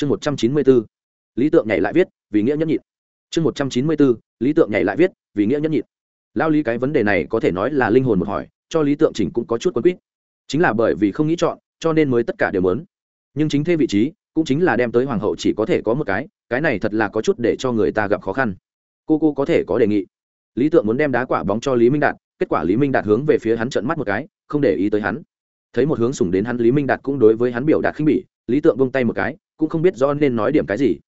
chương một trăm chín mươi bốn lý tượng nhảy lại viết, vì nghĩa nhẫn nhịn. Chương một trăm chín mươi bốn lý tượng nhảy lại viết, vì nghĩa nhẫn nhịn. Lao lý cái vấn đề này có thể nói là linh hồn một hỏi, cho lý tượng chỉnh cũng có chút quấn quýt. Chính là bởi vì không nghĩ chọn, cho nên mới tất cả đều muốn. Nhưng chính thế vị trí, cũng chính là đem tới hoàng hậu chỉ có thể có một cái cái này thật là có chút để cho người ta gặp khó khăn. Cô cô có thể có đề nghị. Lý tượng muốn đem đá quả bóng cho lý minh đạt, kết quả lý minh đạt hướng về phía hắn trận mắt một cái, không để ý tới hắn. Thấy một hướng sùng đến hắn, lý minh đạt cũng đối với hắn biểu đạt khinh bỉ lý tượng bông tay một cái, cũng không biết do nên nói điểm cái gì.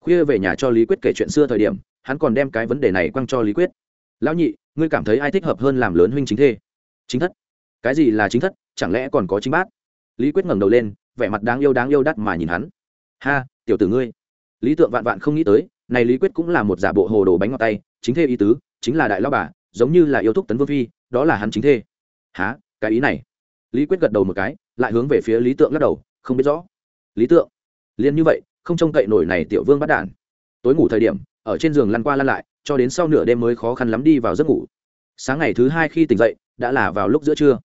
Khuya về nhà cho lý quyết kể chuyện xưa thời điểm, hắn còn đem cái vấn đề này quăng cho lý quyết. Lão nhị, ngươi cảm thấy ai thích hợp hơn làm lớn huynh chính thê? Chính thất. Cái gì là chính thất? Chẳng lẽ còn có chính bát? Lý quyết ngẩng đầu lên, vẻ mặt đáng yêu đáng yêu đắt mà nhìn hắn. Ha, tiểu tử ngươi. Lý tượng vạn vạn không nghĩ tới, này lý quyết cũng là một giả bộ hồ đồ bánh ngọt tay, chính thê ý tứ, chính là đại lao bà, giống như là yêu thúc tấn vương phi, đó là hắn chính thê. Há cái ý này? Lý quyết gật đầu một cái, lại hướng về phía lý tượng lắc đầu, không biết rõ lý tượng. Liền như vậy, không trông cậy nổi này tiểu vương bắt đản. Tối ngủ thời điểm, ở trên giường lăn qua lăn lại, cho đến sau nửa đêm mới khó khăn lắm đi vào giấc ngủ. Sáng ngày thứ hai khi tỉnh dậy, đã là vào lúc giữa trưa.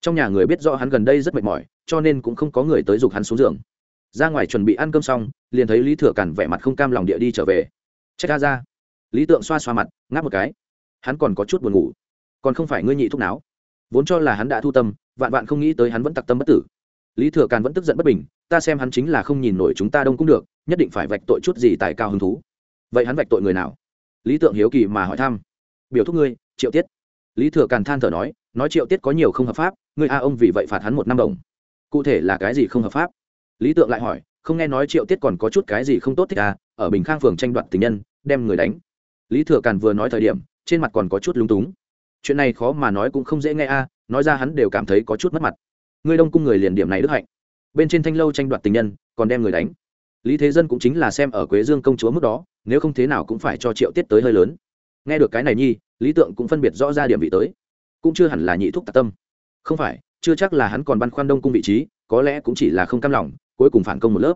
Trong nhà người biết rõ hắn gần đây rất mệt mỏi, cho nên cũng không có người tới giục hắn xuống giường. Ra ngoài chuẩn bị ăn cơm xong, liền thấy lý thừa cản vẻ mặt không cam lòng địa đi trở về. Trách ra ra. Lý tượng xoa xoa mặt, ngáp một cái. Hắn còn có chút buồn ngủ. Còn không phải ngươi nhị thúc não vốn cho là hắn đã thu tâm, vạn vạn không nghĩ tới hắn vẫn tặc tâm bất tử lý thừa càn vẫn tức giận bất bình, ta xem hắn chính là không nhìn nổi chúng ta đông cũng được, nhất định phải vạch tội chút gì tại cao hứng thú. Vậy hắn vạch tội người nào? Lý tượng hiếu kỳ mà hỏi thăm. Biểu thúc ngươi, triệu tiết. Lý thừa càn than thở nói nói triệu tiết có nhiều không hợp pháp, ngươi a ông vì vậy phạt hắn một năm đồng. Cụ thể là cái gì không hợp pháp? Lý tượng lại hỏi, không nghe nói triệu tiết còn có chút cái gì không tốt thích à ở bình khang phường tranh đoạt tình nhân, đem người đánh. Lý thừa càn vừa nói thời điểm, trên mặt còn có chút lúng túng. Chuyện này khó mà nói cũng không dễ nghe a, nói ra hắn đều cảm thấy có chút mất mặt ngươi đông cung người liền điểm này đức hạnh. Bên trên thanh lâu tranh đoạt tình nhân, còn đem người đánh. Lý thế dân cũng chính là xem ở quế dương công chúa mức đó, nếu không thế nào cũng phải cho triệu tiết tới hơi lớn. Nghe được cái này nhi, lý tượng cũng phân biệt rõ ra điểm vị tới. Cũng chưa hẳn là nhị thúc tạc tâm. Không phải, chưa chắc là hắn còn băn khoăn đông cung vị trí, có lẽ cũng chỉ là không cam lòng, cuối cùng phản công một lớp.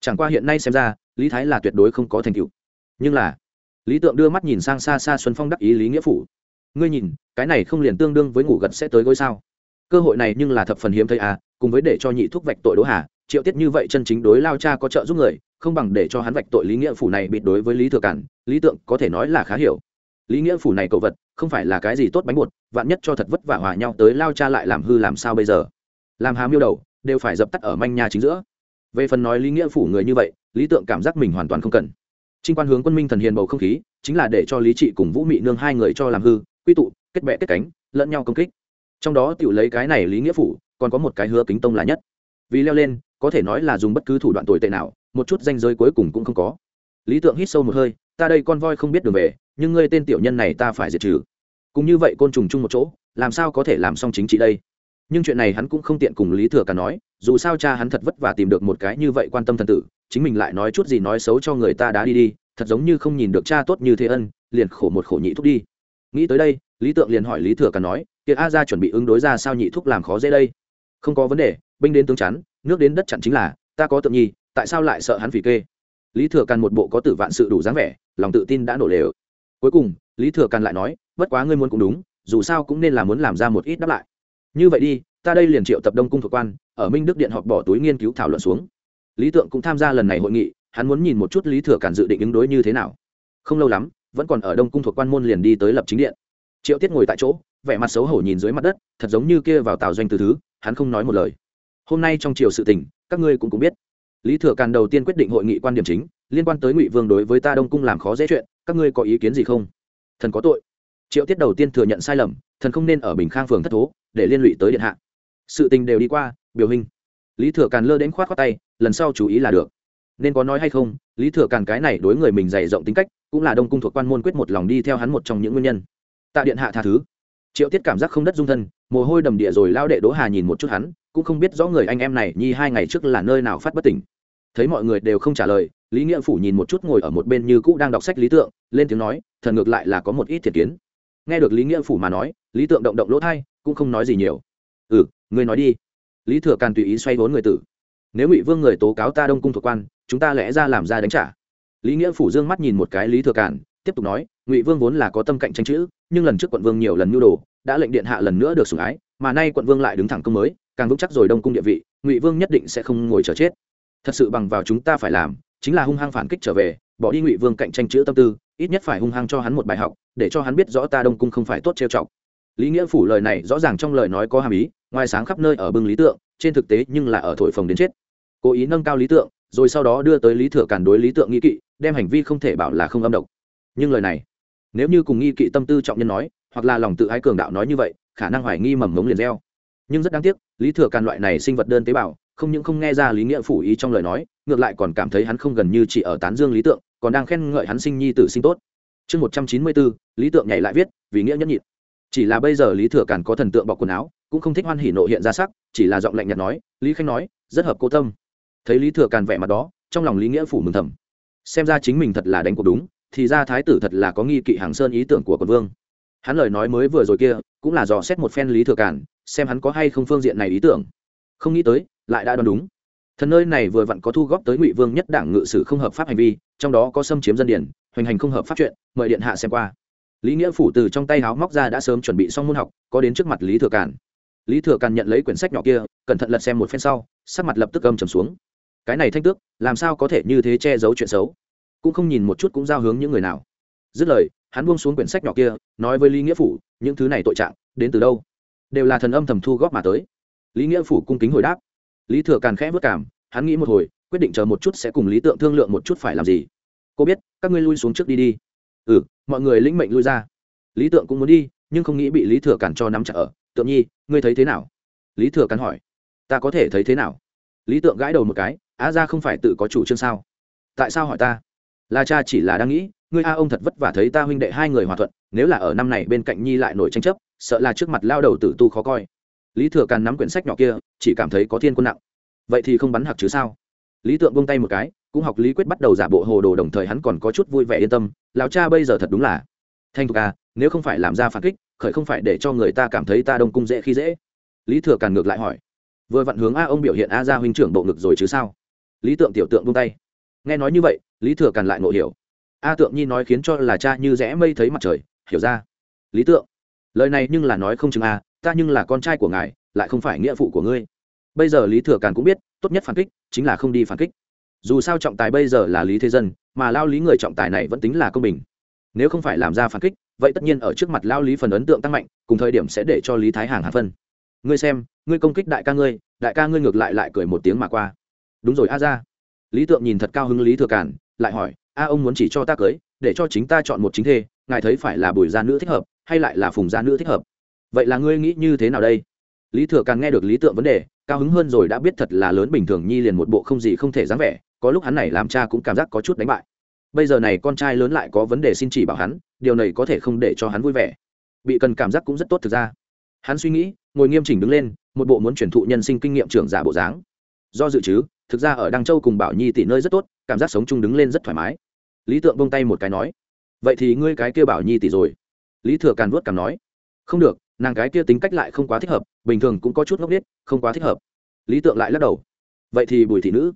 Chẳng qua hiện nay xem ra, lý thái là tuyệt đối không có thành tựu. Nhưng là, lý tượng đưa mắt nhìn sang xa xa xuân phong đắc ý lý nghĩa phủ. Ngươi nhìn, cái này không liền tương đương với ngủ gật sẽ tới gối sao? Cơ hội này nhưng là thập phần hiếm thấy à cùng với để cho nhị thúc vạch tội đỗ hà, triệu tiết như vậy chân chính đối lao cha có trợ giúp người, không bằng để cho hắn vạch tội lý nghĩa phủ này bịt đối với lý thừa cản, lý tượng có thể nói là khá hiểu. Lý nghĩa phủ này cậu vật, không phải là cái gì tốt bánh bột, vạn nhất cho thật vất vả hòa nhau tới lao cha lại làm hư làm sao bây giờ? Làm hàm miêu đầu, đều phải dập tắt ở manh nhà chính giữa. Về phần nói lý nghĩa phủ người như vậy, lý tượng cảm giác mình hoàn toàn không cần. Trinh quan hướng quân minh thần hiền bầu không khí, chính là để cho lý trị cùng vũ mị nương hai người cho làm hư, quy tụ, kết bệ kết cánh, lẫn nhau công kích trong đó tự lấy cái này lý nghĩa phủ, còn có một cái hứa kính tông là nhất. Vì leo lên, có thể nói là dùng bất cứ thủ đoạn tồi tệ nào, một chút danh giới cuối cùng cũng không có. Lý tượng hít sâu một hơi, ta đây con voi không biết đường về, nhưng ngươi tên tiểu nhân này ta phải diệt trừ. Cũng như vậy côn trùng chung một chỗ, làm sao có thể làm xong chính trị đây? Nhưng chuyện này hắn cũng không tiện cùng lý thừa cả nói, dù sao cha hắn thật vất vả tìm được một cái như vậy quan tâm thần tử, chính mình lại nói chút gì nói xấu cho người ta đã đi đi, thật giống như không nhìn được cha tốt như thế ân, liền khổ một khổ nhị thúc đi. Nghĩ tới đây, lý tượng liền hỏi lý thừa cả nói kiệt a ra chuẩn bị ứng đối ra sao nhị thúc làm khó dễ đây. Không có vấn đề, binh đến tướng chắn, nước đến đất chặn chính là, ta có tượng nhi, tại sao lại sợ hắn phỉ kê? Lý thừa càn một bộ có tử vạn sự đủ dáng vẻ, lòng tự tin đã nổ lề cuối cùng, lý thừa càn lại nói, bất quá ngươi muốn cũng đúng, dù sao cũng nên là muốn làm ra một ít đáp lại. Như vậy đi, ta đây liền triệu tập đông cung thuộc quan, ở minh đức điện họp bỏ túi nghiên cứu thảo luận xuống. Lý tượng cũng tham gia lần này hội nghị, hắn muốn nhìn một chút lý thừa càn dự định ứng đối như thế nào. Không lâu lắm, vẫn còn ở đông cung thuộc quan môn liền đi tới lập chính điện triệu tiết ngồi tại chỗ, vẻ mặt xấu hổ nhìn dưới mặt đất, thật giống như kia vào tào doanh từ thứ, hắn không nói một lời. Hôm nay trong triều sự tình, các ngươi cũng cũng biết. Lý thừa càn đầu tiên quyết định hội nghị quan điểm chính, liên quan tới ngụy vương đối với ta đông cung làm khó dễ chuyện, các ngươi có ý kiến gì không? Thần có tội. Triệu tiết đầu tiên thừa nhận sai lầm, thần không nên ở bình khang phường thất thố, để liên lụy tới điện hạ. Sự tình đều đi qua, biểu hình. Lý thừa càn lơ đến khoát khoát tay, lần sau chú ý là được. Nên có nói hay không, lý thừa càn cái này đối người mình dày rộng tính cách, cũng là đông cung thuộc quan môn quyết một lòng đi theo hắn một trong những nguyên nhân tạ điện hạ tha thứ. Triệu tiết cảm giác không đất dung thân, mồ hôi đầm địa rồi lao đệ đỗ hà nhìn một chút hắn, cũng không biết rõ người anh em này nhi hai ngày trước là nơi nào phát bất tỉnh. Thấy mọi người đều không trả lời, lý nghĩa phủ nhìn một chút ngồi ở một bên như cũ đang đọc sách lý tượng, lên tiếng nói, thần ngược lại là có một ít thiệt kiến. Nghe được lý nghĩa phủ mà nói, lý tượng động động lỗ thai cũng không nói gì nhiều. Ừ ngươi nói đi. Lý thừa càn tùy ý xoay vốn người tử. Nếu ngụy vương người tố cáo ta đông cung thuộc quan, chúng ta lẽ ra làm ra đánh trả. Lý nghĩa phủ dương mắt nhìn một cái lý thừa càn, tiếp tục nói ngụy vương vốn là có tâm cạnh tranh chữ nhưng lần trước quận vương nhiều lần nhu đồ đã lệnh điện hạ lần nữa được sủng ái mà nay quận vương lại đứng thẳng công mới càng vững chắc rồi đông cung địa vị ngụy vương nhất định sẽ không ngồi chờ chết thật sự bằng vào chúng ta phải làm chính là hung hăng phản kích trở về bỏ đi ngụy vương cạnh tranh chữ tâm tư ít nhất phải hung hăng cho hắn một bài học để cho hắn biết rõ ta đông cung không phải tốt trêu chọc lý nghĩa phủ lời này rõ ràng trong lời nói có hàm ý ngoài sáng khắp nơi ở bưng lý tượng trên thực tế nhưng là ở thổi phồng đến chết cố ý nâng cao lý tượng rồi sau đó đưa tới lý thừa cản đối lý tượng nghi kỵ đem hành vi không thể bảo là không âm độc nhưng lời này nếu như cùng nghi kỵ tâm tư trọng nhân nói, hoặc là lòng tự ái cường đạo nói như vậy, khả năng hoài nghi mầm mống liền reo nhưng rất đáng tiếc, lý thừa càn loại này sinh vật đơn tế bào, không những không nghe ra lý nghĩa phủ ý trong lời nói, ngược lại còn cảm thấy hắn không gần như chỉ ở tán dương lý tượng, còn đang khen ngợi hắn sinh nhi tử sinh tốt. Chương một trăm chín mươi bốn, lý tượng nhảy lại viết, vì nghĩa nhất nhịn. Chỉ là bây giờ lý thừa càn có thần tượng bọc quần áo, cũng không thích hoan hỉ nộ hiện ra sắc, chỉ là giọng lạnh nhạt nói, lý khanh nói, rất hợp cô tâm. Thấy lý thừa càn vẻ mặt đó, trong lòng lý nghĩa phủ mừng thầm. Xem ra chính mình thật là đánh cuộc đúng thì ra thái tử thật là có nghi kỵ hàng sơn ý tưởng của quận vương. Hắn lời nói mới vừa rồi kia, cũng là dò xét một phen lý thừa cản xem hắn có hay không phương diện này ý tưởng. Không nghĩ tới, lại đã đoán đúng. Thần nơi này vừa vặn có thu góp tới ngụy vương nhất đảng ngự sử không hợp pháp hành vi, trong đó có xâm chiếm dân điển, hoành hành không hợp pháp chuyện, mời điện hạ xem qua. Lý nghĩa phủ từ trong tay háo móc ra đã sớm chuẩn bị xong môn học, có đến trước mặt lý thừa cản lý thừa càn nhận lấy quyển sách nhỏ kia, cẩn thận lật xem một phen sau, sắc mặt lập tức âm trầm xuống. Cái này thanh tước, làm sao có thể như thế che giấu chuyện xấu? Cũng không nhìn một chút cũng giao hướng những người nào. Dứt lời, hắn buông xuống quyển sách nhỏ kia, nói với lý nghĩa phủ, những thứ này tội trạng, đến từ đâu? Đều là thần âm thầm thu góp mà tới. Lý nghĩa phủ cung kính hồi đáp. Lý thừa càn khẽ vất cảm, hắn nghĩ một hồi, quyết định chờ một chút sẽ cùng lý tượng thương lượng một chút phải làm gì. Cô biết, các ngươi lui xuống trước đi đi. Ừ mọi người lĩnh mệnh lui ra. Lý tượng cũng muốn đi, nhưng không nghĩ bị lý thừa càn cho nắm chặt ở. Tượng nhi, ngươi thấy thế nào? Lý thừa càn hỏi. Ta có thể thấy thế nào? Lý tượng gãi đầu một cái, á ra không phải tự có chủ trương sao? Tại sao hỏi ta? La cha chỉ là đang nghĩ, ngươi a ông thật vất vả thấy ta huynh đệ hai người hòa thuận, nếu là ở năm này bên cạnh nhi lại nổi tranh chấp, sợ là trước mặt lao đầu tử tu khó coi. Lý thừa càn nắm quyển sách nhỏ kia, chỉ cảm thấy có thiên quân nặng. Vậy thì không bắn hặc chứ sao? Lý tượng buông tay một cái, cũng học lý quyết bắt đầu giả bộ hồ đồ đồng thời hắn còn có chút vui vẻ yên tâm, lão cha bây giờ thật đúng là thanh thục à nếu không phải làm ra phản kích, khởi không phải để cho người ta cảm thấy ta đông cung dễ khi dễ. Lý thừa càn ngược lại hỏi, vừa vặn hướng a ông biểu hiện a ra huynh trưởng bộ ngực rồi chứ sao? Lý tượng tiểu tượng buông tay nghe nói như vậy, lý thừa càn lại ngộ hiểu. A tượng nhi nói khiến cho là cha như rẽ mây thấy mặt trời, hiểu ra. Lý tượng, lời này nhưng là nói không chừng a, ta nhưng là con trai của ngài, lại không phải nghĩa phụ của ngươi. Bây giờ lý thừa càn cũng biết, tốt nhất phản kích chính là không đi phản kích. Dù sao trọng tài bây giờ là lý thế dân, mà lao lý người trọng tài này vẫn tính là công bình. Nếu không phải làm ra phản kích, vậy tất nhiên ở trước mặt lao lý phần ấn tượng tăng mạnh, cùng thời điểm sẽ để cho lý thái hàng hạ phân. Ngươi xem, ngươi công kích đại ca ngươi, đại ca ngươi ngược lại lại cười một tiếng mà qua. Đúng rồi a ra lý tượng nhìn thật cao hứng lý thừa Cản lại hỏi, a, ông muốn chỉ cho ta cưới, để cho chính ta chọn một chính thê, ngài thấy phải là bùi gia nữ thích hợp, hay lại là phùng gia nữ thích hợp? Vậy là ngươi nghĩ như thế nào đây? Lý thừa càng nghe được lý tượng vấn đề, cao hứng hơn rồi đã biết thật là lớn bình thường nhi liền một bộ không gì không thể dáng vẻ, có lúc hắn này làm cha cũng cảm giác có chút đánh bại. Bây giờ này con trai lớn lại có vấn đề xin chỉ bảo hắn, điều này có thể không để cho hắn vui vẻ. Bị cần cảm giác cũng rất tốt thực ra. Hắn suy nghĩ, ngồi nghiêm chỉnh đứng lên, một bộ muốn truyền thụ nhân sinh kinh nghiệm trưởng giả bộ dáng. Do dự chứ? Thực ra ở đăng châu cùng bảo nhi tỷ nơi rất tốt, cảm giác sống chung đứng lên rất thoải mái. Lý tượng bông tay một cái nói, vậy thì ngươi cái kia bảo nhi tỷ rồi. Lý thừa càn vuốt cằm nói, không được, nàng cái kia tính cách lại không quá thích hợp, bình thường cũng có chút ngốc nghếch, không quá thích hợp. Lý tượng lại lắc đầu, vậy thì bùi thị nữ.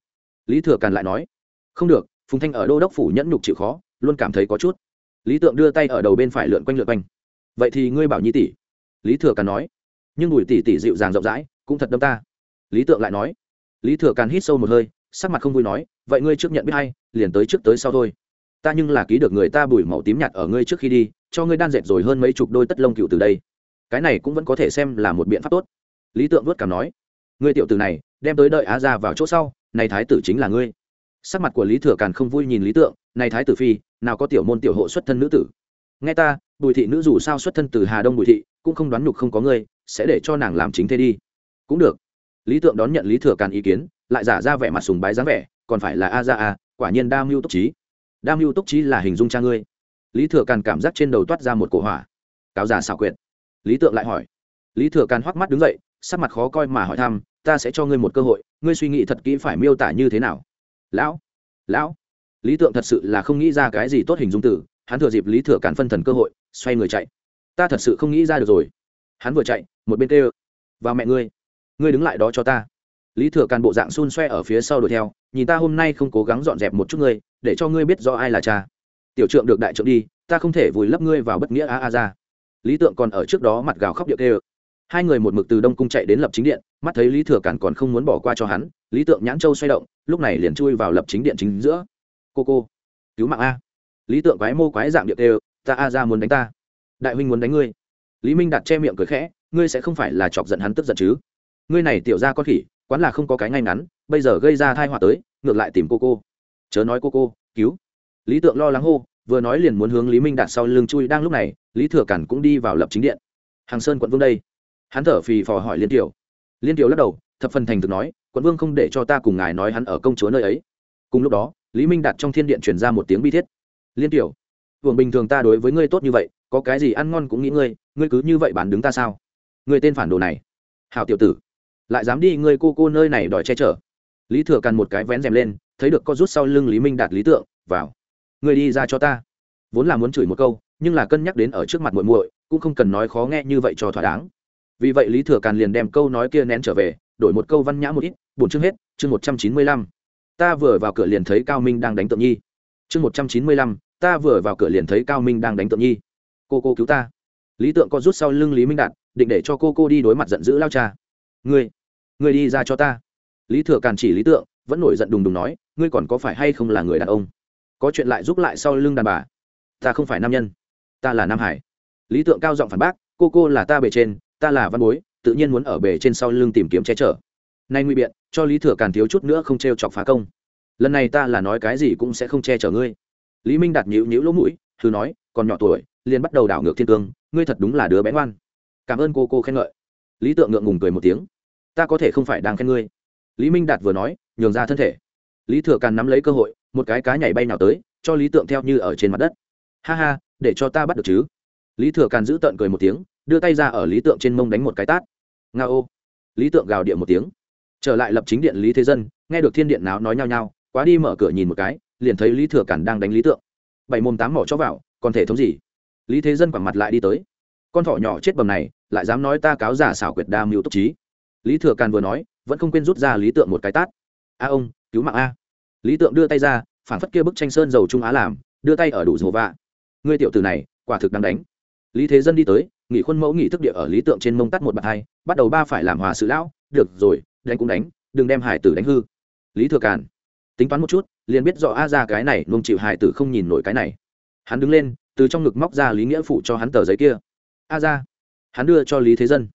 Lý thừa càn lại nói, không được, phùng thanh ở đô đốc phủ nhẫn nhục chịu khó, luôn cảm thấy có chút. Lý tượng đưa tay ở đầu bên phải lượn quanh lượn quanh. Vậy thì ngươi bảo nhi tỷ? Lý thừa càn nói, nhưng bùi tỷ tỷ dịu dàng rộng rãi, cũng thật đâm ta. Lý tượng lại nói lý thừa càn hít sâu một hơi, sắc mặt không vui nói, vậy ngươi trước nhận biết hay liền tới trước tới sau thôi. Ta nhưng là ký được người ta bùi màu tím nhạt ở ngươi trước khi đi, cho ngươi đan dệt rồi hơn mấy chục đôi tất lông cựu từ đây. Cái này cũng vẫn có thể xem là một biện pháp tốt. Lý tượng vớt cảm nói, ngươi tiểu từ này, đem tới đợi á ra vào chỗ sau, này thái tử chính là ngươi. Sắc mặt của lý thừa càn không vui nhìn lý tượng, này thái tử phi, nào có tiểu môn tiểu hộ xuất thân nữ tử. Nghe ta, bùi thị nữ dù sao xuất thân từ hà đông bùi thị, cũng không đoán nhục không có ngươi, sẽ để cho nàng làm chính thế đi. Cũng được lý tượng đón nhận lý thừa càn ý kiến, lại giả ra vẻ mặt sùng bái dáng vẻ, còn phải là a ra a, quả nhiên đa mưu túc trí. Đa mưu túc trí là hình dung cha ngươi. Lý thừa càn cảm giác trên đầu toát ra một cổ hỏa. Cáo giả xảo quyệt. Lý tượng lại hỏi. Lý thừa càn hoắc mắt đứng dậy, sắc mặt khó coi mà hỏi thăm, ta sẽ cho ngươi một cơ hội, ngươi suy nghĩ thật kỹ phải miêu tả như thế nào? Lão lão. Lý tượng thật sự là không nghĩ ra cái gì tốt hình dung từ, hắn thừa dịp lý thừa càn phân thần cơ hội, xoay người chạy. Ta thật sự không nghĩ ra được rồi. Hắn vừa chạy, một bên kêu, vào mẹ ngươi ngươi đứng lại đó cho ta. Lý thừa càn bộ dạng xun xoe ở phía sau đuổi theo, nhìn ta hôm nay không cố gắng dọn dẹp một chút ngươi, để cho ngươi biết do ai là cha. Tiểu trượng được đại trượng đi, ta không thể vùi lấp ngươi vào bất nghĩa a a ra. Lý tượng còn ở trước đó mặt gào khóc điệu kê hai người một mực từ đông cung chạy đến lập chính điện, mắt thấy lý thừa càn còn không muốn bỏ qua cho hắn, lý tượng nhãn châu xoay động, lúc này liền chui vào lập chính điện chính giữa. Cô cô, cứu mạng a. Lý tượng quái mô quái dạng điệu đều ta a ra muốn đánh ta. Đại huynh muốn đánh ngươi. Lý minh đặt che miệng cười khẽ, ngươi sẽ không phải là chọc giận hắn tức giận chứ? Ngươi này tiểu ra con khỉ, quán là không có cái ngay ngắn, bây giờ gây ra thai họa tới, ngược lại tìm cô cô. Chớ nói cô cô, cứu. Lý tượng lo lắng hô, vừa nói liền muốn hướng lý minh đạt sau lưng chui, đang lúc này, lý thừa cản cũng đi vào lập chính điện. Hàng sơn quận vương đây. Hắn thở phì phò hỏi liên tiểu. Liên tiểu lắc đầu, thập phần thành thực nói, quận vương không để cho ta cùng ngài nói hắn ở công chúa nơi ấy. Cùng lúc đó, lý minh đạt trong thiên điện truyền ra một tiếng bi thiết. Liên tiểu, hưởng bình thường ta đối với ngươi tốt như vậy, có cái gì ăn ngon cũng nghĩ ngươi ngươi cứ như vậy bán đứng ta sao? Ngươi tên phản đồ này. Hào tiểu tử lại dám đi ngươi cô cô nơi này đòi che chở. Lý thừa càn một cái vén rèm lên, thấy được co rút sau lưng lý minh đạt lý tượng, vào, ngươi đi ra cho ta. Vốn là muốn chửi một câu, nhưng là cân nhắc đến ở trước mặt muội muội, cũng không cần nói khó nghe như vậy cho thỏa đáng. Vì vậy lý thừa càn liền đem câu nói kia nén trở về, đổi một câu văn nhã một ít, buồn chương hết, chương một trăm chín mươi lăm. Ta vừa vào cửa liền thấy cao minh đang đánh tượng nhi. Chương một trăm chín mươi lăm, ta vừa vào cửa liền thấy cao minh đang đánh tượng nhi. Cô cô cứu ta. Lý tượng có rút sau lưng lý minh đạt, định để cho cô cô đi đối mặt giận dữ lao cha. Ngươi ngươi đi ra cho ta. Lý thừa càn chỉ lý tượng, vẫn nổi giận đùng đùng nói, ngươi còn có phải hay không là người đàn ông? Có chuyện lại giúp lại sau lưng đàn bà. Ta không phải nam nhân. Ta là nam hải. Lý tượng cao giọng phản bác, cô cô là ta bề trên, ta là văn bối, tự nhiên muốn ở bề trên sau lưng tìm kiếm che chở. Nay nguy biện, cho lý thừa càn thiếu chút nữa không t r e o chọc phá công. Lần này ta là nói cái gì cũng sẽ không che chở ngươi. Lý minh đạt nhíu nhíu lỗ mũi thứ nói, còn nhỏ tuổi, liền bắt đầu đảo ngược thiên cương, ngươi thật đúng là đứa bé ngoan. Cảm ơn cô cô khen ngợi. Lý tượng ngượng ngùng cười một tiếng ta có thể không phải đang khen ngươi. Lý minh đạt vừa nói, nhường ra thân thể. Lý thừa càn nắm lấy cơ hội, một cái cá nhảy bay nào tới, cho lý tượng theo như ở trên mặt đất. Ha ha, để cho ta bắt được chứ? Lý thừa càn giữ tợn cười một tiếng, đưa tay ra ở lý tượng trên mông đánh một cái tát. Nga ô. Lý tượng gào điện một tiếng. Trở lại lập chính điện lý thế dân, nghe được thiên điện nào nói nhao nhao quá đi mở cửa nhìn một cái, liền thấy lý thừa càn đang đánh lý tượng. Bảy mồm tám mỏ cho vào, còn thể thống gì? Lý thế dân quẳng mặt lại đi tới. Con thỏ nhỏ chết bầm này, lại dám nói ta cáo giả xảo quyệt đa mưu tốc trí lý thừa càn vừa nói, vẫn không quên rút ra lý tượng một cái tát. A ông, cứu mạng a. Lý tượng đưa tay ra, phản phất kia bức tranh sơn dầu trung á làm, đưa tay ở đủ dầu vạ. Ngươi tiểu tử này, quả thực đang đánh. Lý thế dân đi tới, nghỉ khuôn mẫu nghỉ thức địa ở lý tượng trên mông tắt một bàn hai, bắt đầu ba phải làm hòa sự lão, được rồi, đánh cũng đánh, đừng đem hải tử đánh hư. Lý thừa càn, tính toán một chút, liền biết rõ a ra cái này luôn chịu hải tử không nhìn nổi cái này. Hắn đứng lên, từ trong ngực móc ra lý nghĩa phụ cho hắn tờ giấy kia. A ra, hắn đưa cho lý thế dân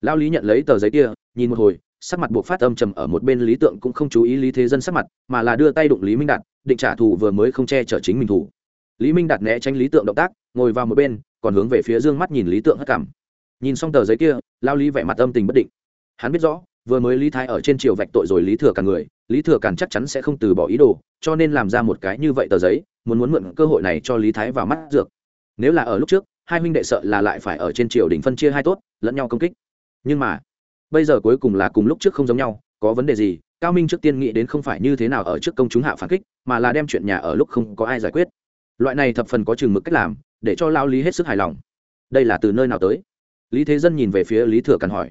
lao lý nhận lấy tờ giấy kia, nhìn một hồi, sắc mặt buộc phát âm trầm ở một bên lý tượng cũng không chú ý lý thế dân sắc mặt, mà là đưa tay đụng lý minh đạt, định trả thù vừa mới không che chở chính mình thủ. Lý minh đạt né tránh lý tượng động tác, ngồi vào một bên, còn hướng về phía dương mắt nhìn lý tượng hất cảm nhìn xong tờ giấy kia lao lý vẻ mặt âm tình bất định. Hắn biết rõ, vừa mới lý thái ở trên triều vạch tội rồi lý thừa càn người, lý thừa càn chắc chắn sẽ không từ bỏ ý đồ, cho nên làm ra một cái như vậy tờ giấy, muốn muốn mượn cơ hội này cho lý thái vào mắt dược. Nếu là ở lúc trước, hai huynh đệ sợ là lại phải ở trên triều đình phân chia hai tốt, lẫn nhau công kích nhưng mà, bây giờ cuối cùng là cùng lúc trước không giống nhau, có vấn đề gì? Cao minh trước tiên nghĩ đến không phải như thế nào ở trước công chúng hạ phản kích, mà là đem chuyện nhà ở lúc không có ai giải quyết. Loại này thập phần có chừng mực cách làm, để cho lao lý hết sức hài lòng. Đây là từ nơi nào tới? Lý thế dân nhìn về phía lý thừa càn hỏi.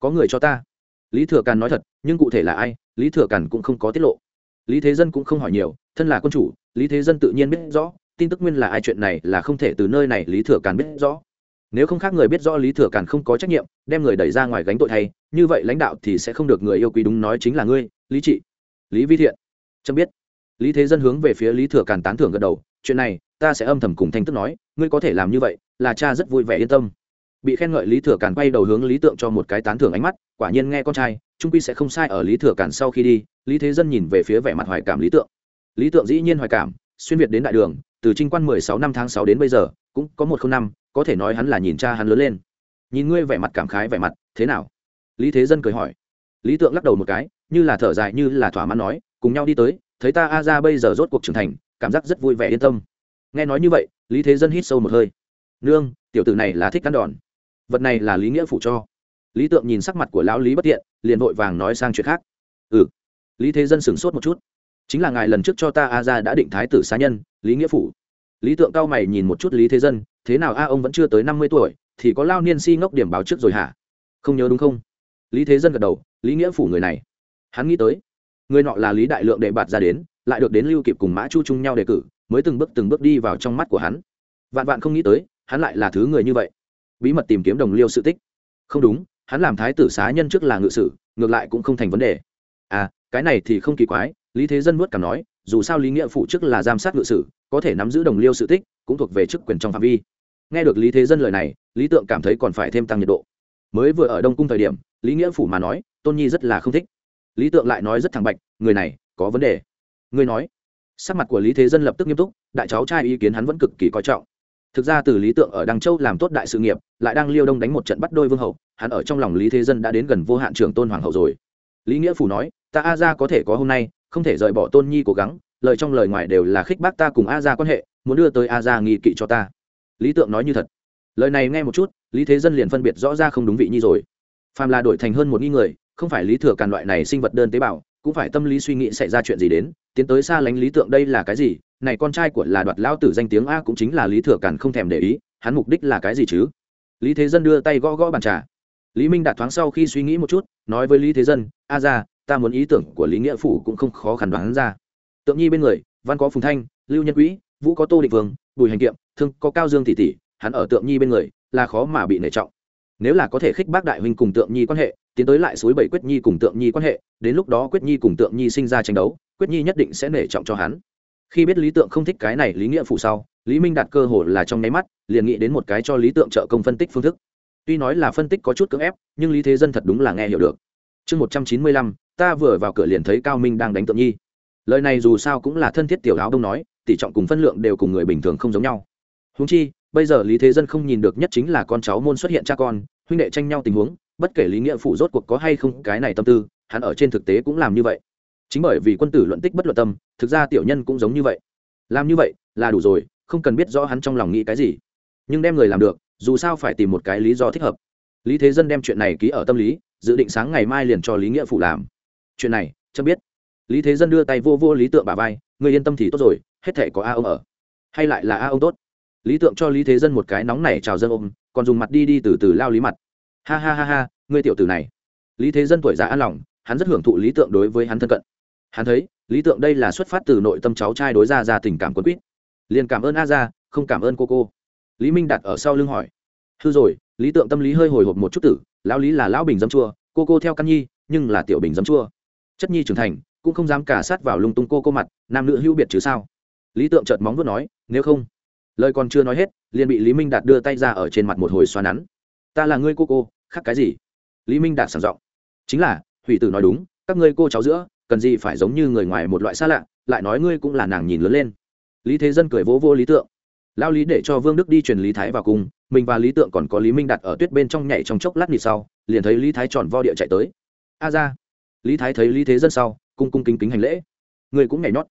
Có người cho ta. Lý thừa càn nói thật, nhưng cụ thể là ai, lý thừa càn cũng không có tiết lộ. Lý thế dân cũng không hỏi nhiều, thân là quân chủ, lý thế dân tự nhiên biết rõ, tin tức nguyên là ai, chuyện này là không thể từ nơi này lý thừa càn biết rõ nếu không khác người biết rõ lý thừa càn không có trách nhiệm, đem người đẩy ra ngoài gánh tội thay, như vậy lãnh đạo thì sẽ không được người yêu quý đúng nói chính là ngươi, lý trị. Lý vi thiện. Trâm biết. Lý thế dân hướng về phía lý thừa càn tán thưởng gật đầu, chuyện này, ta sẽ âm thầm cùng thanh tức nói, ngươi có thể làm như vậy, là cha rất vui vẻ yên tâm. Bị khen ngợi lý thừa càn quay đầu hướng lý tượng cho một cái tán thưởng ánh mắt, quả nhiên nghe con trai trung quy sẽ không sai ở lý thừa càn sau khi đi, lý thế dân nhìn về phía vẻ mặt hoài cảm lý tượng. Lý tượng dĩ nhiên hoài cảm xuyên việt đến đại đường, từ trinh quan mười sáu năm tháng sáu đến bây giờ, cũng có một không năm, có thể nói hắn là nhìn cha hắn lớn lên. Nhìn ngươi vẻ mặt cảm khái vẻ mặt, thế nào? Lý thế dân cười hỏi. Lý tượng lắc đầu một cái, như là thở dài như là thỏa mãn nói, cùng nhau đi tới, thấy ta a ra bây giờ rốt cuộc trưởng thành, cảm giác rất vui vẻ yên tâm. Nghe nói như vậy, lý thế dân hít sâu một hơi. Nương, tiểu tử này là thích cắn đòn. Vật này là lý nghĩa phụ cho. Lý tượng nhìn sắc mặt của lão lý bất tiện, liền vội vàng nói sang chuyện khác. Ừ. Lý thế dân sửng sốt một chút chính là ngài lần trước cho ta a ra đã định thái tử xá nhân, lý nghĩa phủ. Lý tượng cao mày nhìn một chút lý thế dân, thế nào a, ông vẫn chưa tới năm mươi tuổi, thì có lao niên si ngốc điểm báo trước rồi hả? Không nhớ đúng không? Lý thế dân gật đầu, lý nghĩa phủ người này. Hắn nghĩ tới, người nọ là lý đại lượng đệ bạt ra đến, lại được đến lưu kịp cùng mã chu chung nhau đề cử, mới từng bước từng bước đi vào trong mắt của hắn. Vạn vạn không nghĩ tới, hắn lại là thứ người như vậy. Bí mật tìm kiếm đồng liêu sự tích. Không đúng, hắn làm thái tử xá nhân trước là ngự sử, ngược lại cũng không thành vấn đề. À cái này thì không kỳ quái lý thế dân nuốt cảm nói, dù sao lý nghĩa phụ chức là giám sát ngự sử, có thể nắm giữ đồng liêu sự tích, cũng thuộc về chức quyền trong phạm vi. Nghe được lý thế dân lời này, lý tượng cảm thấy còn phải thêm tăng nhiệt độ. Mới vừa ở đông cung thời điểm, lý nghĩa phủ mà nói, tôn nhi rất là không thích. Lý tượng lại nói rất thẳng bạch, người này, có vấn đề. Ngươi nói, sắc mặt của lý thế dân lập tức nghiêm túc, đại cháu trai ý kiến hắn vẫn cực kỳ coi trọng. Thực ra từ lý tượng ở đăng châu làm tốt đại sự nghiệp, lại đang liêu đông đánh một trận bắt đôi vương hậu, hắn ở trong lòng lý thế dân đã đến gần vô hạn trường tôn hoàng hậu rồi. Lý nghĩa phủ nói, ta a ra có thể có hôm nay không thể rời bỏ tôn nhi cố gắng, lời trong lời ngoài đều là khích bác ta cùng a ra quan hệ, muốn đưa tới a ra nghi kỵ cho ta. Lý tượng nói như thật. Lời này nghe một chút, lý thế dân liền phân biệt rõ ra không đúng vị nhi rồi. Phàm là đổi thành hơn một nghi người, không phải lý thừa càn loại này sinh vật đơn tế bào, cũng phải tâm lý suy nghĩ xảy ra chuyện gì đến, tiến tới xa lánh lý tượng đây là cái gì, này con trai của là đoạt lao tử danh tiếng a cũng chính là lý thừa càn không thèm để ý, hắn mục đích là cái gì chứ? Lý thế dân đưa tay gõ gõ bàn trà. Lý minh đạt thoáng sau khi suy nghĩ một chút, nói với lý thế dân, a ra ta muốn ý tưởng của lý nghĩa phủ cũng không khó khăn đoán ra. Tượng nhi bên người, văn có phùng thanh, lưu nhân quỹ vũ có tô định vương, bùi hành kiệm, thương có cao dương tỷ tỷ, hắn ở tượng nhi bên người, là khó mà bị nể trọng. Nếu là có thể khích bác đại huynh cùng tượng nhi quan hệ, tiến tới lại suối bảy quyết nhi cùng tượng nhi quan hệ, đến lúc đó quyết nhi cùng tượng nhi sinh ra tranh đấu, quyết nhi nhất định sẽ nể trọng cho hắn. Khi biết lý tượng không thích cái này lý nghĩa phụ sau, lý minh đặt cơ hội là trong nháy mắt, liền nghĩ đến một cái cho lý tượng trợ công phân tích phương thức. Tuy nói là phân tích có chút cưỡng ép, nhưng lý thế dân thật đúng là nghe hiểu được. Chương một trăm chín mươi lăm ta vừa vào cửa liền thấy cao minh đang đánh tượng nhi lời này dù sao cũng là thân thiết tiểu áo đông nói tỷ trọng cùng phân lượng đều cùng người bình thường không giống nhau húng chi bây giờ lý thế dân không nhìn được nhất chính là con cháu môn xuất hiện cha con huynh đệ tranh nhau tình huống bất kể lý nghĩa phụ rốt cuộc có hay không cái này tâm tư hắn ở trên thực tế cũng làm như vậy chính bởi vì quân tử luận tích bất luận tâm thực ra tiểu nhân cũng giống như vậy làm như vậy là đủ rồi không cần biết rõ hắn trong lòng nghĩ cái gì nhưng đem người làm được dù sao phải tìm một cái lý do thích hợp lý thế dân đem chuyện này ký ở tâm lý dự định sáng ngày mai liền cho lý nghĩa phụ làm chuyện này, chấm biết. Lý thế dân đưa tay vô vô lý tượng bà vai người yên tâm thì tốt rồi, hết thể có a ông ở. Hay lại là a ông tốt? Lý tượng cho lý thế dân một cái nóng này chào dân ôm, còn dùng mặt đi đi từ từ lao lý mặt. Ha ha ha ha, ngươi tiểu tử này. Lý thế dân tuổi già an lòng, hắn rất hưởng thụ lý tượng đối với hắn thân cận. Hắn thấy, lý tượng đây là xuất phát từ nội tâm cháu trai đối ra ra tình cảm quân quýt. Liền cảm ơn a ra không cảm ơn cô cô. Lý minh đặt ở sau lưng hỏi. Hư rồi, lý tượng tâm lý hơi hồi hộp một chút tử, lão lý là lão bình dấm chua, cô cô theo căn nhi, nhưng là tiểu bình dấm chua chất nhi trưởng thành, cũng không dám cả sát vào lung tung cô cô mặt, nam nữ hữu biệt chứ sao? Lý tượng chợt móng vuốt nói, nếu không, lời còn chưa nói hết, liền bị lý minh đạt đưa tay ra ở trên mặt một hồi xoa nắn. Ta là ngươi cô cô, khác cái gì? Lý minh đạt sảng giọng, chính là, hủy tử nói đúng, các ngươi cô cháu giữa, cần gì phải giống như người ngoài một loại xa lạ, lại nói ngươi cũng là nàng nhìn lớn lên. Lý thế dân cười vỗ vô lý tượng. Lao lý để cho vương đức đi truyền lý thái vào cung mình và lý tượng còn có lý minh đặt ở tuyết bên trong nhảy trong chốc lát nhịp sau, liền thấy lý thái tròn vo địa chạy tới. A ra lý thái thấy lý thế dân sau, cung cung kính kính hành lễ. Người cũng nhảy nhót.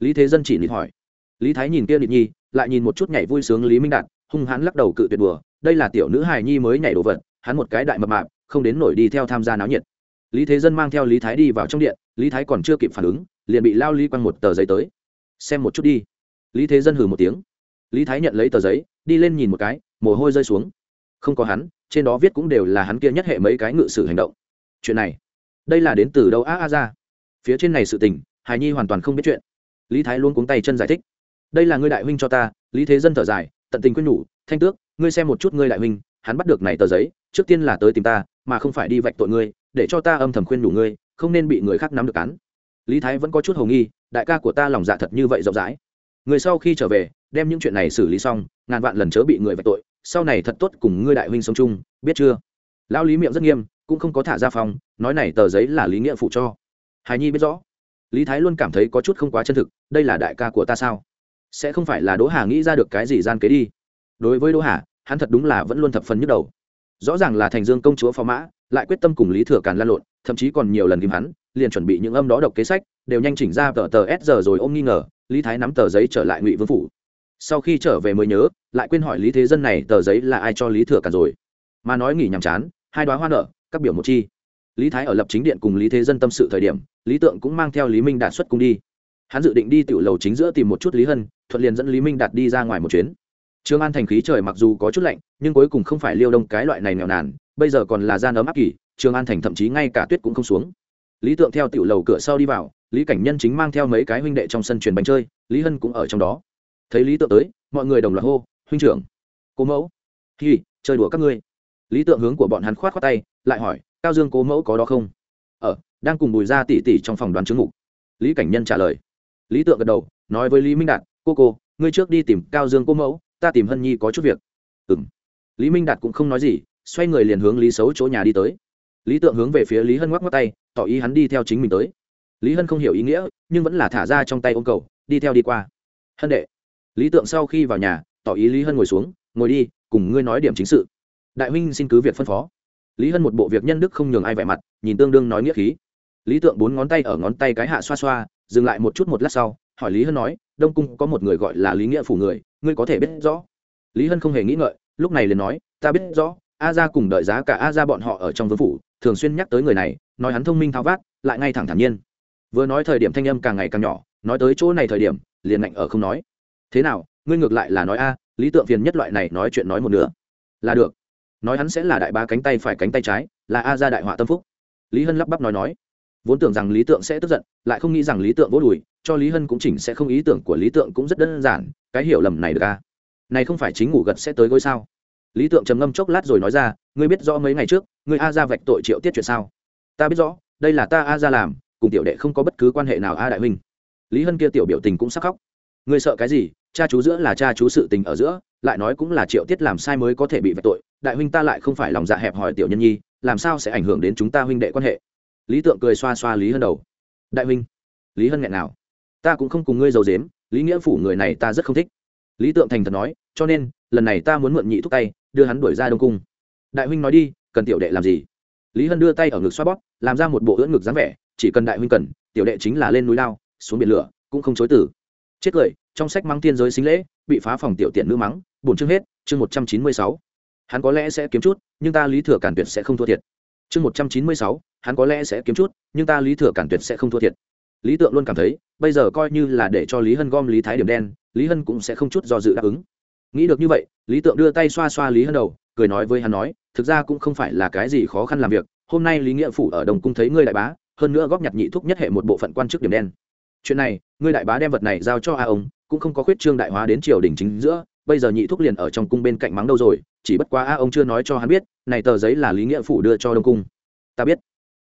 Lý thế dân chỉ nịt hỏi. Lý thái nhìn kia nịt nhi, lại nhìn một chút nhảy vui sướng lý minh đạt, hung hãn lắc đầu cự tuyệt đùa, đây là tiểu nữ hài nhi mới nhảy đồ vật, hắn một cái đại mập mạp, không đến nổi đi theo tham gia náo nhiệt. Lý thế dân mang theo lý thái đi vào trong điện, lý thái còn chưa kịp phản ứng, liền bị lao lý quăng một tờ giấy tới. Xem một chút đi. Lý thế dân hừ một tiếng. Lý thái nhận lấy tờ giấy, đi lên nhìn một cái, mồ hôi rơi xuống. Không có hắn, trên đó viết cũng đều là hắn kia nhất hệ mấy cái ngự sử hành động. Chuyện này đây là đến từ đâu? A a, ra. Phía trên này sự tình hài nhi hoàn toàn không biết chuyện. Lý thái luôn cuống tay chân giải thích. Đây là ngươi đại huynh cho ta, lý thế dân thở dài, tận tình quyết nhủ, thanh tước, ngươi xem một chút ngươi đại huynh, hắn bắt được này tờ giấy, trước tiên là tới tìm ta, mà không phải đi vạch tội ngươi, để cho ta âm thầm khuyên nhủ ngươi, không nên bị người khác nắm được án. Lý thái vẫn có chút hầu nghi, đại ca của ta lòng dạ thật như vậy rộng rãi. Người sau khi trở về, đem những chuyện này xử lý xong, ngàn vạn lần chớ bị người vạch tội, sau này thật tốt cùng ngươi đại huynh sống chung, biết chưa? Lão lý miệng rất nghiêm cũng không có thả ra phòng nói này tờ giấy là lý nghĩa phụ cho. Hài nhi biết rõ. Lý thái luôn cảm thấy có chút không quá chân thực, đây là đại ca của ta sao? Sẽ không phải là đỗ hà nghĩ ra được cái gì gian kế đi. Đối với đỗ hà, hắn thật đúng là vẫn luôn thập phần nhức đầu. Rõ ràng là thành dương công chúa phó mã, lại quyết tâm cùng lý thừa càn lan lộn, thậm chí còn nhiều lần tìm hắn, liền chuẩn bị những âm đó độc kế sách, đều nhanh chỉnh ra tờ tờ s giờ rồi ôm nghi ngờ, lý thái nắm tờ giấy trở lại ngụy vương phủ. Sau khi trở về mới nhớ, lại quên hỏi lý thế dân này tờ giấy là ai cho lý thừa càn rồi. Mà nói nghỉ nhàm chán, hai đoá hoa nở các biểu một chi lý thái ở lập chính điện cùng lý thế dân tâm sự thời điểm lý tượng cũng mang theo lý minh đạt xuất cung đi hắn dự định đi tiểu lầu chính giữa tìm một chút lý hân thuận liền dẫn lý minh đạt đi ra ngoài một chuyến Trương An thành khí trời mặc dù có chút lạnh, nhưng cuối cùng không phải liêu đông cái loại này nghèo nàn, bây giờ còn là gian ấm áp kỳ, Trương An thành thậm chí ngay cả tuyết cũng không xuống. Lý Tượng theo tiểu lầu cửa sau đi vào, Lý Cảnh Nhân chính mang theo mấy cái huynh đệ trong sân truyền bánh chơi, Lý Hân cũng ở trong đó. Thấy Lý Tượng tới, mọi người đồng loạt hô, "Huynh trưởng, Cố mẫu." "Hi, chơi đùa các ngươi." Lý Tượng hướng của bọn hắn khoát khoát tay, lại hỏi, "Cao Dương Cố mẫu có đó không?" "Ở, đang cùng Bùi Gia tỷ tỷ trong phòng đoán chứng ngủ." Lý Cảnh Nhân trả lời. lý tượng gật đầu nói với lý minh đạt cô cô ngươi trước đi tìm cao dương cô mẫu ta tìm hân nhi có chút việc. Ừ m lý minh đạt cũng không nói gì xoay người liền hướng lý xấu chỗ nhà đi tới. Lý tượng hướng về phía lý hân ngoắc ngoắc tay tỏ ý hắn đi theo chính mình tới. Lý hân không hiểu ý nghĩa nhưng vẫn là thả ra trong tay ôm cầu đi theo đi qua. Hân đệ. Lý tượng sau khi vào nhà tỏ ý lý hân ngồi xuống ngồi đi cùng ngươi nói điểm chính sự đại huynh xin cứ việc phân phó. Lý hân một bộ việc nhân đức không nhường ai vẻ mặt, nhìn tương đương nói nghĩa khí. Lý tượng bốn ngón tay ở ngón tay cái hạ xoa xoa, dừng lại một chút một lát sau, hỏi lý hân nói, đông cung có một người gọi là lý nghĩa phủ người, ngươi có thể biết rõ. Lý hân không hề nghĩ ngợi, lúc này liền nói, ta biết rõ, a ra cùng đợi giá cả a ra bọn họ ở trong vương phủ, thường xuyên nhắc tới người này, nói hắn thông minh thao vát, lại ngay thẳng thản nhiên. Vừa nói thời điểm thanh âm càng ngày càng nhỏ, nói tới chỗ này thời điểm, liền mạnh ở không nói. Thế nào, ngươi ngược lại là nói a, lý tượng phiền nhất loại này nói chuyện nói một nửa. Là được nói hắn sẽ là đại ba cánh tay phải cánh tay trái, là a ra đại họa tâm phúc. Lý hân lắp bắp nói nói, vốn tưởng rằng lý tượng sẽ tức giận, lại không nghĩ rằng lý tượng vỗ đùi, cho lý hân cũng chỉnh sẽ không ý tưởng của lý tượng cũng rất đơn giản, cái hiểu lầm này được a này không phải chính ngủ gật sẽ tới gối sao? Lý tượng trầm ngâm chốc lát rồi nói ra, ngươi biết rõ mấy ngày trước, ngươi a ra vạch tội triệu tiết chuyện sao? Ta biết rõ, đây là ta a ra làm, cùng tiểu đệ không có bất cứ quan hệ nào a đại huynh. Lý hân kia tiểu biểu tình cũng sắc khóc. Ngươi sợ cái gì? Cha chú giữa là cha chú sự tình ở giữa, lại nói cũng là triệu tiết làm sai mới có thể bị vạch tội đại huynh ta lại không phải lòng dạ hẹp hòi tiểu nhân nhi, làm sao sẽ ảnh hưởng đến chúng ta huynh đệ quan hệ? Lý tượng cười xoa xoa lý hân đầu. Đại huynh, lý hân nghẹn nào? Ta cũng không cùng ngươi giàu dếm lý nghĩa phủ người này ta rất không thích. Lý tượng thành thật nói, cho nên, lần này ta muốn mượn nhị thúc tay, đưa hắn đuổi ra đông cung. Đại huynh nói đi, cần tiểu đệ làm gì? Lý hân đưa tay ở ngực xoa bóp, làm ra một bộ ưỡn ngực dáng vẻ, chỉ cần đại huynh cần, tiểu đệ chính là lên núi lao, xuống biển lửa, cũng không chối tử chết cười, trong sách mắng tiên giới xính lễ, bị phá phòng tiểu tiện nữ mắng, bổn chương hết, chương một trăm chín mươi sáu hắn có lẽ sẽ kiếm chút, nhưng ta lý thừa cản tuyệt sẽ không thua thiệt. Chương một trăm chín mươi sáu, hắn có lẽ sẽ kiếm chút, nhưng ta lý thừa cản tuyệt sẽ không thua thiệt. Lý tượng luôn cảm thấy, bây giờ coi như là để cho lý hân gom lý thái điểm đen, lý hân cũng sẽ không chút do dự đáp ứng. Nghĩ được như vậy, lý tượng đưa tay xoa xoa lý hân đầu, cười nói với hắn nói, thực ra cũng không phải là cái gì khó khăn làm việc, hôm nay lý nghĩa phủ ở đồng cung thấy ngươi đại bá, hơn nữa góp nhặt nhị thúc nhất hệ một bộ phận quan chức điểm đen. Chuyện này, ngươi đại bá đem vật này giao cho a ông, cũng không có khuyết trương đại hóa đến triều đình chính giữa, bây giờ nhị thúc liền ở trong cung bên cạnh mắng đâu rồi chỉ bất quá a, ông chưa nói cho hắn biết, này tờ giấy là lý nghĩa phủ đưa cho đông cung. Ta biết.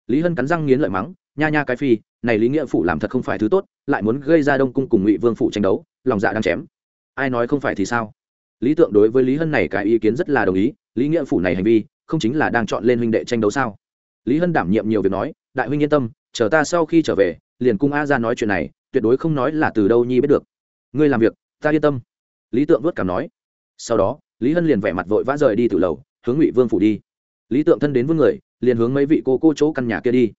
Lý hân cắn răng nghiến lợi mắng, nha nha cái phi, này lý nghĩa phủ làm thật không phải thứ tốt, lại muốn gây ra đông cung cùng ngụy vương phủ tranh đấu, lòng dạ đang chém. Ai nói không phải thì sao? Lý tượng đối với lý hân này cái ý kiến rất là đồng ý, lý nghĩa phủ này hành vi, không chính là đang chọn lên huynh đệ tranh đấu sao? Lý hân đảm nhiệm nhiều việc nói, đại huynh yên tâm, chờ ta sau khi trở về, liền cung a ra nói chuyện này, tuyệt đối không nói là từ đâu nhi biết được. Ngươi làm việc, ta yên tâm. Lý tượng vớt cảm nói. Sau đó lý hân liền vẻ mặt vội vã rời đi từ lầu, hướng ngụy vương phủ đi. Lý tượng thân đến vương người, liền hướng mấy vị cô cô chỗ căn nhà kia đi.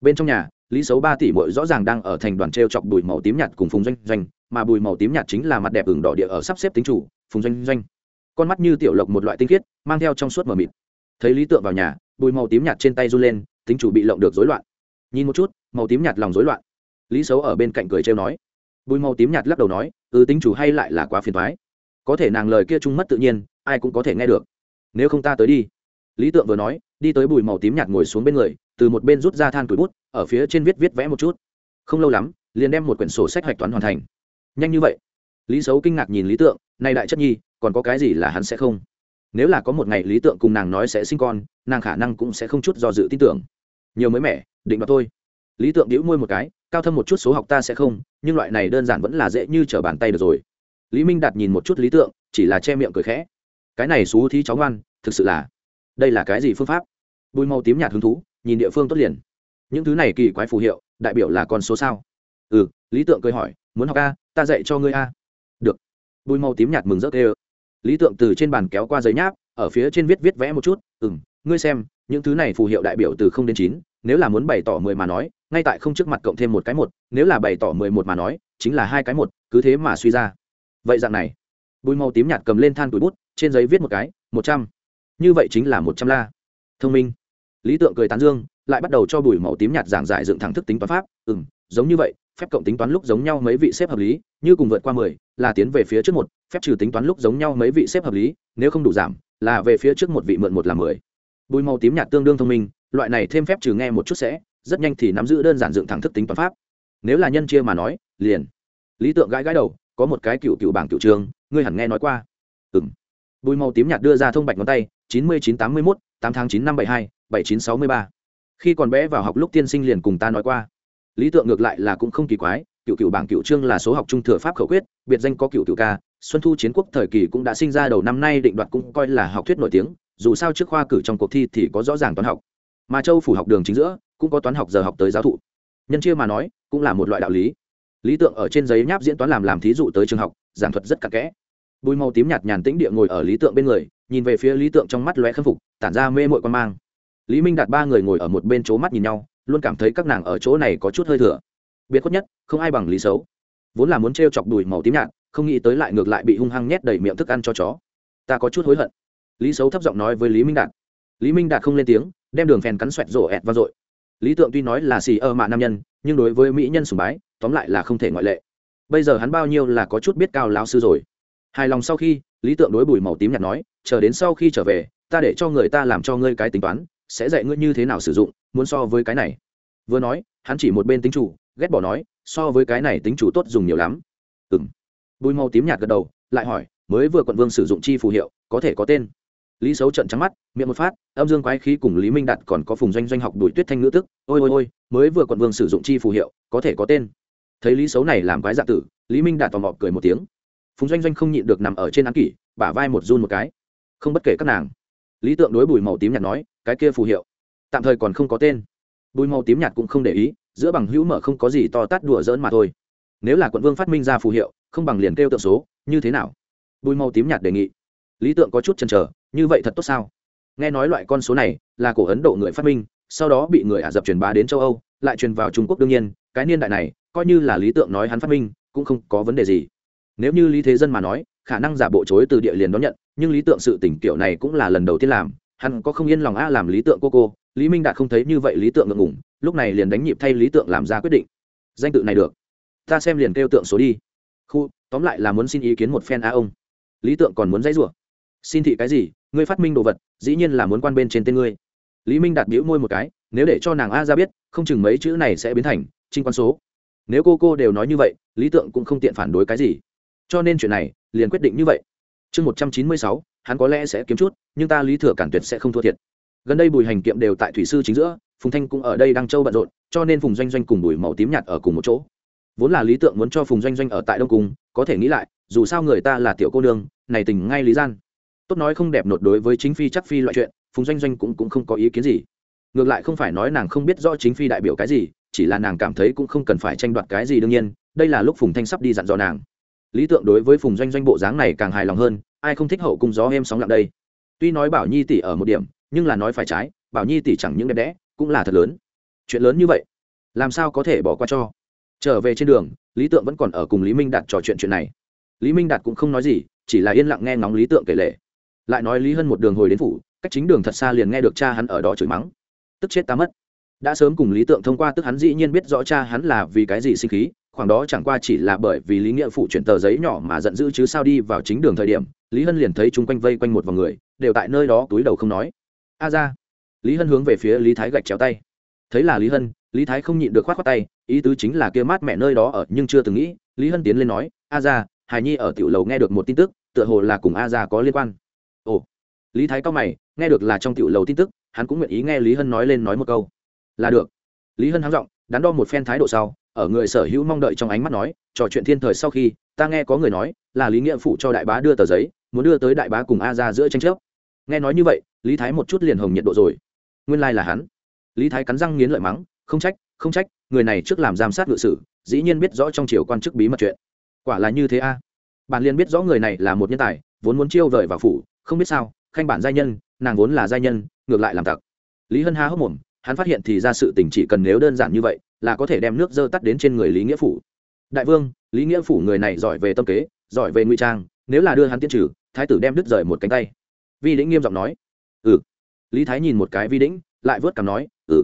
Bên trong nhà, lý xấu ba tỷ mội rõ ràng đang ở thành đoàn t r e o chọc bùi màu tím nhạt cùng phùng doanh doanh, mà bùi màu tím nhạt chính là mặt đẹp ửng đỏ địa ở sắp xếp tính chủ, phùng doanh doanh. Con mắt như tiểu lộc một loại tinh khiết, mang theo trong suốt mờ mịt. Thấy lý tượng vào nhà, bùi màu tím nhạt trên tay run lên, tính chủ bị lộng được rối loạn. Nhìn một chút màu tím nhạt lòng rối loạn. Lý xấu ở bên cạnh cười trêu nói. Bùi màu tím nhạt lắc đầu nói ừ tính chủ hay lại là quá phiền thoái có thể nàng lời kia trung mất tự nhiên ai cũng có thể nghe được. Nếu không ta tới đi. Lý tượng vừa nói, đi tới bùi màu tím nhạt ngồi xuống bên người, từ một bên rút ra than tuổi bút, ở phía trên viết viết vẽ một chút. Không lâu lắm, liền đem một quyển sổ sách hạch toán hoàn thành. Nhanh như vậy. Lý xấu kinh ngạc nhìn lý tượng nay đại chất nhi, còn có cái gì là hắn sẽ không? Nếu là có một ngày lý tượng cùng nàng nói sẽ sinh con, nàng khả năng cũng sẽ không chút do dự tin tưởng. Nhiều mới mẻ, định đoạt thôi. Lý tượng đĩu môi một cái, cao thâm một chút số học ta sẽ không, nhưng loại này đơn giản vẫn là dễ như trở bàn tay được rồi. Lý minh đạt nhìn một chút lý tượng, chỉ là che miệng cười khẽ cái này xú thí cháu ngoan, thực sự là, đây là cái gì phương pháp? Bùi màu tím nhạt hứng thú, nhìn địa phương tốt liền. Những thứ này kỳ quái phù hiệu, đại biểu là con số sao? Ừ lý tượng cười hỏi, muốn học a, ta dạy cho ngươi a. Được. Bùi màu tím nhạt mừng rỡ kêu. Lý tượng từ trên bàn kéo qua giấy nháp, ở phía trên viết viết vẽ một chút ừ m ngươi xem, những thứ này phù hiệu đại biểu từ không đến chín, nếu là muốn bày tỏ mười mà nói, ngay tại không trước mặt cộng thêm một cái một, nếu là bày tỏ mười một mà nói, chính là hai cái một, cứ thế mà suy ra. Vậy dạng này, bùi màu tím nhạt cầm lên than túi bút trên giấy viết một cái, một trăm. Như vậy chính là một trăm la. Thông minh. Lý tượng cười tán dương, lại bắt đầu cho bùi màu tím nhạt giảng giải dựng thẳng thức tính toán pháp. Ừ m giống như vậy, phép cộng tính toán lúc giống nhau mấy vị xếp hợp lý, như cùng vượt qua mười, là tiến về phía trước một, phép trừ tính toán lúc giống nhau mấy vị xếp hợp lý, nếu không đủ giảm, là về phía trước một vị mượn một là mười. Bùi màu tím nhạt tương đương thông minh, loại này thêm phép trừ nghe một chút sẽ, rất nhanh thì nắm giữ đơn giản dựng thẳng thức tính toán pháp. Nếu là nhân chia mà nói, liền. Lý tượng gãi gãi đầu, có một cái cựu cựu bảng cựu trường, ngươi hẳn nghe nói qua. Ừng bùi màu tím nhạt đưa ra thông bạch ngón tay, chín mươi chín tám mươi mốt, tám tháng chín năm bảy hai, bảy chín sáu mươi ba. Khi còn bé vào học lúc tiên sinh liền cùng ta nói qua. Lý tượng ngược lại là cũng không kỳ quái, cựu cựu bảng cựu trương là số học trung thừa pháp khẩu quyết, biệt danh có cựu cựu ca, xuân thu chiến quốc thời kỳ cũng đã sinh ra đầu năm nay định đoạt cũng coi là học thuyết nổi tiếng, dù sao trước khoa cử trong cuộc thi thì có rõ ràng toán học. Mà châu phủ học đường chính giữa, cũng có toán học giờ học tới giáo thụ. Nhân chia mà nói, cũng là một loại đạo lý. Lý tượng ở trên giấy nháp diễn toán làm làm thí dụ tới trường học, giảng thuật rất cặn kẽ bùi màu tím nhạt nhàn tĩnh địa ngồi ở lý tượng bên người, nhìn về phía lý tượng trong mắt lóe khâm phục, tản ra mê mội quan mang. Lý minh đạt ba người ngồi ở một bên chỗ mắt nhìn nhau, luôn cảm thấy các nàng ở chỗ này có chút hơi thừa. Biệt khuất nhất, không ai bằng lý xấu. Vốn là muốn t r e o chọc đùi màu tím nhạt, không nghĩ tới lại ngược lại bị hung hăng nhét đầy miệng thức ăn cho chó. Ta có chút hối hận. Lý xấu thấp giọng nói với lý minh đạt. Lý minh đạt không lên tiếng, đem đường phèn cắn xoẹt rổ ẹt vang dội. Lý tượng tuy nói là xì ơ mạ nam nhân, nhưng đối với mỹ nhân sùng bái, tóm lại là không thể ngoại lệ. Bây giờ hắn bao nhiêu là có chút biết cao lão sư rồi hài lòng sau khi, lý tượng đối bùi màu tím nhạt nói, chờ đến sau khi trở về, ta để cho người ta làm cho ngươi cái tính toán, sẽ dạy ngươi như thế nào sử dụng, muốn so với cái này. Vừa nói, hắn chỉ một bên tính chủ, ghét bỏ nói, so với cái này tính chủ tốt dùng nhiều lắm. Ừng bùi màu tím nhạt gật đầu, lại hỏi, mới vừa quận vương sử dụng chi phù hiệu, có thể có tên? Lý xấu trận trắng mắt, miệng một phát, âm dương quái khí cùng lý minh đạt còn có phùng doanh doanh học đuổi tuyết thanh ngữ tức, ôi ôi ôi, mới vừa quận vương sử dụng chi phù hiệu, có thể có tên. Thấy lý xấu này làm quái dạ tử, lý minh đạt tò mò cười một tiếng phùng doanh doanh không nhịn được nằm ở trên án kỷ, bả vai một run một cái. Không bất kể các nàng. Lý tượng đối bùi màu tím nhạt nói, cái kia phù hiệu, tạm thời còn không có tên. Bùi màu tím nhạt cũng không để ý, giữa bằng hữu mở không có gì to tát đùa dỡn mà thôi. Nếu là quận vương phát minh ra phù hiệu, không bằng liền kêu tượng số, như thế nào? Bùi màu tím nhạt đề nghị. Lý tượng có chút chần chờ, như vậy thật tốt sao? Nghe nói loại con số này là cổ ấn độ người phát minh, sau đó bị người ả rập truyền bá đến châu âu, lại truyền vào trung quốc đương nhiên, cái niên đại này coi như là lý tượng nói hắn phát minh, cũng không có vấn đề gì nếu như lý thế dân mà nói, khả năng giả bộ chối từ địa liền đón nhận, nhưng lý tượng sự tỉnh kiểu này cũng là lần đầu tiên làm. Hắn có không yên lòng a làm lý tượng cô cô, lý minh đạt không thấy như vậy lý tượng ngượng ngủng lúc này liền đánh nhịp thay lý tượng làm ra quyết định. Danh tự này được. Ta xem liền kêu tượng số đi. Khu, tóm lại là muốn xin ý kiến một phen a ông. Lý tượng còn muốn dãy rủa. Xin thị cái gì, ngươi phát minh đồ vật, dĩ nhiên là muốn quan bên trên tên ngươi. Lý minh đạt biểu môi một cái, nếu để cho nàng a ra biết, không chừng mấy chữ này sẽ biến thành, trinh quan số. Nếu cô cô đều nói như vậy, lý tượng cũng không tiện phản đối cái gì cho nên chuyện này liền quyết định như vậy. Chương một trăm chín mươi sáu hắn có lẽ sẽ kiếm chút nhưng ta lý thừa cản tuyệt sẽ không thua thiệt. Gần đây bùi hành kiệm đều tại thủy sư chính giữa phùng thanh cũng ở đây đang châu bận rộn cho nên phùng doanh doanh cùng bùi màu tím nhạt ở cùng một chỗ. Vốn là lý tượng muốn cho phùng doanh doanh ở tại đông cung có thể nghĩ lại dù sao người ta là tiểu cô nương này tình ngay lý gian. Tốt nói không đẹp nột đối với chính phi chắc phi loại chuyện phùng doanh doanh cũng, cũng không có ý kiến gì. Ngược lại không phải nói nàng không biết rõ chính phi đại biểu cái gì chỉ là nàng cảm thấy cũng không cần phải tranh đoạt cái gì đương nhiên đây là lúc phùng thanh sắp đi dặn dò nàng lý tượng đối với phùng doanh doanh bộ dáng này càng hài lòng hơn, ai không thích hậu cung gió êm sóng lặng đây? Tuy nói bảo nhi tỷ ở một điểm, nhưng là nói phải trái, bảo nhi tỷ chẳng những đẹp đẽ, cũng là thật lớn. Chuyện lớn như vậy, làm sao có thể bỏ qua cho? Trở về trên đường, lý tượng vẫn còn ở cùng lý minh đạt trò chuyện chuyện này. Lý minh đạt cũng không nói gì, chỉ là yên lặng nghe ngóng lý tượng kể lể. Lại nói lý hân một đường hồi đến phủ, cách chính đường thật xa liền nghe được cha hắn ở đó chửi mắng. Tức chết ta mất. Đã sớm cùng lý tượng thông qua, tức hắn dĩ nhiên biết rõ cha hắn là vì cái gì sinh khí khoảng đó chẳng qua chỉ là bởi vì lý nghĩa phụ chuyển tờ giấy nhỏ mà giận dữ chứ sao đi vào chính đường thời điểm, lý hân liền thấy chung quanh vây quanh một vòng người, đều tại nơi đó túi đầu không nói. A ra. Lý hân hướng về phía lý thái gạch chéo tay. Thấy là lý hân, lý thái không nhịn được k h o á t khoác tay, ý tứ chính là kia mát mẹ nơi đó ở nhưng chưa từng nghĩ, lý hân tiến lên nói, a ra, hài nhi ở tiểu lầu nghe được một tin tức, tựa hồ là cùng a ra có liên quan. Ồ. Lý thái cao mày, nghe được là trong tiểu lầu tin tức, hắn cũng nguyện ý nghe lý hân nói lên nói một câu. Là được. Lý hân háng r ộ n g đắn đo một phen thái độ sau ở người sở hữu mong đợi trong ánh mắt nói, trò chuyện thiên thời sau khi, ta nghe có người nói là lý nghĩa phụ cho đại bá đưa tờ giấy, muốn đưa tới đại bá cùng a ra giữa tranh chấp. Nghe nói như vậy, lý thái một chút liền hồng nhiệt độ rồi. Nguyên lai là hắn. Lý thái cắn răng nghiến lợi mắng, không trách không trách, người này trước làm giám sát ngự sử, dĩ nhiên biết rõ trong triều quan chức bí mật chuyện. Quả là như thế a. À? bản biết rõ người này là một nhân tài, vốn muốn chiêu vời vào phủ, không biết sao, khanh bản giai nhân, nàng vốn là giai nhân, ngược lại làm tặc. Lý hân ha hốc mồm hắn phát hiện thì ra sự tình chỉ cần nếu đơn giản như vậy là có thể đem nước dơ tắt đến trên người lý nghĩa phủ đại vương lý nghĩa phủ người này giỏi về tâm kế giỏi về ngụy trang nếu là đưa hắn tiên trừ thái tử đem đứt rời một cánh tay vi đĩnh nghiêm giọng nói ừ lý thái nhìn một cái vi đĩnh lại vớt cằm nói ừ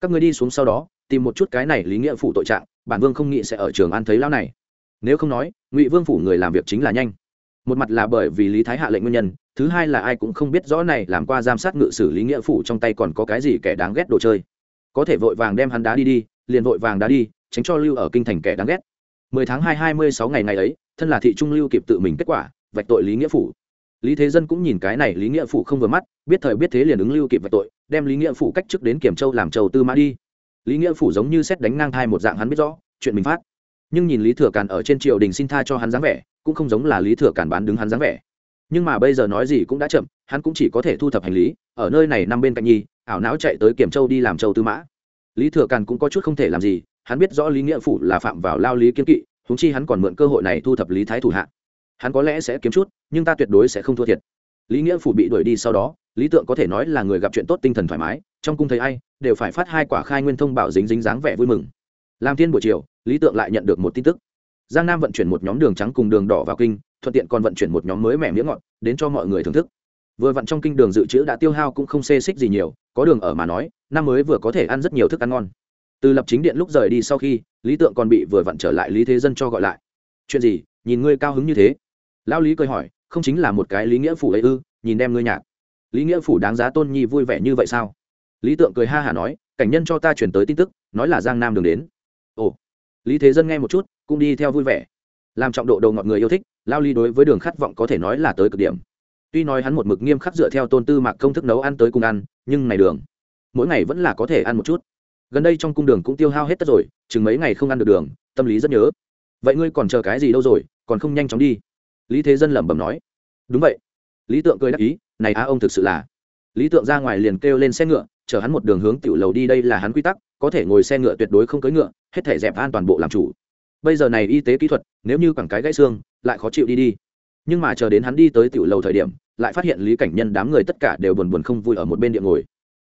các người đi xuống sau đó tìm một chút cái này lý nghĩa phủ tội trạng bản vương không nghĩ sẽ ở trường an thấy lão này nếu không nói ngụy vương phủ người làm việc chính là nhanh một mặt là bởi vì lý thái hạ lệnh nguyên nhân thứ hai là ai cũng không biết rõ này, làm qua giám sát ngự sử lý nghĩa phủ trong tay còn có cái gì kẻ đáng ghét đồ chơi. Có thể vội vàng đem hắn đá đi đi, liền vội vàng đá đi, tránh cho lưu ở kinh thành kẻ đáng ghét. Mười tháng hai hai mươi sáu ngày ngày ấy, thân là thị trung lưu kịp tự mình kết quả, vạch tội lý nghĩa phủ. Lý thế dân cũng nhìn cái này, lý nghĩa phủ không vừa mắt, biết thời biết thế liền ứng lưu kịp vạch tội, đem lý nghĩa phủ cách chức đến kiểm châu làm châu tư mã đi. Lý nghĩa phủ giống như xét đánh ngang thai một dạng hắn biết rõ, chuyện mình phát. Nhưng nhìn lý thừa càn ở trên triều đình xin tha cho hắn dáng vẻ, cũng không giống là lý thừa càn bán đứng hắn dáng vẻ nhưng mà bây giờ nói gì cũng đã chậm, hắn cũng chỉ có thể thu thập hành lý, ở nơi này nằm bên cạnh nhi, ảo não chạy tới kiểm châu đi làm châu tư mã. Lý thừa càn cũng có chút không thể làm gì, hắn biết rõ lý nghĩa phủ là phạm vào lao lý kiếm kỵ húng chi hắn còn mượn cơ hội này thu thập lý thái thủ hạ. Hắn có lẽ sẽ kiếm chút, nhưng ta tuyệt đối sẽ không thua thiệt. Lý nghĩa phủ bị đuổi đi sau đó, lý tượng có thể nói là người gặp chuyện tốt tinh thần thoải mái, trong cung thấy ai, đều phải phát hai quả khai nguyên thông bảo dính dính dáng vẻ vui mừng. Làm thiên buổi chiều, lý tượng lại nhận được một tin tức giang nam vận chuyển một nhóm đường trắng cùng đường đỏ vào kinh, thuận tiện còn vận chuyển một nhóm mới mẻ miếng ngọt, đến cho mọi người thưởng thức. Vừa vặn trong kinh đường dự trữ đã tiêu hao cũng không xê xích gì nhiều, có đường ở mà nói, năm mới vừa có thể ăn rất nhiều thức ăn ngon. Từ lập chính điện lúc rời đi sau khi, lý tượng còn bị vừa vặn trở lại lý thế dân cho gọi lại. Chuyện gì? Nhìn ngươi cao hứng như thế? Lão lý cười hỏi, không chính là một cái lý nghĩa phủ ấy ư? Nhìn đem ngươi nhạc. Lý nghĩa phủ đáng giá tôn nhi vui vẻ như vậy sao? Lý tượng cười ha hả nói, cảnh nhân cho ta chuyển tới tin tức, nói là giang nam đường đến. Ồ. Lý thế dân nghe một chút cũng đi theo vui vẻ. Làm trọng độ đầu ngọt người yêu thích, lao ly đối với đường khát vọng có thể nói là tới cực điểm. Tuy nói hắn một mực nghiêm khắc dựa theo tôn tư mạc công thức nấu ăn tới cùng ăn, nhưng này đường, mỗi ngày vẫn là có thể ăn một chút. Gần đây trong cung đường cũng tiêu hao hết tất rồi, chừng mấy ngày không ăn được đường, tâm lý rất nhớ. Vậy ngươi còn chờ cái gì đâu rồi, còn không nhanh chóng đi. Lý thế dân lẩm bẩm nói. Đúng vậy. Lý tượng cười đáp ý, này á ông thực sự là. Lý tượng ra ngoài liền kêu lên xe ngựa, chở hắn một đường hướng tiểu lầu đi đây là hắn quy tắc, có thể ngồi xe ngựa tuyệt đối không cưỡi ngựa, hết thể dẹp an toàn bộ làm chủ bây giờ này y tế kỹ thuật, nếu như quảng cái gãy xương, lại khó chịu đi đi. Nhưng mà chờ đến hắn đi tới tiểu lầu thời điểm, lại phát hiện lý cảnh nhân đám người tất cả đều buồn buồn không vui ở một bên địa ngồi.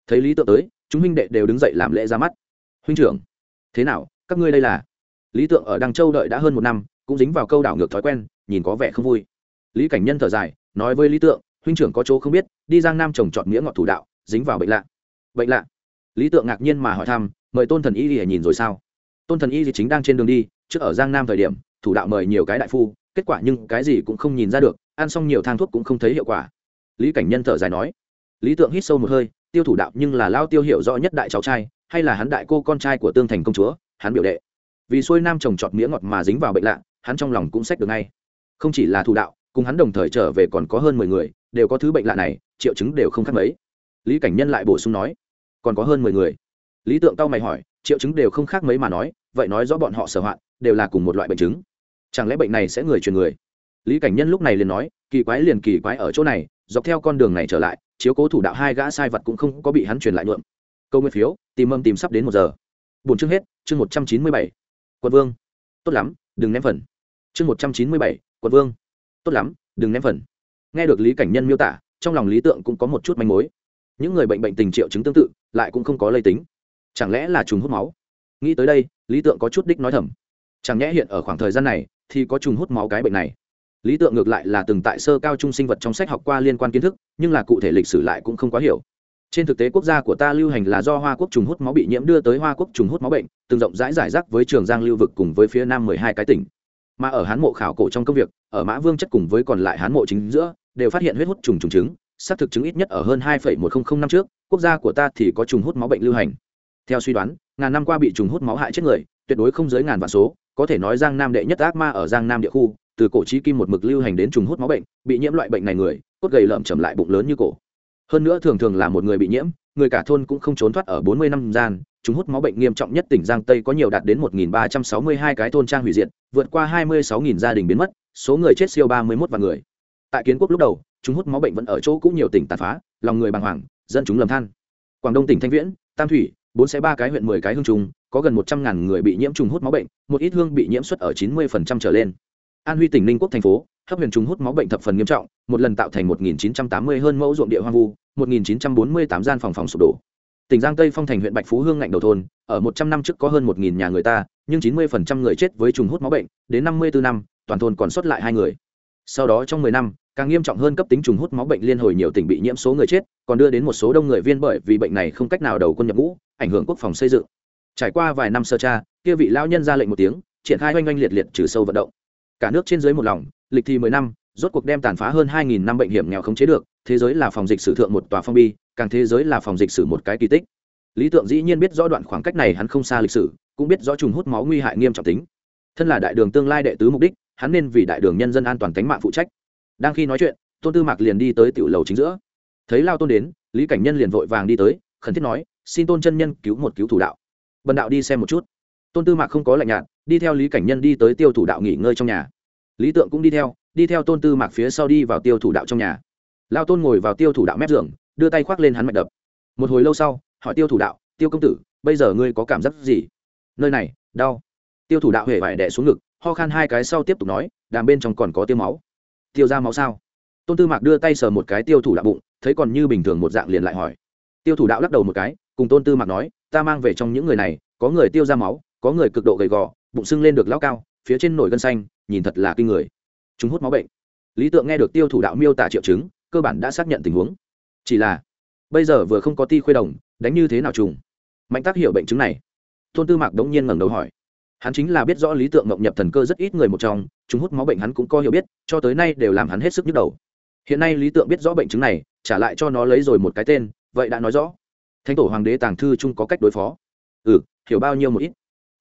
Thấy lý tượng tới, chúng huynh đệ đều đứng dậy làm lễ ra mắt. Huynh trưởng, thế nào, các ngươi đây là? Lý tượng ở đăng châu đợi đã hơn một năm, cũng dính vào câu đảo ngược thói quen, nhìn có vẻ không vui. Lý cảnh nhân thở dài, nói với lý tượng, huynh trưởng có chỗ không biết, đi giang nam trồng trọt nghĩa ngọt thủ đạo, dính vào bệnh lạ. Bệnh lạ? Lý tượng ngạc nhiên mà hỏi thăm, mời tôn thần y để nhìn rồi sao? Tôn thần y thì chính đang trên đường đi, trước ở giang nam thời điểm, thủ đạo mời nhiều cái đại phu, kết quả nhưng cái gì cũng không nhìn ra được, ăn xong nhiều thang thuốc cũng không thấy hiệu quả. Lý cảnh nhân thở dài nói, lý tượng hít sâu một hơi, tiêu thủ đạo nhưng là lao tiêu hiểu rõ nhất đại cháu trai, hay là hắn đại cô con trai của tương thành công chúa, hắn biểu đệ. Vì xuôi nam trồng trọt mía ngọt mà dính vào bệnh lạ, hắn trong lòng cũng sách được ngay. Không chỉ là thủ đạo, cùng hắn đồng thời trở về còn có hơn mười người, đều có thứ bệnh lạ này, triệu chứng đều không khác mấy. Lý cảnh nhân lại bổ sung nói, còn có hơn mười người. Lý tượng tao mày hỏi triệu chứng đều không khác mấy mà nói, vậy nói rõ bọn họ sở hoạn, đều là cùng một loại bệnh chứng. Chẳng lẽ bệnh này sẽ người truyền người? Lý cảnh nhân lúc này liền nói, kỳ quái liền kỳ quái ở chỗ này, dọc theo con đường này trở lại, chiếu cố thủ đạo hai gã sai vật cũng không có bị hắn truyền lại nhuộm. Câu nguyên phiếu, tìm âm tìm sắp đến một giờ. Bốn chương hết, chương một trăm chín mươi bảy. Quân vương. Tốt lắm, đừng ném phần. Chương một trăm chín mươi bảy quân vương. Tốt lắm, đừng ném phần. Nghe được lý cảnh nhân miêu tả, trong lòng lý tượng cũng có một chút manh mối. Những người bệnh bệnh tình triệu chứng tương tự, lại cũng không có lây tính chẳng lẽ là trùng hút máu? Nghĩ tới đây, lý tượng có chút đích nói thầm. Chẳng nhẽ hiện ở khoảng thời gian này, thì có trùng hút máu cái bệnh này. Lý tượng ngược lại là từng tại sơ cao trung sinh vật trong sách học qua liên quan kiến thức, nhưng là cụ thể lịch sử lại cũng không quá hiểu. Trên thực tế quốc gia của ta lưu hành là do hoa quốc trùng hút máu bị nhiễm đưa tới hoa quốc trùng hút máu bệnh, từng rộng rãi giải rác với trường giang lưu vực cùng với phía nam mười hai cái tỉnh. Mà ở hán mộ khảo cổ trong công việc, ở mã vương chất cùng với còn lại hán mộ chính giữa, đều phát hiện huyết hút trùng trùng trứng, xác thực chứng ít nhất ở hơn hai một trăm linh năm trước, quốc gia của ta thì có trùng hút máu bệnh lưu hành theo suy đoán, ngàn năm qua bị trùng hút máu hại chết người, tuyệt đối không dưới ngàn vạn số, có thể nói giang nam đệ nhất ác ma ở giang nam địa khu, từ cổ trí kim một mực lưu hành đến trùng hút máu bệnh, bị nhiễm loại bệnh này người, cốt gầy lợm chầm lại bụng lớn như cổ. Hơn nữa thường thường là một người bị nhiễm, người cả thôn cũng không trốn thoát ở bốn mươi năm gian chúng hút máu bệnh nghiêm trọng nhất tỉnh giang tây có nhiều đạt đến một ba trăm sáu mươi hai cái thôn trang hủy diệt, vượt qua hai mươi sáu gia đình biến mất, số người chết siêu ba mươi một vạn người. Tại kiến quốc lúc đầu chúng hút máu bệnh vẫn ở chỗ cũng nhiều tỉnh tàn phá, lòng người bàng hoàng, dân chúng lầm than. Quảng đông tỉnh thanh viễn, tam thủy bốn sẽ ba cái huyện mười cái hương trùng, có gần một trăm ngàn người bị nhiễm trùng hút máu bệnh, một ít hương bị nhiễm suất ở chín mươi trở lên. An huy tỉnh ninh quốc thành phố, hấp huyền trùng hút máu bệnh thập phần nghiêm trọng, một lần tạo thành 1980 hơn mẫu ruộng địa hoang vu 1948 gian phòng phòng sụp đổ. Tỉnh giang tây phong thành huyện bạch phú hương ngạnh đầu thôn, ở 100 năm trước có hơn 1.000 nhà người ta, nhưng 90% người chết với trùng hút máu bệnh, đến 54 năm, toàn thôn còn sót lại hai người. Sau đó trong 10 năm càng nghiêm trọng hơn cấp tính trùng hút máu bệnh liên hồi nhiều tỉnh bị nhiễm số người chết, còn đưa đến một số đông người viên bởi vì bệnh này không cách nào đầu quân nhập ngũ, ảnh hưởng quốc phòng xây dựng. Trải qua vài năm sơ tra, kia vị lão nhân ra lệnh một tiếng, triển khai oanh oanh liệt liệt trừ sâu vận động. Cả nước trên dưới một lòng, lịch thì mười năm, rốt cuộc đem tàn phá hơn hai nghìn năm bệnh hiểm nghèo không chế được, thế giới là phòng dịch sử thượng một tòa phong bi, càng thế giới là phòng dịch sử một cái kỳ tích. Lý tượng dĩ nhiên biết rõ đoạn khoảng cách này hắn không xa lịch sử, cũng biết rõ trùng hút máu nguy hại nghiêm trọng tính. Thân là đại đường tương lai đệ tứ mục đích, hắn nên vì đại đường nhân dân an toàn tính mạng phụ trách đang khi nói chuyện, tôn tư mạc liền đi tới tiểu lầu chính giữa. Thấy lao tôn đến, lý cảnh nhân liền vội vàng đi tới, khẩn thiết nói, xin tôn chân nhân cứu một cứu thủ đạo. Bần đạo đi xem một chút. Tôn tư mạc không có lạnh nhạt, đi theo lý cảnh nhân đi tới tiêu thủ đạo nghỉ ngơi trong nhà. Lý tượng cũng đi theo đi theo tôn tư mạc phía sau đi vào tiêu thủ đạo trong nhà. Lao tôn ngồi vào tiêu thủ đạo mép giường, đưa tay khoác lên hắn mạch đập. Một hồi lâu sau, hỏi tiêu thủ đạo, tiêu công tử, bây giờ ngươi có cảm giác gì? Nơi này, đau. Tiêu thủ đạo huệ vải đẻ xuống ngực, ho khan hai cái sau tiếp tục nói, đàm bên trong còn có tiêu máu tiêu ra máu sao? Tôn tư mạc đưa tay sờ một cái tiêu thủ đạo bụng, thấy còn như bình thường một dạng liền lại hỏi. Tiêu thủ đạo lắc đầu một cái, cùng tôn tư mạc nói, ta mang về trong những người này, có người tiêu ra máu, có người cực độ gầy gò, bụng sưng lên được lao cao, phía trên nổi gân xanh, nhìn thật là kinh người. Chúng hút máu bệnh. Lý tượng nghe được tiêu thủ đạo miêu tả triệu chứng, cơ bản đã xác nhận tình huống. Chỉ là, bây giờ vừa không có ti khuê đồng, đánh như thế nào trùng? Mạnh tác hiểu bệnh chứng này. Tôn tư mạc đống nhiên ngẩng đầu hỏi hắn chính là biết rõ lý tượng ngộng nhập thần cơ rất ít người một trong, chúng hút máu bệnh hắn cũng có hiểu biết, cho tới nay đều làm hắn hết sức nhức đầu. Hiện nay lý tượng biết rõ bệnh chứng này, trả lại cho nó lấy rồi một cái tên, vậy đã nói rõ. Thánh tổ hoàng đế tàng thư chung có cách đối phó. Ừ hiểu bao nhiêu một ít.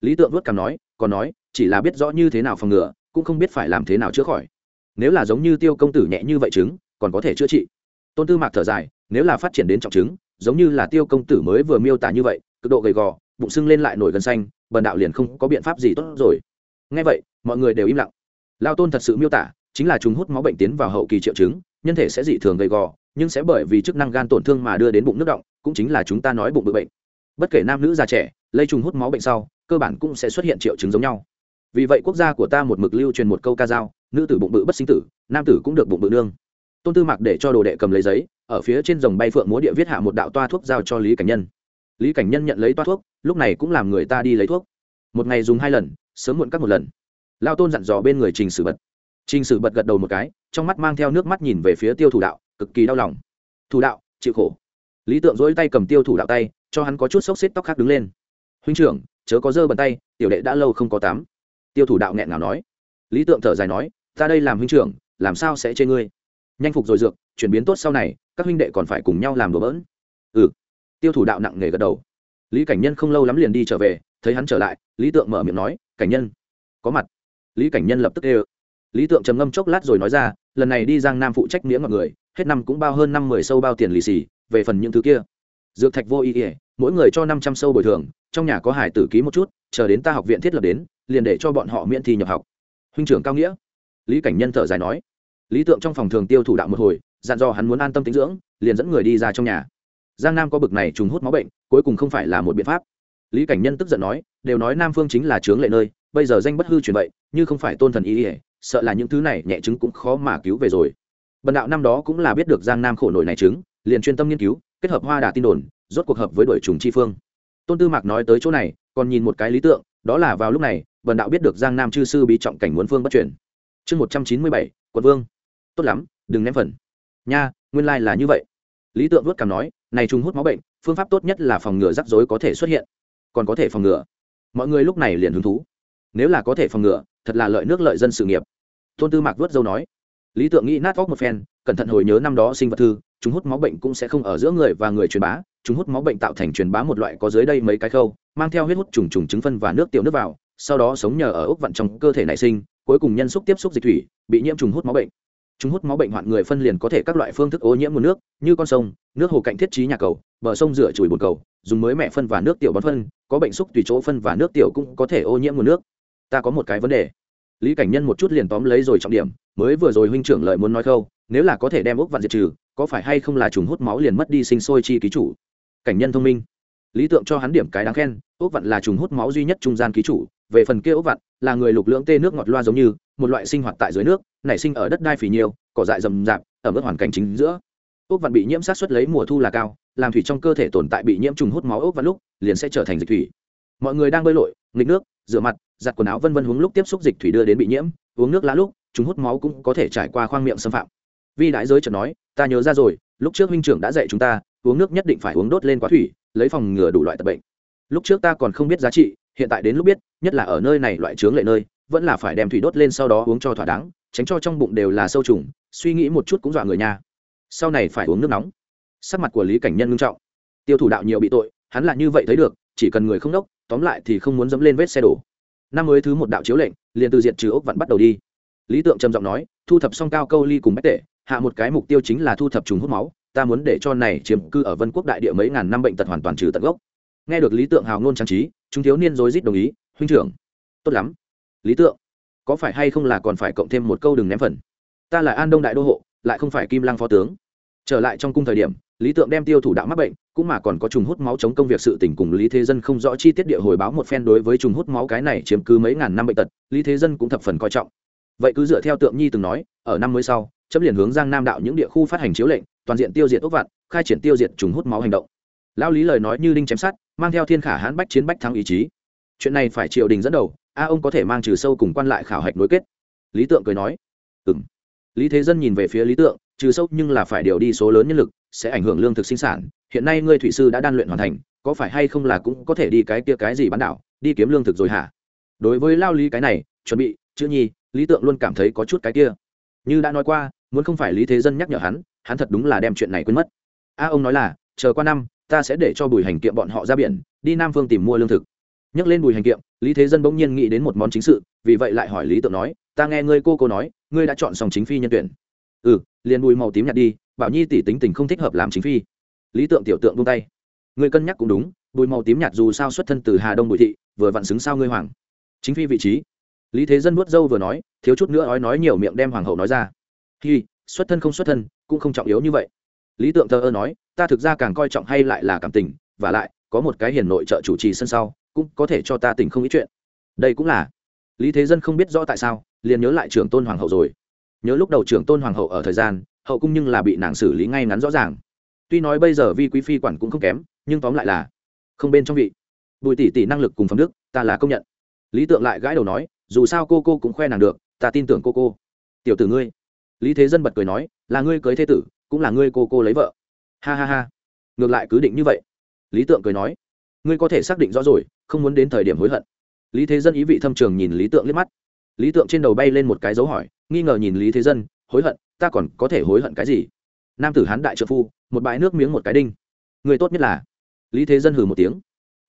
Lý tượng vớt cảm nói, còn nói, chỉ là biết rõ như thế nào phòng ngừa, cũng không biết phải làm thế nào chữa khỏi. Nếu là giống như tiêu công tử nhẹ như vậy chứng, còn có thể chữa trị. Tôn tư mạc thở dài, nếu là phát triển đến trọng chứng, giống như là tiêu công tử mới vừa miêu tả như vậy, cực độ gầy gò, bụng sưng lên lại nổi gần xanh bần đạo liền không có biện pháp gì tốt rồi. Ngay vậy, mọi người đều im lặng. Lao tôn thật sự miêu tả, chính là chúng hút máu bệnh tiến vào hậu kỳ triệu chứng, nhân thể sẽ dị thường gầy gò, nhưng sẽ bởi vì chức năng gan tổn thương mà đưa đến bụng nước động, cũng chính là chúng ta nói bụng bự bệnh. Bất kể nam nữ già trẻ, lây trùng hút máu bệnh sau, cơ bản cũng sẽ xuất hiện triệu chứng giống nhau. Vì vậy quốc gia của ta một mực lưu truyền một câu ca dao, nữ tử bụng bự bất sinh tử, nam tử cũng được bụng bự nương. Tôn tư mặc để cho đồ đệ cầm lấy giấy, ở phía trên dòng bay phượng múa địa viết hạ một đạo toa thuốc giao cho lý cảnh nhân lý cảnh nhân nhận lấy toa thuốc, lúc này cũng làm người ta đi lấy thuốc. Một ngày dùng hai lần, sớm muộn các một lần. Lao tôn dặn dò bên người trình sử bật. Trình sử bật gật đầu một cái, trong mắt mang theo nước mắt nhìn về phía tiêu thủ đạo, cực kỳ đau lòng. Thủ đạo, chịu khổ. Lý tượng dỗi tay cầm tiêu thủ đạo tay, cho hắn có chút xốc xếp tóc khác đứng lên. Huynh trưởng, chớ có dơ bàn tay, tiểu đệ đã lâu không có tắm. Tiêu thủ đạo nghẹn ngào nói. Lý tượng thở dài nói, ta đây làm huynh trưởng, làm sao sẽ chê ngươi? Nhanh phục rồi dược, chuyển biến tốt sau này, các huynh đệ còn phải cùng nhau làm đồ bỡn tiêu thủ đạo nặng nề gật đầu. Lý cảnh nhân không lâu lắm liền đi trở về, thấy hắn trở lại, lý tượng mở miệng nói, cảnh nhân, có mặt. Lý cảnh nhân lập tức ê ơ lý tượng trầm ngâm chốc lát rồi nói ra, lần này đi giang nam phụ trách nghĩa mọi người, hết năm cũng bao hơn năm mười sâu bao tiền lì xì, về phần những thứ kia. Dược thạch vô ý ỉa mỗi người cho năm trăm sâu bồi thường, trong nhà có hải tử ký một chút, chờ đến ta học viện thiết lập đến, liền để cho bọn họ miễn thi nhập học. Huynh trưởng cao nghĩa. Lý cảnh nhân thở dài nói. Lý tượng trong phòng thường tiêu thủ đạo một hồi, dặn dò hắn muốn an tâm tính dưỡng, liền dẫn người đi ra trong nhà giang nam có bực này trùng hút máu bệnh, cuối cùng không phải là một biện pháp. Lý cảnh nhân tức giận nói, đều nói nam phương chính là trướng lệ nơi, bây giờ danh bất hư truyền vậy, như không phải tôn thần ý ỉa sợ là những thứ này nhẹ chứng cũng khó mà cứu về rồi. Bần đạo năm đó cũng là biết được giang nam khổ nổi này chứng, liền chuyên tâm nghiên cứu, kết hợp hoa đà tin đồn, rốt cuộc hợp với đuổi trùng chi phương. Tôn tư mạc nói tới chỗ này, còn nhìn một cái lý tượng, đó là vào lúc này, bần đạo biết được giang nam chư sư bị trọng cảnh muốn phương bất chuyển chương một trăm chín mươi bảy, quận vương. Tốt lắm, đừng ném phần. Nha, nguyên lai、like、là như vậy lý tượng vớt cằm nói, này trùng hút máu bệnh, phương pháp tốt nhất là phòng ngừa rắc rối có thể xuất hiện. Còn có thể phòng ngừa. Mọi người lúc này liền hứng thú. Nếu là có thể phòng ngừa, thật là lợi nước lợi dân sự nghiệp. Tôn tư mạc vớt dâu nói, lý tượng nghĩ nát vóc một phen, cẩn thận hồi nhớ năm đó sinh vật thư chúng hút máu bệnh cũng sẽ không ở giữa người và người truyền bá chúng hút máu bệnh tạo thành truyền bá một loại có dưới đây mấy cái khâu, mang theo huyết hút trùng trùng trứng phân và nước tiểu nước vào, sau đó sống nhờ ở ốc vặn trong cơ thể nảy sinh, cuối cùng nhân xúc tiếp xúc dịch thủy, bị nhiễm trùng hút máu bệnh chúng hút máu bệnh hoạn người phân liền có thể các loại phương thức ô nhiễm nguồn nước, như con sông, nước hồ cạnh thiết trí nhà cầu, bờ sông rửa chùi bồn cầu, dùng mới mẹ phân và nước tiểu bón phân, có bệnh xúc tùy chỗ phân và nước tiểu cũng có thể ô nhiễm nguồn nước. Ta có một cái vấn đề. Lý cảnh nhân một chút liền tóm lấy rồi trọng điểm, mới vừa rồi huynh trưởng lợi muốn nói khâu, nếu là có thể đem ốc vạn diệt trừ, có phải hay không là trùng hút máu liền mất đi sinh sôi chi ký chủ? Cảnh nhân thông minh. Lý tượng cho hắn điểm cái đáng khen, ốc vạn là trùng hút máu duy nhất trung gian ký chủ, về phần kia ốc vạn là người lục lưỡng tê nước ngọt loa giống như một loại sinh hoạt tại dưới nước, nảy sinh ở đất đai phì nhiều, cỏ dại rầm rạp, ở mức hoàn cảnh chính giữa. Ốc vạn bị nhiễm sát xuất lấy mùa thu là cao, làm thủy trong cơ thể tồn tại bị nhiễm trùng hút máu ốc vạn lúc, liền sẽ trở thành dịch thủy. Mọi người đang bơi lội, nghịch nước, rửa mặt, giặt quần áo vân vân hướng lúc tiếp xúc dịch thủy đưa đến bị nhiễm, uống nước lá lúc, chúng hút máu cũng có thể trải qua khoang miệng xâm phạm. Vi đại giới chợt nói, ta nhớ ra rồi, lúc trước huynh trưởng đã dạy chúng ta, uống nước nhất định phải uống đốt lên quá thủy, lấy phòng ngừa đủ loại tập bệnh. Lúc trước ta còn không biết giá trị, hiện tại đến lúc biết, nhất là ở nơi này loại trướng lệ nơi vẫn là phải đem thủy đốt lên sau đó uống cho thỏa đáng, tránh cho trong bụng đều là sâu trùng, suy nghĩ một chút cũng dọa người nha. Sau này phải uống nước nóng. Sắc mặt của lý cảnh nhân nghiêm trọng. Tiêu thủ đạo nhiều bị tội, hắn là như vậy thấy được, chỉ cần người không đốc, tóm lại thì không muốn dẫm lên vết xe đổ. Năm mới thứ một đạo chiếu lệnh, liền từ diện trừ ốc vặn bắt đầu đi. Lý tượng trầm giọng nói, thu thập xong cao câu ly cùng bách tệ, hạ một cái mục tiêu chính là thu thập trùng hút máu, ta muốn để cho này chiếm cư ở vân quốc đại địa mấy ngàn năm bệnh tật hoàn toàn trừ tận gốc. Nghe được lý tượng hào ngôn trang trí, chúng thiếu niên rối rít đồng ý, huynh trưởng, tốt lắm lý tượng. Có phải hay không là còn phải cộng thêm một câu đừng ném phần? Ta là an đông đại đô hộ, lại không phải kim lăng phó tướng. Trở lại trong cung thời điểm, lý tượng đem tiêu thủ đạo mắc bệnh, cũng mà còn có trùng hút máu chống công việc sự tình cùng lý thế dân không rõ chi tiết địa hồi báo một phen đối với trùng hút máu cái này chiếm cứ mấy ngàn năm bệnh tật, lý thế dân cũng thập phần coi trọng. Vậy cứ dựa theo tượng nhi từng nói, ở năm mới sau chấp liền hướng giang nam đạo những địa khu phát hành chiếu lệnh, toàn diện tiêu diệt ốc vạn, khai triển tiêu diệt trùng hút máu hành động. Lao lý lời nói như đinh chém sát mang theo thiên khả hãn bách chiến bách thắng ý chí. Chuyện này phải triều đình dẫn đầu a ông có thể mang trừ sâu cùng quan lại khảo hạch nối kết lý tượng cười nói ừ m lý thế dân nhìn về phía lý tượng trừ sâu nhưng là phải điều đi số lớn nhân lực sẽ ảnh hưởng lương thực sinh sản hiện nay ngươi thủy sư đã đan luyện hoàn thành có phải hay không là cũng có thể đi cái kia cái gì bán đảo đi kiếm lương thực rồi hả đối với lao lý cái này chuẩn bị chữ nhi lý tượng luôn cảm thấy có chút cái kia như đã nói qua muốn không phải lý thế dân nhắc nhở hắn hắn thật đúng là đem chuyện này quên mất a ông nói là chờ qua năm ta sẽ để cho bùi hành kiệm bọn họ ra biển đi nam phương tìm mua lương thực nhắc lên bùi hành kiệm, lý thế dân bỗng nhiên nghĩ đến một món chính sự, vì vậy lại hỏi lý tượng nói, ta nghe ngươi cô cô nói, ngươi đã chọn dòng chính phi nhân tuyển. Ừ liền bùi màu tím nhạt đi, bảo nhi tỷ tính tình không thích hợp làm chính phi. Lý tượng tiểu tượng buông tay. Ngươi cân nhắc cũng đúng, bùi màu tím nhạt dù sao xuất thân từ hà đông bùi thị, vừa vặn xứng sao ngươi hoàng. Chính phi vị trí. Lý thế dân nuốt dâu vừa nói, thiếu chút nữa ói nói nhiều miệng đem hoàng hậu nói ra. Hi, xuất thân không xuất thân, cũng không trọng yếu như vậy. Lý tượng thờ ơ nói, ta thực ra càng coi trọng hay lại là cảm tình, và lại, có một cái hiền nội trợ chủ trì sân sau cũng có thể cho ta tỉnh không ít chuyện. Đây cũng là. Lý thế dân không biết rõ tại sao, liền nhớ lại trưởng tôn hoàng hậu rồi. Nhớ lúc đầu trưởng tôn hoàng hậu ở thời gian, hậu cung nhưng là bị nàng xử lý ngay ngắn rõ ràng. Tuy nói bây giờ vi quý phi quản cũng không kém, nhưng tóm lại là không bên trong vị. Bùi tỷ tỷ năng lực cùng phẩm đức, ta là công nhận. Lý tượng lại gãi đầu nói, dù sao cô cô cũng khoe nàng được, ta tin tưởng cô cô. Tiểu tử ngươi. Lý thế dân bật cười nói, là ngươi cưới thế tử, cũng là ngươi cô cô lấy vợ. Ha ha ha. Ngược lại cứ định như vậy. Lý tượng cười nói, ngươi có thể xác định rõ rồi không muốn đến thời điểm hối hận. Lý thế dân ý vị thâm trường nhìn lý tượng liếc mắt. Lý tượng trên đầu bay lên một cái dấu hỏi nghi ngờ nhìn lý thế dân hối hận ta còn có thể hối hận cái gì? Nam tử hán đại trợ phu một bãi nước miếng một cái đinh. Người tốt nhất là lý thế dân hừ một tiếng.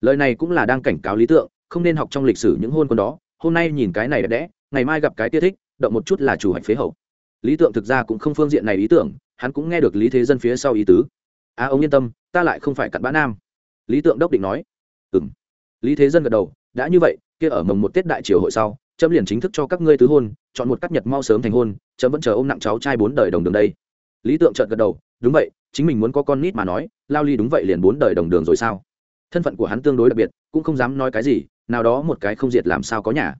Lời này cũng là đang cảnh cáo lý tượng không nên học trong lịch sử những hôn quân đó hôm nay nhìn cái này đẹp đẽ ngày mai gặp cái tia thích động một chút là chủ hạch phế hậu. Lý tượng thực ra cũng không phương diện này ý tưởng hắn cũng nghe được lý thế dân phía sau ý tứ. A à, ông yên tâm ta lại không phải cặn bã nam. Lý tượng đốc định nói. Ừ m lý thế dân gật đầu, đã như vậy, kia ở mồng một tết đại triều hội sau trâm liền chính thức cho các ngươi tứ hôn, chọn một cắt nhật mau sớm thành hôn trâm vẫn chờ ôm nặng cháu trai bốn đời đồng đường đây. Lý tượng trợt gật đầu, đúng vậy, chính mình muốn có con nít mà nói, lao ly đúng vậy liền bốn đời đồng đường rồi sao? Thân phận của hắn tương đối đặc biệt, cũng không dám nói cái gì, nào đó một cái không diệt làm sao có nhà.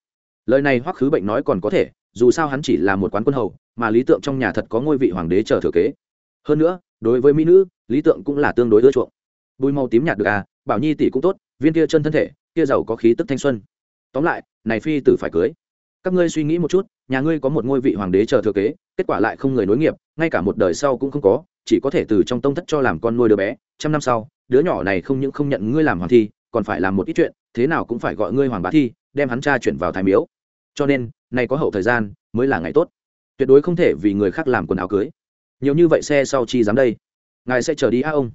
Lời này hoắc khứ bệnh nói còn có thể, dù sao hắn chỉ là một quán quân hầu, mà lý tượng trong nhà thật có ngôi vị hoàng đế chờ thừa kế. Hơn nữa, đối với mỹ nữ, lý tượng cũng là tương đối ưa chuộng. Bùi màu tím nhạt được à bảo nhi tỷ cũng tốt viên kia chân thân thể, kia giàu có khí tức thanh xuân. Tóm lại, này phi tử phải cưới. Các ngươi suy nghĩ một chút, nhà ngươi có một ngôi vị hoàng đế chờ thừa kế, kết quả lại không người nối nghiệp, ngay cả một đời sau cũng không có, chỉ có thể từ trong tông thất cho làm con nuôi đứa bé. Trăm năm sau, đứa nhỏ này không những không nhận ngươi làm hoàng thi, còn phải làm một ít chuyện, thế nào cũng phải gọi ngươi hoàng bá thi, đem hắn cha chuyển vào thái miếu. Cho nên nay có hậu thời gian, mới là ngày tốt. Tuyệt đối không thể vì người khác làm quần áo cưới. Nhiều như vậy xe sau chi dám đây? Ngài sẽ chờ đi a ông?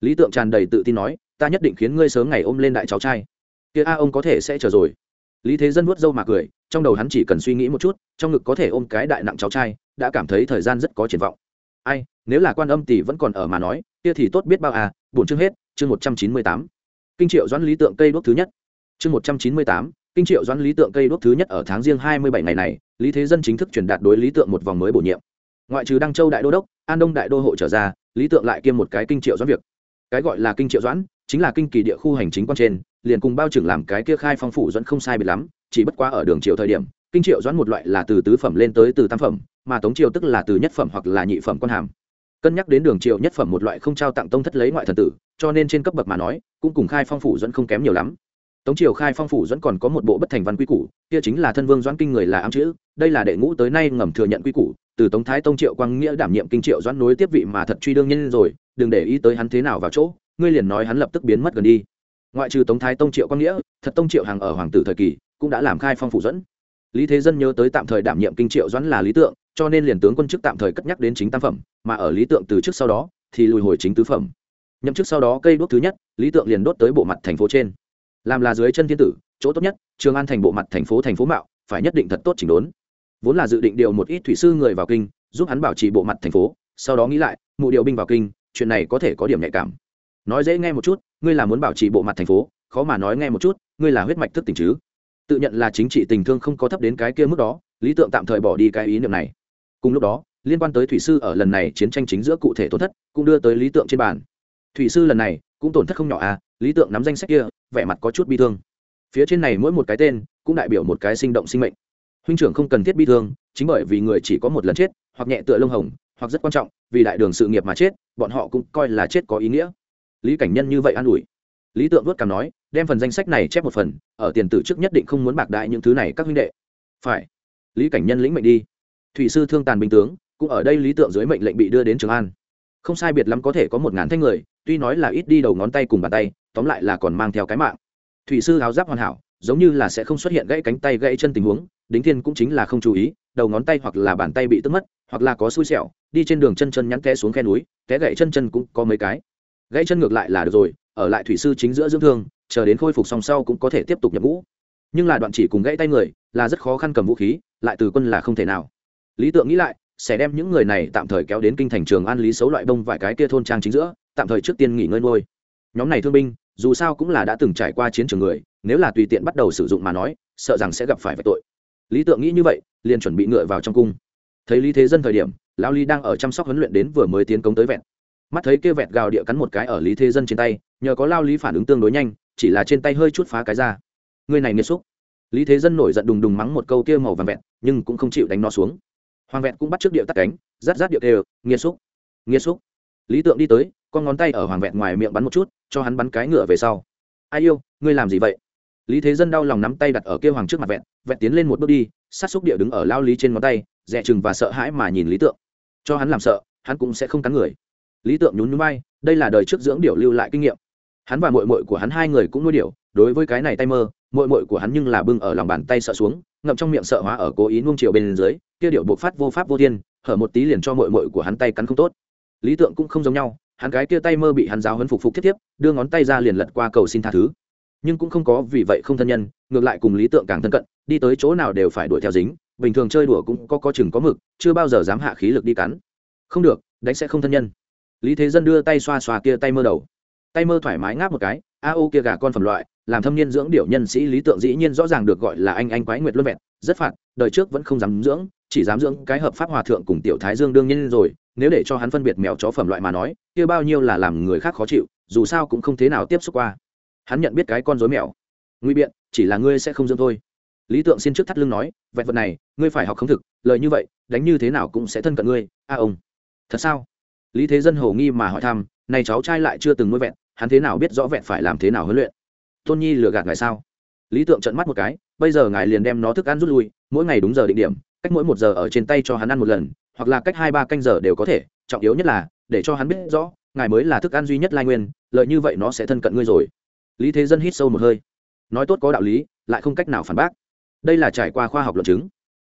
Lý tượng tràn đầy tự tin nói ta nhất định khiến ngươi sớm ngày ôm lên đại cháu trai. Kia a, ông có thể sẽ chờ rồi. Lý thế dân vuốt râu mà cười, trong đầu hắn chỉ cần suy nghĩ một chút, trong ngực có thể ôm cái đại nặng cháu trai, đã cảm thấy thời gian rất có triển vọng. Ai, nếu là quan âm tỷ vẫn còn ở mà nói, kia thì tốt biết bao à bổn chương hết, chương một trăm chín mươi tám. Kinh triệu doãn lý tượng cây đuốc thứ nhất. Chương một trăm chín mươi tám, kinh triệu doãn lý tượng cây đuốc thứ nhất ở tháng riêng hai mươi bảy ngày này, lý thế dân chính thức truyền đạt đối lý tượng một vòng mới bổ nhiệm. Ngoại trừ đăng châu đại đô đốc, an đông đại đô hộ trở ra, lý tượng lại kiêm một cái kinh triệu doãn việc. Cái gọi là kinh triệu doãn chính là kinh kỳ địa khu hành chính quan trên, liền cùng bao trưởng làm cái kia khai phong phủ dẫn không sai biệt lắm, chỉ bất quá ở đường triều thời điểm, kinh triệu doãn một loại là từ tứ phẩm lên tới từ tam phẩm, mà tống triều tức là từ nhất phẩm hoặc là nhị phẩm quan hàm. Cân nhắc đến đường triều nhất phẩm một loại không trao tặng tông thất lấy ngoại thần tử, cho nên trên cấp bậc mà nói, cũng cùng khai phong phủ dẫn không kém nhiều lắm. Tống triều khai phong phủ dẫn còn có một bộ bất thành văn quy củ, kia chính là thân vương doãn kinh người là ám chữ, đây là đệ ngũ tới nay ngầm thừa nhận quy củ, từ tống thái tông triệu quang nghĩa đảm nhiệm kinh triệu doãn nối tiếp vị mà thật truy đương nhân rồi, đừng để ý tới hắn thế nào vào chỗ ngươi liền nói hắn lập tức biến mất gần đi. Ngoại trừ tống thái tông triệu quang nghĩa, thật tông triệu hàng ở hoàng tử thời kỳ, cũng đã làm khai phong phủ dẫn. Lý thế dân nhớ tới tạm thời đảm nhiệm kinh triệu doãn là lý tượng, cho nên liền tướng quân chức tạm thời cất nhắc đến chính tam phẩm, mà ở lý tượng từ trước sau đó, thì lùi hồi chính tứ phẩm. Nhậm chức sau đó cây đốt thứ nhất, lý tượng liền đốt tới bộ mặt thành phố trên. Làm là dưới chân thiên tử, chỗ tốt nhất, trường an thành bộ mặt thành phố thành phố mạo, phải nhất định thật tốt chỉnh đốn. Vốn là dự định điều một ít thủy sư người vào kinh, giúp hắn bảo trì bộ mặt thành phố, sau đó nghĩ lại, mụ điều binh vào kinh, chuyện này có thể có điểm nhạy cảm nói dễ nghe một chút, ngươi là muốn bảo trì bộ mặt thành phố, khó mà nói nghe một chút, ngươi là huyết mạch thức tỉnh chứ. Tự nhận là chính trị tình thương không có thấp đến cái kia mức đó, lý tượng tạm thời bỏ đi cái ý niệm này. Cùng lúc đó, liên quan tới thủy sư ở lần này chiến tranh chính giữa cụ thể tổn thất, cũng đưa tới lý tượng trên bàn. Thủy sư lần này, cũng tổn thất không nhỏ à lý tượng nắm danh sách kia, vẻ mặt có chút bi thương. Phía trên này mỗi một cái tên, cũng đại biểu một cái sinh động sinh mệnh. Huynh trưởng không cần thiết bi thương, chính bởi vì người chỉ có một lần chết, hoặc nhẹ tựa lông hồng, hoặc rất quan trọng, vì đại đường sự nghiệp mà chết, bọn họ cũng coi là chết có ý nghĩa lý cảnh nhân như vậy an ủi. Lý tượng vớt cảm nói, đem phần danh sách này chép một phần, ở tiền tử trước nhất định không muốn bạc đại những thứ này các huynh đệ. Phải. Lý cảnh nhân lĩnh mệnh đi. Thủy sư thương tàn binh tướng, cũng ở đây lý tượng dưới mệnh lệnh bị đưa đến trường an. Không sai biệt lắm có thể có một ngàn thanh người, tuy nói là ít đi đầu ngón tay cùng bàn tay, tóm lại là còn mang theo cái mạng. Thủy sư áo giáp hoàn hảo, giống như là sẽ không xuất hiện gãy cánh tay gãy chân tình huống, đính thiên cũng chính là không chú ý, đầu ngón tay hoặc là bàn tay bị tức mất, hoặc là có xui xẻo, đi trên đường chân chân nhắn té xuống khe núi, té gãy chân chân cũng có mấy cái gãy chân ngược lại là được rồi, ở lại thủy sư chính giữa dưỡng thương, chờ đến khôi phục xong sau cũng có thể tiếp tục nhập ngũ. Nhưng là đoạn chỉ cùng gãy tay người, là rất khó khăn cầm vũ khí, lại từ quân là không thể nào. Lý tượng nghĩ lại, sẽ đem những người này tạm thời kéo đến kinh thành trường an lý xấu loại bông vài cái kia thôn trang chính giữa, tạm thời trước tiên nghỉ ngơi nuôi nhóm này thương binh, dù sao cũng là đã từng trải qua chiến trường người, nếu là tùy tiện bắt đầu sử dụng mà nói, sợ rằng sẽ gặp phải vạch tội. Lý tượng nghĩ như vậy, liền chuẩn bị ngựa vào trong cung. Thấy lý thế dân thời điểm, lão lý đang ở chăm sóc huấn luyện đến vừa mới tiến công tới vẹn mắt thấy kia vẹt gào địa cắn một cái ở lý thế dân trên tay, nhờ có lao lý phản ứng tương đối nhanh, chỉ là trên tay hơi chút phá cái ra. Người này nghiêm xúc. Lý thế dân nổi giận đùng đùng mắng một câu kia màu vàng vẹn nhưng cũng không chịu đánh nó xuống. Hoàng vẹn cũng bắt trước điệu tắt cánh, rát rát điệu kêu nghiêm xúc nghiêm xúc. Lý tượng đi tới, con ngón tay ở hoàng vẹn ngoài miệng bắn một chút, cho hắn bắn cái ngựa về sau. Ai yêu, ngươi làm gì vậy? Lý thế dân đau lòng nắm tay đặt ở kia hoàng trước mặt vẹn vẹn tiến lên một bước đi, sát xúc địa đứng ở lao lý trên ngón tay, dè chừng và sợ hãi mà nhìn lý tượng. Cho hắn làm sợ, hắn cũng sẽ không cắn người lý tượng nhún nhún bay đây là đời trước dưỡng điểu lưu lại kinh nghiệm. Hắn và mội mội của hắn hai người cũng nuôi điểu. đối với cái này tay mơ mội mội của hắn nhưng là bưng ở lòng bàn tay sợ xuống, ngậm trong miệng sợ hóa ở cố ý nuông chiều bên dưới, kia điệu bộ phát vô pháp vô thiên, hở một tí liền cho mội mội của hắn tay cắn không tốt. Lý tượng cũng không giống nhau, hắn cái kia tay mơ bị hắn giáo hấn phục phục thiết tiếp đưa ngón tay ra liền lật qua cầu xin tha thứ. Nhưng cũng không có vì vậy không thân nhân, ngược lại cùng lý tượng càng thân cận, đi tới chỗ nào đều phải đuổi theo dính, bình thường chơi đùa cũng có có chừng có mực, chưa bao giờ dám hạ khí lực đi cắn. Không được, đánh sẽ không thân nhân lý thế dân đưa tay xoa xoa kia tay mơ đầu. Tay mơ thoải mái ngáp một cái, a ô kia gà con phẩm loại, làm thâm niên dưỡng điệu nhân sĩ lý tượng dĩ nhiên rõ ràng được gọi là anh anh quái nguyệt luân vẹn, rất phạt, đời trước vẫn không dám dưỡng, chỉ dám dưỡng cái hợp pháp hòa thượng cùng tiểu thái dương đương nhiên rồi, nếu để cho hắn phân biệt mèo chó phẩm loại mà nói, kia bao nhiêu là làm người khác khó chịu, dù sao cũng không thế nào tiếp xúc qua. Hắn nhận biết cái con dối mèo. Nguy biện, chỉ là ngươi sẽ không dưỡng thôi. Lý tượng xin trước thắt lưng nói, vẹn vật này, ngươi phải học không thực, lời như vậy, đánh như thế nào cũng sẽ thân cận ngươi, a ông. Thật sao? Lý thế dân hầu nghi mà hỏi thăm, này cháu trai lại chưa từng nuôi vẹn, hắn thế nào biết rõ vẹn phải làm thế nào huấn luyện? Tôn nhi lừa gạt ngài sao? Lý tượng trận mắt một cái, bây giờ ngài liền đem nó thức ăn rút lui, mỗi ngày đúng giờ định điểm, cách mỗi một giờ ở trên tay cho hắn ăn một lần, hoặc là cách hai ba canh giờ đều có thể, trọng yếu nhất là, để cho hắn biết rõ, ngài mới là thức ăn duy nhất lai nguyên, lợi như vậy nó sẽ thân cận ngươi rồi. Lý thế dân hít sâu một hơi, nói tốt có đạo lý, lại không cách nào phản bác. Đây là trải qua khoa học luận chứng.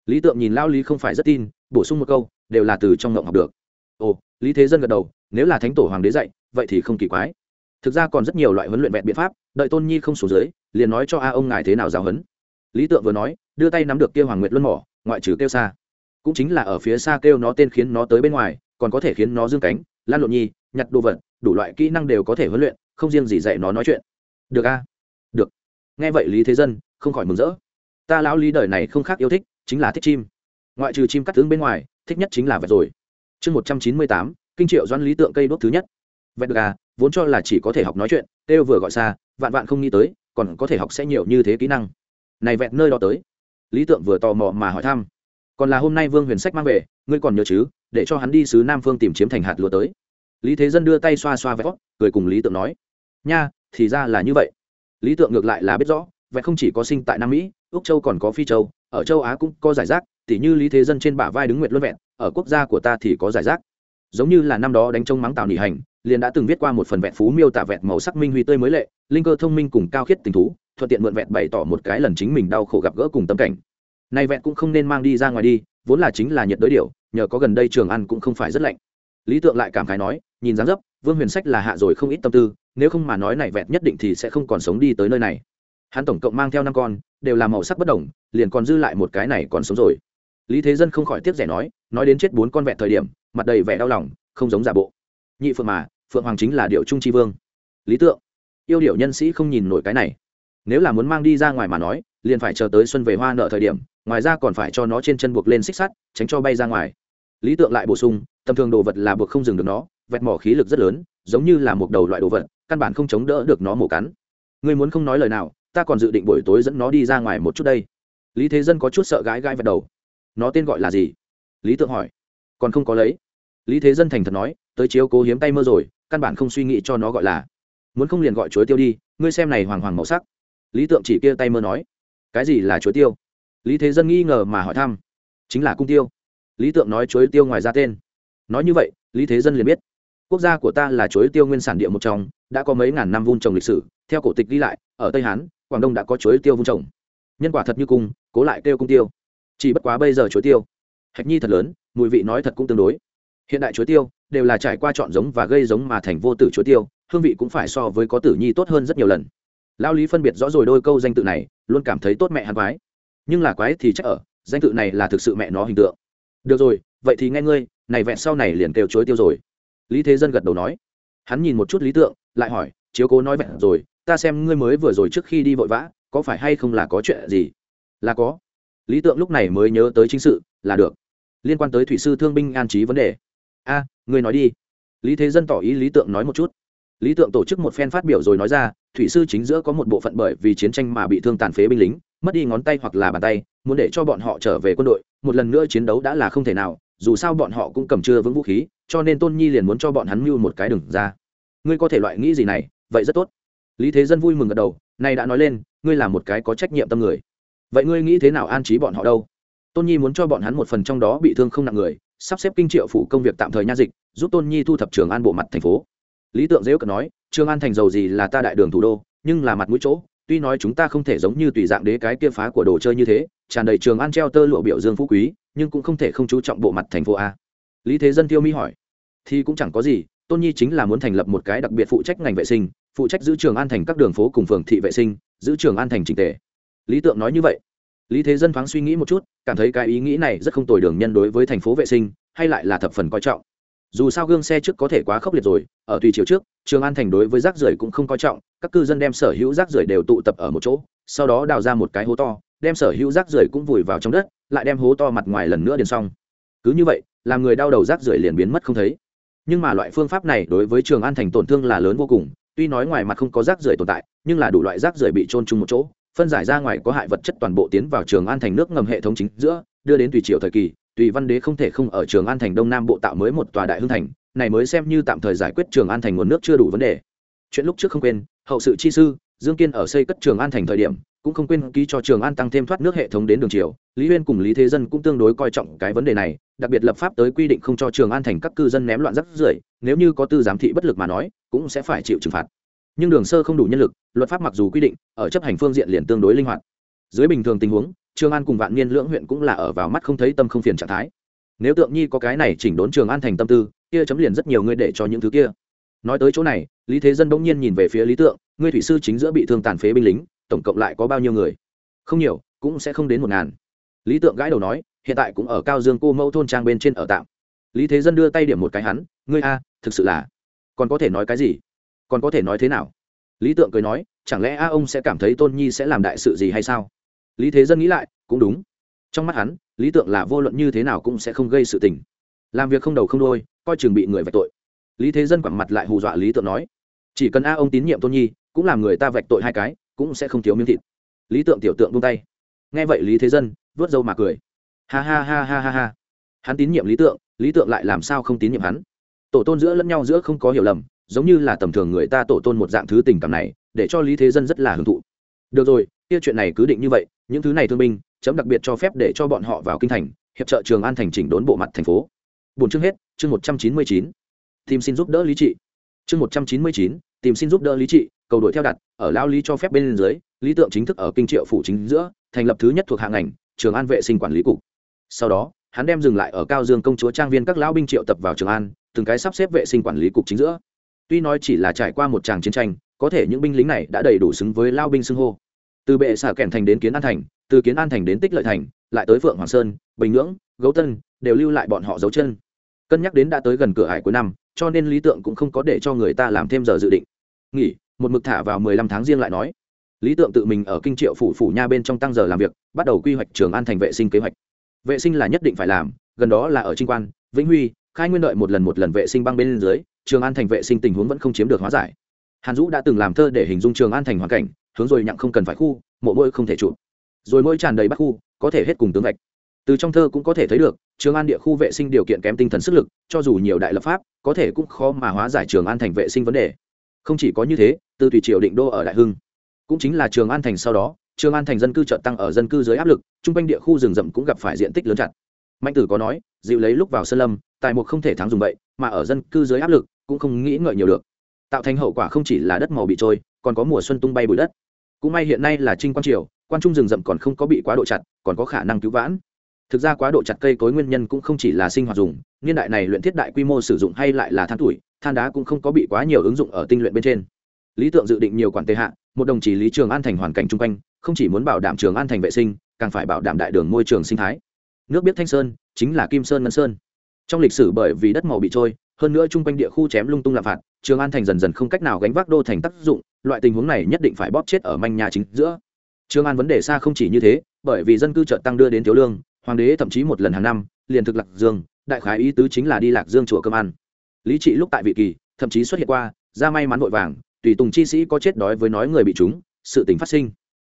Lý tượng nhìn lao lý không phải rất tin, bổ sung một câu, đều là từ trong ngộng học được ồ, lý thế dân gật đầu, nếu là thánh tổ hoàng đế dạy, vậy thì không kỳ quái. Thực ra còn rất nhiều loại huấn luyện vẹn biện pháp, đợi tôn nhi không xuống dưới, liền nói cho a ông ngài thế nào giáo huấn. Lý tượng vừa nói, đưa tay nắm được kia hoàng nguyệt luân mỏ, ngoại trừ kêu xa. Cũng chính là ở phía xa kêu nó tên khiến nó tới bên ngoài, còn có thể khiến nó dương cánh, lan lộn nhi, nhặt đồ vật, đủ loại kỹ năng đều có thể huấn luyện, không riêng gì dạy nó nói chuyện. Được a? Được. Nghe vậy lý thế dân không khỏi mừng rỡ. Ta lão lý đời này không khác yêu thích, chính là thích chim. Ngoại trừ chim cắt tướng bên ngoài, thích nhất chính là vật rồi chương một trăm chín mươi tám, kinh triệu doãn lý tượng cây đốt thứ nhất. Vẹt gà vốn cho là chỉ có thể học nói chuyện, têu vừa gọi xa, vạn vạn không nghĩ tới, còn có thể học sẽ nhiều như thế kỹ năng. Này vẹt nơi đó tới. Lý tượng vừa tò mò mà hỏi thăm. Còn là hôm nay vương huyền sách mang về, ngươi còn nhớ chứ, để cho hắn đi sứ nam phương tìm chiếm thành hạt lúa tới. Lý thế dân đưa tay xoa xoa vẹt, cười cùng lý tượng nói. Nha, thì ra là như vậy. Lý tượng ngược lại là biết rõ, vẹt không chỉ có sinh tại nam mỹ, úc châu còn có phi châu, ở châu á cũng có giải rác, tỉ như lý thế dân trên bả vai đứng nguyệt luân vẹn ở quốc gia của ta thì có giải rác. Giống như là năm đó đánh trông mắng tào nỉ hành liền đã từng viết qua một phần vẹn phú miêu tả vẹn màu sắc minh huy tươi mới lệ linh cơ thông minh cùng cao khiết tình thú thuận tiện mượn vẹn bày tỏ một cái lần chính mình đau khổ gặp gỡ cùng tâm cảnh. Nay vẹn cũng không nên mang đi ra ngoài đi vốn là chính là nhiệt đối điều, nhờ có gần đây trường ăn cũng không phải rất lạnh. Lý tượng lại cảm khái nói nhìn dáng dấp vương huyền sách là hạ rồi không ít tâm tư nếu không mà nói này vẹn nhất định thì sẽ không còn sống đi tới nơi này. Hắn tổng cộng mang theo năm con đều là màu sắc bất đồng liền còn dư lại một cái này còn sống rồi lý thế dân không khỏi tiếc rẻ nói nói đến chết bốn con vẹn thời điểm, mặt đầy vẻ đau lòng, không giống giả bộ. Nhị phượng mà, phượng hoàng chính là điệu trung tri vương. Lý tượng, yêu điệu nhân sĩ không nhìn nổi cái này. Nếu là muốn mang đi ra ngoài mà nói, liền phải chờ tới xuân về hoa nợ thời điểm, ngoài ra còn phải cho nó trên chân buộc lên xích sắt, tránh cho bay ra ngoài. Lý tượng lại bổ sung, tầm thường đồ vật là buộc không dừng được nó, vẹt mỏ khí lực rất lớn, giống như là một đầu loại đồ vật, căn bản không chống đỡ được nó mổ cắn. Ngươi muốn không nói lời nào, ta còn dự định buổi tối dẫn nó đi ra ngoài một chút đây. Lý thế dân có chút sợ gái gái vật đầu nó tên gọi là gì? Lý tượng hỏi. Còn không có lấy. Lý thế dân thành thật nói, tới chiếu cố hiếm tay mơ rồi, căn bản không suy nghĩ cho nó gọi là. Muốn không liền gọi chuối tiêu đi, ngươi xem này hoàng hoàng màu sắc. Lý tượng chỉ kia tay mơ nói. Cái gì là chuối tiêu? Lý thế dân nghi ngờ mà hỏi thăm. Chính là cung tiêu. Lý tượng nói chuối tiêu ngoài ra tên. Nói như vậy, lý thế dân liền biết. Quốc gia của ta là chuối tiêu nguyên sản địa một trong, đã có mấy ngàn năm vun trồng lịch sử, theo cổ tịch ghi lại, ở tây hán, quảng đông đã có chuối tiêu vun trồng. Nhân quả thật như cung, cố lại kêu cung tiêu chỉ bất quá bây giờ chuối tiêu, hạch nhi thật lớn, mùi vị nói thật cũng tương đối. Hiện đại chuối tiêu đều là trải qua chọn giống và gây giống mà thành vô tử chuối tiêu, hương vị cũng phải so với có tử nhi tốt hơn rất nhiều lần. Lao lý phân biệt rõ rồi đôi câu danh tự này, luôn cảm thấy tốt mẹ hắn quái. Nhưng là quái thì chắc ở, danh tự này là thực sự mẹ nó hình tượng. Được rồi, vậy thì nghe ngươi, này vẹn sau này liền kêu chuối tiêu rồi. Lý thế dân gật đầu nói. Hắn nhìn một chút lý tượng, lại hỏi, chiếu cố nói vẹn rồi, ta xem ngươi mới vừa rồi trước khi đi vội vã, có phải hay không là có chuyện gì? Là có lý tượng lúc này mới nhớ tới chính sự, là được. Liên quan tới thủy sư thương binh an trí vấn đề. A, ngươi nói đi. Lý thế dân tỏ ý lý tượng nói một chút. Lý tượng tổ chức một phen phát biểu rồi nói ra, thủy sư chính giữa có một bộ phận bởi vì chiến tranh mà bị thương tàn phế binh lính, mất đi ngón tay hoặc là bàn tay, muốn để cho bọn họ trở về quân đội, một lần nữa chiến đấu đã là không thể nào, dù sao bọn họ cũng cầm chưa vững vũ khí, cho nên tôn nhi liền muốn cho bọn hắn mưu một cái đừng ra. Ngươi có thể loại nghĩ gì này, vậy rất tốt. Lý thế dân vui mừng gật đầu, nay đã nói lên, ngươi là một cái có trách nhiệm tâm người vậy ngươi nghĩ thế nào an trí bọn họ đâu? Tôn nhi muốn cho bọn hắn một phần trong đó bị thương không nặng người, sắp xếp kinh triệu phủ công việc tạm thời nha dịch, giúp tôn nhi thu thập trường an bộ mặt thành phố. Lý tượng dễu cận nói, trường an thành giàu gì là ta đại đường thủ đô, nhưng là mặt mũi chỗ. Tuy nói chúng ta không thể giống như tùy dạng đế cái kia phá của đồ chơi như thế, tràn đầy trường an treo tơ lụa biểu dương phú quý, nhưng cũng không thể không chú trọng bộ mặt thành phố a. Lý thế dân tiêu mi hỏi, thì cũng chẳng có gì, tôn nhi chính là muốn thành lập một cái đặc biệt phụ trách ngành vệ sinh, phụ trách giữ trường an thành các đường phố cùng phường thị vệ sinh, giữ trường an thành trình tề lý tượng nói như vậy. Lý thế dân thoáng suy nghĩ một chút, cảm thấy cái ý nghĩ này rất không tồi đường nhân đối với thành phố vệ sinh, hay lại là thập phần coi trọng. Dù sao gương xe trước có thể quá khốc liệt rồi, ở tùy chiều trước, trường an thành đối với rác rưởi cũng không coi trọng, các cư dân đem sở hữu rác rưởi đều tụ tập ở một chỗ, sau đó đào ra một cái hố to, đem sở hữu rác rưởi cũng vùi vào trong đất, lại đem hố to mặt ngoài lần nữa điền xong. Cứ như vậy, làm người đau đầu rác rưởi liền biến mất không thấy. Nhưng mà loại phương pháp này đối với trường an thành tổn thương là lớn vô cùng, tuy nói ngoài mặt không có rác rưởi tồn tại, nhưng là đủ loại rác rưởi bị trôn chung một chỗ phân giải ra ngoài có hại vật chất toàn bộ tiến vào trường an thành nước ngầm hệ thống chính giữa, đưa đến tùy triều thời kỳ, tùy văn đế không thể không ở trường an thành đông nam bộ tạo mới một tòa đại hưng thành, này mới xem như tạm thời giải quyết trường an thành nguồn nước chưa đủ vấn đề. Chuyện lúc trước không quên, hậu sự chi sư, dương kiên ở xây cất trường an thành thời điểm, cũng không quên ký cho trường an tăng thêm thoát nước hệ thống đến đường triều, lý huyên cùng lý thế dân cũng tương đối coi trọng cái vấn đề này, đặc biệt lập pháp tới quy định không cho trường an thành các cư dân ném loạn rắc rưởi, nếu như có tư giám thị bất lực mà nói, cũng sẽ phải chịu trừng phạt nhưng đường sơ không đủ nhân lực, luật pháp mặc dù quy định, ở chấp hành phương diện liền tương đối linh hoạt. Dưới bình thường tình huống, trường an cùng vạn niên lưỡng huyện cũng là ở vào mắt không thấy tâm không phiền trạng thái. Nếu tượng nhi có cái này chỉnh đốn trường an thành tâm tư, kia chấm liền rất nhiều người để cho những thứ kia. Nói tới chỗ này, lý thế dân bỗng nhiên nhìn về phía lý tượng, ngươi thủy sư chính giữa bị thương tàn phế binh lính, tổng cộng lại có bao nhiêu người? Không nhiều, cũng sẽ không đến một ngàn. Lý tượng gãi đầu nói, hiện tại cũng ở cao dương cô mẫu thôn trang bên trên ở tạm. Lý thế dân đưa tay điểm một cái hắn, ngươi a, thực sự là, còn có thể nói cái gì? Còn có thể nói thế nào? Lý tượng cười nói, chẳng lẽ a ông sẽ cảm thấy tôn nhi sẽ làm đại sự gì hay sao? Lý thế dân nghĩ lại, cũng đúng. Trong mắt hắn, lý tượng là vô luận như thế nào cũng sẽ không gây sự tình. Làm việc không đầu không đôi coi chừng bị người vạch tội. Lý thế dân quẳng mặt lại hù dọa lý tượng nói, chỉ cần a ông tín nhiệm tôn nhi, cũng làm người ta vạch tội hai cái, cũng sẽ không thiếu miếng thịt. Lý tượng tiểu tượng buông tay. Nghe vậy lý thế dân vớt râu mà cười. Ha ha ha ha ha ha. Hắn tín nhiệm lý tượng lý tượng lại làm sao không tín nhiệm hắn? Tổ tôn giữa lẫn nhau giữa không có hiểu lầm giống như là tầm thường người ta tổ tôn một dạng thứ tình cảm này, để cho lý thế dân rất là hưởng thụ. Được rồi, kia chuyện này cứ định như vậy, những thứ này thương binh, chấm đặc biệt cho phép để cho bọn họ vào kinh thành, hiệp trợ trường an thành chỉnh đốn bộ mặt thành phố. Bốn chương hết, chương một trăm chín mươi chín. Tìm xin giúp đỡ lý trị. Chương một trăm chín mươi chín, tìm xin giúp đỡ lý trị, cầu đội theo đặt, ở lao lý cho phép bên dưới, lý tượng chính thức ở kinh triệu phủ chính giữa, thành lập thứ nhất thuộc hạng ngành, trường an vệ sinh quản lý cục. Sau đó, hắn đem dừng lại ở cao dương công chúa trang viên các lão binh triệu tập vào trường an, từng cái sắp xếp vệ sinh quản lý cục chính giữa tuy nói chỉ là trải qua một tràng chiến tranh, có thể những binh lính này đã đầy đủ xứng với lao binh xưng hô. Từ bệ xả kèn thành đến kiến an thành, từ kiến an thành đến tích lợi thành, lại tới phượng hoàng sơn, bình nhưỡng, gấu tân, đều lưu lại bọn họ dấu chân. Cân nhắc đến đã tới gần cửa hải cuối năm, cho nên lý tượng cũng không có để cho người ta làm thêm giờ dự định. Nghỉ, một mực thả vào mười lăm tháng riêng lại nói. Lý tượng tự mình ở kinh triệu phủ phủ nha bên trong tăng giờ làm việc, bắt đầu quy hoạch trường an thành vệ sinh kế hoạch. Vệ sinh là nhất định phải làm, gần đó là ở trinh quan, vĩnh huy, khai nguyên đợi một lần một lần vệ sinh băng bên dưới trường an thành vệ sinh tình huống vẫn không chiếm được hóa giải. Hàn dũ đã từng làm thơ để hình dung trường an thành hoàn cảnh, hướng rồi nhặng không cần phải khu, mộ môi không thể chụp. Rồi môi tràn đầy bắc khu, có thể hết cùng tướng vạch từ trong thơ cũng có thể thấy được, trường an địa khu vệ sinh điều kiện kém tinh thần sức lực, cho dù nhiều đại lập pháp, có thể cũng khó mà hóa giải trường an thành vệ sinh vấn đề. Không chỉ có như thế từ tùy triều định đô ở đại hưng, cũng chính là trường an thành sau đó, trường an thành dân cư trợ tăng ở dân cư dưới áp lực, chung quanh địa khu rừng rậm cũng gặp phải diện tích lớn chặt. Mạnh tử có nói, dịu lấy lúc vào sơn lâm, tài mục không thể thắng dùng vậy, mà ở dân cư dưới áp lực cũng không nghĩ ngợi nhiều được. Tạo thành hậu quả không chỉ là đất màu bị trôi, còn có mùa xuân tung bay bụi đất. Cũng may hiện nay là trinh quan triều quan trung rừng rậm còn không có bị quá độ chặt, còn có khả năng cứu vãn. Thực ra quá độ chặt cây cối nguyên nhân cũng không chỉ là sinh hoạt dùng, niên đại này luyện thiết đại quy mô sử dụng hay lại là than tuổi, than đá cũng không có bị quá nhiều ứng dụng ở tinh luyện bên trên. Lý tượng dự định nhiều quản tệ hạ, một đồng chí lý trường an thành hoàn cảnh chung quanh, không chỉ muốn bảo đảm trường an thành vệ sinh, càng phải bảo đảm đại đường môi trường sinh thái. Nước biết thanh sơn chính là kim sơn ngân sơn. Trong lịch sử bởi vì đất màu bị trôi hơn nữa chung quanh địa khu chém lung tung lạm phạt, trường an thành dần dần không cách nào gánh vác đô thành tác dụng, loại tình huống này nhất định phải bóp chết ở manh nhà chính giữa. Trường an vấn đề xa không chỉ như thế, bởi vì dân cư chợt tăng đưa đến thiếu lương, hoàng đế thậm chí một lần hàng năm, liền thực lạc dương, đại khái ý tứ chính là đi lạc dương chùa cơm ăn. Lý trị lúc tại vị kỳ, thậm chí xuất hiện qua, ra may mắn vội vàng, tùy tùng chi sĩ có chết đói với nói người bị chúng sự tình phát sinh.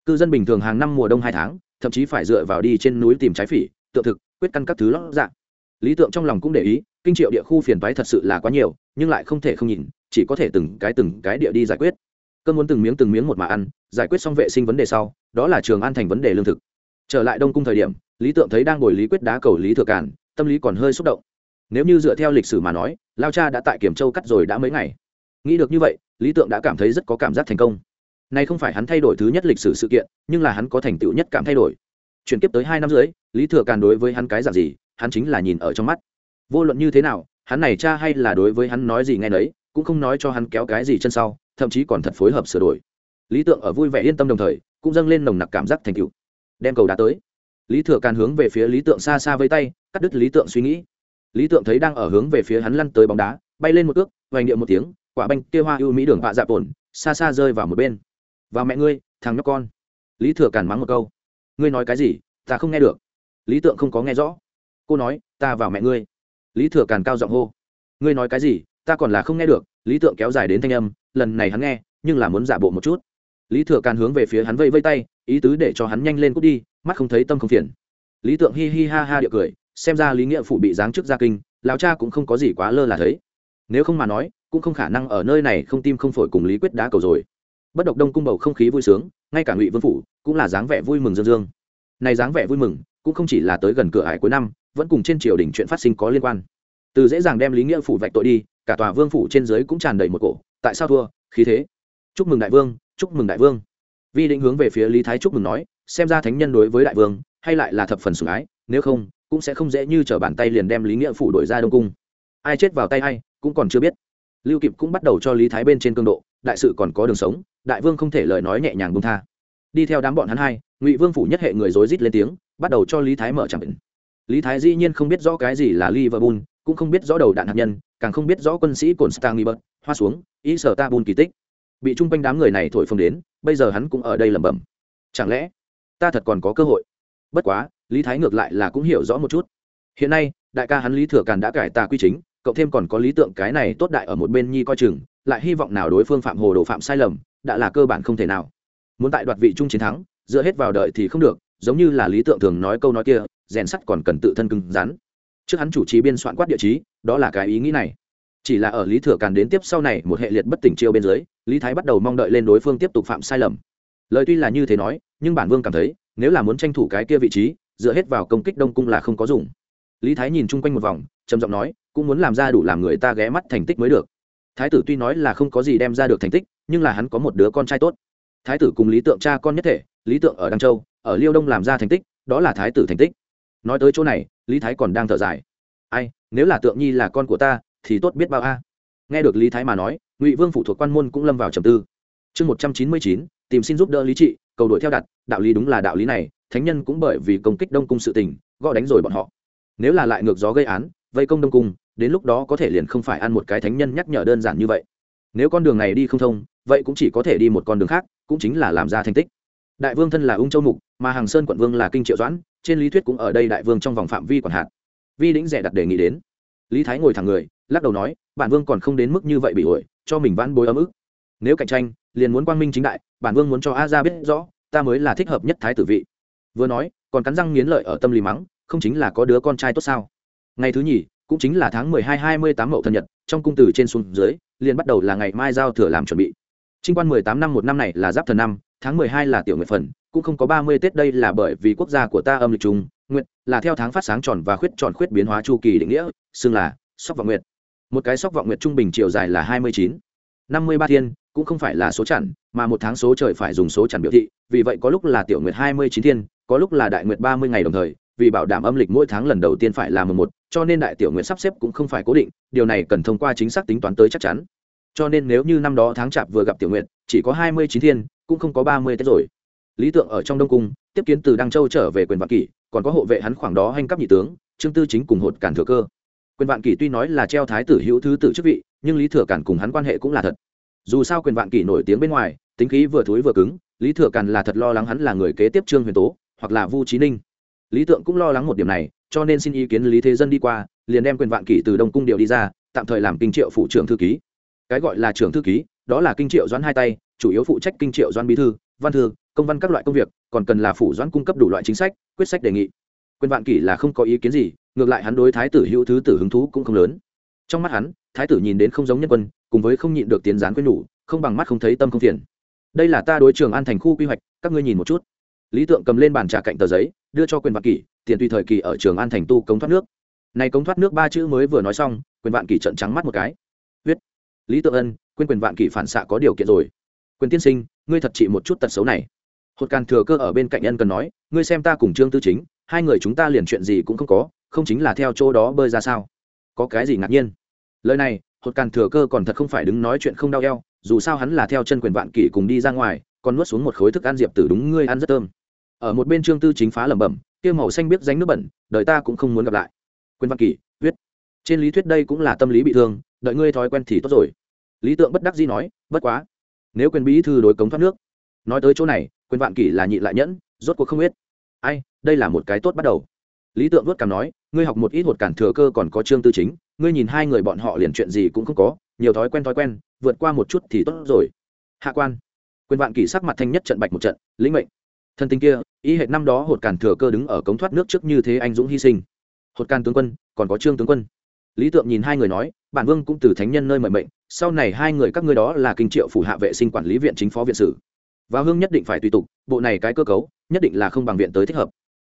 Cư dân bình thường hàng năm mùa đông hai tháng, thậm chí phải dựa vào đi trên núi tìm trái phỉ tự thực, quyết căn các thứ lót dạng lý tượng trong lòng cũng để ý kinh triệu địa khu phiền toái thật sự là quá nhiều, nhưng lại không thể không nhìn, chỉ có thể từng cái từng cái địa đi giải quyết. Cơn muốn từng miếng từng miếng một mà ăn, giải quyết xong vệ sinh vấn đề sau, đó là trường an thành vấn đề lương thực. Trở lại đông cung thời điểm, lý tượng thấy đang ngồi lý quyết đá cầu lý thừa cản tâm lý còn hơi xúc động. Nếu như dựa theo lịch sử mà nói, lao cha đã tại kiểm châu cắt rồi đã mấy ngày. Nghĩ được như vậy, lý tượng đã cảm thấy rất có cảm giác thành công. Này không phải hắn thay đổi thứ nhất lịch sử sự kiện, nhưng là hắn có thành tựu nhất cảm thay đổi. Chuyển tiếp tới hai năm dưới lý thừa càn đối với hắn cái dạng gì, hắn chính là nhìn ở trong mắt vô luận như thế nào, hắn này cha hay là đối với hắn nói gì nghe nấy, cũng không nói cho hắn kéo cái gì chân sau, thậm chí còn thật phối hợp sửa đổi. Lý tượng ở vui vẻ yên tâm đồng thời, cũng dâng lên nồng nặc cảm giác thành cựu đem cầu đá tới. Lý thừa càn hướng về phía lý tượng xa xa với tay, cắt đứt lý tượng suy nghĩ. Lý tượng thấy đang ở hướng về phía hắn lăn tới bóng đá, bay lên một ước, hoành điệu một tiếng, quả banh kia hoa ưu mỹ đường vạ dạ ổn xa xa rơi vào một bên. Và mẹ ngươi, thằng nhóc con. Lý thừa càn mắng một câu. Ngươi nói cái gì, ta không nghe được. Lý tượng không có nghe rõ. Cô nói, ta vào mẹ ngươi lý thừa càn cao giọng hô, ngươi nói cái gì? Ta còn là không nghe được. Lý tượng kéo dài đến thanh âm, lần này hắn nghe, nhưng là muốn giả bộ một chút. Lý thừa càn hướng về phía hắn vây vây tay, ý tứ để cho hắn nhanh lên cút đi, mắt không thấy tâm không phiền. Lý tượng hi hi ha ha địa cười, xem ra lý nghĩa phụ bị giáng chức gia kinh, lão cha cũng không có gì quá lơ là thấy. Nếu không mà nói, cũng không khả năng ở nơi này không tim không phổi cùng lý quyết đá cầu rồi. Bất độc đông cung bầu không khí vui sướng, ngay cả ngụy vương phủ cũng là dáng vẻ vui mừng dương dương. Này dáng vẻ vui mừng, cũng không chỉ là tới gần cửa hải cuối năm vẫn cùng trên triều đình chuyện phát sinh có liên quan. Từ dễ dàng đem lý nghĩa phủ vạch tội đi, cả tòa vương phủ trên dưới cũng tràn đầy một cổ, tại sao thua? Khí thế. Chúc mừng đại vương, chúc mừng đại vương. Vi định hướng về phía lý thái chúc mừng nói, xem ra thánh nhân đối với đại vương, hay lại là thập phần sủng ái, nếu không, cũng sẽ không dễ như t r ở bàn tay liền đem lý nghĩa phủ đổi ra đông cung. Ai chết vào tay hay cũng còn chưa biết. Lưu kịp cũng bắt đầu cho lý thái bên trên cương độ, đại sự còn có đường sống, đại vương không thể lời nói nhẹ nhàng bông tha. Đi theo đám bọn hắn hai, ngụy vương phủ nhất hệ người rối rít lên tiếng, bắt đầu cho lý thái mở chẳng bệnh lý thái dĩ nhiên không biết rõ cái gì là liverpool, cũng không biết rõ đầu đạn hạt nhân, càng không biết rõ quân sĩ cồn stang hoa xuống, ý sở ta buồn kỳ tích. Bị chung quanh đám người này thổi phồng đến, bây giờ hắn cũng ở đây lẩm bẩm. Chẳng lẽ, ta thật còn có cơ hội? Bất quá, lý thái ngược lại là cũng hiểu rõ một chút. Hiện nay, đại ca hắn lý thừa càn đã cải tà quy chính, cậu thêm còn có lý tượng cái này tốt đại ở một bên nhi coi chừng, lại hy vọng nào đối phương phạm hồ đồ phạm sai lầm, đã là cơ bản không thể nào. Muốn tại đoạt vị trung chiến thắng, dựa hết vào đợi thì không được, giống như là lý tượng thường nói câu nói kia rèn sắt còn cần tự thân cứng rắn. Trước hắn chủ trì biên soạn quát địa chí, đó là cái ý nghĩ này. Chỉ là ở lý thừa càn đến tiếp sau này một hệ liệt bất tỉnh chiêu bên dưới, lý thái bắt đầu mong đợi lên đối phương tiếp tục phạm sai lầm. Lời tuy là như thế nói, nhưng bản vương cảm thấy, nếu là muốn tranh thủ cái kia vị trí, dựa hết vào công kích đông cung là không có dùng. Lý thái nhìn chung quanh một vòng, trầm giọng nói, cũng muốn làm ra đủ làm người ta ghé mắt thành tích mới được. Thái tử tuy nói là không có gì đem ra được thành tích, nhưng là hắn có một đứa con trai tốt. Thái tử cùng lý tượng cha con nhất thể, lý tượng ở đăng châu, ở liêu đông làm ra thành tích, đó là thái tử thành tích nói tới chỗ này, lý thái còn đang thở dài. Ai, nếu là tượng nhi là con của ta, thì tốt biết bao a. Nghe được lý thái mà nói, ngụy vương phụ thuộc quan môn cũng lâm vào trầm tư. Chương một trăm chín mươi chín, tìm xin giúp đỡ lý trị, cầu đuổi theo đặt, đạo lý đúng là đạo lý này, thánh nhân cũng bởi vì công kích đông cung sự tình, gõ đánh rồi bọn họ. Nếu là lại ngược gió gây án, vây công đông cung, đến lúc đó có thể liền không phải ăn một cái thánh nhân nhắc nhở đơn giản như vậy. Nếu con đường này đi không thông, vậy cũng chỉ có thể đi một con đường khác, cũng chính là làm ra thành tích đại vương thân là ung châu mục, mà hàng sơn quận vương là kinh triệu doãn, trên lý thuyết cũng ở đây đại vương trong vòng phạm vi quản hạt. Vi đĩnh rẻ đặt đề nghị đến. Lý thái ngồi thẳng người, lắc đầu nói, bản vương còn không đến mức như vậy bị ổi, cho mình vãn bối ấm ức. Nếu cạnh tranh, liền muốn quang minh chính đại, bản vương muốn cho a ra biết rõ, ta mới là thích hợp nhất thái tử vị. Vừa nói, còn cắn răng nghiến lợi ở tâm lý mắng, không chính là có đứa con trai tốt sao? Ngày thứ nhì, cũng chính là tháng mười hai hai mươi tám mậu thần nhật, trong cung từ trên xuống dưới, liền bắt đầu là ngày mai giao thừa làm chuẩn bị. Trinh quan mười tám năm một năm này là giáp thần năm tháng mười hai là tiểu nguyệt phần, cũng không có ba mươi tết đây là bởi vì quốc gia của ta âm lịch trùng, nguyện là theo tháng phát sáng tròn và khuyết tròn khuyết biến hóa chu kỳ định nghĩa, xưng là sóc vọng nguyệt một cái sóc vọng nguyệt trung bình chiều dài là hai mươi chín, năm mươi ba thiên, cũng không phải là số chẵn, mà một tháng số trời phải dùng số chẵn biểu thị, vì vậy có lúc là tiểu nguyệt hai mươi chín thiên, có lúc là đại nguyệt ba mươi ngày đồng thời, vì bảo đảm âm lịch mỗi tháng lần đầu tiên phải là mười một, cho nên đại tiểu nguyệt sắp xếp cũng không phải cố định, điều này cần thông qua chính xác tính toán tới chắc chắn. Cho nên nếu như năm đó tháng chạp vừa gặp tiểu nguyệt chỉ có hai mươi chín thiên cũng không có ba mươi tết rồi. Lý tượng ở trong đông cung, tiếp kiến từ đăng châu trở về quyền vạn kỷ, còn có hộ vệ hắn khoảng đó hành cấp nhị tướng, trương tư chính cùng hột cản thừa cơ. Quyền vạn kỷ tuy nói là treo thái tử hữu thứ tử chức vị, nhưng lý thừa cản cùng hắn quan hệ cũng là thật. Dù sao quyền vạn kỷ nổi tiếng bên ngoài, tính khí vừa thối vừa cứng, lý thừa cản là thật lo lắng hắn là người kế tiếp trương huyền tố, hoặc là vu trí ninh. Lý tượng cũng lo lắng một điểm này, cho nên xin ý kiến lý thế dân đi qua, liền đem quyền vạn kỷ từ đông cung điệu đi ra, tạm thời làm kinh triệu phụ trưởng thư ký. Cái gọi là trưởng thư ký, đó là kinh triệu doãn hai tay chủ yếu phụ trách kinh triệu doãn bí thư, văn thư, công văn các loại công việc, còn cần là phủ doãn cung cấp đủ loại chính sách, quyết sách đề nghị. Quyền vạn kỷ là không có ý kiến gì, ngược lại hắn đối thái tử hữu thứ tử hứng thú cũng không lớn. Trong mắt hắn, thái tử nhìn đến không giống nhân quân, cùng với không nhịn được tiến gián quyên nhủ, không bằng mắt không thấy tâm không phiền. Đây là ta đối trường an thành khu quy hoạch, các ngươi nhìn một chút. Lý tượng cầm lên bàn trà cạnh tờ giấy, đưa cho quyền vạn kỷ, tiền tùy thời kỳ ở trường an thành tu cống thoát nước. Này cống thoát nước ba chữ mới vừa nói xong, quyền vạn kỷ trận trắng mắt một cái. Viết. Lý tượng ân, quên quyền vạn kỷ phản xạ có điều kiện rồi quyền tiên sinh, ngươi thật trị một chút tật xấu này. Hột càn thừa cơ ở bên cạnh ân cần nói, ngươi xem ta cùng trương tư chính, hai người chúng ta liền chuyện gì cũng không có, không chính là theo chỗ đó bơi ra sao? Có cái gì ngạc nhiên? Lời này, hột càn thừa cơ còn thật không phải đứng nói chuyện không đau eo, dù sao hắn là theo chân quyền vạn kỷ cùng đi ra ngoài, còn nuốt xuống một khối thức ăn diệp tử đúng ngươi ăn rất thơm. Ở một bên trương tư chính phá lẩm bẩm, kia màu xanh biết danh nước bẩn, đời ta cũng không muốn gặp lại. Quyền vạn kỷ, viết. Trên lý thuyết đây cũng là tâm lý bị thương, đợi ngươi thói quen thì tốt rồi. Lý tượng bất đắc dĩ nói, bất quá nếu quyền bí thư đối cống thoát nước. Nói tới chỗ này quyền vạn kỷ là nhị lại nhẫn, rốt cuộc không biết. Ai, đây là một cái tốt bắt đầu. Lý tượng vuốt cảm nói, ngươi học một ít hột cản thừa cơ còn có trương tư chính, ngươi nhìn hai người bọn họ liền chuyện gì cũng không có, nhiều thói quen thói quen, vượt qua một chút thì tốt rồi. Hạ quan quyền vạn kỷ sắc mặt thanh nhất trận bạch một trận, lĩnh mệnh. Thân tình kia ý hệ năm đó hột cản thừa cơ đứng ở cống thoát nước trước như thế anh dũng hy sinh. Hột can tướng quân, còn có trương tướng quân. Lý tượng nhìn hai người nói bản vương cũng từ thánh nhân nơi mời mệnh, sau này hai người các ngươi đó là kinh triệu phủ hạ vệ sinh quản lý viện chính phó viện sử. Và hương nhất định phải tùy tục, bộ này cái cơ cấu, nhất định là không bằng viện tới thích hợp.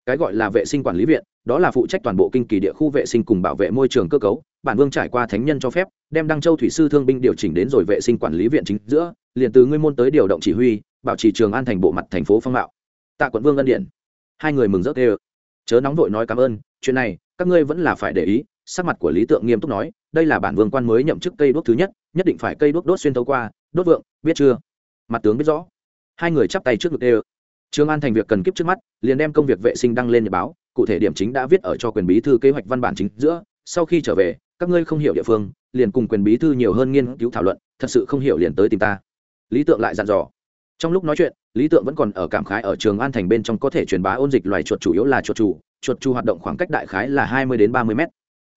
Cái gọi là vệ sinh quản lý viện, đó là phụ trách toàn bộ kinh kỳ địa khu vệ sinh cùng bảo vệ môi trường cơ cấu, bản vương trải qua thánh nhân cho phép, đem đăng châu thủy sư thương binh điều chỉnh đến rồi vệ sinh quản lý viện chính giữa, liền từ ngươi môn tới điều động chỉ huy, bảo trì trường an thành bộ mặt thành phố phong mạo. Tạ quận vương ân điện hai người mừng rỡ tê chớ nóng vội nói cảm ơn, chuyện này, các ngươi vẫn là phải để ý, sắc mặt của lý tượng nghiêm túc nói đây là bản vương quan mới nhậm chức cây đuốc thứ nhất nhất định phải cây đuốc đốt xuyên thấu qua, đốt vượng, biết chưa? Mặt tướng biết rõ. Hai người chắp tay trước ngực đều. Trương an thành việc cần kiếp trước mắt, liền đem công việc vệ sinh đăng lên nhà báo, cụ thể điểm chính đã viết ở cho quyền bí thư kế hoạch văn bản chính giữa. Sau khi trở về, các ngươi không hiểu địa phương, liền cùng quyền bí thư nhiều hơn nghiên cứu thảo luận, thật sự không hiểu liền tới tìm ta. Lý tượng lại dặn dò. Trong lúc nói chuyện, lý tượng vẫn còn ở cảm khái ở trường an thành bên trong có thể truyền bá ôn dịch loài chuột chủ yếu là chuột chủ, chuột chu hoạt động khoảng cách đại khái là hai mươi đến ba mươi mét.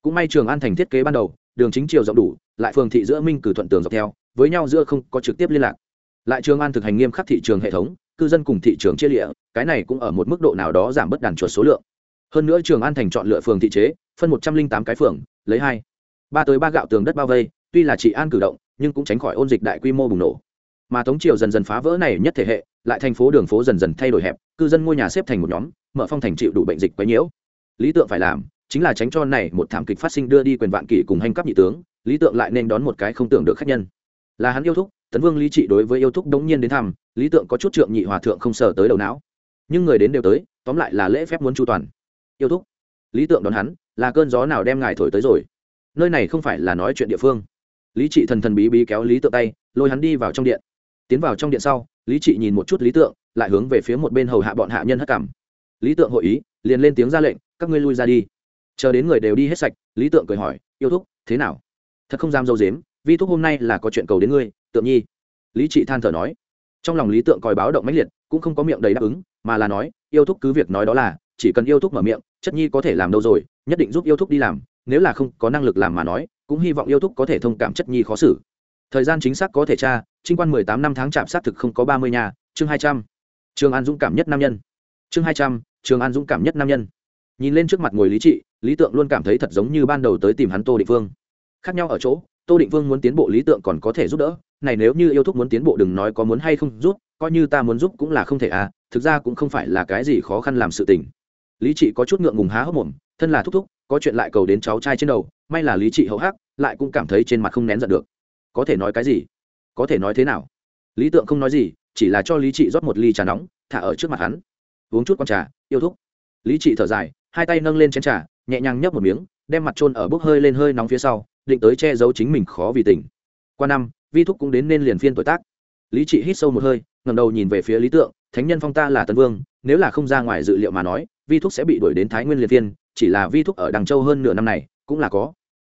Cũng may trường an thành thiết kế ban đầu đường chính chiều rộng đủ, lại phường thị giữa minh cử thuận tường dọc theo, với nhau giữa không có trực tiếp liên lạc. Lại trường an thực hành nghiêm khắc thị trường hệ thống, cư dân cùng thị trường chia lịa, cái này cũng ở một mức độ nào đó giảm bớt đàn chuột số lượng. Hơn nữa trường an thành chọn lựa phường thị chế, phân một trăm linh tám cái phường, lấy hai, ba tới ba gạo tường đất bao vây, tuy là trị an cử động, nhưng cũng tránh khỏi ôn dịch đại quy mô bùng nổ. Mà thống triều dần dần phá vỡ này nhất thể hệ, lại thành phố đường phố dần dần thay đổi hẹp, cư dân ngôi nhà xếp thành một nhóm, mở phong thành chịu đủ bệnh dịch quấy nhiễu. Lý tượng phải làm chính là tránh cho này một thảm kịch phát sinh đưa đi quyền vạn kỷ cùng hành cấp nhị tướng, lý tượng lại nên đón một cái không tưởng được khách nhân. Là hắn yêu thúc, tấn vương lý trị đối với yêu thúc đống nhiên đến thăm, lý tượng có chút trượng nhị hòa thượng không sờ tới đầu não. Nhưng người đến đều tới, tóm lại là lễ phép muốn chu toàn. Yêu thúc, lý tượng đón hắn, là cơn gió nào đem ngài thổi tới rồi? Nơi này không phải là nói chuyện địa phương. Lý trị thần thần bí bí kéo lý tượng tay, lôi hắn đi vào trong điện. Tiến vào trong điện sau, lý trị nhìn một chút lý tượng, lại hướng về phía một bên hầu hạ bọn hạ nhân hất cảm lý tượng hội ý, liền lên tiếng ra lệnh, các ngươi lui ra đi chờ đến người đều đi hết sạch, lý tượng cười hỏi, yêu thúc, thế nào? Thật không dám dâu dếm vi thúc hôm nay là có chuyện cầu đến ngươi, tượng nhi. Lý trị than thở nói. Trong lòng lý tượng coi báo động mãnh liệt, cũng không có miệng đầy đáp ứng, mà là nói, yêu thúc cứ việc nói đó là, chỉ cần yêu thúc mở miệng, chất nhi có thể làm đâu rồi, nhất định giúp yêu thúc đi làm, nếu là không có năng lực làm mà nói, cũng hy vọng yêu thúc có thể thông cảm chất nhi khó xử. Thời gian chính xác có thể tra, trinh quan mười tám năm tháng chạm xác thực không có ba mươi nhà chương hai trăm. Trường an dũng cảm nhất nam nhân. Chương hai trăm, trường an dũng cảm nhất nam nhân. Nhìn lên trước mặt ngồi lý trị lý tượng luôn cảm thấy thật giống như ban đầu tới tìm hắn tô định vương khác nhau ở chỗ, tô định vương muốn tiến bộ lý tượng còn có thể giúp đỡ, này nếu như yêu thúc muốn tiến bộ đừng nói có muốn hay không giúp, coi như ta muốn giúp cũng là không thể à thực ra cũng không phải là cái gì khó khăn làm sự tình. Lý trị có chút ngượng ngùng há hốc mồm, thân là thúc thúc, có chuyện lại cầu đến cháu trai trên đầu, may là lý trị hậu hắc, lại cũng cảm thấy trên mặt không nén giận được. Có thể nói cái gì? Có thể nói thế nào? Lý tượng không nói gì, chỉ là cho lý trị rót một ly trà nóng, thả ở trước mặt hắn. Uống chút con trà, yêu thúc. Lý trị thở dài, hai tay nâng lên chén trà nhẹ nhàng nhấp một miếng, đem mặt trôn ở bốc hơi lên hơi nóng phía sau, định tới che giấu chính mình khó vì tình. Qua năm, vi thúc cũng đến nên liền phiên tuổi tác. Lý trị hít sâu một hơi ngầm đầu nhìn về phía lý tượng, thánh nhân phong ta là tân vương, nếu là không ra ngoài dự liệu mà nói, vi thúc sẽ bị đuổi đến thái nguyên liệt phiên, chỉ là vi thúc ở đằng châu hơn nửa năm này, cũng là có.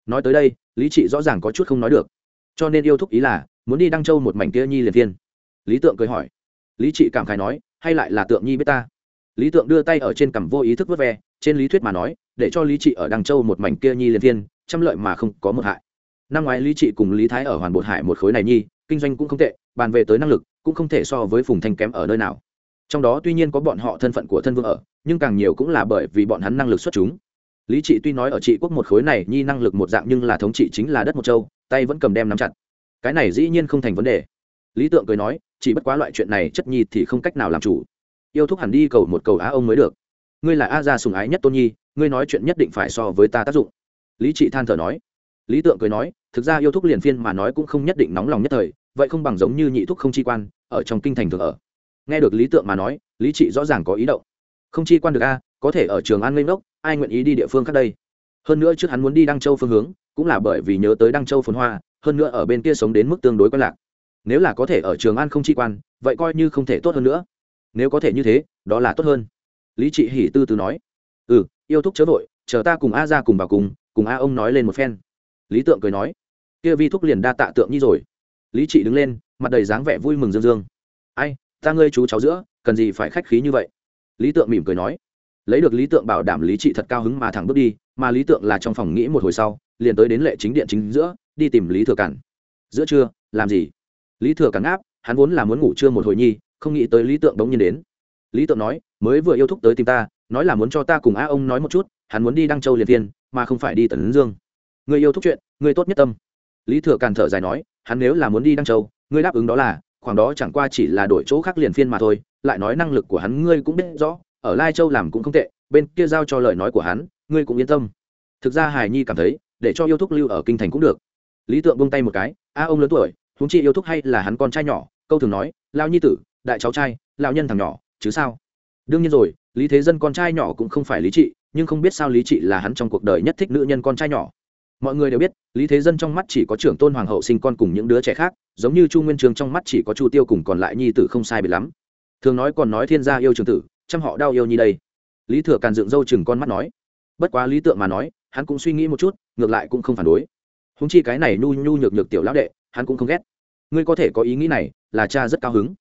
Nói tới đây, lý trị rõ ràng có chút không nói được. Cho nên yêu thúc ý là, muốn đi đăng châu một mảnh kia nhi liệt phiên. Lý tượng cười hỏi. Lý trị cảm khai nói, hay lại là tượng nhi biết ta? Lý tượng đưa tay ở trên cằm vô ý thức vớt ve trên lý thuyết mà nói, để cho lý trị ở đăng châu một mảnh kia nhi liên thiên, trăm lợi mà không có một hại. Năm ngoái lý trị cùng lý thái ở hoàn bột hải một khối này nhi, kinh doanh cũng không tệ, bàn về tới năng lực, cũng không thể so với phùng thanh kém ở nơi nào. Trong đó tuy nhiên có bọn họ thân phận của thân vương ở, nhưng càng nhiều cũng là bởi vì bọn hắn năng lực xuất chúng. Lý trị tuy nói ở trị quốc một khối này nhi năng lực một dạng nhưng là thống trị chính là đất một châu, tay vẫn cầm đem nắm chặt. Cái này dĩ nhiên không thành vấn đề. Lý tượng cười nói, chỉ bất quá loại chuyện này chất nhi thì không cách nào làm chủ. Yêu thúc hẳn đi cầu một cầu á ông mới được ngươi là a gia sùng ái nhất tôn nhi, ngươi nói chuyện nhất định phải so với ta tác dụng. Lý trị than thở nói. Lý tượng cười nói, thực ra yêu thúc liền phiên mà nói cũng không nhất định nóng lòng nhất thời, vậy không bằng giống như nhị thúc không chi quan, ở trong kinh thành thường ở. Nghe được lý tượng mà nói, lý trị rõ ràng có ý động. Không chi quan được a, có thể ở trường an lên đốc ai nguyện ý đi địa phương khác đây? Hơn nữa trước hắn muốn đi đăng châu phương hướng, cũng là bởi vì nhớ tới đăng châu phồn hoa, hơn nữa ở bên kia sống đến mức tương đối quan lạc. Nếu là có thể ở trường an không chi quan, vậy coi như không thể tốt hơn nữa. Nếu có thể như thế, đó là tốt hơn lý trị hỉ tư tư nói ừ yêu thúc chớ vội, chờ ta cùng a ra cùng vào cùng cùng a ông nói lên một phen. Lý tượng cười nói, kia vi thúc liền đa tạ tượng nhi rồi. Lý trị đứng lên, mặt đầy dáng vẻ vui mừng dương dương. Ai, ta ngươi chú cháu giữa, cần gì phải khách khí như vậy? Lý tượng mỉm cười nói, lấy được lý tượng bảo đảm lý trị thật cao hứng mà thẳng bước đi, mà lý tượng là trong phòng nghĩ một hồi sau, liền tới đến lệ chính điện chính giữa, đi tìm lý thừa cản. Giữa trưa, làm gì? Lý thừa cản áp hắn vốn là muốn ngủ trưa một hồi nhi, không nghĩ tới lý tượng đống nhiên đến lý tượng nói, mới vừa yêu thúc tới tìm ta, nói là muốn cho ta cùng a ông nói một chút, hắn muốn đi đăng châu liền viên mà không phải đi tần dương người yêu thúc chuyện, người tốt nhất tâm. Lý thừa càn thở dài nói, hắn nếu là muốn đi đăng châu ngươi đáp ứng đó là, khoảng đó chẳng qua chỉ là đổi chỗ khác liền phiên mà thôi, lại nói năng lực của hắn ngươi cũng biết rõ, ở lai châu làm cũng không tệ, bên kia giao cho lời nói của hắn, ngươi cũng yên tâm. Thực ra hải nhi cảm thấy, để cho yêu thúc lưu ở kinh thành cũng được. Lý tượng buông tay một cái, a ông lớn tuổi, huống chi yêu thúc hay là hắn con trai nhỏ, câu thường nói lao nhi tử, đại cháu trai lao nhân thằng nhỏ chứ sao? Đương nhiên rồi, lý thế dân con trai nhỏ cũng không phải lý trị, nhưng không biết sao lý trị là hắn trong cuộc đời nhất thích nữ nhân con trai nhỏ. Mọi người đều biết, lý thế dân trong mắt chỉ có trưởng tôn hoàng hậu sinh con cùng những đứa trẻ khác, giống như chu nguyên trường trong mắt chỉ có chu tiêu cùng còn lại nhi tử không sai biệt lắm. Thường nói còn nói thiên gia yêu trường tử, chăm họ đau yêu như đây. Lý thừa càn dựng râu chừng con mắt nói. Bất quá lý tượng mà nói, hắn cũng suy nghĩ một chút, ngược lại cũng không phản đối. Húng chi cái này nhu nhu nhược nhược tiểu lão đệ, hắn cũng không ghét. Ngươi có thể có ý nghĩ này, là cha rất cao hứng.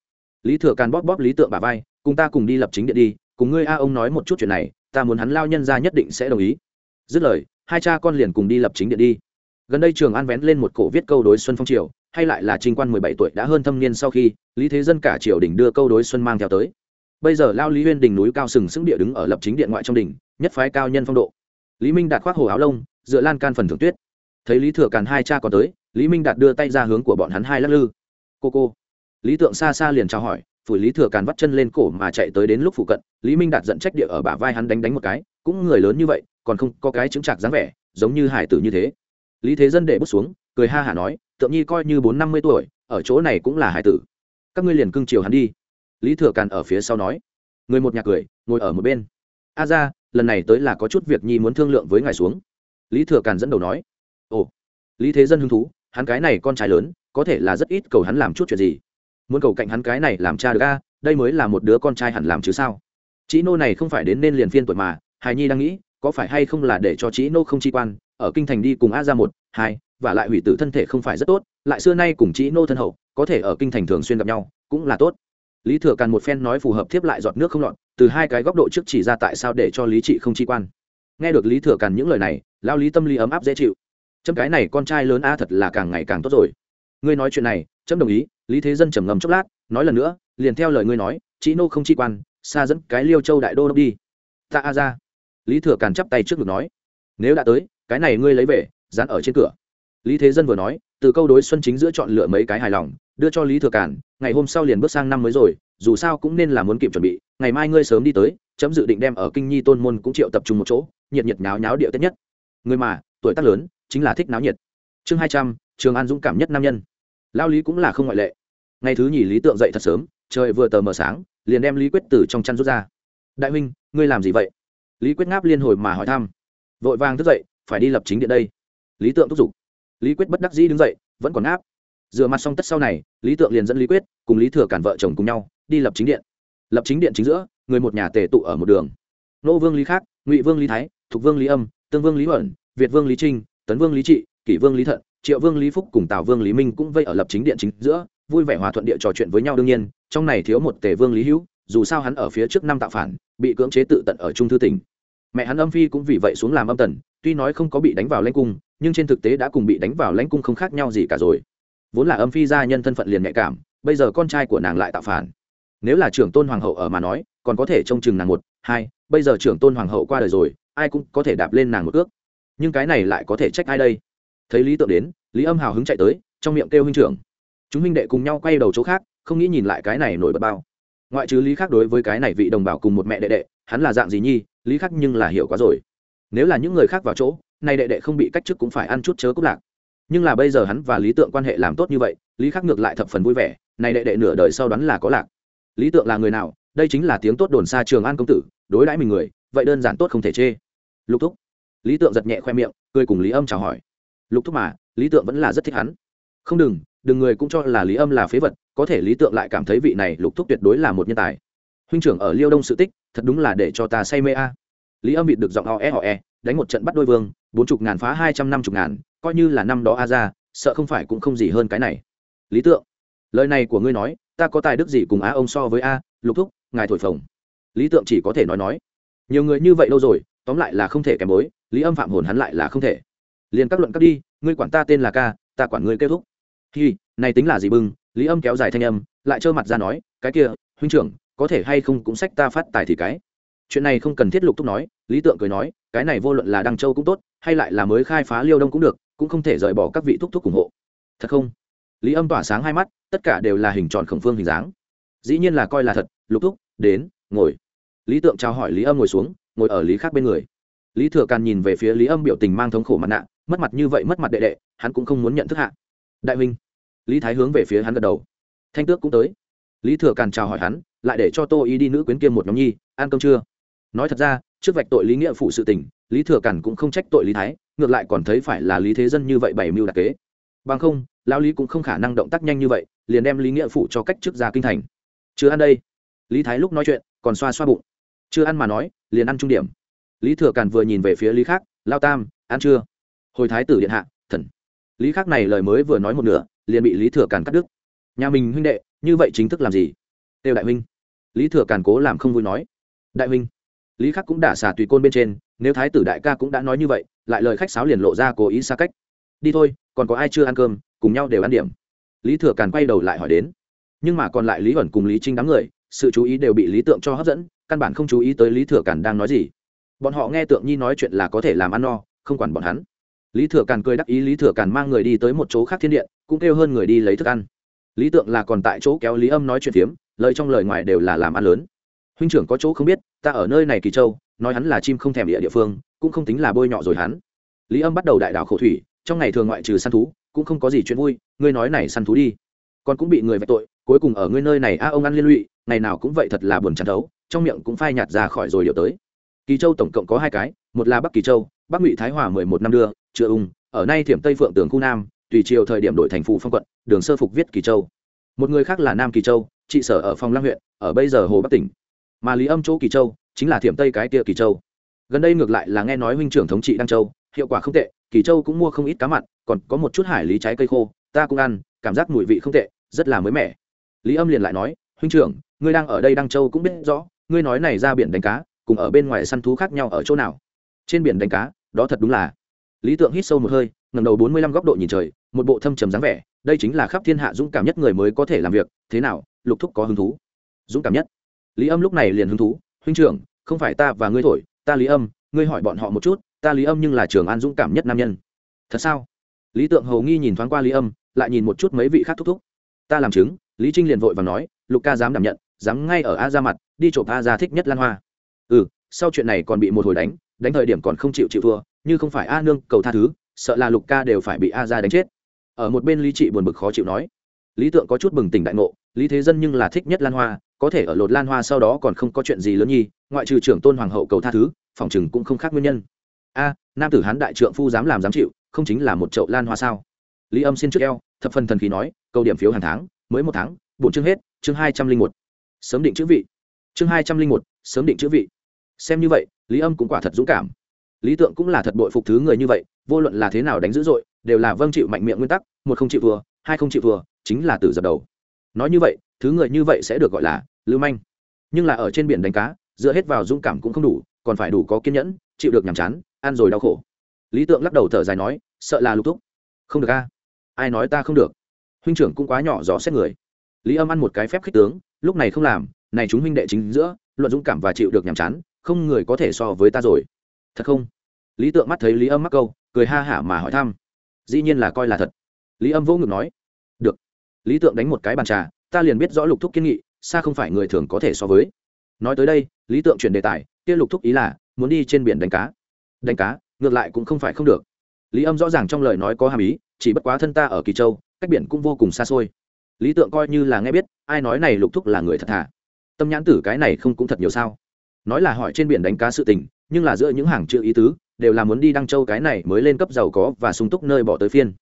Lý thừa càn bóp bóp lý tượng bà vai cùng ta cùng đi lập chính điện đi, cùng ngươi a ông nói một chút chuyện này, ta muốn hắn lao nhân ra nhất định sẽ đồng ý. Dứt lời, hai cha con liền cùng đi lập chính điện đi. Gần đây trường an vén lên một cổ viết câu đối xuân phong triều, hay lại là trinh quan mười bảy tuổi đã hơn thâm niên sau khi, lý thế dân cả triều đình đưa câu đối xuân mang theo tới. Bây giờ lao lý huyên đỉnh núi cao sừng sững địa đứng ở lập chính điện ngoại trong đỉnh, nhất phái cao nhân phong độ. Lý minh đạt khoác hồ áo lông, dựa lan can phần thưởng tuyết. Thấy lý thừa càn hai cha còn tới, lý minh đạt đưa tay ra hướng của bọn hắn hai lắc lư. Cô cô. Lý tượng xa xa liền chào hỏi phủi lý thừa càn vắt chân lên cổ mà chạy tới đến lúc phụ cận, lý minh đạt giận trách địa ở bả vai hắn đánh đánh một cái, cũng người lớn như vậy, còn không có cái chứng trạc dáng vẻ, giống như hải tử như thế. Lý thế dân để bước xuống, cười ha hả nói, tượng nhi coi như bốn năm mươi tuổi, ở chỗ này cũng là hải tử. Các ngươi liền cưng chiều hắn đi. Lý thừa càn ở phía sau nói. Người một nhà cười, ngồi ở một bên. A ra, lần này tới là có chút việc nhi muốn thương lượng với ngài xuống. Lý thừa càn dẫn đầu nói. Ồ. Lý thế dân hứng thú, hắn cái này con trai lớn, có thể là rất ít cầu hắn làm chút chuyện gì muốn cầu cạnh hắn cái này làm cha được a, đây mới là một đứa con trai hẳn làm chứ sao? Chị nô này không phải đến nên liền phiên tuổi mà hài nhi đang nghĩ, có phải hay không là để cho chị nô không chi quan, ở kinh thành đi cùng a ra một, hai, và lại hủy tử thân thể không phải rất tốt, lại xưa nay cùng chị nô thân hậu, có thể ở kinh thành thường xuyên gặp nhau, cũng là tốt. Lý thừa càn một phen nói phù hợp tiếp lại giọt nước không lọt, từ hai cái góc độ trước chỉ ra tại sao để cho lý trị không chi quan. Nghe được lý thừa càn những lời này lao lý tâm lý ấm áp dễ chịu. Chấm cái này con trai lớn a thật là càng ngày càng tốt rồi. Ngươi nói chuyện này chấm đồng ý, lý thế dân trầm ngầm chốc lát, nói lần nữa, liền theo lời ngươi nói chị nô không chi quan, xa dẫn cái liêu châu đại đô đốc đi. Ta a ra. Lý thừa càn chắp tay trước ngực nói. Nếu đã tới, cái này ngươi lấy về, dán ở trên cửa. Lý thế dân vừa nói, từ câu đối xuân chính giữa chọn lựa mấy cái hài lòng, đưa cho lý thừa càn, ngày hôm sau liền bước sang năm mới rồi, dù sao cũng nên là muốn kịp chuẩn bị, ngày mai ngươi sớm đi tới, chấm dự định đem ở kinh nhi tôn môn cũng triệu tập trung một chỗ, nhiệt nhiệt nháo nháo địa tết nhất. Người mà, tuổi tác lớn, chính là thích náo nhiệt. Chương hai trăm, trường an dũng cảm nhất nam nhân lao lý cũng là không ngoại lệ. Ngày thứ nhì lý tượng dậy thật sớm, trời vừa tờ mờ sáng, liền đem lý quyết từ trong chăn rút ra. Đại huynh, ngươi làm gì vậy? Lý quyết ngáp liên hồi mà hỏi thăm. Vội vàng thức dậy, phải đi lập chính điện đây. Lý tượng thúc giục. Lý quyết bất đắc dĩ đứng dậy, vẫn còn áp rửa mặt xong tất sau này, lý tượng liền dẫn lý quyết cùng lý thừa cản vợ chồng cùng nhau, đi lập chính điện. Lập chính điện chính giữa, người một nhà tề tụ ở một đường. Nô vương lý khác, ngụy vương lý thái, thục vương lý âm, tương vương lý huẩn, việt vương lý trinh, tấn vương lý trị, kỷ vương lý thận triệu vương lý phúc cùng tào vương lý minh cũng vây ở lập chính điện chính giữa, vui vẻ hòa thuận địa trò chuyện với nhau đương nhiên, trong này thiếu một tề vương lý hữu, dù sao hắn ở phía trước năm tạo phản, bị cưỡng chế tự tận ở trung thư tỉnh. Mẹ hắn âm phi cũng vì vậy xuống làm âm tần, tuy nói không có bị đánh vào lãnh cung, nhưng trên thực tế đã cùng bị đánh vào lãnh cung không khác nhau gì cả rồi. Vốn là âm phi gia nhân thân phận liền nhạy cảm, bây giờ con trai của nàng lại tạo phản. Nếu là trưởng tôn hoàng hậu ở mà nói, còn có thể trông chừng nàng một, hai, bây giờ trưởng tôn hoàng hậu qua đời rồi, ai cũng có thể đạp lên nàng một ước nhưng cái này lại có thể trách ai đây? Thấy lý tượng đến, lý âm hào hứng chạy tới, trong miệng kêu huynh trưởng. Chúng huynh đệ cùng nhau quay đầu chỗ khác, không nghĩ nhìn lại cái này nổi bật bao. Ngoại trừ lý khác đối với cái này vị đồng bào cùng một mẹ đệ đệ, hắn là dạng gì nhi, lý khác nhưng là hiểu quá rồi. Nếu là những người khác vào chỗ nay đệ đệ không bị cách chức cũng phải ăn chút chớ cúc lạc. Nhưng là bây giờ hắn và lý tượng quan hệ làm tốt như vậy, lý khắc ngược lại thập phần vui vẻ, này đệ đệ nửa đời sau đoán là có lạc. Lý tượng là người nào, đây chính là tiếng tốt đồn xa trường an công tử, đối đãi mình người, vậy đơn giản tốt không thể chê. Lục thúc. Lý tượng giật nhẹ khoe miệng, cười cùng lý âm chào hỏi lục thúc mà, lý tượng vẫn là rất thích hắn. Không đừng đừng người cũng cho là lý âm là phế vật, có thể lý tượng lại cảm thấy vị này lục thúc tuyệt đối là một nhân tài. Huynh trưởng ở liêu đông sự tích, thật đúng là để cho ta say mê a. Lý âm vịt được giọng ho e họ e đánh một trận bắt đôi vương, bốn chục ngàn phá hai trăm năm chục ngàn, coi như là năm đó a ra, sợ không phải cũng không gì hơn cái này. Lý tượng, lời này của ngươi nói, ta có tài đức gì cùng á ông so với a, lục thúc, ngài thổi phồng. Lý tượng chỉ có thể nói nói. Nhiều người như vậy lâu rồi, tóm lại là không thể kèm bối, lý âm phạm hồn hắn lại là không thể liền các luận các đi, ngươi quản ta tên là ca, ta quản ngươi kết thúc. Hi, này tính là gì bưng? Lý âm kéo dài thanh âm, lại trơ mặt ra nói, cái kia, huynh trưởng, có thể hay không cũng sách ta phát tài thì cái. Chuyện này không cần thiết lục thúc nói, lý tượng cười nói, cái này vô luận là đăng châu cũng tốt, hay lại là mới khai phá liêu đông cũng được, cũng không thể rời bỏ các vị thúc thúc ủng hộ. Thật không? Lý âm tỏa sáng hai mắt, tất cả đều là hình tròn khổng phương hình dáng. Dĩ nhiên là coi là thật, lục thúc, đến, ngồi. Lý tượng chào hỏi lý âm ngồi xuống, ngồi ở lý khác bên người. Lý thừa càn nhìn về phía lý âm biểu tình mang thống khổ mặt nạ mất mặt như vậy mất mặt đệ đệ, hắn cũng không muốn nhận thức hạ. Đại huynh, lý thái hướng về phía hắn gật đầu. Thanh tước cũng tới. Lý thừa càn chào hỏi hắn, lại để cho tô y đi nữ quyến kiêm một nhóm nhi, ăn cơm chưa nói thật ra, trước vạch tội lý nghĩa phụ sự tình, lý thừa càn cũng không trách tội lý thái, ngược lại còn thấy phải là lý thế dân như vậy bày mưu đặc kế. Bằng không, lão lý cũng không khả năng động tác nhanh như vậy, liền đem lý nghĩa phụ cho cách trước ra kinh thành. Chưa ăn đây. Lý thái lúc nói chuyện, còn xoa xoa bụng. Chưa ăn mà nói, liền ăn trung điểm. Lý thừa càn vừa nhìn về phía lý khác, lao tam, ăn chưa? Hồi thái tử điện hạ, thần. Lý khác này lời mới vừa nói một nửa, liền bị lý thừa càn cắt đứt. Nhà mình huynh đệ, như vậy chính thức làm gì? Têu đại huynh. Lý thừa càn cố làm không vui nói. Đại huynh. Lý khắc cũng đả xả tùy côn bên trên, nếu thái tử đại ca cũng đã nói như vậy, lại lời khách sáo liền lộ ra cố ý xa cách. Đi thôi, còn có ai chưa ăn cơm, cùng nhau đều ăn điểm. Lý thừa càn quay đầu lại hỏi đến. Nhưng mà còn lại lý ẩn cùng lý trinh đám người, sự chú ý đều bị lý tượng cho hấp dẫn, căn bản không chú ý tới lý thừa càn đang nói gì. Bọn họ nghe tượng nhi nói chuyện là có thể làm ăn no, không quản bọn hắn lý thừa càn cười đắc ý lý thừa càn mang người đi tới một chỗ khác thiên điện cũng kêu hơn người đi lấy thức ăn. Lý tượng là còn tại chỗ kéo lý âm nói chuyện phiếm lời trong lời ngoài đều là làm ăn lớn. Huynh trưởng có chỗ không biết ta ở nơi này kỳ châu nói hắn là chim không thèm địa địa phương cũng không tính là bôi nhọ rồi hắn. Lý âm bắt đầu đại đảo khổ thủy trong ngày thường ngoại trừ săn thú cũng không có gì chuyện vui ngươi nói này săn thú đi. Con cũng bị người vạch tội cuối cùng ở ngươi nơi này a ông ăn liên lụy ngày nào cũng vậy thật là buồn chán đấu, trong miệng cũng phai nhạt ra khỏi rồi điều tới. Kỳ châu tổng cộng có hai cái một là bắc kỳ châu bắc ngụy thái hòa mười một năm đưa chưa ung, ở nay thiểm tây phượng tường khu nam, tùy chiều thời điểm đổi thành phủ phong quận, đường sơ phục viết kỳ châu. Một người khác là nam kỳ châu, trị sở ở phong lăng huyện, ở bây giờ hồ bắc tỉnh. Mà lý âm chỗ kỳ châu, chính là thiểm tây cái kia kỳ châu. Gần đây ngược lại là nghe nói huynh trưởng thống trị đăng châu, hiệu quả không tệ, kỳ châu cũng mua không ít cá mặn, còn có một chút hải lý trái cây khô, ta cũng ăn, cảm giác mùi vị không tệ, rất là mới mẻ. Lý âm liền lại nói, huynh trưởng, ngươi đang ở đây đăng châu cũng biết rõ, ngươi nói này ra biển đánh cá, cùng ở bên ngoài săn thú khác nhau ở chỗ nào? Trên biển đánh cá, đó thật đúng là lý tượng hít sâu một hơi ngầm đầu bốn mươi lăm góc độ nhìn trời, một bộ thâm trầm dáng vẻ, đây chính là khắp thiên hạ dũng cảm nhất người mới có thể làm việc, thế nào, lục thúc có hứng thú? Dũng cảm nhất? Lý âm lúc này liền hứng thú, huynh trưởng, không phải ta và ngươi thổi, ta lý âm, ngươi hỏi bọn họ một chút, ta lý âm nhưng là trường an dũng cảm nhất nam nhân. Thật sao? Lý tượng hầu nghi nhìn thoáng qua lý âm, lại nhìn một chút mấy vị khác thúc thúc. Ta làm chứng. Lý trinh liền vội và nói, lục ca dám đảm nhận, dám ngay ở a ra mặt, đi trộm a ra thích nhất lan hoa. Ừ sau chuyện này còn bị một hồi đánh đánh thời điểm còn không chịu chịu thua như không phải a nương cầu tha thứ, sợ là lục ca đều phải bị a ra đánh chết. Ở một bên lý trị buồn bực khó chịu nói, lý tượng có chút bừng tỉnh đại ngộ, lý thế dân nhưng là thích nhất lan hoa, có thể ở lột lan hoa sau đó còn không có chuyện gì lớn nhi, ngoại trừ trưởng tôn hoàng hậu cầu tha thứ, phòng chừng cũng không khác nguyên nhân. A, nam tử hán đại trượng phu dám làm dám chịu, không chính là một chậu lan hoa sao? Lý âm xin trước eo, thập phần thần khí nói câu điểm phiếu hàng tháng, mới một tháng, bổn chương hết, chương hai trăm linh một. Sớm định chữ vị. Chương hai trăm linh một, sớm định chữ vị. Xem như vậy, lý âm cũng quả thật dũng cảm lý tượng cũng là thật bội phục thứ người như vậy, vô luận là thế nào đánh dữ dội, đều là vâng chịu mạnh miệng nguyên tắc, một không chịu vừa, hai không chịu vừa, chính là từ dập đầu. Nói như vậy, thứ người như vậy sẽ được gọi là lưu manh. Nhưng là ở trên biển đánh cá, dựa hết vào dũng cảm cũng không đủ, còn phải đủ có kiên nhẫn, chịu được nhàm chán, ăn rồi đau khổ. Lý tượng lắc đầu thở dài nói, sợ là lục thúc. Không được a. Ai nói ta không được? Huynh trưởng cũng quá nhỏ dò xét người. Lý âm ăn một cái phép khích tướng, lúc này không làm, này chúng huynh đệ chính giữa, luận dũng cảm và chịu được nhàm chán, không người có thể so với ta rồi thật không? Lý tượng mắt thấy lý âm mắc câu, cười ha hả mà hỏi thăm. Dĩ nhiên là coi là thật. Lý âm vỗ ngực nói, được. Lý tượng đánh một cái bàn trà, ta liền biết rõ lục thúc kiên nghị, xa không phải người thường có thể so với. Nói tới đây, lý tượng chuyển đề tài, kia lục thúc ý là, muốn đi trên biển đánh cá. Đánh cá, ngược lại cũng không phải không được. Lý âm rõ ràng trong lời nói có hàm ý, chỉ bất quá thân ta ở kỳ châu, cách biển cũng vô cùng xa xôi. Lý tượng coi như là nghe biết, ai nói này lục thúc là người thật thà tâm nhãn tử cái này không cũng thật nhiều sao? Nói là hỏi trên biển đánh cá sự tình nhưng là giữa những hàng chữ ý tứ, đều là muốn đi đăng châu cái này mới lên cấp giàu có và sung túc nơi bỏ tới phiên.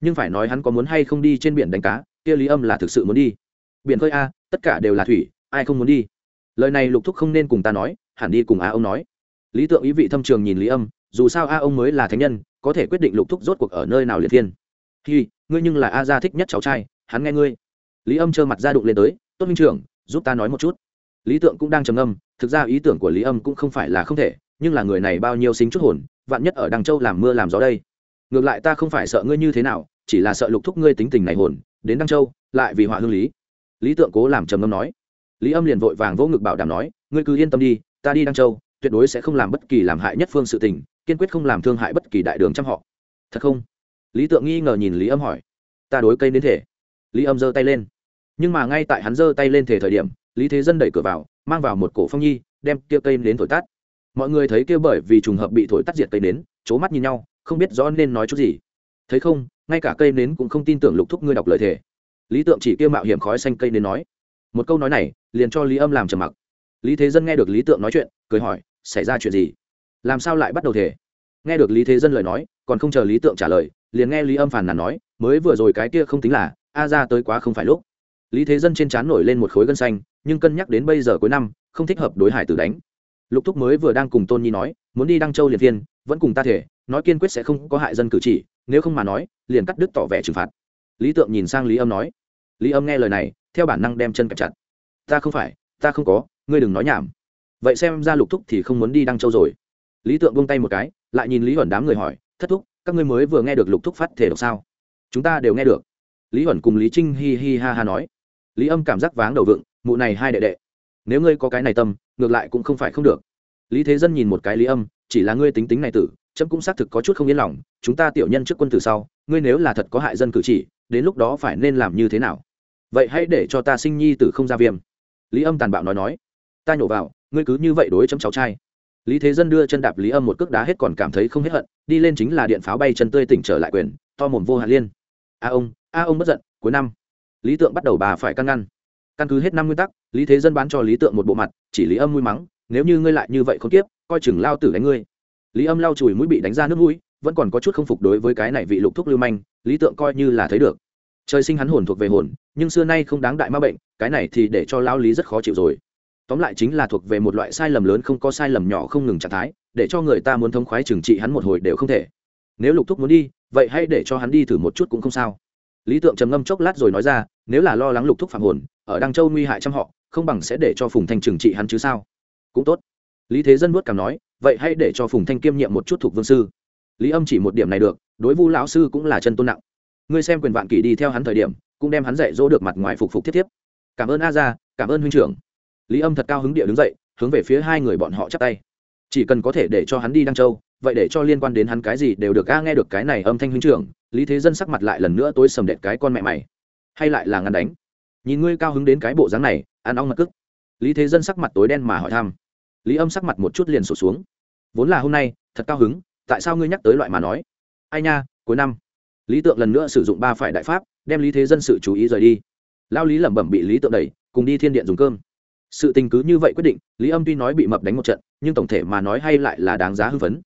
Nhưng phải nói hắn có muốn hay không đi trên biển đánh cá, kia lý âm là thực sự muốn đi. Biển khơi a, tất cả đều là thủy, ai không muốn đi? Lời này lục thúc không nên cùng ta nói, hẳn đi cùng a ông nói. Lý tượng ý vị thâm trường nhìn lý âm, dù sao a ông mới là thánh nhân, có thể quyết định lục thúc rốt cuộc ở nơi nào liệt thiên hi, ngươi nhưng là a gia thích nhất cháu trai, hắn nghe ngươi. Lý âm trơ mặt ra đụng lên tới, tốt minh trưởng, giúp ta nói một chút. Lý tượng cũng đang trầm âm thực ra ý tưởng của lý âm cũng không phải là không thể nhưng là người này bao nhiêu xính chút hồn, vạn nhất ở đằng châu làm mưa làm gió đây. Ngược lại ta không phải sợ ngươi như thế nào, chỉ là sợ lục thúc ngươi tính tình này hồn, đến đăng châu, lại vì họa hương lý. Lý tượng cố làm trầm ngâm nói. Lý âm liền vội vàng vỗ ngực bảo đảm nói, ngươi cứ yên tâm đi, ta đi đăng châu, tuyệt đối sẽ không làm bất kỳ làm hại nhất phương sự tình, kiên quyết không làm thương hại bất kỳ đại đường trăm họ. Thật không? Lý tượng nghi ngờ nhìn lý âm hỏi. Ta đối cây đến thể. Lý âm giơ tay lên. Nhưng mà ngay tại hắn giơ tay lên thể thời điểm, lý thế dân đẩy cửa vào, mang vào một cổ phong nhi, đem kia cây đến thổi tắt mọi người thấy kia bởi vì trùng hợp bị thổi tắt diệt cây nến c mắt nhìn nhau, không biết rõ nên nói chút gì. Thấy không, ngay cả cây nến cũng không tin tưởng lục thúc ngươi đọc lời thề. Lý tượng chỉ kia mạo hiểm khói xanh cây nến nói. Một câu nói này, liền cho lý âm làm trầm mặc. Lý thế dân nghe được lý tượng nói chuyện, cười hỏi, xảy ra chuyện gì? Làm sao lại bắt đầu thể nghe được lý thế dân lời nói, còn không chờ lý tượng trả lời, liền nghe lý âm phàn nàn nói, mới vừa rồi cái kia không tính là, a ra tới quá không phải lúc. Lý thế dân trên trán nổi lên một khối gân xanh, nhưng cân nhắc đến bây giờ cuối năm, không thích hợp đối hải tử đánh lục thúc mới vừa đang cùng tôn nhi nói, muốn đi đăng châu liền viên vẫn cùng ta thể, nói kiên quyết sẽ không có hại dân cử chỉ, nếu không mà nói, liền cắt đứt tỏ vẻ trừng phạt. Lý tượng nhìn sang lý âm nói, lý âm nghe lời này, theo bản năng đem chân kẹp chặt. Ta không phải, ta không có, ngươi đừng nói nhảm. Vậy xem ra lục thúc thì không muốn đi đăng châu rồi. Lý tượng buông tay một cái, lại nhìn lý huẩn đám người hỏi, thất thúc, các ngươi mới vừa nghe được lục thúc phát thể độc sao? Chúng ta đều nghe được. Lý huẩn cùng lý trinh hi hi ha ha nói. Lý âm cảm giác váng đầu vựng mụ này hai đệ đệ nếu ngươi có cái này tâm, ngược lại cũng không phải không được. Lý thế dân nhìn một cái lý âm, chỉ là ngươi tính tính này tử trâm cũng xác thực có chút không yên lòng, chúng ta tiểu nhân trước quân tử sau, ngươi nếu là thật có hại dân cử chỉ, đến lúc đó phải nên làm như thế nào? Vậy hãy để cho ta sinh nhi tử không ra viêm. Lý âm tàn bạo nói nói. Ta nhổ vào, ngươi cứ như vậy đối chấm cháu trai. Lý thế dân đưa chân đạp lý âm một cước đá hết còn cảm thấy không hết hận, đi lên chính là điện pháo bay chân tươi tỉnh trở lại quyền, to mồm vô hạn liên. A ông a ông bất giận, cuối năm. Lý tượng bắt đầu bà phải căn ngăn căn cứ hết năm nguyên tắc, lý thế dân bán cho lý tượng một bộ mặt, chỉ lý âm mũi mắng, nếu như ngươi lại như vậy không tiếp, coi chừng lao tử đánh ngươi. Lý âm lau chùi mũi bị đánh ra nước mũi, vẫn còn có chút không phục đối với cái này vị lục thúc lưu manh, lý tượng coi như là thấy được. Trời sinh hắn hồn thuộc về hồn, nhưng xưa nay không đáng đại ma bệnh, cái này thì để cho lao lý rất khó chịu rồi. Tóm lại chính là thuộc về một loại sai lầm lớn không có sai lầm nhỏ không ngừng trạng thái, để cho người ta muốn thống khoái trừng trị hắn một hồi đều không thể. Nếu lục thúc muốn đi, vậy hãy để cho hắn đi thử một chút cũng không sao lý tượng trầm ngâm chốc lát rồi nói ra, nếu là lo lắng lục thúc phạm hồn, ở đăng châu nguy hại trăm họ, không bằng sẽ để cho phùng thanh trừng trị hắn chứ sao? Cũng tốt. Lý thế dân vuốt cảm nói, vậy hãy để cho phùng thanh kiêm nhiệm một chút thuộc vương sư. Lý âm chỉ một điểm này được, đối vu lão sư cũng là chân tôn nặng. Ngươi xem quyền vạn kỷ đi theo hắn thời điểm, cũng đem hắn dạy dỗ được mặt ngoài phục phục thiết tiếp cảm ơn a gia, cảm ơn huynh trưởng. Lý âm thật cao hứng địa đứng dậy, hướng về phía hai người bọn họ chắp tay. Chỉ cần có thể để cho hắn đi đăng châu vậy để cho liên quan đến hắn cái gì đều được a, nghe được cái này âm thanh huynh trưởng, lý thế dân sắc mặt lại lần nữa tối sầm đệt cái con mẹ mày. Hay lại là ngăn đánh. Nhìn ngươi cao hứng đến cái bộ dáng này, ăn ong mặt cức. Lý thế dân sắc mặt tối đen mà hỏi thăm. Lý âm sắc mặt một chút liền sụt xuống. Vốn là hôm nay, thật cao hứng, tại sao ngươi nhắc tới loại mà nói? Ai nha, cuối năm. Lý tượng lần nữa sử dụng ba phải đại pháp, đem lý thế dân sự chú ý rời đi. Lao lý lẩm bẩm bị lý tượng đẩy, cùng đi thiên điện dùng cơm. Sự tình cứ như vậy quyết định, lý âm tuy nói bị mập đánh một trận, nhưng tổng thể mà nói hay lại là đáng giá hưng phấn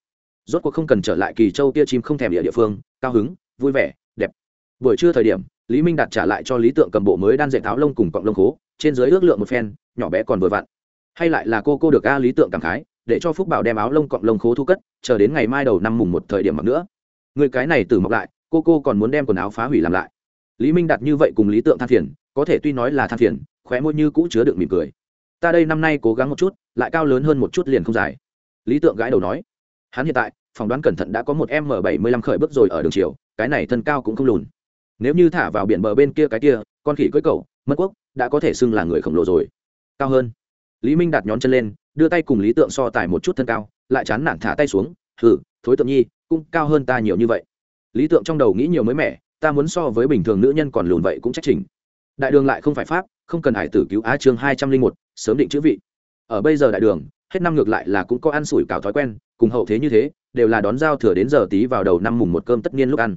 rốt cuộc không cần trở lại kỳ châu kia chim không thèm địa địa phương, cao hứng, vui vẻ, đẹp. Buổi trưa thời điểm, lý minh đạt trả lại cho lý tượng cầm bộ mới đan dạy tháo lông cùng cọng lông khố, trên dưới ước lượng một phen, nhỏ bé còn vừa vặn. Hay lại là cô cô được a lý tượng cảm khái, để cho phúc bảo đem áo lông cọng lông khố thu cất, chờ đến ngày mai đầu năm mùng một thời điểm mặc nữa. Người cái này từ mọc lại, cô cô còn muốn đem quần áo phá hủy làm lại. Lý minh đặt như vậy cùng lý tượng than phiền, có thể tuy nói là than phiền, khóe môi như cũ chứa đựng mỉm cười. Ta đây năm nay cố gắng một chút, lại cao lớn hơn một chút liền không dài. Lý tượng gãi đầu nói hắn hiện tại, phỏng đoán cẩn thận đã có một m bảy mươi lăm khởi bước rồi ở đường chiều, cái này thân cao cũng không lùn. Nếu như thả vào biển bờ bên kia cái kia, con khỉ cưỡi cầu mất quốc, đã có thể xưng là người khổng lồ rồi. Cao hơn. Lý minh đặt nhón chân lên, đưa tay cùng lý tượng so tài một chút thân cao, lại chán nản thả tay xuống thử thối tượng nhi, cũng cao hơn ta nhiều như vậy. Lý tượng trong đầu nghĩ nhiều mới mẻ, ta muốn so với bình thường nữ nhân còn lùn vậy cũng trách trình đại đường lại không phải pháp, không cần hải tử cứu á chương hai trăm linh một, sớm định chữ vị. Ở bây giờ đại đường hết năm ngược lại là cũng có ăn sủi cảo thói quen, cùng hậu thế như thế, đều là đón giao thừa đến giờ tí vào đầu năm mùng một cơm tất nhiên lúc ăn.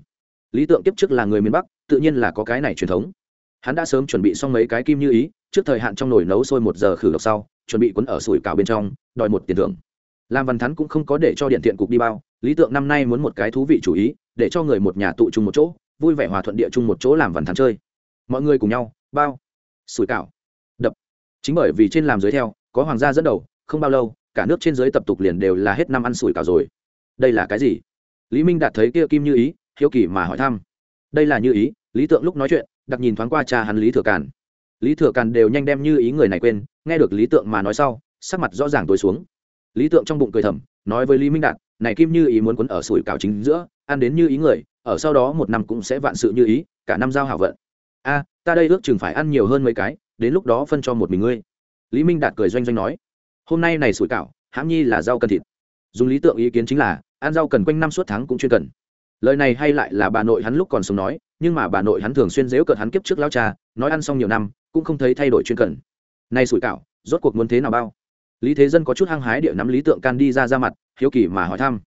Lý tượng tiếp trước là người miền bắc, tự nhiên là có cái này truyền thống. Hắn đã sớm chuẩn bị xong mấy cái kim như ý, trước thời hạn trong nồi nấu sôi một giờ khử độc sau, chuẩn bị quấn ở sủi cảo bên trong, đòi một tiền thưởng. Lam văn thắn cũng không có để cho điện thiện cục đi bao, lý tượng năm nay muốn một cái thú vị chủ ý, để cho người một nhà tụ chung một chỗ, vui vẻ hòa thuận địa chung một chỗ làm văn thắn chơi. Mọi người cùng nhau, bao, sủi cảo, đập. Chính bởi vì trên làm dưới theo, có hoàng gia dẫn đầu không bao lâu, cả nước trên dưới tập tục liền đều là hết năm ăn sủi cảo rồi. Đây là cái gì? Lý minh đạt thấy kia kim như ý, hiếu kỳ mà hỏi thăm. Đây là như ý, lý tượng lúc nói chuyện, đặc nhìn thoáng qua cha hắn lý thừa càn. Lý thừa càn đều nhanh đem như ý người này quên, nghe được lý tượng mà nói sau, sắc mặt rõ ràng tối xuống. Lý tượng trong bụng cười thầm, nói với lý minh đạt, này kim như ý muốn quấn ở sủi cảo chính giữa, ăn đến như ý người, ở sau đó một năm cũng sẽ vạn sự như ý, cả năm giao hảo vận. A, ta đây ước chừng phải ăn nhiều hơn mấy cái, đến lúc đó phân cho một mình ngươi. Lý minh đạt cười doanh doanh nói hôm nay này sủi cảo, hãm nhi là rau cần thịt. Dùng lý tượng ý kiến chính là, ăn rau cần quanh năm suốt tháng cũng chuyên cần. Lời này hay lại là bà nội hắn lúc còn sống nói, nhưng mà bà nội hắn thường xuyên dễu cợt hắn kiếp trước lao cha, nói ăn xong nhiều năm, cũng không thấy thay đổi chuyên cần. Nay sủi cảo, rốt cuộc muốn thế nào bao? Lý thế dân có chút hăng hái địa nắm lý tượng can đi ra ra mặt, hiếu kỳ mà hỏi thăm.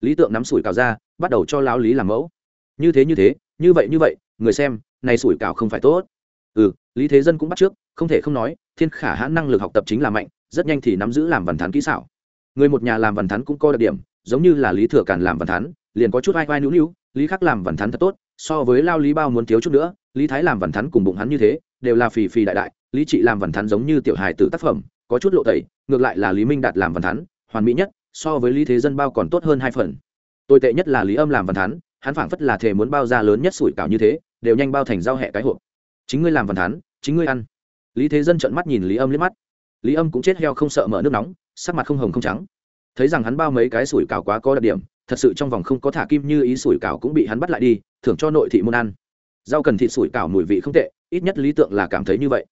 Lý tượng nắm sủi cảo ra, bắt đầu cho lão lý làm mẫu. Như thế như thế, như vậy như vậy, người xem, này sủi cảo không phải tốt. Ừ lý thế dân cũng bắt trước, không thể không nói, thiên khả hãn năng lực học tập chính là mạnh rất nhanh thì nắm giữ làm văn thán kỹ xảo. Người một nhà làm văn thán cũng có đặc điểm, giống như là lý thừa càn làm văn thán, liền có chút vai vai nữu nữu, lý khắc làm văn thán thật tốt, so với lao lý bao muốn thiếu chút nữa, lý thái làm văn thán cùng bụng hắn như thế, đều là phì phì đại đại, lý trị làm văn thán giống như tiểu hài tử tác phẩm, có chút lộ tẩy, ngược lại là lý minh đạt làm văn thán, hoàn mỹ nhất, so với lý thế dân bao còn tốt hơn hai phần. Tồi tệ nhất là lý âm làm văn thán, hắn phảng phất là thể muốn bao ra lớn nhất sủi cảo như thế, đều nhanh bao thành rau hẹ cái hộp. Chính ngươi làm văn thán, chính ngươi ăn. Lý thế dân trợn mắt nhìn lý âm liếc mắt lý âm cũng chết heo không sợ mở nước nóng, sắc mặt không hồng không trắng. Thấy rằng hắn bao mấy cái sủi cảo quá có đặc điểm, thật sự trong vòng không có thả kim như ý sủi cảo cũng bị hắn bắt lại đi, thưởng cho nội thị môn ăn. Rau cần thịt sủi cảo mùi vị không tệ, ít nhất lý tượng là cảm thấy như vậy.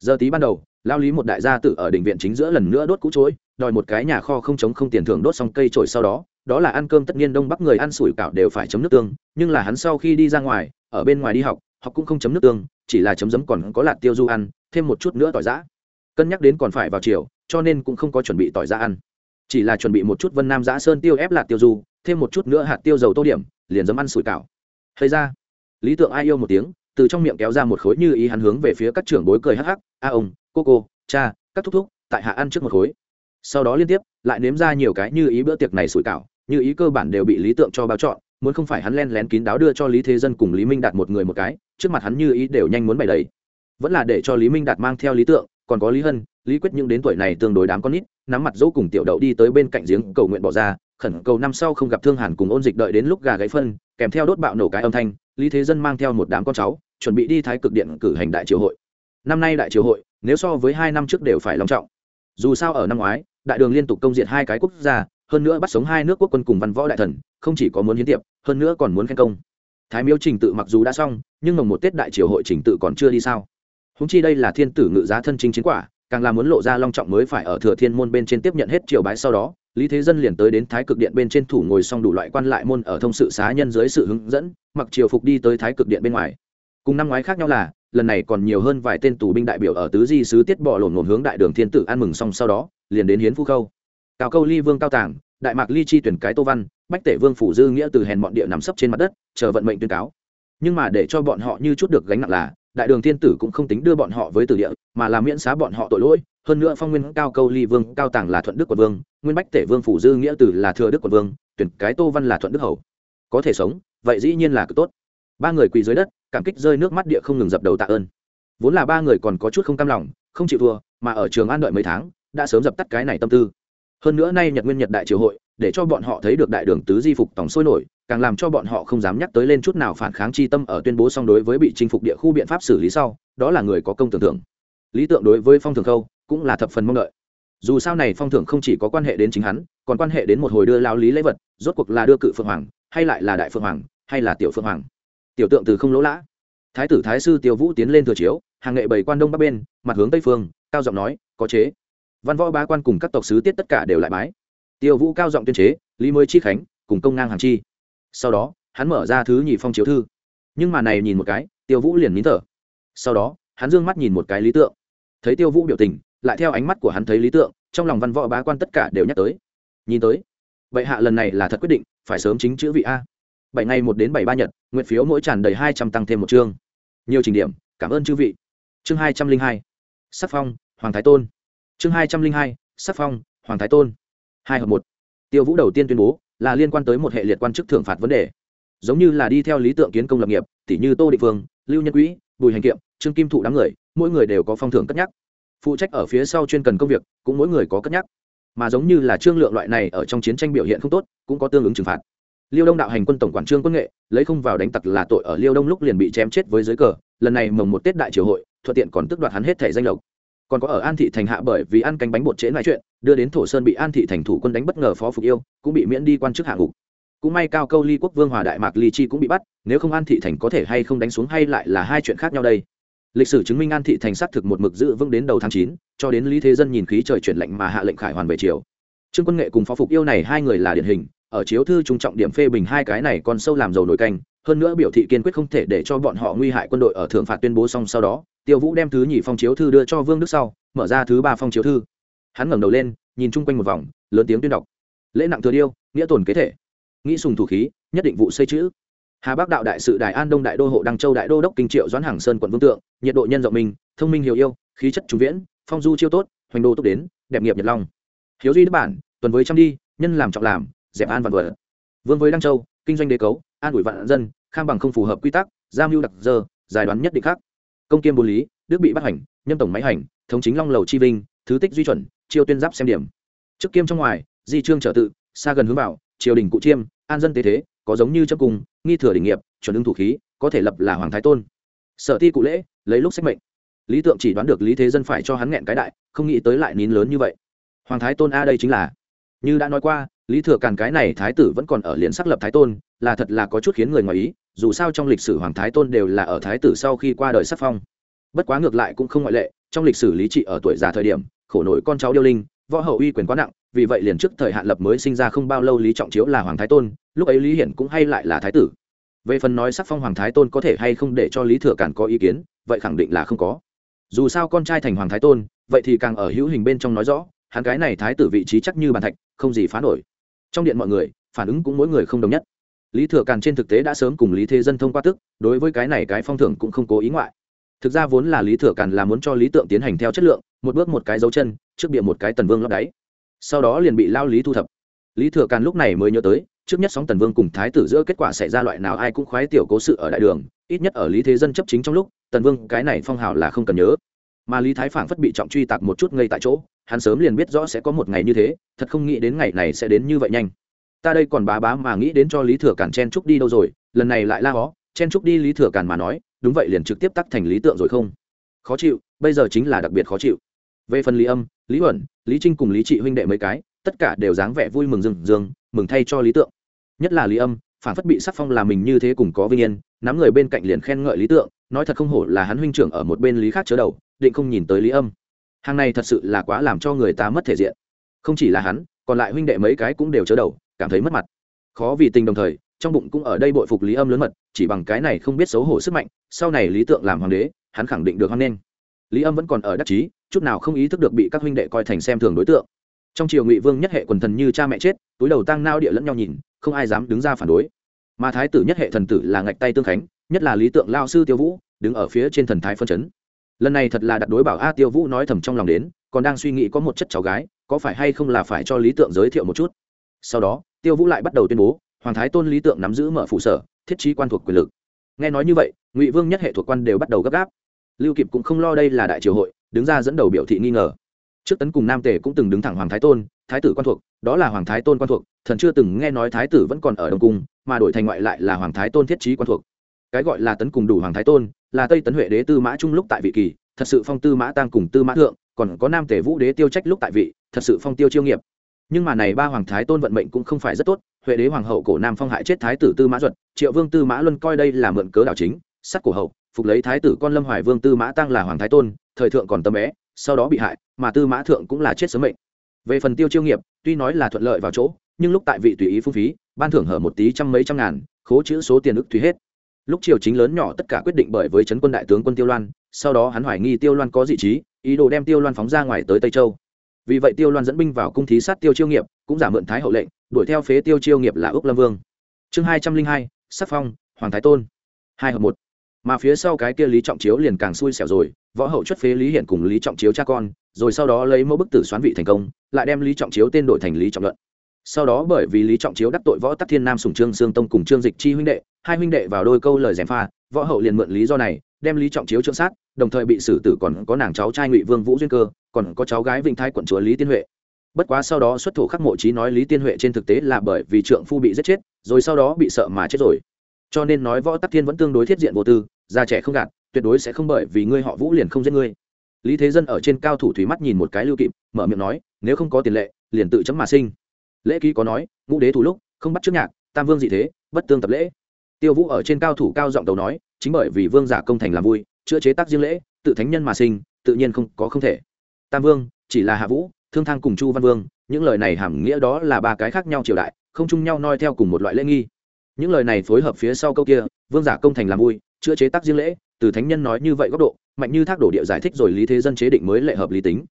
Giờ tí ban đầu, lao lý một đại gia tử ở đình viện chính giữa lần nữa đốt cũ chối, đòi một cái nhà kho không chống không tiền thưởng đốt xong cây trổi sau đó đó là ăn cơm tất nhiên đông bắc người ăn sủi cảo đều phải chấm nước tương, nhưng là hắn sau khi đi ra ngoài, ở bên ngoài đi học học cũng không chấm nước tương, chỉ là chấm giấm còn có lạt tiêu du ăn, thêm một chút nữa tỏi giã cân nhắc đến còn phải vào chiều, cho nên cũng không có chuẩn bị tỏi ra ăn. Chỉ là chuẩn bị một chút vân nam giã sơn tiêu ép lạt tiêu du, thêm một chút nữa hạt tiêu dầu tô điểm, liền dấm ăn sủi cảo. Thấy ra, lý tượng ai yêu một tiếng, từ trong miệng kéo ra một khối như ý hắn hướng về phía các trưởng bối cười hắc hắc, a ông, cô cô, cha, các thúc thúc, tại hạ ăn trước một khối. Sau đó liên tiếp, lại nếm ra nhiều cái như ý bữa tiệc này sủi cảo, như ý cơ bản đều bị lý tượng cho bao chọn muốn không phải hắn len lén kín đáo đưa cho lý thế dân cùng lý minh đạt một người một cái, trước mặt hắn như ý đều nhanh muốn bày đầy. Vẫn là để cho lý minh đạt mang theo lý tượng còn có lý hân, lý quyết những đến tuổi này tương đối đám con nít, nắm mặt dỗ cùng tiểu đậu đi tới bên cạnh giếng cầu nguyện bỏ ra, khẩn cầu năm sau không gặp thương hàn cùng ôn dịch đợi đến lúc gà gáy phân, kèm theo đốt bạo nổ cái âm thanh, lý thế dân mang theo một đám con cháu, chuẩn bị đi thái cực điện cử hành đại triều hội. Năm nay đại triều hội, nếu so với hai năm trước đều phải long trọng. Dù sao ở năm ngoái, đại đường liên tục công diện hai cái quốc gia, hơn nữa bắt sống hai nước quốc quân cùng văn võ đại thần, không chỉ có muốn hiến tiệp, hơn nữa còn muốn khen công. Thái miếu trình tự mặc dù đã xong, nhưng mồng một tết đại triều hội trình tự còn chưa đi sao? Húng chi đây là thiên tử ngự giá thân chính chiến quả, càng là muốn lộ ra long trọng mới phải ở thừa thiên môn bên trên tiếp nhận hết triều bái sau đó, lý thế dân liền tới đến thái cực điện bên trên thủ ngồi xong đủ loại quan lại môn ở thông sự xá nhân dưới sự hướng dẫn, mặc triều phục đi tới thái cực điện bên ngoài. Cùng năm ngoái khác nhau là, lần này còn nhiều hơn vài tên tù binh đại biểu ở tứ di sứ tiết bỏ lổn ngồn hướng đại đường thiên tử ăn mừng xong sau đó, liền đến hiến phu khâu. Cao câu ly vương cao tàng, đại mạc ly chi tuyển cái tô văn, bách tể vương phủ dư nghĩa từ hèn bọn địa nằm sấp trên mặt đất, chờ vận mệnh tuyên cáo. Nhưng mà để cho bọn họ như chút được gánh nặng là đại đường thiên tử cũng không tính đưa bọn họ với tử địa, mà là miễn xá bọn họ tội lỗi. Hơn nữa phong nguyên cao câu ly vương, cao tàng là thuận đức quận vương, nguyên bách tể vương phủ dư nghĩa tử là thừa đức quận vương, tuyển cái tô văn là thuận đức hầu. Có thể sống, vậy dĩ nhiên là cực tốt. Ba người quỳ dưới đất, cảm kích rơi nước mắt địa không ngừng dập đầu tạ ơn. Vốn là ba người còn có chút không cam lòng, không chịu thua, mà ở trường an đợi mấy tháng, đã sớm dập tắt cái này tâm tư. Hơn nữa nay nhật nguyên nhật đại triều hội, để cho bọn họ thấy được đại đường tứ di phục tổng sôi nổi càng làm cho bọn họ không dám nhắc tới lên chút nào phản kháng chi tâm ở tuyên bố song đối với bị chinh phục địa khu biện pháp xử lý sau, đó là người có công tưởng thưởng. Lý tượng đối với phong thường khâu cũng là thập phần mong đợi. Dù sao này phong thưởng không chỉ có quan hệ đến chính hắn, còn quan hệ đến một hồi đưa lao lý lễ vật, rốt cuộc là đưa cự phượng hoàng, hay lại là đại phượng hoàng, hay là tiểu phượng hoàng. Tiểu tượng từ không lỗ lã. Thái tử thái sư tiêu vũ tiến lên thừa chiếu, hàng nghệ bảy quan đông bắc bên, mặt hướng tây phương, cao giọng nói, có chế. Văn võ ba quan cùng các tộc sứ tiết tất cả đều lại bái. Tiêu vũ cao giọng tuyên chế, lý mới chi khánh, cùng công ngang hàng chi sau đó, hắn mở ra thứ nhị phong chiếu thư. Nhưng mà này nhìn một cái, tiêu vũ liền nín thở. Sau đó, hắn d ư ơ n g mắt nhìn một cái lý tượng. Thấy tiêu vũ biểu tình, lại theo ánh mắt của hắn thấy lý tượng, trong lòng văn võ bá quan tất cả đều nhắc tới. Nhìn tới vậy hạ lần này là thật quyết định, phải sớm chính chữ vị a. Bảy ngày một đến bảy ba nhật, nguyện phiếu mỗi tràn đầy hai trăm tăng thêm một chương. Nhiều trình điểm, cảm ơn chư vị. Chương hai trăm linh hai, sắc phong, hoàng thái tôn. Chương hai trăm linh hai, sắc phong, hoàng thái tôn. Hai hợp một. Tiêu vũ đầu tiên tuyên bố là liên quan tới một hệ liệt quan chức thưởng phạt vấn đề. Giống như là đi theo lý tượng kiến công lập nghiệp, tỷ như tô địa phương, lưu nhân quỹ bùi hành kiệm, trương kim thụ đám người, mỗi người đều có phong thưởng cất nhắc. Phụ trách ở phía sau chuyên cần công việc, cũng mỗi người có cất nhắc. Mà giống như là trương lượng loại này ở trong chiến tranh biểu hiện không tốt, cũng có tương ứng trừng phạt. Liêu đông đạo hành quân tổng quản trương quân nghệ, lấy không vào đánh tặc là tội ở liêu đông lúc liền bị chém chết với giới cờ, lần này mồng một tết đại triều hội, thuận tiện còn tước đoạt hắn hết thẻ danh lộc còn có ở an thị thành hạ bởi vì ăn canh bánh bột trễ lại chuyện, đưa đến thổ sơn bị an thị thành thủ quân đánh bất ngờ phó phục yêu, cũng bị miễn đi quan chức hạ ngục. Cũng may cao câu ly quốc vương hòa đại mạc ly chi cũng bị bắt, nếu không an thị thành có thể hay không đánh xuống hay lại là hai chuyện khác nhau đây. Lịch sử chứng minh an thị thành xác thực một mực giữ vững đến đầu tháng chín, cho đến lý thế dân nhìn khí trời chuyển lạnh mà hạ lệnh khải hoàn về chiều trương quân nghệ cùng phó phục yêu này hai người là điển hình, ở chiếu thư trung trọng điểm phê bình hai cái này còn sâu làm dầu nổi canh hơn nữa biểu thị kiên quyết không thể để cho bọn họ nguy hại quân đội ở thượng phạt tuyên bố xong sau đó, tiêu vũ đem thứ nhì phong chiếu thư đưa cho vương đức sau, mở ra thứ ba phong chiếu thư. Hắn ngẩng đầu lên, nhìn chung quanh một vòng, lớn tiếng tuyên đọc. Lễ nặng thừa điêu, nghĩa tổn kế thể. Nghĩ sùng thủ khí, nhất định vụ xây chữ. Hà bắc đạo đại sự đài an đông đại đô hộ đăng châu đại đô đốc kinh triệu doãn hàng sơn quận vương tượng, nhiệt độ nhân rộng minh, thông minh hiểu yêu, khí chất trung viễn, phong du chiêu tốt, hoành đô tốt đến, đẹp nghiệp nhật long. Hiếu duy đức bản, tuần với trăm đi, nhân làm trọng làm, dẹp an vạn vật vương với đăng châu, kinh doanh đề cấu an ủi vạn dân, kham bằng không phù hợp quy tắc, giam mưu đặc dơ giải đoán nhất định khác. Công kiêm bố lý, đức bị bắt hành nhân tổng máy hành, thống chính long lầu chi vinh, thứ tích duy chuẩn chiêu tuyên giáp xem điểm. Trước kiêm trong ngoài, di trương trở tự, xa gần hướng bảo triều đình cụ chiêm, an dân tế thế, có giống như chấp cùng nghi thừa đỉnh nghiệp, chuẩn ứng thủ khí, có thể lập là hoàng thái tôn. Sở ti cụ lễ, lấy lúc sách mệnh. Lý tượng chỉ đoán được lý thế dân phải cho hắn nghẹn cái đại, không nghĩ tới lại nín lớn như vậy. Hoàng thái tôn a đây chính là như đã nói qua, lý thừa càn cái này thái tử vẫn còn ở liền xác lập thái tôn, là thật là có chút khiến người ngoài ý, dù sao trong lịch sử hoàng thái tôn đều là ở thái tử sau khi qua đời sắc phong. Bất quá ngược lại cũng không ngoại lệ, trong lịch sử lý trị ở tuổi già thời điểm, khổ nổi con cháu điêu linh, võ hậu uy quyền quá nặng, vì vậy liền trước thời hạn lập mới sinh ra không bao lâu lý trọng chiếu là hoàng thái tôn, lúc ấy lý hiển cũng hay lại là thái tử. Về phần nói sắc phong hoàng thái tôn có thể hay không để cho lý thừa càn có ý kiến, vậy khẳng định là không có. Dù sao con trai thành hoàng thái tôn, vậy thì càng ở hữu hình bên trong nói rõ hắn cái này thái tử vị trí chắc như bàn thạch, không gì phá nổi. Trong điện mọi người, phản ứng cũng mỗi người không đồng nhất. Lý thừa càn trên thực tế đã sớm cùng lý thế dân thông qua tức, đối với cái này cái phong thưởng cũng không cố ý ngoại. Thực ra vốn là lý thừa càn là muốn cho lý tượng tiến hành theo chất lượng, một bước một cái dấu chân, trước bịa một cái tần vương lấp đáy. Sau đó liền bị lao lý thu thập. Lý thừa càn lúc này mới nhớ tới, trước nhất sóng tần vương cùng thái tử giữa kết quả xảy ra loại nào ai cũng khoái tiểu cố sự ở đại đường, ít nhất ở lý thế dân chấp chính trong lúc, tần vương cái này phong hào là không cần nhớ. Mà lý thái phảng phất bị trọng truy tạc một chút ngay tại chỗ hắn sớm liền biết rõ sẽ có một ngày như thế, thật không nghĩ đến ngày này sẽ đến như vậy nhanh. Ta đây còn bá bá mà nghĩ đến cho lý thừa cản chen Trúc đi đâu rồi, lần này lại la hó, chen trúc đi lý thừa càn mà nói, đúng vậy liền trực tiếp tắc thành lý tượng rồi không? Khó chịu, bây giờ chính là đặc biệt khó chịu. Về phần lý âm, lý uẩn, lý trinh cùng lý trị huynh đệ mấy cái, tất cả đều dáng vẻ vui mừng rừng dương mừng thay cho lý tượng. Nhất là lý âm, phản phất bị sắc phong là mình như thế cùng có vinh yên, nắm người bên cạnh liền khen ngợi lý tượng, nói thật không hổ là hắn huynh trưởng ở một bên lý khác chớ đầu, định không nhìn tới lý âm hàng này thật sự là quá làm cho người ta mất thể diện. Không chỉ là hắn, còn lại huynh đệ mấy cái cũng đều chớ đầu, cảm thấy mất mặt. Khó vì tình đồng thời, trong bụng cũng ở đây bội phục lý âm lớn mật, chỉ bằng cái này không biết xấu hổ sức mạnh, sau này lý tượng làm hoàng đế, hắn khẳng định được hoan nghênh. Lý âm vẫn còn ở đắc chí, chút nào không ý thức được bị các huynh đệ coi thành xem thường đối tượng. Trong triều ngụy vương nhất hệ quần thần như cha mẹ chết, túi đầu tăng nao địa lẫn nhau nhìn, không ai dám đứng ra phản đối. Mà thái tử nhất hệ thần tử là ngạch tay tương khánh, nhất là lý tượng lao sư tiêu vũ, đứng ở phía trên thần thái phân chấn lần này thật là đặt đối bảo a tiêu vũ nói thầm trong lòng đến, còn đang suy nghĩ có một chất cháu gái, có phải hay không là phải cho lý tượng giới thiệu một chút. Sau đó, tiêu vũ lại bắt đầu tuyên bố, hoàng thái tôn lý tượng nắm giữ mở phụ sở, thiết trí quan thuộc quyền lực. Nghe nói như vậy, ngụy vương nhất hệ thuộc quan đều bắt đầu gấp gáp. Lưu kịp cũng không lo đây là đại triều hội, đứng ra dẫn đầu biểu thị nghi ngờ. Trước tấn cùng nam tề cũng từng đứng thẳng hoàng thái tôn, thái tử quan thuộc, đó là hoàng thái tôn quan thuộc, thần chưa từng nghe nói thái tử vẫn còn ở đông cung, mà đổi thành ngoại lại là hoàng thái tôn thiết trí quan thuộc cái gọi là tấn cùng đủ hoàng thái tôn, là tây tấn huệ đế tư mã trung lúc tại vị kỳ, thật sự phong tư mã tăng cùng tư mã thượng, còn có nam tể vũ đế tiêu trách lúc tại vị, thật sự phong tiêu chiêu nghiệp. Nhưng mà này ba hoàng thái tôn vận mệnh cũng không phải rất tốt, huệ đế hoàng hậu cổ nam phong hại chết thái tử tư mã duật, triệu vương tư mã luân coi đây là mượn cớ đảo chính sát cổ hậu, phục lấy thái tử con lâm hoài vương tư mã tăng là hoàng thái tôn, thời thượng còn tâm bé, sau đó bị hại, mà tư mã thượng cũng là chết sớm mệnh. Về phần tiêu chiêu nghiệp, tuy nói là thuận lợi vào chỗ, nhưng lúc tại vị tùy ý phung phí, ban thưởng hở một tí trăm mấy trăm ngàn, khố chữ số tiền ức tùy hết lúc triều chính lớn nhỏ tất cả quyết định bởi với trấn quân đại tướng quân tiêu loan, sau đó hắn hoài nghi tiêu loan có dị trí, ý đồ đem tiêu loan phóng ra ngoài tới tây châu. Vì vậy tiêu loan dẫn binh vào cung thí sát tiêu chiêu nghiệp, cũng giả mượn thái hậu lệnh, đuổi theo phế tiêu chiêu nghiệp là ước lâm vương. Chương hai trăm linh hai, sắc phong, hoàng thái tôn. Hai hợp một. Mà phía sau cái kia lý trọng chiếu liền càng xui xẻo rồi, võ hậu chất phế lý hiện cùng lý trọng chiếu cha con, rồi sau đó lấy mẫu bức tử xoán vị thành công, lại đem lý trọng chiếu tên đổi thành lý trọng luận. Sau đó bởi vì lý trọng chiếu đắc tội võ tắc thiên nam sùng trương sương tông cùng trương dịch chi huynh đệ hai huynh đệ vào đôi câu lời gièm pha, võ hậu liền mượn lý do này, đem lý trọng chiếu trương sát, đồng thời bị xử tử còn có nàng cháu trai ngụy vương vũ duyên cơ, còn có cháu gái vinh thái quận chúa lý tiên huệ. Bất quá sau đó xuất thủ khắc mộ trí nói lý tiên huệ trên thực tế là bởi vì trượng phu bị giết chết, rồi sau đó bị sợ mà chết rồi. Cho nên nói võ tắc thiên vẫn tương đối thiết diện vô tư, già trẻ không gạt, tuyệt đối sẽ không bởi vì ngươi họ vũ liền không giết ngươi. Lý thế dân ở trên cao thủ thủy mắt nhìn một cái lưu kịp, mở miệng nói, nếu không có tiền lệ, liền tự chấm mà sinh. Lễ ký có nói, ngũ đế thủ lúc, không bắt trước nhạc, tam vương dị thế, bất tương tập lễ tiêu vũ ở trên cao thủ cao giọng đầu nói, chính bởi vì vương giả công thành làm vui, chữa chế tác riêng lễ, tự thánh nhân mà sinh, tự nhiên không có không thể. Tam vương, chỉ là hạ vũ, thương thang cùng chu văn vương, những lời này hàm nghĩa đó là ba cái khác nhau triều đại, không chung nhau noi theo cùng một loại lễ nghi. Những lời này phối hợp phía sau câu kia, vương giả công thành làm vui, chữa chế tác riêng lễ, từ thánh nhân nói như vậy góc độ, mạnh như thác đổ địa giải thích rồi lý thế dân chế định mới lệ hợp lý tính.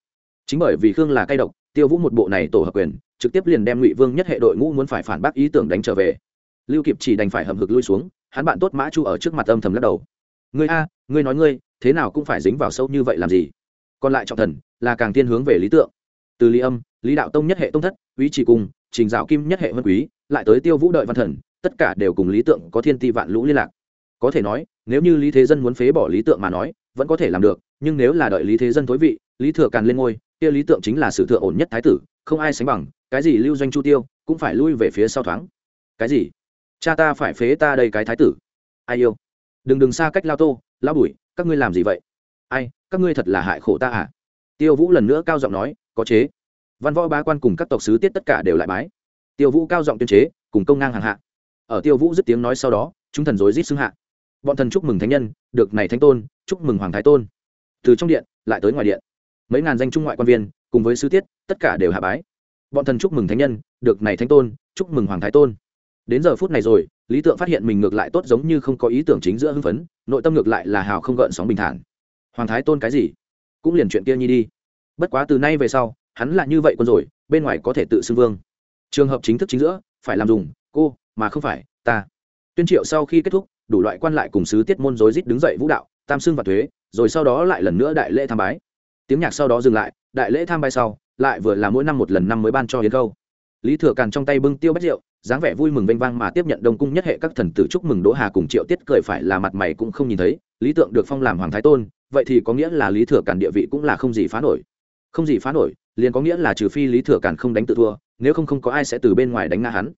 Chính bởi vì khương là cay độc, tiêu vũ một bộ này tổ hợp quyền, trực tiếp liền đem ngụy vương nhất hệ đội ngũ muốn phải phản bác ý tưởng đánh trở về lưu kịp chỉ đành phải hầm hực lui xuống, hắn bạn tốt mã chu ở trước mặt âm thầm lắc đầu. Ngươi a, ngươi nói ngươi, thế nào cũng phải dính vào sâu như vậy làm gì? Còn lại trọng thần, là càng tiên hướng về lý tượng. Từ lý âm, lý đạo tông nhất hệ tông thất quý trì cung, trình dạo kim nhất hệ vân quý, lại tới tiêu vũ đợi văn thần, tất cả đều cùng lý tượng có thiên ti vạn lũ liên lạc. Có thể nói, nếu như lý thế dân muốn phế bỏ lý tượng mà nói, vẫn có thể làm được, nhưng nếu là đợi lý thế dân thối vị, lý thừa càn lên ngôi, kia lý tượng chính là sử thượng ổn nhất thái tử, không ai sánh bằng, cái gì lưu doanh chu tiêu, cũng phải lui về phía sau thoáng. Cái gì? Cha ta phải phế ta đây cái thái tử. Ai yêu? Đừng đừng xa cách lao tô lao bùi, các ngươi làm gì vậy? Ai, các ngươi thật là hại khổ ta à? Tiêu vũ lần nữa cao giọng nói, có chế. Văn võ ba quan cùng các tộc sứ tiết tất cả đều lại bái. Tiêu vũ cao giọng tuyên chế, cùng công ngang hàng hạ. Ở tiêu vũ dứt tiếng nói sau đó, chúng thần rối rít xưng hạ. Bọn thần chúc mừng thánh nhân, được này thánh tôn, chúc mừng hoàng thái tôn. Từ trong điện, lại tới ngoài điện. Mấy ngàn danh trung ngoại quan viên, cùng với sứ tiết, tất cả đều hạ bái. Bọn thần chúc mừng thánh nhân, được này thánh tôn, chúc mừng hoàng thái tôn đến giờ phút này rồi, lý tượng phát hiện mình ngược lại tốt giống như không có ý tưởng chính giữa hưng phấn, nội tâm ngược lại là hào không gợn sóng bình thản. Hoàng thái tôn cái gì? Cũng liền chuyện kia nhi đi. Bất quá từ nay về sau, hắn là như vậy quân rồi, bên ngoài có thể tự xưng vương. Trường hợp chính thức chính giữa, phải làm dùng, cô, mà không phải, ta. Tuyên triệu sau khi kết thúc, đủ loại quan lại cùng sứ tiết môn rối rít đứng dậy vũ đạo, tam xưng và thuế, rồi sau đó lại lần nữa đại lễ tham bái. Tiếng nhạc sau đó dừng lại, đại lễ tham bái sau, lại vừa là mỗi năm một lần năm mới ban cho hiến câu lý thừa càn trong tay bưng tiêu bách rượu dáng vẻ vui mừng vênh vang mà tiếp nhận đông cung nhất hệ các thần tử chúc mừng đỗ hà cùng triệu tiết cười phải là mặt mày cũng không nhìn thấy, lý tượng được phong làm hoàng thái tôn, vậy thì có nghĩa là lý thừa cản địa vị cũng là không gì phá nổi. Không gì phá nổi, liền có nghĩa là trừ phi lý thừa cản không đánh tự thua, nếu không không có ai sẽ từ bên ngoài đánh ngã hắn.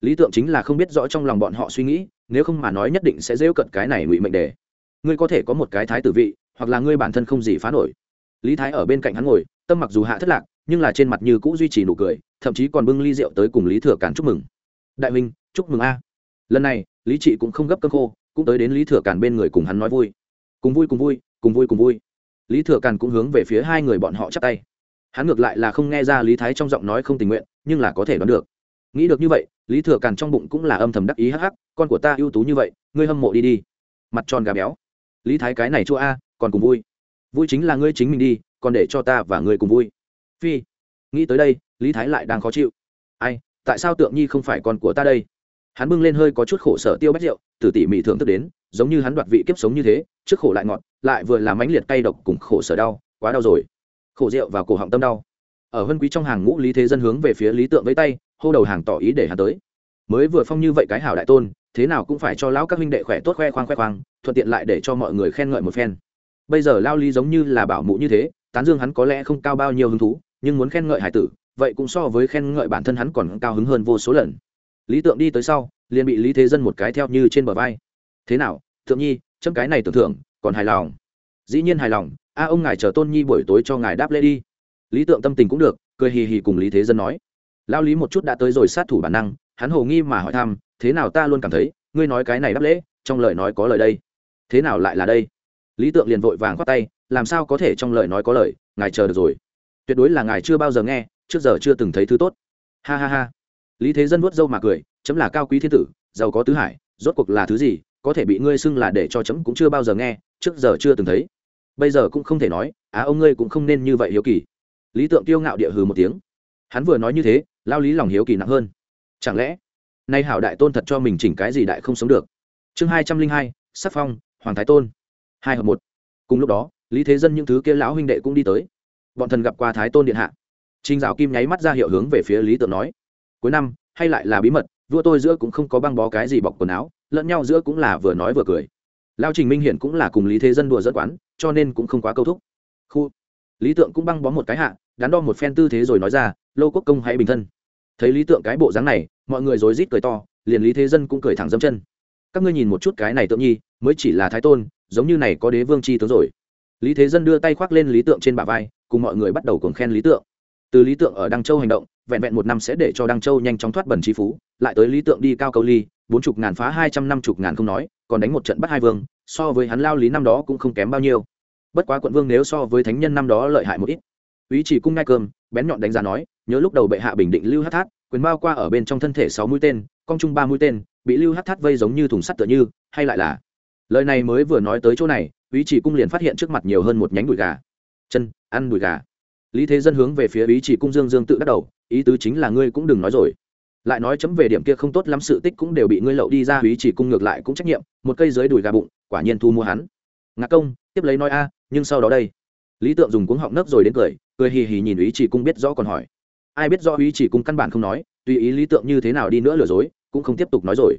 Lý tượng chính là không biết rõ trong lòng bọn họ suy nghĩ, nếu không mà nói nhất định sẽ rêu cận cái này ngụy mệnh đề. Ngươi có thể có một cái thái tử vị, hoặc là ngươi bản thân không gì phá nổi. Lý thái ở bên cạnh hắn ngồi, tâm mặc dù hạ thất lạc, nhưng là trên mặt như cũ duy trì nụ cười, thậm chí còn bưng ly rượu tới cùng lý thừa cản chúc mừng đại Minh, chúc mừng a. Lần này lý trị cũng không gấp cơn khô cũng tới đến lý thừa càn bên người cùng hắn nói vui. Cùng vui cùng vui cùng vui cùng vui. Lý thừa càn cũng hướng về phía hai người bọn họ chắp tay. Hắn ngược lại là không nghe ra lý thái trong giọng nói không tình nguyện nhưng là có thể đoán được. Nghĩ được như vậy lý thừa càn trong bụng cũng là âm thầm đắc ý hắc hắc con của ta ưu tú như vậy ngươi hâm mộ đi đi. Mặt tròn gà béo. Lý thái cái này chua a còn cùng vui. Vui chính là ngươi chính mình đi còn để cho ta và ngươi cùng vui. Phi. Nghĩ tới đây lý thái lại đang khó chịu. Ai tại sao tượng nhi không phải con của ta đây? Hắn bưng lên hơi có chút khổ sở tiêu bách rượu, từ tỉ mỉ thưởng thức đến, giống như hắn đoạt vị kiếp sống như thế, trước khổ lại ngọt, lại vừa làm mãnh liệt cay độc cùng khổ sở đau, quá đau rồi. Khổ rượu và cổ họng tâm đau. Ở hân quý trong hàng ngũ lý thế dân hướng về phía lý tượng với tay, hô đầu hàng tỏ ý để hắn tới. Mới vừa phong như vậy cái hảo đại tôn, thế nào cũng phải cho lão các huynh đệ khỏe tốt khoe khoang khoe khoang, thuận tiện lại để cho mọi người khen ngợi một phen. Bây giờ lao lý giống như là bảo mụ như thế, tán dương hắn có lẽ không cao bao nhiêu hứng thú, nhưng muốn khen ngợi hải tử vậy cũng so với khen ngợi bản thân hắn còn cao hứng hơn vô số lần. Lý tượng đi tới sau, liền bị lý thế dân một cái theo như trên bờ vai. Thế nào, thượng nhi, chấm cái này tưởng thưởng, còn hài lòng? Dĩ nhiên hài lòng, a ông ngài chờ tôn nhi buổi tối cho ngài đáp lễ đi. Lý tượng tâm tình cũng được, cười hì hì cùng lý thế dân nói. Lao lý một chút đã tới rồi sát thủ bản năng, hắn hồ nghi mà hỏi thăm, thế nào ta luôn cảm thấy, ngươi nói cái này đáp lễ, trong lời nói có lời đây? Thế nào lại là đây? Lý tượng liền vội vàng khoát tay, làm sao có thể trong lời nói có lời, ngài chờ được rồi. Tuyệt đối là ngài chưa bao giờ nghe trước giờ chưa từng thấy thứ tốt. Ha ha ha. Lý thế dân vuốt râu mà cười, chấm là cao quý thiên tử, giàu có tứ hải, rốt cuộc là thứ gì, có thể bị ngươi xưng là để cho chấm cũng chưa bao giờ nghe, trước giờ chưa từng thấy. Bây giờ cũng không thể nói, á ông ngươi cũng không nên như vậy hiếu kỳ. Lý tượng tiêu ngạo địa hừ một tiếng. Hắn vừa nói như thế, lao lý lòng hiếu kỳ nặng hơn. Chẳng lẽ, nay hảo đại tôn thật cho mình chỉnh cái gì đại không sống được? Chương hai trăm linh hai, sắc phong, hoàng thái tôn. Hai hợp một. Cùng lúc đó, lý thế dân những thứ kia lão huynh đệ cũng đi tới. Bọn thần gặp qua thái tôn điện hạ. Trình dạo kim nháy mắt ra hiệu hướng về phía lý tượng nói, cuối năm, hay lại là bí mật, vua tôi giữa cũng không có băng bó cái gì bọc quần áo, lẫn nhau giữa cũng là vừa nói vừa cười. Lão trình minh hiển cũng là cùng lý thế dân đùa dẫn quán, cho nên cũng không quá câu thúc. Khu, lý tượng cũng băng bó một cái hạ, đắn đo một phen tư thế rồi nói ra, lô quốc công hãy bình thân. Thấy lý tượng cái bộ dáng này, mọi người rối rít cười to, liền lý thế dân cũng cười thẳng dẫm chân. Các ngươi nhìn một chút cái này tượng nhi, mới chỉ là thái tôn, giống như này có đế vương chi tướng rồi. Lý thế dân đưa tay khoác lên lý tượng trên bả vai, cùng mọi người bắt đầu cùng khen lý tượng từ lý tượng ở đăng châu hành động, vẹn vẹn một năm sẽ để cho đăng châu nhanh chóng thoát bẩn trí phú. Lại tới lý tượng đi cao câu ly, bốn chục ngàn phá, hai trăm năm chục ngàn không nói, còn đánh một trận bắt hai vương, so với hắn lao lý năm đó cũng không kém bao nhiêu. Bất quá quận vương nếu so với thánh nhân năm đó lợi hại một ít. Ý chỉ cung ngai cơm, bén nhọn đánh giá nói, nhớ lúc đầu bệ hạ bình định lưu hát thát, quyền bao qua ở bên trong thân thể sáu mũi tên, cong chung ba mũi tên, bị lưu hát thát vây giống như thùng sắt tựa như, hay lại là lời này mới vừa nói tới chỗ này ý chỉ cung liền phát hiện trước mặt nhiều hơn một nhánh đùi gà. Chân, ăn đùi gà lý thế dân hướng về phía ý chỉ cung dương dương tự đắc đầu, ý tứ chính là ngươi cũng đừng nói rồi. Lại nói chấm về điểm kia không tốt lắm sự tích cũng đều bị ngươi lậu đi ra, ý chỉ cung ngược lại cũng trách nhiệm, một cây dưới đùi gà bụng, quả nhiên thu mua hắn. Ngạc công, tiếp lấy nói a, nhưng sau đó đây. Lý tượng dùng cuống họng nấc rồi đến cười cười hì hì nhìn ý chỉ cung biết rõ còn hỏi. Ai biết rõ ý chỉ cung căn bản không nói, tùy ý lý tượng như thế nào đi nữa lừa dối, cũng không tiếp tục nói rồi.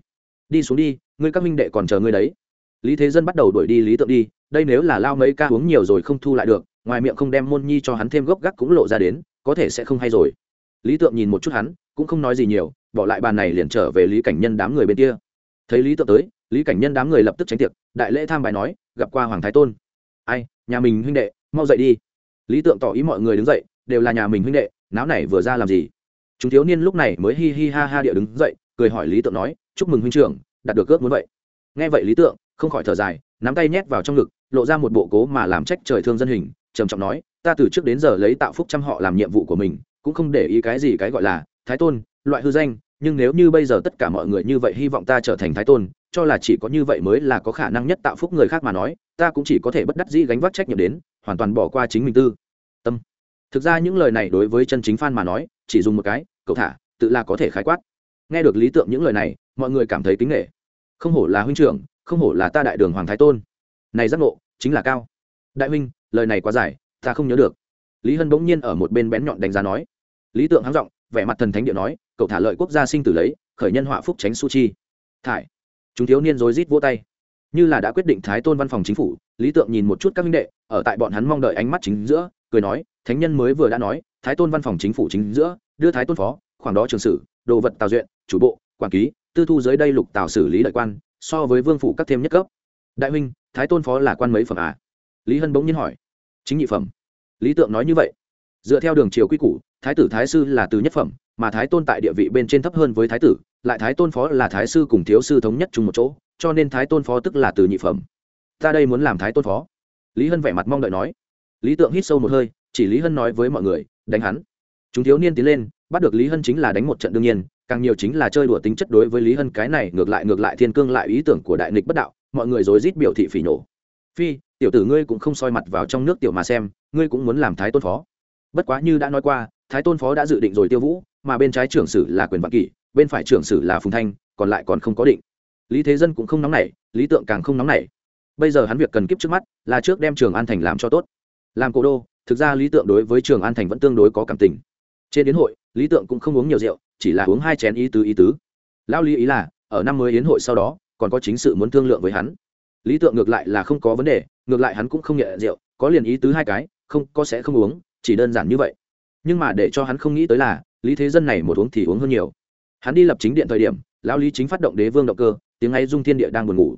Đi xuống đi, ngươi các minh đệ còn chờ ngươi đấy. Lý thế dân bắt đầu đuổi đi lý tượng đi, đây nếu là lao mấy ca uống nhiều rồi không thu lại được ngoài miệng không đem môn nhi cho hắn thêm gốc gác cũng lộ ra đến, có thể sẽ không hay rồi. Lý tượng nhìn một chút hắn, cũng không nói gì nhiều, bỏ lại bàn này liền trở về lý cảnh nhân đám người bên kia. Thấy lý tượng tới, lý cảnh nhân đám người lập tức tránh tiệc, đại lễ tham bài nói, gặp qua hoàng thái tôn. Ai, nhà mình huynh đệ, mau dậy đi. Lý tượng tỏ ý mọi người đứng dậy, đều là nhà mình huynh đệ, náo này vừa ra làm gì? Chúng thiếu niên lúc này mới hi hi ha ha địa đứng dậy, cười hỏi lý tượng nói, chúc mừng huynh trưởng, đạt được ước muốn vậy. Nghe vậy lý tượng, không khỏi thở dài, nắm tay nhét vào trong ngực, lộ ra một bộ cố mà làm trách trời thương dân hình trầm trọng nói, ta từ trước đến giờ lấy tạo phúc trăm họ làm nhiệm vụ của mình, cũng không để ý cái gì cái gọi là thái tôn, loại hư danh, nhưng nếu như bây giờ tất cả mọi người như vậy hy vọng ta trở thành thái tôn, cho là chỉ có như vậy mới là có khả năng nhất tạo phúc người khác mà nói, ta cũng chỉ có thể bất đắc dĩ gánh vác trách nhiệm đến, hoàn toàn bỏ qua chính mình tư. Tâm. Thực ra những lời này đối với chân chính phan mà nói, chỉ dùng một cái, cậu thả, tự là có thể khái quát. Nghe được lý tượng những lời này, mọi người cảm thấy kính nghệ không hổ là huynh trưởng, không hổ là ta đại đường hoàng thái tôn. Này giác ngộ, chính là cao. Đại huynh lời này quá dài, ta không nhớ được. Lý hân bỗng nhiên ở một bên bén nhọn đánh giá nói. Lý tượng háng r vẻ mặt thần thánh điện nói, cậu thả lợi quốc gia sinh tử lấy, khởi nhân họa phúc tránh su chi. Thải, chúng thiếu niên rối rít vỗ tay. Như là đã quyết định thái tôn văn phòng chính phủ, lý tượng nhìn một chút các minh đệ, ở tại bọn hắn mong đợi ánh mắt chính giữa, cười nói, thánh nhân mới vừa đã nói, thái tôn văn phòng chính phủ chính giữa, đưa thái tôn phó, khoảng đó trường sử, đồ vật tào duyện, chủ bộ, quản ký, tư thu dưới đây lục tào xử lý đại quan, so với vương phủ các thêm nhất cấp. Đại huynh, thái tôn phó là quan mấy phẩm à? Lý hân bỗng nhiên hỏi chính nhị phẩm. Lý tượng nói như vậy. Dựa theo đường triều quy củ, thái tử thái sư là từ nhất phẩm, mà thái tôn tại địa vị bên trên thấp hơn với thái tử, lại thái tôn phó là thái sư cùng thiếu sư thống nhất chung một chỗ, cho nên thái tôn phó tức là từ nhị phẩm. Ta đây muốn làm thái tôn phó. Lý hân vẻ mặt mong đợi nói. Lý tượng hít sâu một hơi, chỉ lý hân nói với mọi người, đánh hắn. Chúng thiếu niên tiến lên, bắt được lý hân chính là đánh một trận đương nhiên, càng nhiều chính là chơi đùa tính chất đối với lý hân cái này ngược lại ngược lại thiên cương lại ý tưởng của đại nghịch bất đạo, mọi người rối rít biểu thị phỉ nổ phi tiểu tử ngươi cũng không soi mặt vào trong nước tiểu mà xem, ngươi cũng muốn làm thái tôn phó. Bất quá như đã nói qua, thái tôn phó đã dự định rồi tiêu vũ, mà bên trái trưởng sử là quyền vạn kỷ, bên phải trưởng sử là phùng thanh, còn lại còn không có định. Lý thế dân cũng không nóng nảy, lý tượng càng không nóng nảy. Bây giờ hắn việc cần kiếp trước mắt, là trước đem trường an thành làm cho tốt. Làm cố đô, thực ra lý tượng đối với trường an thành vẫn tương đối có cảm tình. Trên đến hội, lý tượng cũng không uống nhiều rượu, chỉ là uống hai chén ý tứ ý tứ. Lão lý ý là, ở năm mới yến hội sau đó, còn có chính sự muốn thương lượng với hắn lý tượng ngược lại là không có vấn đề, ngược lại hắn cũng không nhẹ rượu, có liền ý tứ hai cái, không, có sẽ không uống, chỉ đơn giản như vậy. Nhưng mà để cho hắn không nghĩ tới là, lý thế dân này một uống thì uống hơn nhiều. Hắn đi lập chính điện thời điểm, lão lý chính phát động đế vương động cơ, tiếng ấy dung thiên địa đang buồn ngủ.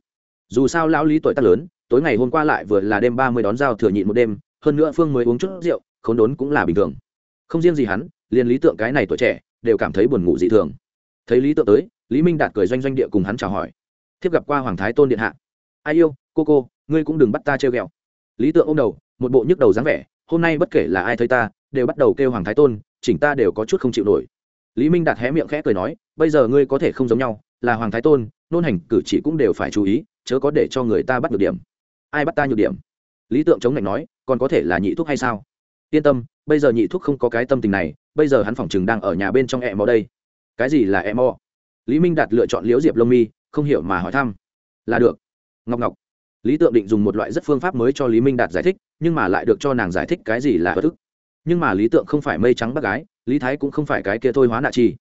Dù sao lão lý tuổi tác lớn, tối ngày hôm qua lại vừa là đêm ba mươi đón giao thừa nhịn một đêm, hơn nữa phương mới uống chút rượu, khốn đốn cũng là bình thường. Không riêng gì hắn, liền lý tượng cái này tuổi trẻ, đều cảm thấy buồn ngủ dị thường. Thấy lý tượng tới, lý minh đạt cười doanh doanh địa cùng hắn chào hỏi. Thiếp gặp qua hoàng thái tôn điện hạ ai yêu, cô cô, ngươi cũng đừng bắt ta treo ghẹo. Lý tượng ô m đầu, một bộ nhức đầu dáng vẻ, hôm nay bất kể là ai thấy ta, đều bắt đầu kêu hoàng thái tôn, chỉnh ta đều có chút không chịu nổi. Lý minh đạt hé miệng khẽ cười nói, bây giờ ngươi có thể không giống nhau, là hoàng thái tôn, nôn hành cử chỉ cũng đều phải chú ý, chớ có để cho người ta bắt được điểm. Ai bắt ta nhược điểm? Lý tượng chống lạnh nói, còn có thể là nhị thuốc hay sao? Yên tâm, bây giờ nhị thuốc không có cái tâm tình này, bây giờ hắn phỏng chừng đang ở nhà bên trong e mò đây. Cái gì là e mò lý minh đạt lựa chọn liễu diệp lông mi, không hiểu mà hỏi thăm. Là được ngọc ngọc. Lý tượng định dùng một loại rất phương pháp mới cho lý minh đạt giải thích, nhưng mà lại được cho nàng giải thích cái gì là bất ức. Nhưng mà lý tượng không phải mây trắng bác gái, lý thái cũng không phải cái kia thôi hóa nạ chi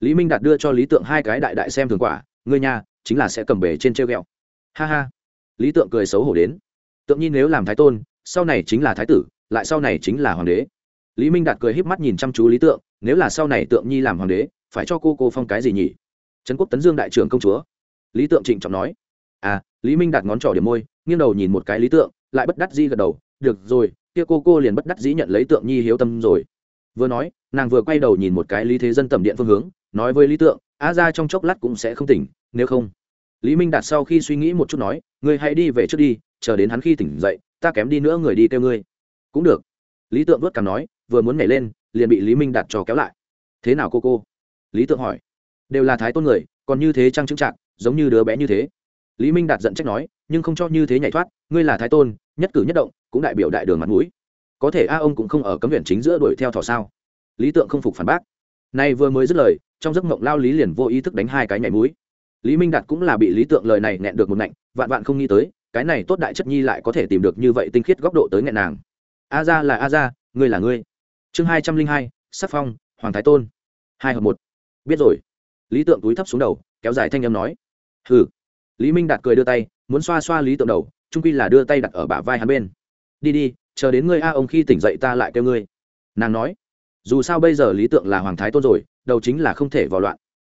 lý minh đạt đưa cho lý tượng hai cái đại đại xem thường quả, ngươi nhà chính là sẽ cầm bể trên treo ghẹo ha ha. Lý tượng cười xấu hổ đến. Tượng nhi nếu làm thái tôn, sau này chính là thái tử, lại sau này chính là hoàng đế. Lý minh đạt cười híp mắt nhìn chăm chú lý tượng, nếu là sau này tượng nhi làm hoàng đế, phải cho cô cô phong cái gì nhỉ? Trấn quốc tấn dương đại trưởng công chúa. Lý tượng trịnh trọng nói à lý minh đạt ngón trỏ điểm môi, nghiêng đầu nhìn một cái lý tượng, lại bất đắc dĩ gật đầu, được rồi, kia cô cô liền bất đắc dĩ nhận lấy tượng nhi hiếu tâm rồi. Vừa nói, nàng vừa quay đầu nhìn một cái lý thế dân tầm điện phương hướng, nói với lý tượng, a ra trong chốc lát cũng sẽ không tỉnh, nếu không. Lý minh đạt sau khi suy nghĩ một chút nói, ngươi hãy đi về trước đi, chờ đến hắn khi tỉnh dậy, ta kém đi nữa người đi kêu ngươi. Cũng được. Lý tượng vớt cằm nói, vừa muốn nhảy lên, liền bị lý minh đạt trò kéo lại. Thế nào cô cô? Lý tượng hỏi. Đều là thái tôn người, còn như thế trăng trưng trạng, giống như đứa bé như thế? Lý minh đạt giận trách nói, nhưng không cho như thế nhảy thoát, ngươi là thái tôn, nhất cử nhất động, cũng đại biểu đại đường mặt mũi. Có thể a ông cũng không ở cấm viện chính giữa đuổi theo thỏ sao? Lý tượng không phục phản bác. Nay vừa mới dứt lời, trong giấc mộng lao lý liền vô ý thức đánh hai cái nhảy mũi. Lý minh đạt cũng là bị lý tượng lời này nghẹn được một nạnh vạn vạn không nghĩ tới, cái này tốt đại chất nhi lại có thể tìm được như vậy tinh khiết góc độ tới nghẹn nàng. A ra là a ra ngươi là ngươi. Chương hai trăm linh hai, sắc phong, hoàng thái tôn. Hai hợp một. Biết rồi. Lý tượng túi thấp xuống đầu, kéo dài thanh âm nói. Hừ lý minh đạt cười đưa tay, muốn xoa xoa lý tượng đầu, trung quy là đưa tay đặt ở bả vai hắn bên. Đi đi, chờ đến ngươi a ông khi tỉnh dậy ta lại kêu ngươi. Nàng nói. Dù sao bây giờ lý tượng là hoàng thái tôn rồi, đầu chính là không thể vào loạn.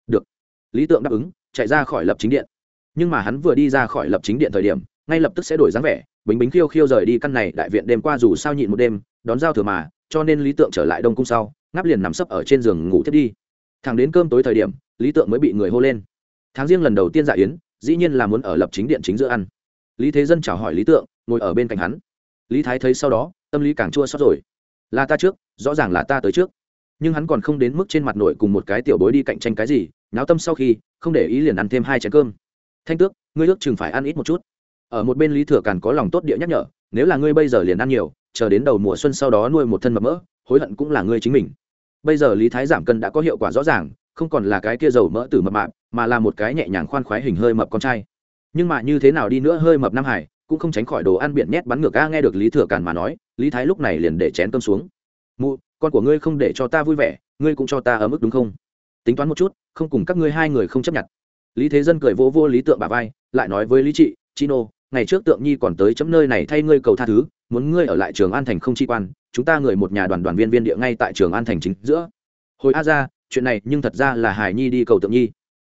Được. Lý tượng đáp ứng, chạy ra khỏi lập chính điện. Nhưng mà hắn vừa đi ra khỏi lập chính điện thời điểm, ngay lập tức sẽ đổi dáng vẻ bính bính khiêu khiêu rời đi căn này đại viện đêm qua dù sao nhịn một đêm, đón giao thừa mà, cho nên lý tượng trở lại đông cung sau, ngáp liền nằm sấp ở trên giường ngủ thiết đi. Thẳng đến cơm tối thời điểm, lý tượng mới bị người hô lên. Tháng riêng lần đầu tiên dạ yến dĩ nhiên là muốn ở lập chính điện chính giữa ăn. Lý thế dân chào hỏi lý tượng, ngồi ở bên cạnh hắn. Lý thái thấy sau đó, tâm lý càng chua xót rồi. Là ta trước, rõ ràng là ta tới trước. Nhưng hắn còn không đến mức trên mặt nổi cùng một cái tiểu bối đi cạnh tranh cái gì náo tâm sau khi, không để ý liền ăn thêm hai chén cơm. Thanh tước, ngươi ước chừng phải ăn ít một chút. Ở một bên lý thừa càn có lòng tốt địa nhắc nhở, nếu là ngươi bây giờ liền ăn nhiều, chờ đến đầu mùa xuân sau đó nuôi một thân mập mỡ, hối hận cũng là ngươi chính mình. Bây giờ lý thái giảm cân đã có hiệu quả rõ ràng, không còn là cái kia dầu mỡ từ mập mạp mà là một cái nhẹ nhàng khoan khoái hình hơi mập con trai. Nhưng mà như thế nào đi nữa hơi mập nam hải, cũng không tránh khỏi đồ ăn biển nhét bắn ngược a, nghe được lý thừa càn mà nói, lý thái lúc này liền để chén cơm xuống. Mụ, con của ngươi không để cho ta vui vẻ, ngươi cũng cho ta ở mức đúng không? Tính toán một chút, không cùng các ngươi hai người không chấp nhận. Lý thế dân cười vô vô lý tượng bà vai, lại nói với lý trị, chino, ngày trước tượng nhi còn tới chấm nơi này thay ngươi cầu tha thứ, muốn ngươi ở lại trường an thành không chi quan, chúng ta người một nhà đoàn đoàn viên viên địa ngay tại trường an thành chính giữa. Hồi a ra, chuyện này nhưng thật ra là hải nhi đi cầu tượng nhi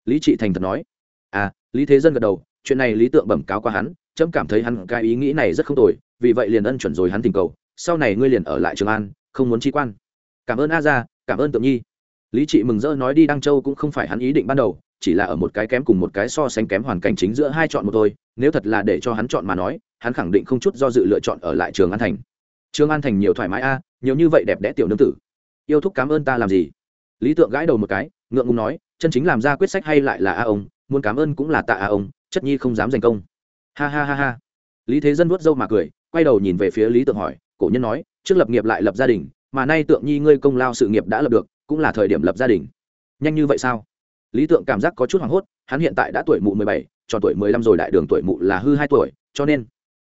lý trị thành thật nói. À lý thế dân gật đầu, chuyện này lý tượng bẩm cáo qua hắn trâm cảm thấy hắn cái ý nghĩ này rất không tồi, vì vậy liền ân chuẩn rồi hắn tình cầu, sau này ngươi liền ở lại trường an, không muốn chi quan. Cảm ơn a gia, cảm ơn tượng nhi. Lý trị mừng rỡ nói đi đăng châu cũng không phải hắn ý định ban đầu, chỉ là ở một cái kém cùng một cái so sánh kém hoàn cảnh chính giữa hai chọn một thôi, nếu thật là để cho hắn chọn mà nói, hắn khẳng định không chút do dự lựa chọn ở lại trường an thành. Trường an thành nhiều thoải mái a, nhiều như vậy đẹp đẽ tiểu nương tử. Yêu thúc cảm ơn ta làm gì? Lý tượng gãi đầu một cái, ngượng ngùng nói chân chính làm ra quyết sách hay lại là a ông, muốn cảm ơn cũng là tạ a ông, chất nhi không dám giành công. Ha ha ha ha. Lý thế dân vuốt râu mà cười, quay đầu nhìn về phía lý tượng hỏi, cổ nhân nói, trước lập nghiệp lại lập gia đình, mà nay tượng nhi ngươi công lao sự nghiệp đã lập được, cũng là thời điểm lập gia đình. Nhanh như vậy sao? Lý tượng cảm giác có chút hoảng hốt, hắn hiện tại đã tuổi mụ mười bảy, tròn tuổi mười lăm rồi đại đường tuổi mụ là hư hai tuổi, cho nên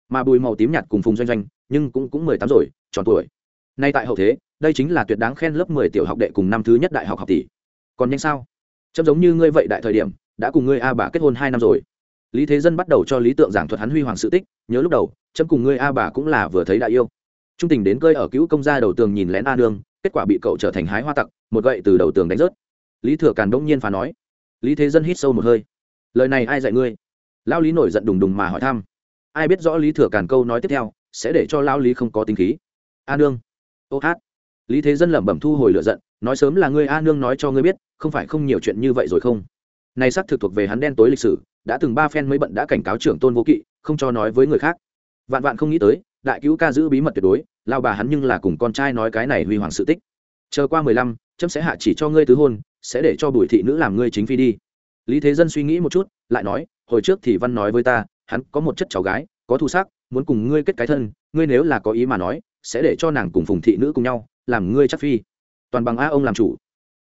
mà bùi màu tím nhạt cùng phùng doanh doanh, nhưng cũng cũng mười tám rồi, tròn tuổi. Nay tại hậu thế, đây chính là tuyệt đáng khen lớp mười tiểu học đệ cùng năm thứ nhất đại học học tỷ. Còn nhanh sao? Chấm giống như ngươi vậy đại thời điểm, đã cùng ngươi a bà kết hôn hai năm rồi. Lý thế dân bắt đầu cho lý tượng giảng thuật hắn huy hoàng sự tích, nhớ lúc đầu chấm cùng ngươi a bà cũng là vừa thấy đại yêu. Trung tình đến cơi ở cứu công gia đầu tường nhìn lén a nương, kết quả bị cậu trở thành hái hoa tặc, một gậy từ đầu tường đánh rớt. Lý thừa càn đông nhiên phá nói. Lý thế dân hít sâu một hơi. Lời này ai dạy ngươi? Lao lý nổi giận đùng đùng mà hỏi thăm. Ai biết rõ lý thừa càn câu nói tiếp theo, sẽ để cho lao lý không có tính khí. A nương. Ô hát lý thế dân lẩm bẩm thu hồi lựa giận, nói sớm là ngươi a nương nói cho ngươi biết, không phải không nhiều chuyện như vậy rồi không? Này xác thực thuộc về hắn đen tối lịch sử, đã từng ba phen mới bận đã cảnh cáo trưởng tôn vô kỵ, không cho nói với người khác. Vạn vạn không nghĩ tới, đại cứu ca giữ bí mật tuyệt đối, lao bà hắn nhưng là cùng con trai nói cái này huy hoàng sự tích. Chờ qua mười lăm trâm sẽ hạ chỉ cho ngươi tứ hôn, sẽ để cho bùi thị nữ làm ngươi chính phi đi. Lý thế dân suy nghĩ một chút, lại nói, hồi trước thì văn nói với ta, hắn có một chất cháu gái, có thu sắc, muốn cùng ngươi kết cái thân, ngươi nếu là có ý mà nói, sẽ để cho nàng cùng phùng thị nữ cùng nhau làm ngươi chắc phi. Toàn bằng a ông làm chủ.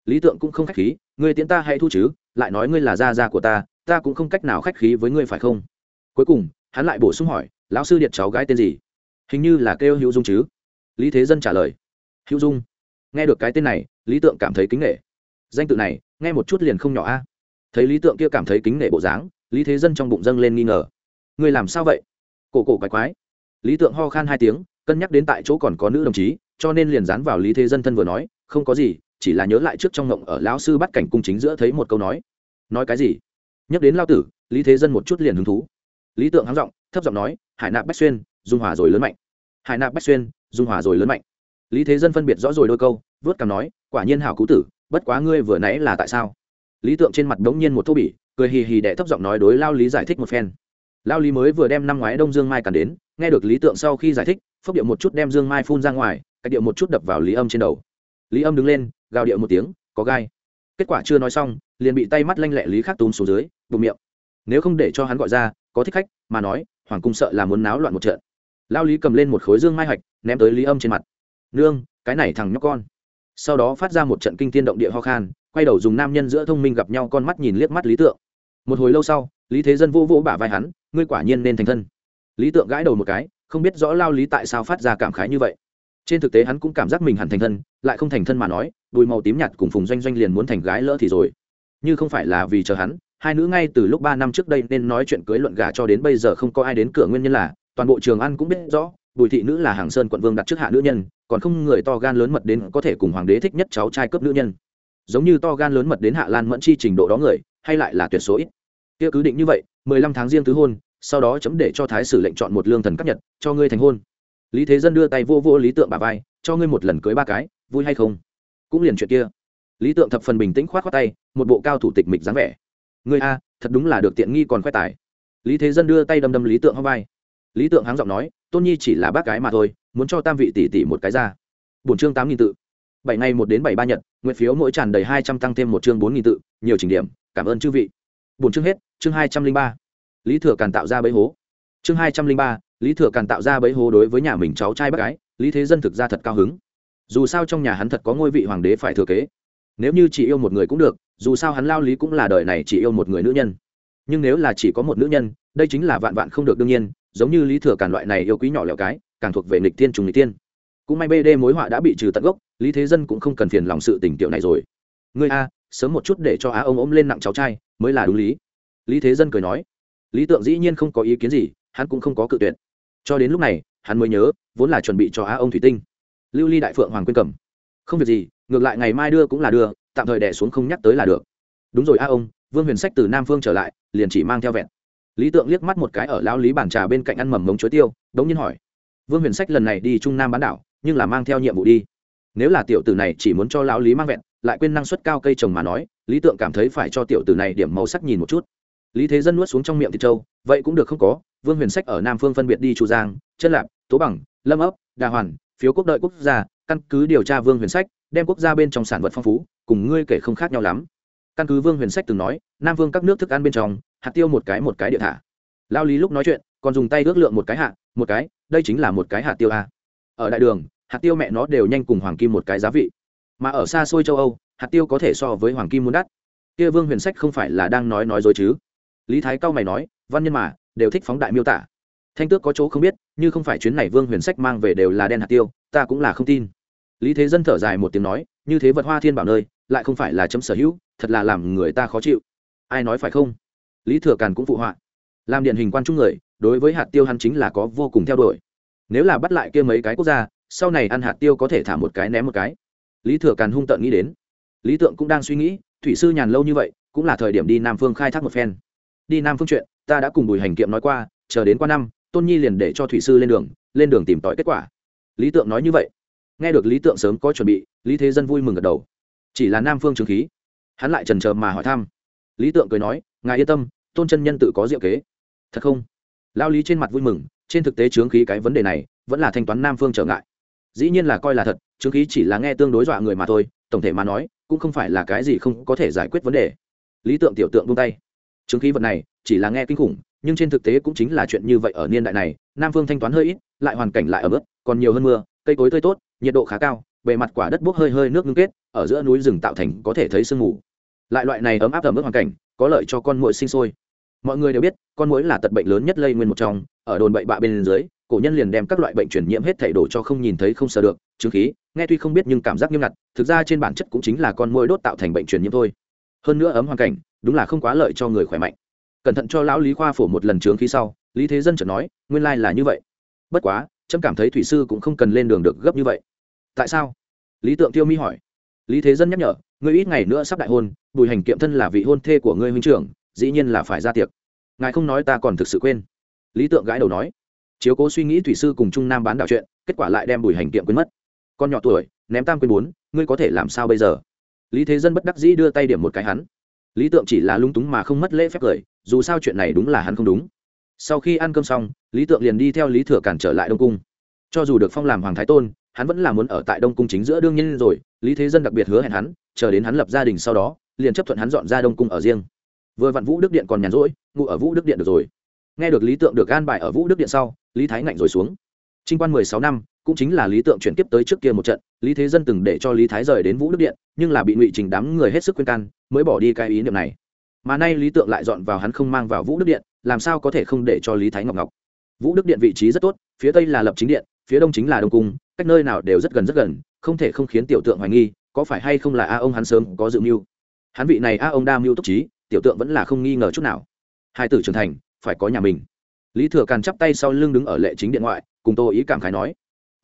Lý tượng cũng không khách khí, ngươi tiễn ta hay thu chứ, lại nói ngươi là gia gia của ta ta cũng không cách nào khách khí với ngươi phải không? Cuối cùng, hắn lại bổ sung hỏi, lão sư điện cháu gái tên gì? Hình như là kêu hữu dung chứ. Lý thế dân trả lời, hữu dung. Nghe được cái tên này, lý tượng cảm thấy kính nghệ danh tự này, nghe một chút liền không nhỏ a. Thấy lý tượng kia cảm thấy kính nể bộ dáng, lý thế dân trong bụng dâng lên nghi ngờ. Người làm sao vậy? Cổ cổ quái quái. Lý tượng ho khan hai tiếng, cân nhắc đến tại chỗ còn có nữ đồng chí cho nên liền dán vào lý thế dân thân vừa nói, không có gì, chỉ là nhớ lại trước trong ngộng ở lão sư bắt cảnh cung chính giữa thấy một câu nói. Nói cái gì? Nhắc đến lao tử, lý thế dân một chút liền hứng thú. Lý tượng hắng giọng, thấp giọng nói, hải nạp bách xuyên, dung hòa rồi lớn mạnh. Hải nạp bách xuyên, dung hòa rồi lớn mạnh. Lý thế dân phân biệt rõ rồi đôi câu, vớt cằm nói, quả nhiên hảo cú tử, bất quá ngươi vừa nãy là tại sao? Lý tượng trên mặt đống nhiên một thô bỉ, cười hì hì đệ thấp giọng nói đối lao lý giải thích một phen. Lao lý mới vừa đem năm ngoái đông dương mai càn đến, nghe được lý tượng sau khi giải thích, phốc điệu một chút đem dương mai phun ra ngoài cách điệu một chút đập vào lý âm trên đầu. Lý âm đứng lên gào điệu một tiếng có gai. Kết quả chưa nói xong liền bị tay mắt lanh lẹ lý khắc túm xuống dưới bụng miệng. Nếu không để cho hắn gọi ra có thích khách mà nói hoàng cung sợ là muốn náo loạn một trận. Lao lý cầm lên một khối dương mai hoạch, ném tới lý âm trên mặt. Nương cái này thằng nhóc con. Sau đó phát ra một trận kinh tiên động địa ho khan quay đầu dùng nam nhân giữa thông minh gặp nhau con mắt nhìn liếc mắt lý tượng. Một hồi lâu sau lý thế dân vô vỗ bả vai hắn ngươi quả nhiên nên thành thân. Lý tượng gãi đầu một cái không biết rõ lao lý tại sao phát ra cảm khái như vậy trên thực tế hắn cũng cảm giác mình hẳn thành thân, lại không thành thân mà nói, đùi màu tím nhạt cùng phùng doanh doanh liền muốn thành gái lỡ thì rồi. Như không phải là vì chờ hắn, hai nữ ngay từ lúc ba năm trước đây nên nói chuyện cưới luận gà cho đến bây giờ không có ai đến cửa nguyên nhân là, toàn bộ trường ăn cũng biết rõ, bùi thị nữ là hàng sơn quận vương đặt trước hạ nữ nhân, còn không người to gan lớn mật đến có thể cùng hoàng đế thích nhất cháu trai cướp nữ nhân. Giống như to gan lớn mật đến hạ lan mẫn chi trình độ đó người, hay lại là tuyệt số ít. Kia cứ định như vậy, mười lăm tháng riêng tứ hôn, sau đó chấm để cho thái sử lệnh chọn một lương thần cấp nhật, cho ngươi thành hôn lý thế dân đưa tay vô vô lý tượng bà vai, cho ngươi một lần cưới ba cái, vui hay không? Cũng liền chuyện kia. Lý tượng thập phần bình tĩnh khoát khoát tay, một bộ cao thủ tịch mịch dáng vẻ. Ngươi a, thật đúng là được tiện nghi còn khoe tài. Lý thế dân đưa tay đâm đâm lý tượng hóc vai. Lý tượng háng giọng nói, tôn nhi chỉ là bác gái mà thôi, muốn cho tam vị tỷ tỷ một cái ra. Bổn chương tám nghìn tự. Bảy ngày một đến bảy ba nhật, nguyện phiếu mỗi tràn đầy hai trăm tăng thêm một chương bốn nghìn tự, nhiều trình điểm, cảm ơn chư vị. Bổn chương hết, chương hai trăm linh ba. Lý thừa càn tạo ra bẫy hố. Chương hai trăm linh ba lý thừa càn tạo ra bẫy hố đối với nhà mình cháu trai bác gái, lý thế dân thực ra thật cao hứng. Dù sao trong nhà hắn thật có ngôi vị hoàng đế phải thừa kế. Nếu như chỉ yêu một người cũng được, dù sao hắn lao lý cũng là đời này chỉ yêu một người nữ nhân. Nhưng nếu là chỉ có một nữ nhân, đây chính là vạn vạn không được đương nhiên, giống như lý thừa càn loại này yêu quý nhỏ lẹo cái, càng thuộc về nghịch thiên trùng nịch tiên cũng may bd mối họa đã bị trừ tận gốc, lý thế dân cũng không cần phiền lòng sự tình tiểu này rồi. Ngươi a, sớm một chút để cho á ông ôm lên nặng cháu trai, mới là đúng lý. Lý thế dân cười nói. Lý tượng dĩ nhiên không có ý kiến gì, hắn cũng không có cự tuyệt cho đến lúc này, hắn mới nhớ, vốn là chuẩn bị cho á ông thủy tinh. Lưu ly đại phượng hoàng quyên cầm. Không việc gì, ngược lại ngày mai đưa cũng là đưa, tạm thời đẻ xuống không nhắc tới là được. Đúng rồi a ông, vương huyền sách từ nam phương trở lại, liền chỉ mang theo vẹn. Lý tượng liếc mắt một cái ở lão lý bàn trà bên cạnh ăn mầm mống chuối tiêu, đống nhiên hỏi. Vương huyền sách lần này đi trung nam bán đảo, nhưng là mang theo nhiệm vụ đi. Nếu là tiểu tử này chỉ muốn cho lão lý mang vẹn, lại quên năng suất cao cây trồng mà nói, lý tượng cảm thấy phải cho tiểu tử này điểm màu sắc nhìn một chút lý thế dân nuốt xuống trong miệng thịt trâu vậy cũng được không có vương huyền sách ở nam phương phân biệt đi chu giang chân lạp tố bằng lâm ấp đà hoàn phiếu quốc đợi quốc gia căn cứ điều tra vương huyền sách đem quốc gia bên trong sản vật phong phú cùng ngươi kể không khác nhau lắm. Căn cứ vương huyền sách từng nói nam vương các nước thức ăn bên trong hạt tiêu một cái một cái địa thả lao lý lúc nói chuyện còn dùng tay ước lượng một cái hạ, một cái đây chính là một cái hạt tiêu a. Ở đại đường hạt tiêu mẹ nó đều nhanh cùng hoàng kim một cái giá vị. Mà ở xa xôi châu âu hạt tiêu có thể so với hoàng kim muốn đắt. Kia vương huyền sách không phải là đang nói nói dối chứ? Lý thái cao mày nói, văn nhân mà, đều thích phóng đại miêu tả. Thanh tước có chỗ không biết, như không phải chuyến này vương huyền sách mang về đều là đen hạt tiêu, ta cũng là không tin. Lý thế dân thở dài một tiếng nói, như thế vật hoa thiên bảo nơi, lại không phải là chấm sở hữu, thật là làm người ta khó chịu. Ai nói phải không? Lý thừa càn cũng phụ họa. Làm điển hình quan trung người, đối với hạt tiêu hắn chính là có vô cùng theo đuổi. Nếu là bắt lại kia mấy cái quốc gia, sau này ăn hạt tiêu có thể thả một cái ném một cái. Lý thừa càn hung tợn nghĩ đến. Lý tượng cũng đang suy nghĩ, thủy sư nhàn lâu như vậy, cũng là thời điểm đi nam phương khai thác một phen đi nam phương chuyện, ta đã cùng bùi hành kiệm nói qua, chờ đến qua năm, tôn nhi liền để cho thủy sư lên đường lên đường tìm tòi kết quả. Lý tượng nói như vậy. Nghe được lý tượng sớm có chuẩn bị, lý thế dân vui mừng gật đầu. Chỉ là nam phương trường khí. Hắn lại trần trờ mà hỏi thăm. Lý tượng cười nói, ngài yên tâm, tôn chân nhân tự có diệu kế. Thật không? Lao lý trên mặt vui mừng, trên thực tế trướng khí cái vấn đề này vẫn là thanh toán nam phương trở ngại. Dĩ nhiên là coi là thật trướng khí chỉ là nghe tương đối dọa người mà thôi, tổng thể mà nói, cũng không phải là cái gì không có thể giải quyết vấn đề. Lý tượng tiểu tượng buông tay chứng khí vật này chỉ là nghe kinh khủng, nhưng trên thực tế cũng chính là chuyện như vậy ở niên đại này. Nam phương thanh toán hơi ít, lại hoàn cảnh lại ở mức còn nhiều hơn mưa, cây cối tươi tốt, nhiệt độ khá cao, bề mặt quả đất bốc hơi hơi nước ngưng kết, ở giữa núi rừng tạo thành có thể thấy sương mù. Lại loại này ấm áp ở ướt hoàn cảnh, có lợi cho con muỗi sinh sôi. Mọi người đều biết, con muỗi là tật bệnh lớn nhất lây nguyên một trong. Ở đồn bệnh bạ bên dưới, cổ nhân liền đem các loại bệnh truyền nhiễm hết thảy đổ cho không nhìn thấy không sờ được, chứng khí, nghe tuy không biết nhưng cảm giác nghiêm ngặt, thực ra trên bản chất cũng chính là con muỗi đốt tạo thành bệnh truyền nhiễm thôi. Hơn nữa ấm hoàn cảnh đúng là không quá lợi cho người khỏe mạnh. Cẩn thận cho lão lý khoa phổ một lần trướng khí sau, lý thế dân chợt nói, nguyên lai là như vậy. Bất quá, trâm cảm thấy thủy sư cũng không cần lên đường được gấp như vậy. Tại sao? Lý tượng tiêu mi hỏi. Lý thế dân nhắc nhở, ngươi ít ngày nữa sắp đại hôn, bùi hành kiệm thân là vị hôn thê của ngươi huynh trưởng, dĩ nhiên là phải ra tiệc. Ngài không nói ta còn thực sự quên. Lý tượng gãi đầu nói. Chiếu cố suy nghĩ thủy sư cùng trung nam bán đạo chuyện, kết quả lại đem bùi hành kiệm quên mất. Con nhỏ tuổi, ném tam quên bốn, ngươi có thể làm sao bây giờ? Lý thế dân bất đắc dĩ đưa tay điểm một cái hắn lý tượng chỉ là lung túng mà không mất lễ phép cười, dù sao chuyện này đúng là hắn không đúng. Sau khi ăn cơm xong, lý tượng liền đi theo lý thừa cản trở lại đông cung. Cho dù được phong làm hoàng thái tôn, hắn vẫn là muốn ở tại đông cung chính giữa đương nhiên rồi, lý thế dân đặc biệt hứa hẹn hắn, chờ đến hắn lập gia đình sau đó, liền chấp thuận hắn dọn ra đông cung ở riêng. Vừa vặn vũ đức điện còn nhàn rỗi, ngụ ở vũ đức điện được rồi. Nghe được lý tượng được gan bài ở vũ đức điện sau, lý thái ngạnh rồi xuống. Trinh quan mười sáu năm cũng chính là lý tượng chuyển tiếp tới trước kia một trận, lý thế dân từng để cho lý thái rời đến vũ đức điện, nhưng là bị ngụy trình đám người hết sức khuyên can, mới bỏ đi cái ý niệm này. Mà nay lý tượng lại dọn vào hắn không mang vào vũ đức điện, làm sao có thể không để cho lý thái ngọc ngọc. Vũ đức điện vị trí rất tốt, phía tây là lập chính điện, phía đông chính là đông cung, cách nơi nào đều rất gần rất gần, không thể không khiến tiểu tượng hoài nghi, có phải hay không là a ông hắn sớm có dự mưu. Hắn vị này a ông đa mưu túc trí, tiểu tượng vẫn là không nghi ngờ chút nào. Hai tử trưởng thành, phải có nhà mình. Lý thừa càn chắp tay sau lưng đứng ở lệ chính điện ngoại, cùng tô ý cảm khái nói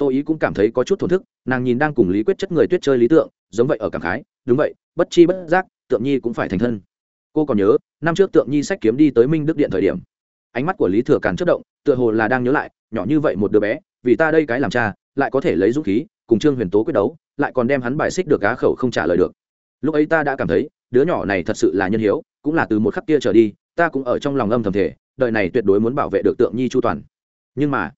tô ý cũng cảm thấy có chút thổn thức, nàng nhìn đang cùng lý quyết chất người tuyết chơi lý tượng, giống vậy ở cảm khái, đúng vậy, bất chi bất giác, tượng nhi cũng phải thành thân. Cô còn nhớ, năm trước tượng nhi sách kiếm đi tới minh đức điện thời điểm, ánh mắt của lý thừa càn chất động, tựa hồ là đang nhớ lại, nhỏ như vậy một đứa bé, vì ta đây cái làm cha, lại có thể lấy dũng khí, cùng trương huyền tố quyết đấu, lại còn đem hắn bài xích được cá khẩu không trả lời được. Lúc ấy ta đã cảm thấy, đứa nhỏ này thật sự là nhân hiếu, cũng là từ một khắc kia trở đi, ta cũng ở trong lòng âm thầm thể đời này tuyệt đối muốn bảo vệ được tượng nhi chu toàn. Nhưng mà,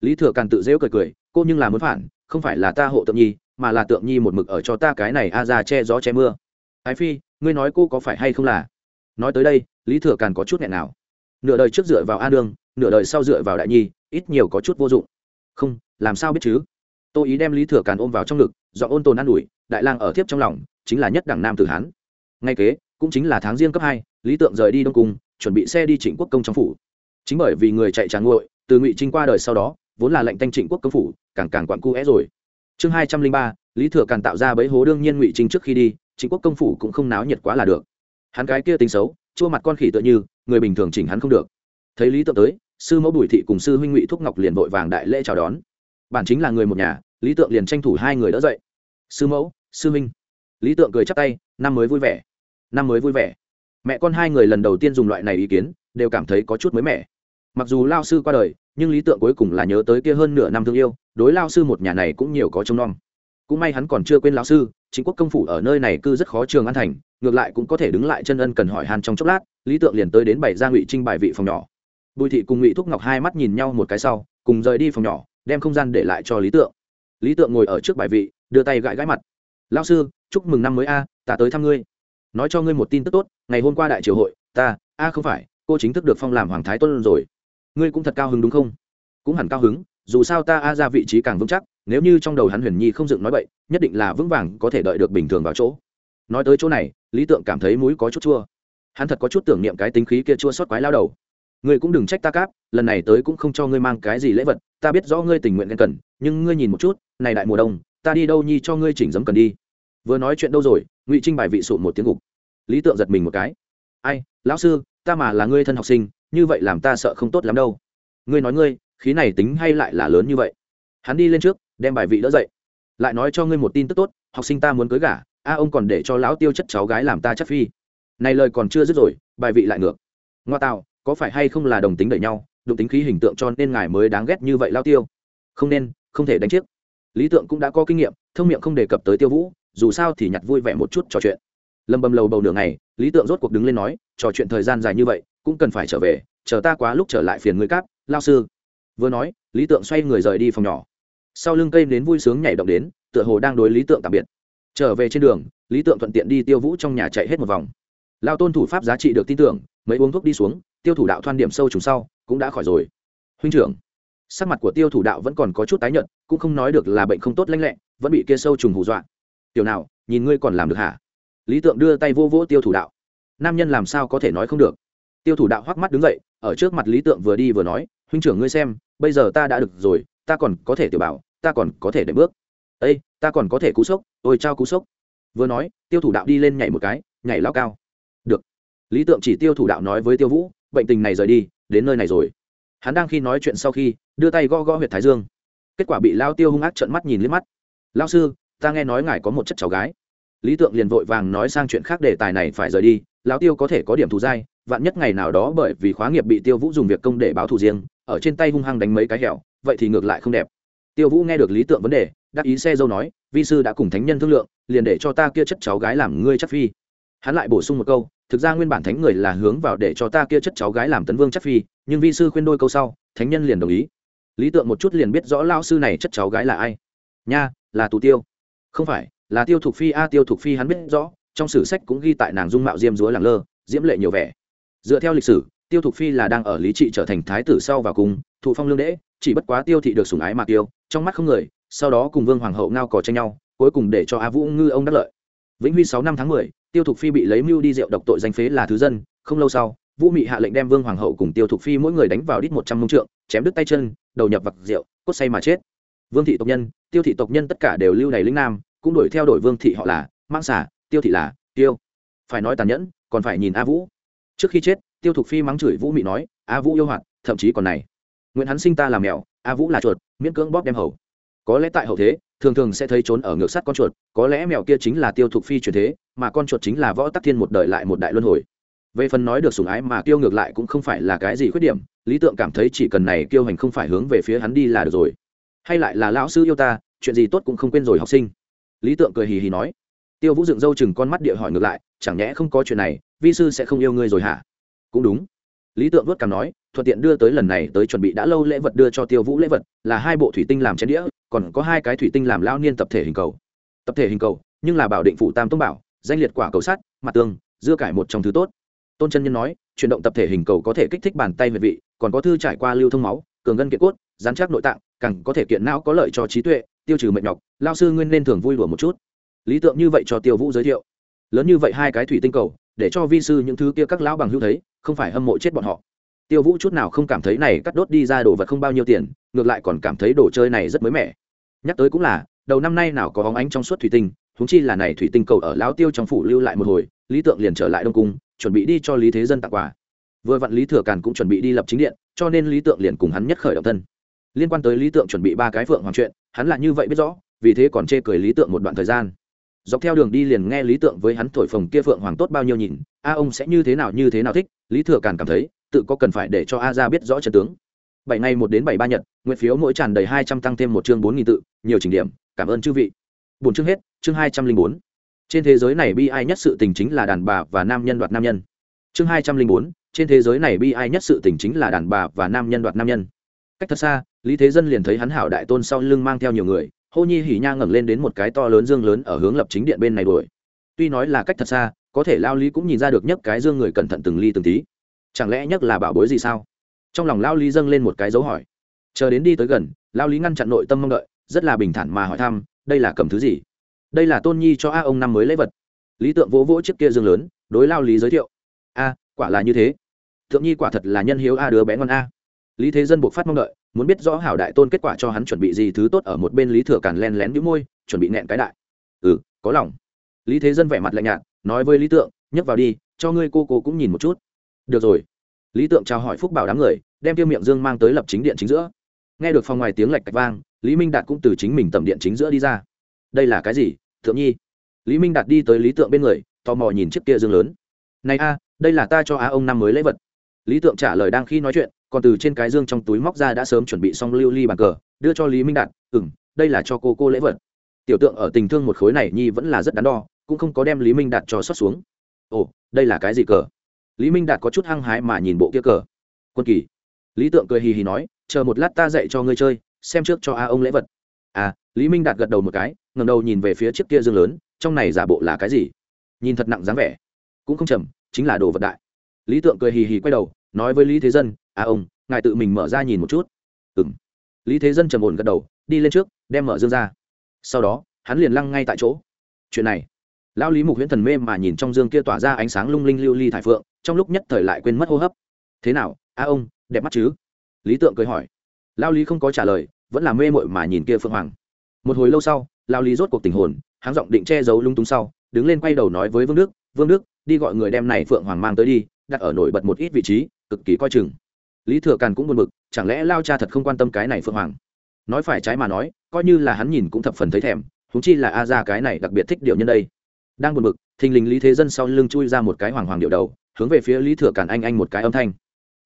lý thừa càn tự dễu cười cười cô nhưng là muốn phản, không phải là ta hộ tượng nhi, mà là tượng nhi một mực ở cho ta cái này a ra che gió che mưa. Ái phi, ngươi nói cô có phải hay không là? Nói tới đây, lý thừa càn có chút nghẹn nào. Nửa đời trước dựa vào a đương nửa đời sau dựa vào đại nhi, ít nhiều có chút vô dụng. Không, làm sao biết chứ? Tô ý đem lý thừa càn ôm vào trong ngực do ôn tồn an ủi, đại lang ở thiếp trong lòng, chính là nhất đẳng nam tử hán. Ngay kế, cũng chính là tháng riêng cấp hai, lý tượng rời đi đông cung, chuẩn bị xe đi trịnh quốc công trong phủ. Chính bởi vì người chạy tráng nguội, từ ngụy trinh qua đời sau đó vốn là lệnh thanh trịnh quốc công phủ, càng càng quặn cu é rồi. Chương hai trăm linh ba, lý thừa càng tạo ra bấy hố đương nhiên ngụy trinh trước khi đi, trịnh quốc công phủ cũng không náo nhiệt quá là được. Hắn cái kia tính xấu, chua mặt con khỉ tựa như, người bình thường chỉnh hắn không được. Thấy lý tượng tới, sư mẫu bùi thị cùng sư huynh ngụy thúc ngọc liền vội vàng đại lễ chào đón. Bản chính là người một nhà, lý tượng liền tranh thủ hai người đỡ dậy. Sư mẫu, sư huynh. Lý tượng cười chắp tay, năm mới vui vẻ. Năm mới vui vẻ. Mẹ con hai người lần đầu tiên dùng loại này ý kiến, đều cảm thấy có chút mới mẻ. Mặc dù lao sư qua đời nhưng lý tượng cuối cùng là nhớ tới kia hơn nửa năm thương yêu, đối lao sư một nhà này cũng nhiều có trông nom. Cũng may hắn còn chưa quên lão sư, chính quốc công phủ ở nơi này cư rất khó trường an thành, ngược lại cũng có thể đứng lại chân ân cần hỏi han trong chốc lát, lý tượng liền tới đến bảy gia ngụy trinh bài vị phòng nhỏ. Bùi thị cùng ngụy thúc ngọc hai mắt nhìn nhau một cái sau, cùng rời đi phòng nhỏ, đem không gian để lại cho lý tượng. Lý tượng ngồi ở trước bài vị, đưa tay gãi gãi mặt. Lao sư, chúc mừng năm mới a, ta tới thăm ngươi. Nói cho ngươi một tin tức tốt, ngày hôm qua đại triều hội, ta, a không phải, cô chính thức được phong làm hoàng thái tuân rồi ngươi cũng thật cao hứng đúng không? Cũng hẳn cao hứng, dù sao ta a ra vị trí càng vững chắc, nếu như trong đầu hắn huyền nhi không dựng nói bậy, nhất định là vững vàng có thể đợi được bình thường vào chỗ. Nói tới chỗ này, lý tượng cảm thấy mũi có chút chua. Hắn thật có chút tưởng niệm cái tính khí kia chua xót quái lao đầu. Ngươi cũng đừng trách ta cáp, lần này tới cũng không cho ngươi mang cái gì lễ vật, ta biết rõ ngươi tình nguyện ghen cần, nhưng ngươi nhìn một chút, này đại mùa đông, ta đi đâu nhi cho ngươi chỉnh giấm cần đi. Vừa nói chuyện đâu rồi, ngụy trinh bài vị sụn một tiếng gục lý tượng giật mình một cái. Ai, lão sư, ta mà là ngươi thân học sinh như vậy làm ta sợ không tốt lắm đâu. Ngươi nói ngươi, khí này tính hay lại là lớn như vậy? Hắn đi lên trước, đem bài vị đỡ dậy. Lại nói cho ngươi một tin tức tốt, học sinh ta muốn cưới gả, a, ông còn để cho lão tiêu chất cháu gái làm ta chất phi. Này lời còn chưa dứt rồi, bài vị lại ngược. Ngoa tạo, có phải hay không là đồng tính đẩy nhau, đụng tính khí hình tượng cho nên ngài mới đáng ghét như vậy lao tiêu? Không nên, không thể đánh chiếc. Lý tượng cũng đã có kinh nghiệm, thông miệng không đề cập tới tiêu vũ, dù sao thì nhặt vui vẻ một chút trò chuyện. Lâm bầm lầu bầu nửa ngày, lý tượng rốt cuộc đứng lên nói, trò chuyện thời gian dài như vậy cũng cần phải trở về, chờ ta quá lúc trở lại phiền người cáp, lao sư. Vừa nói, lý tượng xoay người rời đi phòng nhỏ. Sau lưng cây đến vui sướng nhảy động đến, tựa hồ đang đối lý tượng tạm biệt. Trở về trên đường, lý tượng thuận tiện đi tiêu vũ trong nhà chạy hết một vòng. Lao tôn thủ pháp giá trị được tin tưởng, mấy uống thuốc đi xuống, tiêu thủ đạo thoan điểm sâu trùng sau, cũng đã khỏi rồi. Huynh trưởng. Sắc mặt của tiêu thủ đạo vẫn còn có chút tái nhợt, cũng không nói được là bệnh không tốt lanh lẹ, vẫn bị kia sâu trùng hù dọa. Tiểu nào, nhìn ngươi còn làm được hả? Lý tượng đưa tay vô vỗ tiêu thủ đạo. Nam nhân làm sao có thể nói không được? Tiêu thủ đạo hoắc mắt đứng dậy, ở trước mặt lý tượng vừa đi vừa nói, huynh trưởng ngươi xem, bây giờ ta đã được rồi, ta còn có thể tiểu bảo, ta còn có thể để bước. Ây ta còn có thể cú sốc, ôi trao cú sốc. Vừa nói, tiêu thủ đạo đi lên nhảy một cái, nhảy lao cao. Được. Lý tượng chỉ tiêu thủ đạo nói với tiêu vũ, bệnh tình này rời đi, đến nơi này rồi. Hắn đang khi nói chuyện sau khi, đưa tay gõ gõ huyệt thái dương. Kết quả bị lao tiêu hung ác trận mắt nhìn liếc mắt. Lao sư, ta nghe nói ngài có một chất cháu gái. Lý tượng liền vội vàng nói sang chuyện khác đề tài này phải rời đi Lão tiêu có thể có điểm thù dai, vạn nhất ngày nào đó bởi vì khóa nghiệp bị tiêu vũ dùng việc công để báo thù riêng, ở trên tay hung hăng đánh mấy cái hẻo, vậy thì ngược lại không đẹp. Tiêu vũ nghe được lý tượng vấn đề, đắc ý xe dâu nói, vi sư đã cùng thánh nhân thương lượng, liền để cho ta kia chất cháu gái làm ngươi chắc phi. Hắn lại bổ sung một câu, thực ra nguyên bản thánh người là hướng vào để cho ta kia chất cháu gái làm tấn vương chắc phi, nhưng vi sư khuyên đôi câu sau, thánh nhân liền đồng ý. Lý tượng một chút liền biết rõ lao sư này chất cháu gái là ai. Nha, là tù tiêu. Không phải, là tiêu thục phi. A, tiêu thục phi hắn biết rõ trong sử sách cũng ghi tại nàng dung mạo diêm dúa làng lơ, diễm lệ nhiều vẻ. Dựa theo lịch sử, tiêu thục phi là đang ở lý trị trở thành thái tử sau và cùng, thụ phong lương đễ, chỉ bất quá tiêu thị được sủng ái mà tiêu, trong mắt không người, sau đó cùng vương hoàng hậu ngao cò tranh nhau, cuối cùng để cho a vũ ngư ông đắc lợi. Vĩnh huy sáu năm tháng mười, tiêu thục phi bị lấy mưu đi rượu độc tội danh phế là thứ dân, không lâu sau, vũ mị hạ lệnh đem vương hoàng hậu cùng tiêu thục phi mỗi người đánh vào đít một trăm mông trượng, chém đứt tay chân, đầu nhập vặc rượu, cốt say mà chết. Vương thị tộc nhân, tiêu thị tộc nhân tất cả đều lưu này lĩnh nam, cũng đuổi theo đổi vương thị họ là mang xả tiêu thị là, tiêu. Phải nói tàn nhẫn, còn phải nhìn a vũ. Trước khi chết, tiêu thục phi mắng chửi vũ mị nói, a vũ yêu hoạt, thậm chí còn này. Nguyễn hắn sinh ta làm mèo, a vũ là chuột, miễn cưỡng bóp đem hầu. Có lẽ tại hậu thế, thường thường sẽ thấy trốn ở ngược sắt con chuột, có lẽ mèo kia chính là tiêu thục phi truyền thế, mà con chuột chính là võ tắc thiên một đời lại một đại luân hồi. Về phần nói được sủng ái mà tiêu ngược lại cũng không phải là cái gì khuyết điểm, lý tượng cảm thấy chỉ cần này kiêu hành không phải hướng về phía hắn đi là được rồi. Hay lại là lão sư yêu ta, chuyện gì tốt cũng không quên rồi học sinh. Lý tượng cười hì hì nói tiêu vũ dựng râu chừng con mắt địa hỏi ngược lại, chẳng nhẽ không có chuyện này, vi sư sẽ không yêu ngươi rồi hả? Cũng đúng. Lý tượng vớt cảm nói, thuận tiện đưa tới lần này tới chuẩn bị đã lâu lễ vật đưa cho tiêu vũ lễ vật, là hai bộ thủy tinh làm chén đĩa, còn có hai cái thủy tinh làm lao niên tập thể hình cầu. Tập thể hình cầu? Nhưng là bảo định phụ tam tông bảo, danh liệt quả cầu sắt, mặt tương, dưa cải một trong thứ tốt. Tôn chân nhân nói, chuyển động tập thể hình cầu có thể kích thích bàn tay huyệt vị, còn có thư trải qua lưu thông máu, cường ngân kiện cốt giám chắc nội tạng, càng có thể kiện não có lợi cho trí tuệ, tiêu trừ mệt nhọc. Lao sư nguyên nên thường vui đùa một chút lý tượng như vậy cho tiêu vũ giới thiệu. Lớn như vậy hai cái thủy tinh cầu, để cho vi sư những thứ kia các lão bằng hữu thấy, không phải hâm mộ chết bọn họ. Tiêu vũ chút nào không cảm thấy này cắt đốt đi ra đồ vật không bao nhiêu tiền, ngược lại còn cảm thấy đồ chơi này rất mới mẻ. Nhắc tới cũng là, đầu năm nay nào có bóng ánh trong suốt thủy tinh thúng chi là này thủy tinh cầu ở lão tiêu trong phủ lưu lại một hồi, lý tượng liền trở lại đông cung, chuẩn bị đi cho lý thế dân tặng quà. Vừa vặn lý thừa càn cũng chuẩn bị đi lập chính điện, cho nên lý tượng liền cùng hắn nhất khởi động thân. Liên quan tới lý tượng chuẩn bị ba cái phượng hoàng chuyện, hắn là như vậy biết rõ, vì thế còn chê cười lý tượng một đoạn thời gian dọc theo đường đi liền nghe lý tượng với hắn thổi phồng kia phượng hoàng tốt bao nhiêu nhìn, a ông sẽ như thế nào như thế nào thích, lý thừa càn cảm thấy, tự có cần phải để cho a ra biết rõ trận tướng. Bảy ngày một đến bảy ba nhật, nguyện phiếu mỗi tràn đầy hai trăm tăng thêm một chương bốn nghìn tự, nhiều trình điểm, cảm ơn chư vị. Bốn chương hết, chương hai trăm linh bốn. Trên thế giới này bi ai nhất sự tình chính là đàn bà và nam nhân đoạt nam nhân. Chương hai trăm linh bốn, trên thế giới này bi ai nhất sự tình chính là đàn bà và nam nhân đoạt nam nhân. Cách thật xa, lý thế dân liền thấy hắn hảo đại tôn sau lưng mang theo nhiều người hô nhi hỉ nha ngẩng lên đến một cái to lớn dương lớn ở hướng lập chính điện bên này đuổi. Tuy nói là cách thật xa, có thể lao lý cũng nhìn ra được nhấc cái dương người cẩn thận từng ly từng tí. Chẳng lẽ nhấc là bảo bối gì sao? Trong lòng lao lý dâng lên một cái dấu hỏi. Chờ đến đi tới gần, lao lý ngăn chặn nội tâm mong đợi, rất là bình thản mà hỏi thăm, đây là cầm thứ gì? Đây là tôn nhi cho a ông năm mới lễ vật. Lý tượng vỗ vỗ chiếc kia dương lớn, đối lao lý giới thiệu. A, quả là như thế. Thượng nhi quả thật là nhân hiếu a đứa bé ngon a lý thế dân buộc phát mong đợi, muốn biết rõ hảo đại tôn kết quả cho hắn chuẩn bị gì thứ tốt ở một bên lý thừa càn len lén đĩu môi, chuẩn bị nẹn cái đại. Ừ có lòng. Lý thế dân vẻ mặt lạnh nhạt, nói với lý tượng, nhấc vào đi, cho ngươi cô cô cũng nhìn một chút. Được rồi. Lý tượng chào hỏi phúc bảo đám người, đem tiêu miệng dương mang tới lập chính điện chính giữa. Nghe được phòng ngoài tiếng lạch cạch vang, lý minh đạt cũng từ chính mình tầm điện chính giữa đi ra. Đây là cái gì, thượng nhi? Lý minh đạt đi tới lý tượng bên người, tò mò nhìn chiếc kia dương lớn. Này a, đây là ta cho á ông năm mới lễ vật. Lý tượng trả lời đang khi nói chuyện còn từ trên cái dương trong túi móc ra đã sớm chuẩn bị xong lưu ly bàn cờ, đưa cho lý minh đạt ừ m đây là cho cô cô lễ vật. Tiểu tượng ở tình thương một khối này nhi vẫn là rất đắn đo, cũng không có đem lý minh đạt cho xuất xuống. Ồ, đây là cái gì cờ? Lý minh đạt có chút hăng hái mà nhìn bộ kia cờ. Quân kỳ. Lý tượng cười hì hì nói, chờ một lát ta dạy cho ngươi chơi, xem trước cho a ông lễ vật. À lý minh đạt gật đầu một cái ngầm đầu nhìn về phía chiếc kia dương lớn, trong này giả bộ là cái gì? Nhìn thật nặng dáng vẻ. Cũng không chầm chính là đồ vật đại. Lý tượng cười hì hì quay đầu, nói với lý thế dân à ông, ngài tự mình mở ra nhìn một chút. Ừ m lý thế dân trầm ổn gật đầu, đi lên trước, đem mở dương ra. Sau đó, hắn liền lăng ngay tại chỗ. Chuyện này, lão lý mục huyễn thần mê mà nhìn trong dương kia tỏa ra ánh sáng lung linh lưu ly thải phượng, trong lúc nhất thời lại quên mất hô hấp. Thế nào a ông, đẹp mắt chứ? Lý tượng cười hỏi. Lao lý không có trả lời, vẫn là mê mội mà nhìn kia phượng hoàng. Một hồi lâu sau lao lý rốt cuộc tình hồn háng giọng định che giấu lung túng sau, đứng lên quay đầu nói với vương đức vương đức, đi gọi người đem này phượng hoàng mang tới đi, đặt ở nổi bật một ít vị trí, cực kỳ coi chừng lý thừa càn cũng buồn bực, chẳng lẽ lao cha thật không quan tâm cái này phượng hoàng? Nói phải trái mà nói, coi như là hắn nhìn cũng thập phần thấy thèm húng chi là a ra cái này đặc biệt thích điệu nhân đây. Đang buồn bực, thình lình lý thế dân sau lưng chui ra một cái hoàng hoàng điệu đầu, hướng về phía lý thừa càn anh anh một cái âm thanh.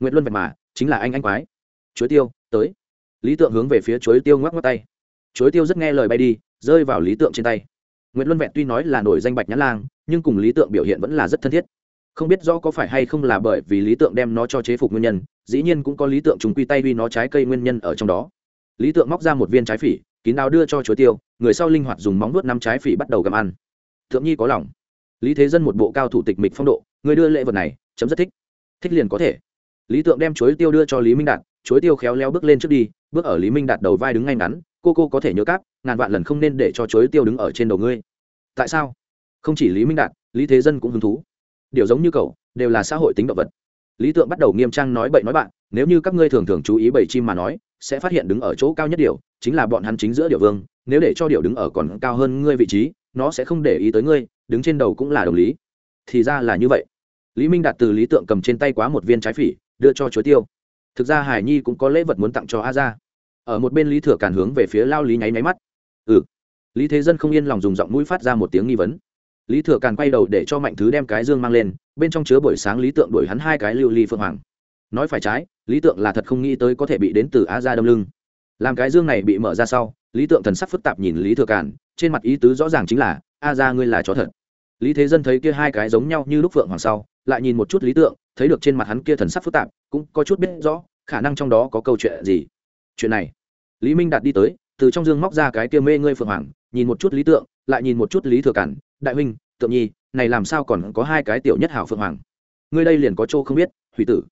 Nguyện luân vẹt mà, chính là anh anh quái. Chuối tiêu, tới. Lý tượng hướng về phía chuối tiêu ngoắc ngoắc tay. Chuối tiêu rất nghe lời bay đi, rơi vào lý tượng trên tay. Nguyễn luân vẹn tuy nói là nổi danh bạch nhãn lang, nhưng cùng lý tượng biểu hiện vẫn là rất thân thiết không biết rõ có phải hay không là bởi vì lý tượng đem nó cho chế phục nguyên nhân, dĩ nhiên cũng có lý tượng trùng quy tay vì nó trái cây nguyên nhân ở trong đó. Lý tượng móc ra một viên trái phỉ, kín đáo đưa cho chuối tiêu, người sau linh hoạt dùng móng nuốt năm trái phỉ bắt đầu gặm ăn. Thượng nhi có lòng. Lý thế dân một bộ cao thủ tịch mịch phong độ, người đưa lễ vật này, chấm rất thích. Thích liền có thể. Lý tượng đem chuối tiêu đưa cho lý minh đạt, chuối tiêu khéo léo bước lên trước đi, bước ở lý minh đạt đầu vai đứng ngay ngắn, cô cô có thể nhớ cáp, ngàn vạn lần không nên để cho chuối tiêu đứng ở trên đầu ngươi. Tại sao? Không chỉ lý minh đạt, lý thế dân cũng hứng thú điều giống như cậu, đều là xã hội tính động vật. Lý tượng bắt đầu nghiêm trang nói bậy nói bạn, nếu như các ngươi thường thường chú ý bầy chim mà nói, sẽ phát hiện đứng ở chỗ cao nhất điều, chính là bọn hắn chính giữa điều vương, nếu để cho điều đứng ở còn cao hơn ngươi vị trí, nó sẽ không để ý tới ngươi, đứng trên đầu cũng là đồng lý. Thì ra là như vậy. Lý minh đạt từ lý tượng cầm trên tay quá một viên trái phỉ, đưa cho chuối tiêu. Thực ra hải nhi cũng có lễ vật muốn tặng cho a ra ở một bên lý thừa càn hướng về phía lao lý nháy máy mắt. Ừ. Lý thế dân không yên lòng dùng giọng mũi phát ra một tiếng nghi vấn lý thừa càn quay đầu để cho mạnh thứ đem cái dương mang lên, bên trong chứa buổi sáng lý tượng đuổi hắn hai cái lưu ly phượng hoàng. Nói phải trái, lý tượng là thật không nghĩ tới có thể bị đến từ á ra đâm lưng. Làm cái dương này bị mở ra sau, lý tượng thần sắc phức tạp nhìn lý thừa càn, trên mặt ý tứ rõ ràng chính là, a ra ngươi là chó thật. Lý thế dân thấy kia hai cái giống nhau như lúc phượng hoàng sau, lại nhìn một chút lý tượng, thấy được trên mặt hắn kia thần sắc phức tạp, cũng có chút biết rõ, khả năng trong đó có câu chuyện gì. Chuyện này, lý minh đạt đi tới, từ trong dương móc ra cái kia mê ngươi phượng hoàng, nhìn một chút lý tượng, lại nhìn một chút lý thừa cản đại huynh, tượng nhi, này làm sao còn có hai cái tiểu nhất hảo phượng hoàng? Ngươi đây liền có chỗ không biết, hủy tử.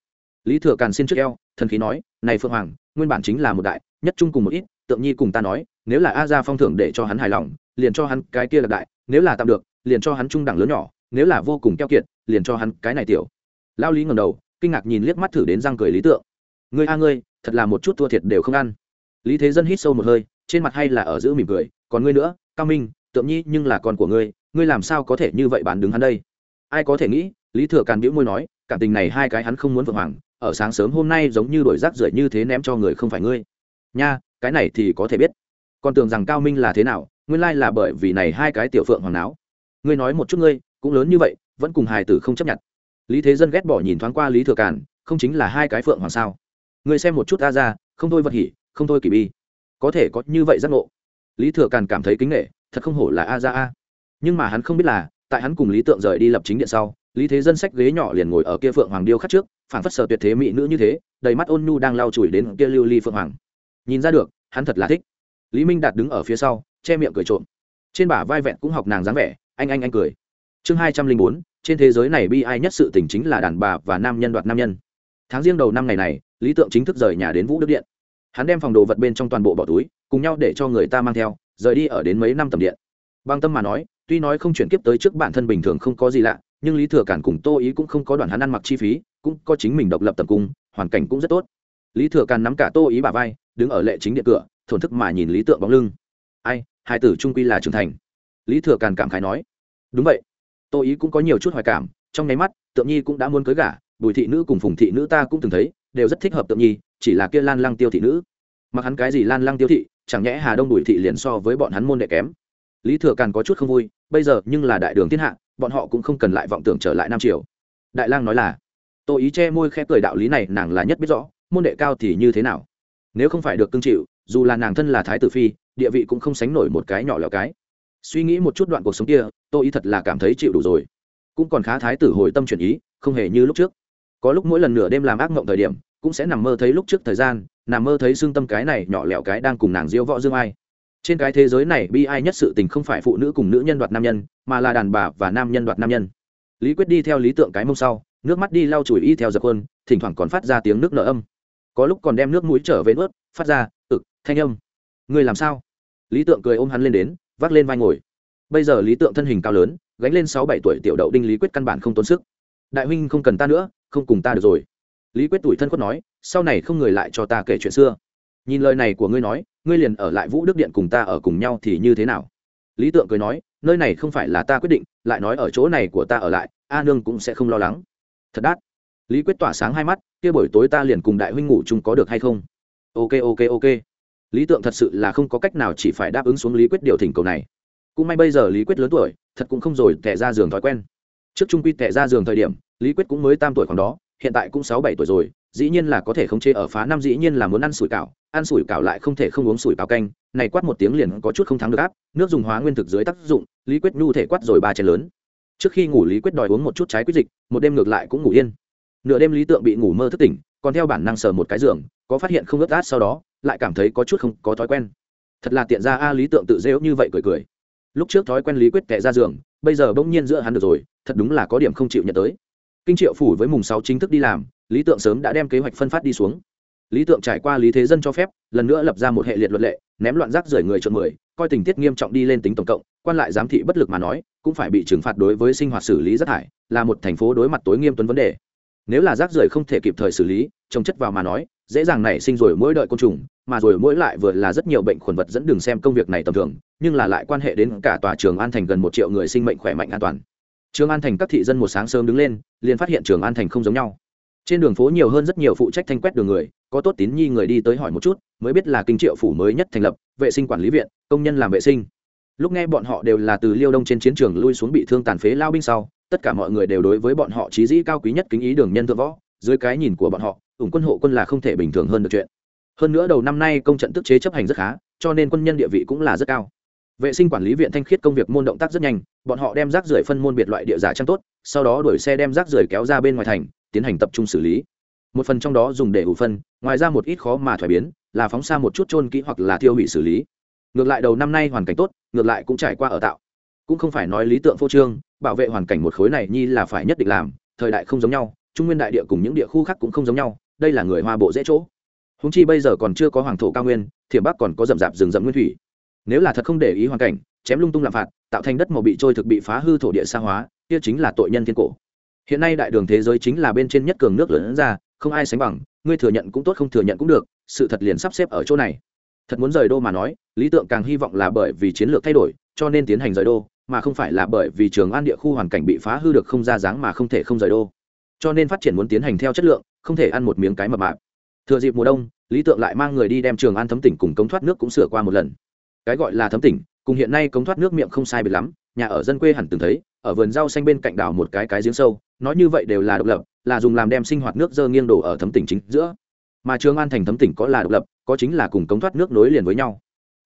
Lý thừa càn xin trước eo, thần khí nói, này phượng hoàng, nguyên bản chính là một đại, nhất chung cùng một ít, tượng nhi cùng ta nói, nếu là a ra phong thưởng để cho hắn hài lòng, liền cho hắn cái kia là đại, nếu là tạm được, liền cho hắn trung đẳng lớn nhỏ, nếu là vô cùng keo kiệt, liền cho hắn cái này tiểu. Lao lý ngầm đầu, kinh ngạc nhìn liếc mắt thử đến răng cười lý tượng. Ngươi a ngươi, thật là một chút thua thiệt đều không ăn. Lý thế dân hít sâu một hơi, trên mặt hay là ở giữ mỉm cười, còn ngươi nữa, cao minh, tượng nhi nhưng là con của ngươi ngươi làm sao có thể như vậy bán đứng hắn đây? Ai có thể nghĩ, lý thừa càn bĩu môi nói, cảm tình này hai cái hắn không muốn vượng hoàng, ở sáng sớm hôm nay giống như đổi rác rưởi như thế ném cho người không phải ngươi. Nha, cái này thì có thể biết. Con tưởng rằng cao minh là thế nào, nguyên lai là bởi vì này hai cái tiểu phượng hoàng não. ngươi nói một chút ngươi, cũng lớn như vậy, vẫn cùng hài tử không chấp nhận. Lý thế dân ghét bỏ nhìn thoáng qua lý thừa càn, không chính là hai cái phượng hoàng sao? Ngươi xem một chút ta ra, không thôi vật hỉ, không thôi kỳ bi. Có thể có như vậy giác ngộ. Lý thừa càn cảm thấy kính nghệ thật không hổ là a ra a nhưng mà hắn không biết là, tại hắn cùng lý tượng rời đi lập chính điện sau, lý thế dân sách ghế nhỏ liền ngồi ở kia phượng hoàng điêu khắc trước phản phất sở tuyệt thế mỹ nữ như thế, đầy mắt ôn nhu đang lau chùi đến kia lưu ly phượng hoàng. Nhìn ra được, hắn thật là thích. Lý minh đạt đứng ở phía sau, che miệng cười trộm. Trên bả vai vẹn cũng học nàng dáng vẻ, anh anh anh cười. Chương hai trăm linh bốn, trên thế giới này bi ai nhất sự tình chính là đàn bà và nam nhân đoạt nam nhân. Tháng riêng đầu năm ngày này, lý tượng chính thức rời nhà đến vũ đức điện. Hắn đem phòng đồ vật bên trong toàn bộ bỏ túi, cùng nhau để cho người ta mang theo, rời đi ở đến mấy năm tầm điện. Băng tâm mà nói tuy nói không chuyển kiếp tới trước bản thân bình thường không có gì lạ, nhưng lý thừa cản cùng tô ý cũng không có đoàn hắn ăn mặc chi phí, cũng có chính mình độc lập tầm cung, hoàn cảnh cũng rất tốt. Lý thừa càn nắm cả tô ý bà vai, đứng ở lệ chính điện cửa, thổn thức mà nhìn lý tượng bóng lưng. Ai, hai tử trung quy là trưởng thành. Lý thừa càn cảm khái nói. Đúng vậy. Tô ý cũng có nhiều chút hoài cảm, trong nháy mắt, tượng nhi cũng đã muốn cưới gả, bùi thị nữ cùng phùng thị nữ ta cũng từng thấy, đều rất thích hợp tượng nhi, chỉ là kia lan lăng tiêu thị nữ. Mặc hắn cái gì lan lăng tiêu thị, chẳng nhẽ hà đông bùi thị liền so với bọn hắn môn đệ kém lý thừa càn có chút không vui, bây giờ nhưng là đại đường thiên hạ, bọn họ cũng không cần lại vọng tưởng trở lại nam triều. Đại lang nói là, tô ý che môi khẽ cười đạo lý này nàng là nhất biết rõ, môn đệ cao thì như thế nào? Nếu không phải được cưng chịu, dù là nàng thân là thái tử phi, địa vị cũng không sánh nổi một cái nhỏ lẹo cái. Suy nghĩ một chút đoạn cuộc sống kia, tô ý thật là cảm thấy chịu đủ rồi. Cũng còn khá thái tử hồi tâm chuyển ý, không hề như lúc trước. Có lúc mỗi lần nửa đêm làm ác mộng thời điểm, cũng sẽ nằm mơ thấy lúc trước thời gian, nằm mơ thấy xương tâm cái này nhỏ lẹo cái đang cùng nàng diễu võ dương ai trên cái thế giới này bi ai nhất sự tình không phải phụ nữ cùng nữ nhân đoạt nam nhân, mà là đàn bà và nam nhân đoạt nam nhân. Lý quyết đi theo lý tượng cái mông sau, nước mắt đi lau chùi y theo dập quân thỉnh thoảng còn phát ra tiếng nước nở âm. Có lúc còn đem nước mũi trở về nuốt, phát ra, ực, thanh âm. Người làm sao? Lý tượng cười ôm hắn lên đến, vác lên vai ngồi. Bây giờ lý tượng thân hình cao lớn, gánh lên sáu bảy tuổi tiểu đậu đinh lý quyết căn bản không tốn sức. Đại huynh không cần ta nữa, không cùng ta được rồi. Lý quyết tuổi thân khuất nói, sau này không người lại cho ta kể chuyện xưa nhìn lời này của ngươi nói, ngươi liền ở lại vũ đức điện cùng ta ở cùng nhau thì như thế nào? Lý tượng cười nói, nơi này không phải là ta quyết định, lại nói ở chỗ này của ta ở lại, a nương cũng sẽ không lo lắng. Thật đắt lý quyết tỏa sáng hai mắt, kia buổi tối ta liền cùng đại huynh ngủ chung có được hay không? Ok ok ok. Lý tượng thật sự là không có cách nào chỉ phải đáp ứng xuống lý quyết điều thỉnh cầu này. Cũng may bây giờ lý quyết lớn tuổi, thật cũng không rồi tệ ra giường thói quen. Trước trung quy tệ ra giường thời điểm, lý quyết cũng mới tam tuổi khoảng đó hiện tại cũng sáu bảy tuổi rồi, dĩ nhiên là có thể không chê ở phá năm, dĩ nhiên là muốn ăn sủi cảo, ăn sủi cảo lại không thể không uống sủi cảo canh, này quát một tiếng liền có chút không thắng được áp, nước dùng hóa nguyên thực dưới tác dụng, lý quyết nhu thể quát rồi ba chén lớn. Trước khi ngủ lý quyết đòi uống một chút trái quyết dịch, một đêm ngược lại cũng ngủ yên. Nửa đêm lý tượng bị ngủ mơ thức tỉnh, còn theo bản năng sờ một cái giường, có phát hiện không ướt át sau đó, lại cảm thấy có chút không có thói quen. Thật là tiện ra a, lý tượng tự dễu như vậy cười cười. Lúc trước thói quen lý quyết tệ ra giường, bây giờ bỗng nhiên giữa hắn được rồi, thật đúng là có điểm không chịu nhận tới kinh triệu phủ với mùng sáu chính thức đi làm, lý tượng sớm đã đem kế hoạch phân phát đi xuống. Lý tượng trải qua lý thế dân cho phép, lần nữa lập ra một hệ liệt luật lệ, ném loạn rác rời người trộm mười, coi tình tiết nghiêm trọng đi lên tính tổng cộng, quan lại giám thị bất lực mà nói, cũng phải bị trừng phạt đối với sinh hoạt xử lý rác thải, là một thành phố đối mặt tối nghiêm tuấn vấn đề. Nếu là rác rưởi không thể kịp thời xử lý trồng chất vào mà nói, dễ dàng nảy sinh rồi mỗi đợi côn trùng, mà rồi mỗi lại vừa là rất nhiều bệnh khuẩn vật dẫn đường xem công việc này tầm thường, nhưng là lại quan hệ đến cả tòa trường an thành gần một triệu người sinh mệnh khỏe mạnh an toàn trường an thành các thị dân một sáng sớm đứng lên, liền phát hiện trường an thành không giống nhau. Trên đường phố nhiều hơn rất nhiều phụ trách thanh quét đường người, có tốt tín nhi người đi tới hỏi một chút, mới biết là kinh triệu phủ mới nhất thành lập, vệ sinh quản lý viện, công nhân làm vệ sinh. Lúc nghe bọn họ đều là từ liêu đông trên chiến trường lui xuống bị thương tàn phế lao binh sau, tất cả mọi người đều đối với bọn họ trí dĩ cao quý nhất kính ý đường nhân thượng võ, dưới cái nhìn của bọn họ, ủng quân hộ quân là không thể bình thường hơn được chuyện. Hơn nữa đầu năm nay công trận tức chế chấp hành rất khá, cho nên quân nhân địa vị cũng là rất cao vệ sinh quản lý viện thanh khiết công việc môn động tác rất nhanh, bọn họ đem rác rưởi phân môn biệt loại địa giả trang tốt, sau đó đuổi xe đem rác rưởi kéo ra bên ngoài thành, tiến hành tập trung xử lý. Một phần trong đó dùng để ủ phân, ngoài ra một ít khó mà thoải biến, là phóng xa một chút trôn kỹ hoặc là tiêu hủy xử lý. Ngược lại đầu năm nay hoàn cảnh tốt, ngược lại cũng trải qua ở tạo. Cũng không phải nói lý tượng phô trương, bảo vệ hoàn cảnh một khối này nhi là phải nhất định làm, thời đại không giống nhau, trung nguyên đại địa cùng những địa khu khác cũng không giống nhau, đây là người hoa bộ dễ chỗ. Húng chi bây giờ còn chưa có hoàng thổ cao nguyên, thiểm bắc còn có rậm rạp rừng rậm nguyên thủy nếu là thật không để ý hoàn cảnh, chém lung tung lạm phạt, tạo thành đất màu bị trôi thực bị phá hư thổ địa xa hóa, kia chính là tội nhân thiên cổ. Hiện nay đại đường thế giới chính là bên trên nhất cường nước lớn ra, không ai sánh bằng, ngươi thừa nhận cũng tốt, không thừa nhận cũng được, sự thật liền sắp xếp ở chỗ này. Thật muốn rời đô mà nói, lý tượng càng hy vọng là bởi vì chiến lược thay đổi, cho nên tiến hành rời đô, mà không phải là bởi vì trường an địa khu hoàn cảnh bị phá hư được không ra dáng mà không thể không rời đô. Cho nên phát triển muốn tiến hành theo chất lượng, không thể ăn một miếng cái mập mạp. Thừa dịp mùa đông, lý tượng lại mang người đi đem trường an thấm tỉnh cùng cống thoát nước cũng sửa qua một lần cái gọi là thấm tỉnh, cùng hiện nay cống thoát nước miệng không sai biệt lắm, nhà ở dân quê hẳn từng thấy, ở vườn rau xanh bên cạnh đảo một cái cái giếng sâu, nói như vậy đều là độc lập, là dùng làm đem sinh hoạt nước dơ nghiêng đổ ở thấm tỉnh chính giữa. Mà trường an thành thấm tỉnh có là độc lập, có chính là cùng cống thoát nước nối liền với nhau.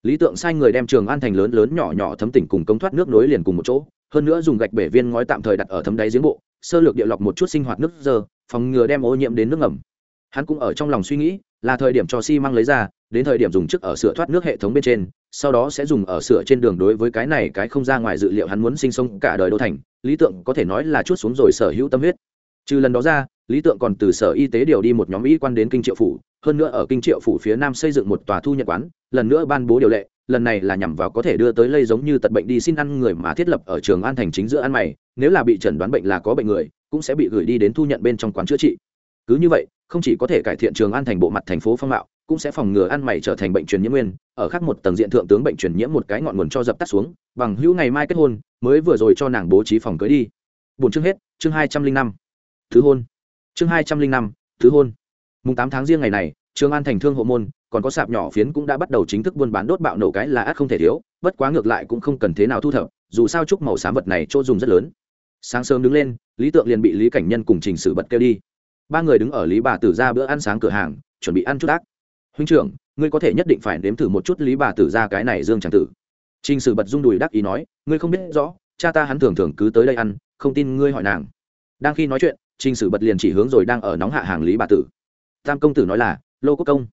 Lý tượng sai người đem trường an thành lớn lớn nhỏ nhỏ thấm tỉnh cùng cống thoát nước nối liền cùng một chỗ, hơn nữa dùng gạch bể viên ngói tạm thời đặt ở thấm đáy giếng bộ, sơ lược địa lọc một chút sinh hoạt nước dơ, phòng ngừa đem ô nhiễm đến nước ngầm. Hắn cũng ở trong lòng suy nghĩ, là thời điểm cho xi măng lấy ra đến thời điểm dùng trước ở sửa thoát nước hệ thống bên trên, sau đó sẽ dùng ở sửa trên đường đối với cái này cái không ra ngoài dự liệu hắn muốn sinh sống cả đời đô thành. Lý tượng có thể nói là chút xuống rồi sở hữu tâm huyết. Trừ lần đó ra, lý tượng còn từ sở y tế điều đi một nhóm y quan đến kinh triệu phủ, hơn nữa ở kinh triệu phủ phía nam xây dựng một tòa thu nhận quán, lần nữa ban bố điều lệ, lần này là nhằm vào có thể đưa tới lây giống như tật bệnh đi xin ăn người mà thiết lập ở trường an thành chính giữa ăn mày, nếu là bị chẩn đoán bệnh là có bệnh người, cũng sẽ bị gửi đi đến thu nhận bên trong quán chữa trị. Cứ như vậy, không chỉ có thể cải thiện trường an thành bộ mặt thành phố phong mạo cũng sẽ phòng ngừa ăn mày trở thành bệnh truyền nhiễm nguyên, ở khác một tầng diện thượng tướng bệnh truyền nhiễm một cái ngọn nguồn cho dập tắt xuống, bằng hữu ngày mai kết hôn, mới vừa rồi cho nàng bố trí phòng cưới đi. Bốn chương hết, chương hai trăm linh năm. Thứ hôn. Chương hai trăm linh năm, thứ hôn. Mùng tám tháng riêng ngày này, trường an thành thương hộ môn, còn có sạp nhỏ phiến cũng đã bắt đầu chính thức buôn bán đốt bạo nổ cái là ác không thể thiếu, bất quá ngược lại cũng không cần thế nào thu thập, dù sao chúc màu xám vật này chỗ dùng rất lớn. Sáng sớm đứng lên, lý tượng liền bị lý cảnh nhân cùng trình sử bật kêu đi. Ba người đứng ở lý bà tử ra bữa ăn sáng cửa hàng, chuẩn bị ăn chút ác huynh trưởng, ngươi có thể nhất định phải nếm thử một chút lý bà tử ra cái này dương tràng tử. Trình sử bật rung đùi đắc ý nói, ngươi không biết rõ, cha ta hắn thường thường cứ tới đây ăn, không tin ngươi hỏi nàng. Đang khi nói chuyện, trình sử bật liền chỉ hướng rồi đang ở nóng hạ hàng lý bà tử. Tam công tử nói là, lô quốc công,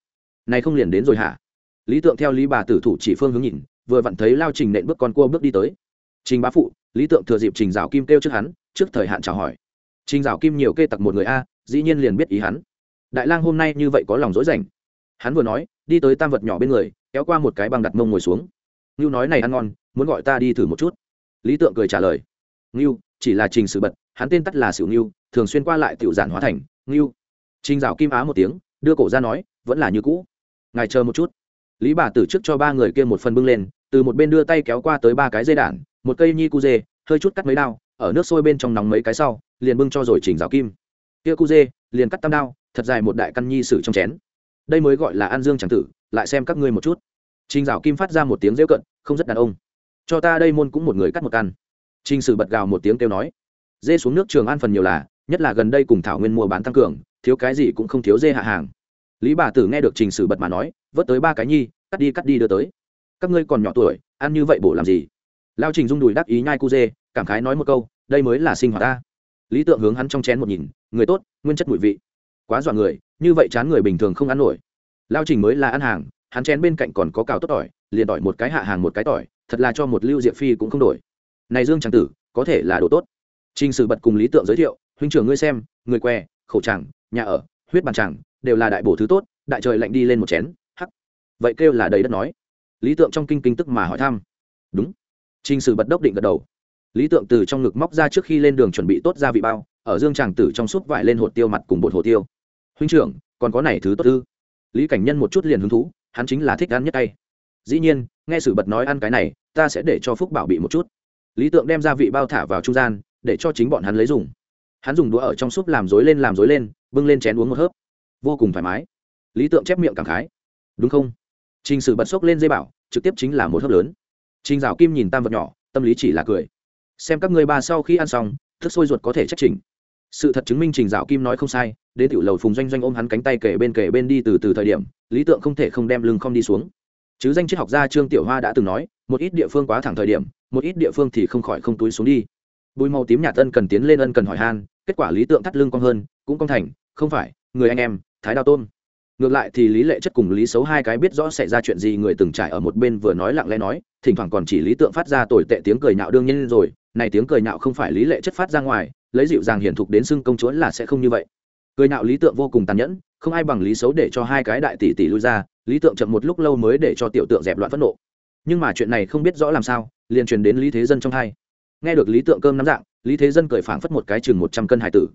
này không liền đến rồi hả? Lý tượng theo lý bà tử thủ chỉ phương hướng nhìn, vừa vặn thấy lao trình nện bước con cua bước đi tới. Trình bá phụ, lý tượng thừa dịp trình rào kim kêu trước hắn, trước thời hạn chào hỏi. Trình rào kim nhiều kê tặc một người a, dĩ nhiên liền biết ý hắn. Đại lang hôm nay như vậy có lòng dối rảnh hắn vừa nói, đi tới tam vật nhỏ bên người, kéo qua một cái băng đặt mông ngồi xuống. Ngưu nói, này ăn ngon, muốn gọi ta đi thử một chút. Lý tượng cười trả lời, ngưu, chỉ là trình sự bật, hắn tên tắt là sửu ngưu, thường xuyên qua lại tiểu giản hóa thành, ngưu. Trình rào kim á một tiếng, đưa cổ ra nói, vẫn là như cũ. Ngài chờ một chút. Lý bà tử trước cho ba người kia một phần bưng lên, từ một bên đưa tay kéo qua tới ba cái dây đản một cây nhi cu dê, hơi chút cắt mấy đao, ở nước sôi bên trong nóng mấy cái sau, liền bưng cho rồi chỉnh rào kim. Kia cu dê, liền cắt tam đao, thật dài một đại căn nhi sử trong chén đây mới gọi là an dương tràng tử, lại xem các ngươi một chút. Trình Dạo kim phát ra một tiếng rêu cận, không rất đàn ông. Cho ta đây môn cũng một người cắt một căn. Trình sử bật gào một tiếng kêu nói, dê xuống nước trường an phần nhiều là, nhất là gần đây cùng thảo nguyên mua bán tăng cường, thiếu cái gì cũng không thiếu dê hạ hàng. Lý bà tử nghe được trình sử bật mà nói, vớt tới ba cái nhi, cắt đi cắt đi đưa tới. Các ngươi còn nhỏ tuổi, ăn như vậy bổ làm gì? Lao trình rung đùi đắc ý nhai cu dê, cảm khái nói một câu, đây mới là sinh hoạt ta. Lý tượng hướng hắn trong chén một nhìn, người tốt, nguyên chất mùi vị. Quá dọa người như vậy chán người bình thường không ăn nổi. Lao trình mới là ăn hàng, hắn chén bên cạnh còn có cào tốt tỏi, liền tỏi một cái hạ hàng một cái tỏi, thật là cho một lưu diệp phi cũng không đổi. Này dương tràng tử, có thể là đồ tốt. Trình sử bật cùng lý tượng giới thiệu, huynh trưởng ngươi xem, người que khẩu tràng, nhà ở, huyết bàn tràng, đều là đại bổ thứ tốt, đại trời lạnh đi lên một chén, hắc. Vậy kêu là đầy đất nói. Lý tượng trong kinh kinh tức mà hỏi thăm. Đúng. Trình sử bật đốc định gật đầu. Lý tượng từ trong ngực móc ra trước khi lên đường chuẩn bị tốt ra vị bao, ở dương tràng tử trong suốt vải lên hột tiêu mặt cùng bột hồ tiêu huynh trưởng, còn có này thứ tốt ư? Lý cảnh nhân một chút liền hứng thú, hắn chính là thích ăn nhất tay dĩ nhiên, nghe sử bật nói ăn cái này, ta sẽ để cho phúc bảo bị một chút. Lý tượng đem gia vị bao thả vào trung gian, để cho chính bọn hắn lấy dùng. Hắn dùng đũa ở trong súp làm dối lên làm dối lên, bưng lên chén uống một hớp. Vô cùng thoải mái. Lý tượng chép miệng cảm khái. Đúng không? Trình sử bật xốc lên dây bảo, trực tiếp chính là một hớp lớn. Trình dạo kim nhìn tam vật nhỏ, tâm lý chỉ là cười. Xem các người ba sau khi ăn xong, thức sôi ruột có thể trách trình sự thật chứng minh trình dạo kim nói không sai, đến tiểu lầu phùng doanh doanh ôm hắn cánh tay kể bên kể bên đi từ từ thời điểm, lý tượng không thể không đem lưng không đi xuống. Chứ danh triết học gia trương tiểu hoa đã từng nói, một ít địa phương quá thẳng thời điểm, một ít địa phương thì không khỏi không túi xuống đi. Bùi màu tím nhà tân cần tiến lên ân cần hỏi han, kết quả lý tượng thắt lưng cong hơn, cũng cong thành, không phải, người anh em, thái đao tôn. Ngược lại thì lý lệ chất cùng lý xấu hai cái biết rõ xảy ra chuyện gì người từng trải ở một bên vừa nói lặng lẽ nói, thỉnh thoảng còn chỉ lý tượng phát ra tồi tệ tiếng cười nhạo đương nhiên rồi, này tiếng cười nhạo không phải lý lệ chất phát ra ngoài lấy dịu dàng hiển thục đến xưng công chúa là sẽ không như vậy. Cười nạo lý tượng vô cùng tàn nhẫn, không ai bằng lý xấu để cho hai cái đại tỷ tỷ lui ra, lý tượng chậm một lúc lâu mới để cho tiểu tượng dẹp loạn phẫn nộ. Nhưng mà chuyện này không biết rõ làm sao, liền truyền đến lý thế dân trong hai. Nghe được lý tượng cơm nắm dạng, lý thế dân cười phảng phất một cái chừng một trăm cân hải tử.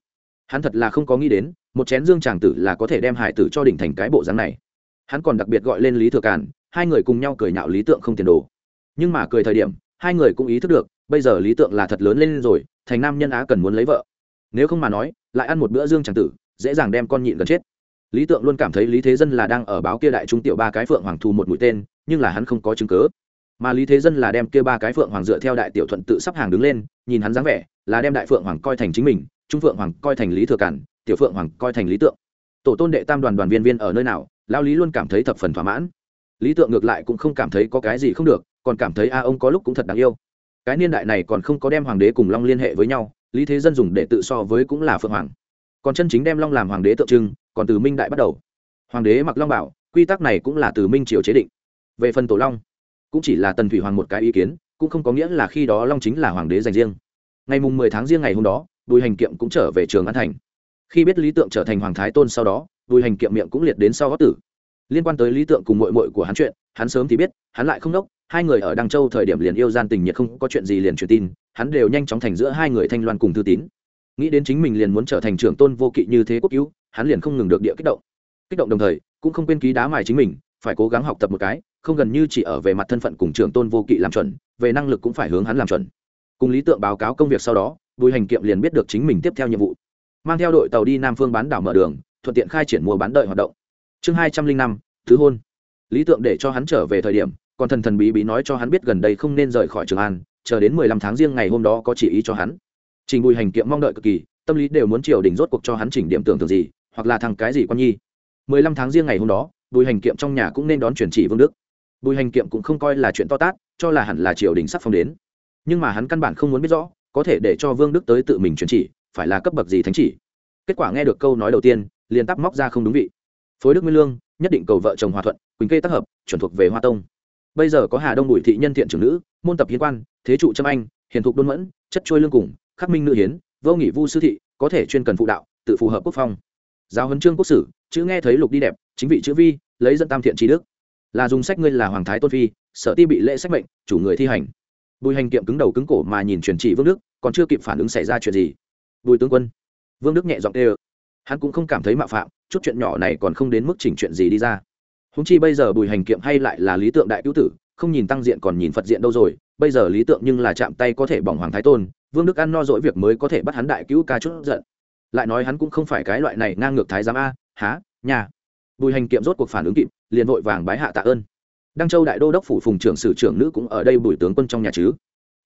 Hắn thật là không có nghĩ đến, một chén dương tràng tử là có thể đem hải tử cho đỉnh thành cái bộ dáng này. Hắn còn đặc biệt gọi lên lý thừa càn, hai người cùng nhau cười nhạo lý tượng không tiền đồ. Nhưng mà cười thời điểm, hai người cũng ý thức được, bây giờ lý tượng là thật lớn lên rồi thành nam nhân á cần muốn lấy vợ. Nếu không mà nói, lại ăn một bữa dương chẳng tử, dễ dàng đem con nhịn gần chết. Lý tượng luôn cảm thấy lý thế dân là đang ở báo kia đại trung tiểu ba cái phượng hoàng thù một mũi tên, nhưng là hắn không có chứng cớ mà lý thế dân là đem kia ba cái phượng hoàng dựa theo đại tiểu thuận tự sắp hàng đứng lên, nhìn hắn dáng vẻ, là đem đại phượng hoàng coi thành chính mình, trung phượng hoàng coi thành lý thừa cản, tiểu phượng hoàng coi thành lý tượng. Tổ tôn đệ tam đoàn đoàn viên viên ở nơi nào lao lý luôn cảm thấy thập phần thỏa mãn. Lý tượng ngược lại cũng không cảm thấy có cái gì không được, còn cảm thấy a ông có lúc cũng thật đáng yêu cái niên đại này còn không có đem hoàng đế cùng long liên hệ với nhau, lý thế dân dùng để tự so với cũng là phượng hoàng. Còn chân chính đem long làm hoàng đế tượng trưng, còn từ minh đại bắt đầu. Hoàng đế mặc long bảo, quy tắc này cũng là từ minh triều chế định. Về phần tổ long, cũng chỉ là tần thủy hoàng một cái ý kiến, cũng không có nghĩa là khi đó long chính là hoàng đế dành riêng. Ngày mùng mười tháng riêng ngày hôm đó, bùi hành kiệm cũng trở về trường an thành. Khi biết lý tượng trở thành hoàng thái tôn sau đó, bùi hành kiệm miệng cũng liệt đến sau gót tử. Liên quan tới lý tượng cùng mội mội của hắn chuyện, hắn sớm thì biết, hắn lại không đốc hai người ở đăng châu thời điểm liền yêu gian tình nhiệt không có chuyện gì liền truyền tin, hắn đều nhanh chóng thành giữa hai người thanh loan cùng thư tín. Nghĩ đến chính mình liền muốn trở thành trưởng tôn vô kỵ như thế quốc cứu, hắn liền không ngừng được địa kích động. Kích động đồng thời, cũng không quên ký đá mài chính mình, phải cố gắng học tập một cái, không gần như chỉ ở về mặt thân phận cùng trưởng tôn vô kỵ làm chuẩn, về năng lực cũng phải hướng hắn làm chuẩn. Cùng lý tượng báo cáo công việc sau đó, bùi hành kiệm liền biết được chính mình tiếp theo nhiệm vụ. Mang theo đội tàu đi nam phương bán đảo mở đường, thuận tiện khai triển mua bán đợi hoạt động. Chương hai trăm linh năm, thứ hôn. Lý tượng để cho hắn trở về thời điểm còn thần thần bí bí nói cho hắn biết gần đây không nên rời khỏi trường an, chờ đến mười lăm tháng riêng ngày hôm đó có chỉ ý cho hắn. Trình bùi hành kiệm mong đợi cực kỳ, tâm lý đều muốn triều đình rốt cuộc cho hắn chỉnh điểm tưởng tượng gì, hoặc là thằng cái gì quan nhi. Mười lăm tháng riêng ngày hôm đó, bùi hành kiệm trong nhà cũng nên đón chuyển chỉ vương đức. Bùi hành kiệm cũng không coi là chuyện to tát, cho là hẳn là triều đình sắp phong đến. Nhưng mà hắn căn bản không muốn biết rõ, có thể để cho vương đức tới tự mình chuyển chỉ, phải là cấp bậc gì thánh chỉ. Kết quả nghe được câu nói đầu tiên, liền tắp móc ra không đúng vị. Phối đức nguyên lương, nhất định cầu vợ chồng hòa thuận, quỳnh kê tác hợp, chuẩn thuộc về hoa tông bây giờ có hà đông bùi thị nhân thiện trưởng nữ, môn tập hiến quan, thế trụ trâm anh, hiền thục đôn mẫn, chất trôi lương cùng, khắc minh nữ hiến, vô nghị vu sư thị, có thể chuyên cần phụ đạo, tự phù hợp quốc phong. Giáo huấn trương quốc sử, chữ nghe thấy lục đi đẹp, chính vị chữ vi, lấy dẫn tam thiện trí đức. Là dùng sách ngươi là hoàng thái tôn phi sở ti bị lễ sách mệnh, chủ người thi hành. Bùi hành kiệm cứng đầu cứng cổ mà nhìn truyền chỉ vương đức, còn chưa kịp phản ứng xảy ra chuyện gì. Bùi tướng quân, vương đức nhẹ giọng tê ơ hắn cũng không cảm thấy mạo phạm, chút chuyện nhỏ này còn không đến mức chỉnh chuyện gì đi ra húng chi bây giờ bùi hành kiệm hay lại là lý tượng đại cứu tử, không nhìn tăng diện còn nhìn phật diện đâu rồi, bây giờ lý tượng nhưng là chạm tay có thể bỏng hoàng thái tôn, vương đức ăn no dỗi việc mới có thể bắt hắn đại cứu ca chút giận. Lại nói hắn cũng không phải cái loại này ngang ngược thái giám a, há, nhà. Bùi hành kiệm rốt cuộc phản ứng kịp, liền vội vàng bái hạ tạ ơn. Đăng châu đại đô đốc phủ phùng trưởng sử trưởng nữ cũng ở đây bùi tướng quân trong nhà chứ?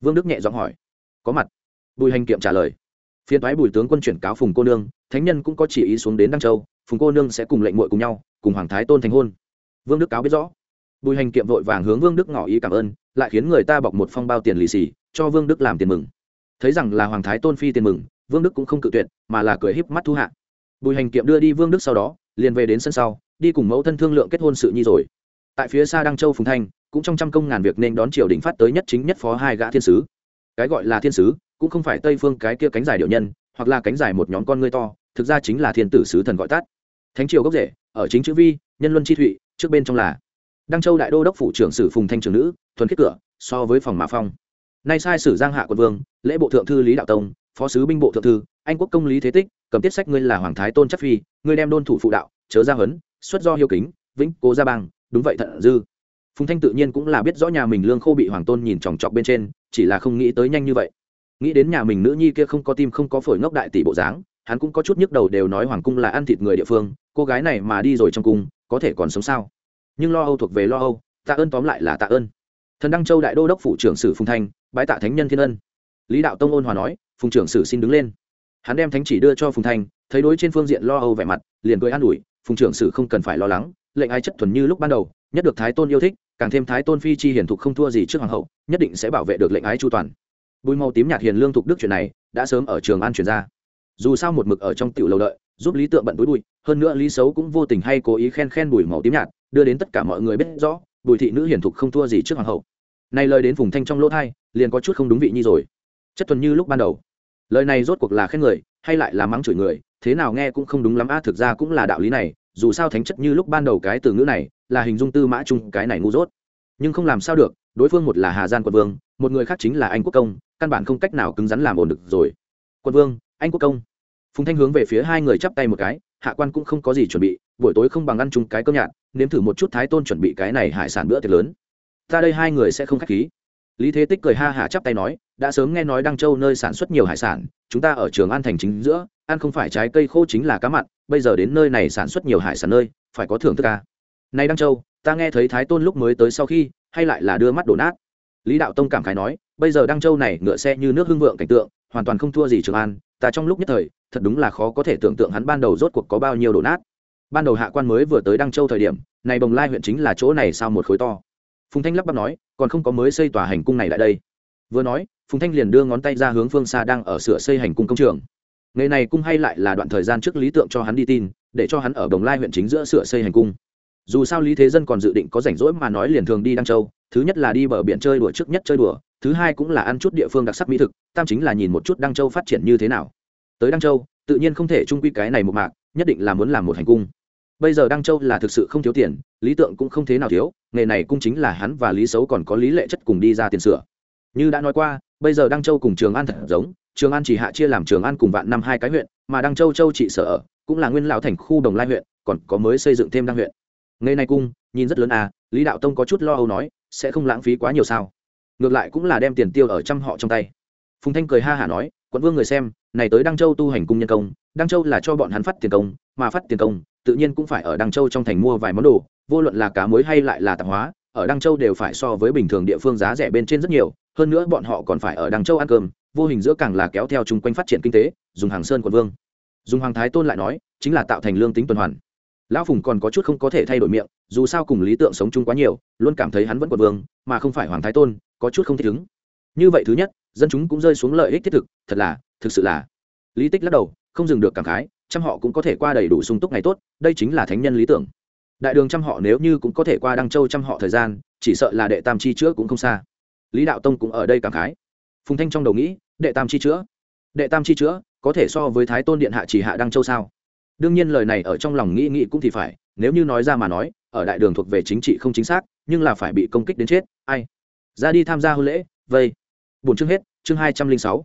Vương đức nhẹ giọng hỏi. Có mặt. Bùi hành kiệm trả lời. Phiên thoái bùi tướng quân chuyển cáo phùng cô nương, thánh nhân cũng có chỉ ý xuống đến đăng châu, phùng cô nương sẽ cùng lệnh muội cùng nhau, cùng hoàng thái tôn thành hôn vương đức cáo biết rõ. Bùi hành kiệm vội vàng hướng vương đức ngỏ ý cảm ơn, lại khiến người ta bọc một phong bao tiền lì xì, cho vương đức làm tiền mừng. Thấy rằng là hoàng thái tôn phi tiền mừng, vương đức cũng không cự tuyệt, mà là cười híp mắt thu hạ. Bùi hành kiệm đưa đi vương đức sau đó, liền về đến sân sau, đi cùng mẫu thân thương lượng kết hôn sự nhi rồi. Tại phía xa đăng châu phùng thanh, cũng trong trăm công ngàn việc nên đón triều đình phát tới nhất chính nhất phó hai gã thiên sứ. Cái gọi là thiên sứ, cũng không phải tây phương cái kia cánh dài điệu nhân, hoặc là cánh dài một nhóm con ngươi to, thực ra chính là thiên tử sứ thần gọi tắt. Thánh triều gốc rễ, ở chính chữ vi, nhân luân chi thụy trước bên trong là đăng châu đại đô đốc phủ trưởng sử phùng thanh trường nữ thuần khiết cửa so với phòng mã phong nay sai sử giang hạ quân vương lễ bộ thượng thư lý đạo tông phó sứ binh bộ thượng thư anh quốc công lý thế tích cầm tiết sách ngươi là hoàng thái tôn chắc phi ngươi đem đôn thủ phụ đạo chớ ra huấn xuất do hiếu kính vĩnh cố gia bang đúng vậy thận dư phùng thanh tự nhiên cũng là biết rõ nhà mình lương khô bị hoàng tôn nhìn chòng chọc bên trên chỉ là không nghĩ tới nhanh như vậy nghĩ đến nhà mình nữ nhi kia không có tim không có phổi ngốc đại tỷ bộ dáng hắn cũng có chút nhức đầu đều nói hoàng cung là ăn thịt người địa phương cô gái này mà đi rồi trong cung có thể còn sống sao? Nhưng lo âu thuộc về lo âu, tạ ơn tóm lại là tạ ơn. Thần đăng châu đại đô đốc phủ trưởng sử phùng thanh, bái tạ thánh nhân thiên ân. Lý đạo tông ôn hòa nói, phùng trưởng sử xin đứng lên. Hắn đem thánh chỉ đưa cho phùng thanh, thấy đối trên phương diện lo âu vẻ mặt, liền cười an ủi, phùng trưởng sử không cần phải lo lắng, lệnh ai chất thuần như lúc ban đầu, nhất được thái tôn yêu thích, càng thêm thái tôn phi chi hiển thục không thua gì trước hoàng hậu, nhất định sẽ bảo vệ được lệnh ái chu toàn. Bùi màu tím nhạt hiền lương thục đức chuyện này, đã sớm ở trường an truyền ra. Dù sao một mực ở trong tiểu lầu đợi giúp lý tượng bận túi bụi, hơn nữa lý xấu cũng vô tình hay cố ý khen khen bùi màu tím nhạt, đưa đến tất cả mọi người biết rõ, bùi thị nữ hiển thục không thua gì trước hoàng hậu. Này lời đến vùng thanh trong lỗ thai, liền có chút không đúng vị nhi rồi. Chất thuần như lúc ban đầu. Lời này rốt cuộc là khen người, hay lại là mắng chửi người, thế nào nghe cũng không đúng lắm a thực ra cũng là đạo lý này, dù sao thánh chất như lúc ban đầu cái từ ngữ này, là hình dung tư mã chung cái này ngu dốt. Nhưng không làm sao được, đối phương một là hà gian quận vương, một người khác chính là anh quốc công, căn bản không cách nào cứng rắn làm ổn được rồi. Quận vương, anh quốc công phùng thanh hướng về phía hai người chắp tay một cái, hạ quan cũng không có gì chuẩn bị, buổi tối không bằng ăn chung cái cơm nhạt, nếm thử một chút thái tôn chuẩn bị cái này hải sản bữa tiệc lớn. Ta đây hai người sẽ không khách khí. Lý thế tích cười ha hạ chắp tay nói, đã sớm nghe nói đăng châu nơi sản xuất nhiều hải sản, chúng ta ở trường an thành chính giữa, ăn không phải trái cây khô chính là cá mặn, bây giờ đến nơi này sản xuất nhiều hải sản nơi, phải có thưởng thức à. ca nay đăng châu, ta nghe thấy thái tôn lúc mới tới sau khi, hay lại là đưa mắt đổ nát. Lý đạo tông cảm khái nói, bây giờ đăng châu này ngựa xe như nước hưng vượng cảnh tượng, hoàn toàn không thua gì trường an ta trong lúc nhất thời, thật đúng là khó có thể tưởng tượng hắn ban đầu rốt cuộc có bao nhiêu đổ nát. Ban đầu hạ quan mới vừa tới đăng châu thời điểm, này bồng lai huyện chính là chỗ này sao một khối to? Phùng thanh lắp bắp nói, còn không có mới xây tòa hành cung này lại đây. Vừa nói, phùng thanh liền đưa ngón tay ra hướng phương xa đang ở sửa xây hành cung công trường. Ngày này cung hay lại là đoạn thời gian trước lý tượng cho hắn đi tin, để cho hắn ở bồng lai huyện chính giữa sửa xây hành cung. Dù sao lý thế dân còn dự định có rảnh rỗi mà nói liền thường đi đăng châu thứ nhất là đi bờ biển chơi đùa trước nhất chơi đùa, thứ hai cũng là ăn chút địa phương đặc sắc mỹ thực, tam chính là nhìn một chút đăng châu phát triển như thế nào. Tới đăng châu, tự nhiên không thể trung quy cái này một mạc, nhất định là muốn làm một hành cung. Bây giờ đăng châu là thực sự không thiếu tiền, lý tượng cũng không thế nào thiếu, nghề này cũng chính là hắn và lý xấu còn có lý lệ chất cùng đi ra tiền sửa. Như đã nói qua, bây giờ đăng châu cùng trường an thật giống, trường an chỉ hạ chia làm trường an cùng vạn năm hai cái huyện, mà đăng châu châu trị sở ở, cũng là nguyên lão thành khu đồng lai huyện, còn có mới xây dựng thêm đăng huyện nghề này cung, nhìn rất lớn à lý đạo tông có chút lo âu nói, sẽ không lãng phí quá nhiều sao? Ngược lại cũng là đem tiền tiêu ở trăm họ trong tay. Phùng thanh cười ha hả nói, quận vương người xem, này tới đăng châu tu hành cung nhân công, đăng châu là cho bọn hắn phát tiền công, mà phát tiền công, tự nhiên cũng phải ở đăng châu trong thành mua vài món đồ, vô luận là cá muối hay lại là tạp hóa, ở đăng châu đều phải so với bình thường địa phương giá rẻ bên trên rất nhiều, hơn nữa bọn họ còn phải ở đăng châu ăn cơm, vô hình giữa càng là kéo theo chung quanh phát triển kinh tế, dùng hàng sơn quận vương. Dùng hoàng thái tôn lại nói, chính là tạo thành lương tính tuần hoàn lão phùng còn có chút không có thể thay đổi miệng, dù sao cùng lý tượng sống chung quá nhiều, luôn cảm thấy hắn vẫn quận vương, mà không phải hoàng thái tôn, có chút không thích ứng. Như vậy thứ nhất, dân chúng cũng rơi xuống lợi ích thiết thực, thật là, thực sự là. Lý tích lắc đầu, không dừng được cảm khái, trăm họ cũng có thể qua đầy đủ sung túc ngày tốt, đây chính là thánh nhân lý tưởng. Đại đường trăm họ nếu như cũng có thể qua đăng châu trăm họ thời gian, chỉ sợ là đệ tam chi chữa cũng không xa. Lý đạo tông cũng ở đây cảm khái. Phùng thanh trong đầu nghĩ, đệ tam chi chữa? Đệ tam chi chữa, có thể so với thái tôn điện hạ chỉ hạ đăng châu sao? Đương nhiên lời này ở trong lòng nghĩ nghĩ cũng thì phải, nếu như nói ra mà nói, ở đại đường thuộc về chính trị không chính xác, nhưng là phải bị công kích đến chết, ai? Ra đi tham gia hôn lễ, vây. Bốn chương hết, chương hai trăm linh sáu.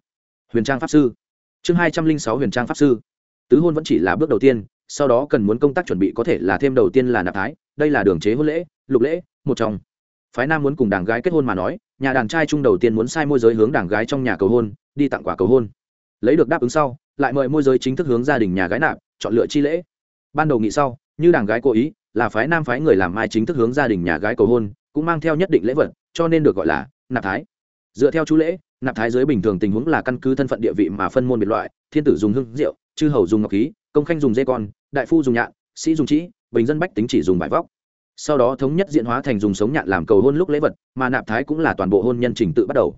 Huyền trang pháp sư. Chương hai trăm linh sáu huyền trang pháp sư. Tứ hôn vẫn chỉ là bước đầu tiên, sau đó cần muốn công tác chuẩn bị có thể là thêm đầu tiên là nạp thái, đây là đường chế hôn lễ, lục lễ, một trong. Phái nam muốn cùng đảng gái kết hôn mà nói, nhà đàn trai chung đầu tiên muốn sai môi giới hướng đảng gái trong nhà cầu hôn, đi tặng quà cầu hôn. Lấy được đáp ứng sau, lại mời môi giới chính thức hướng gia đình nhà gái nạp chọn lựa chi lễ. Ban đầu nghị sau, như đảng gái cố ý, là phái nam phái người làm mai chính thức hướng gia đình nhà gái cầu hôn, cũng mang theo nhất định lễ vật, cho nên được gọi là nạp thái. Dựa theo chú lễ, nạp thái giới bình thường tình huống là căn cứ thân phận địa vị mà phân môn biệt loại, thiên tử dùng hương rượu, chư hầu dùng ngọc khí, công khanh dùng dây con, đại phu dùng nhạn, sĩ dùng trĩ, bình dân bách tính chỉ dùng vải vóc. Sau đó thống nhất diện hóa thành dùng sống nhạn làm cầu hôn lúc lễ vật, mà nạp thái cũng là toàn bộ hôn nhân trình tự bắt đầu.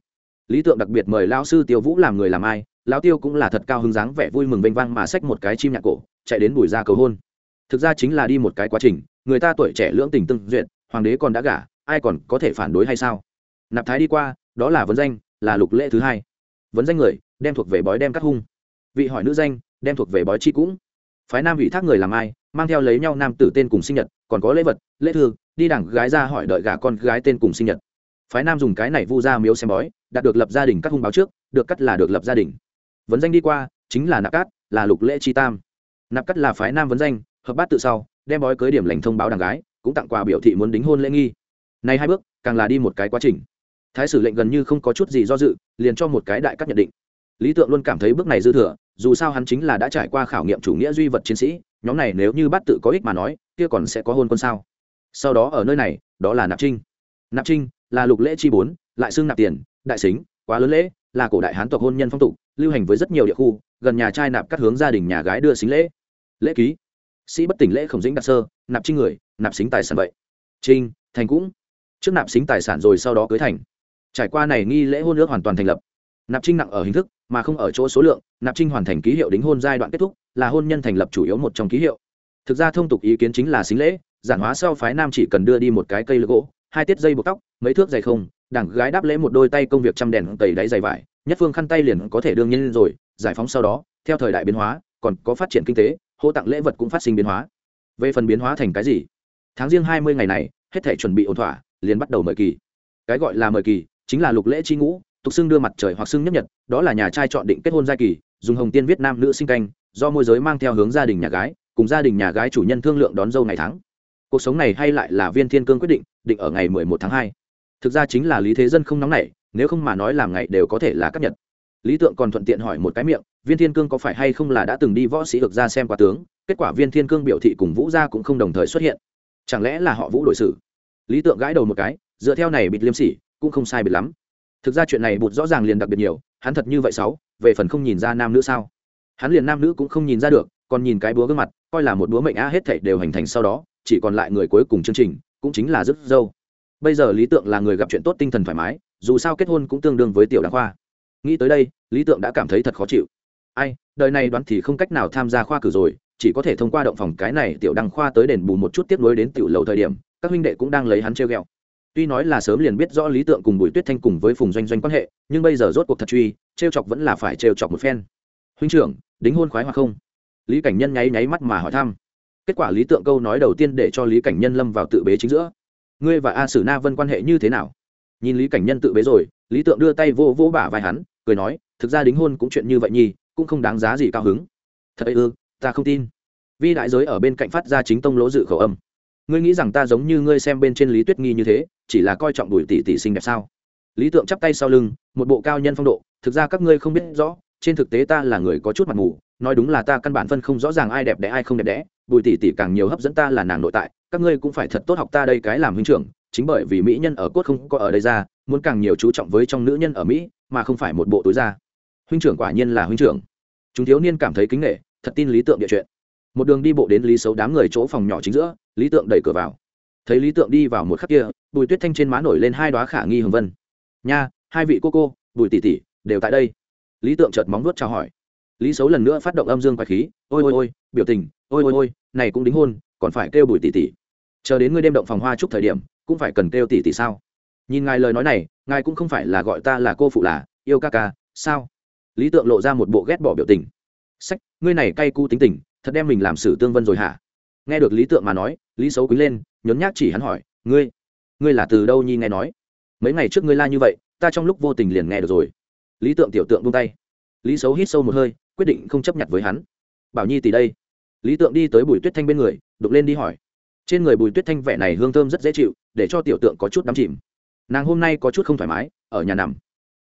Lý tượng đặc biệt mời lao sư tiêu vũ làm người làm ai Lão tiêu cũng là thật cao hứng dáng vẻ vui mừng vênh vang mà xách một cái chim nhạc cổ, chạy đến bùi ra cầu hôn. Thực ra chính là đi một cái quá trình, người ta tuổi trẻ lưỡng tình tương duyệt, hoàng đế còn đã gả, ai còn có thể phản đối hay sao? Nạp thái đi qua, đó là vấn danh, là lục lễ thứ hai. Vấn danh người, đem thuộc về bói đem cắt hung. Vị hỏi nữ danh, đem thuộc về bói chi cũng. Phái nam ủy thác người làm ai, mang theo lấy nhau nam tử tên cùng sinh nhật, còn có lễ vật, lễ thư, đi đảng gái ra hỏi đợi gả con gái tên cùng sinh nhật. Phái nam dùng cái này vu ra miếu xem bói, đạt được lập gia đình cắt hung báo trước, được cắt là được lập gia đình vấn danh đi qua, chính là nạp cát, là lục lễ chi tam. Nạp cát là phái nam vấn danh, hợp bát tự sau, đem bói cưới điểm lành thông báo đàn gái, cũng tặng quà biểu thị muốn đính hôn lễ nghi. Nay hai bước, càng là đi một cái quá trình. Thái sử lệnh gần như không có chút gì do dự, liền cho một cái đại cắt nhận định. Lý tượng luôn cảm thấy bước này dư thừa, dù sao hắn chính là đã trải qua khảo nghiệm chủ nghĩa duy vật chiến sĩ, nhóm này nếu như bắt tự có ích mà nói, kia còn sẽ có hôn quân sao? Sau đó ở nơi này, đó là nạp trinh. Nạp trinh là lục lễ chi bốn, lại xưng nạp tiền, đại xính, quá lớn lễ, là cổ đại hán tộc hôn nhân phong tục lưu hành với rất nhiều địa khu, gần nhà trai nạp cắt hướng gia đình nhà gái đưa xính lễ. Lễ ký. Sĩ bất tỉnh lễ khổng dĩnh đặc sơ, nạp trinh người, nạp xính tài sản vậy. Trinh thành cũng. Trước nạp xính tài sản rồi sau đó cưới thành. Trải qua này nghi lễ hôn ước hoàn toàn thành lập. Nạp trinh nặng ở hình thức, mà không ở chỗ số lượng, nạp trinh hoàn thành ký hiệu đính hôn giai đoạn kết thúc, là hôn nhân thành lập chủ yếu một trong ký hiệu. Thực ra thông tục ý kiến chính là xính lễ, giản hóa sau phái nam chỉ cần đưa đi một cái cây lược gỗ, hai tiết dây buộc tóc, mấy thước dày không đảng gái đáp lễ một đôi tay công việc chăm đèn tẩy đáy dày vải, nhất phương khăn tay liền có thể đương nhiên rồi, giải phóng sau đó, theo thời đại biến hóa, còn có phát triển kinh tế hỗ tặng lễ vật cũng phát sinh biến hóa. Về phần biến hóa thành cái gì? Tháng riêng hai mươi ngày này, hết thể chuẩn bị ổn thỏa, liền bắt đầu mời kỳ. Cái gọi là mời kỳ, chính là lục lễ chi ngũ, tục xưng đưa mặt trời hoặc xưng nhấp nhật, đó là nhà trai chọn định kết hôn giai kỳ, dùng hồng tiên viết nam nữ sinh canh, do môi giới mang theo hướng gia đình nhà gái, cùng gia đình nhà gái chủ nhân thương lượng đón dâu ngày tháng. Cuộc sống này hay lại là viên thiên cương quyết định định ở ngày mười một tháng hai thực ra chính là lý thế dân không nóng nảy, nếu không mà nói làm ngày đều có thể là cắt nhật. Lý tượng còn thuận tiện hỏi một cái miệng, viên thiên cương có phải hay không là đã từng đi võ sĩ được ra xem qua tướng, kết quả viên thiên cương biểu thị cùng vũ gia cũng không đồng thời xuất hiện. Chẳng lẽ là họ vũ đội xử? lý tượng gãi đầu một cái, dựa theo này bịt liêm sỉ, cũng không sai biệt lắm. Thực ra chuyện này bụt rõ ràng liền đặc biệt nhiều, hắn thật như vậy sáu, về phần không nhìn ra nam nữ sao? Hắn liền nam nữ cũng không nhìn ra được, còn nhìn cái búa gương mặt, coi là một búa mệnh á hết thảy đều hành thành sau đó, chỉ còn lại người cuối cùng chương trình, cũng chính là rất dâu bây giờ lý tượng là người gặp chuyện tốt tinh thần thoải mái, dù sao kết hôn cũng tương đương với tiểu đăng khoa. Nghĩ tới đây, lý tượng đã cảm thấy thật khó chịu. Ai, đời này đoán thì không cách nào tham gia khoa cử rồi, chỉ có thể thông qua động phòng cái này tiểu đăng khoa tới đền bù một chút tiếp nối đến tiểu lầu thời điểm, các huynh đệ cũng đang lấy hắn treo ghẹo. Tuy nói là sớm liền biết rõ lý tượng cùng bùi tuyết thanh cùng với phùng doanh doanh quan hệ, nhưng bây giờ rốt cuộc thật truy, trêu chọc vẫn là phải trêu chọc một phen. Huynh trưởng, đính hôn khoái hoặc không? Lý cảnh nhân nháy nháy mắt mà hỏi thăm. Kết quả lý tượng câu nói đầu tiên để cho lý cảnh nhân lâm vào tự bế chính giữa ngươi và a sử na vân quan hệ như thế nào? Nhìn lý cảnh nhân tự bế rồi, lý tượng đưa tay vô vô bả vai hắn, cười nói, thực ra đính hôn cũng chuyện như vậy nhi cũng không đáng giá gì cao hứng. Thật ư, ta không tin. Vi đại giới ở bên cạnh phát ra chính tông lỗ dự khẩu âm. Ngươi nghĩ rằng ta giống như ngươi xem bên trên lý tuyết nghi như thế, chỉ là coi trọng đùi tỷ tỷ xinh đẹp sao? Lý tượng chắp tay sau lưng, một bộ cao nhân phong độ, thực ra các ngươi không biết rõ, trên thực tế ta là người có chút mặt mù, nói đúng là ta căn bản phân không rõ ràng ai đẹp đẽ ai không đẹp đẽ bùi tỷ tỷ càng nhiều hấp dẫn ta là nàng nội tại, các ngươi cũng phải thật tốt học ta đây cái làm huynh trưởng, chính bởi vì mỹ nhân ở cốt không có ở đây ra, muốn càng nhiều chú trọng với trong nữ nhân ở mỹ, mà không phải một bộ túi ra huynh trưởng quả nhiên là huynh trưởng. Chúng thiếu niên cảm thấy kính nghệ thật tin lý tượng địa chuyện. Một đường đi bộ đến lý xấu đám người chỗ phòng nhỏ chính giữa, lý tượng đẩy cửa vào. Thấy lý tượng đi vào một khắc kia, bùi tuyết thanh trên má nổi lên hai đoá khả nghi hồng vân. Nha, hai vị cô cô, bùi tỷ tỷ, đều tại đây. Lý tượng chợt móng nuốt chào hỏi lý xấu lần nữa phát động âm dương quái khí, ôi ôi ôi, biểu tình, ôi ôi ôi, này cũng đính hôn, còn phải kêu bùi tỷ tỷ. Chờ đến ngươi đêm động phòng hoa chúc thời điểm, cũng phải cần kêu tỷ tỷ sao? Nhìn ngài lời nói này, ngài cũng không phải là gọi ta là cô phụ là, yêu ca ca, sao? Lý tượng lộ ra một bộ ghét bỏ biểu tình. Sách, ngươi này cay cu tính tình, thật đem mình làm xử tương vân rồi hả? Nghe được lý tượng mà nói, lý xấu quý lên, nhốn nhác chỉ hắn hỏi, ngươi ngươi là từ đâu nhi nghe nói? Mấy ngày trước ngươi la như vậy, ta trong lúc vô tình liền nghe được rồi. Lý tượng tiểu tượng buông tay. Lý xấu hít sâu một hơi quyết định không chấp nhận với hắn. Bảo nhi tỷ đây. Lý tượng đi tới bùi tuyết thanh bên người, đục lên đi hỏi. Trên người bùi tuyết thanh vẻ này hương thơm rất dễ chịu, để cho tiểu tượng có chút đắm chìm. Nàng hôm nay có chút không thoải mái, ở nhà nằm.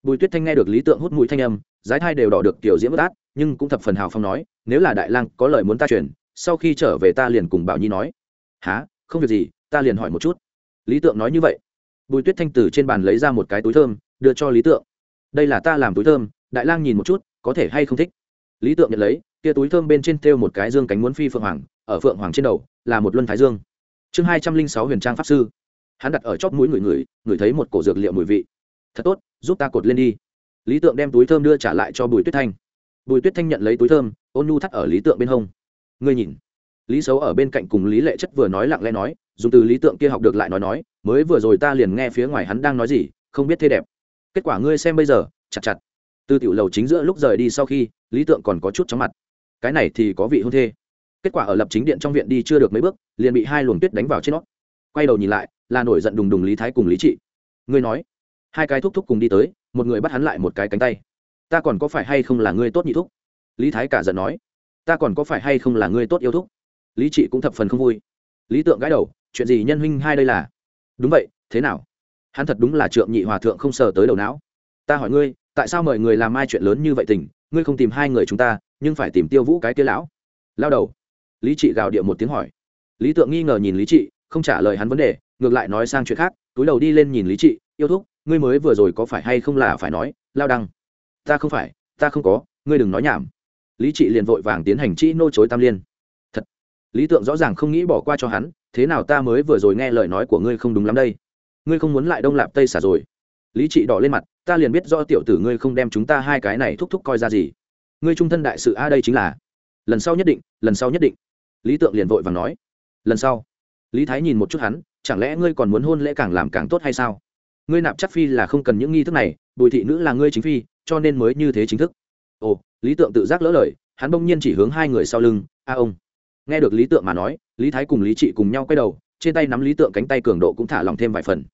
Bùi tuyết thanh nghe được lý tượng hút mũi thanh âm, giái thai đều đỏ được tiểu diễm bất át, nhưng cũng thập phần hào phong nói, nếu là đại lang có lời muốn ta truyền, sau khi trở về ta liền cùng bảo nhi nói. Há không việc gì, ta liền hỏi một chút. Lý tượng nói như vậy. Bùi tuyết thanh từ trên bàn lấy ra một cái túi thơm, đưa cho lý tượng. Đây là ta làm túi thơm, đại lang nhìn một chút, có thể hay không thích? Lý tượng nhận lấy, kia túi thơm bên trên thêu một cái dương cánh muốn phi phượng hoàng, ở phượng hoàng trên đầu, là một luân thái dương. Chương hai trăm linh sáu huyền trang pháp sư. Hắn đặt ở chóp mũi người người người thấy một cổ dược liệu mùi vị. Thật tốt, giúp ta cột lên đi. Lý tượng đem túi thơm đưa trả lại cho bùi tuyết thanh. Bùi tuyết thanh nhận lấy túi thơm, ôn nhu thắt ở lý tượng bên hông. Ngươi nhìn. Lý xấu ở bên cạnh cùng lý lệ chất vừa nói lặng lẽ nói, dùng từ lý tượng kia học được lại nói nói, mới vừa rồi ta liền nghe phía ngoài hắn đang nói gì, không biết thế đẹp. Kết quả ngươi xem bây giờ, chặt chặt từ tiểu lầu chính giữa lúc rời đi sau khi, lý tượng còn có chút chóng mặt. Cái này thì có vị hôn thê. Kết quả ở lập chính điện trong viện đi chưa được mấy bước, liền bị hai luồng tuyết đánh vào trên nó. Quay đầu nhìn lại, là nổi giận đùng đùng lý thái cùng lý trị. Ngươi nói, hai cái thúc thúc cùng đi tới, một người bắt hắn lại một cái cánh tay. Ta còn có phải hay không là ngươi tốt nhị thúc? Lý thái cả giận nói. Ta còn có phải hay không là ngươi tốt yêu thúc? Lý trị cũng thập phần không vui. Lý tượng gãi đầu, chuyện gì nhân huynh hai đây là? Đúng vậy, thế nào? Hắn thật đúng là trượng nhị hòa thượng không sờ tới đầu não. Ta hỏi ngươi tại sao mời người làm ai chuyện lớn như vậy tình, ngươi không tìm hai người chúng ta, nhưng phải tìm tiêu vũ cái kia lão. Lao đầu. Lý trị gào điệu một tiếng hỏi. Lý tượng nghi ngờ nhìn lý trị, không trả lời hắn vấn đề, ngược lại nói sang chuyện khác, túi đầu đi lên nhìn lý trị, yêu thúc, ngươi mới vừa rồi có phải hay không là phải nói, lao đăng? Ta không phải, ta không có, ngươi đừng nói nhảm. Lý trị liền vội vàng tiến hành trị nô chối tam liên. Thật. Lý tượng rõ ràng không nghĩ bỏ qua cho hắn, thế nào ta mới vừa rồi nghe lời nói của ngươi không đúng lắm đây? Ngươi không muốn lại đông lạp tây xả rồi? Lý trị đỏ lên mặt ta liền biết do tiểu tử ngươi không đem chúng ta hai cái này thúc thúc coi ra gì. Ngươi trung thân đại sự a đây chính là. Lần sau nhất định, lần sau nhất định. Lý tượng liền vội vàng nói. Lần sau. Lý thái nhìn một chút hắn, chẳng lẽ ngươi còn muốn hôn lễ càng làm càng tốt hay sao? Ngươi nạp chắc phi là không cần những nghi thức này, bùi thị nữ là ngươi chính phi, cho nên mới như thế chính thức. Ồ, lý tượng tự giác lỡ lời, hắn bỗng nhiên chỉ hướng hai người sau lưng, a ông. Nghe được lý tượng mà nói, lý thái cùng lý trị cùng nhau quay đầu, trên tay nắm lý tượng cánh tay cường độ cũng thả lòng thêm vài phần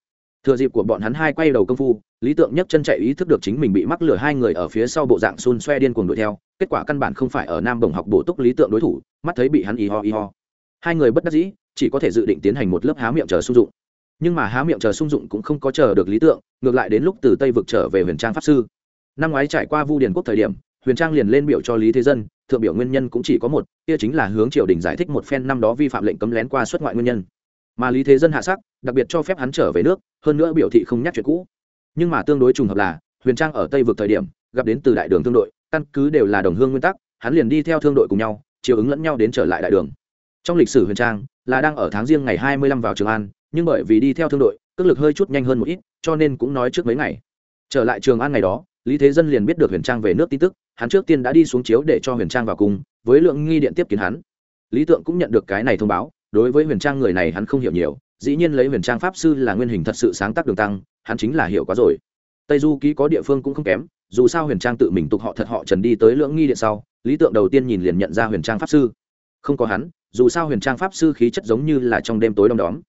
thừa dịp của bọn hắn hai quay đầu công phu, lý tượng nhấc chân chạy ý thức được chính mình bị mắc lửa hai người ở phía sau bộ dạng xun xoe điên cuồng đuổi theo, kết quả căn bản không phải ở nam đồng học bổ túc lý tượng đối thủ, mắt thấy bị hắn y ho y ho. Hai người bất đắc dĩ, chỉ có thể dự định tiến hành một lớp há miệng chờ sung dụng. Nhưng mà há miệng chờ sung dụng cũng không có chờ được lý tượng, ngược lại đến lúc từ tây vực trở về huyền trang pháp sư. Năm ngoái trải qua vu điền quốc thời điểm, huyền trang liền lên biểu cho lý thế dân, thượng biểu nguyên nhân cũng chỉ có một, kia chính là hướng triều đình giải thích một phen năm đó vi phạm lệnh cấm lén qua xuất ngoại nguyên nhân mà lý thế dân hạ sắc, đặc biệt cho phép hắn trở về nước, hơn nữa biểu thị không nhắc chuyện cũ. Nhưng mà tương đối trùng hợp là, huyền trang ở tây vực thời điểm, gặp đến từ đại đường thương đội, căn cứ đều là đồng hương nguyên tắc, hắn liền đi theo thương đội cùng nhau, chiều ứng lẫn nhau đến trở lại đại đường. Trong lịch sử huyền trang, là đang ở tháng riêng ngày hai mươi lăm vào trường an, nhưng bởi vì đi theo thương đội, cước lực hơi chút nhanh hơn một ít, cho nên cũng nói trước mấy ngày. Trở lại trường an ngày đó, lý thế dân liền biết được huyền trang về nước tin tức, hắn trước tiên đã đi xuống chiếu để cho huyền trang vào cùng, với lượng nghi điện tiếp kiến hắn. Lý tượng cũng nhận được cái này thông báo đối với huyền trang người này hắn không hiểu nhiều, dĩ nhiên lấy huyền trang pháp sư là nguyên hình thật sự sáng tác đường tăng, hắn chính là hiểu quá rồi. Tây du ký có địa phương cũng không kém, dù sao huyền trang tự mình tục họ thật họ trần đi tới lưỡng nghi điện sau, lý tượng đầu tiên nhìn liền nhận ra huyền trang pháp sư. Không có hắn, dù sao huyền trang pháp sư khí chất giống như là trong đêm tối đom đóm.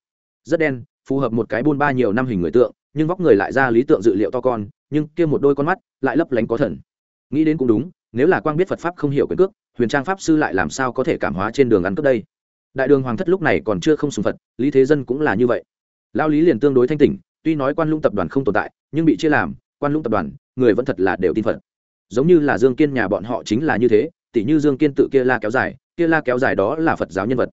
Rất đen, phù hợp một cái buôn ba nhiều năm hình người tượng, nhưng vóc người lại ra lý tượng dự liệu to con, nhưng kia một đôi con mắt lại lấp lánh có thần. Nghĩ đến cũng đúng, nếu là quang biết phật pháp không hiểu quyền cước, huyền trang pháp sư lại làm sao có thể cảm hóa trên đường ăn cướp đây? Đại đường hoàng thất lúc này còn chưa không sùng phật, lý thế dân cũng là như vậy. Lao lý liền tương đối thanh tỉnh, tuy nói quan lũng tập đoàn không tồn tại, nhưng bị chia làm, quan lũng tập đoàn, người vẫn thật là đều tin phật. Giống như là dương kiên nhà bọn họ chính là như thế, tỉ như dương kiên tự kia la kéo dài, kia la kéo dài đó là phật giáo nhân vật.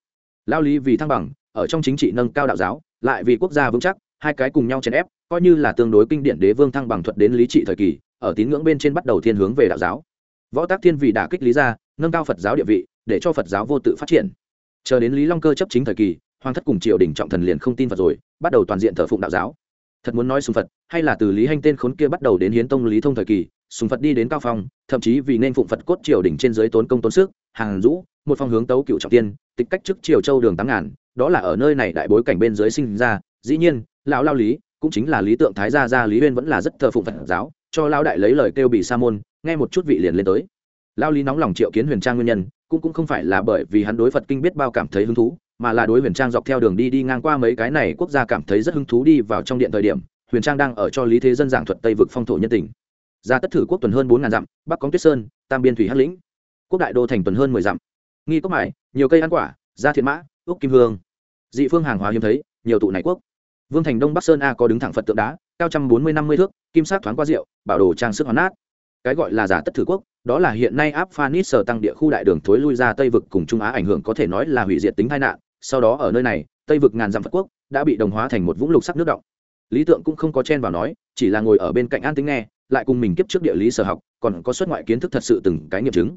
Lao lý vì thăng bằng, ở trong chính trị nâng cao đạo giáo, lại vì quốc gia vững chắc, hai cái cùng nhau chèn ép, coi như là tương đối kinh điển đế vương thăng bằng thuật đến lý trị thời kỳ, ở tín ngưỡng bên trên bắt đầu thiên hướng về đạo giáo. Võ tác thiên vì đả kích lý gia, nâng cao phật giáo địa vị, để cho phật giáo vô tự phát triển chờ đến lý long cơ chấp chính thời kỳ, hoàng thất cùng triều đình trọng thần liền không tin phật rồi, bắt đầu toàn diện thờ phụng đạo giáo. Thật muốn nói sùng phật, hay là từ lý hanh tên khốn kia bắt đầu đến hiến tông lý thông thời kỳ, sùng phật đi đến cao phong, thậm chí vì nên phụng phật cốt triều đình trên dưới tốn công tốn sức, hàng rũ, một phong hướng tấu cựu trọng tiên, tịch cách trước triều châu đường tám ngàn, đó là ở nơi này đại bối cảnh bên dưới sinh ra, dĩ nhiên, lão lao lý, cũng chính là lý tượng thái gia gia lý huyên vẫn là rất thờ phụng phật giáo, cho lao đại lấy lời kêu bị sa môn, nghe một chút vị liền lên tới. Lao lý nóng lòng triệu kiến huyền trang nguyên nhân cũng cũng không phải là bởi vì hắn đối phật kinh biết bao cảm thấy hứng thú, mà là đối huyền trang dọc theo đường đi đi ngang qua mấy cái này quốc gia cảm thấy rất hứng thú đi vào trong điện thời điểm, huyền trang đang ở cho lý thế dân giảng thuật tây vực phong thổ nhân tình. Ra tất thử quốc tuần hơn bốn ngàn dặm, bắc có tuyết sơn, tam biên thủy hắc lĩnh. Quốc đại đô thành tuần hơn mười dặm. Nghi cốc mải, nhiều cây ăn quả, gia thiện mã, úc kim hương. Dị phương hàng hóa hiếm thấy, nhiều tụ này quốc. Vương thành đông bắc sơn a có đứng thẳng phật tượng đá, cao trăm bốn mươi năm mươi thước, kim sắc thoáng qua rượu, bảo đồ trang sức hoán nát. Cái gọi là giả tất thử quốc đó là hiện nay áp phanis sở tăng địa khu đại đường thối lui ra tây vực cùng trung á ảnh hưởng có thể nói là hủy diệt tính tai nạn. Sau đó ở nơi này, tây vực ngàn dặm phật quốc đã bị đồng hóa thành một vũng lục sắc nước động. Lý tượng cũng không có chen vào nói, chỉ là ngồi ở bên cạnh an tính nghe, lại cùng mình kiếp trước địa lý sở học, còn có xuất ngoại kiến thức thật sự từng cái nghiệm chứng.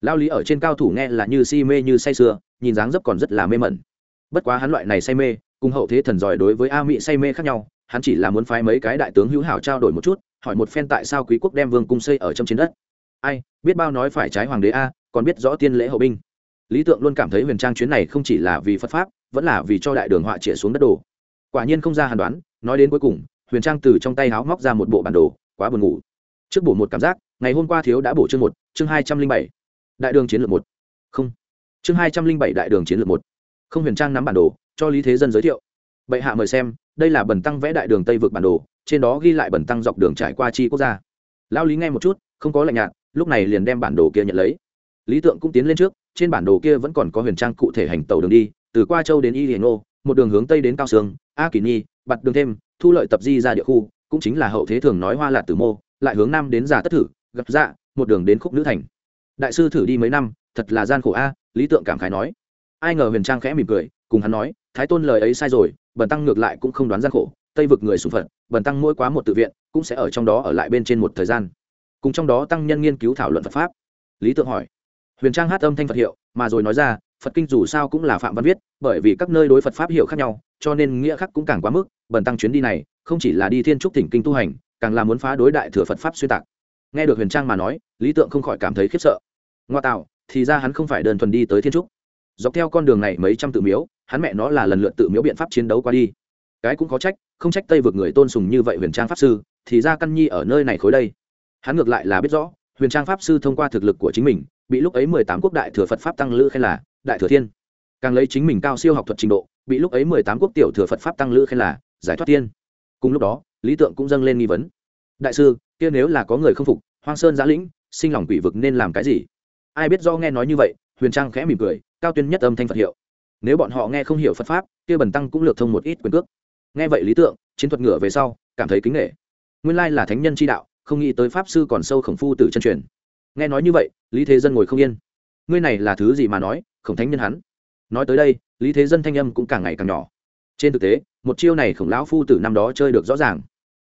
Lao lý ở trên cao thủ nghe là như si mê như say sưa, nhìn dáng dấp còn rất là mê mẩn. Bất quá hắn loại này say mê, cùng hậu thế thần giỏi đối với a mỹ say mê khác nhau, hắn chỉ là muốn phái mấy cái đại tướng hữu hảo trao đổi một chút, hỏi một phen tại sao quý quốc đem vương cung xây ở trong chiến đất ai, biết bao nói phải trái hoàng đế a, còn biết rõ tiên lễ hậu binh. Lý tượng luôn cảm thấy huyền trang chuyến này không chỉ là vì phật pháp, vẫn là vì cho đại đường họa chĩa xuống đất đồ. Quả nhiên không ra hàn đoán, nói đến cuối cùng, huyền trang từ trong tay háo móc ra một bộ bản đồ, quá buồn ngủ. Trước bổ một cảm giác, ngày hôm qua thiếu đã bổ chương một, chương hai trăm linh bảy. Đại đường chiến lược một. Không. Chương hai trăm linh bảy đại đường chiến lược một. Không huyền trang nắm bản đồ, cho lý thế dân giới thiệu. Bệ hạ mời xem, đây là bần tăng vẽ đại đường tây vượt bản đồ, trên đó ghi lại bần tăng dọc đường trải qua chi quốc gia. Lao lý nghe một chút, không có lạnh nhạt lúc này liền đem bản đồ kia nhận lấy. Lý tượng cũng tiến lên trước, trên bản đồ kia vẫn còn có huyền trang cụ thể hành tàu đường đi, từ qua châu đến y hiền ô một đường hướng tây đến cao sương, a kỳ nhi bặt đường thêm, thu lợi tập di ra địa khu, cũng chính là hậu thế thường nói hoa là tử mô, lại hướng nam đến giả tất thử, gặp dạ một đường đến khúc nữ thành. Đại sư thử đi mấy năm, thật là gian khổ a, lý tượng cảm khái nói. Ai ngờ huyền trang khẽ mỉm cười, cùng hắn nói, thái tôn lời ấy sai rồi, bần tăng ngược lại cũng không đoán gian khổ, tây vực người sùng phật bần tăng mỗi quá một tự viện, cũng sẽ ở trong đó ở lại bên trên một thời gian cùng trong đó tăng nhân nghiên cứu thảo luận phật pháp. Lý tượng hỏi, huyền trang hát âm thanh phật hiệu, mà rồi nói ra, phật kinh dù sao cũng là phạm văn viết, bởi vì các nơi đối phật pháp hiệu khác nhau, cho nên nghĩa khác cũng càng quá mức, bần tăng chuyến đi này, không chỉ là đi thiên trúc thỉnh kinh tu hành, càng là muốn phá đối đại thừa phật pháp xuyên tạc. Nghe được huyền trang mà nói, lý tượng không khỏi cảm thấy khiếp sợ. Ngoa tạo, thì ra hắn không phải đơn thuần đi tới thiên trúc. Dọc theo con đường này mấy trăm tự miếu, hắn mẹ nó là lần lượt tự miếu biện pháp chiến đấu qua đi. Cái cũng có trách, không trách tây vượt người tôn sùng như vậy huyền trang pháp sư, thì ra căn nhi ở nơi này khối đây hắn ngược lại là biết rõ, huyền trang pháp sư thông qua thực lực của chính mình, bị lúc ấy mười tám quốc đại thừa phật pháp tăng lữ khen là đại thừa thiên. Càng lấy chính mình cao siêu học thuật trình độ, bị lúc ấy mười tám quốc tiểu thừa phật pháp tăng lữ khen là giải thoát tiên cùng lúc đó, lý tượng cũng dâng lên nghi vấn. Đại sư, kia nếu là có người không phục, hoang sơn giã lĩnh, sinh lòng quỷ vực nên làm cái gì? Ai biết do nghe nói như vậy, huyền trang khẽ mỉm cười, cao tuyên nhất âm thanh phật hiệu. Nếu bọn họ nghe không hiểu phật pháp, kia bần tăng cũng lược thông một ít quyền cước. Nghe vậy lý tượng, chiến thuật ngửa về sau, cảm thấy kính nghệ nguyên lai là thánh nhân chi đạo không nghĩ tới pháp sư còn sâu khổng phu tử chân truyền. Nghe nói như vậy, lý thế dân ngồi không yên. Ngươi này là thứ gì mà nói, khổng thánh nhân hắn? Nói tới đây, lý thế dân thanh âm cũng càng ngày càng nhỏ. Trên thực tế, một chiêu này khổng lão phu tử năm đó chơi được rõ ràng.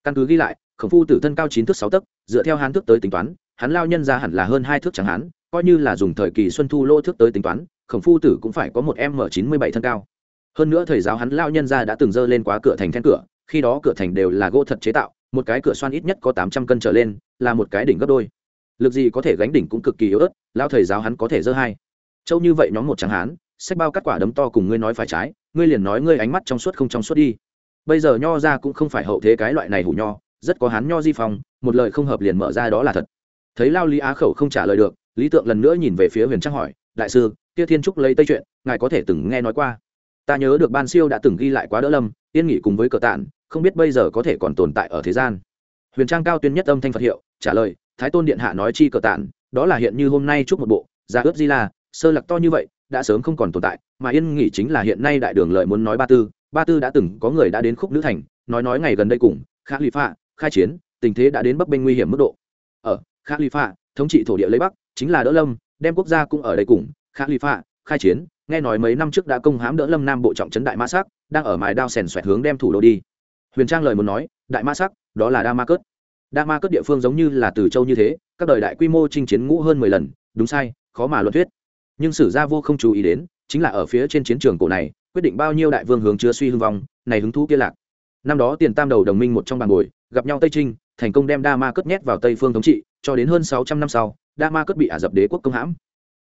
Căn cứ ghi lại, khổng phu tử thân cao chín thước sáu tấc, dựa theo hán thước tới tính toán, hắn lao nhân ra hẳn là hơn hai thước chẳng hắn coi như là dùng thời kỳ xuân thu lô thước tới tính toán, khổng phu tử cũng phải có một m chín mươi bảy thân cao. Hơn nữa thầy giáo hắn lao nhân ra đã từng dơ lên quá cửa thành then cửa, khi đó cửa thành đều là gỗ thật chế tạo một cái cửa xoan ít nhất có tám trăm cân trở lên, là một cái đỉnh gấp đôi. Lực gì có thể gánh đỉnh cũng cực kỳ yếu ớt lao thầy giáo hắn có thể dơ hai. Châu như vậy nhóm một tráng hán, sách bao cắt quả đấm to cùng ngươi nói phải trái, ngươi liền nói ngươi ánh mắt trong suốt không trong suốt đi. Bây giờ nho ra cũng không phải hậu thế cái loại này hủ nho, rất có hán nho di phòng một lời không hợp liền mở ra đó là thật. Thấy lao lý á khẩu không trả lời được, lý tượng lần nữa nhìn về phía huyền trang hỏi, đại sư kia thiên trúc lấy tây chuyện, ngài có thể từng nghe nói qua? Ta nhớ được ban siêu đã từng ghi lại quá đỡ lâm, yên nghỉ cùng với cờ tạn không biết bây giờ có thể còn tồn tại ở thế gian. Huyền trang cao tuyên nhất âm thanh phật hiệu, trả lời, thái tôn điện hạ nói chi cờ tản đó là hiện như hôm nay chúc một bộ ra ướp di la, sơ lạc to như vậy, đã sớm không còn tồn tại, mà yên nghỉ chính là hiện nay đại đường lợi muốn nói ba tư ba tư đã từng có người đã đến khúc nữ thành, nói nói ngày gần đây cùng khá lì pha khai chiến, tình thế đã đến bấp bênh nguy hiểm mức độ. Ở khá lì pha thống trị thổ địa lấy bắc, chính là đỡ lâm, đem quốc gia cũng ở đây cùng khá lì pha khai chiến, nghe nói mấy năm trước đã công hãm đỡ lâm nam bộ trọng trấn đại mã sắc đang ở mài đao sèn xoẹt hướng đem thủ đô đi huyền trang lời muốn nói, đại Ma sắc, đó là đa ma cớt. Đa ma cớt địa phương giống như là từ châu như thế, các đời đại quy mô chinh chiến ngũ hơn mười lần, đúng sai, khó mà luận thuyết. Nhưng sử gia vô không chú ý đến, chính là ở phía trên chiến trường cổ này, quyết định bao nhiêu đại vương hướng chứa suy hưng vong, này hứng thú kia lạc. Năm đó tiền tam đầu đồng minh một trong bàn bồi, gặp nhau tây trinh, thành công đem đa ma cất nhét vào tây phương thống trị, cho đến hơn sáu trăm năm sau, đa ma cất bị ả dập đế quốc công hãm.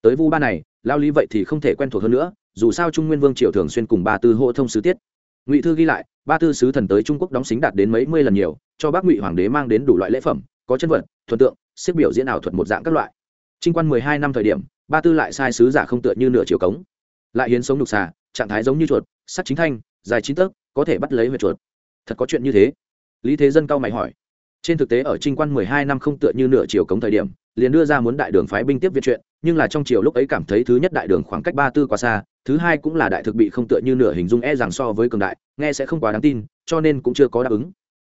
Tới vu ba này, lao lý vậy thì không thể quen thuộc hơn nữa, dù sao trung nguyên vương triều thường xuyên cùng ba tư hộ thông sứ tiết ngụy thư ghi lại, ba tư sứ thần tới trung quốc đóng xính đạt đến mấy mươi lần nhiều, cho bác ngụy hoàng đế mang đến đủ loại lễ phẩm, có chân vật thuận tượng, xếp biểu diễn ảo thuật một dạng các loại. Trinh quan mười hai năm thời điểm, ba tư lại sai sứ giả không tựa như nửa chiều cống. Lại hiến sống đục xà, trạng thái giống như chuột, sắt chính thanh, dài chín tấc, có thể bắt lấy huyệt chuột. Thật có chuyện như thế? Lý thế dân cao mày hỏi. Trên thực tế ở trinh quan mười hai năm không tựa như nửa chiều cống thời điểm, liền đưa ra muốn đại đường phái binh tiếp viện chuyện nhưng là trong chiều lúc ấy cảm thấy thứ nhất đại đường khoảng cách ba tư quá xa, thứ hai cũng là đại thực bị không tựa như nửa hình dung e rằng so với cường đại, nghe sẽ không quá đáng tin, cho nên cũng chưa có đáp ứng.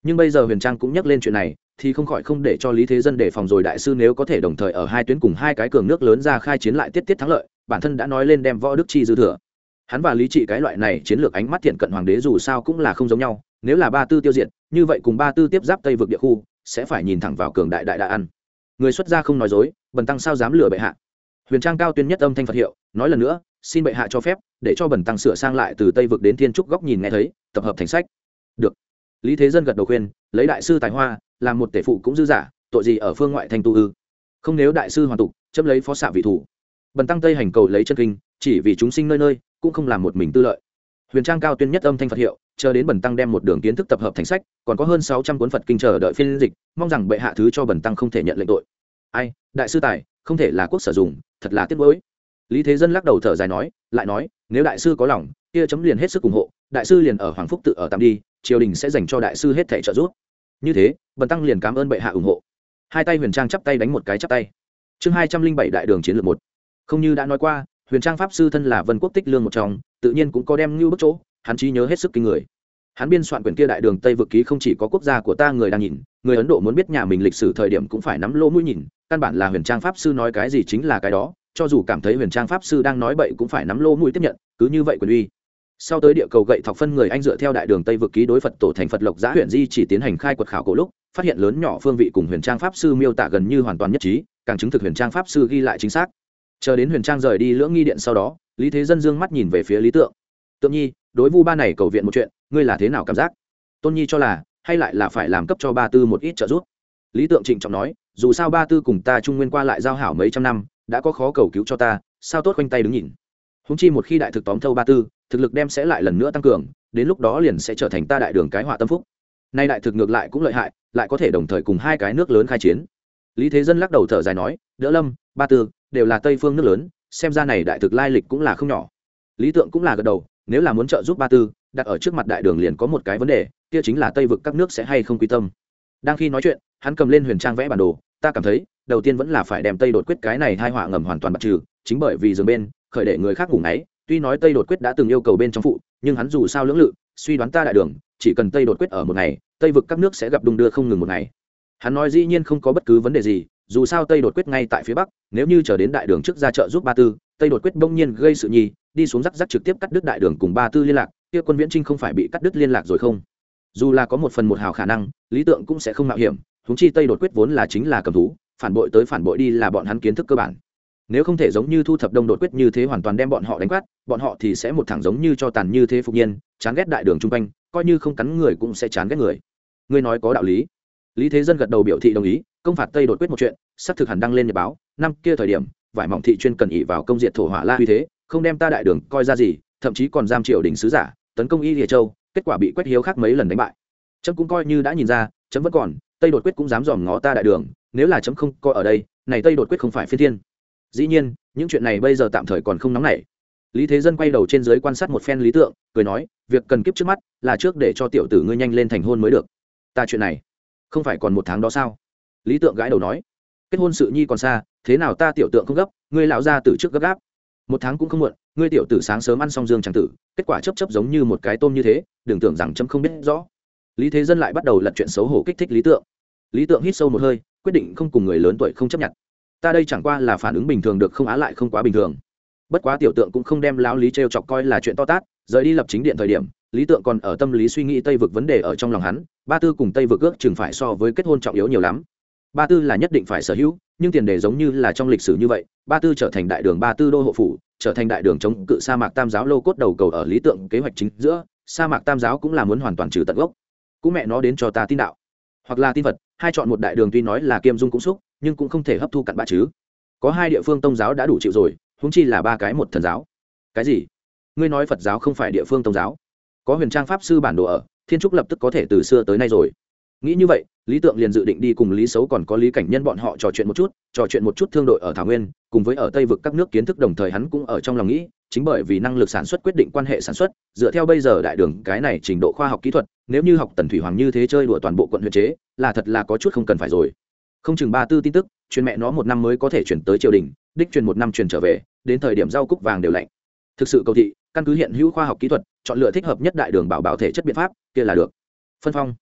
Nhưng bây giờ huyền trang cũng nhắc lên chuyện này, thì không khỏi không để cho lý thế dân đề phòng rồi đại sư nếu có thể đồng thời ở hai tuyến cùng hai cái cường nước lớn ra khai chiến lại tiết tiết thắng lợi, bản thân đã nói lên đem võ đức chi dư thừa. Hắn và lý trị cái loại này chiến lược ánh mắt thiện cận hoàng đế dù sao cũng là không giống nhau, nếu là ba tư tiêu diệt, như vậy cùng ba tư tiếp giáp tây vực địa khu, sẽ phải nhìn thẳng vào cường đại đại đại ăn. Người xuất gia không nói dối, bần tăng sao dám lừa bệ hạ? Huyền trang cao tuyên nhất âm thanh phật hiệu, nói lần nữa, xin bệ hạ cho phép, để cho bẩn tăng sửa sang lại từ tây vực đến thiên trúc góc nhìn nghe thấy, tập hợp thành sách. Được. Lý thế dân gật đầu khuyên, lấy đại sư tài hoa, làm một tể phụ cũng dư giả, tội gì ở phương ngoại thành tu ư? Không nếu đại sư hoàn tục chấm lấy phó xạ vị thủ. Bần tăng tây hành cầu lấy chân kinh, chỉ vì chúng sinh nơi nơi, cũng không làm một mình tư lợi. Huyền trang cao tuyên nhất âm thanh phật hiệu, chờ đến bần tăng đem một đường kiến thức tập hợp thành sách, còn có hơn sáu trăm cuốn phật kinh chờ đợi phiên dịch, mong rằng bệ hạ thứ cho bần tăng không thể nhận lệnh tội. Ai, đại sư tài không thể là quốc sử dụng thật là tiếc nuối. Lý thế dân lắc đầu thở dài nói, lại nói, nếu đại sư có lòng, kia chấm liền hết sức ủng hộ, đại sư liền ở hoàng phúc tự ở tạm đi, triều đình sẽ dành cho đại sư hết thể trợ giúp. Như thế, bần tăng liền cảm ơn bệ hạ ủng hộ. Hai tay huyền trang chắp tay đánh một cái chắp tay. Chương hai trăm linh bảy đại đường chiến lược một. Không như đã nói qua, huyền trang pháp sư thân là vân quốc tích lương một trong, tự nhiên cũng có đem như bức chỗ, hắn trí nhớ hết sức kinh người hắn biên soạn quyển kia đại đường tây vực ký không chỉ có quốc gia của ta người đang nhìn, người ấn độ muốn biết nhà mình lịch sử thời điểm cũng phải nắm lỗ mũi nhìn, căn bản là huyền trang pháp sư nói cái gì chính là cái đó, cho dù cảm thấy huyền trang pháp sư đang nói bậy cũng phải nắm lỗ mũi tiếp nhận, cứ như vậy quyền uy. Sau tới địa cầu gậy thọc phân người anh dựa theo đại đường tây vực ký đối phật tổ thành phật lộc giã huyện di chỉ tiến hành khai quật khảo cổ lúc, phát hiện lớn nhỏ phương vị cùng huyền trang pháp sư miêu tả gần như hoàn toàn nhất trí, càng chứng thực huyền trang pháp sư ghi lại chính xác. Chờ đến huyền trang rời đi lưỡng nghi điện sau đó, lý thế dân dương mắt nhìn về phía lý tượng. Tượng nhi, đối vu ba này cầu viện một chuyện ngươi là thế nào cảm giác? Tôn nhi cho là, hay lại là phải làm cấp cho ba tư một ít trợ giúp. Lý tượng trịnh trọng nói, dù sao ba tư cùng ta trung nguyên qua lại giao hảo mấy trăm năm, đã có khó cầu cứu cho ta, sao tốt quanh tay đứng nhìn? Húng chi một khi đại thực tóm thâu ba tư, thực lực đem sẽ lại lần nữa tăng cường, đến lúc đó liền sẽ trở thành ta đại đường cái họa tâm phúc. Nay đại thực ngược lại cũng lợi hại, lại có thể đồng thời cùng hai cái nước lớn khai chiến. Lý thế dân lắc đầu thở dài nói, đỡ lâm, ba tư, đều là tây phương nước lớn, xem ra này đại thực lai lịch cũng là không nhỏ. Lý tượng cũng là gật đầu, nếu là muốn trợ giúp ba tư đặt ở trước mặt đại đường liền có một cái vấn đề, kia chính là tây vực các nước sẽ hay không quy tâm. Đang khi nói chuyện, hắn cầm lên huyền trang vẽ bản đồ, ta cảm thấy, đầu tiên vẫn là phải đem tây đột quyết cái này hai họa ngầm hoàn toàn bật trừ, chính bởi vì dường bên, khởi để người khác ngủ ngáy, tuy nói tây đột quyết đã từng yêu cầu bên trong phụ, nhưng hắn dù sao lưỡng lự, suy đoán ta đại đường, chỉ cần tây đột quyết ở một ngày, tây vực các nước sẽ gặp đung đưa không ngừng một ngày. Hắn nói dĩ nhiên không có bất cứ vấn đề gì, dù sao tây đột quyết ngay tại phía bắc, nếu như chờ đến đại đường trước ra chợ giúp ba tư, tây đột quyết bỗng nhiên gây sự nhi, đi xuống rắc rắc trực tiếp cắt đứt đại đường cùng ba tư liên lạc kia quân viễn trinh không phải bị cắt đứt liên lạc rồi không? Dù là có một phần một hào khả năng, lý tượng cũng sẽ không mạo hiểm húng chi tây đột quyết vốn là chính là cầm thú, phản bội tới phản bội đi là bọn hắn kiến thức cơ bản. Nếu không thể giống như thu thập đông đột quyết như thế hoàn toàn đem bọn họ đánh quát, bọn họ thì sẽ một thẳng giống như cho tàn như thế phục nhiên, chán ghét đại đường chung quanh, coi như không cắn người cũng sẽ chán ghét người. Ngươi nói có đạo lý. Lý thế dân gật đầu biểu thị đồng ý, công phạt tây đột quyết một chuyện sắp thực hẳn đăng lên nhật báo, năm kia thời điểm, vải mỏng thị chuyên cần ỉ vào công diện thổ hỏa la uy thế, không đem ta đại đường coi ra gì, thậm chí còn giam triều đình sứ giả tấn công y địa châu, kết quả bị quét hiếu khác mấy lần đánh bại. Trâm cũng coi như đã nhìn ra chấm vẫn còn, tây đột quyết cũng dám dòm ngó ta đại đường, nếu là chấm không coi ở đây, này tây đột quyết không phải phi thiên. Dĩ nhiên, những chuyện này bây giờ tạm thời còn không nóng nảy. Lý thế dân quay đầu trên dưới quan sát một phen lý tượng, cười nói, việc cần kiếp trước mắt là trước để cho tiểu tử ngươi nhanh lên thành hôn mới được. Ta chuyện này, không phải còn một tháng đó sao? Lý tượng gãi đầu nói, kết hôn sự nhi còn xa, thế nào ta tiểu tượng không gấp, ngươi lão ra từ trước gấp gáp một tháng cũng không muộn, ngươi tiểu tử sáng sớm ăn xong dương tràng tử, kết quả chấp chấp giống như một cái tôm như thế, đừng tưởng rằng chấm không biết rõ. Lý thế dân lại bắt đầu lật chuyện xấu hổ kích thích lý tượng. Lý tượng hít sâu một hơi, quyết định không cùng người lớn tuổi không chấp nhận. Ta đây chẳng qua là phản ứng bình thường được không á lại không quá bình thường. Bất quá tiểu tượng cũng không đem lão lý t chọc coi là chuyện to tát, rời đi lập chính điện thời điểm, lý tượng còn ở tâm lý suy nghĩ tây vực vấn đề ở trong lòng hắn, ba tư cùng tây vực ước chừng phải so với kết hôn trọng yếu nhiều lắm. Ba tư là nhất định phải sở hữu nhưng tiền đề giống như là trong lịch sử như vậy, ba tư trở thành đại đường ba tư đô hộ phủ, trở thành đại đường chống cự sa mạc tam giáo lô cốt đầu cầu ở lý tượng kế hoạch chính giữa, sa mạc tam giáo cũng là muốn hoàn toàn trừ tận gốc. Cũng mẹ nó đến cho ta tin đạo. Hoặc là tin vật, hai chọn một đại đường tuy nói là kiêm dung cũng xúc, nhưng cũng không thể hấp thu cặn bã chứ. Có hai địa phương tông giáo đã đủ chịu rồi húng chi là ba cái một thần giáo. Cái gì? Ngươi nói phật giáo không phải địa phương tông giáo. Có huyền trang pháp sư bản đồ ở, thiên trúc lập tức có thể từ xưa tới nay rồi nghĩ như vậy, lý tượng liền dự định đi cùng lý xấu còn có lý cảnh nhân bọn họ trò chuyện một chút, trò chuyện một chút thương đội ở thảo nguyên, cùng với ở tây vực các nước kiến thức đồng thời hắn cũng ở trong lòng nghĩ, chính bởi vì năng lực sản xuất quyết định quan hệ sản xuất, dựa theo bây giờ đại đường cái này trình độ khoa học kỹ thuật, nếu như học tần thủy hoàng như thế chơi đùa toàn bộ quận huyện chế, là thật là có chút không cần phải rồi. Không chừng ba tư tin tức truyền mẹ nó một năm mới có thể chuyển tới triều đình, đích truyền một năm truyền trở về, đến thời điểm rau cúc vàng đều lạnh. Thực sự cầu thị, căn cứ hiện hữu khoa học kỹ thuật, chọn lựa thích hợp nhất đại đường bảo bảo thể chất biện pháp, kia là được. Phân phong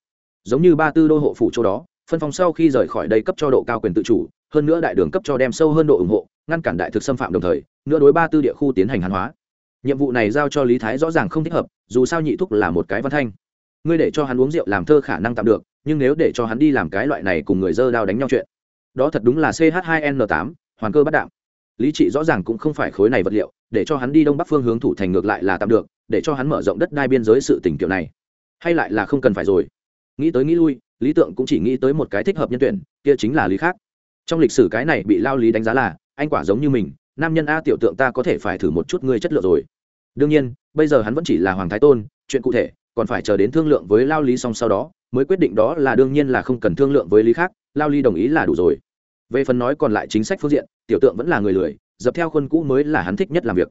giống như ba tư đô hộ phủ chỗ đó, phân phong sau khi rời khỏi đây cấp cho độ cao quyền tự chủ, hơn nữa đại đường cấp cho đem sâu hơn độ ủng hộ, ngăn cản đại thực xâm phạm đồng thời, nữa đối ba tư địa khu tiến hành hàn hóa. Nhiệm vụ này giao cho lý thái rõ ràng không thích hợp, dù sao nhị thúc là một cái văn thanh. Ngươi để cho hắn uống rượu làm thơ khả năng tạm được, nhưng nếu để cho hắn đi làm cái loại này cùng người dơ đao đánh nhau chuyện, đó thật đúng là ch 2 n 8 hoàn cơ bắt đạm. Lý trị rõ ràng cũng không phải khối này vật liệu, để cho hắn đi đông bắc phương hướng thủ thành ngược lại là tạm được, để cho hắn mở rộng đất đai biên giới sự tình kiểu này. Hay lại là không cần phải rồi nghĩ tới nghĩ lui, lý tượng cũng chỉ nghĩ tới một cái thích hợp nhân tuyển, kia chính là lý khác. Trong lịch sử cái này bị lao lý đánh giá là, anh quả giống như mình, nam nhân a tiểu tượng ta có thể phải thử một chút ngươi chất lượng rồi. Đương nhiên, bây giờ hắn vẫn chỉ là hoàng thái tôn, chuyện cụ thể, còn phải chờ đến thương lượng với lao lý xong sau đó, mới quyết định đó là đương nhiên là không cần thương lượng với lý khác, lao lý đồng ý là đủ rồi. Về phần nói còn lại chính sách phương diện, tiểu tượng vẫn là người lười, dập theo khuôn cũ mới là hắn thích nhất làm việc.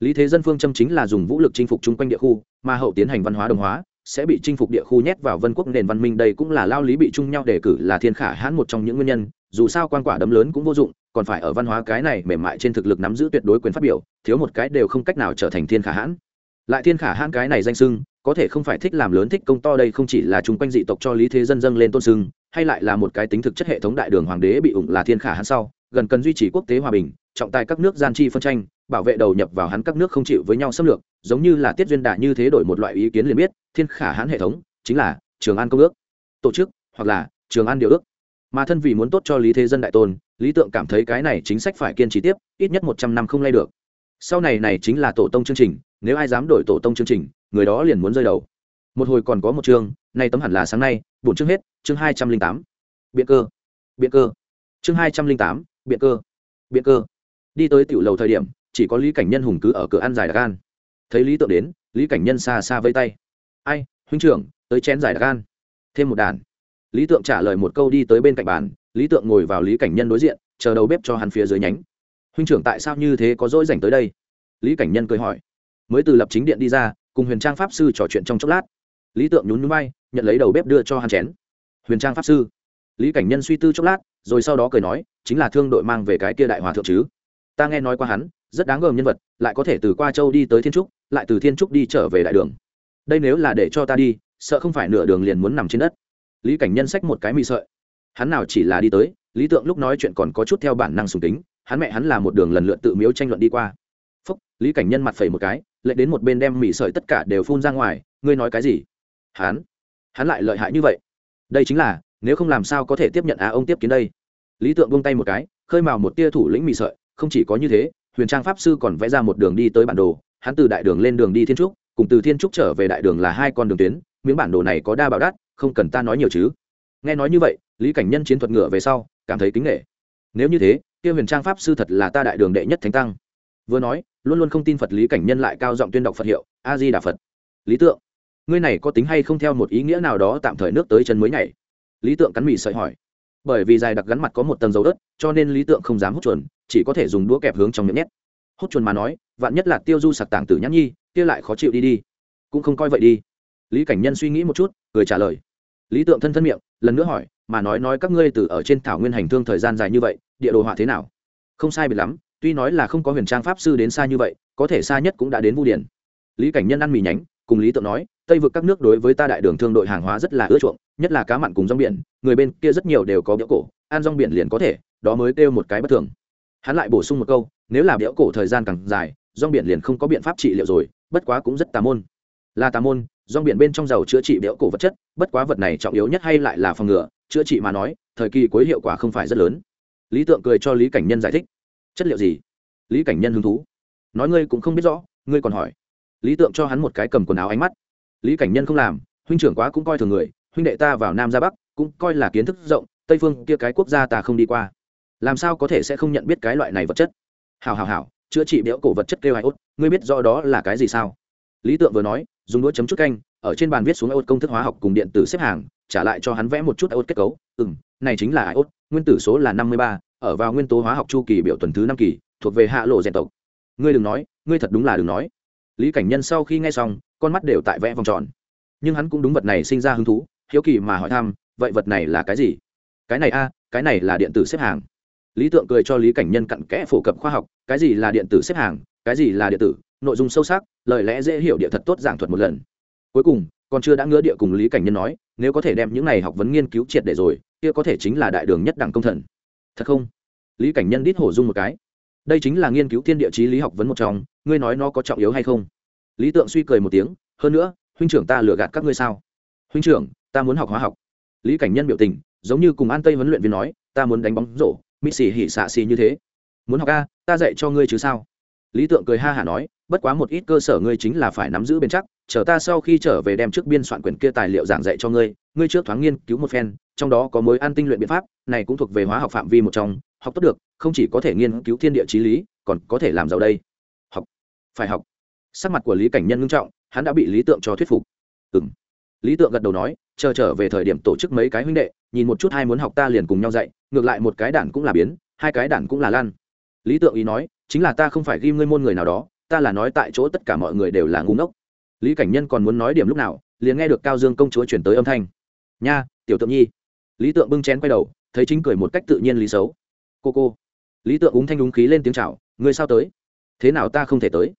Lý thế dân phương châm chính là dùng vũ lực chinh phục chung quanh địa khu, mà hậu tiến hành văn hóa đồng hóa sẽ bị chinh phục địa khu nhét vào vân quốc nền văn minh. Đây cũng là lao lý bị chung nhau đề cử là thiên khả hãn một trong những nguyên nhân. Dù sao quan quả đấm lớn cũng vô dụng, còn phải ở văn hóa cái này mềm mại trên thực lực nắm giữ tuyệt đối quyền phát biểu, thiếu một cái đều không cách nào trở thành thiên khả hãn. Lại thiên khả hãn cái này danh sưng có thể không phải thích làm lớn thích công to đây không chỉ là chung quanh dị tộc cho lý thế dân dâng lên tôn sưng, hay lại là một cái tính thực chất hệ thống đại đường hoàng đế bị ủng là thiên khả hãn sau, gần cần duy trì quốc tế hòa bình, trọng tài các nước gian chi phân tranh bảo vệ đầu nhập vào hắn các nước không chịu với nhau xâm lược, giống như là tiết duyên đà như thế đổi một loại ý kiến liền biết, thiên khả hãn hệ thống chính là trường an công ước, tổ chức hoặc là trường an điều ước. Mà thân vì muốn tốt cho lý thế dân đại tôn, lý tượng cảm thấy cái này chính sách phải kiên trì tiếp, ít nhất một trăm năm không lay được. Sau này này chính là tổ tông chương trình, nếu ai dám đổi tổ tông chương trình, người đó liền muốn rơi đầu. Một hồi còn có một chương, nay tấm hẳn là sáng nay, bổn chương hết, chương hai trăm linh tám. Biện cơ. Biện cơ. Chương hai trăm linh tám, biện cơ. Biện cơ. Đi tới tiểu lầu thời điểm chỉ có lý cảnh nhân hùng cứ ở cửa ăn giải đặc gan. Thấy lý tượng đến, lý cảnh nhân xa xa vây tay. Ai, huynh trưởng, tới chén giải đặc gan. Thêm một đàn. Lý tượng trả lời một câu đi tới bên cạnh bàn, lý tượng ngồi vào lý cảnh nhân đối diện, chờ đầu bếp cho hắn phía dưới nhánh. Huynh trưởng tại sao như thế có dỗi dành tới đây? Lý cảnh nhân cười hỏi. Mới từ lập chính điện đi ra, cùng huyền trang pháp sư trò chuyện trong chốc lát. Lý tượng nhún núi bay nhận lấy đầu bếp đưa cho hắn chén. Huyền trang pháp sư. Lý cảnh nhân suy tư chốc lát, rồi sau đó cười nói, chính là thương đội mang về cái kia đại hòa thượng chứ. Ta nghe nói qua hắn rất đáng gờm nhân vật, lại có thể từ qua châu đi tới thiên trúc, lại từ thiên trúc đi trở về đại đường. Đây nếu là để cho ta đi, sợ không phải nửa đường liền muốn nằm trên đất. Lý cảnh nhân xách một cái mì sợi. Hắn nào chỉ là đi tới, lý tượng lúc nói chuyện còn có chút theo bản năng sùng tính hắn mẹ hắn là một đường lần lượt tự miếu tranh luận đi qua. Phúc, lý cảnh nhân mặt phẩy một cái lệ đến một bên đem mì sợi tất cả đều phun ra ngoài, ngươi nói cái gì? Hắn hắn lại lợi hại như vậy? Đây chính là, nếu không làm sao có thể tiếp nhận á ông tiếp kiến đây? Lý tượng buông tay một cái, khơi mào một tia thủ lĩnh mì sợi, không chỉ có như thế huyền trang pháp sư còn vẽ ra một đường đi tới bản đồ, hắn từ đại đường lên đường đi thiên trúc, cùng từ thiên trúc trở về đại đường là hai con đường tuyến, miếng bản đồ này có đa bảo đắt không cần ta nói nhiều chứ. Nghe nói như vậy, lý cảnh nhân chiến thuật ngựa về sau, cảm thấy kính nghệ nếu như thế, kia huyền trang pháp sư thật là ta đại đường đệ nhất thánh tăng. Vừa nói, luôn luôn không tin phật lý cảnh nhân lại cao giọng tuyên đọc phật hiệu, a di đà phật. Lý tượng, ngươi này có tính hay không theo một ý nghĩa nào đó tạm thời nước tới chân mới nhảy? Lý tượng cắn mì sợi hỏi. Bởi vì dài đặc gắn mặt có một tầng dấu đất cho nên lý tượng không dám hút chuẩn chỉ có thể dùng đũa kẹp hướng trong miệng nhét. Hút chuồn mà nói, vạn nhất là tiêu du sặc tảng tử nhãn nhi, kia lại khó chịu đi đi. Cũng không coi vậy đi. Lý cảnh nhân suy nghĩ một chút, cười trả lời. Lý tượng thân thân miệng, lần nữa hỏi, mà nói nói các ngươi từ ở trên thảo nguyên hành thương thời gian dài như vậy, địa đồ họa thế nào? Không sai biệt lắm, tuy nói là không có huyền trang pháp sư đến xa như vậy, có thể xa nhất cũng đã đến vu điển. Lý cảnh nhân ăn mì nhánh, cùng lý tượng nói, tây vực các nước đối với ta đại đường thương đội hàng hóa rất là ưa chuộng, nhất là cá mặn cùng rong biển, người bên kia rất nhiều đều có biểu cổ, ăn rong biển liền có thể, đó mới kêu một cái bất thường hắn lại bổ sung một câu, nếu là đẽo cổ thời gian càng dài, rong biển liền không có biện pháp trị liệu rồi, bất quá cũng rất tà môn. Là tà môn, rong biển bên trong dầu chữa trị đẽo cổ vật chất, bất quá vật này trọng yếu nhất hay lại là phòng ngừa, chữa trị mà nói, thời kỳ cuối hiệu quả không phải rất lớn. Lý tượng cười cho lý cảnh nhân giải thích. Chất liệu gì? Lý cảnh nhân hứng thú. Nói ngươi cũng không biết rõ, ngươi còn hỏi. Lý tượng cho hắn một cái cầm quần áo ánh mắt. Lý cảnh nhân không làm, huynh trưởng quá cũng coi thường người, huynh đệ ta vào nam ra bắc, cũng coi là kiến thức rộng, tây phương kia cái quốc gia ta không đi qua làm sao có thể sẽ không nhận biết cái loại này vật chất? Hào hào hào chữa trị béo cổ vật chất kêu hai ốt, ngươi biết rõ đó là cái gì sao? Lý tượng vừa nói, dùng đũa chấm chút canh, ở trên bàn viết xuống iốt công thức hóa học cùng điện tử xếp hàng, trả lại cho hắn vẽ một chút iốt kết cấu. Ừ m này chính là iốt nguyên tử số là năm mươi ba, ở vào nguyên tố hóa học chu kỳ biểu tuần thứ năm kỳ, thuộc về hạ lộ rèn tộc. Ngươi đừng nói, ngươi thật đúng là đừng nói. Lý cảnh nhân sau khi nghe xong, con mắt đều tại vẽ vòng tròn. Nhưng hắn cũng đúng vật này sinh ra hứng thú, hiếu kỳ mà hỏi thăm, vậy vật này là cái gì? Cái này a, cái này là điện tử xếp hàng lý tượng cười cho lý cảnh nhân cặn kẽ phổ cập khoa học, cái gì là điện tử xếp hàng, cái gì là điện tử, nội dung sâu sắc, lời lẽ dễ hiểu địa thật tốt giảng thuật một lần. Cuối cùng, còn chưa đã ngứa địa cùng lý cảnh nhân nói, nếu có thể đem những này học vấn nghiên cứu triệt để rồi, kia có thể chính là đại đường nhất đẳng công thần. Thật không? Lý cảnh nhân đít hổ dung một cái. Đây chính là nghiên cứu thiên địa chí lý học vấn một trong, ngươi nói nó có trọng yếu hay không? Lý tượng suy cười một tiếng, hơn nữa, huynh trưởng ta lừa gạt các ngươi sao? Huynh trưởng, ta muốn học hóa học. Lý cảnh nhân biểu tình, giống như cùng an tây huấn luyện viên nói, ta muốn đánh bóng rổ mỹ xì hỉ xạ xì như thế. Muốn học a, ta dạy cho ngươi chứ sao? Lý tượng cười ha hả nói, bất quá một ít cơ sở ngươi chính là phải nắm giữ bền chắc, chờ ta sau khi trở về đem trước biên soạn quyển kia tài liệu giảng dạy cho ngươi ngươi trước thoáng nghiên cứu một phen, trong đó có mối an tinh luyện biện pháp, này cũng thuộc về hóa học phạm vi một trong, học tốt được, không chỉ có thể nghiên cứu thiên địa trí lý, còn có thể làm giàu đây. Học. Phải học. Sắc mặt của lý cảnh nhân ngưng trọng, hắn đã bị lý tượng cho thuyết phục. Ừ lý tượng gật đầu nói, chờ trở về thời điểm tổ chức mấy cái huynh đệ, nhìn một chút hai muốn học ta liền cùng nhau dạy, ngược lại một cái đản cũng là biến, hai cái đản cũng là lan lý tượng ý nói, chính là ta không phải ghi ngươi môn người nào đó, ta là nói tại chỗ tất cả mọi người đều là ngu ngốc. Lý cảnh nhân còn muốn nói điểm lúc nào, liền nghe được cao dương công chúa chuyển tới âm thanh. Nha, tiểu tượng nhi. Lý tượng bưng chén quay đầu, thấy chính cười một cách tự nhiên lý xấu. Cô cô. Lý tượng úng thanh đúng khí lên tiếng chào, ngươi sao tới? Thế nào ta không thể tới?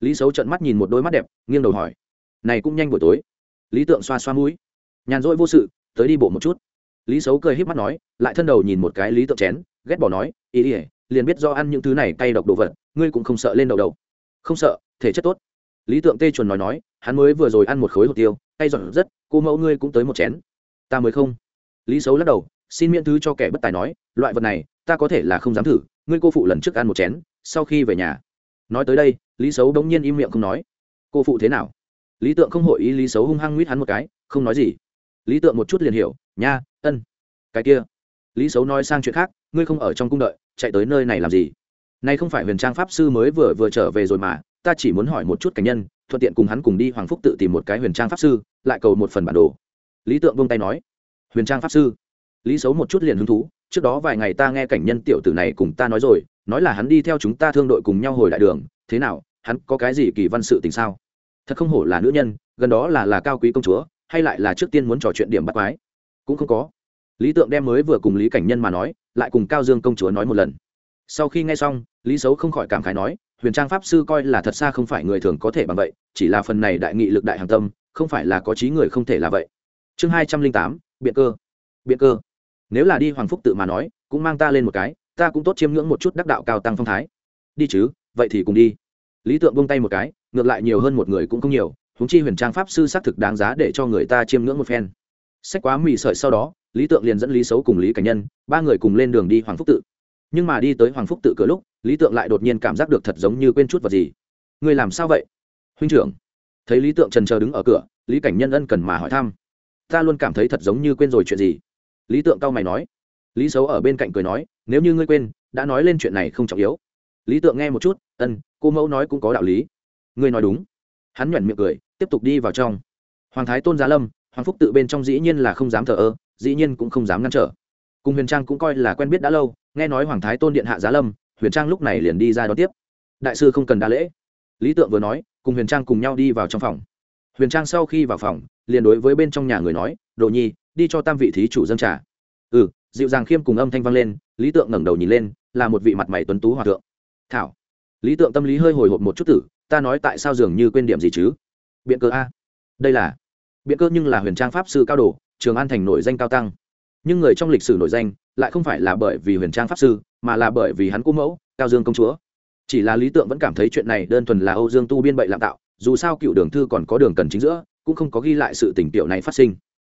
Lý xấu trợn mắt nhìn một đôi mắt đẹp, nghiêng đầu hỏi, này cũng nhanh buổi tối lý tượng xoa xoa mũi. Nhàn rỗi vô sự, tới đi bộ một chút. Lý xấu cười h í p mắt nói, lại thân đầu nhìn một cái lý tượng chén, ghét bỏ nói, ý ỉa liền biết do ăn những thứ này cay độc đồ vật, ngươi cũng không sợ lên đầu đầu. Không sợ, thể chất tốt. Lý tượng tê chuẩn nói nói, hắn mới vừa rồi ăn một khối hột tiêu, cay giọt rất, cô mẫu ngươi cũng tới một chén. Ta mới không. Lý xấu lắc đầu, xin miễn thứ cho kẻ bất tài nói, loại vật này, ta có thể là không dám thử, ngươi cô phụ lần trước ăn một chén, sau khi về nhà. Nói tới đây, lý xấu bỗng nhiên im miệng không nói. Cô phụ thế nào? Lý tượng không hội ý lý xấu hung hăng nguyết hắn một cái, không nói gì. Lý tượng một chút liền hiểu, nha, ân, cái kia. Lý xấu nói sang chuyện khác, ngươi không ở trong cung đợi, chạy tới nơi này làm gì? Nay không phải huyền trang pháp sư mới vừa vừa trở về rồi mà, ta chỉ muốn hỏi một chút cảnh nhân, thuận tiện cùng hắn cùng đi hoàng phúc tự tìm một cái huyền trang pháp sư, lại cầu một phần bản đồ. Lý tượng vung tay nói, huyền trang pháp sư? Lý xấu một chút liền hứng thú, trước đó vài ngày ta nghe cảnh nhân tiểu tử này cùng ta nói rồi, nói là hắn đi theo chúng ta thương đội cùng nhau hồi đại đường, thế nào, hắn có cái gì kỳ văn sự tình sao? Thật không hổ là nữ nhân, gần đó là là cao quý công chúa, hay lại là trước tiên muốn trò chuyện điểm bắt quái. Cũng không có. Lý tượng đem mới vừa cùng lý cảnh nhân mà nói, lại cùng cao dương công chúa nói một lần. Sau khi nghe xong, lý xấu không khỏi cảm khái nói, huyền trang pháp sư coi là thật xa không phải người thường có thể bằng vậy, chỉ là phần này đại nghị lực đại hàng tâm, không phải là có trí người không thể là vậy. Chương hai trăm linh tám, biện cơ. Biện cơ. Nếu là đi hoàng phúc tự mà nói, cũng mang ta lên một cái, ta cũng tốt chiêm ngưỡng một chút đắc đạo cao tăng phong thái. Đi chứ, vậy thì cùng đi. Lý tượng buông tay một cái ngược lại nhiều hơn một người cũng không nhiều húng chi huyền trang pháp sư xác thực đáng giá để cho người ta chiêm ngưỡng một phen. Sách quá mì sợi sau đó, lý tượng liền dẫn lý xấu cùng lý cảnh nhân, ba người cùng lên đường đi hoàng phúc tự. Nhưng mà đi tới hoàng phúc tự cửa lúc, lý tượng lại đột nhiên cảm giác được thật giống như quên chút vật gì. Người làm sao vậy? Huynh trưởng. Thấy lý tượng trần chờ đứng ở cửa, lý cảnh nhân ân cần mà hỏi thăm. Ta luôn cảm thấy thật giống như quên rồi chuyện gì. Lý tượng cao mày nói. Lý xấu ở bên cạnh cười nói, nếu như ngươi quên, đã nói lên chuyện này không trọng yếu. Lý tượng nghe một chút, ân, cô mẫu nói cũng có đạo lý ngươi nói đúng. Hắn nhoẻn miệng cười, tiếp tục đi vào trong. Hoàng thái tôn gia lâm, hoàng phúc tự bên trong dĩ nhiên là không dám thờ ơ, dĩ nhiên cũng không dám ngăn trở. Cùng huyền trang cũng coi là quen biết đã lâu, nghe nói hoàng thái tôn điện hạ giá lâm, huyền trang lúc này liền đi ra đón tiếp. Đại sư không cần đa lễ. Lý tượng vừa nói, cùng huyền trang cùng nhau đi vào trong phòng. Huyền trang sau khi vào phòng, liền đối với bên trong nhà người nói, đồ nhi, đi cho tam vị thí chủ dân trà. Ừ dịu dàng khiêm cùng âm thanh vang lên, lý tượng ngẩng đầu nhìn lên, là một vị mặt mày tuấn tú hòa thượng. Thảo. Lý tượng tâm lý hơi hồi hộp một chút tử ta nói tại sao dường như quên điểm gì chứ? Biện cơ a. Đây là, biện cơ nhưng là huyền trang pháp sư cao đồ, trường an thành nổi danh cao tăng. Nhưng người trong lịch sử nổi danh lại không phải là bởi vì huyền trang pháp sư, mà là bởi vì hắn cô mẫu, cao dương công chúa. Chỉ là lý tượng vẫn cảm thấy chuyện này đơn thuần là âu dương tu biên bậy lạm tạo, dù sao cựu đường thư còn có đường cần chính giữa, cũng không có ghi lại sự tình tiểu này phát sinh.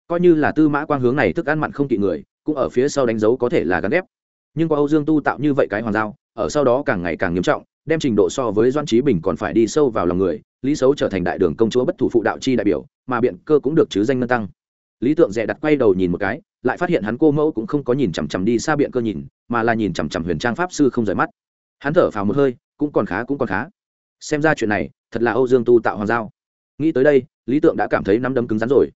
Coi như là tư mã quang hướng này thức ăn mặn không kỵ người, cũng ở phía sau đánh dấu có thể là gắn ghép. Nhưng qua âu dương tu tạo như vậy cái hoàng giao, ở sau đó càng ngày càng nghiêm trọng đem trình độ so với doan trí bình còn phải đi sâu vào lòng người, lý xấu trở thành đại đường công chúa bất thủ phụ đạo chi đại biểu, mà biện cơ cũng được chứ danh nâng tăng. Lý tượng dè đặt quay đầu nhìn một cái, lại phát hiện hắn cô mẫu cũng không có nhìn chằm chằm đi xa biện cơ nhìn, mà là nhìn chằm chằm huyền trang pháp sư không rời mắt. Hắn thở phào một hơi, cũng còn khá, cũng còn khá. Xem ra chuyện này, thật là âu dương tu tạo hoàng giao. Nghĩ tới đây, lý tượng đã cảm thấy nắm đấm cứng rắn rồi.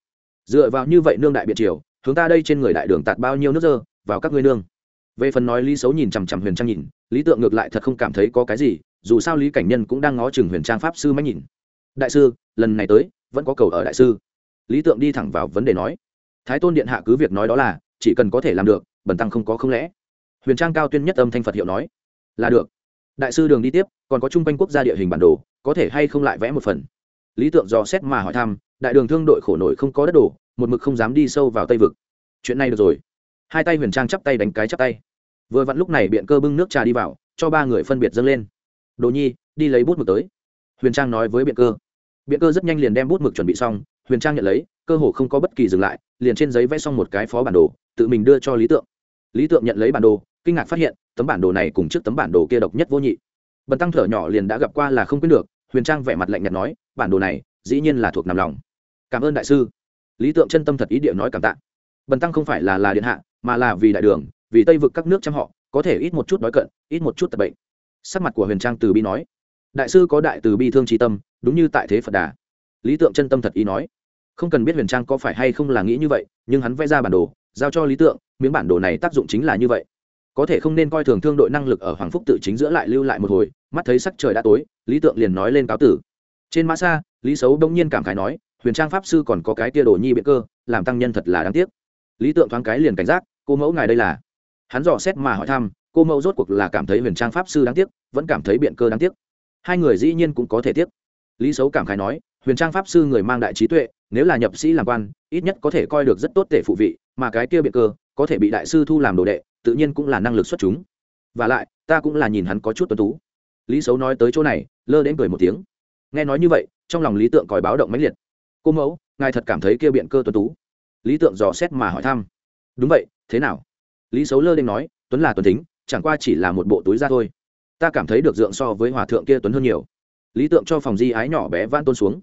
Dựa vào như vậy nương đại biện triều, hướng ta đây trên người đại đường tạt bao nhiêu nước dơ, vào các ngươi nương về phần nói lý xấu nhìn chằm chằm huyền trang nhìn, lý tượng ngược lại thật không cảm thấy có cái gì, dù sao lý cảnh nhân cũng đang ngó chừng huyền trang pháp sư máy nhìn. Đại sư, lần này tới, vẫn có cầu ở đại sư. Lý tượng đi thẳng vào vấn đề nói. Thái tôn điện hạ cứ việc nói đó là, chỉ cần có thể làm được, bần tăng không có không lẽ. Huyền trang cao tuyên nhất âm thanh phật hiệu nói. Là được. Đại sư đường đi tiếp, còn có chung quanh quốc gia địa hình bản đồ, có thể hay không lại vẽ một phần. Lý tượng dò xét mà hỏi thăm, đại đường thương đội khổ nổi không có đất đổ, một mực không dám đi sâu vào tây vực. Chuyện này được rồi hai tay huyền trang chắp tay đánh cái chắp tay. Vừa vặn lúc này biện cơ bưng nước trà đi vào, cho ba người phân biệt dâng lên. Đồ nhi, đi lấy bút mực tới. Huyền trang nói với biện cơ. Biện cơ rất nhanh liền đem bút mực chuẩn bị xong, huyền trang nhận lấy, cơ hồ không có bất kỳ dừng lại, liền trên giấy vẽ xong một cái phó bản đồ, tự mình đưa cho lý tượng. Lý tượng nhận lấy bản đồ, kinh ngạc phát hiện, tấm bản đồ này cùng trước tấm bản đồ kia độc nhất vô nhị. Bần tăng thở nhỏ liền đã gặp qua là không quyết được, huyền trang vẻ mặt lạnh nhạt nói, bản đồ này, dĩ nhiên là thuộc nằm lòng. Cảm ơn đại sư. Lý tượng chân tâm thật ý địa nói cảm tạ. Bần tăng không phải là là điện hạ mà là vì đại đường, vì tây vực các nước trăm họ, có thể ít một chút đói cận, ít một chút tập bệnh. Sắc mặt của huyền trang từ bi nói, đại sư có đại từ bi thương trí tâm, đúng như tại thế phật đà. Lý tượng chân tâm thật ý nói, không cần biết huyền trang có phải hay không là nghĩ như vậy, nhưng hắn vẽ ra bản đồ, giao cho lý tượng, miếng bản đồ này tác dụng chính là như vậy. Có thể không nên coi thường thương đội năng lực ở hoàng phúc tự chính giữa lại lưu lại một hồi, mắt thấy sắc trời đã tối, lý tượng liền nói lên cáo tử. Trên mã xa, lý xấu đông nhiên cảm khái nói, huyền trang pháp sư còn có cái tia đồ nhi biện cơ, làm tăng nhân thật là đáng tiếc. Lý tượng thoáng cái liền cảnh giác cô mẫu ngài đây là? Hắn dò xét mà hỏi thăm, cô mẫu rốt cuộc là cảm thấy huyền trang pháp sư đáng tiếc, vẫn cảm thấy biện cơ đáng tiếc. Hai người dĩ nhiên cũng có thể tiếc. Lý xấu cảm khái nói, huyền trang pháp sư người mang đại trí tuệ, nếu là nhập sĩ làm quan, ít nhất có thể coi được rất tốt tể phụ vị, mà cái kia biện cơ, có thể bị đại sư thu làm đồ đệ, tự nhiên cũng là năng lực xuất chúng. Và lại, ta cũng là nhìn hắn có chút tuân tú. Lý xấu nói tới chỗ này, lơ đến cười một tiếng. Nghe nói như vậy, trong lòng lý tượng còi báo động mãnh liệt. Cô mẫu, ngài thật cảm thấy kia biện cơ tuân tú? Lý tượng dò xét mà hỏi thăm. Đúng vậy thế nào? Lý xấu lơ đen nói, tuấn là tuấn tính chẳng qua chỉ là một bộ túi ra thôi. Ta cảm thấy được dượng so với hòa thượng kia tuấn hơn nhiều. Lý tượng cho phòng di ái nhỏ bé van tôn xuống.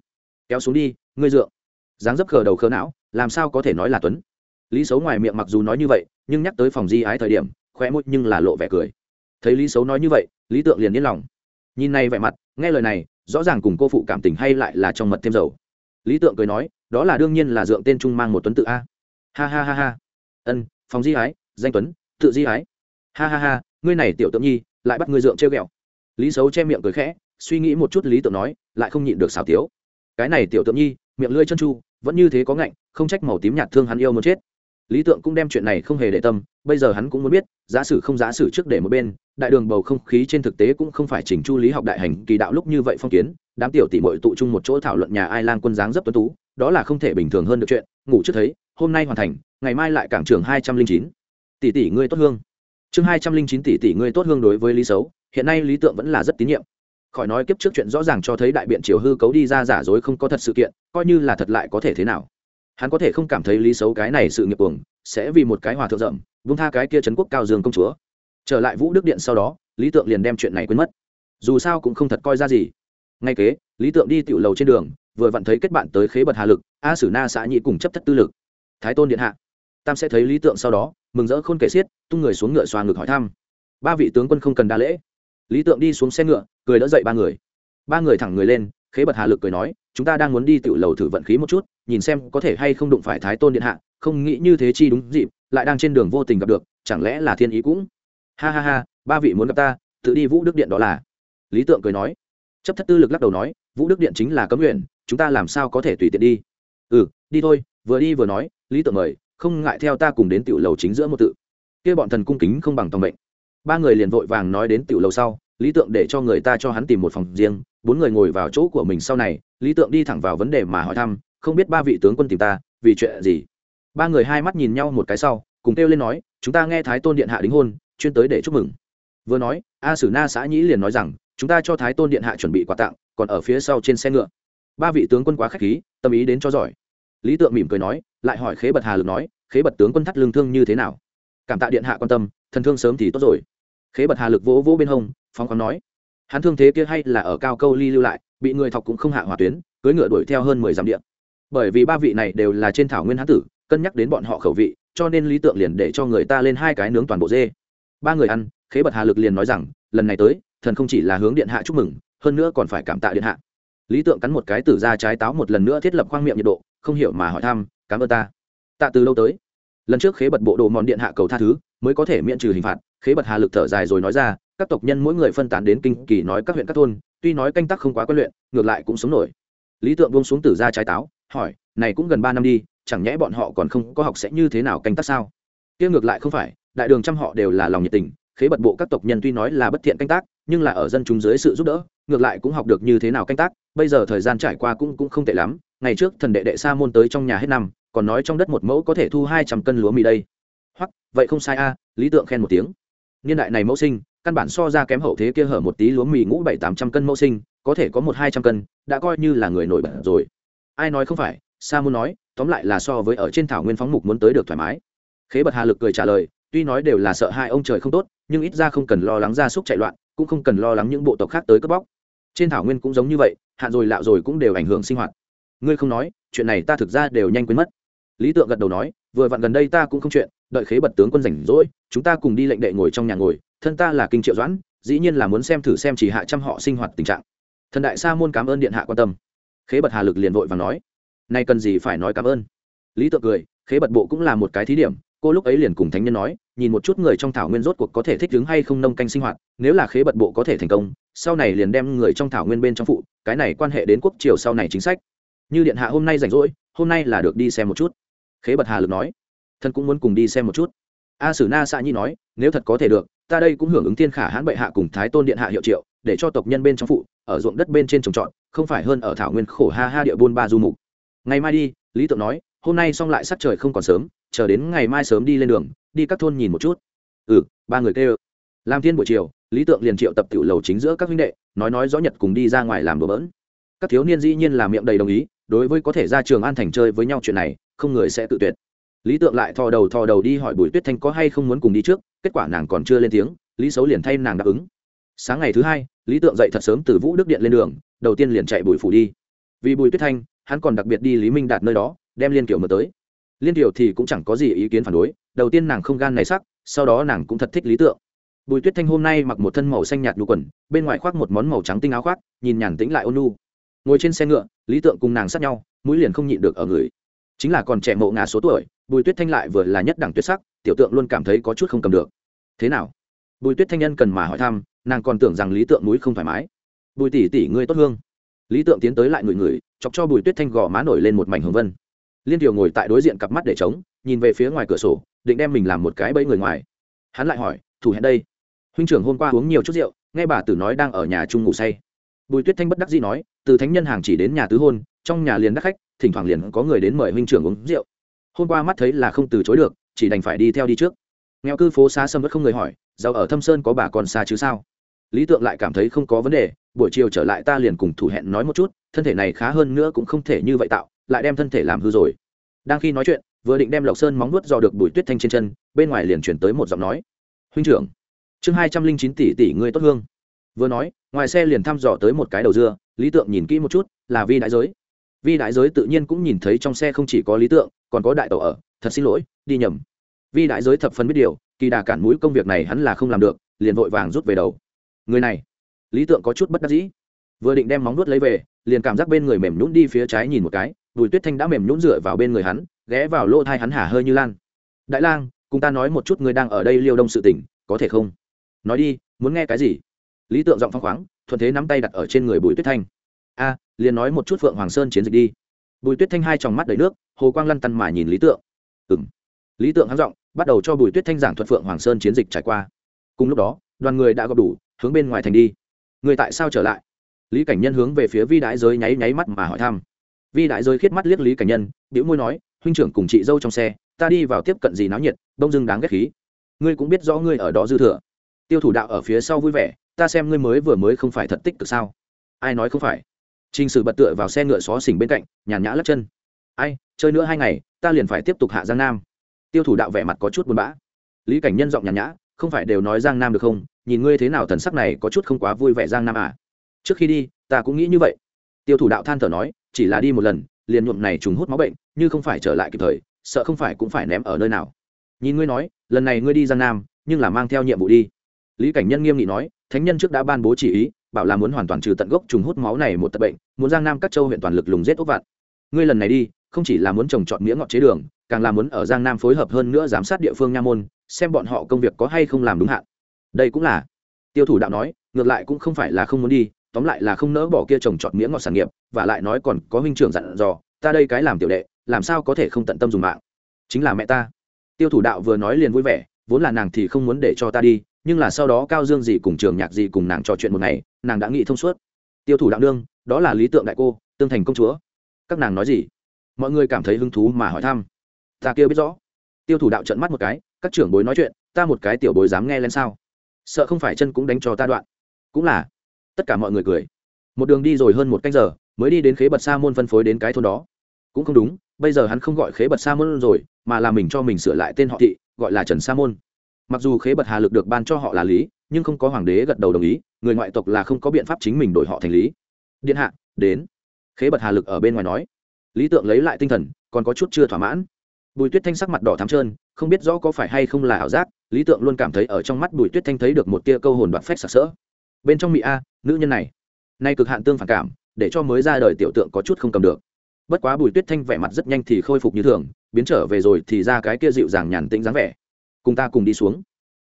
Kéo xuống đi, ngươi dượng. Dáng dấp khờ đầu khờ não, làm sao có thể nói là tuấn? Lý xấu ngoài miệng mặc dù nói như vậy, nhưng nhắc tới phòng di ái thời điểm khoe môi nhưng là lộ vẻ cười. Thấy lý xấu nói như vậy, lý tượng liền yên lòng. Nhìn này vẻ mặt, nghe lời này, rõ ràng cùng cô phụ cảm tình hay lại là trong mật thêm dầu. Lý tượng cười nói, đó là đương nhiên là dượng tên trung mang một tuấn tự a. Ha ha ha ha. Ân phòng di ái danh tuấn, tự di ái ha ha ha, ngươi này tiểu tượng nhi, lại bắt ngươi dượng treo ghẹo. Lý xấu che miệng cười khẽ, suy nghĩ một chút lý tượng nói, lại không nhịn được xào tiếu. Cái này tiểu tượng nhi, miệng lưỡi chân chu, vẫn như thế có ngạnh, không trách màu tím nhạt thương hắn yêu muốn chết. Lý tượng cũng đem chuyện này không hề để tâm, bây giờ hắn cũng muốn biết, giả sử không giả sử trước để một bên, đại đường bầu không khí trên thực tế cũng không phải chỉnh chu lý học đại hành kỳ đạo lúc như vậy phong kiến, đám tiểu tỷ mội tụ chung một chỗ thảo luận nhà ai lang quân dáng dấp tuấn tú, đó là không thể bình thường hơn được chuyện, ngủ trước thấy, hôm nay hoàn thành ngày mai lại cảng trường hai trăm linh chín. Tỷ tỷ ngươi tốt hương. Chương hai trăm linh chín tỷ tỷ ngươi tốt hương đối với lý xấu, hiện nay lý tượng vẫn là rất tín nhiệm. Khỏi nói kiếp trước chuyện rõ ràng cho thấy đại biện triều hư cấu đi ra giả dối không có thật sự kiện, coi như là thật lại có thể thế nào. Hắn có thể không cảm thấy lý xấu cái này sự nghiệp cuồng, sẽ vì một cái hòa thượng rậm, vung tha cái kia trấn quốc cao dương công chúa. Trở lại vũ đức điện sau đó, lý tượng liền đem chuyện này quên mất. Dù sao cũng không thật coi ra gì. Ngay kế, lý tượng đi tiểu lầu trên đường, vừa vặn thấy kết bạn tới khế bật hà lực, a sử na xã nhị cùng chấp thất tư lực. Thái tôn điện hạ tam sẽ thấy lý tượng sau đó, mừng rỡ khôn kể xiết, tung người xuống ngựa xoa ngực hỏi thăm. Ba vị tướng quân không cần đa lễ. Lý tượng đi xuống xe ngựa, cười đỡ dậy ba người. Ba người thẳng người lên, khế bật hà lực cười nói, chúng ta đang muốn đi tiểu lầu thử vận khí một chút, nhìn xem có thể hay không đụng phải thái tôn điện hạ, không nghĩ như thế chi đúng dịp, lại đang trên đường vô tình gặp được, chẳng lẽ là thiên ý cũng? Ha ha ha, ba vị muốn gặp ta, tự đi vũ đức điện đó là. Lý tượng cười nói. Chấp thất tư lực lắc đầu nói, vũ đức điện chính là cấm nguyện, chúng ta làm sao có thể tùy tiện đi? Ừ đi thôi, vừa đi vừa nói, lý tượng mời không ngại theo ta cùng đến tiểu lầu chính giữa một tự. Kia bọn thần cung kính không bằng tòng mệnh. Ba người liền vội vàng nói đến tiểu lầu sau, lý tượng để cho người ta cho hắn tìm một phòng riêng, bốn người ngồi vào chỗ của mình sau này, lý tượng đi thẳng vào vấn đề mà hỏi thăm, không biết ba vị tướng quân tìm ta, vì chuyện gì? Ba người hai mắt nhìn nhau một cái sau, cùng kêu lên nói, chúng ta nghe thái tôn điện hạ đính hôn, chuyên tới để chúc mừng. Vừa nói, a sử na xã nhĩ liền nói rằng, chúng ta cho thái tôn điện hạ chuẩn bị quà tặng, còn ở phía sau trên xe ngựa. Ba vị tướng quân quá khách khí, tâm ý đến cho giỏi lý tượng mỉm cười nói, lại hỏi khế bật hà lực nói, khế bật tướng quân thắt lương thương như thế nào? Cảm tạ điện hạ quan tâm, thần thương sớm thì tốt rồi. Khế bật hà lực vỗ vỗ bên hông, phóng khoáng nói, hắn thương thế kia hay là ở cao câu ly lưu lại, bị người thọc cũng không hạ hỏa tuyến cưới ngựa đuổi theo hơn mười dặm điện bởi vì ba vị này đều là trên thảo nguyên hán tử, cân nhắc đến bọn họ khẩu vị, cho nên lý tượng liền để cho người ta lên hai cái nướng toàn bộ dê. Ba người ăn, khế bật hà lực liền nói rằng, lần này tới, thần không chỉ là hướng điện hạ chúc mừng, hơn nữa còn phải cảm tạ điện hạ. Lý tượng cắn một cái tử ra trái táo một lần nữa thiết lập khoang miệng nhiệt độ không hiểu mà hỏi thăm, cảm ơn ta. Tạ từ lâu tới. Lần trước khế bật bộ đồ mòn điện hạ cầu tha thứ, mới có thể miễn trừ hình phạt, khế bật hà lực thở dài rồi nói ra, các tộc nhân mỗi người phân tán đến kinh kỳ nói các huyện các thôn, tuy nói canh tác không quá quen luyện, ngược lại cũng sống nổi. Lý tượng buông xuống tử ra trái táo, hỏi, này cũng gần ba năm đi, chẳng nhẽ bọn họ còn không, có học sẽ như thế nào canh tác sao? Kia ngược lại không phải, đại đường trăm họ đều là lòng nhiệt tình, khế bật bộ các tộc nhân tuy nói là bất thiện canh tác, nhưng là ở dân chúng dưới sự giúp đỡ, ngược lại cũng học được như thế nào canh tác, bây giờ thời gian trải qua cũng cũng không tệ lắm ngày trước thần đệ đệ sa môn tới trong nhà hết năm, còn nói trong đất một mẫu có thể thu hai trăm cân lúa mì đây. Hoặc vậy không sai a, lý tượng khen một tiếng. Niên đại này mẫu sinh, căn bản so ra kém hậu thế kia hở một tí lúa mì ngũ bảy tám trăm cân mẫu sinh, có thể có một hai trăm cân, đã coi như là người nổi bật rồi. Ai nói không phải, sa môn nói, tóm lại là so với ở trên thảo nguyên phóng mục muốn tới được thoải mái. Khế bật hà lực cười trả lời, tuy nói đều là sợ hai ông trời không tốt, nhưng ít ra không cần lo lắng gia súc chạy loạn, cũng không cần lo lắng những bộ tộc khác tới cướp bóc. Trên thảo nguyên cũng giống như vậy, hạn rồi lạo rồi cũng đều ảnh hưởng sinh hoạt ngươi không nói, chuyện này ta thực ra đều nhanh quên mất. Lý tượng gật đầu nói, vừa vặn gần đây ta cũng không chuyện, đợi khế bật tướng quân rảnh rỗi, chúng ta cùng đi lệnh đệ ngồi trong nhà ngồi, thân ta là kinh triệu doãn, dĩ nhiên là muốn xem thử xem chỉ hạ trăm họ sinh hoạt tình trạng. Thần đại sa môn cảm ơn điện hạ quan tâm. Khế bật hà lực liền vội và nói, nay cần gì phải nói cảm ơn. Lý tượng cười, khế bật bộ cũng là một cái thí điểm, cô lúc ấy liền cùng thánh nhân nói, nhìn một chút người trong thảo nguyên rốt cuộc có thể thích ứng hay không nông canh sinh hoạt, nếu là khế bật bộ có thể thành công, sau này liền đem người trong thảo nguyên bên trong phụ, cái này quan hệ đến quốc triều sau này chính sách như điện hạ hôm nay rảnh rỗi, hôm nay là được đi xem một chút. Khế bật hà lực nói thân cũng muốn cùng đi xem một chút. A sử na xạ nhi nói, nếu thật có thể được, ta đây cũng hưởng ứng thiên khả hãn bệ hạ cùng thái tôn điện hạ hiệu triệu, để cho tộc nhân bên trong phụ, ở ruộng đất bên trên trồng trọt, không phải hơn ở thảo nguyên khổ ha ha địa buôn ba du mục. Ngày mai đi, lý tượng nói, hôm nay xong lại sắc trời không còn sớm, chờ đến ngày mai sớm đi lên đường, đi các thôn nhìn một chút. Ừ ba người kêu. Làm thiên buổi chiều, lý tượng liền triệu tập tiểu lầu chính giữa các huynh đệ, nói nói rõ nhật cùng đi ra ngoài làm đồ bỡn. Các thiếu niên dĩ nhiên là miệng đầy đồng ý đối với có thể ra trường an thành chơi với nhau chuyện này, không người sẽ tự tuyệt. Lý tượng lại thò đầu thò đầu đi hỏi bùi tuyết thanh có hay không muốn cùng đi trước, kết quả nàng còn chưa lên tiếng, lý xấu liền thay nàng đáp ứng. Sáng ngày thứ hai, lý tượng dậy thật sớm từ vũ đức điện lên đường, đầu tiên liền chạy bùi phủ đi. Vì bùi tuyết thanh, hắn còn đặc biệt đi lý minh đạt nơi đó, đem liên kiểu mở tới. Liên kiểu thì cũng chẳng có gì ý kiến phản đối, đầu tiên nàng không gan này sắc, sau đó nàng cũng thật thích lý tượng. Bùi tuyết thanh hôm nay mặc một thân màu xanh nhạt đu quần, bên ngoài khoác một món màu trắng tinh áo khoác, nhìn nhàn tĩnh lại ôn nu ngồi trên xe ngựa, lý tượng cùng nàng sát nhau, mũi liền không nhịn được ở người. Chính là còn trẻ mộ ngà số tuổi, bùi tuyết thanh lại vừa là nhất đẳng tuyệt sắc, tiểu tượng luôn cảm thấy có chút không cầm được. Thế nào? Bùi tuyết thanh nhân cần mà hỏi thăm, nàng còn tưởng rằng lý tượng mũi không thoải mái. Bùi tỷ tỷ ngươi tốt hương. Lý tượng tiến tới lại người người chọc cho bùi tuyết thanh gò má nổi lên một mảnh hồng vân. Liên tiểu ngồi tại đối diện cặp mắt để trống, nhìn về phía ngoài cửa sổ, định đem mình làm một cái bẫy người ngoài. Hắn lại hỏi, thủ hẹn đây? Huynh trưởng hôm qua uống nhiều chút rượu, nghe bà tử nói đang ở nhà chung ngủ say bùi tuyết thanh bất đắc dĩ nói, từ thánh nhân hàng chỉ đến nhà tứ hôn, trong nhà liền đắc khách, thỉnh thoảng liền có người đến mời huynh trưởng uống rượu. Hôm qua mắt thấy là không từ chối được, chỉ đành phải đi theo đi trước. Nghèo cư phố xa sâm vẫn không người hỏi giàu ở thâm sơn có bà còn xa chứ sao? Lý tượng lại cảm thấy không có vấn đề, buổi chiều trở lại ta liền cùng thủ hẹn nói một chút, thân thể này khá hơn nữa cũng không thể như vậy tạo, lại đem thân thể làm hư rồi. Đang khi nói chuyện, vừa định đem lộc sơn móng nuốt dò được bùi tuyết thanh trên chân, bên ngoài liền chuyển tới một giọng nói, huynh trưởng, chương hai trăm linh chín tỷ tỷ người tốt hương vừa nói, ngoài xe liền thăm dò tới một cái đầu dưa, lý tượng nhìn kỹ một chút, là vi đại giới. Vi đại giới tự nhiên cũng nhìn thấy trong xe không chỉ có lý tượng, còn có đại tổ ở, thật xin lỗi, đi nhầm. Vi đại giới thập phân biết điều, kỳ đà cản mũi công việc này hắn là không làm được, liền vội vàng rút về đầu. Người này, lý tượng có chút bất đắc dĩ. Vừa định đem móng nuốt lấy về, liền cảm giác bên người mềm nhũn đi phía trái nhìn một cái, bùi tuyết thanh đã mềm nhũn dựa vào bên người hắn, ghé vào lỗ thai hắn hả hơi như lan. Đại lang, cùng ta nói một chút người đang ở đây liêu đông sự tỉnh có thể không? Nói đi, muốn nghe cái gì? Lý tượng giọng phong khoáng, thuận thế nắm tay đặt ở trên người bùi tuyết thanh. A, liền nói một chút phượng hoàng sơn chiến dịch đi. Bùi tuyết thanh hai tròng mắt đầy nước, hồ quang lăn tăn mà nhìn lý tượng. Ừng lý tượng hắn giọng, bắt đầu cho bùi tuyết thanh giảng thuật phượng hoàng sơn chiến dịch trải qua. Cùng lúc đó, đoàn người đã gặp đủ, hướng bên ngoài thành đi. Người tại sao trở lại? Lý cảnh nhân hướng về phía vi đại giới nháy nháy mắt mà hỏi thăm. Vi đại giới khiết mắt liếc lý cảnh nhân biểu môi nói, huynh trưởng cùng chị dâu trong xe, ta đi vào tiếp cận gì náo nhiệt, đông dưng đáng ghét khí. Ngươi cũng biết rõ ngươi ở đó dư thừa. Tiêu thủ đạo ở phía sau vui vẻ ta xem ngươi mới vừa mới không phải thật tích cực sao? Ai nói không phải? T r ì n h sử bật tựa vào xe ngựa xó xỉnh bên cạnh, nhàn nhã lắc chân. Ai, chơi nữa hai ngày, ta liền phải tiếp tục hạ giang nam. Tiêu thủ đạo vẻ mặt có chút buồn bã. Lý cảnh nhân giọng nhàn nhã, không phải đều nói giang nam được không? Nhìn ngươi thế nào thần sắc này có chút không quá vui vẻ giang nam à? Trước khi đi, ta cũng nghĩ như vậy. Tiêu thủ đạo than thở nói, chỉ là đi một lần, liền nhuộm này trùng hút máu bệnh, như không phải trở lại kịp thời, sợ không phải cũng phải ném ở nơi nào. Nhìn ngươi nói, lần này ngươi đi giang nam, nhưng là mang theo nhiệm vụ đi lý cảnh nhân nghiêm nghị nói, thánh nhân trước đã ban bố chỉ ý, bảo là muốn hoàn toàn trừ tận gốc trùng hút máu này một tật bệnh, muốn giang nam các châu huyện toàn lực lùng giết ốc vạn. Ngươi lần này đi, không chỉ là muốn trồng trọt mía ngọt chế đường, càng là muốn ở giang nam phối hợp hơn nữa giám sát địa phương nha môn, xem bọn họ công việc có hay không làm đúng hạn. Đây cũng là, tiêu thủ đạo nói, ngược lại cũng không phải là không muốn đi, tóm lại là không nỡ bỏ kia trồng trọt mía ngọt sản nghiệp, và lại nói còn có huynh trưởng dặn dò, ta đây cái làm tiểu đệ, làm sao có thể không tận tâm dùng mạng? Chính là mẹ ta. Tiêu thủ đạo vừa nói liền vui vẻ, vốn là nàng thì không muốn để cho ta đi nhưng là sau đó cao dương gì cùng trường nhạc gì cùng nàng trò chuyện một ngày, nàng đã nghĩ thông suốt. Tiêu thủ đạo đương đó là lý tượng đại cô, tương thành công chúa. Các nàng nói gì? Mọi người cảm thấy hứng thú mà hỏi thăm. Ta kêu biết rõ. Tiêu thủ đạo trận mắt một cái, các trưởng bối nói chuyện, ta một cái tiểu bối dám nghe lên sao? Sợ không phải chân cũng đánh cho ta đoạn. Cũng là. Tất cả mọi người cười. Một đường đi rồi hơn một canh giờ, mới đi đến khế bật sa môn phân phối đến cái thôn đó. Cũng không đúng, bây giờ hắn không gọi khế bật sa môn rồi, mà là mình cho mình sửa lại tên họ thị, gọi là trần sa môn mặc dù khế bật hà lực được ban cho họ là lý, nhưng không có hoàng đế gật đầu đồng ý, người ngoại tộc là không có biện pháp chính mình đổi họ thành lý. Điện hạ, đến. Khế bật hà lực ở bên ngoài nói. Lý tượng lấy lại tinh thần, còn có chút chưa thỏa mãn. Bùi tuyết thanh sắc mặt đỏ thắm trơn, không biết rõ có phải hay không là ảo giác, lý tượng luôn cảm thấy ở trong mắt bùi tuyết thanh thấy được một tia câu hồn đoạt phách sặc sỡ. Bên trong mỹ a, nữ nhân này. Nay cực hạn tương phản cảm, để cho mới ra đời tiểu tượng có chút không cầm được. Bất quá bùi tuyết thanh vẻ mặt rất nhanh thì khôi phục như thường, biến trở về rồi thì ra cái kia dịu dàng nhàn tĩnh dáng vẻ cùng ta cùng đi xuống.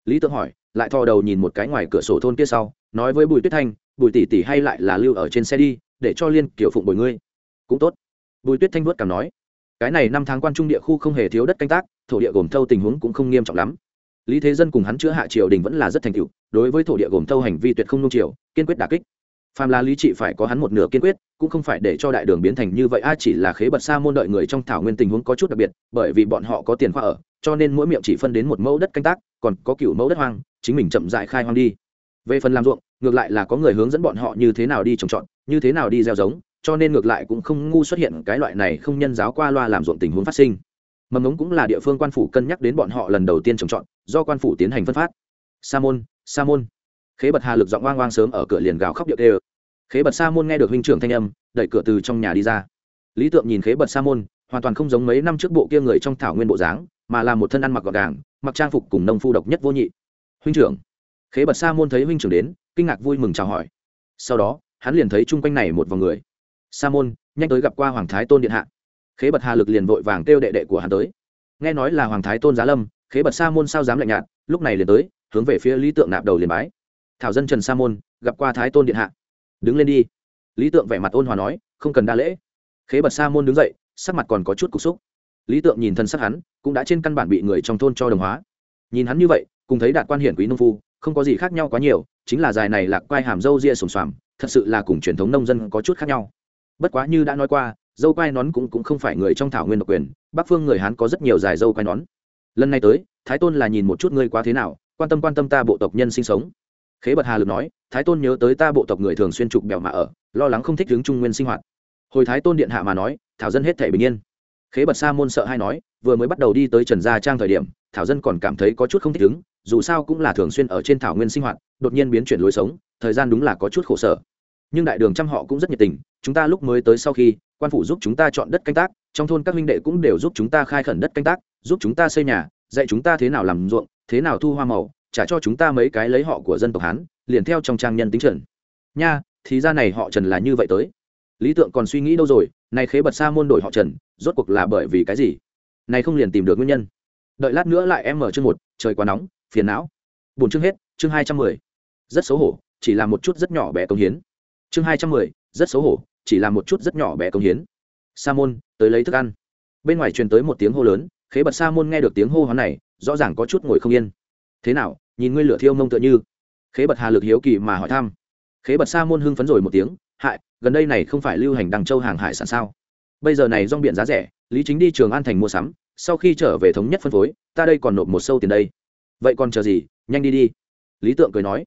Lý tượng hỏi, lại thò đầu nhìn một cái ngoài cửa sổ thôn kia sau, nói với bùi tuyết thanh, bùi tỷ tỷ hay lại là lưu ở trên xe đi, để cho liên kiểu phụng bồi ngươi. Cũng tốt. Bùi tuyết thanh vuốt cảm nói, cái này năm tháng quan trung địa khu không hề thiếu đất canh tác, thổ địa gồm thâu tình huống cũng không nghiêm trọng lắm. Lý thế dân cùng hắn chữa hạ triều đình vẫn là rất thành tựu, đối với thổ địa gồm thâu hành vi tuyệt không nung triều kiên quyết đà kích phàm là lý trị phải có hắn một nửa kiên quyết, cũng không phải để cho đại đường biến thành như vậy, a, chỉ là khế bật xa môn đợi người trong thảo nguyên tình huống có chút đặc biệt, bởi vì bọn họ có tiền khoa ở, cho nên mỗi miệng chỉ phân đến một mẫu đất canh tác, còn có cựu mẫu đất hoang, chính mình chậm dại khai hoang đi. Về phần làm ruộng, ngược lại là có người hướng dẫn bọn họ như thế nào đi trồng trọt, như thế nào đi gieo giống, cho nên ngược lại cũng không ngu xuất hiện cái loại này không nhân giáo qua loa làm ruộng tình huống phát sinh. Mầm ngống cũng là địa phương quan phủ cân nhắc đến bọn họ lần đầu tiên trồng trọt, do quan phủ tiến hành phân phát. Sa môn sa môn khế bật hà lực giọng oang oang sớm ở cửa liền gào khóc điệu đê khế bật sa môn nghe được huynh trưởng thanh âm, đẩy cửa từ trong nhà đi ra. Lý tượng nhìn khế bật sa môn, hoàn toàn không giống mấy năm trước bộ kia người trong thảo nguyên bộ dáng, mà là một thân ăn mặc gọn gàng, mặc trang phục cùng nông phu độc nhất vô nhị. Huynh trưởng. Khế bật sa môn thấy huynh trưởng đến, kinh ngạc vui mừng chào hỏi. Sau đó, hắn liền thấy chung quanh này một vòng người. Sa môn, nhanh tới gặp qua hoàng thái tôn điện hạ. Khế bật hà lực liền vội vàng kêu đệ đệ của hắn tới. Nghe nói là hoàng thái tôn giá lâm, khế bật sa môn sao dám lạnh nhạt, lúc này liền tới, hướng về phía lý tượng nạp đầu liền bái thảo dân trần sa môn gặp qua thái tôn điện hạ. Đứng lên đi. Lý tượng vẻ mặt ôn hòa nói không cần đa lễ. Khế bật sa môn đứng dậy sắc mặt còn có chút cục xúc. Lý tượng nhìn thân sắc hắn cũng đã trên căn bản bị người trong thôn cho đồng hóa. Nhìn hắn như vậy cùng thấy đạt quan hiển quý nông phu không có gì khác nhau quá nhiều chính là dài này lạc quai hàm dâu ria sồm xoàm thật sự là cùng truyền thống nông dân có chút khác nhau. Bất quá như đã nói qua dâu quai nón cũng, cũng không phải người trong thảo nguyên độc quyền bắc phương người hán có rất nhiều dài dâu quai nón. Lần này tới thái tôn là nhìn một chút ngươi quá thế nào quan tâm quan tâm ta bộ tộc nhân sinh sống khế bật hà lực nói, thái tôn nhớ tới ta bộ tộc người thường xuyên trục bèo mà ở, lo lắng không thích hướng trung nguyên sinh hoạt. Hồi thái tôn điện hạ mà nói, thảo dân hết thể bình yên. Khế bật sa môn sợ hay nói, vừa mới bắt đầu đi tới trần gia trang thời điểm, thảo dân còn cảm thấy có chút không thích ứng dù sao cũng là thường xuyên ở trên thảo nguyên sinh hoạt, đột nhiên biến chuyển lối sống, thời gian đúng là có chút khổ sở. Nhưng đại đường trăm họ cũng rất nhiệt tình, chúng ta lúc mới tới sau khi, quan phủ giúp chúng ta chọn đất canh tác, trong thôn các huynh đệ cũng đều giúp chúng ta khai khẩn đất canh tác, giúp chúng ta xây nhà, dạy chúng ta thế nào làm ruộng, thế nào thu hoa màu trả cho chúng ta mấy cái lấy họ của dân tộc hán, liền theo trong trang nhân tính trần. Nha, thì ra này họ trần là như vậy tới. Lý tượng còn suy nghĩ đâu rồi, này khế bật xa môn đổi họ trần, rốt cuộc là bởi vì cái gì? Này không liền tìm được nguyên nhân. Đợi lát nữa lại em mở chương một, trời quá nóng, phiền não. Bốn chương hết, chương hai trăm mười. Rất xấu hổ, chỉ là một chút rất nhỏ bé công hiến. Chương hai trăm mười, rất xấu hổ, chỉ là một chút rất nhỏ bé công hiến. Sa môn, tới lấy thức ăn. Bên ngoài truyền tới một tiếng hô lớn, khế bật sa môn nghe được tiếng hô hoán này, rõ ràng có chút ngồi không yên. Thế nào nhìn ngươi lửa thiêu mông tựa như. Khế bật hà lực hiếu kỳ mà hỏi thăm. Khế bật sa môn hưng phấn rồi một tiếng, hại, gần đây này không phải lưu hành đằng châu hàng hải sản sao? Bây giờ này rong biển giá rẻ, lý chính đi trường an thành mua sắm, sau khi trở về thống nhất phân phối, ta đây còn nộp một sâu tiền đây. Vậy còn chờ gì? Nhanh đi đi. Lý tượng cười nói.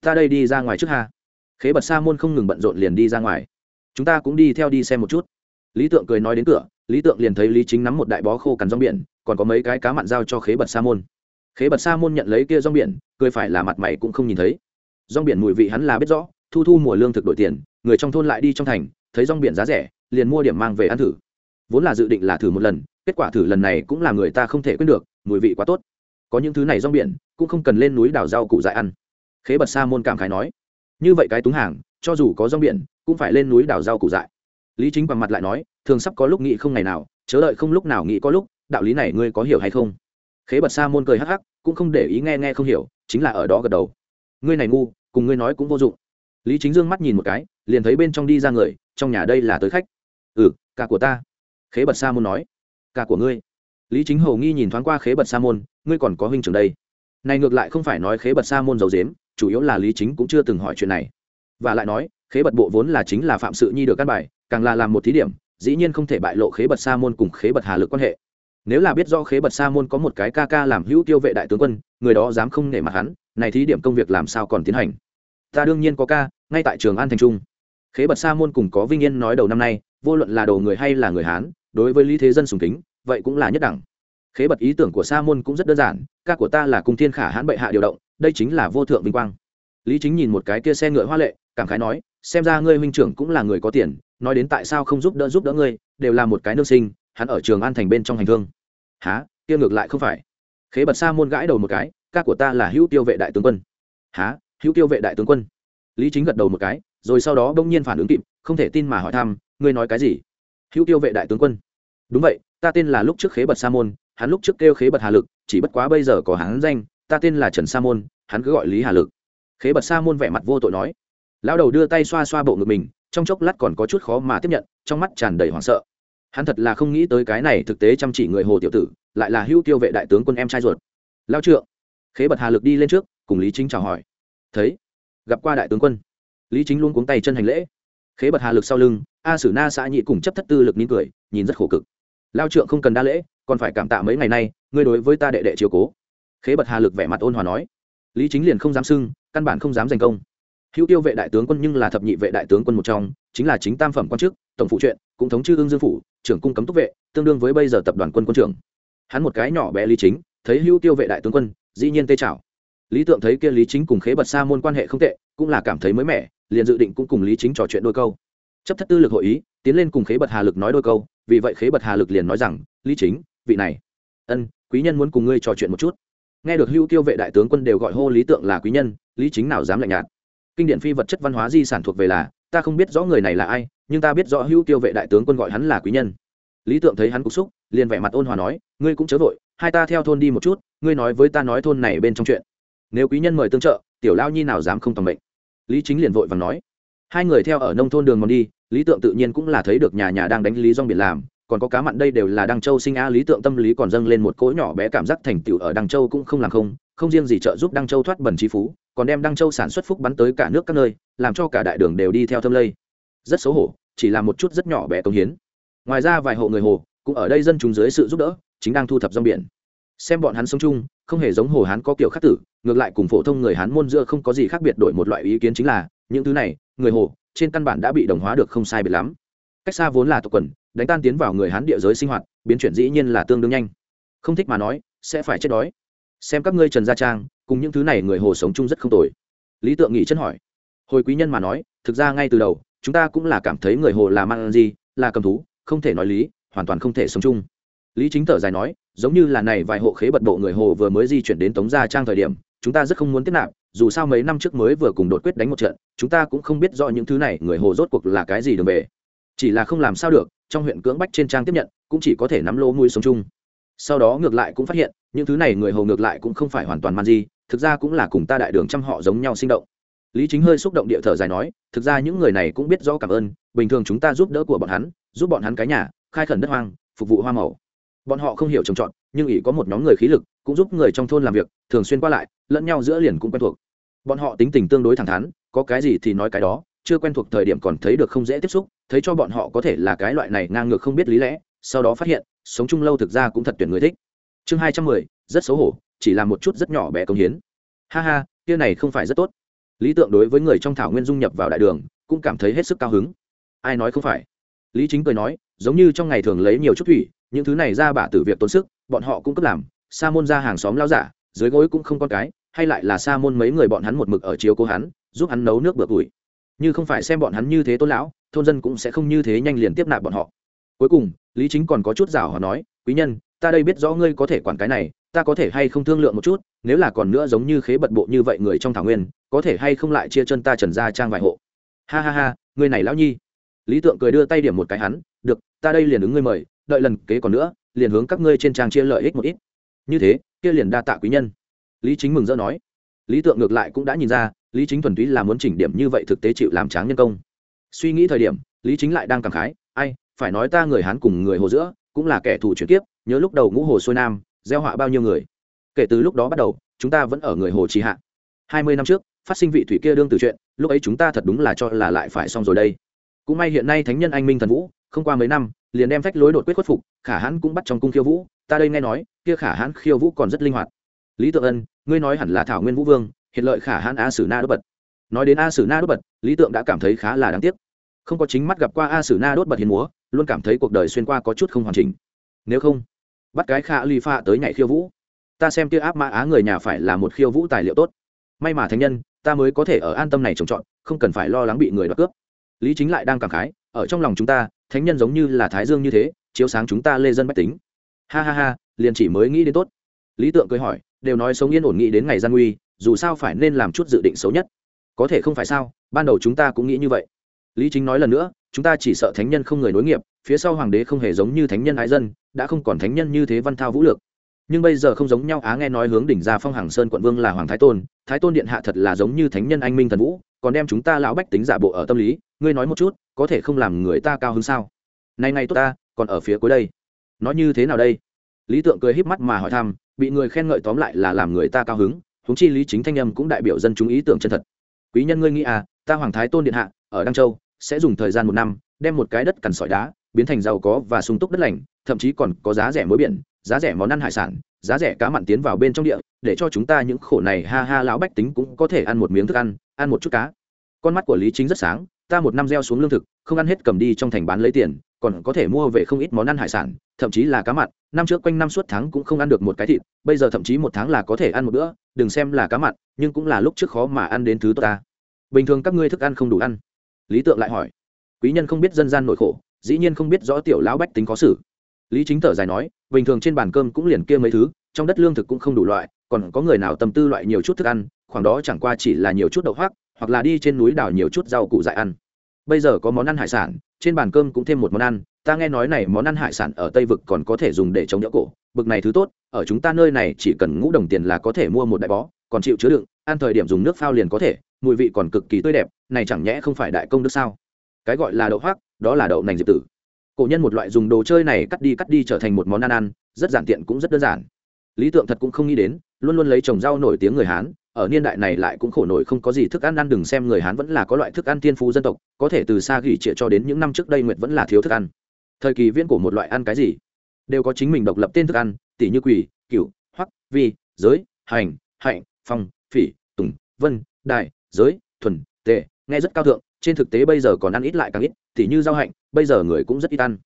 Ta đây đi ra ngoài trước ha. Khế bật sa môn không ngừng bận rộn liền đi ra ngoài. Chúng ta cũng đi theo đi xem một chút. Lý tượng cười nói đến cửa, lý tượng liền thấy lý chính nắm một đại bó khô cằn rong biển, còn có mấy cái cá mặn giao cho khế bật sa môn khế bật sa môn nhận lấy kia rong biển, cười phải là mặt mày cũng không nhìn thấy. Rong biển mùi vị hắn là biết rõ, thu thu mùa lương thực đổi tiền, người trong thôn lại đi trong thành, thấy rong biển giá rẻ, liền mua điểm mang về ăn thử. Vốn là dự định là thử một lần, kết quả thử lần này cũng là người ta không thể quên được, mùi vị quá tốt. Có những thứ này rong biển, cũng không cần lên núi đào rau cụ dại ăn. Khế bật sa môn cảm khái nói, như vậy cái túng hàng, cho dù có rong biển, cũng phải lên núi đào rau cụ dại. Lý chính bằng mặt lại nói, thường sắp có lúc nghĩ không ngày nào, chớ đợi không lúc nào nghĩ có lúc, đạo lý này ngươi có hiểu hay không? Khế bật sa môn cười hắc hắc, cũng không để ý nghe nghe không hiểu, chính là ở đó gật đầu. Ngươi này ngu, cùng ngươi nói cũng vô dụng. Lý chính dương mắt nhìn một cái, liền thấy bên trong đi ra người, trong nhà đây là tới khách. Ừ cả của ta. Khế bật sa môn nói. Cả của ngươi. Lý chính hầu nghi nhìn thoáng qua khế bật sa môn, ngươi còn có huynh trưởng đây. Này ngược lại không phải nói khế bật sa môn dầu dếm chủ yếu là lý chính cũng chưa từng hỏi chuyện này. Và lại nói, khế bật bộ vốn là chính là phạm sự nhi được căn bài, càng là làm một thí điểm, dĩ nhiên không thể bại lộ khế bật sa môn cùng khế bật hà lực quan hệ nếu là biết do khế bật sa môn có một cái ca ca làm hữu tiêu vệ đại tướng quân, người đó dám không nể mặt hắn, này thí điểm công việc làm sao còn tiến hành? Ta đương nhiên có ca, ngay tại trường an thành trung. Khế bật sa môn cùng có vinh yên nói đầu năm nay, vô luận là đồ người hay là người hán, đối với lý thế dân sùng kính, vậy cũng là nhất đẳng. Khế bật ý tưởng của sa môn cũng rất đơn giản, ca của ta là cung thiên khả hãn bệ hạ điều động, đây chính là vô thượng vinh quang. Lý chính nhìn một cái kia xe ngựa hoa lệ, cảm khái nói, xem ra ngươi huynh trưởng cũng là người có tiền, nói đến tại sao không giúp đỡ giúp đỡ ngươi, đều là một cái nương sinh, hắn ở trường an thành bên trong hành thương há, kia ngược lại không phải. Khế bật sa môn gãi đầu một cái ca của ta là hữu tiêu vệ đại tướng quân. Há, hữu tiêu vệ đại tướng quân? Lý chính gật đầu một cái, rồi sau đó bỗng nhiên phản ứng kịp, không thể tin mà hỏi thăm, ngươi nói cái gì? Hữu tiêu vệ đại tướng quân. Đúng vậy, ta tên là lúc trước khế bật sa môn, hắn lúc trước kêu khế bật hà lực, chỉ bất quá bây giờ có hắn danh, ta tên là trần sa môn, hắn cứ gọi lý hà lực. Khế bật sa môn vẻ mặt vô tội nói. Lão đầu đưa tay xoa xoa bộ ngực mình, trong chốc lát còn có chút khó mà tiếp nhận, trong mắt tràn đầy hoảng sợ hắn thật là không nghĩ tới cái này thực tế chăm chỉ người hồ tiểu tử, lại là hưu tiêu vệ đại tướng quân em trai ruột. Lao trượng. Khế bật hà lực đi lên trước, cùng lý chính chào hỏi. Thấy. Gặp qua đại tướng quân. Lý chính luôn cuống tay chân hành lễ. Khế bật hà lực sau lưng, a sử na xã nhị cùng chấp thất tư lực nín cười, nhìn rất khổ cực. Lao trượng không cần đa lễ, còn phải cảm tạ mấy ngày nay, ngươi đối với ta đệ đệ chiều cố. Khế bật hà lực vẻ mặt ôn hòa nói. Lý chính liền không dám sưng căn bản không dám giành công. Hữu tiêu vệ đại tướng quân nhưng là thập nhị vệ đại tướng quân một trong chính là chính tam phẩm quan chức, tổng phụ truyện, cũng thống chư ương dương phủ, trưởng cung cấm túc vệ, tương đương với bây giờ tập đoàn quân quân trưởng. Hắn một cái nhỏ bé lý chính, thấy hữu tiêu vệ đại tướng quân, dĩ nhiên tê chảo lý tượng thấy kia lý chính cùng khế bật xa môn quan hệ không tệ, cũng là cảm thấy mới mẻ, liền dự định cũng cùng lý chính trò chuyện đôi câu. Chấp thất tư lực hội ý, tiến lên cùng khế bật hà lực nói đôi câu, vì vậy khế bật hà lực liền nói rằng, lý chính, vị này, ân, quý nhân muốn cùng ngươi trò chuyện một chút. Nghe được hưu tiêu vệ đại tướng quân đều gọi hô lý tượng là quý nhân, lý chính nào dám lạnh nhạt. Kinh điển phi vật chất văn hóa di sản thuộc về là ta không biết rõ người này là ai, nhưng ta biết rõ hưu tiêu vệ đại tướng quân gọi hắn là quý nhân. Lý tượng thấy hắn cục xúc, liền vẻ mặt ôn hòa nói, ngươi cũng chớ vội, hai ta theo thôn đi một chút, ngươi nói với ta nói thôn này bên trong chuyện. Nếu quý nhân mời tương trợ, tiểu lao nhi nào dám không tầm bệnh lý chính liền vội và nói, hai người theo ở nông thôn đường mòn đi, lý tượng tự nhiên cũng là thấy được nhà nhà đang đánh lý dong biển làm, còn có cá mặn đây đều là đăng châu sinh a lý tượng tâm lý còn dâng lên một cỗ nhỏ bé cảm giác thành tựu ở đăng châu cũng không làm không không riêng gì trợ giúp đăng châu thoát bẩn trí phú còn đem đăng châu sản xuất phúc bắn tới cả nước các nơi, làm cho cả đại đường đều đi theo thâm lây. Rất xấu hổ, chỉ là một chút rất nhỏ bé công hiến. Ngoài ra vài hộ người hồ cũng ở đây dân chúng dưới sự giúp đỡ, chính đang thu thập rong biển. Xem bọn hắn sống chung, không hề giống hồ hán có kiểu khắc tử, ngược lại cùng phổ thông người hán môn dưa không có gì khác biệt đổi một loại ý kiến chính là, những thứ này, người hồ, trên căn bản đã bị đồng hóa được không sai biệt lắm. Cách xa vốn là tộc quần, đánh tan tiến vào người hán địa giới sinh hoạt, biến chuyển dĩ nhiên là tương đương nhanh. Không thích mà nói, sẽ phải chết đói xem các ngươi trần gia trang, cùng những thứ này người hồ sống chung rất không tồi. Lý tượng nghị chân hỏi. Hồi quý nhân mà nói, thực ra ngay từ đầu, chúng ta cũng là cảm thấy người hồ là mang gì, là cầm thú, không thể nói lý, hoàn toàn không thể sống chung. Lý chính thở dài nói, giống như là này vài hộ khế bật bộ người hồ vừa mới di chuyển đến tống gia trang thời điểm, chúng ta rất không muốn tiếp nạp, dù sao mấy năm trước mới vừa cùng đột quyết đánh một trận, chúng ta cũng không biết rõ những thứ này người hồ rốt cuộc là cái gì đường về. Chỉ là không làm sao được, trong huyện cưỡng bách trên trang tiếp nhận, cũng chỉ có thể nắm lỗ mũi sống chung sau đó ngược lại cũng phát hiện, những thứ này người hầu ngược lại cũng không phải hoàn toàn man di, thực ra cũng là cùng ta đại đường trăm họ giống nhau sinh động. Lý chính hơi xúc động địa thở dài nói, thực ra những người này cũng biết rõ cảm ơn, bình thường chúng ta giúp đỡ của bọn hắn, giúp bọn hắn cái nhà, khai khẩn đất hoang, phục vụ hoa màu. Bọn họ không hiểu trồng trọt, nhưng ỷ có một nhóm người khí lực, cũng giúp người trong thôn làm việc, thường xuyên qua lại, lẫn nhau giữa liền cũng quen thuộc. Bọn họ tính tình tương đối thẳng thắn, có cái gì thì nói cái đó, chưa quen thuộc thời điểm còn thấy được không dễ tiếp xúc, thấy cho bọn họ có thể là cái loại này ngang ngược không biết lý lẽ sau đó phát hiện, sống chung lâu thực ra cũng thật tuyển người thích. Chương hai trăm mười, rất xấu hổ, chỉ là một chút rất nhỏ bé công hiến. Ha ha, kia này không phải rất tốt. Lý tượng đối với người trong thảo nguyên dung nhập vào đại đường, cũng cảm thấy hết sức cao hứng. Ai nói không phải? Lý chính cười nói, giống như trong ngày thường lấy nhiều chút thủy, những thứ này ra bả từ việc tốn sức, bọn họ cũng cấp làm. Sa môn ra hàng xóm lao giả, dưới gối cũng không con cái, hay lại là sa môn mấy người bọn hắn một mực ở chiếu cố hắn, giúp hắn nấu nước bừa củi như không phải xem bọn hắn như thế tôn lão, thôn dân cũng sẽ không như thế nhanh liền tiếp nạp bọn họ cuối cùng, lý chính còn có chút rảo họ nói, quý nhân, ta đây biết rõ ngươi có thể quản cái này, ta có thể hay không thương lượng một chút, nếu là còn nữa giống như khế bật bộ như vậy người trong thảo nguyên, có thể hay không lại chia chân ta trần ra trang vài hộ? Ha ha ha, ngươi này lão nhi. Lý tượng cười đưa tay điểm một cái hắn, được, ta đây liền ứng ngươi mời, đợi lần kế còn nữa, liền hướng các ngươi trên trang chia lợi ích một ít. Như thế, kia liền đa tạ quý nhân. Lý chính mừng rỡ nói. Lý tượng ngược lại cũng đã nhìn ra, lý chính thuần túy là muốn chỉnh điểm như vậy thực tế chịu làm tráng nhân công. Suy nghĩ thời điểm, lý chính lại đang cảm khái, ai phải nói ta người hán cùng người hồ giữa, cũng là kẻ thù chuyển kiếp, nhớ lúc đầu ngũ hồ xuôi nam, gieo họa bao nhiêu người. Kể từ lúc đó bắt đầu, chúng ta vẫn ở người hồ trì hạ. Hai mươi năm trước, phát sinh vị thủy kia đương từ chuyện, lúc ấy chúng ta thật đúng là cho là lại phải xong rồi đây. Cũng may hiện nay thánh nhân anh minh thần vũ, không qua mấy năm, liền đem phách lối đột quyết khuất phục, khả hãn cũng bắt trong cung khiêu vũ, ta đây nghe nói, kia khả hãn khiêu vũ còn rất linh hoạt. Lý tượng ân, ngươi nói hẳn là thảo nguyên vũ vương, hiện lợi khả hãn a sử na đốt bật. Nói đến a sử na đốt bật, lý tượng đã cảm thấy khá là đáng tiếc. Không có chính mắt gặp qua a sử na đốt bật hiến múa luôn cảm thấy cuộc đời xuyên qua có chút không hoàn chỉnh. Nếu không, bắt cái khả ly pha tới nhảy khiêu vũ. Ta xem kia áp mã á người nhà phải là một khiêu vũ tài liệu tốt. May mà thánh nhân, ta mới có thể ở an tâm này trồng trọt, không cần phải lo lắng bị người đoạt cướp. Lý chính lại đang cảm khái, ở trong lòng chúng ta, thánh nhân giống như là thái dương như thế, chiếu sáng chúng ta lê dân bách tính. Ha ha ha, liền chỉ mới nghĩ đến tốt. Lý tượng cười hỏi, đều nói sống yên ổn nghĩ đến ngày gian nguy, dù sao phải nên làm chút dự định xấu nhất. Có thể không phải sao, ban đầu chúng ta cũng nghĩ như vậy. Lý chính nói lần nữa chúng ta chỉ sợ thánh nhân không người nối nghiệp, phía sau hoàng đế không hề giống như thánh nhân ái dân, đã không còn thánh nhân như thế văn thao vũ lược. Nhưng bây giờ không giống nhau, á nghe nói hướng đỉnh ra phong hàng sơn quận vương là hoàng thái tôn thái tôn điện hạ thật là giống như thánh nhân anh minh thần vũ, còn đem chúng ta lão bách tính giả bộ ở tâm lý, ngươi nói một chút, có thể không làm người ta cao hơn sao? Nay nay tốt ta, còn ở phía cuối đây. Nói như thế nào đây? Lý tượng cười híp mắt mà hỏi thăm, bị người khen ngợi tóm lại là làm người ta cao hứng, huống chi lý chính thanh âm cũng đại biểu dân chúng ý tưởng chân thật. Quý nhân ngươi nghĩ à ta hoàng thái tôn điện hạ, ở đăng châu sẽ dùng thời gian một năm, đem một cái đất cằn sỏi đá biến thành giàu có và sung túc đất lành, thậm chí còn có giá rẻ muối biển, giá rẻ món ăn hải sản, giá rẻ cá mặn tiến vào bên trong địa, để cho chúng ta những khổ này ha ha lão bách tính cũng có thể ăn một miếng thức ăn ăn một chút cá. Con mắt của lý chính rất sáng, ta một năm gieo xuống lương thực, không ăn hết cầm đi trong thành bán lấy tiền, còn có thể mua về không ít món ăn hải sản, thậm chí là cá mặn, năm trước quanh năm suốt tháng cũng không ăn được một cái thịt, bây giờ thậm chí một tháng là có thể ăn một bữa, đừng xem là cá mặn, nhưng cũng là lúc trước khó mà ăn đến thứ tốt ta. Bình thường các ngươi thức ăn không đủ ăn lý tượng lại hỏi. Quý nhân không biết dân gian nội khổ, dĩ nhiên không biết rõ tiểu lão bách tính có xử. Lý chính thở dài nói, bình thường trên bàn cơm cũng liền kia mấy thứ, trong đất lương thực cũng không đủ loại, còn có người nào tâm tư loại nhiều chút thức ăn, khoảng đó chẳng qua chỉ là nhiều chút đậu hoác hoặc là đi trên núi đào nhiều chút rau củ dại ăn. Bây giờ có món ăn hải sản, trên bàn cơm cũng thêm một món ăn, ta nghe nói này món ăn hải sản ở tây vực còn có thể dùng để chống đỡ cổ, bực này thứ tốt, ở chúng ta nơi này chỉ cần ngũ đồng tiền là có thể mua một đại bó, còn chịu chứa đựng, ăn thời điểm dùng nước phao liền có thể, mùi vị còn cực kỳ tươi đẹp này chẳng nhẽ không phải đại công đức sao? Cái gọi là đậu hoác đó là đậu nành diệp tử. Cổ nhân một loại dùng đồ chơi này cắt đi cắt đi trở thành một món ăn ăn, rất giản tiện cũng rất đơn giản. Lý tượng thật cũng không nghĩ đến, luôn luôn lấy trồng rau nổi tiếng người hán, ở niên đại này lại cũng khổ nổi không có gì thức ăn ăn, đừng xem người hán vẫn là có loại thức ăn tiên phú dân tộc, có thể từ xa gỉ trịa cho đến những năm trước đây nguyệt vẫn là thiếu thức ăn. Thời kỳ viễn của một loại ăn cái gì? Đều có chính mình độc lập tên thức ăn, tỷ như quỷ cửu, hoắc, vi, giới, hành, hạnh, phong, phỉ, tùng, vân đại giới, thuần tệ nghe rất cao thượng, trên thực tế bây giờ còn ăn ít lại càng ít, tỉ như rau hạnh, bây giờ người cũng rất ít ăn.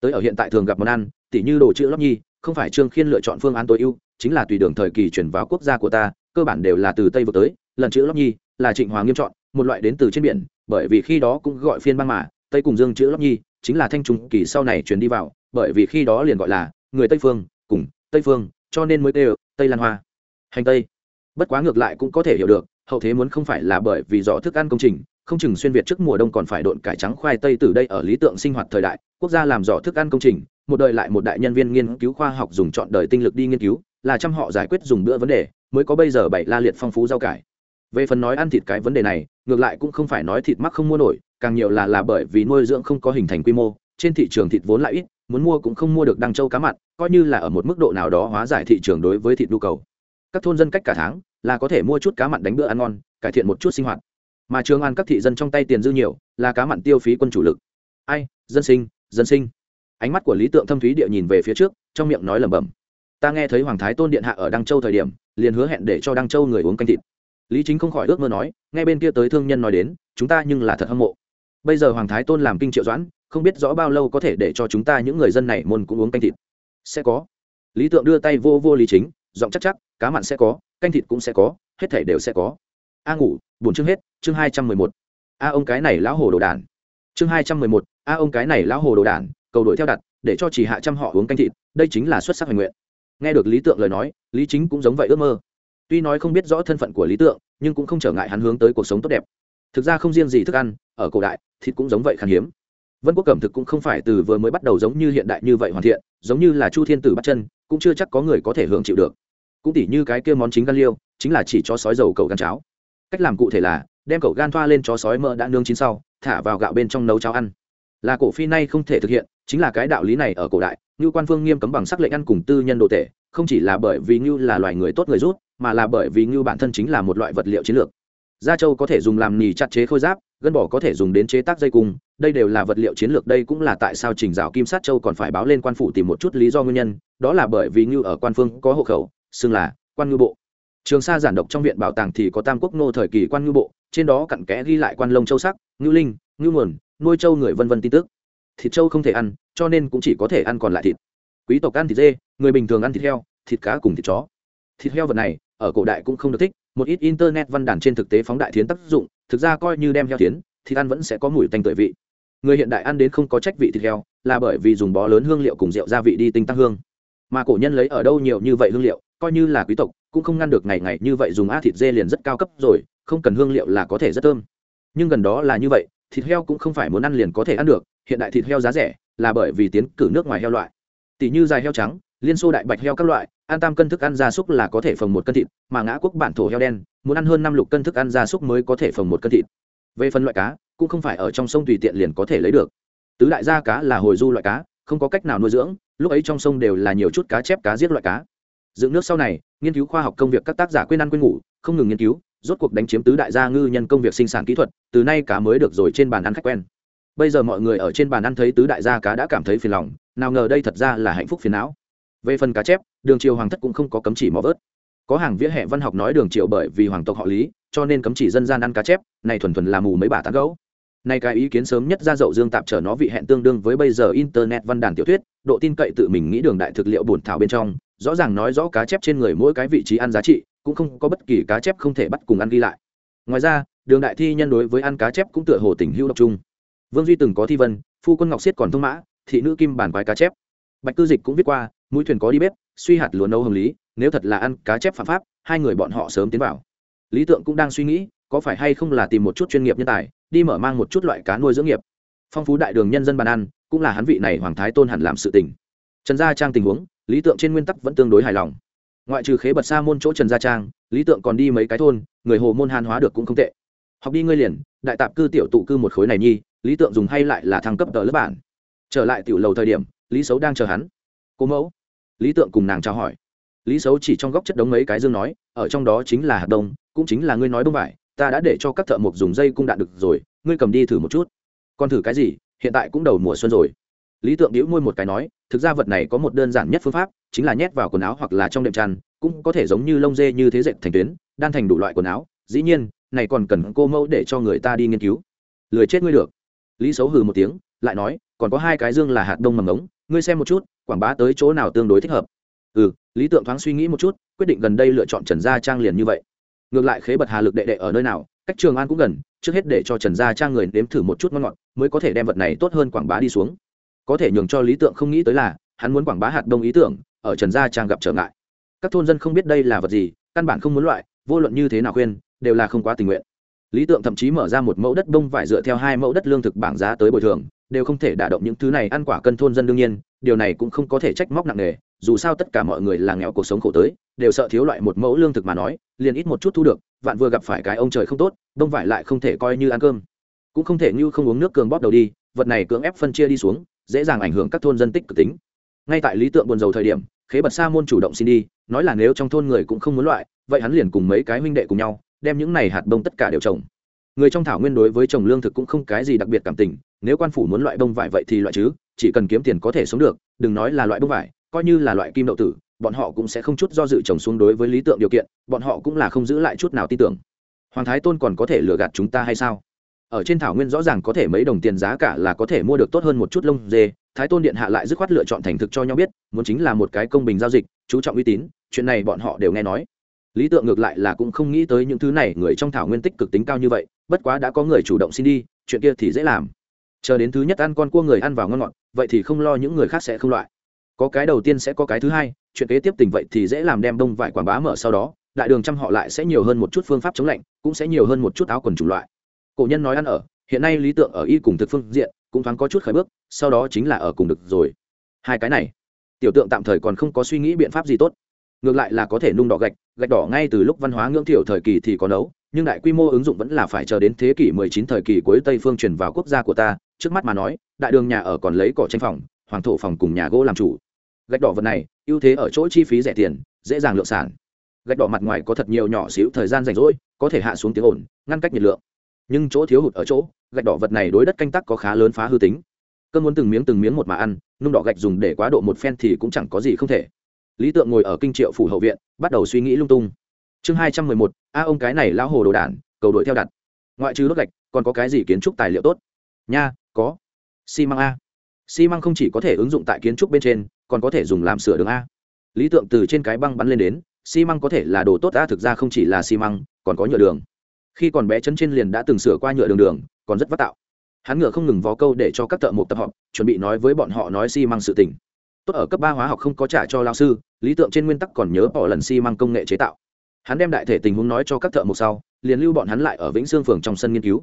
Tới ở hiện tại thường gặp món ăn, tỉ như đồ chữ lót nhi, không phải trương khiên lựa chọn phương án tối ưu, chính là tùy đường thời kỳ chuyển vào quốc gia của ta, cơ bản đều là từ tây vượt tới, lần chữ lót nhi là trịnh hoàng nghiêm chọn, một loại đến từ trên biển, bởi vì khi đó cũng gọi phiên băng mà, tây cùng dương chữ lót nhi chính là thanh trùng kỳ sau này chuyển đi vào, bởi vì khi đó liền gọi là người tây phương, cùng tây phương, cho nên mới kêu tây lan hoa. Hành tây. Bất quá ngược lại cũng có thể hiểu được, hậu thế muốn không phải là bởi vì rõ thức ăn công trình không chừng xuyên việt trước mùa đông còn phải độn cải trắng khoai tây từ đây ở lý tượng sinh hoạt thời đại, quốc gia làm rõ thức ăn công trình, một đời lại một đại nhân viên nghiên cứu khoa học dùng chọn đời tinh lực đi nghiên cứu, là trăm họ giải quyết dùng bữa vấn đề, mới có bây giờ bảy la liệt phong phú rau cải. Về phần nói ăn thịt cái vấn đề này, ngược lại cũng không phải nói thịt mắc không mua nổi, càng nhiều là là bởi vì nuôi dưỡng không có hình thành quy mô, trên thị trường thịt vốn lại ít, muốn mua cũng không mua được đăng châu cá mặn, coi như là ở một mức độ nào đó hóa giải thị trường đối với thịt nhu cầu. Các thôn dân cách cả tháng là có thể mua chút cá mặn đánh bữa ăn ngon, cải thiện một chút sinh hoạt mà trường an các thị dân trong tay tiền dư nhiều, là cá mặn tiêu phí quân chủ lực. Ai, dân sinh dân sinh. Ánh mắt của lý tượng thâm thúy địa nhìn về phía trước, trong miệng nói lẩm bẩm. Ta nghe thấy hoàng thái tôn điện hạ ở đăng châu thời điểm, liền hứa hẹn để cho đăng châu người uống canh thịt. Lý chính không khỏi ước mơ nói, nghe bên kia tới thương nhân nói đến, chúng ta nhưng là thật hâm mộ. Bây giờ hoàng thái tôn làm kinh triệu doãn, không biết rõ bao lâu có thể để cho chúng ta những người dân này môn cũng uống canh thịt. Sẽ có. Lý tượng đưa tay vô vô lý chính, giọng chắc chắc, cá mặn sẽ có, canh thịt cũng sẽ có, hết thể đều sẽ có a ngủ, buồn chương hết, chương hai trăm mười một. A ông cái này lão hồ đồ đản. Chương hai trăm mười một, a ông cái này lão hồ đồ đản, cầu đuổi theo đặt, để cho chỉ hạ trăm họ uống canh thịt, đây chính là xuất sắc hoành nguyện. Nghe được lý tượng lời nói, lý chính cũng giống vậy ước mơ. Tuy nói không biết rõ thân phận của lý tượng, nhưng cũng không trở ngại hắn hướng tới cuộc sống tốt đẹp. Thực ra không riêng gì thức ăn, ở cổ đại, thịt cũng giống vậy khan hiếm. Vân quốc cẩm thực cũng không phải từ vừa mới bắt đầu giống như hiện đại như vậy hoàn thiện, giống như là chu thiên tử bắt chân, cũng chưa chắc có người có thể hưởng chịu được. Cũng tỉ như cái kia món chính gan liêu, chính là chỉ cho sói dầu cầu gan cháo cách làm cụ thể là, đem cậu gan thoa lên chó sói mỡ đã nướng chín sau, thả vào gạo bên trong nấu cháo ăn. Là cổ phi nay không thể thực hiện, chính là cái đạo lý này ở cổ đại như quan phương nghiêm cấm bằng sắc lệnh ăn cùng tư nhân đồ tể, không chỉ là bởi vì như là loài người tốt người rút, mà là bởi vì như bản thân chính là một loại vật liệu chiến lược. Da trâu có thể dùng làm nì chặt chế khôi giáp, gân bỏ có thể dùng đến chế tác dây cung, đây đều là vật liệu chiến lược, đây cũng là tại sao trình dạo kim sát châu còn phải báo lên quan phủ tìm một chút lý do nguyên nhân, đó là bởi vì như ở quan phương có hộ khẩu, xưng là quan Ngư bộ trường sa giản độc trong viện bảo tàng thì có tam quốc nô thời kỳ quan ngư bộ, trên đó cặn kẽ ghi lại quan lông châu sắc ngư linh ngư nguồn, nuôi châu người vân vân tin tức. Thịt châu không thể ăn, cho nên cũng chỉ có thể ăn còn lại thịt. Quý tộc ăn thịt dê, người bình thường ăn thịt heo, thịt cá cùng thịt chó. Thịt heo vật này, ở cổ đại cũng không được thích, một ít internet văn đàn trên thực tế phóng đại thiến tác dụng, thực ra coi như đem heo tiến thịt ăn vẫn sẽ có mùi tanh tưởi vị. Người hiện đại ăn đến không có trách vị thịt heo, là bởi vì dùng bó lớn hương liệu cùng rượu gia vị đi tinh tăng hương mà cổ nhân lấy ở đâu nhiều như vậy hương liệu, coi như là quý tộc, cũng không ngăn được ngày ngày như vậy dùng a thịt dê liền rất cao cấp rồi, không cần hương liệu là có thể rất thơm. Nhưng gần đó là như vậy, thịt heo cũng không phải muốn ăn liền có thể ăn được, hiện đại thịt heo giá rẻ, là bởi vì tiến cử nước ngoài heo loại. Tỷ như dài heo trắng, liên xô đại bạch heo các loại, ăn tam cân thức ăn gia súc là có thể phồng một cân thịt, mà ngã quốc bản thổ heo đen, muốn ăn hơn năm lục cân thức ăn gia súc mới có thể phồng một cân thịt. Về phần loại cá, cũng không phải ở trong sông tùy tiện liền có thể lấy được. Tứ đại gia cá là hồi du loại cá không có cách nào nuôi dưỡng, lúc ấy trong sông đều là nhiều chút cá chép, cá giết loại cá. Dựng nước sau này, nghiên cứu khoa học công việc các tác giả quên ăn quên ngủ, không ngừng nghiên cứu, rốt cuộc đánh chiếm tứ đại gia ngư nhân công việc sinh sản kỹ thuật, từ nay cá mới được rồi trên bàn ăn khách quen. Bây giờ mọi người ở trên bàn ăn thấy tứ đại gia cá đã cảm thấy phiền lòng, nào ngờ đây thật ra là hạnh phúc phiền não. Về phần cá chép, đường triều hoàng thất cũng không có cấm chỉ mò vớt. Có hàng vỉa hè văn học nói đường triều bởi vì hoàng tộc họ lý, cho nên cấm chỉ dân gian ăn cá chép này thuần thuần là mù mấy bà tán gấu này cái ý kiến sớm nhất ra dậu dương tạp trở nó vị hẹn tương đương với bây giờ internet văn đàn tiểu thuyết, độ tin cậy tự mình nghĩ đường đại thực liệu bổn thảo bên trong, rõ ràng nói rõ cá chép trên người mỗi cái vị trí ăn giá trị, cũng không có bất kỳ cá chép không thể bắt cùng ăn ghi lại. Ngoài ra, đường đại thi nhân đối với ăn cá chép cũng tựa hồ tình hữu độc trung vương duy từng có thi vân, phu quân ngọc xiết còn thông mã, thị nữ kim bản quái cá chép. Bạch cư dịch cũng viết qua, mũi thuyền có đi bếp, suy hạt lúa nấu hồng lý, nếu thật là ăn cá chép phạm pháp, hai người bọn họ sớm tiến vào. Lý tượng cũng đang suy nghĩ, có phải hay không là tìm một chút chuyên nghiệp nhân tài đi mở mang một chút loại cá nuôi dưỡng nghiệp. Phong phú đại đường nhân dân bàn ăn, cũng là hắn vị này hoàng thái tôn hẳn làm sự tình. Trần gia trang tình huống, lý tượng trên nguyên tắc vẫn tương đối hài lòng. Ngoại trừ khế bật xa môn chỗ trần gia trang, lý tượng còn đi mấy cái thôn, người hồ môn hàn hóa được cũng không tệ. Học đi ngươi liền, đại tạp cư tiểu tụ cư một khối này nhi, lý tượng dùng hay lại là thăng cấp tờ lớp bản. Trở lại tiểu lầu thời điểm, lý xấu đang chờ hắn. Cô mẫu. Lý tượng cùng nàng chào hỏi. Lý xấu chỉ trong góc chất đống mấy cái dương nói, ở trong đó chính là hạt đông, cũng chính là ngươi nói bông vải ta đã để cho các thợ mộc dùng dây cung đạn được rồi, ngươi cầm đi thử một chút. Còn thử cái gì, hiện tại cũng đầu mùa xuân rồi. Lý tượng đĩu môi một cái nói, thực ra vật này có một đơn giản nhất phương pháp, chính là nhét vào quần áo hoặc là trong đệm chăn, cũng có thể giống như lông dê như thế dệt thành tuyến, đan thành đủ loại quần áo. Dĩ nhiên, này còn cần cô mẫu để cho người ta đi nghiên cứu. Lười chết ngươi được. Lý xấu hừ một tiếng, lại nói, còn có hai cái dương là hạt đông mầm ống, ngươi xem một chút, quảng bá tới chỗ nào tương đối thích hợp. Ừ lý tượng thoáng suy nghĩ một chút, quyết định gần đây lựa chọn trần gia trang liền như vậy ngược lại khế bật hà lực đệ đệ ở nơi nào, cách trường an cũng gần, trước hết để cho trần gia trang người nếm thử một chút ngon ngọt, mới có thể đem vật này tốt hơn quảng bá đi xuống. Có thể nhường cho lý tượng không nghĩ tới là, hắn muốn quảng bá hạt đông ý tưởng, ở trần gia trang gặp trở ngại. Các thôn dân không biết đây là vật gì, căn bản không muốn loại, vô luận như thế nào khuyên, đều là không quá tình nguyện. Lý tượng thậm chí mở ra một mẫu đất bông vải dựa theo hai mẫu đất lương thực bảng giá tới bồi thường, đều không thể đả động những thứ này, ăn quả cân thôn dân đương nhiên, điều này cũng không có thể trách móc nặng nề, dù sao tất cả mọi người là nghèo cuộc sống khổ tới đều sợ thiếu loại một mẫu lương thực mà nói, liền ít một chút thu được, vạn vừa gặp phải cái ông trời không tốt, đông vải lại không thể coi như ăn cơm. Cũng không thể như không uống nước cường bóp đầu đi, vật này cưỡng ép phân chia đi xuống, dễ dàng ảnh hưởng các thôn dân tích cực tính. Ngay tại lý tượng buồn dầu thời điểm, khế bật sa môn chủ động xin đi, nói là nếu trong thôn người cũng không muốn loại, vậy hắn liền cùng mấy cái huynh đệ cùng nhau, đem những này hạt bông tất cả đều trồng. Người trong thảo nguyên đối với trồng lương thực cũng không cái gì đặc biệt cảm tình, nếu quan phủ muốn loại bông vải vậy thì loại chứ, chỉ cần kiếm tiền có thể sống được, đừng nói là loại bông vải, coi như là loại kim đậu tử bọn họ cũng sẽ không chút do dự trồng xuống đối với lý tượng điều kiện, bọn họ cũng là không giữ lại chút nào tin tưởng. Hoàng thái tôn còn có thể lừa gạt chúng ta hay sao? Ở trên thảo nguyên rõ ràng có thể mấy đồng tiền giá cả là có thể mua được tốt hơn một chút lông dê, thái tôn điện hạ lại dứt khoát lựa chọn thành thực cho nhau biết, muốn chính là một cái công bình giao dịch, chú trọng uy tín, chuyện này bọn họ đều nghe nói. Lý tượng ngược lại là cũng không nghĩ tới những thứ này, người trong thảo nguyên tích cực tính cao như vậy, bất quá đã có người chủ động xin đi, chuyện kia thì dễ làm. Chờ đến thứ nhất ăn con cua người ăn vào ngon ngọt, vậy thì không lo những người khác sẽ không loại. Có cái đầu tiên sẽ có cái thứ hai chuyện kế tiếp tình vậy thì dễ làm đem đông vải quảng bá mở sau đó, đại đường trăm họ lại sẽ nhiều hơn một chút phương pháp chống lạnh, cũng sẽ nhiều hơn một chút áo quần chủng loại. Cổ nhân nói ăn ở, hiện nay lý tượng ở y cùng thực phương diện, cũng thoáng có chút khởi bước, sau đó chính là ở cùng được rồi. Hai cái này, tiểu tượng tạm thời còn không có suy nghĩ biện pháp gì tốt. Ngược lại là có thể nung đỏ gạch gạch đỏ ngay từ lúc văn hóa ngưỡng thiểu thời kỳ thì có nấu, nhưng đại quy mô ứng dụng vẫn là phải chờ đến thế kỷ 19 thời kỳ cuối tây phương truyền vào quốc gia của ta, trước mắt mà nói, đại đường nhà ở còn lấy cỏ tranh phòng, hoàng thổ phòng cùng nhà gỗ làm chủ gạch đỏ vật này, ưu thế ở chỗ chi phí rẻ tiền, dễ dàng lượng sản. Gạch đỏ mặt ngoài có thật nhiều nhỏ xíu thời gian rảnh rỗi, có thể hạ xuống tiếng ồn, ngăn cách nhiệt lượng. Nhưng chỗ thiếu hụt ở chỗ, gạch đỏ vật này đối đất canh tác có khá lớn phá hư tính. Cơn muốn từng miếng từng miếng một mà ăn, nung đỏ gạch dùng để quá độ một phen thì cũng chẳng có gì không thể. Lý tượng ngồi ở kinh triệu phủ hậu viện, bắt đầu suy nghĩ lung tung. Chương hai trăm mười một, a, ông cái này lão hồ đồ đản, cầu đội theo đặt. Ngoại trừ đốt gạch, còn có cái gì kiến trúc tài liệu tốt? Nha, có. Xi măng a. Xi măng không chỉ có thể ứng dụng tại kiến trúc bên trên còn có thể dùng làm sửa đường a. Lý tượng từ trên cái băng bắn lên đến, xi măng có thể là đồ tốt a thực ra không chỉ là xi măng, còn có nhựa đường. Khi còn bé chân trên liền đã từng sửa qua nhựa đường đường, còn rất vất tạo. Hắn ngựa không ngừng vó câu để cho các thợ mộc tập họp, chuẩn bị nói với bọn họ nói xi măng sự tình. Tốt ở cấp ba hóa học không có trả cho lao sư, lý tượng trên nguyên tắc còn nhớ bỏ lần xi măng công nghệ chế tạo. Hắn đem đại thể tình huống nói cho các thợ mộc sau, liền lưu bọn hắn lại ở vĩnh sương phường trong sân nghiên cứu.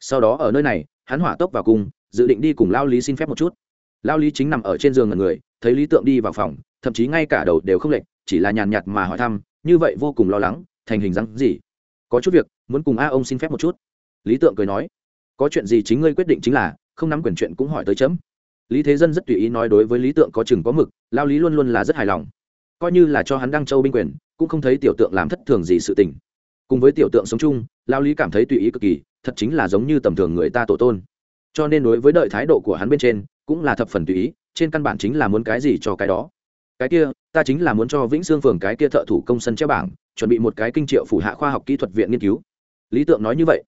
Sau đó ở nơi này, hắn hỏa tốc vào cung dự định đi cùng lao lý xin phép một chút. Lao lý chính nằm ở trên giường ngần người thấy lý tượng đi vào phòng, thậm chí ngay cả đầu đều không lệch, chỉ là nhàn nhạt mà hỏi thăm, như vậy vô cùng lo lắng, thành hình dáng gì? Có chút việc, muốn cùng a ông xin phép một chút. Lý tượng cười nói, có chuyện gì chính ngươi quyết định chính là, không nắm quyền chuyện cũng hỏi tới chấm. Lý thế dân rất tùy ý nói đối với lý tượng có chừng có mực, lao lý luôn luôn là rất hài lòng. Coi như là cho hắn đăng châu binh quyền, cũng không thấy tiểu tượng làm thất thường gì sự tình. Cùng với tiểu tượng sống chung, lao lý cảm thấy tùy ý cực kỳ, thật chính là giống như tầm thường người ta tổ tôn. Cho nên đối với đợi thái độ của hắn bên trên, cũng là thập phần tùy ý trên căn bản chính là muốn cái gì cho cái đó. Cái kia, ta chính là muốn cho vĩnh sương phường cái kia thợ thủ công sân treo bảng, chuẩn bị một cái kinh triệu phủ hạ khoa học kỹ thuật viện nghiên cứu. Lý tượng nói như vậy.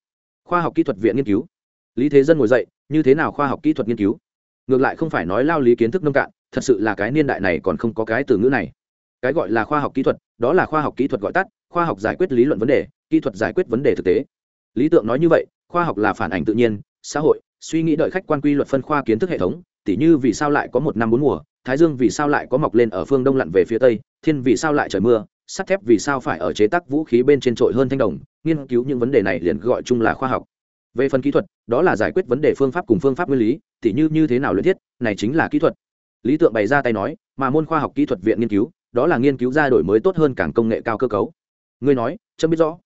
Khoa học kỹ thuật viện nghiên cứu? Lý thế dân ngồi dậy, như thế nào khoa học kỹ thuật nghiên cứu? Ngược lại không phải nói lao lý kiến thức nông cạn, thật sự là cái niên đại này còn không có cái từ ngữ này. Cái gọi là khoa học kỹ thuật, đó là khoa học kỹ thuật gọi tắt, khoa học giải quyết lý luận vấn đề, kỹ thuật giải quyết vấn đề thực tế. Lý tượng nói như vậy, khoa học là phản ảnh tự nhiên, xã hội, suy nghĩ đợi khách quan quy luật phân khoa kiến thức hệ thống tỉ như vì sao lại có một năm bốn mùa, thái dương vì sao lại có mọc lên ở phương đông lặn về phía tây, thiên vì sao lại trời mưa, sắt thép vì sao phải ở chế tác vũ khí bên trên trội hơn thanh đồng, nghiên cứu những vấn đề này liền gọi chung là khoa học. Về phần kỹ thuật, đó là giải quyết vấn đề phương pháp cùng phương pháp nguyên lý, tỉ như như thế nào luyện thiết, này chính là kỹ thuật. Lý tượng bày ra tay nói, mà môn khoa học kỹ thuật viện nghiên cứu, đó là nghiên cứu ra đổi mới tốt hơn càng công nghệ cao cơ cấu. Ngươi nói, chấm biết rõ.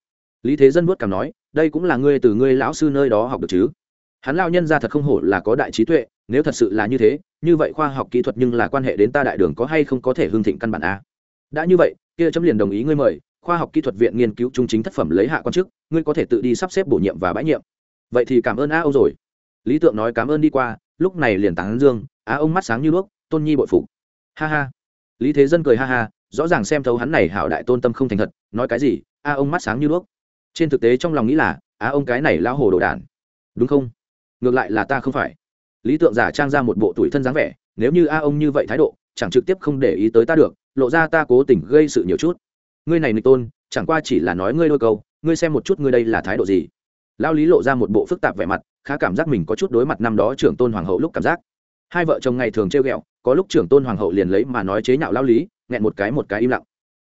Lý thế dân vuốt cảm nói, đây cũng là ngươi từ ngươi lão sư nơi đó học được chứ? Hắn lao nhân ra thật không hổ là có đại trí tuệ, nếu thật sự là như thế, như vậy khoa học kỹ thuật nhưng là quan hệ đến ta đại đường có hay không có thể hương thịnh căn bản a? Đã như vậy, kia chấm liền đồng ý ngươi mời, khoa học kỹ thuật viện nghiên cứu trung chính tác phẩm lấy hạ quan chức, ngươi có thể tự đi sắp xếp bổ nhiệm và bãi nhiệm. Vậy thì cảm ơn a ông rồi. Lý tượng nói cảm ơn đi qua, lúc này liền tán dương á ông mắt sáng như đuốc, tôn nhi bội phục. Ha ha. Lý thế dân cười ha ha, rõ ràng xem thấu hắn này hảo đại tôn tâm không thành thật, nói cái gì, a ông mắt sáng như đuốc. Trên thực tế trong lòng nghĩ là á ông cái này lão hồ đồ đản. Đúng không? Ngược lại là ta không phải. Lý tượng giả trang ra một bộ tuổi thân dáng vẻ, nếu như a ông như vậy thái độ, chẳng trực tiếp không để ý tới ta được, lộ ra ta cố tình gây sự nhiều chút. Ngươi này nịch tôn, chẳng qua chỉ là nói ngươi đôi câu, ngươi xem một chút ngươi đây là thái độ gì. Lao lý lộ ra một bộ phức tạp vẻ mặt, khá cảm giác mình có chút đối mặt năm đó trưởng tôn hoàng hậu lúc cảm giác. Hai vợ chồng ngày thường trêu ghẹo, có lúc trưởng tôn hoàng hậu liền lấy mà nói chế nhạo lao lý, nghẹn một cái một cái im lặng.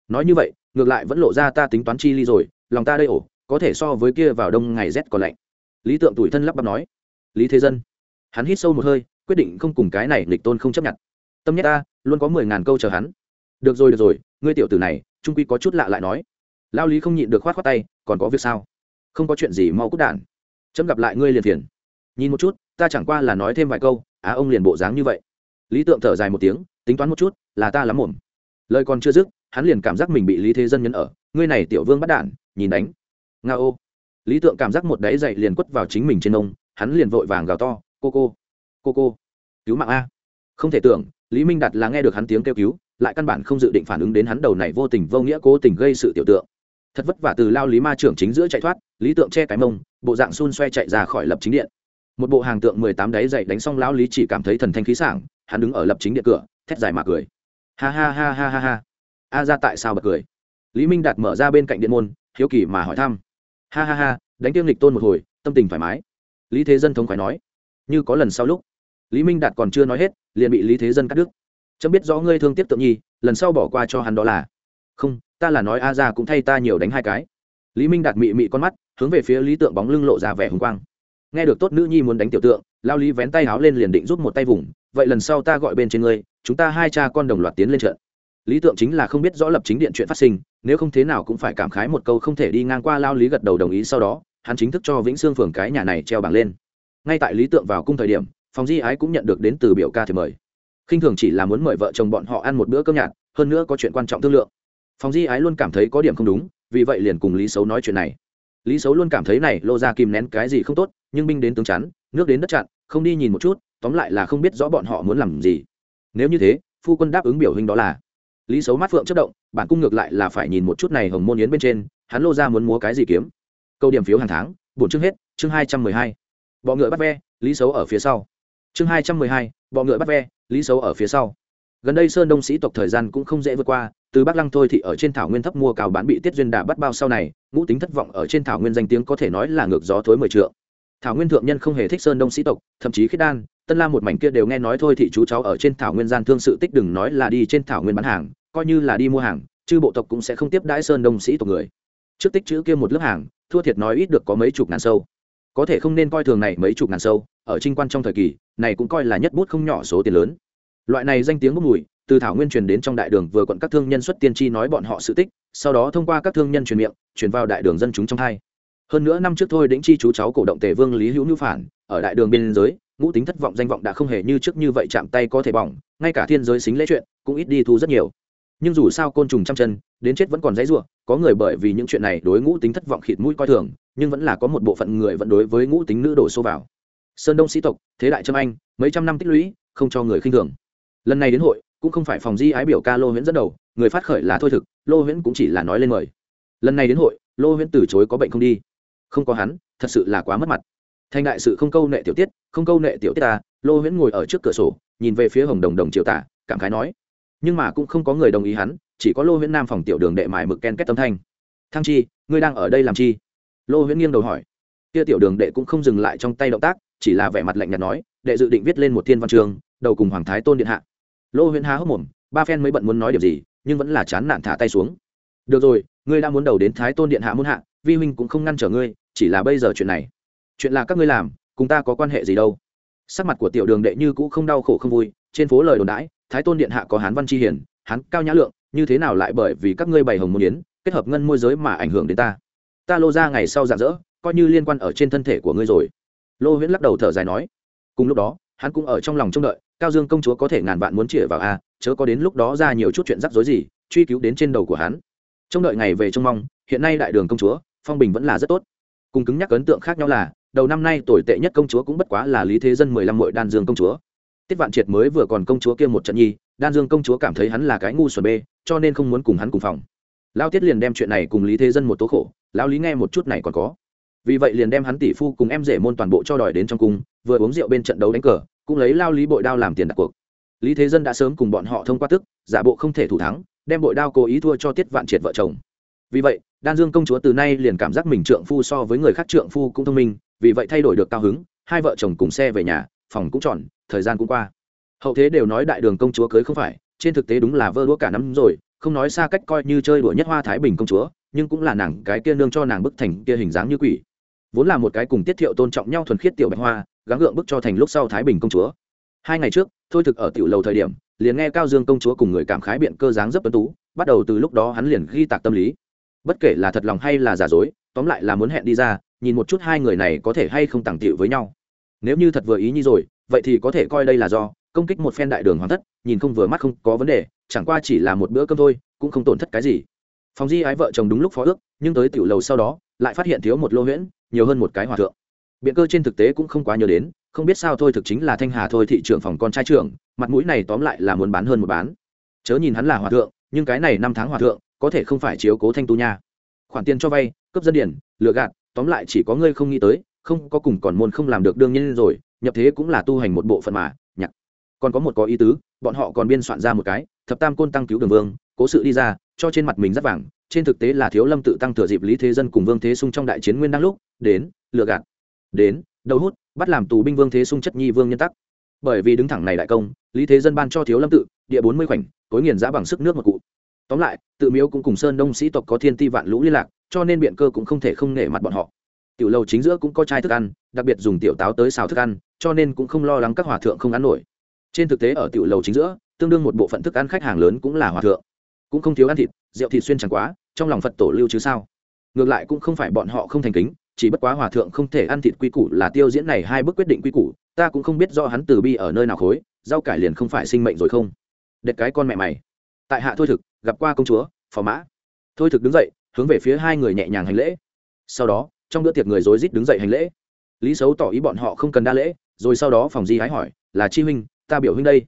Nói như vậy, ngược lại vẫn lộ ra ta tính toán chi ly rồi, lòng ta đây ổ, có thể so với kia vào đông ngày rét còn lạnh. Lý tượng tuổi thân lắp bắp nói lý thế dân. Hắn hít sâu một hơi, quyết định không cùng cái này lịch tôn không chấp nhận. Tâm nhất ta, luôn có mười ngàn câu chờ hắn. Được rồi được rồi, ngươi tiểu tử này, trung quy có chút lạ lại nói. Lao lý không nhịn được khoát khoát tay, còn có việc sao? Không có chuyện gì, mau cút đản chấm gặp lại ngươi liền phiền. Nhìn một chút, ta chẳng qua là nói thêm vài câu, á ông liền bộ dáng như vậy. Lý tượng thở dài một tiếng, tính toán một chút, là ta lắm mồm lời còn chưa dứt, hắn liền cảm giác mình bị lý thế dân nhấn ở, ngươi này tiểu vương bắt đản nhìn đánh. Nga ô. Lý tượng cảm giác một đáy dậy liền quất vào chính mình trên ông hắn liền vội vàng gào to, cô cô cô cô, cứu mạng a. Không thể tưởng, lý minh đạt là nghe được hắn tiếng kêu cứu, lại căn bản không dự định phản ứng đến hắn đầu này vô tình vô nghĩa cố tình gây sự tiểu tượng. Thật vất vả từ lao lý ma trưởng chính giữa chạy thoát, lý tượng che cái mông, bộ dạng xun xoe chạy ra khỏi lập chính điện. Một bộ hàng tượng mười tám đáy dậy đánh xong lão lý chỉ cảm thấy thần thanh khí sảng, hắn đứng ở lập chính điện cửa, thét dài mà cười. Ha ha ha ha ha ha. A ra tại sao bật cười? Lý minh đạt mở ra bên cạnh điện môn, hiếu kỳ mà hỏi thăm. Ha ha ha, đánh tiêm lịch tôn một hồi, tâm tình thoải mái lý thế dân thống khoái nói, như có lần sau lúc, lý minh đạt còn chưa nói hết, liền bị lý thế dân cắt đứt. Chấm biết rõ ngươi thương tiếc tượng nhi, lần sau bỏ qua cho hắn đó là, không, ta là nói a ra cũng thay ta nhiều đánh hai cái. Lý minh đạt mị mị con mắt, hướng về phía lý tượng bóng lưng lộ ra vẻ hùng quang. Nghe được tốt nữ nhi muốn đánh tiểu tượng, lao lý vén tay áo lên liền định rút một tay vùng, vậy lần sau ta gọi bên trên ngươi, chúng ta hai cha con đồng loạt tiến lên trận. Lý tượng chính là không biết rõ lập chính điện chuyện phát sinh, nếu không thế nào cũng phải cảm khái một câu không thể đi ngang qua lao lý gật đầu đồng ý sau đó hắn chính thức cho vĩnh sương phường cái nhà này treo bảng lên. Ngay tại lý tượng vào cung thời điểm phòng di ái cũng nhận được đến từ biểu ca thì mời. Khinh thường chỉ là muốn mời vợ chồng bọn họ ăn một bữa cơm nhạt, hơn nữa có chuyện quan trọng thương lượng. Phòng di ái luôn cảm thấy có điểm không đúng, vì vậy liền cùng lý xấu nói chuyện này. Lý xấu luôn cảm thấy này lô ra kìm nén cái gì không tốt, nhưng binh đến tướng chắn, nước đến đất chặn, không đi nhìn một chút, tóm lại là không biết rõ bọn họ muốn làm gì. Nếu như thế, phu quân đáp ứng biểu hình đó là. Lý xấu mắt phượng chất động, bản cung ngược lại là phải nhìn một chút này hồng môn yến bên trên, hắn lô ra muốn múa cái gì kiếm câu điểm phiếu hàng tháng bổn chương hết, chương hai trăm mười hai. Bọ ngựa bắt ve, lý xấu ở phía sau. Chương hai trăm mười hai, bọ ngựa bắt ve, lý xấu ở phía sau. Gần đây sơn đông sĩ tộc thời gian cũng không dễ vượt qua, từ bắc lăng thôi thì ở trên thảo nguyên thấp mua cào bán bị tiết duyên đà bắt bao sau này, ngũ tính thất vọng ở trên thảo nguyên danh tiếng có thể nói là ngược gió thối mười trượng. Thảo nguyên thượng nhân không hề thích sơn đông sĩ tộc, thậm chí khiết đan, tân la một mảnh kia đều nghe nói thôi thì chú cháu ở trên thảo nguyên gian thương sự tích đừng nói là đi trên thảo nguyên bán hàng, coi như là đi mua hàng, chư bộ tộc cũng sẽ không tiếp đãi sơn đông sĩ tộc người. Trước tích chữ kia một lớp hàng thua thiệt nói ít được có mấy chục ngàn sâu. Có thể không nên coi thường này mấy chục ngàn sâu, ở trinh quan trong thời kỳ, này cũng coi là nhất bút không nhỏ số tiền lớn. Loại này danh tiếng bốc mùi, từ thảo nguyên truyền đến trong đại đường vừa quận các thương nhân xuất tiên tri nói bọn họ sự tích, sau đó thông qua các thương nhân truyền miệng, truyền vào đại đường dân chúng trong hai. Hơn nữa năm trước thôi đĩnh chi chú cháu cổ động tề vương lý hữu nhu phản, ở đại đường biên giới, ngũ tính thất vọng danh vọng đã không hề như trước như vậy chạm tay có thể bỏng, ngay cả thiên giới xính lễ chuyện cũng ít đi thu rất nhiều nhưng dù sao côn trùng trăm chân, đến chết vẫn còn dãy ruộng có người bởi vì những chuyện này đối ngũ tính thất vọng khịt mũi coi thường, nhưng vẫn là có một bộ phận người vẫn đối với ngũ tính nữ đổ xô vào. Sơn đông sĩ tộc, thế đại trâm anh, mấy trăm năm tích lũy, không cho người khinh thường. Lần này đến hội, cũng không phải phòng di ái biểu ca lô huyễn dẫn đầu, người phát khởi là thôi thực, lô huyễn cũng chỉ là nói lên mời. Lần này đến hội, lô huyễn từ chối có bệnh không đi. Không có hắn, thật sự là quá mất mặt. Thành đại sự không câu nệ tiểu tiết, không câu nệ tiểu tiết ta, lô huyễn ngồi ở trước cửa sổ, nhìn về phía hồng đồng đồng triều tả, cảm khái nói nhưng mà cũng không có người đồng ý hắn, chỉ có lô huyễn nam phòng tiểu đường đệ mài mực ken kết tâm thanh. Thăng chi, ngươi đang ở đây làm chi? Lô huyễn nghiêng đầu hỏi. Kia tiểu đường đệ cũng không dừng lại trong tay động tác, chỉ là vẻ mặt lạnh nhạt nói, đệ dự định viết lên một thiên văn trường, đầu cùng hoàng thái tôn điện hạ. Lô huyễn há hốc mồm, ba phen mới bận muốn nói điều gì, nhưng vẫn là chán nản thả tay xuống. Được rồi, ngươi đã muốn đầu đến thái tôn điện hạ muốn hạ, vi huynh cũng không ngăn trở ngươi, chỉ là bây giờ chuyện này, chuyện là các ngươi làm, cùng ta có quan hệ gì đâu? Sắc mặt của tiểu đường đệ như cũ không đau khổ không vui, trên phố lời đồn đãi thái tôn điện hạ có hán văn chi hiển hán cao nhã lượng, như thế nào lại bởi vì các ngươi bày hồng môn yến, kết hợp ngân môi giới mà ảnh hưởng đến ta? Ta lô ra ngày sau rạng rỡ, coi như liên quan ở trên thân thể của ngươi rồi. Lô huyễn lắc đầu thở dài nói. Cùng lúc đó, hắn cũng ở trong lòng trông đợi, cao dương công chúa có thể ngàn vạn muốn chĩa vào a, chớ có đến lúc đó ra nhiều chút chuyện rắc rối gì, truy cứu đến trên đầu của hắn. Trông đợi ngày về trông mong, hiện nay đại đường công chúa, phong bình vẫn là rất tốt. Cùng cứng nhắc ấn tượng khác nhau là, đầu năm nay tồi tệ nhất công chúa cũng bất quá là lý thế dân mười lăm mội đan dương công chúa tiết vạn triệt mới vừa còn công chúa kia một trận nhi, đan dương công chúa cảm thấy hắn là cái ngu xuẩn bê, cho nên không muốn cùng hắn cùng phòng. Lao tiết liền đem chuyện này cùng lý thế dân một tố khổ, lão lý nghe một chút này còn có. Vì vậy liền đem hắn tỷ phu cùng em rể môn toàn bộ cho đòi đến trong cung, vừa uống rượu bên trận đấu đánh cờ, cũng lấy lao lý bội đao làm tiền đặt cuộc. Lý thế dân đã sớm cùng bọn họ thông qua tức, giả bộ không thể thủ thắng, đem bội đao cố ý thua cho tiết vạn triệt vợ chồng. Vì vậy, đan dương công chúa từ nay liền cảm giác mình trượng phu so với người khác trượng phu cũng thông minh, vì vậy thay đổi được cao hứng, hai vợ chồng cùng xe về nhà, phòng cũng tròn thời gian cũng qua. Hậu thế đều nói đại đường công chúa cưới không phải, trên thực tế đúng là vơ đũa cả năm rồi, không nói xa cách coi như chơi đùa nhất hoa thái bình công chúa, nhưng cũng là nàng cái kia nương cho nàng bức thành kia hình dáng như quỷ. Vốn là một cái cùng tiết thiệu tôn trọng nhau thuần khiết tiểu bạch hoa, gắng gượng bức cho thành lúc sau thái bình công chúa. Hai ngày trước, thôi thực ở tiểu lầu thời điểm, liền nghe cao dương công chúa cùng người cảm khái biện cơ dáng rất tuấn tú, bắt đầu từ lúc đó hắn liền ghi tạc tâm lý. Bất kể là thật lòng hay là giả dối, tóm lại là muốn hẹn đi ra, nhìn một chút hai người này có thể hay không tàng tiệu với nhau. Nếu như thật vừa ý như rồi vậy thì có thể coi đây là do công kích một phen đại đường hoàn thất, nhìn không vừa mắt không có vấn đề, chẳng qua chỉ là một bữa cơm thôi, cũng không tổn thất cái gì. Phòng di ái vợ chồng đúng lúc phó ước, nhưng tới tiểu lầu sau đó, lại phát hiện thiếu một lô huyễn, nhiều hơn một cái hòa thượng. Biện cơ trên thực tế cũng không quá nhớ đến, không biết sao thôi thực chính là thanh hà thôi thị trưởng phòng con trai trưởng, mặt mũi này tóm lại là muốn bán hơn một bán. Chớ nhìn hắn là hòa thượng, nhưng cái này năm tháng hòa thượng, có thể không phải chiếu cố thanh tu nha. Khoản tiền cho vay cấp dân điển lừa gạt, tóm lại chỉ có ngươi không nghĩ tới, không có cùng còn môn không làm được đương nhiên rồi nhập thế cũng là tu hành một bộ phận mà nhặt còn có một có ý tứ, bọn họ còn biên soạn ra một cái, thập tam côn tăng cứu đường vương, cố sự đi ra, cho trên mặt mình rất vàng, trên thực tế là thiếu lâm tự tăng thừa dịp lý thế dân cùng vương thế sung trong đại chiến nguyên đang lúc, đến, lừa gạt. Đến, đầu hút, bắt làm tù binh vương thế sung chất nhi vương nhân tắc. Bởi vì đứng thẳng này đại công, lý thế dân ban cho thiếu lâm tự, địa bốn mươi khoảnh, tối nghiền giã bằng sức nước một cụ. Tóm lại, tự miếu cũng cùng sơn đông sĩ tộc có thiên ti vạn lũ liên lạc, cho nên biện cơ cũng không thể không nể mặt bọn họ tiểu lầu chính giữa cũng có chai thức ăn, đặc biệt dùng tiểu táo tới xào thức ăn, cho nên cũng không lo lắng các hòa thượng không ăn nổi. Trên thực tế ở tiểu lầu chính giữa, tương đương một bộ phận thức ăn khách hàng lớn cũng là hòa thượng. Cũng không thiếu ăn thịt, rượu thịt xuyên chẳng quá, trong lòng phật tổ lưu chứ sao? Ngược lại cũng không phải bọn họ không thành kính, chỉ bất quá hòa thượng không thể ăn thịt quy củ là tiêu diễn này hai bước quyết định quy củ, ta cũng không biết do hắn từ bi ở nơi nào khối, rau cải liền không phải sinh mệnh rồi không? Đệt cái con mẹ mày. Tại hạ thôi thực, gặp qua công chúa, phò mã. Thôi thực đứng dậy, hướng về phía hai người nhẹ nhàng hành lễ. Sau đó trong bữa tiệc người rối rít đứng dậy hành lễ. Lý xấu tỏ ý bọn họ không cần đa lễ, rồi sau đó phòng di hái hỏi, là chi huynh, ta biểu huynh đây.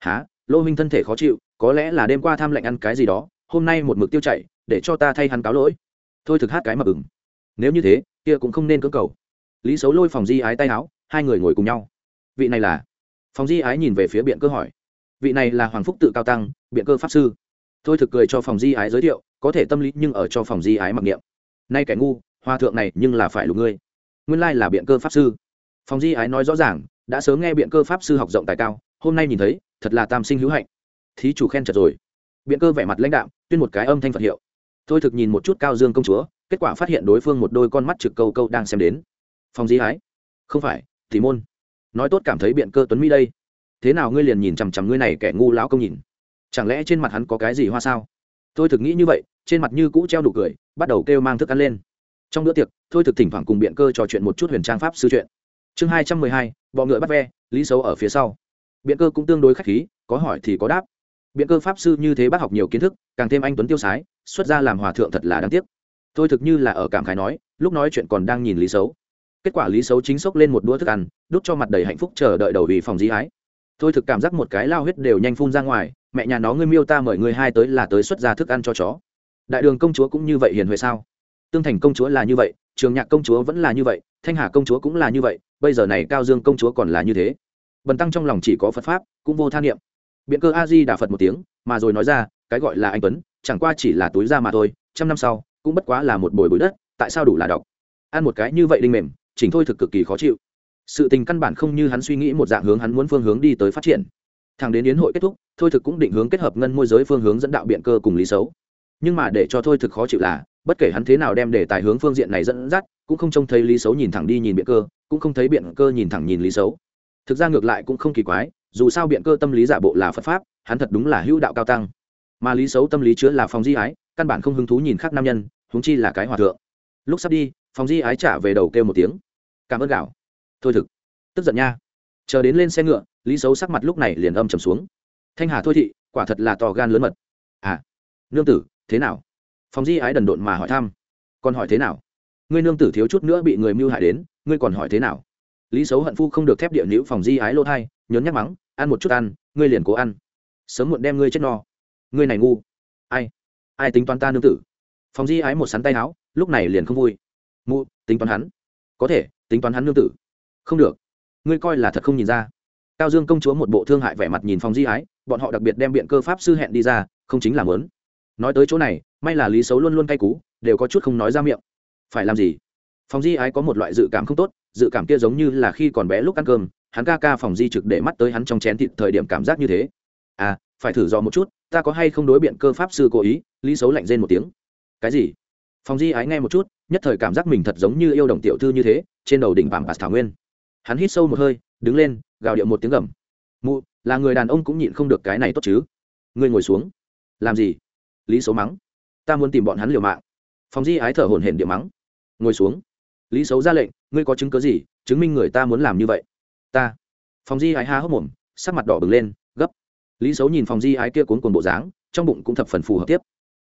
Há lô huynh thân thể khó chịu, có lẽ là đêm qua tham lệnh ăn cái gì đó, hôm nay một mực tiêu chảy, để cho ta thay hắn cáo lỗi. Thôi thực hát cái mà bừng. Nếu như thế, kia cũng không nên cưỡng cầu. Lý xấu lôi phòng di ái tay áo, hai người ngồi cùng nhau. Vị này là? Phòng di ái nhìn về phía biện cơ hỏi. Vị này là hoàng phúc tự cao tăng, biện cơ pháp sư. Thôi thực cười cho phòng di ái giới thiệu, có thể tâm lý nhưng ở cho phòng di ái mặc niệm. Nay kẻ ngu hòa thượng này nhưng là phải lục ngươi. Nguyên lai là biện cơ pháp sư. Phòng di ái nói rõ ràng, đã sớm nghe biện cơ pháp sư học rộng tài cao, hôm nay nhìn thấy, thật là tam sinh hữu hạnh. Thí chủ khen chật rồi. Biện cơ vẻ mặt lãnh đạo tuyên một cái âm thanh phật hiệu. Thôi thực nhìn một chút cao dương công chúa, kết quả phát hiện đối phương một đôi con mắt trực câu câu đang xem đến. Phòng di ái. Không phải thì môn. Nói tốt cảm thấy biện cơ tuấn mỹ đây. Thế nào ngươi liền nhìn chằm chằm ngươi này kẻ ngu lão công nhìn? Chẳng lẽ trên mặt hắn có cái gì hoa sao? Tôi thực nghĩ như vậy, trên mặt như cũ treo đủ cười, bắt đầu kêu mang thức ăn lên trong bữa tiệc, thôi thực thỉnh thoảng cùng biện cơ trò chuyện một chút huyền trang pháp sư chuyện. Chương hai trăm mười hai, bọ ngựa bắt ve, lý xấu ở phía sau. Biện cơ cũng tương đối k h á c h khí, có hỏi thì có đáp. Biện cơ pháp sư như thế bác học nhiều kiến thức, càng thêm anh tuấn tiêu sái, xuất ra làm hòa thượng thật là đáng tiếc. Thôi thực như là ở cảm khái nói, lúc nói chuyện còn đang nhìn lý xấu kết quả lý xấu chính xốc lên một đũa thức ăn, đút cho mặt đầy hạnh phúc chờ đợi đầu vì phòng di ái thôi thực cảm giác một cái lao huyết đều nhanh phun ra ngoài, mẹ nhà nó, ngươi miêu ta mời ngươi hai tới là tới xuất ra thức ăn cho chó. Đại đường công chúa cũng như vậy hiền huệ sao? Tương thành công chúa là như vậy, trường nhạc công chúa vẫn là như vậy, thanh hà công chúa cũng là như vậy, bây giờ này cao dương công chúa còn là như thế. Bần tăng trong lòng chỉ có phật pháp, cũng vô tha niệm. Biện cơ a di đà phật một tiếng, mà rồi nói ra, cái gọi là anh tuấn, chẳng qua chỉ là túi ra mà thôi, trăm năm sau, cũng bất quá là một bồi bụi đất, tại sao đủ là đọc ăn một cái như vậy đinh mềm, chỉnh thôi thực cực kỳ khó chịu. Sự tình căn bản không như hắn suy nghĩ, một dạng hướng hắn muốn phương hướng đi tới phát triển. Thằng đến yến hội kết thúc, thôi thực cũng định hướng kết hợp ngân môi giới phương hướng dẫn đạo biện cơ cùng lý xấu. Nhưng mà để cho thôi thực khó chịu là bất kể hắn thế nào đem đề tài hướng phương diện này dẫn dắt, cũng không trông thấy lý xấu nhìn thẳng đi nhìn biện cơ, cũng không thấy biện cơ nhìn thẳng nhìn lý xấu thực ra ngược lại cũng không kỳ quái, dù sao biện cơ tâm lý giả bộ là phật pháp, hắn thật đúng là hữu đạo cao tăng. Mà lý xấu tâm lý chứa là phòng di ái, căn bản không hứng thú nhìn khác nam nhân húng chi là cái hòa thượng. Lúc sắp đi, phòng di ái trả về đầu kêu một tiếng. Cảm ơn gạo. Thôi thực. Tức giận nha. Chờ đến lên xe ngựa, lý xấu sắc mặt lúc này liền âm trầm xuống. Thanh hà thôi thị, quả thật là to gan lớn mật. À nương tử, thế nào? Phòng di ái đần độn mà hỏi thăm. Còn hỏi thế nào? Ngươi nương tử thiếu chút nữa bị người mưu hại đến, ngươi còn hỏi thế nào? Lý xấu hận phu không được thép địa nữ phòng di ái lô thai nhớn nhắc mắng, ăn một chút ăn, ngươi liền cố ăn. Sớm muộn đem ngươi chết no. Ngươi này ngu. Ai? Ai tính toán ta nương tử? Phòng di ái một sắn tay áo lúc này liền không vui. Mụ, tính toán hắn. Có thể, tính toán hắn nương tử. Không được. Ngươi coi là thật không nhìn ra. Cao dương công chúa một bộ thương hại vẻ mặt nhìn phòng di ái, bọn họ đặc biệt đem biện cơ pháp sư hẹn đi ra, không chính là mớn nói tới chỗ này may là lý xấu luôn luôn cay cú, đều có chút không nói ra miệng. Phải làm gì? Phòng di ái có một loại dự cảm không tốt, dự cảm kia giống như là khi còn bé lúc ăn cơm, hắn ca ca phòng di trực để mắt tới hắn trong chén thịt thời điểm cảm giác như thế. À phải thử dò một chút, ta có hay không đối biện cơ pháp sư cố ý, lý xấu lạnh rên một tiếng. Cái gì? Phòng di ái nghe một chút, nhất thời cảm giác mình thật giống như yêu đồng tiểu thư như thế, trên đầu đỉnh bảng bạc thảo nguyên. Hắn hít sâu một hơi, đứng lên, gào điệu một tiếng gầm. Mụ, là người đàn ông cũng nhịn không được cái này tốt chứ. Ngươi ngồi xuống. Làm gì? Lý xấu mắng ta muốn tìm bọn hắn liều mạng. Phòng di ái thở hổn hển địa mắng. Ngồi xuống. Lý xấu ra lệnh, ngươi có chứng cớ gì, chứng minh người ta muốn làm như vậy? Ta. Phòng di ái há hốc mồm, sắc mặt đỏ bừng lên, gấp. Lý xấu nhìn phòng di ái kia cuốn cuồng bộ dáng, trong bụng cũng thập phần phù hợp tiếp.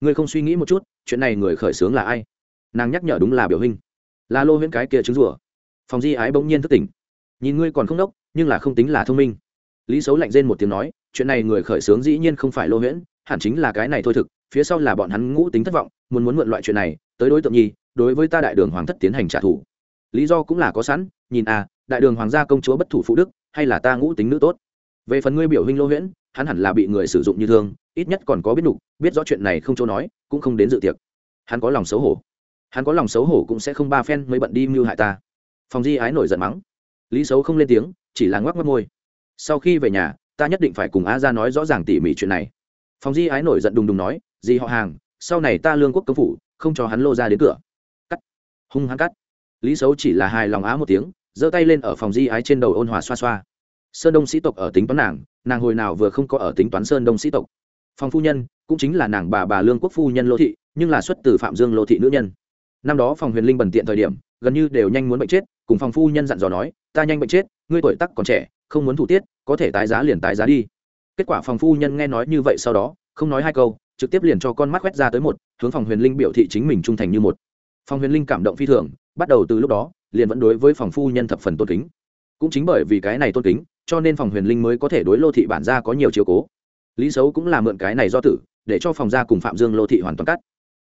Ngươi không suy nghĩ một chút, chuyện này người khởi xướng là ai? Nàng nhắc nhở đúng là biểu hình là lô huyễn cái kia trứng rủa. Phòng di ái bỗng nhiên thức tỉnh. Nhìn ngươi còn không đốc, nhưng là không tính là thông minh. Lý xấu lạnh rên một tiếng nói chuyện này người khởi xướng dĩ nhiên không phải lô huyễn hẳn chính là cái này thôi thực phía sau là bọn hắn ngũ tính thất vọng muốn muốn mượn loại chuyện này tới đối tượng nhi đối với ta đại đường hoàng thất tiến hành trả thù. Lý do cũng là có sẵn nhìn à đại đường hoàng gia công chúa bất thủ phụ đức hay là ta ngũ tính nữ tốt? Về phần ngươi biểu huynh lô huyễn hắn hẳn là bị người sử dụng như thương ít nhất còn có biết đủ, biết rõ chuyện này không chỗ nói cũng không đến dự tiệc. Hắn có lòng xấu hổ. Hắn có lòng xấu hổ cũng sẽ không ba phen mới bận đi mưu hại ta. Phòng di ái nổi giận mắng. Lý xấu không lên tiếng chỉ là ngoắc mất môi. Sau khi về nhà ta nhất định phải cùng a ra nói rõ ràng tỉ mỉ chuyện này. Phòng di ái nổi giận đùng đùng nói gì họ hàng, sau này ta lương quốc công phủ, không cho hắn lô ra đến cửa. Cắt. Hung hắn cắt. Lý xấu chỉ là hài lòng á một tiếng, giơ tay lên ở phòng di ái trên đầu ôn hòa xoa xoa. Sơn đông sĩ tộc ở tính toán nàng nàng hồi nào vừa không có ở tính toán sơn đông sĩ tộc. Phòng phu nhân, cũng chính là nàng bà bà lương quốc phu nhân lô thị, nhưng là xuất từ phạm dương lô thị nữ nhân. Năm đó phòng huyền linh bần tiện thời điểm, gần như đều nhanh muốn bệnh chết, cùng phòng phu nhân dặn dò nói, ta nhanh bệnh chết, ngươi tuổi tắc còn trẻ, không muốn thủ tiết có thể tái giá liền tái giá đi. Kết quả phòng phu nhân nghe nói như vậy sau đó, không nói hai câu, trực tiếp liền cho con mắt quét ra tới một, hướng phòng huyền linh biểu thị chính mình trung thành như một. Phòng huyền linh cảm động phi thường, bắt đầu từ lúc đó, liền vẫn đối với phòng phu nhân thập phần tôn kính. Cũng chính bởi vì cái này tôn kính, cho nên phòng huyền linh mới có thể đối lô thị bản gia có nhiều chiều cố. Lý xấu cũng là mượn cái này do tử, để cho phòng gia cùng phạm dương lô thị hoàn toàn cắt.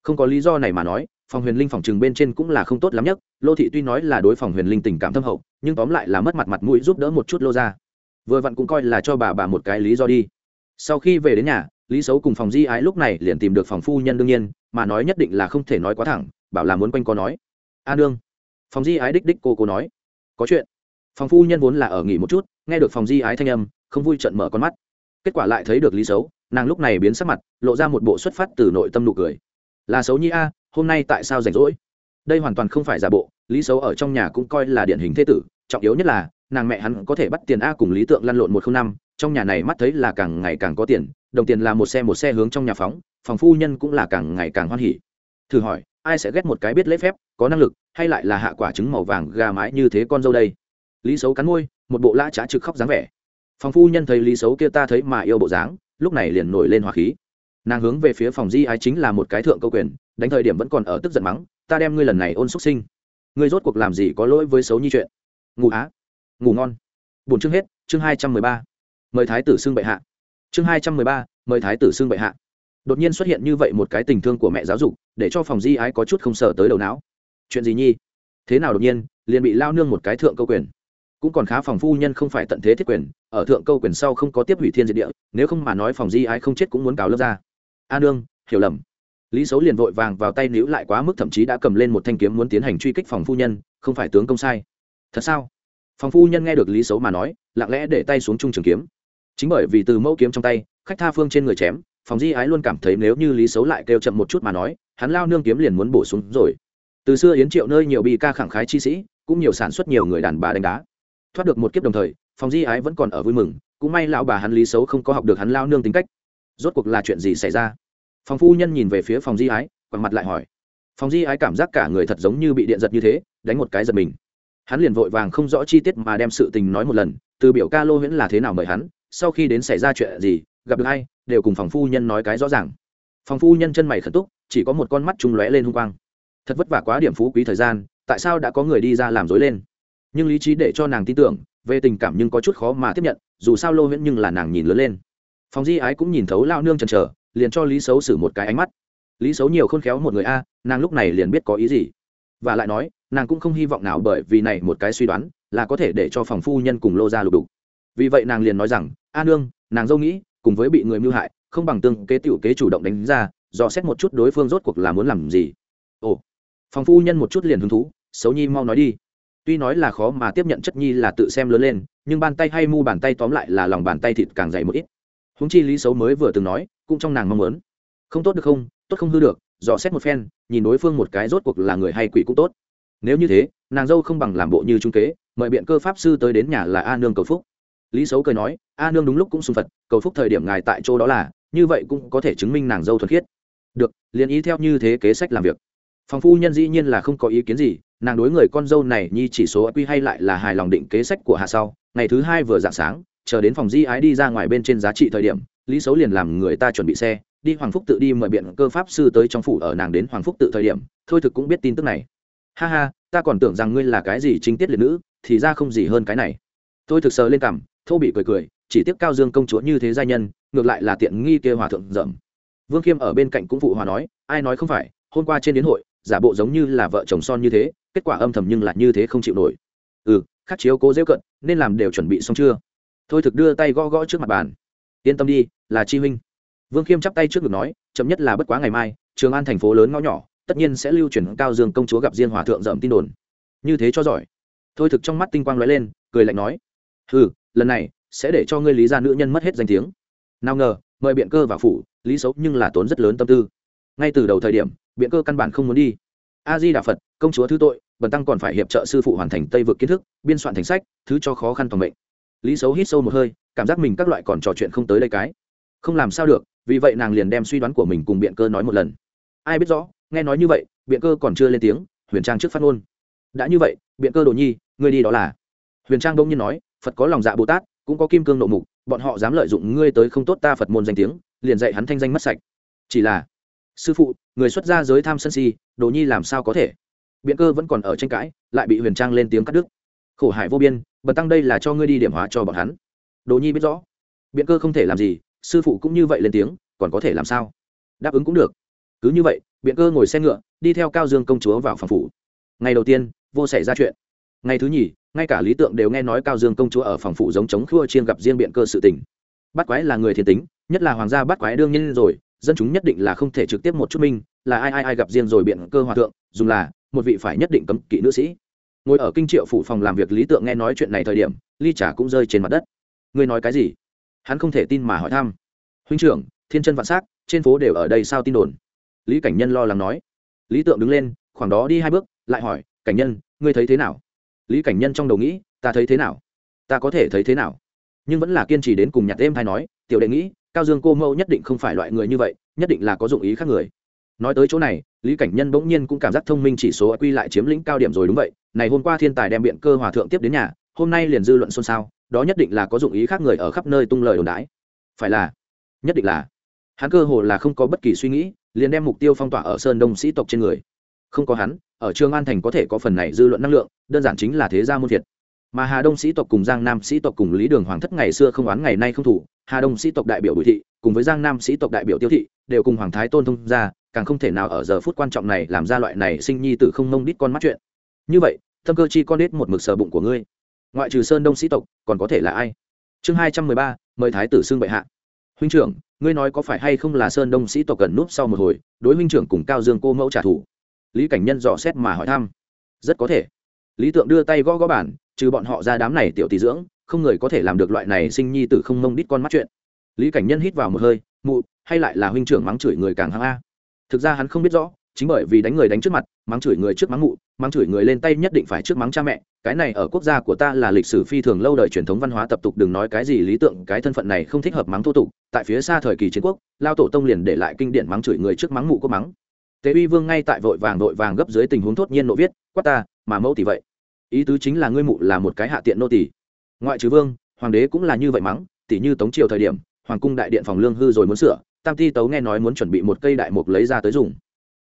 Không có lý do này mà nói, phòng huyền linh phòng trừng bên trên cũng là không tốt lắm nhất lô thị tuy nói là đối phòng huyền linh tình cảm thâm hậu, nhưng tóm lại là mất mặt mặt mũi giúp đỡ một chút lô ra vừa vặn cũng coi là cho bà bà một cái lý do đi. Sau khi về đến nhà, lý xấu cùng phòng di ái lúc này liền tìm được phòng phu nhân đương nhiên, mà nói nhất định là không thể nói quá thẳng, bảo là muốn quanh co nói. A nương. Phòng di ái đích đích cô cô nói. Có chuyện. Phòng phu nhân vốn là ở nghỉ một chút, nghe được phòng di ái thanh âm, không vui trận mở con mắt. Kết quả lại thấy được lý xấu, nàng lúc này biến sắc mặt, lộ ra một bộ xuất phát từ nội tâm nụ cười. Là xấu nhi a, hôm nay tại sao rảnh rỗi? Đây hoàn toàn không phải giả bộ, lý xấu ở trong nhà cũng coi là điển hình thế tử, trọng yếu nhất là nàng mẹ hắn có thể bắt tiền a cùng lý tượng lăn lộn một không năm, trong nhà này mắt thấy là càng ngày càng có tiền, đồng tiền là một xe một xe hướng trong nhà phóng, phòng phu nhân cũng là càng ngày càng hoan hỉ. Thử hỏi, ai sẽ ghét một cái biết lễ phép, có năng lực, hay lại là hạ quả trứng màu vàng gà mái như thế con dâu đây? Lý xấu cắn môi, một bộ lã trá trực khóc dáng vẻ. Phòng phu nhân thấy lý xấu kia ta thấy mà yêu bộ dáng, lúc này liền nổi lên hỏa khí. Nàng hướng về phía phòng di ái chính là một cái thượng câu quyền, đánh thời điểm vẫn còn ở tức giận mắng, ta đem ngươi lần này ôn xúc sinh. Ngươi rốt cuộc làm gì có lỗi với xấu như chuyện? Ngủ á ngủ ngon. Bốn chương hết, chương hai trăm mười ba. Mời thái tử xưng bệ hạ. Chương hai trăm mười ba, mời thái tử xưng bệ hạ. Đột nhiên xuất hiện như vậy một cái tình thương của mẹ giáo dục, để cho phòng di ái có chút không sợ tới đầu não. Chuyện gì nhi? Thế nào đột nhiên, liền bị lao nương một cái thượng câu quyền. Cũng còn khá phòng phu nhân không phải tận thế thiết quyền, ở thượng câu quyền sau không có tiếp hủy thiên diệt địa, nếu không mà nói phòng di ái không chết cũng muốn cào lớp ra. A nương, hiểu lầm. Lý xấu liền vội vàng vào tay níu lại quá mức thậm chí đã cầm lên một thanh kiếm muốn tiến hành truy kích phòng phu nhân, không phải tướng công sai. Thật sao? Phòng phu nhân nghe được lý xấu mà nói, lặng lẽ để tay xuống trung trường kiếm. Chính bởi vì từ mẫu kiếm trong tay, khách tha phương trên người chém, phòng di ái luôn cảm thấy nếu như lý xấu lại kêu chậm một chút mà nói, hắn lao nương kiếm liền muốn bổ xuống rồi. Từ xưa yến triệu nơi nhiều bị ca khẳng khái chi sĩ, cũng nhiều sản xuất nhiều người đàn bà đánh đá. Thoát được một kiếp đồng thời, phòng di ái vẫn còn ở vui mừng, cũng may lão bà hắn lý xấu không có học được hắn lao nương tính cách. Rốt cuộc là chuyện gì xảy ra? Phòng phu nhân nhìn về phía phòng di ái, quằn mặt lại hỏi. Phòng di ái cảm giác cả người thật giống như bị điện giật như thế, đánh một cái giật mình hắn liền vội vàng không rõ chi tiết mà đem sự tình nói một lần, từ biểu ca lô huyễn là thế nào mời hắn, sau khi đến xảy ra chuyện gì, gặp được ai, đều cùng phòng phu nhân nói cái rõ ràng. Phòng phu nhân chân mày khẩn túc, chỉ có một con mắt trung lóe lên hung quang. Thật vất vả quá điểm phú quý thời gian, tại sao đã có người đi ra làm dối lên? Nhưng lý trí để cho nàng tin tưởng, về tình cảm nhưng có chút khó mà tiếp nhận, dù sao lô huyễn nhưng là nàng nhìn lớn lên. Phòng di ái cũng nhìn thấu lao nương chần chờ, liền cho lý xấu xử một cái ánh mắt. Lý xấu nhiều khôn khéo một người a, nàng lúc này liền biết có ý gì. Và lại nói nàng cũng không hy vọng nào bởi vì này một cái suy đoán là có thể để cho phòng phu nhân cùng lô ra lục đục. Vì vậy nàng liền nói rằng, a nương, nàng dâu nghĩ, cùng với bị người mưu hại, không bằng tương kế tiểu kế chủ động đánh ra, dò xét một chút đối phương rốt cuộc là muốn làm gì. Ồ. Phòng phu nhân một chút liền hứng thú, xấu nhi mau nói đi. Tuy nói là khó mà tiếp nhận chất nhi là tự xem lớn lên, nhưng bàn tay hay mu bàn tay tóm lại là lòng bàn tay thịt càng dày một ít. Húng chi lý xấu mới vừa từng nói, cũng trong nàng mong muốn. Không tốt được không? Tốt không hư được, dò xét một phen, nhìn đối phương một cái rốt cuộc là người hay quỷ cũng tốt nếu như thế, nàng dâu không bằng làm bộ như trung kế, mời biện cơ pháp sư tới đến nhà là a nương cầu phúc. Lý xấu cười nói, a nương đúng lúc cũng xung phật, cầu phúc thời điểm ngài tại chỗ đó là, như vậy cũng có thể chứng minh nàng dâu thuần khiết. Được, liền ý theo như thế kế sách làm việc. Phòng phu nhân dĩ nhiên là không có ý kiến gì, nàng đối người con dâu này nhi chỉ số quy hay lại là hài lòng định kế sách của hạ sau, ngày thứ hai vừa dạng sáng, chờ đến phòng di ái đi ra ngoài bên trên giá trị thời điểm, lý xấu liền làm người ta chuẩn bị xe, đi hoàng phúc tự đi mời biện cơ pháp sư tới trong phủ ở nàng đến hoàng phúc tự thời điểm, thôi thực cũng biết tin tức này ha ha, ta còn tưởng rằng ngươi là cái gì chính tiết liệt nữ, thì ra không gì hơn cái này. Tôi thực sờ lên cằm, thô bị cười cười, chỉ tiếc cao dương công chúa như thế giai nhân, ngược lại là tiện nghi kia hòa thượng dởm vương khiêm ở bên cạnh cũng phụ hòa nói, ai nói không phải, hôm qua trên đến hội, giả bộ giống như là vợ chồng son như thế, kết quả âm thầm nhưng lại như thế không chịu nổi. Ừ khắc chiếu cố dễ cận, nên làm đều chuẩn bị xong chưa? Thôi thực đưa tay gõ gõ trước mặt bàn. Yên tâm đi, là chi huynh. Vương khiêm chắp tay trước ngực nói, chậm nhất là bất quá ngày mai, trường an thành phố lớn ngõ nhỏ tất nhiên sẽ lưu truyền cao dương công chúa gặp diên hòa thượng dậm tin đồn. Như thế cho giỏi. Thôi thực trong mắt tinh quang lóe lên, cười lạnh nói ừ lần này sẽ để cho ngươi lý gia nữ nhân mất hết danh tiếng. Nào ngờ, mời biện cơ vào phủ, lý xấu nhưng là tốn rất lớn tâm tư. Ngay từ đầu thời điểm, biện cơ căn bản không muốn đi. A di đà phật, công chúa thứ tội, bần tăng còn phải hiệp trợ sư phụ hoàn thành tây vực kiến thức, biên soạn thành sách, thứ cho khó khăn phòng mệnh. Lý xấu hít sâu một hơi, cảm giác mình các loại còn trò chuyện không tới đây cái. Không làm sao được, vì vậy nàng liền đem suy đoán của mình cùng biện cơ nói một lần. Ai biết rõ nghe nói như vậy, biện cơ còn chưa lên tiếng, huyền trang trước phát ngôn. Đã như vậy, biện cơ đồ nhi, ngươi đi đó là? Huyền trang đông nhiên nói, phật có lòng dạ bồ tát, cũng có kim cương nộ mục, bọn họ dám lợi dụng ngươi tới không tốt ta phật môn danh tiếng, liền dạy hắn thanh danh mất sạch. Chỉ là, sư phụ, người xuất gia giới tham sân si, đồ nhi làm sao có thể? Biện cơ vẫn còn ở tranh cãi, lại bị huyền trang lên tiếng cắt đứt. Khổ hải vô biên, bần tăng đây là cho ngươi đi điểm hóa cho bọn hắn. Đồ nhi biết rõ. Biện cơ không thể làm gì, sư phụ cũng như vậy lên tiếng, còn có thể làm sao? Đáp ứng cũng được cứ như vậy, biện cơ ngồi xe ngựa, đi theo cao dương công chúa vào phòng phủ. Ngày đầu tiên, vô xảy ra chuyện. Ngày thứ nhì, ngay cả lý tượng đều nghe nói cao dương công chúa ở phòng phủ giống chống khua chiên gặp riêng biện cơ sự tình. Bắt quái là người thiên tính, nhất là hoàng gia bắt quái đương nhiên rồi, dân chúng nhất định là không thể trực tiếp một chút minh là ai ai ai gặp riêng rồi biện cơ hòa thượng, dùng là, một vị phải nhất định cấm kỵ nữ sĩ. Ngồi ở kinh triệu phủ phòng làm việc lý tượng nghe nói chuyện này thời điểm, ly trà cũng rơi trên mặt đất. Ngươi nói cái gì? Hắn không thể tin mà hỏi thăm. Huynh trưởng, thiên chân vạn s á c trên phố đều ở đây sao tin đồn? Lý cảnh nhân lo lắng nói. Lý tượng đứng lên, khoảng đó đi hai bước, lại hỏi, cảnh nhân, ngươi thấy thế nào? Lý cảnh nhân trong đầu nghĩ, ta thấy thế nào? Ta có thể thấy thế nào? Nhưng vẫn là kiên trì đến cùng nhặt êm hay nói, tiểu đệ nghĩ, cao dương cô mẫu nhất định không phải loại người như vậy, nhất định là có dụng ý khác người. Nói tới chỗ này, lý cảnh nhân bỗng nhiên cũng cảm giác thông minh chỉ số quy lại chiếm lĩnh cao điểm rồi đúng vậy. Này hôm qua thiên tài đem biện cơ hòa thượng tiếp đến nhà, hôm nay liền dư luận xôn xao, đó nhất định là có dụng ý khác người ở khắp nơi tung lời đồn đái phải là, nhất định là. Hắn cơ hồ là không có bất kỳ suy nghĩ liền đem mục tiêu phong tỏa ở sơn đông sĩ tộc trên người. Không có hắn, ở trường an thành có thể có phần này dư luận năng lượng, đơn giản chính là thế gia môn việt mà hà đông sĩ tộc cùng giang nam sĩ tộc cùng lý đường hoàng thất ngày xưa không oán ngày nay không thủ, hà đông sĩ tộc đại biểu bùi thị, cùng với giang nam sĩ tộc đại biểu tiêu thị, đều cùng hoàng thái tôn thông ra càng không thể nào ở giờ phút quan trọng này làm ra loại này sinh nhi tử không nông đít con mắt chuyện. Như vậy, thâm cơ chi con đít một mực sờ bụng của ngươi. Ngoại trừ sơn đông sĩ tộc, còn có thể là ai? Chương hai trăm mười ba, mời thái tử xưng bệ hạ. Huynh trưởng ngươi nói có phải hay không là sơn đông sĩ tộc cần núp sau một hồi, đối huynh trưởng cùng cao dương cô mẫu trả thù? Lý cảnh nhân dò xét mà hỏi thăm. Rất có thể. Lý tượng đưa tay gõ gõ bản trừ bọn họ ra đám này tiểu tỷ dưỡng, không người có thể làm được loại này sinh nhi tử không mông đít con mắt chuyện. Lý cảnh nhân hít vào một hơi, mụ, hay lại là huynh trưởng mắng chửi người càng hăng a. Thực ra hắn không biết rõ chính bởi vì đánh người đánh trước mặt, mắng chửi người trước mắng mụ, mắng chửi người lên tay nhất định phải trước mắng cha mẹ. Cái này ở quốc gia của ta là lịch sử phi thường lâu đời truyền thống văn hóa tập tục, đừng nói cái gì lý tưởng, cái thân phận này không thích hợp mắng thô tục. Tại phía xa thời kỳ chiến quốc, lao tổ tông liền để lại kinh điển mắng chửi người trước mắng mụ có mắng. Tế uy vương ngay tại vội vàng vội vàng gấp dưới tình huống thốt nhiên nộ viết, quát ta, mà mẫu tỷ vậy? Ý tứ chính là ngươi mụ là một cái hạ tiện nô tỷ ngoại trừ vương, hoàng đế cũng là như vậy mắng tỷ như tống triều thời điểm, hoàng cung đại điện phòng lương hư rồi muốn sửa, tam ti tấu nghe nói muốn chuẩn bị một cây đại mục lấy ra tới dùng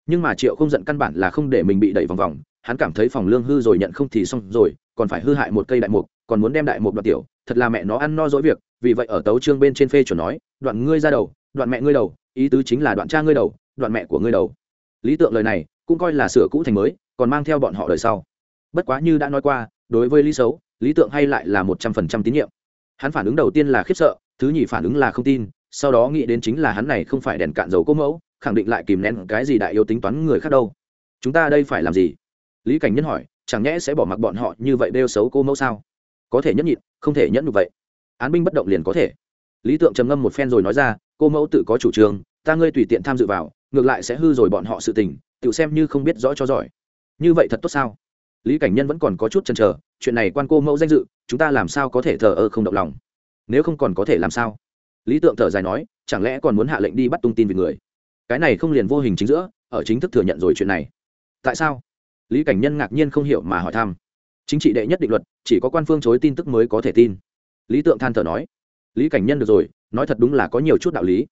nhưng mà triệu không giận căn bản là không để mình bị đẩy vòng vòng, hắn cảm thấy phòng lương hư rồi nhận không thì xong rồi, còn phải hư hại một cây đại mục, còn muốn đem đại mục đoạt tiểu, thật là mẹ nó ăn no dỗi việc, vì vậy ở tấu trương bên trên phê chuẩn nói, đoạn ngươi ra đầu, đoạn mẹ ngươi đầu, ý tứ chính là đoạn cha ngươi đầu, đoạn mẹ của ngươi đầu. Lý tượng lời này cũng coi là sửa cũ thành mới, còn mang theo bọn họ đời sau. Bất quá như đã nói qua, đối với lý xấu, lý tượng hay lại là một trăm phần trăm tín nhiệm. Hắn phản ứng đầu tiên là khiếp sợ, thứ nhì phản ứng là không tin, sau đó nghĩ đến chính là hắn này không phải đèn cạn dầu cố mẫu khẳng định lại kìm nén cái gì đại yếu tính toán người khác đâu. Chúng ta đây phải làm gì? Lý cảnh nhân hỏi, chẳng nhẽ sẽ bỏ mặc bọn họ như vậy đeo xấu cô mẫu sao? Có thể nhẫn nhịn, không thể nhẫn như vậy. Án binh bất động liền có thể. Lý tượng trầm ngâm một phen rồi nói ra, cô mẫu tự có chủ trương, ta ngươi tùy tiện tham dự vào, ngược lại sẽ hư rồi bọn họ sự tình, tự xem như không biết rõ cho giỏi. Như vậy thật tốt sao? Lý cảnh nhân vẫn còn có chút chần chờ, chuyện này quan cô mẫu danh dự, chúng ta làm sao có thể thờ ơ không động lòng? Nếu không còn có thể làm sao? Lý tượng thở dài nói, chẳng lẽ còn muốn hạ lệnh đi bắt tung tin về người? Cái này không liền vô hình chính giữa, ở chính thức thừa nhận rồi chuyện này. Tại sao? Lý cảnh nhân ngạc nhiên không hiểu mà hỏi thăm. Chính trị đệ nhất định luật, chỉ có quan phương chối tin tức mới có thể tin. Lý tượng than thở nói. Lý cảnh nhân được rồi, nói thật đúng là có nhiều chút đạo lý.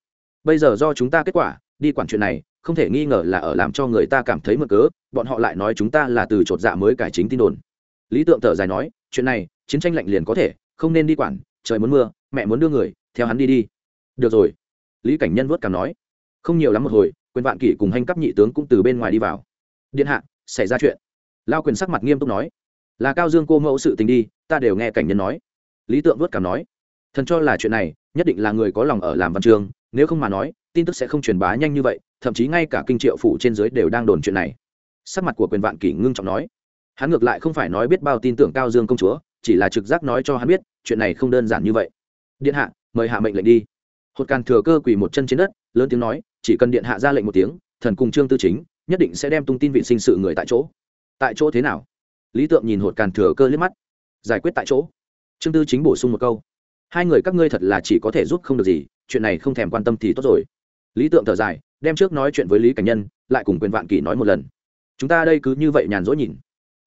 Bây giờ do chúng ta kết quả, đi quản chuyện này, không thể nghi ngờ là ở làm cho người ta cảm thấy mơ cớ, bọn họ lại nói chúng ta là từ chột dạ mới cải chính tin đồn. Lý tượng thở dài nói, chuyện này, chiến tranh lạnh liền có thể, không nên đi quản, trời muốn mưa, mẹ muốn đưa người, theo hắn đi đi. Được rồi. Lý cảnh nhân vớt cảm nói không nhiều lắm một hồi, quyền vạn kỷ cùng hành cấp nhị tướng cũng từ bên ngoài đi vào. Điện hạ, xảy ra chuyện. Lao quyền sắc mặt nghiêm túc nói. Là cao dương cô mẫu sự tình đi, ta đều nghe cảnh nhân nói. Lý tượng vớt cảm nói. Thần cho là chuyện này, nhất định là người có lòng ở làm văn trường, nếu không mà nói, tin tức sẽ không truyền bá nhanh như vậy, thậm chí ngay cả kinh triệu phủ trên dưới đều đang đồn chuyện này. Sắc mặt của quyền vạn kỷ ngưng trọng nói. Hắn ngược lại không phải nói biết bao tin tưởng cao dương công chúa, chỉ là trực giác nói cho hắn biết, chuyện này không đơn giản như vậy. Điện hạ, mời hạ mệnh lệnh đi. Hột càn thừa cơ quỳ một chân trên đất, lớn tiếng nói chỉ cần điện hạ ra lệnh một tiếng, thần cùng trương tư chính nhất định sẽ đem tung tin vị sinh sự người tại chỗ. Tại chỗ thế nào? Lý tượng nhìn hột càn thừa cơ liếc mắt. Giải quyết tại chỗ. Trương tư chính bổ sung một câu. Hai người các ngươi thật là chỉ có thể giúp không được gì, chuyện này không thèm quan tâm thì tốt rồi. Lý tượng thở dài, đem trước nói chuyện với lý cảnh nhân, lại cùng quyền vạn kỳ nói một lần. Chúng ta đây cứ như vậy nhàn rỗi nhìn.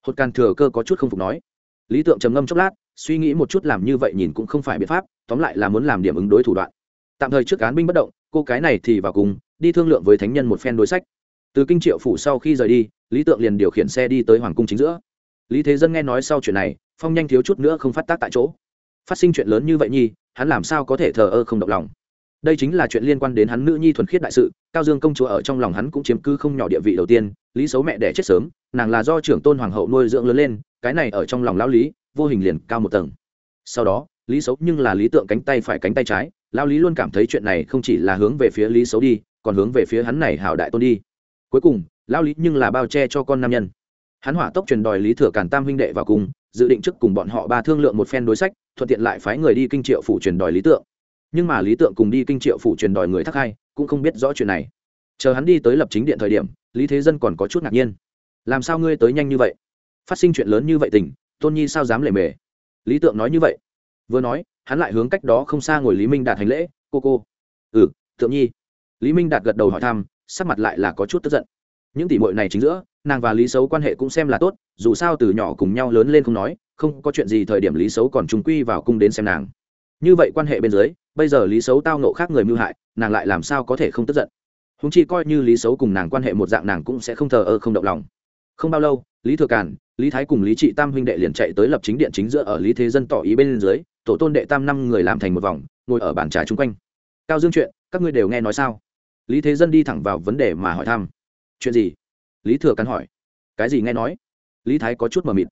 Hột càn thừa cơ có chút không phục nói. Lý tượng trầm ngâm chốc lát, suy nghĩ một chút làm như vậy nhìn cũng không phải biện pháp, tóm lại là muốn làm điểm ứng đối thủ đoạn. Tạm thời trước án binh bất động, cô cái này thì vào cùng đi thương lượng với thánh nhân một phen đối sách. Từ kinh triệu phủ sau khi rời đi, lý tượng liền điều khiển xe đi tới hoàng cung chính giữa. Lý thế dân nghe nói sau chuyện này, phong nhanh thiếu chút nữa không phát tác tại chỗ. Phát sinh chuyện lớn như vậy nhi hắn làm sao có thể thờ ơ không động lòng? Đây chính là chuyện liên quan đến hắn nữ nhi thuần khiết đại sự, cao dương công chúa ở trong lòng hắn cũng chiếm cứ không nhỏ địa vị đầu tiên, lý xấu mẹ đẻ chết sớm, nàng là do trưởng tôn hoàng hậu nuôi dưỡng lớn lên, cái này ở trong lòng lão lý, vô hình liền cao một tầng. Sau đó, lý xấu nhưng là lý tượng cánh tay phải cánh tay trái, lão lý luôn cảm thấy chuyện này không chỉ là hướng về phía lý xấu đi còn hướng về phía hắn này hảo đại tôn đi. Cuối cùng, lão lý nhưng là bao che cho con nam nhân. Hắn hỏa tốc truyền đòi lý thừa càn tam huynh đệ vào cùng, dự định trước cùng bọn họ ba thương lượng một phen đối sách, thuận tiện lại phái người đi kinh triệu phủ truyền đòi lý tượng. Nhưng mà lý tượng cùng đi kinh triệu phủ truyền đòi người thắc hai, cũng không biết rõ chuyện này. Chờ hắn đi tới lập chính điện thời điểm, lý thế dân còn có chút ngạc nhiên. Làm sao ngươi tới nhanh như vậy? Phát sinh chuyện lớn như vậy tình, tôn nhi sao dám lề mề? Lý tượng nói như vậy. Vừa nói, hắn lại hướng cách đó không xa ngồi lý minh đạt hành lễ, cô cô. Ừ tượng nhi lý minh đạt gật đầu hỏi thăm, sắc mặt lại là có chút tức giận. Những tỷ muội này chính giữa, nàng và lý xấu quan hệ cũng xem là tốt, dù sao từ nhỏ cùng nhau lớn lên không nói, không có chuyện gì thời điểm lý xấu còn trùng quy vào cung đến xem nàng. Như vậy quan hệ bên dưới, bây giờ lý xấu tao nộ khác người mưu hại, nàng lại làm sao có thể không tức giận? Húng chi coi như lý xấu cùng nàng quan hệ một dạng nàng cũng sẽ không thờ ơ, không động lòng. Không bao lâu, lý thừa càn, lý thái cùng lý trị tam huynh đệ liền chạy tới lập chính điện chính giữa ở lý thế dân tỏ ý bên dưới, tổ tôn đệ tam năm người làm thành một vòng, ngồi ở bàn trà chung quanh. Cao dương chuyện, các ngươi đều nghe nói sao? Lý thế dân đi thẳng vào vấn đề mà hỏi thăm. Chuyện gì? Lý thừa cắn hỏi. Cái gì nghe nói? Lý thái có chút mờ mịt.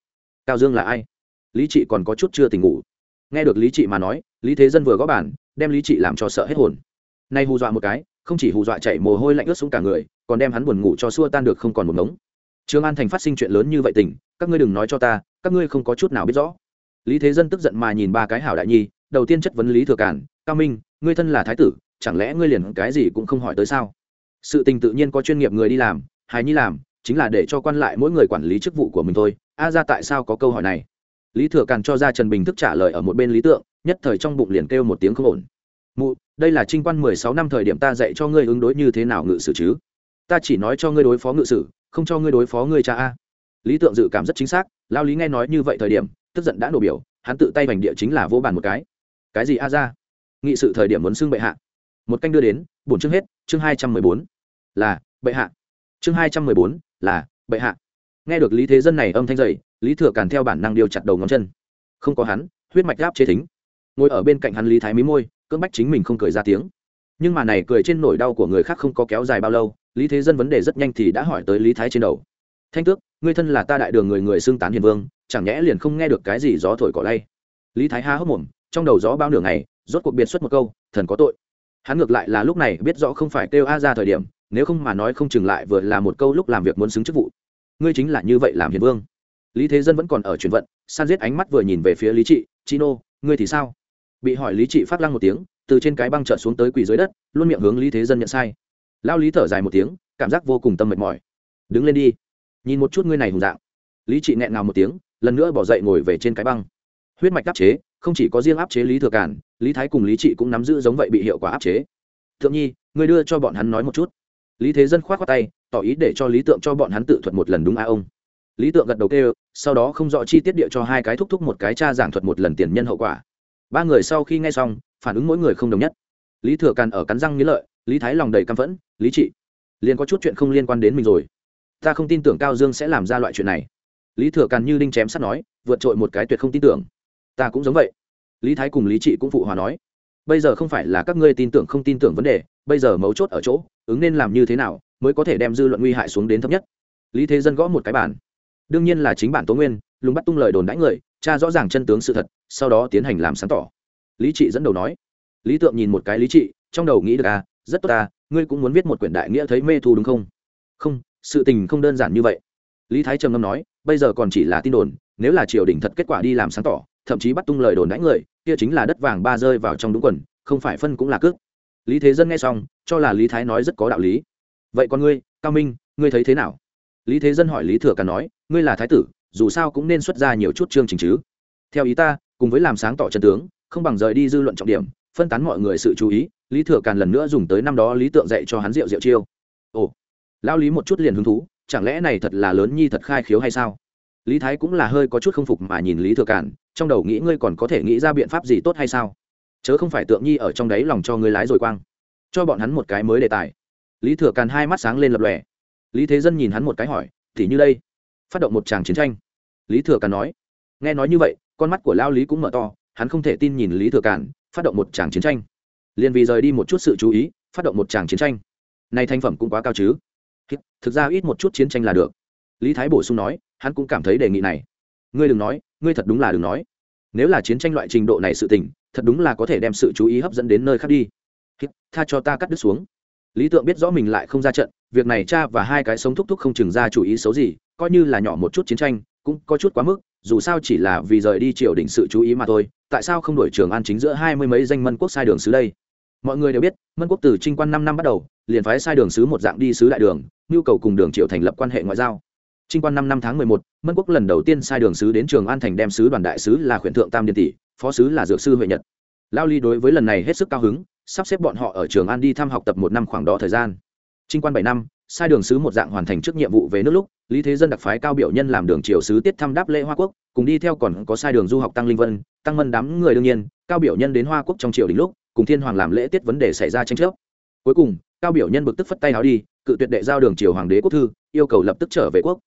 Cao dương là ai? Lý trị còn có chút chưa tỉnh ngủ. Nghe được lý trị mà nói, lý thế dân vừa gõ bản đem lý trị làm cho sợ hết hồn. Nay hù dọa một cái, không chỉ hù dọa chạy mồ hôi lạnh ướt xuống cả người, còn đem hắn buồn ngủ cho xua tan được không còn một ngống. Trương an thành phát sinh chuyện lớn như vậy tình, các ngươi đừng nói cho ta, các ngươi không có chút nào biết rõ. Lý thế dân tức giận mà nhìn ba cái hảo đại nhi, đầu tiên chất vấn lý thừa cản cao minh, ngươi thân là thái tử chẳng lẽ ngươi liền cái gì cũng không hỏi tới sao? Sự tình tự nhiên có chuyên nghiệp người đi làm, hài nhi làm, chính là để cho quan lại mỗi người quản lý chức vụ của mình thôi. A ra tại sao có câu hỏi này? Lý thừa càn cho ra trần bình thức trả lời ở một bên lý tượng, nhất thời trong bụng liền kêu một tiếng không ổn. Mụ, đây là trinh quan mười sáu năm thời điểm ta dạy cho ngươi ứng đối như thế nào ngự sử chứ? Ta chỉ nói cho ngươi đối phó ngự sử, không cho ngươi đối phó ngươi cha a. Lý tượng dự cảm rất chính xác, lao lý nghe nói như vậy thời điểm, tức giận đã nổ biểu, hắn tự tay vành địa chính là vô bàn một cái. Cái gì a ra nghị sự thời điểm muốn xưng bệ hạ một canh đưa đến bổn chương hết chương hai trăm mười bốn. Là bệ hạ. Chương hai trăm mười bốn là bệ hạ. Nghe được lý thế dân này âm thanh dày, lý thừa càn theo bản năng điều chặt đầu ngón chân. Không có hắn huyết mạch gáp chế thính. Ngồi ở bên cạnh hắn lý thái mí môi cưỡng bách chính mình không cười ra tiếng. Nhưng mà này cười trên nỗi đau của người khác không có kéo dài bao lâu lý thế dân vấn đề rất nhanh thì đã hỏi tới lý thái trên đầu. Thanh tước ngươi thân là ta đại đường người người xưng tán hiền vương chẳng nhẽ liền không nghe được cái gì gió thổi cỏ lay? Lý thái ha hốc mồm trong đầu gió bao nửa ngày rốt cuộc biệt xuất một câu thần có tội hắn ngược lại là lúc này biết rõ không phải kêu a ra thời điểm, nếu không mà nói không chừng lại vừa là một câu lúc làm việc muốn xứng chức vụ. Ngươi chính là như vậy làm hiền vương. Lý thế dân vẫn còn ở chuyển vận, san giết ánh mắt vừa nhìn về phía lý trị, chino, ngươi thì sao? Bị hỏi lý trị phát lăng một tiếng, từ trên cái băng trợn xuống tới quỳ dưới đất, luôn miệng hướng lý thế dân nhận sai. Lao lý thở dài một tiếng, cảm giác vô cùng tâm mệt mỏi. Đứng lên đi, nhìn một chút ngươi này hùng dạng. Lý trị nghẹn ngào một tiếng, lần nữa bỏ dậy ngồi về trên cái băng. Huyết mạch áp chế, không chỉ có riêng áp chế lý thừa cản lý thái cùng lý trị cũng nắm giữ giống vậy bị hiệu quả áp chế. Thượng nhi, ngươi đưa cho bọn hắn nói một chút. Lý thế dân k h o á t khoác tay, tỏ ý để cho lý tượng cho bọn hắn tự thuật một lần đúng a ông? Lý tượng gật đầu kêu, sau đó không rõ chi tiết địa cho hai cái thúc thúc một cái cha giảng thuật một lần tiền nhân hậu quả. Ba người sau khi nghe xong, phản ứng mỗi người không đồng nhất. Lý thừa càn ở cắn răng nghĩ lợi, lý thái lòng đầy căm phẫn, lý trị, liền có chút chuyện không liên quan đến mình rồi. Ta không tin tưởng cao dương sẽ làm ra loại chuyện này. Lý thừa càn như đinh chém sắt nói, vượt trội một cái tuyệt không tin tưởng. Ta cũng giống vậy lý thái cùng lý trị cũng phụ hòa nói, bây giờ không phải là các ngươi tin tưởng không tin tưởng vấn đề, bây giờ mấu chốt ở chỗ, ứng nên làm như thế nào mới có thể đem dư luận nguy hại xuống đến thấp nhất? Lý thế dân gõ một cái bản đương nhiên là chính bản tố nguyên, lùng bắt tung lời đồn đãi người, cha rõ ràng chân tướng sự thật, sau đó tiến hành làm sáng tỏ. Lý trị dẫn đầu nói. Lý tượng nhìn một cái lý trị, trong đầu nghĩ được à rất tốt à ngươi cũng muốn viết một quyển đại nghĩa thấy mê thu đúng không? Không, sự tình không đơn giản như vậy. Lý thái trầm ngâm nói, bây giờ còn chỉ là tin đồn, nếu là triều đình thật kết quả đi làm sáng tỏ thậm chí bắt tung lời đồn đánh người, kia chính là đất vàng ba rơi vào trong đúng quần, không phải phân cũng là cước. Lý thế dân nghe xong, cho là lý thái nói rất có đạo lý. Vậy còn ngươi, cao minh, ngươi thấy thế nào? Lý thế dân hỏi lý thừa càn nói, ngươi là thái tử, dù sao cũng nên xuất ra nhiều chút chương trình chứ. Theo ý ta, cùng với làm sáng tỏ chân tướng, không bằng rời đi dư luận trọng điểm, phân tán mọi người sự chú ý, lý thừa càn lần nữa dùng tới năm đó lý tượng dạy cho hắn rượu rượu chiêu. Ồ lao lý một chút liền hứng thú, chẳng lẽ này thật là lớn nhi thật khai khiếu hay sao? Lý thái cũng là hơi có chút không phục mà nhìn lý thừa cản trong đầu nghĩ ngươi còn có thể nghĩ ra biện pháp gì tốt hay sao? Chớ không phải tượng nhi ở trong đấy lòng cho ngươi lái rồi quang. Cho bọn hắn một cái mới đề tài. Lý thừa càn hai mắt sáng lên lập lòe. Lý thế dân nhìn hắn một cái hỏi, thì như đây? Phát động một tràng chiến tranh. Lý thừa càn nói, nghe nói như vậy, con mắt của lao lý cũng mở to, hắn không thể tin nhìn lý thừa càn, phát động một tràng chiến tranh. Liền vì rời đi một chút sự chú ý, phát động một tràng chiến tranh. Nay thành phẩm cũng quá cao chứ. Thực ra ít một chút chiến tranh là được lý thái bổ sung nói, hắn cũng cảm thấy đề nghị này. Ngươi đừng nói, ngươi thật đúng là đừng nói. Nếu là chiến tranh loại trình độ này sự tình, thật đúng là có thể đem sự chú ý hấp dẫn đến nơi khác đi. Tha cho ta cắt đứt xuống. Lý tượng biết rõ mình lại không ra trận, việc này cha và hai cái sống thúc thúc không chừng ra chủ ý xấu gì, coi như là nhỏ một chút chiến tranh, cũng có chút quá mức, dù sao chỉ là vì rời đi triều đình sự chú ý mà thôi, tại sao không đổi trường an chính giữa hai mươi mấy danh mân quốc sai đường xứ đây? Mọi người đều biết, mân quốc từ trinh quan năm năm bắt đầu, liền phái sai đường sứ một dạng đi sứ đại đường, nhu cầu cùng đường triều thành lập quan hệ ngoại giao trinh quan năm năm tháng mười một, mân quốc lần đầu tiên sai đường sứ đến trường an thành đem sứ đoàn đại sứ là khuyển thượng tam điền tỷ, phó sứ là dược sư huệ nhật. Lao ly đối với lần này hết sức cao hứng, sắp xếp bọn họ ở trường an đi thăm học tập một năm khoảng đó thời gian. Trinh quan bảy năm, sai đường sứ một dạng hoàn thành trước nhiệm vụ về nước lúc, lý thế dân đặc phái cao biểu nhân làm đường triều sứ tiết thăm đáp lễ hoa quốc, cùng đi theo còn có sai đường du học tăng linh vân, tăng mân đám người đương nhiên, cao biểu nhân đến hoa quốc trong triều đình lúc, cùng thiên hoàng làm lễ tiết vấn đề xảy ra tranh chấp. Cuối cùng, cao biểu nhân bực tức phất tay áo đi, cự tuyệt đệ giao đường triều hoàng đế quốc thư, yêu cầu lập tức trở về quốc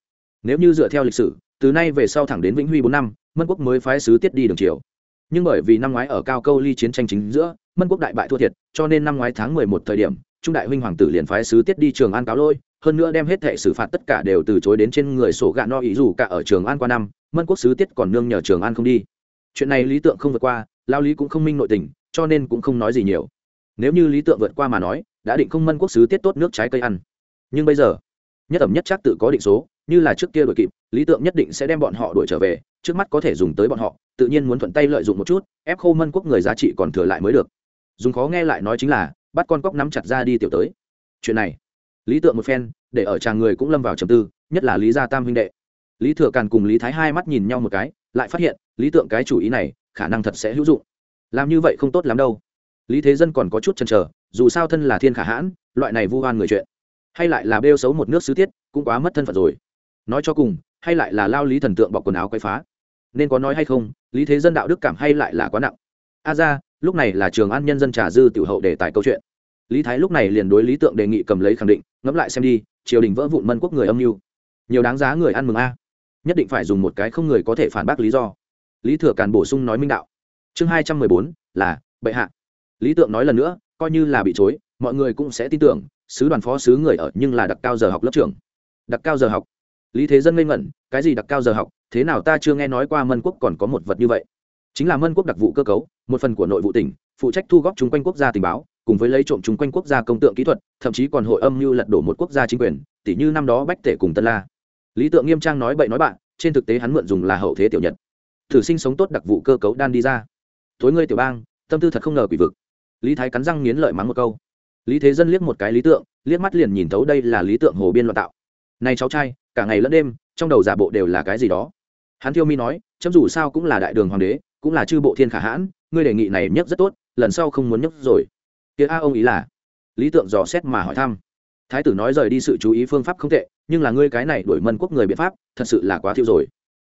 nếu như dựa theo lịch sử, từ nay về sau thẳng đến vĩnh huy bốn năm, mân quốc mới phái sứ tiết đi đường triều. Nhưng bởi vì năm ngoái ở cao câu ly chiến tranh chính giữa, mân quốc đại bại thua thiệt, cho nên năm ngoái tháng mười một thời điểm, trung đại huynh hoàng tử liền phái sứ tiết đi trường an cáo lôi, hơn nữa đem hết thệ xử phạt tất cả đều từ chối đến trên người sổ gạ no ý dù cả ở trường an qua năm, mân quốc sứ tiết còn nương nhờ trường an không đi. Chuyện này lý tượng không vượt qua, lao lý cũng không minh nội tình, cho nên cũng không nói gì nhiều. Nếu như lý tượng vượt qua mà nói, đã định không mân quốc sứ tiết tốt nước trái cây ăn. Nhưng bây giờ, nhất ẩm nhất chắc tự có định số như là trước kia đuổi kịp, lý tượng nhất định sẽ đem bọn họ đuổi trở về, trước mắt có thể dùng tới bọn họ, tự nhiên muốn thuận tay lợi dụng một chút, ép khô mân quốc người giá trị còn thừa lại mới được. Dùng khó nghe lại nói chính là, bắt con cóc nắm chặt ra đi tiểu tới. Chuyện này, lý tượng một phen, để ở chàng người cũng lâm vào trầm tư, nhất là lý gia tam huynh đệ. Lý thừa càn cùng lý thái hai mắt nhìn nhau một cái, lại phát hiện, lý tượng cái chủ ý này, khả năng thật sẽ hữu dụng. Làm như vậy không tốt lắm đâu. Lý thế dân còn có chút chần chờ, dù sao thân là thiên khả hãn, loại này vu oan người chuyện, hay lại là bêu xấu một nước sứ tiết, cũng quá mất thân phận rồi nói cho cùng, hay lại là lao lý thần tượng bọc quần áo quay phá. Nên có nói hay không, lý thế dân đạo đức cảm hay lại là quá nặng. A ra, lúc này là trường an nhân dân trà dư tiểu hậu để tài câu chuyện. Lý thái lúc này liền đối lý tượng đề nghị cầm lấy khẳng định, ngẫm lại xem đi, triều đình vỡ vụn mân quốc người âm mưu. Nhiều đáng giá người ăn mừng a. Nhất định phải dùng một cái không người có thể phản bác lý do. Lý thừa càn bổ sung nói minh đạo. Chương hai trăm mười bốn, là, bệ hạ. Lý tượng nói lần nữa, coi như là bị chối, mọi người cũng sẽ tin tưởng, sứ đoàn phó sứ người ở nhưng là đặc cao giờ học lớp trưởng. Đặc cao giờ học lý thế dân ngây ngẩn, cái gì đặc cao giờ học, thế nào ta chưa nghe nói qua mân quốc còn có một vật như vậy. Chính là mân quốc đặc vụ cơ cấu, một phần của nội vụ tỉnh, phụ trách thu góp chung quanh quốc gia tình báo, cùng với lấy trộm chung quanh quốc gia công tượng kỹ thuật, thậm chí còn hội âm mưu lật đổ một quốc gia chính quyền tỷ như năm đó bách tể cùng tân la. Lý tượng nghiêm trang nói bậy nói bạn, trên thực tế hắn mượn dùng là hậu thế tiểu nhật. Thử sinh sống tốt đặc vụ cơ cấu đan đi ra. Tối ngươi tiểu bang, tâm tư thật không ngờ quỷ vực. Lý thái cắn răng nghiến lợi mắng một câu. Lý thế dân liếc một cái lý tượng, liếc mắt liền nhìn thấu đây là lý tượng hồ biên loạn tạo. Này cháu trai cả ngày lẫn đêm, trong đầu giả bộ đều là cái gì đó. Hắn thiêu mi nói, chấm dù sao cũng là đại đường hoàng đế, cũng là chư bộ thiên khả hãn, ngươi đề nghị này nhất rất tốt, lần sau không muốn nhấc rồi. Kia a ông ý là, lý tượng dò xét mà hỏi thăm. Thái tử nói rời đi sự chú ý phương pháp không tệ, nhưng là ngươi cái này đổi mân quốc người biện pháp, thật sự là quá thiêu rồi.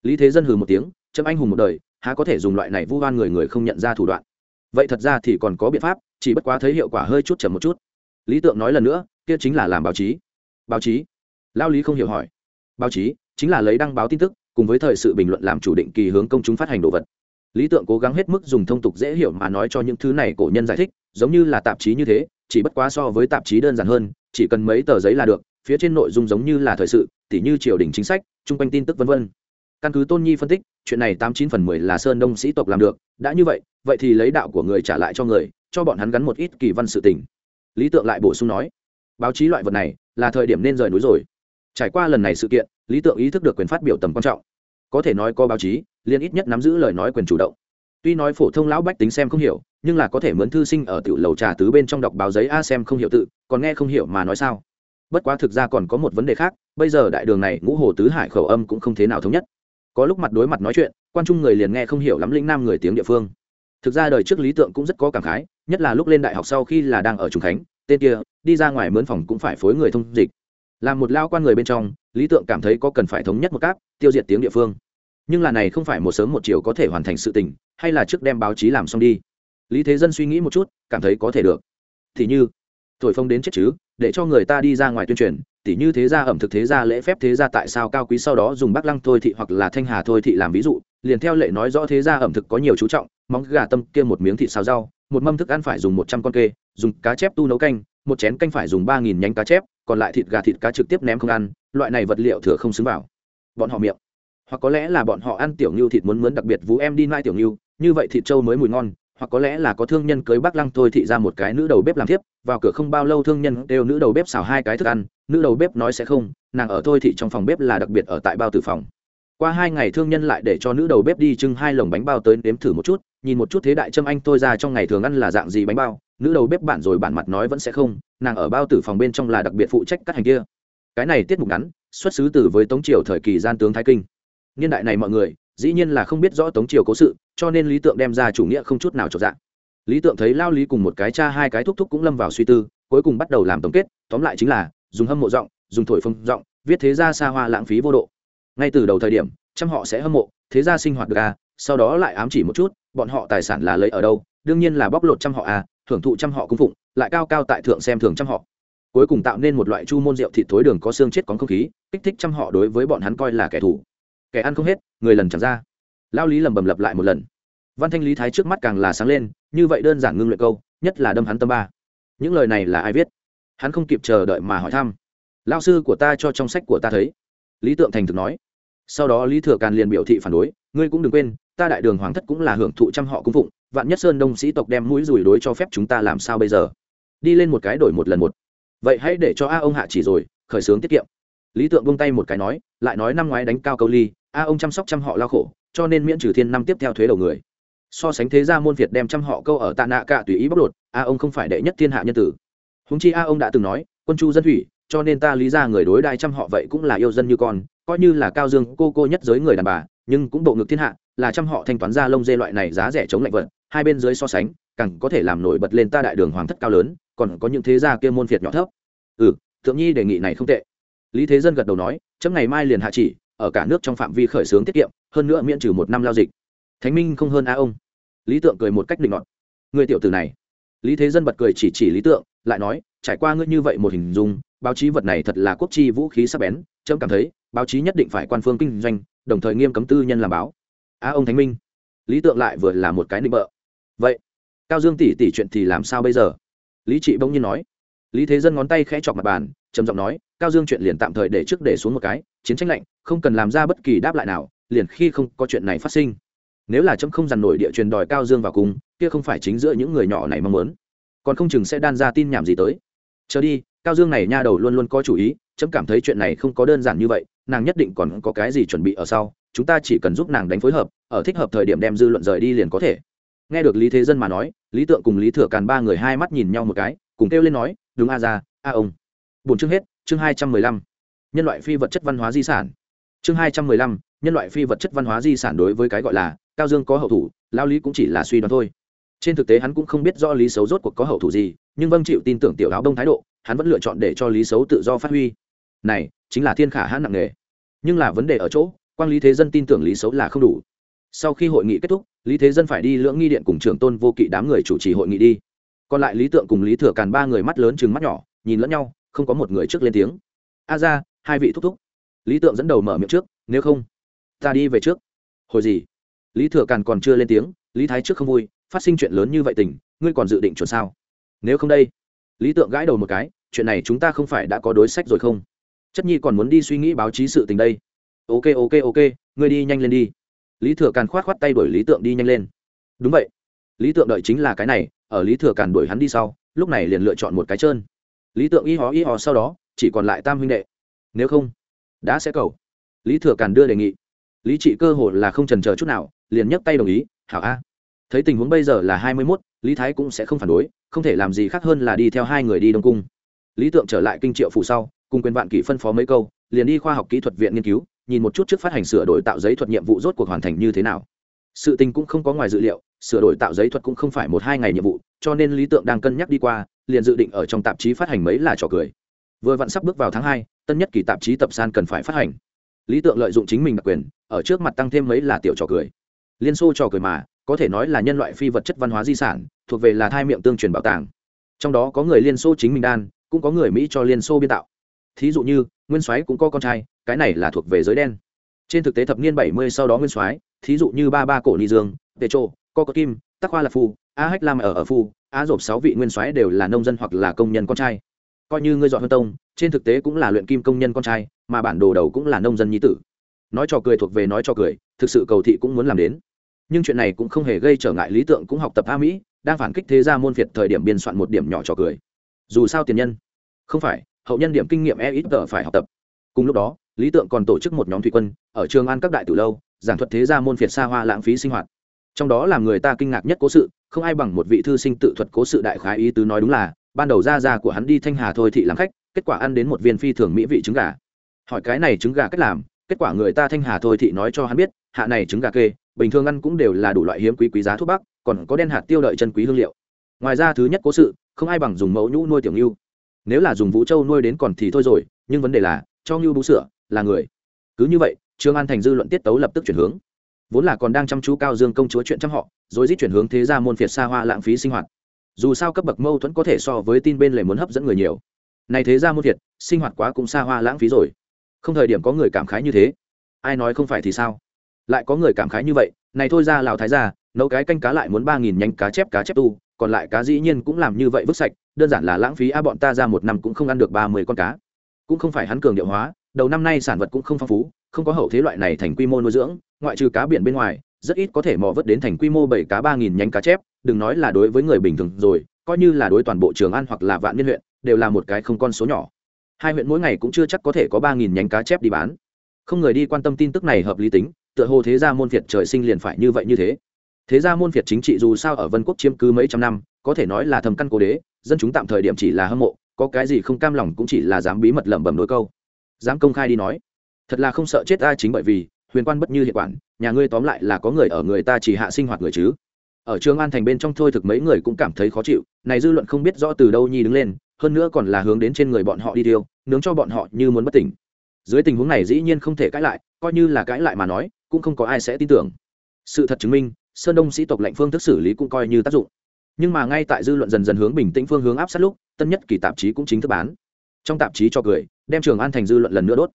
Lý thế dân hừ một tiếng, chấm anh hùng một đời, há có thể dùng loại này vu oan người người không nhận ra thủ đoạn? Vậy thật ra thì còn có biện pháp, chỉ bất quá thấy hiệu quả hơi chút chậm một chút. Lý tượng nói lần nữa, kia chính là làm báo chí. Báo chí? Lao lý không hiểu hỏi báo chí chính là lấy đăng báo tin tức, cùng với thời sự bình luận làm chủ định kỳ hướng công chúng phát hành đồ vật. Lý tượng cố gắng hết mức dùng thông tục dễ hiểu mà nói cho những thứ này cổ nhân giải thích, giống như là tạp chí như thế, chỉ bất quá so với tạp chí đơn giản hơn, chỉ cần mấy tờ giấy là được, phía trên nội dung giống như là thời sự, tỉ như triều đình chính sách, chung quanh tin tức vân vân. Căn cứ tôn nhi phân tích, chuyện này tám chín phần mười là sơn đông sĩ tộc làm được, đã như vậy vậy thì lấy đạo của người trả lại cho người, cho bọn hắn gắn một ít kỳ văn sự tình. Lý tượng lại bổ sung nói, báo chí loại vật này là thời điểm nên rời núi rồi trải qua lần này sự kiện, lý tượng ý thức được quyền phát biểu tầm quan trọng. Có thể nói có báo chí liên ít nhất nắm giữ lời nói quyền chủ động. Tuy nói phổ thông lão bách tính xem không hiểu, nhưng là có thể mướn thư sinh ở tiểu lầu trà tứ bên trong đọc báo giấy a xem không hiểu tự, còn nghe không hiểu mà nói sao. Bất quá thực ra còn có một vấn đề khác, bây giờ đại đường này, ngũ hồ tứ hải khẩu âm cũng không thế nào thống nhất. Có lúc mặt đối mặt nói chuyện, quan trung người liền nghe không hiểu lắm lĩnh nam người tiếng địa phương. Thực ra đời trước lý tượng cũng rất có cảm khái, nhất là lúc lên đại học sau khi là đang ở trùng khánh, tên kia, đi ra ngoài mướn phòng cũng phải phối người thông dịch là một lao quan người bên trong, lý tượng cảm thấy có cần phải thống nhất một cáp, tiêu diệt tiếng địa phương. Nhưng là này không phải một sớm một chiều có thể hoàn thành sự tình, hay là trước đem báo chí làm xong đi. Lý thế dân suy nghĩ một chút, cảm thấy có thể được. Thì như, thổi phông đến chết chứ, để cho người ta đi ra ngoài tuyên truyền, tỉ như thế gia ẩm thực, thế gia lễ phép, thế gia tại sao cao quý sau đó dùng bắc lăng thôi thị hoặc là thanh hà thôi thị làm ví dụ, liền theo lệ nói rõ thế gia ẩm thực có nhiều chú trọng, móng gà tâm kia một miếng thịt xào rau, một mâm thức ăn phải dùng một trăm con kê, dùng cá chép tu nấu canh, một chén canh phải dùng ba nghìn nhánh cá chép còn lại thịt gà thịt cá trực tiếp ném không ăn, loại này vật liệu thừa không xứng vào. Bọn họ miệng. Hoặc có lẽ là bọn họ ăn tiểu ngưu thịt muốn mướn đặc biệt vũ em đi mai tiểu ngưu, như vậy thịt trâu mới mùi ngon, hoặc có lẽ là có thương nhân cưới bác lăng thôi thị ra một cái nữ đầu bếp làm tiếp vào cửa không bao lâu thương nhân đều nữ đầu bếp xào hai cái thức ăn, nữ đầu bếp nói sẽ không, nàng ở thôi thị trong phòng bếp là đặc biệt ở tại bao tử phòng. Qua hai ngày thương nhân lại để cho nữ đầu bếp đi trưng hai lồng bánh bao tới nếm thử một chút, nhìn một chút thế đại trâm anh tôi ra trong ngày thường ăn là dạng gì bánh bao nữ đầu bếp bản rồi bản mặt nói vẫn sẽ không, nàng ở bao tử phòng bên trong là đặc biệt phụ trách cắt hành kia. Cái này tiết mục ngắn, xuất xứ từ với tống triều thời kỳ gian tướng thái kinh. Niên đại này mọi người, dĩ nhiên là không biết rõ tống triều cố sự, cho nên lý tượng đem ra chủ nghĩa không chút nào trọn dạng. Lý tượng thấy lao lý cùng một cái cha hai cái thúc thúc cũng lâm vào suy tư, cuối cùng bắt đầu làm tổng kết, tóm lại chính là, dùng hâm mộ giọng, dùng thổi phông giọng, viết thế ra xa hoa lãng phí vô độ. Ngay từ đầu thời điểm, trăm họ sẽ hâm mộ, thế ra sinh hoạt được à sau đó lại ám chỉ một chút, bọn họ tài sản là lấy ở đâu, đương nhiên là bóc lột trăm họ à thưởng thụ trăm họ cung phụng, lại cao cao tại thượng xem thường trăm họ. Cuối cùng tạo nên một loại chu môn rượu thịt thối đường có xương chết có không khí, kích thích trăm họ đối với bọn hắn coi là kẻ thù. Kẻ ăn không hết, người lần chẳng ra. Lao lý lầm bầm lặp lại một lần. Văn thanh lý thái trước mắt càng là sáng lên, như vậy đơn giản ngưng luyện câu, nhất là đâm hắn tâm ba. Những lời này là ai viết? Hắn không kịp chờ đợi mà hỏi thăm. Lao sư của ta cho trong sách của ta thấy. Lý tượng thành thực nói. Sau đó lý thừa càn liền biểu thị phản đối, ngươi cũng đừng quên, ta đại đường hoàng thất cũng là hưởng thụ trăm họ cung phụng vạn nhất sơn đông sĩ tộc đem mũi rủi đối cho phép chúng ta làm sao bây giờ? Đi lên một cái đổi một lần một. Vậy hãy để cho a ông hạ chỉ rồi, khởi xướng tiết kiệm. Lý tượng buông tay một cái nói, lại nói năm ngoái đánh cao câu ly, a ông chăm sóc trăm họ lao khổ, cho nên miễn trừ thiên năm tiếp theo thuế đầu người. So sánh thế gia môn việt đem trăm họ câu ở tạ nạ cả tùy ý bóc lột, a ông không phải đệ nhất thiên hạ nhân tử. Húng chi a ông đã từng nói, quân chu dân thủy, cho nên ta lý ra người đối đại trăm họ vậy cũng là yêu dân như con, coi như là cao dương cô cô nhất giới người đàn bà, nhưng cũng bộ ngực thiên hạ, là trăm họ thanh toán ra lông dê loại này giá rẻ chống lạnh vật hai bên dưới so sánh, càng có thể làm nổi bật lên ta đại đường hoàng thất cao lớn, còn có những thế gia kia môn phiệt nhỏ thấp. Ừ thượng nhi đề nghị này không tệ. Lý thế dân gật đầu nói, chấm ngày mai liền hạ chỉ, ở cả nước trong phạm vi khởi xướng tiết kiệm, hơn nữa miễn trừ một năm lao dịch. Thánh minh không hơn a ông. Lý tượng cười một cách định ngọt người tiểu tử này. Lý thế dân bật cười chỉ chỉ lý tượng, lại nói, trải qua ngươi như vậy một hình dung, báo chí vật này thật là quốc chi vũ khí sắc bén trâm cảm thấy, báo chí nhất định phải quan phương kinh doanh, đồng thời nghiêm cấm tư nhân làm báo. A ông thánh minh. Lý tượng lại vừa là một cái nịnh bợ vậy, cao dương tỷ tỷ chuyện thì làm sao bây giờ? Lý trị bỗng nhiên nói. Lý thế dân ngón tay khẽ chọc mặt bàn, trầm giọng nói, cao dương chuyện liền tạm thời để trước để xuống một cái, chiến tranh lạnh, không cần làm ra bất kỳ đáp lại nào, liền khi không có chuyện này phát sinh. Nếu là trâm không dằn nổi địa truyền đòi cao dương vào cùng, kia không phải chính giữa những người nhỏ này mong muốn. Còn không chừng sẽ đan ra tin nhảm gì tới. Chờ đi, cao dương này nha đầu luôn luôn có chủ ý, chấm cảm thấy chuyện này không có đơn giản như vậy, nàng nhất định còn có cái gì chuẩn bị ở sau, chúng ta chỉ cần giúp nàng đánh phối hợp, ở thích hợp thời điểm đem dư luận rời đi liền có thể nghe được lý thế dân mà nói, lý tượng cùng lý thừa càn ba người hai mắt nhìn nhau một cái, cùng kêu lên nói, đúng a ra, a ông. Bốn chương hết, chương hai trăm mười lăm. Nhân loại phi vật chất văn hóa di sản. Chương hai trăm mười lăm, nhân loại phi vật chất văn hóa di sản đối với cái gọi là cao dương có hậu thủ, lao lý cũng chỉ là suy đoán thôi. Trên thực tế hắn cũng không biết do lý xấu rốt cuộc có hậu thủ gì, nhưng vâng chịu tin tưởng tiểu áo đông thái độ, hắn vẫn lựa chọn để cho lý xấu tự do phát huy. Này, chính là thiên khả hãn nặng nề. Nhưng là vấn đề ở chỗ, quang lý thế dân tin tưởng lý xấu là không đủ sau khi hội nghị kết thúc, lý thế dân phải đi lưỡng nghi điện cùng trưởng tôn vô kỵ đám người chủ trì hội nghị đi. Còn lại lý tượng cùng lý thừa càn ba người mắt lớn chừng mắt nhỏ, nhìn lẫn nhau, không có một người trước lên tiếng. A ra, hai vị thúc thúc. Lý tượng dẫn đầu mở miệng trước, nếu không, ta đi về trước. Hồi gì? Lý thừa càn còn chưa lên tiếng, lý thái trước không vui, phát sinh chuyện lớn như vậy tình, ngươi còn dự định chuẩn sao? Nếu không đây. Lý tượng gãi đầu một cái, chuyện này chúng ta không phải đã có đối sách rồi không? Chất nhi còn muốn đi suy nghĩ báo chí sự tình đây. Ok ok ok, ngươi đi nhanh lên đi lý thừa càn khoát khoát tay đuổi lý tượng đi nhanh lên. Đúng vậy. Lý tượng đợi chính là cái này, ở lý thừa càn đuổi hắn đi sau, lúc này liền lựa chọn một cái trơn. Lý tượng y hó y hó sau đó, chỉ còn lại tam huynh đệ. Nếu không, đã sẽ cầu. Lý thừa càn đưa đề nghị. Lý trị cơ hội là không trần chờ chút nào, liền nhấc tay đồng ý, hảo a. Thấy tình huống bây giờ là hai mươi mốt, lý thái cũng sẽ không phản đối, không thể làm gì khác hơn là đi theo hai người đi đông cung. Lý tượng trở lại kinh triệu phủ sau, cùng quyền vạn kỷ phân phó mấy câu, liền đi khoa học kỹ thuật viện nghiên cứu nhìn một chút trước phát hành sửa đổi tạo giấy thuật nhiệm vụ rốt cuộc hoàn thành như thế nào. Sự tình cũng không có ngoài dự liệu, sửa đổi tạo giấy thuật cũng không phải một hai ngày nhiệm vụ, cho nên lý tượng đang cân nhắc đi qua, liền dự định ở trong tạp chí phát hành mấy là trò cười. Vừa vặn sắp bước vào tháng hai, tân nhất kỳ tạp chí tập san cần phải phát hành. Lý tượng lợi dụng chính mình đặc quyền, ở trước mặt tăng thêm mấy là tiểu trò cười. Liên xô trò cười mà, có thể nói là nhân loại phi vật chất văn hóa di sản, thuộc về là thai miệng tương truyền bảo tàng. Trong đó có người liên xô chính mình đan, cũng có người mỹ cho liên xô biên tạo. Thí dụ như, nguyên soái cũng có con trai cái này là thuộc về giới đen. Trên thực tế thập niên bảy mươi sau đó nguyên soái, thí dụ như ba ba cổ ni dương tề trô, co có kim, tắc khoa là phu, a hách lam ở ở phu, a dộp sáu vị nguyên soái đều là nông dân hoặc là công nhân con trai. Coi như ngươi dọn hơn tông, trên thực tế cũng là luyện kim công nhân con trai, mà bản đồ đầu cũng là nông dân nhi tử. Nói trò cười thuộc về nói trò cười, thực sự cầu thị cũng muốn làm đến. Nhưng chuyện này cũng không hề gây trở ngại lý tượng cũng học tập a mỹ, đang phản kích thế gia môn phiệt thời điểm biên soạn một điểm nhỏ trò cười. Dù sao tiền nhân. Không phải, hậu nhân điểm kinh nghiệm e ít tờ phải học tập. Cùng lúc đó lý tượng còn tổ chức một nhóm thủy quân ở trường an các đại tử lâu, giảng thuật thế gia môn phiệt xa hoa lãng phí sinh hoạt. Trong đó làm người ta kinh ngạc nhất cố sự, không ai bằng một vị thư sinh tự thuật cố sự đại khái ý tứ nói đúng là, ban đầu ra ra của hắn đi thanh hà thôi thị làm khách, kết quả ăn đến một viên phi thường mỹ vị trứng gà. Hỏi cái này trứng gà cách làm, kết quả người ta thanh hà thôi thị nói cho hắn biết, hạ này trứng gà kê, bình thường ăn cũng đều là đủ loại hiếm quý quý giá thuốc bắc, còn có đen hạt tiêu đợi chân quý hương liệu. Ngoài ra thứ nhất cố sự, không ai bằng dùng mẫu nhũ nuôi tiểu ngưu. Nếu là dùng vũ châu nuôi đến còn thì thôi rồi, nhưng vấn đề là, cho ngưu bú sữa là người. Cứ như vậy, trương an thành dư luận tiết tấu lập tức chuyển hướng. Vốn là còn đang chăm chú cao dương công chúa chuyện chăm họ, rồi dít chuyển hướng thế ra môn phiệt xa hoa lãng phí sinh hoạt. Dù sao cấp bậc mâu thuẫn có thể so với tin bên lề muốn hấp dẫn người nhiều. Này thế ra môn phiệt, sinh hoạt quá cũng xa hoa lãng phí rồi. Không thời điểm có người cảm khái như thế. Ai nói không phải thì sao? Lại có người cảm khái như vậy, này thôi ra lào thái ra nấu cái canh cá lại muốn ba nghìn nhánh cá chép cá chép tu, còn lại cá dĩ nhiên cũng làm như vậy vứt sạch, đơn giản là lãng phí, a, bọn ta ra một năm cũng không ăn được ba mươi con cá. Cũng không phải hắn cường điệu hóa đầu năm nay sản vật cũng không phong phú, không có hậu thế loại này thành quy mô nuôi dưỡng, ngoại trừ cá biển bên ngoài, rất ít có thể mò vớt đến thành quy mô bảy cá, ba nghìn nhánh cá chép, đừng nói là đối với người bình thường rồi, coi như là đối toàn bộ trường an hoặc là vạn niên huyện, đều là một cái không con số nhỏ. Hai huyện mỗi ngày cũng chưa chắc có thể có ba nghìn nhánh cá chép đi bán. Không người đi quan tâm tin tức này hợp lý tính, tựa hồ thế gia môn việt trời sinh liền phải như vậy như thế. Thế gia môn việt chính trị dù sao ở vân quốc chiếm cứ mấy trăm năm, có thể nói là thầm căn cố đế, dân chúng tạm thời điểm chỉ là hâm mộ, có cái gì không cam lòng cũng chỉ là dám bí mật lẩm bẩm đôi câu dám công khai đi nói. Thật là không sợ chết ta chính bởi vì, huyền quan bất như hiện quản, nhà ngươi tóm lại là có người ở người ta chỉ hạ sinh hoạt người chứ. Ở trường an thành bên trong thôi thực mấy người cũng cảm thấy khó chịu, này dư luận không biết rõ từ đâu nhi đứng lên, hơn nữa còn là hướng đến trên người bọn họ đi tiêu nướng cho bọn họ như muốn bất tỉnh. Dưới tình huống này dĩ nhiên không thể cãi lại, coi như là cãi lại mà nói, cũng không có ai sẽ tin tưởng. Sự thật chứng minh, sơn đông sĩ tộc lệnh phương thức xử lý cũng coi như tác dụng. Nhưng mà ngay tại dư luận dần dần hướng bình tĩnh phương hướng áp sát lúc, tân nhất kỳ tạp chí cũng chính thức bán trong tạp chí cho cười, đem trường an thành dư luận lần nữa đốt.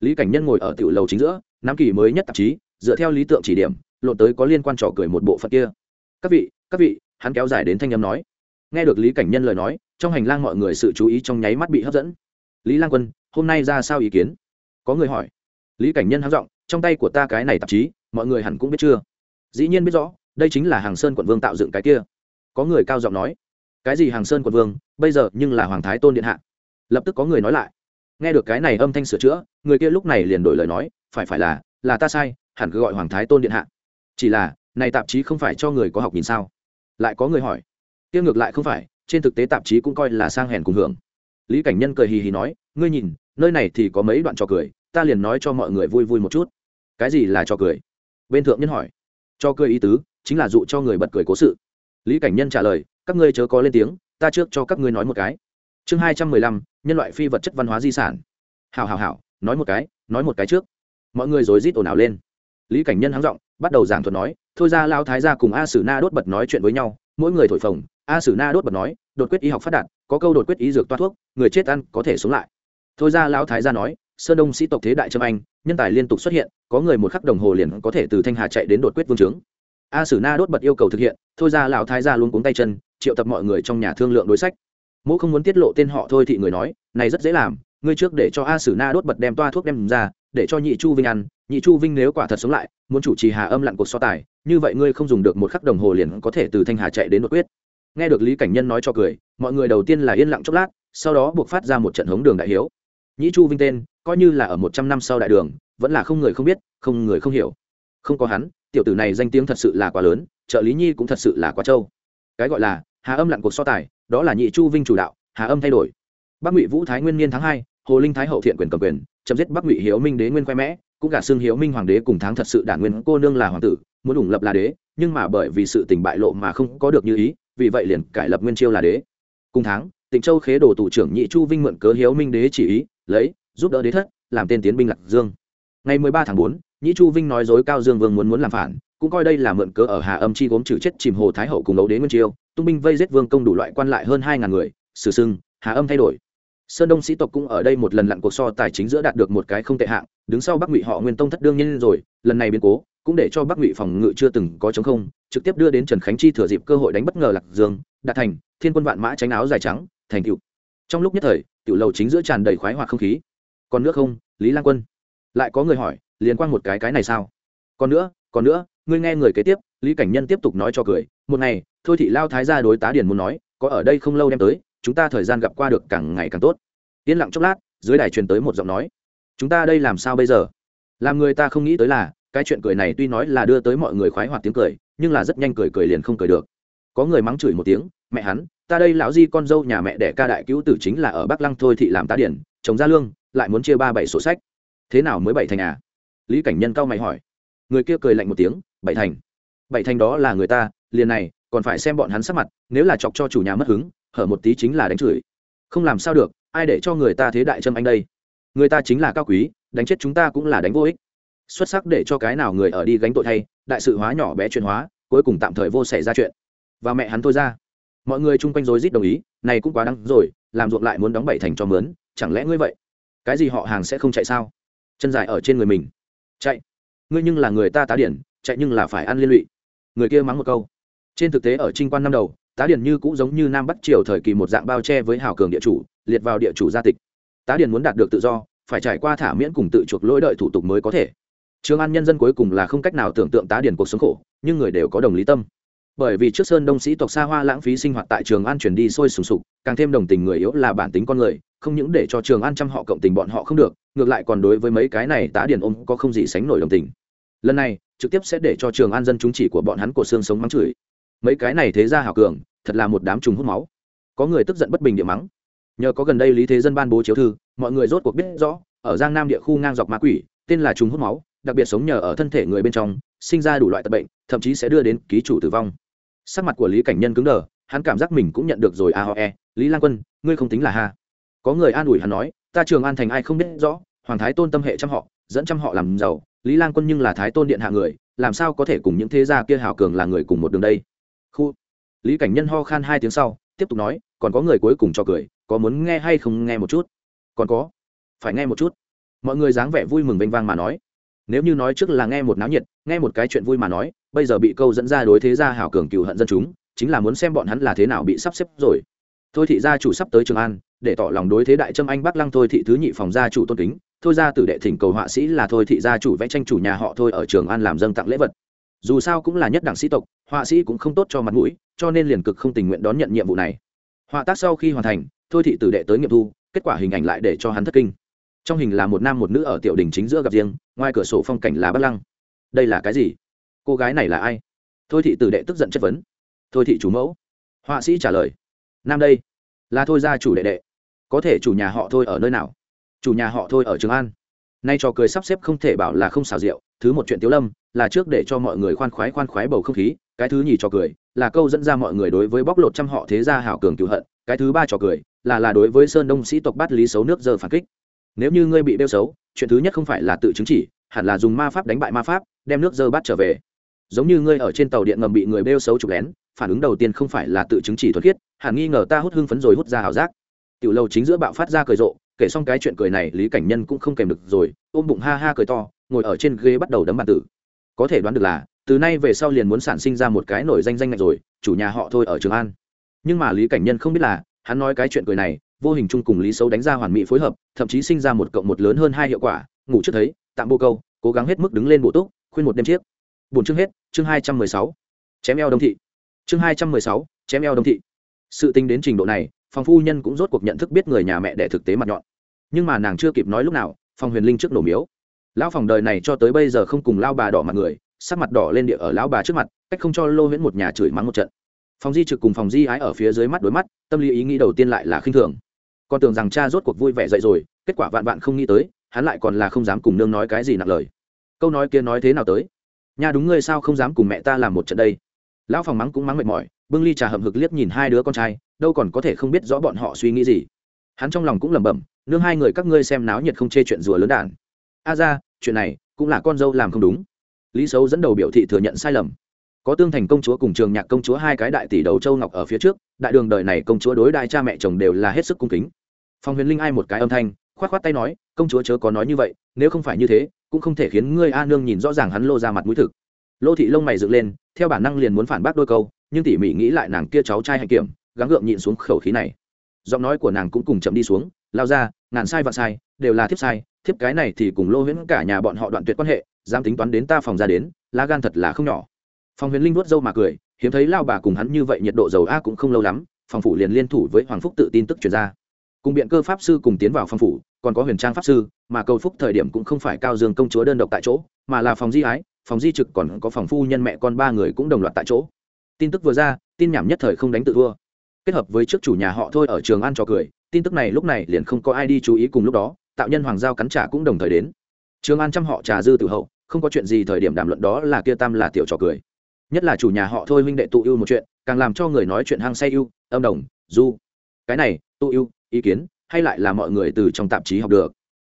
Lý cảnh nhân ngồi ở tiểu lầu chính giữa, nam kỳ mới nhất tạp chí, dựa theo lý tượng chỉ điểm lộn tới có liên quan trò cười một bộ phận kia. Các vị các vị, hắn kéo dài đến thanh âm nói. Nghe được lý cảnh nhân lời nói, trong hành lang mọi người sự chú ý trong nháy mắt bị hấp dẫn. Lý lang quân, hôm nay ra sao ý kiến? Có người hỏi. Lý cảnh nhân háng giọng, trong tay của ta cái này tạp chí, mọi người hẳn cũng biết chưa? Dĩ nhiên biết rõ, đây chính là hàng sơn quận vương tạo dựng cái kia. Có người cao giọng nói. Cái gì hàng sơn quận vương? Bây giờ nhưng là hoàng thái tôn điện hạ lập tức có người nói lại. Nghe được cái này âm thanh sửa chữa, người kia lúc này liền đổi lời nói, phải phải là là ta sai, hẳn cứ gọi hoàng thái tôn điện hạ. Chỉ là, này tạp chí không phải cho người có học nhìn sao? Lại có người hỏi. Kia ngược lại không phải, trên thực tế tạp chí cũng coi là sang hèn cùng hưởng. Lý cảnh nhân cười hì hì nói, ngươi nhìn, nơi này thì có mấy đoạn trò cười, ta liền nói cho mọi người vui vui một chút. Cái gì là trò cười? Bên thượng nhân hỏi. Cho cười ý tứ, chính là dụ cho người bật cười cố sự. Lý cảnh nhân trả lời, các ngươi chớ có lên tiếng, ta trước cho các ngươi nói một cái chương hai trăm mười lăm, nhân loại phi vật chất văn hóa di sản. Hào hào hào nói một cái, nói một cái trước. Mọi người rối rít ồn ào lên. Lý cảnh nhân hắng giọng, bắt đầu giảng thuật nói, thôi ra lao thái ra cùng a sử na đốt bật nói chuyện với nhau, mỗi người thổi phồng, a sử na đốt bật nói, đột quyết y học phát đạt, có câu đột quyết y dược toa thuốc, người chết ăn có thể sống lại. Thôi ra lão thái ra nói, sơn đông sĩ tộc thế đại trâm anh, nhân tài liên tục xuất hiện, có người một khắc đồng hồ liền có thể từ thanh hà chạy đến đột quyết vương trướng. A sử na đốt bật yêu cầu thực hiện, thôi ra lão thái ra luôn cuống tay chân, triệu tập mọi người trong nhà thương lượng đối sách mỗ không muốn tiết lộ tên họ thôi thì người nói, này rất dễ làm, ngươi trước để cho a sử na đốt bật đem toa thuốc đem ra, để cho nhị chu vinh ăn. Nhị chu vinh nếu quả thật sống lại, muốn chủ trì hà âm lặn cuộc so tài, như vậy ngươi không dùng được một khắc đồng hồ liền có thể từ thanh hà chạy đến đột quyết. Nghe được lý cảnh nhân nói cho cười, mọi người đầu tiên là yên lặng chốc lát, sau đó buộc phát ra một trận hống đường đại hiếu. Nhị chu vinh tên, coi như là ở một trăm năm sau đại đường, vẫn là không người không biết, không người không hiểu. Không có hắn, tiểu tử này danh tiếng thật sự là quá lớn, trợ lý nhi cũng thật sự là quá trâu. Cái gọi là hà âm lặn cuộc so tài, đó là nhị chu vinh chủ đạo, hà âm thay đổi. Bắc ngụy vũ thái nguyên niên tháng hai, hồ linh thái hậu thiện quyền cầm quyền, chấm dứt bắc ngụy hiếu minh đế nguyên khoe mẽ, cũng cả xương hiếu minh hoàng đế cùng tháng thật sự đản nguyên cô nương là hoàng tử, muốn ủng lập là đế, nhưng mà bởi vì sự tình bại lộ mà không có được như ý, vì vậy liền cải lập nguyên chiêu là đế. Cùng tháng tỉnh châu khế đồ tủ trưởng nhị chu vinh mượn cớ hiếu minh đế chỉ ý, lấy, giúp đỡ đế thất, làm tên tiến binh lạc dương. Ngày mười ba tháng bốn, nhị chu vinh nói dối cao dương vương muốn muốn làm phản cũng coi đây là mượn cớ ở hà âm chi gốm trừ chết chìm hồ thái hậu cùng ấu đế nguyên chiêu, tung binh vây giết vương công đủ loại quan lại hơn hai ngàn người, sử sưng, hà âm thay đổi. Sơn đông sĩ tộc cũng ở đây một lần lặn cuộc so tài chính giữa đạt được một cái không tệ hạng, đứng sau bắc ngụy họ nguyên tông thất đương nhiên rồi, lần này biến cố cũng để cho bắc ngụy phòng ngự chưa từng có chống không, trực tiếp đưa đến trần khánh chi thừa dịp cơ hội đánh bất ngờ lạc dương đạt thành, thiên quân vạn mã tránh áo dài trắng, thành cựu trong lúc nhất thời tiểu lầu chính giữa tràn đầy khoái hoạt không khí. Còn nước không, lý lang quân. Lại có người hỏi liên quan một cái cái này sao? Còn nữa còn nữa ngươi nghe người kế tiếp, lý cảnh nhân tiếp tục nói cho cười, một ngày, thôi thị lao thái gia đối tá điền muốn nói, có ở đây không lâu đem tới, chúng ta thời gian gặp qua được càng ngày càng tốt. Yên lặng chốc lát, dưới đài truyền tới một giọng nói, chúng ta đây làm sao bây giờ? Làm người ta không nghĩ tới là, cái chuyện cười này tuy nói là đưa tới mọi người khoái hoạt tiếng cười, nhưng là rất nhanh cười cười liền không cười được. Có người mắng chửi một tiếng, mẹ hắn, ta đây lão di con dâu nhà mẹ đẻ ca đại cứu tử chính là ở bắc lăng thôi thị làm tá điển chồng ra lương, lại muốn chia ba bảy sổ sách. Thế nào mới bảy thành à? Lý cảnh nhân cao mày hỏi người kia cười lạnh một tiếng, bảy thành bảy thành đó là người ta, liền này, còn phải xem bọn hắn sắc mặt, nếu là chọc cho chủ nhà mất hứng, hở một tí chính là đánh chửi. Không làm sao được, ai để cho người ta thế đại trâm anh đây? Người ta chính là cao quý, đánh chết chúng ta cũng là đánh vô ích. Xuất sắc để cho cái nào người ở đi gánh tội thay, đại sự hóa nhỏ bé chuyện hóa, cuối cùng tạm thời vô xảy ra chuyện. Và mẹ hắn thôi ra. Mọi người chung quanh rối rít đồng ý, này cũng quá đắng rồi, làm ruộng lại muốn đóng bảy thành cho mướn, chẳng lẽ ngươi vậy? Cái gì họ hàng sẽ không chạy sao? Chân dài ở trên người mình. Chạy ngươi nhưng là người ta tá điển, chạy nhưng là phải ăn liên lụy. Người kia mắng một câu. Trên thực tế ở trinh quan năm đầu, tá điển như cũng giống như nam bắc triều thời kỳ một dạng bao che với hào cường địa chủ, liệt vào địa chủ gia tịch. Tá điển muốn đạt được tự do, phải trải qua thả miễn cùng tự chuộc lỗi đợi thủ tục mới có thể. Trường an nhân dân cuối cùng là không cách nào tưởng tượng tá điển cuộc sống khổ, nhưng người đều có đồng lý tâm. Bởi vì trước sơn đông sĩ tộc xa hoa lãng phí sinh hoạt tại trường an chuyển đi sôi sùng sục, càng thêm đồng tình người yếu là bản tính con người không những để cho trường an chăm họ cộng tình bọn họ không được, ngược lại còn đối với mấy cái này tá điền ôm có không gì sánh nổi đồng tình. Lần này, trực tiếp sẽ để cho trường an dân chúng chỉ của bọn hắn của xương sống mắng chửi. Mấy cái này thế ra hảo cường, thật là một đám trùng hút máu. Có người tức giận bất bình địa mắng. Nhờ có gần đây lý thế dân ban bố chiếu thư, mọi người rốt cuộc biết rõ, ở giang nam địa khu ngang dọc ma quỷ, tên là trùng hút máu, đặc biệt sống nhờ ở thân thể người bên trong, sinh ra đủ loại tật bệnh, thậm chí sẽ đưa đến ký chủ tử vong. Sắc mặt của lý cảnh nhân cứng đờ, hắn cảm giác mình cũng nhận được rồi, a ho e lý lan quân, ngươi không tính là ha có người an ủi hắn nói, ta trường an thành ai không biết rõ, hoàng thái tôn tâm hệ trăm họ, dẫn trăm họ làm giàu, lý lan quân nhưng là thái tôn điện hạ người, làm sao có thể cùng những thế gia kia hào cường là người cùng một đường đây? Khu. Lý cảnh nhân ho khan hai tiếng sau, tiếp tục nói, còn có người cuối cùng cho cười, có muốn nghe hay không nghe một chút? Còn có, phải nghe một chút. Mọi người dáng vẻ vui mừng vênh vang mà nói. Nếu như nói trước là nghe một náo nhiệt, nghe một cái chuyện vui mà nói, bây giờ bị câu dẫn ra đối thế gia hảo cường cựu hận dân chúng, chính là muốn xem bọn hắn là thế nào bị sắp xếp rồi. Thôi thị gia chủ sắp tới trường an để tỏ lòng đối thế đại trâm anh bắc lăng thôi thị thứ nhị phòng gia chủ tôn kính, thôi ra từ đệ thỉnh cầu họa sĩ là thôi thị gia chủ vẽ tranh chủ nhà họ thôi ở trường an làm dâng tặng lễ vật. Dù sao cũng là nhất đẳng sĩ tộc, họa sĩ cũng không tốt cho mặt mũi, cho nên liền cực không tình nguyện đón nhận nhiệm vụ này. Họa tác sau khi hoàn thành, thôi thị từ đệ tới nghiệm thu, kết quả hình ảnh lại để cho hắn thất kinh. Trong hình là một nam một nữ ở tiểu đình chính giữa gặp riêng, ngoài cửa sổ phong cảnh là bắc lăng. Đây là cái gì? Cô gái này là ai? Thôi thị từ đệ tức giận chất vấn. Thôi thị chủ mẫu. Họa sĩ trả lời. Nam đây. Là thôi gia chủ đệ đệ có thể chủ nhà họ thôi ở nơi nào? Chủ nhà họ thôi ở trường an. Nay trò cười sắp xếp không thể bảo là không xào rượu, thứ một chuyện tiếu lâm, là trước để cho mọi người khoan khoái khoan khoái bầu không khí, cái thứ nhì trò cười, là câu dẫn ra mọi người đối với bóc lột trăm họ thế gia hảo cường cựu hận, cái thứ ba trò cười, là là đối với sơn đông sĩ tộc bắt lý xấu nước giờ phản kích. Nếu như ngươi bị đeo xấu, chuyện thứ nhất không phải là tự chứng chỉ, hẳn là dùng ma pháp đánh bại ma pháp, đem nước dơ bắt trở về. Giống như ngươi ở trên tàu điện ngầm bị người đeo xấu chụp lén, phản ứng đầu tiên không phải là tự chứng chỉ thuật khiết, hẳn nghi ngờ ta hút hưng phấn rồi hút ra hảo giác tiểu lâu chính giữa bạo phát ra cười rộ, kể xong cái chuyện cười này, lý cảnh nhân cũng không kèm được rồi, ôm bụng ha ha cười to, ngồi ở trên ghế bắt đầu đấm bàn tử. Có thể đoán được là, từ nay về sau liền muốn sản sinh ra một cái nổi danh danh ngạch rồi, chủ nhà họ thôi ở trường an. Nhưng mà lý cảnh nhân không biết là, hắn nói cái chuyện cười này, vô hình chung cùng lý xấu đánh ra hoàn mỹ phối hợp, thậm chí sinh ra một cộng một lớn hơn hai hiệu quả, ngủ trước thấy, tạm bô câu, cố gắng hết mức đứng lên bộ túc, khuyên một đêm chiếc. Bốn chương hết, chương hai trăm mười sáu. Chém eo đông thị. Chương hai trăm mười sáu, chém eo đông thị. Sự tính đến trình độ này phòng phu nhân cũng rốt cuộc nhận thức biết người nhà mẹ để thực tế mặt nhọn. Nhưng mà nàng chưa kịp nói lúc nào phòng huyền linh trước nổ miếu. Lão phòng đời này cho tới bây giờ không cùng lao bà đỏ mặt người, sắc mặt đỏ lên địa ở lão bà trước mặt, cách không cho lô huyễn một nhà chửi mắng một trận. Phòng di trực cùng phòng di ái ở phía dưới mắt đối mắt, tâm lý ý nghĩ đầu tiên lại là khinh thường. Con tưởng rằng cha rốt cuộc vui vẻ dậy rồi, kết quả vạn vạn không nghĩ tới, hắn lại còn là không dám cùng nương nói cái gì nặng lời. Câu nói kia nói thế nào tới? Nha đúng ngươi sao không dám cùng mẹ ta làm một trận đây? Lão phòng mắng cũng mắng mệt mỏi, bưng ly trà hậm hực liếc nhìn hai đứa con trai đâu còn có thể không biết rõ bọn họ suy nghĩ gì. Hắn trong lòng cũng lẩm bẩm, nương, hai người các ngươi xem náo nhiệt không chê chuyện rùa lớn đản a ra, chuyện này cũng là con dâu làm không đúng. Lý xấu dẫn đầu biểu thị thừa nhận sai lầm. Có tương thành công chúa cùng trường nhạc công chúa hai cái đại tỷ đầu châu ngọc ở phía trước, đại đường đời này công chúa đối đại cha mẹ chồng đều là hết sức cung kính. Phong huyền linh ai một cái âm thanh, khoát khoát tay nói, công chúa chớ có nói như vậy, nếu không phải như thế, cũng không thể khiến ngươi a nương nhìn rõ ràng hắn lô ra mặt mũi thực. Lô thị lông mày dựng lên, theo bản năng liền muốn phản bác đôi câu, nhưng tỉ mỉ nghĩ lại nàng kia cháu trai hạnh kiểm gắng gượng nhịn xuống khẩu khí này. Giọng nói của nàng cũng cùng chậm đi xuống, lao ra, ngàn sai vạn sai, đều là thiếp sai, thiếp cái này thì cùng lô huyễn cả nhà bọn họ đoạn tuyệt quan hệ, dám tính toán đến ta phòng ra đến, lá gan thật là không nhỏ. Phòng huyền linh vuốt râu mà cười, hiếm thấy lao bà cùng hắn như vậy nhiệt độ dầu a cũng không lâu lắm, phòng phủ liền liên thủ với hoàng phúc tự tin tức chuyển ra. Cùng biện cơ pháp sư cùng tiến vào phòng phủ, còn có huyền trang pháp sư, mà cầu phúc thời điểm cũng không phải cao dương công chúa đơn độc tại chỗ, mà là phòng di ái, phòng di trực còn có phòng phu nhân mẹ con ba người cũng đồng loạt tại chỗ. Tin tức vừa ra, tin nhảm nhất thời không đánh tự thua kết hợp với trước chủ nhà họ thôi ở trường ăn cho cười, tin tức này lúc này liền không có ai đi chú ý cùng lúc đó, tạo nhân hoàng giao cắn trả cũng đồng thời đến. Trường an chăm họ trà dư tự hậu, không có chuyện gì thời điểm đàm luận đó là kia tam là tiểu trò cười. Nhất là chủ nhà họ thôi huynh đệ tụ ưu một chuyện, càng làm cho người nói chuyện hăng say ưu, âm đồng, du. Cái này, tụ ưu, ý kiến, hay lại là mọi người từ trong tạp chí học được?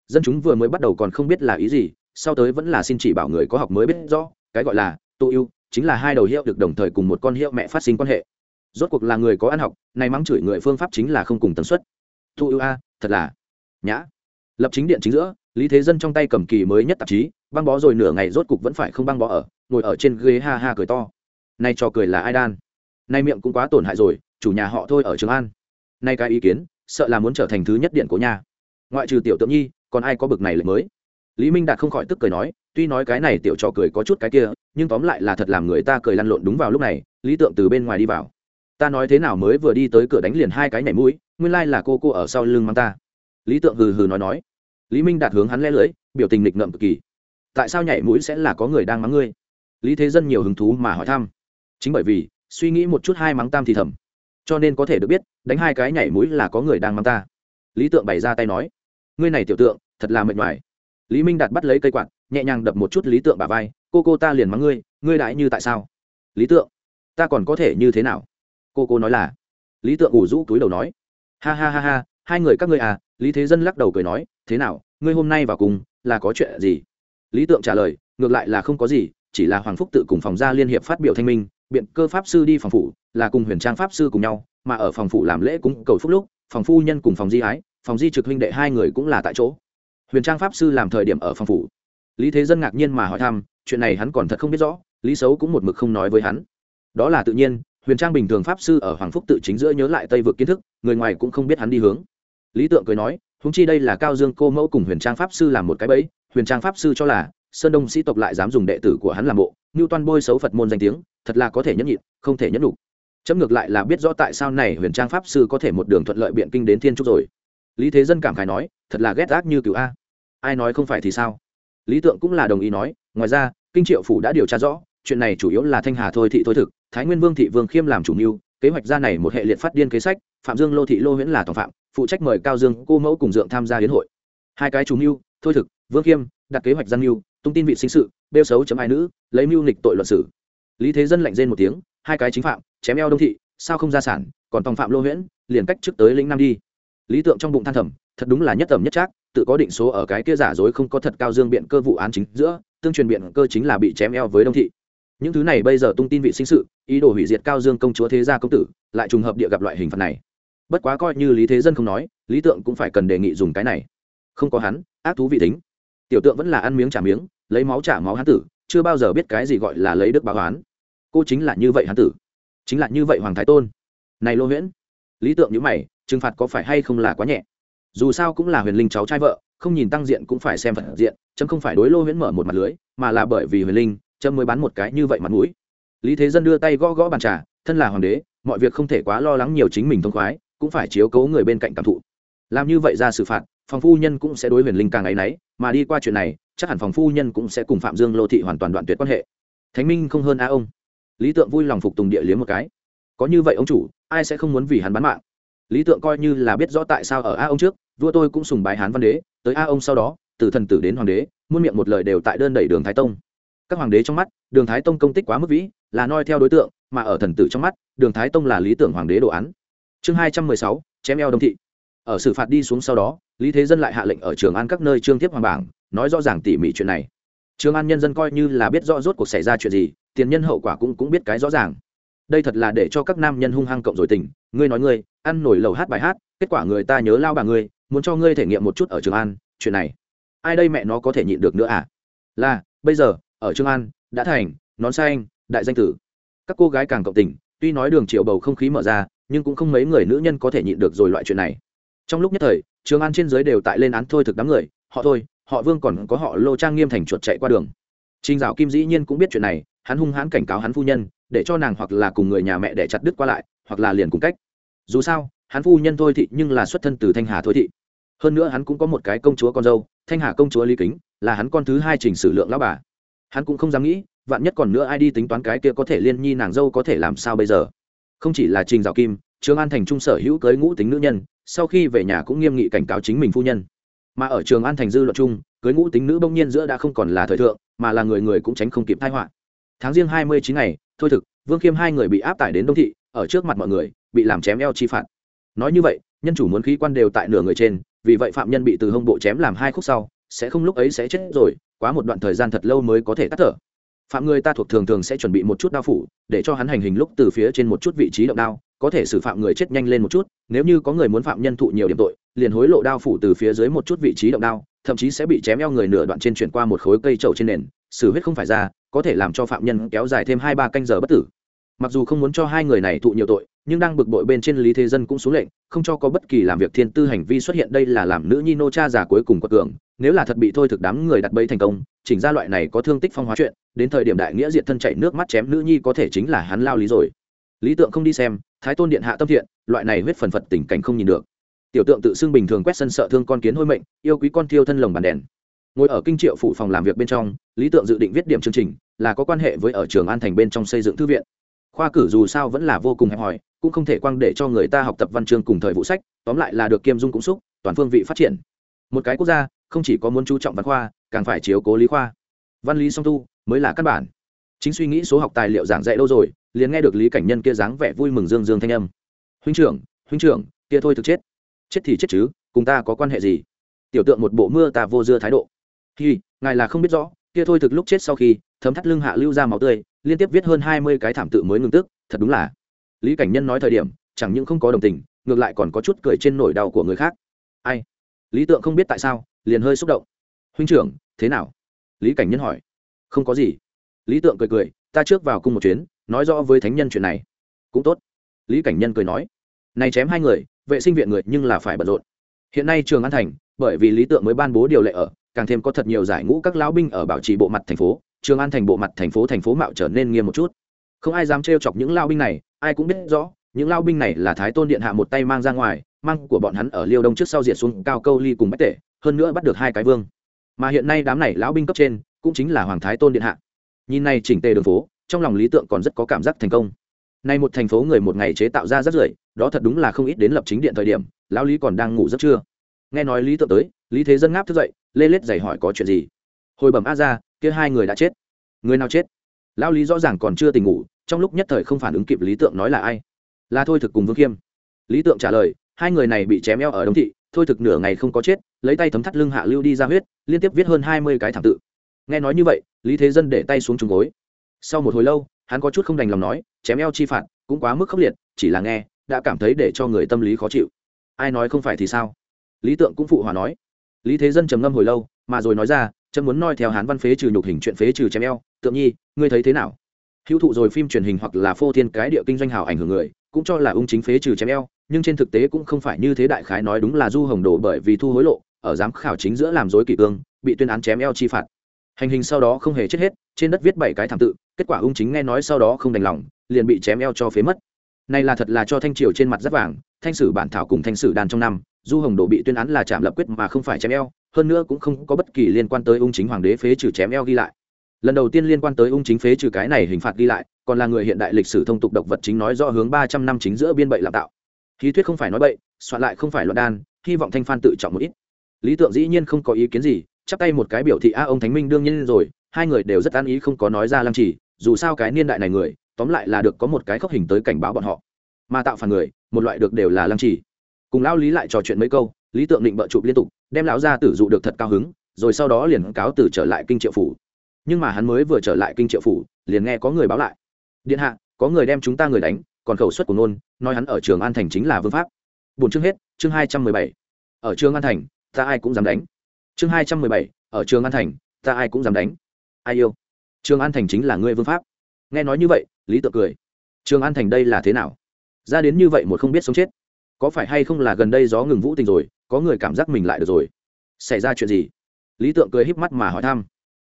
Dân chúng vừa mới bắt đầu còn không biết là ý gì, sau tới vẫn là xin chỉ bảo người có học mới biết rõ, cái gọi là tụ ưu, chính là hai đầu hiệu được đồng thời cùng một con hiệu mẹ phát sinh quan hệ rốt cuộc là người có ăn học này mắng chửi người phương pháp chính là không cùng tần suất. Thu ưu a, thật là nhã. Lập chính điện chính giữa, lý thế dân trong tay cầm kỳ mới nhất tạp chí, băng bó rồi nửa ngày rốt cục vẫn phải không băng bó ở, ngồi ở trên ghế ha ha cười to. Nay cho cười là ai đan? Nay miệng cũng quá tổn hại rồi, chủ nhà họ thôi ở trường an. Nay cái ý kiến, sợ là muốn trở thành thứ nhất điện của nhà. Ngoại trừ tiểu tượng nhi, còn ai có bực này lệ mới? Lý minh đạt không khỏi tức cười nói, tuy nói cái này tiểu trò cười có chút cái kia, nhưng tóm lại là thật làm người ta cười lăn lộn đúng vào lúc này, lý tượng từ bên ngoài đi vào ta nói thế nào mới vừa đi tới cửa đánh liền hai cái nhảy mũi, nguyên lai là cô cô ở sau lưng mang ta. Lý tượng hừ hừ nói nói. Lý minh đạt hướng hắn lẽ lưỡi biểu tình lịch ngợm cực kỳ. Tại sao nhảy mũi sẽ là có người đang mắng ngươi? Lý thế dân nhiều hứng thú mà hỏi thăm. Chính bởi vì, suy nghĩ một chút hai mắng tam thì thầm. Cho nên có thể được biết, đánh hai cái nhảy mũi là có người đang mắng ta. Lý tượng bày ra tay nói. Ngươi này tiểu tượng, thật là mệt mỏi lý minh đạt bắt lấy cây quạt, nhẹ nhàng đập một chút lý tượng bà vai. Cô cô ta liền mắng ngươi ngươi đại như tại sao? Lý tượng, ta còn có thể như thế nào? Cô cô nói là. Lý tượng ủ rũ túi đầu nói. Ha ha ha ha, hai người các ngươi à lý thế dân lắc đầu cười nói, thế nào, ngươi hôm nay vào cùng, là có chuyện gì? Lý tượng trả lời, ngược lại là không có gì, chỉ là hoàng phúc tự cùng phòng gia liên hiệp phát biểu thanh minh, biện cơ pháp sư đi phòng phủ, là cùng huyền trang pháp sư cùng nhau, mà ở phòng phủ làm lễ cúng cầu phúc lúc, phòng phu nhân cùng phòng di ái, phòng di trực huynh đệ hai người cũng là tại chỗ. Huyền trang pháp sư làm thời điểm ở phòng phủ. Lý thế dân ngạc nhiên mà hỏi thăm, chuyện này hắn còn thật không biết rõ, lý xấu cũng một mực không nói với hắn. Đó là tự nhiên huyền trang bình thường pháp sư ở hoàng phúc tự chính giữa nhớ lại tây vực kiến thức người ngoài cũng không biết hắn đi hướng lý tượng cười nói húng chi đây là cao dương cô mẫu cùng huyền trang pháp sư làm một cái bẫy huyền trang pháp sư cho là sơn đông sĩ tộc lại dám dùng đệ tử của hắn làm bộ như toan bôi xấu phật môn danh tiếng thật là có thể nhẫn nhịn không thể nhẫn đủ chấm ngược lại là biết rõ tại sao này huyền trang pháp sư có thể một đường thuận lợi biện kinh đến thiên trúc rồi lý thế dân cảm khái nói thật là ghét ác như cựu a ai nói không phải thì sao lý tượng cũng là đồng ý nói ngoài ra kinh triệu phủ đã điều tra rõ chuyện này chủ yếu là thanh hà thôi thị thôi thực, thái nguyên vương thị vương khiêm làm chủ mưu, kế hoạch ra này một hệ liệt phát điên kế sách, phạm dương lô thị lô huyễn là tổng phạm, phụ trách mời cao dương, cô mẫu cùng dượng tham gia hiến hội. Hai cái chủ mưu, thôi thực, vương khiêm, đặt kế hoạch gian mưu, tung tin vị sinh sự, bêu xấu chấm ai nữ, lấy mưu nịch tội luận sử lý thế dân lạnh rên một tiếng, hai cái chính phạm, chém eo đông thị, sao không ra sản, còn tòng phạm lô huyễn, liền cách trước tới lĩnh nam đi. Lý tượng trong bụng than thầm, thật đúng là nhất tầm nhất trác, tự có định số ở cái kia giả dối không có thật cao dương biện cơ vụ án chính giữa, tương truyền biện cơ chính là bị chém eo với đông thị những thứ này bây giờ tung tin vị sinh sự, ý đồ hủy diệt cao dương công chúa thế gia công tử, lại trùng hợp địa gặp loại hình phạt này. Bất quá coi như lý thế dân không nói, lý tượng cũng phải cần đề nghị dùng cái này. Không có hắn, ác thú vị tính. Tiểu tượng vẫn là ăn miếng trả miếng, lấy máu trả máu hán tử, chưa bao giờ biết cái gì gọi là lấy đức báo oán. Cô chính là như vậy hán tử. Chính là như vậy hoàng thái tôn. Này lô huyễn. Lý tượng nhữ mày, trừng phạt có phải hay không là quá nhẹ? Dù sao cũng là huyền linh cháu trai vợ, không nhìn tăng diện cũng phải xem phận diện, chấm không phải đối lô huyễn mở một mặt lưới, mà là bởi vì huyền linh trâm mới bán một cái như vậy mặt mũi. Lý thế dân đưa tay gõ gõ bàn trà, thân là hoàng đế, mọi việc không thể quá lo lắng nhiều chính mình thông khoái, cũng phải chiếu cố người bên cạnh cảm thụ. Làm như vậy ra xử phạt, phòng phu nhân cũng sẽ đối huyền linh càng áy náy, mà đi qua chuyện này, chắc hẳn phòng phu nhân cũng sẽ cùng phạm dương lô thị hoàn toàn đoạn tuyệt quan hệ. Thánh minh không hơn a ông. Lý tượng vui lòng phục tùng địa liếm một cái. Có như vậy ông chủ, ai sẽ không muốn vì hắn bán mạng? Lý tượng coi như là biết rõ tại sao ở a ông trước, vua tôi cũng sùng bái hán văn đế, tới a ông sau đó từ thần tử đến hoàng đế, muôn miệng một lời đều tại đơn đẩy đường thái tông các hoàng đế trong mắt, đường thái tông công tích quá mức vĩ, là noi theo đối tượng, mà ở thần tử trong mắt, đường thái tông là lý tưởng hoàng đế đồ án. Chương hai trăm mười sáu, chém eo đông thị. Ở xử phạt đi xuống sau đó, lý thế dân lại hạ lệnh ở trường an các nơi trương tiếp hoàng bảng, nói rõ ràng tỉ mỉ chuyện này. Trường an nhân dân coi như là biết rõ rốt cuộc xảy ra chuyện gì, tiền nhân hậu quả cũng cũng biết cái rõ ràng. Đây thật là để cho các nam nhân hung hăng cộng rồi tình, ngươi nói ngươi, ăn nổi lầu hát bài hát, kết quả người ta nhớ lao bà ngươi, muốn cho ngươi thể nghiệm một chút ở trường an, chuyện này. Ai đây mẹ nó có thể nhịn được nữa à? Là, bây giờ ở trường an đã thành nón xanh đại danh tử các cô gái càng cộng tình tuy nói đường triệu bầu không khí mở ra nhưng cũng không mấy người nữ nhân có thể nhịn được rồi loại chuyện này trong lúc nhất thời trường an trên giới đều tại lên án thôi thực đám người họ thôi họ vương còn có họ lô trang nghiêm thành chuột chạy qua đường Trình Dạo Kim dĩ nhiên cũng biết chuyện này, hắn hung hãn cảnh cáo hắn phu nhân, để cho nàng hoặc là cùng người nhà mẹ để chặt đứt qua lại, hoặc là liền cùng cách. Dù sao, hắn phu nhân thôi thị nhưng là xuất thân từ Thanh Hà thôi thị. Hơn nữa hắn cũng có một cái công chúa con dâu, Thanh Hà công chúa Lý Kính, là hắn con thứ hai Trình Sử Lượng lão bà. Hắn cũng không dám nghĩ, vạn nhất còn nữa ai đi tính toán cái kia có thể liên nhi nàng dâu có thể làm sao bây giờ. Không chỉ là Trình Dạo Kim, Trương An thành trung sở hữu cưới ngũ tính nữ nhân, sau khi về nhà cũng nghiêm nghị cảnh cáo chính mình phu nhân. Mà ở Trường An thành dư luận chung, cưới ngũ tính nữ bỗng nhiên giữa đã không còn là thời thượng, mà là người người cũng tránh không kịp tai họa tháng riêng hai mươi chín ngày thôi thực vương khiêm hai người bị áp tải đến đông thị ở trước mặt mọi người bị làm chém eo chi phạt nói như vậy nhân chủ muốn khí quan đều tại nửa người trên vì vậy phạm nhân bị từ hông bộ chém làm hai khúc sau sẽ không lúc ấy sẽ chết rồi quá một đoạn thời gian thật lâu mới có thể tắt thở. Phạm người ta thuộc thường thường sẽ chuẩn bị một chút đao phủ, để cho hắn hành hình lúc từ phía trên một chút vị trí động đao, có thể xử phạm người chết nhanh lên một chút, nếu như có người muốn phạm nhân thụ nhiều điểm tội, liền hối lộ đao phủ từ phía dưới một chút vị trí động đao, thậm chí sẽ bị chém eo người nửa đoạn trên chuyển qua một khối cây trầu trên nền, xử huyết không phải ra, có thể làm cho phạm nhân kéo dài thêm hai ba canh giờ bất tử. Mặc dù không muốn cho hai người này thụ nhiều tội, nhưng đang bực bội bên trên lý thế dân cũng xuống lệnh, không cho có bất kỳ làm việc thiên tư hành vi xuất hiện, đây là làm nữ nhi nô cha già cuối cùng quật cường nếu là thật bị thôi thực đám người đặt bẫy thành công, chỉnh ra loại này có thương tích phong hóa chuyện, đến thời điểm đại nghĩa diện thân chạy nước mắt chém nữ nhi có thể chính là hắn lao lý rồi. Lý tượng không đi xem, thái tôn điện hạ tâm thiện, loại này huyết phần phật tình cảnh không nhìn được. Tiểu tượng tự xưng bình thường quét sân sợ thương con kiến hôi mệnh, yêu quý con thiêu thân lồng bàn đèn. Ngồi ở kinh triệu phủ phòng làm việc bên trong, lý tượng dự định viết điểm chương trình, là có quan hệ với ở trường an thành bên trong xây dựng thư viện. Khoa cử dù sao vẫn là vô cùng hẹp hòi, cũng không thể quang để cho người ta học tập văn chương cùng thời vụ sách, tóm lại là được kiêm dung cũng xúc, toàn phương vị phát triển. Một cái quốc gia không chỉ có muốn chú trọng văn khoa, càng phải chiếu cố lý khoa. Văn lý song tu mới là căn bản. Chính suy nghĩ số học tài liệu giảng dạy đâu rồi, liền nghe được lý cảnh nhân kia dáng vẻ vui mừng dương dương thanh âm. Huynh trưởng huynh trưởng, kia thôi thực chết. Chết thì chết chứ, cùng ta có quan hệ gì? Tiểu tượng một bộ mưa ta vô dưa thái độ. Hi, ngài là không biết rõ, kia thôi thực lúc chết sau khi, thấm thắt lưng hạ lưu ra máu tươi, liên tiếp viết hơn hai mươi cái thảm tự mới ngừng tức, thật đúng là. Lý cảnh nhân nói thời điểm, chẳng những không có đồng tình, ngược lại còn có chút cười trên nỗi đau của người khác. Ai? Lý tượng không biết tại sao liền hơi xúc động. Huynh trưởng, thế nào? Lý cảnh nhân hỏi. Không có gì. Lý tượng cười cười, ta trước vào cung một chuyến, nói rõ với thánh nhân chuyện này. Cũng tốt. Lý cảnh nhân cười nói. Này chém hai người, vệ sinh viện người nhưng là phải bận rộn. Hiện nay trường an thành, bởi vì lý tượng mới ban bố điều lệ ở, càng thêm có thật nhiều giải ngũ các lão binh ở bảo trì bộ mặt thành phố, trường an thành bộ mặt thành phố thành phố mạo trở nên nghiêm một chút. Không ai dám trêu chọc những lao binh này, ai cũng biết rõ, những lao binh này là thái tôn điện hạ một tay mang ra ngoài, mang của bọn hắn ở liêu đông trước sau diệt xuống cao câu ly cùng bách tể hơn nữa bắt được hai cái vương. Mà hiện nay đám này lão binh cấp trên cũng chính là hoàng thái tôn điện hạ. Nhìn này chỉnh tề đường phố, trong lòng lý tượng còn rất có cảm giác thành công. Nay một thành phố người một ngày chế tạo ra rất rưởi, đó thật đúng là không ít đến lập chính điện thời điểm, lão lý còn đang ngủ rất chưa? Nghe nói lý tượng tới, lý thế dân ngáp thức dậy, lê lết giày hỏi có chuyện gì? Hồi bẩm a ra kia hai người đã chết. Người nào chết? Lão lý rõ ràng còn chưa tỉnh ngủ, trong lúc nhất thời không phản ứng kịp lý tượng nói là ai? Là thôi thực cùng vương khiêm. Lý tượng trả lời, hai người này bị chém eo ở đông thị thôi thực nửa ngày không có chết, lấy tay thấm thắt lưng hạ lưu đi ra huyết, liên tiếp viết hơn hai mươi cái thảm tự. Nghe nói như vậy, lý thế dân để tay xuống trùng gối. Sau một hồi lâu, hắn có chút không đành lòng nói, chém eo chi phạt, cũng quá mức khốc liệt, chỉ là nghe, đã cảm thấy để cho người tâm lý khó chịu. Ai nói không phải thì sao? Lý tượng cũng phụ hòa nói. Lý thế dân trầm ngâm hồi lâu, mà rồi nói ra, chấm muốn noi theo hán văn phế trừ nhục hình chuyện phế trừ chém eo. Tượng nhi, ngươi thấy thế nào? Hữu thụ rồi phim truyền hình hoặc là phô thiên cái địa kinh doanh hào ảnh hưởng người, cũng cho là ung chính phế trừ chém eo nhưng trên thực tế cũng không phải như thế đại khái nói đúng là du hồng đồ bởi vì thu hối lộ, ở giám khảo chính giữa làm dối kỷ cương, bị tuyên án chém eo chi phạt. Hành hình sau đó không hề chết hết, trên đất viết bảy cái thảm tự, kết quả ung chính nghe nói sau đó không đành lòng, liền bị chém eo cho phế mất. Này là thật là cho thanh triều trên mặt rất vàng, thanh sử bản thảo cùng thanh sử đàn trong năm, du hồng đồ bị tuyên án là chạm lập quyết mà không phải chém eo, hơn nữa cũng không có bất kỳ liên quan tới ung chính hoàng đế phế trừ chém eo ghi lại. Lần đầu tiên liên quan tới ung chính phế trừ cái này hình phạt ghi lại, còn là người hiện đại lịch sử thông tục độc vật chính nói rõ hướng ba trăm năm chính giữa biên bậy làm tạo hí thuyết không phải nói bậy, soạn lại không phải luận đan, hy vọng thanh phan tự trọng một ít. Lý tượng dĩ nhiên không có ý kiến gì, chắp tay một cái biểu thị, a, ông thánh minh đương nhiên rồi. Hai người đều rất an ý không có nói ra lăng trì, dù sao cái niên đại này người, tóm lại là được có một cái khốc hình tới cảnh báo bọn họ. Mà tạo phản người, một loại được đều là lăng trì. Cùng lão lý lại trò chuyện mấy câu, lý tượng định bợ chụp liên tục, đem lão ra tử dụ được thật cao hứng, rồi sau đó liền cáo từ trở lại kinh triệu phủ. Nhưng mà hắn mới vừa trở lại kinh triệu phủ, liền nghe có người báo lại. Điện hạ, có người đem chúng ta người đánh còn khẩu suất của nôn nói hắn ở trường an thành chính là vương pháp. Bốn chương hết, chương hai trăm mười bảy. Ở trường an thành, ta ai cũng dám đánh. Chương hai trăm mười bảy, ở trường an thành, ta ai cũng dám đánh. Ai yêu? Trường an thành chính là ngươi vương pháp. Nghe nói như vậy, lý tự cười. Trường an thành đây là thế nào? Ra đến như vậy một không biết sống chết. Có phải hay không là gần đây gió ngừng vũ tình rồi, có người cảm giác mình lại được rồi? Xảy ra chuyện gì? Lý tượng cười híp mắt mà hỏi thăm.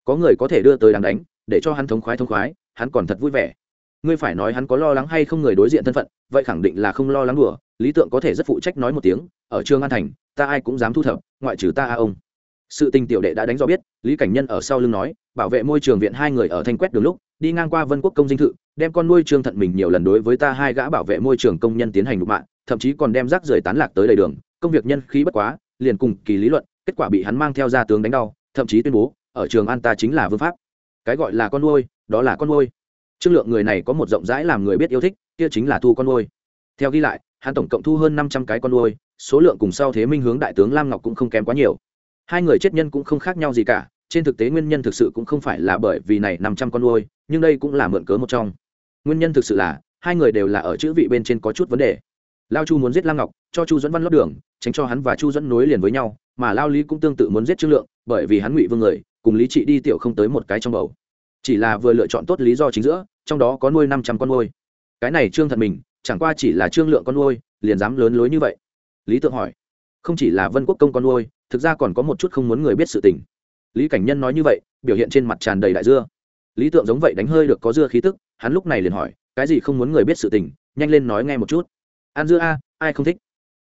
Có người có thể đưa tới đáng đánh, để cho hắn thống khoái thống khoái, hắn còn thật vui vẻ ngươi phải nói hắn có lo lắng hay không người đối diện thân phận, vậy khẳng định là không lo lắng đùa, lý tượng có thể rất phụ trách nói một tiếng, ở trường an thành, ta ai cũng dám thu thập, ngoại trừ ta a ông. Sự tình tiểu đệ đã đánh do biết, lý cảnh nhân ở sau lưng nói, bảo vệ môi trường viện hai người ở thanh quét đường lúc, đi ngang qua vân quốc công dinh thự, đem con nuôi trương thận mình nhiều lần đối với ta hai gã bảo vệ môi trường công nhân tiến hành đục mạng thậm chí còn đem rác rưởi tán lạc tới đầy đường, công việc nhân khí bất quá, liền cùng kỳ lý luận, kết quả bị hắn mang theo ra tướng đánh đau, thậm chí tuyên bố, ở trường an ta chính là vương pháp. Cái gọi là con nuôi, đó là con nuôi trương lượng người này có một rộng rãi làm người biết yêu thích, kia chính là thu con nuôi. Theo ghi lại, hắn tổng cộng thu hơn năm trăm cái con nuôi, số lượng cùng sau thế minh hướng đại tướng lam ngọc cũng không kém quá nhiều. Hai người chết nhân cũng không khác nhau gì cả, trên thực tế nguyên nhân thực sự cũng không phải là bởi vì này năm trăm con nuôi, nhưng đây cũng là mượn cớ một trong. Nguyên nhân thực sự là, hai người đều là ở chữ vị bên trên có chút vấn đề. Lao chu muốn giết lam ngọc, cho chu dẫn văn lót đường, tránh cho hắn và chu dẫn nối liền với nhau, mà lao lý cũng tương tự muốn giết trương lượng, bởi vì hắn ngụy vương người, cùng lý trị đi tiểu không tới một cái trong bầu chỉ là vừa lựa chọn tốt lý do chính giữa, trong đó có nuôi năm trăm con nuôi. Cái này trương thật mình, chẳng qua chỉ là trương lượng con nuôi, liền dám lớn lối như vậy. Lý tượng hỏi, không chỉ là vân quốc công con nuôi, thực ra còn có một chút không muốn người biết sự tình. Lý cảnh nhân nói như vậy, biểu hiện trên mặt tràn đầy đại dưa. Lý tượng giống vậy đánh hơi được có dưa khí tức, hắn lúc này liền hỏi, cái gì không muốn người biết sự tình, nhanh lên nói nghe một chút. An dưa a, ai không thích?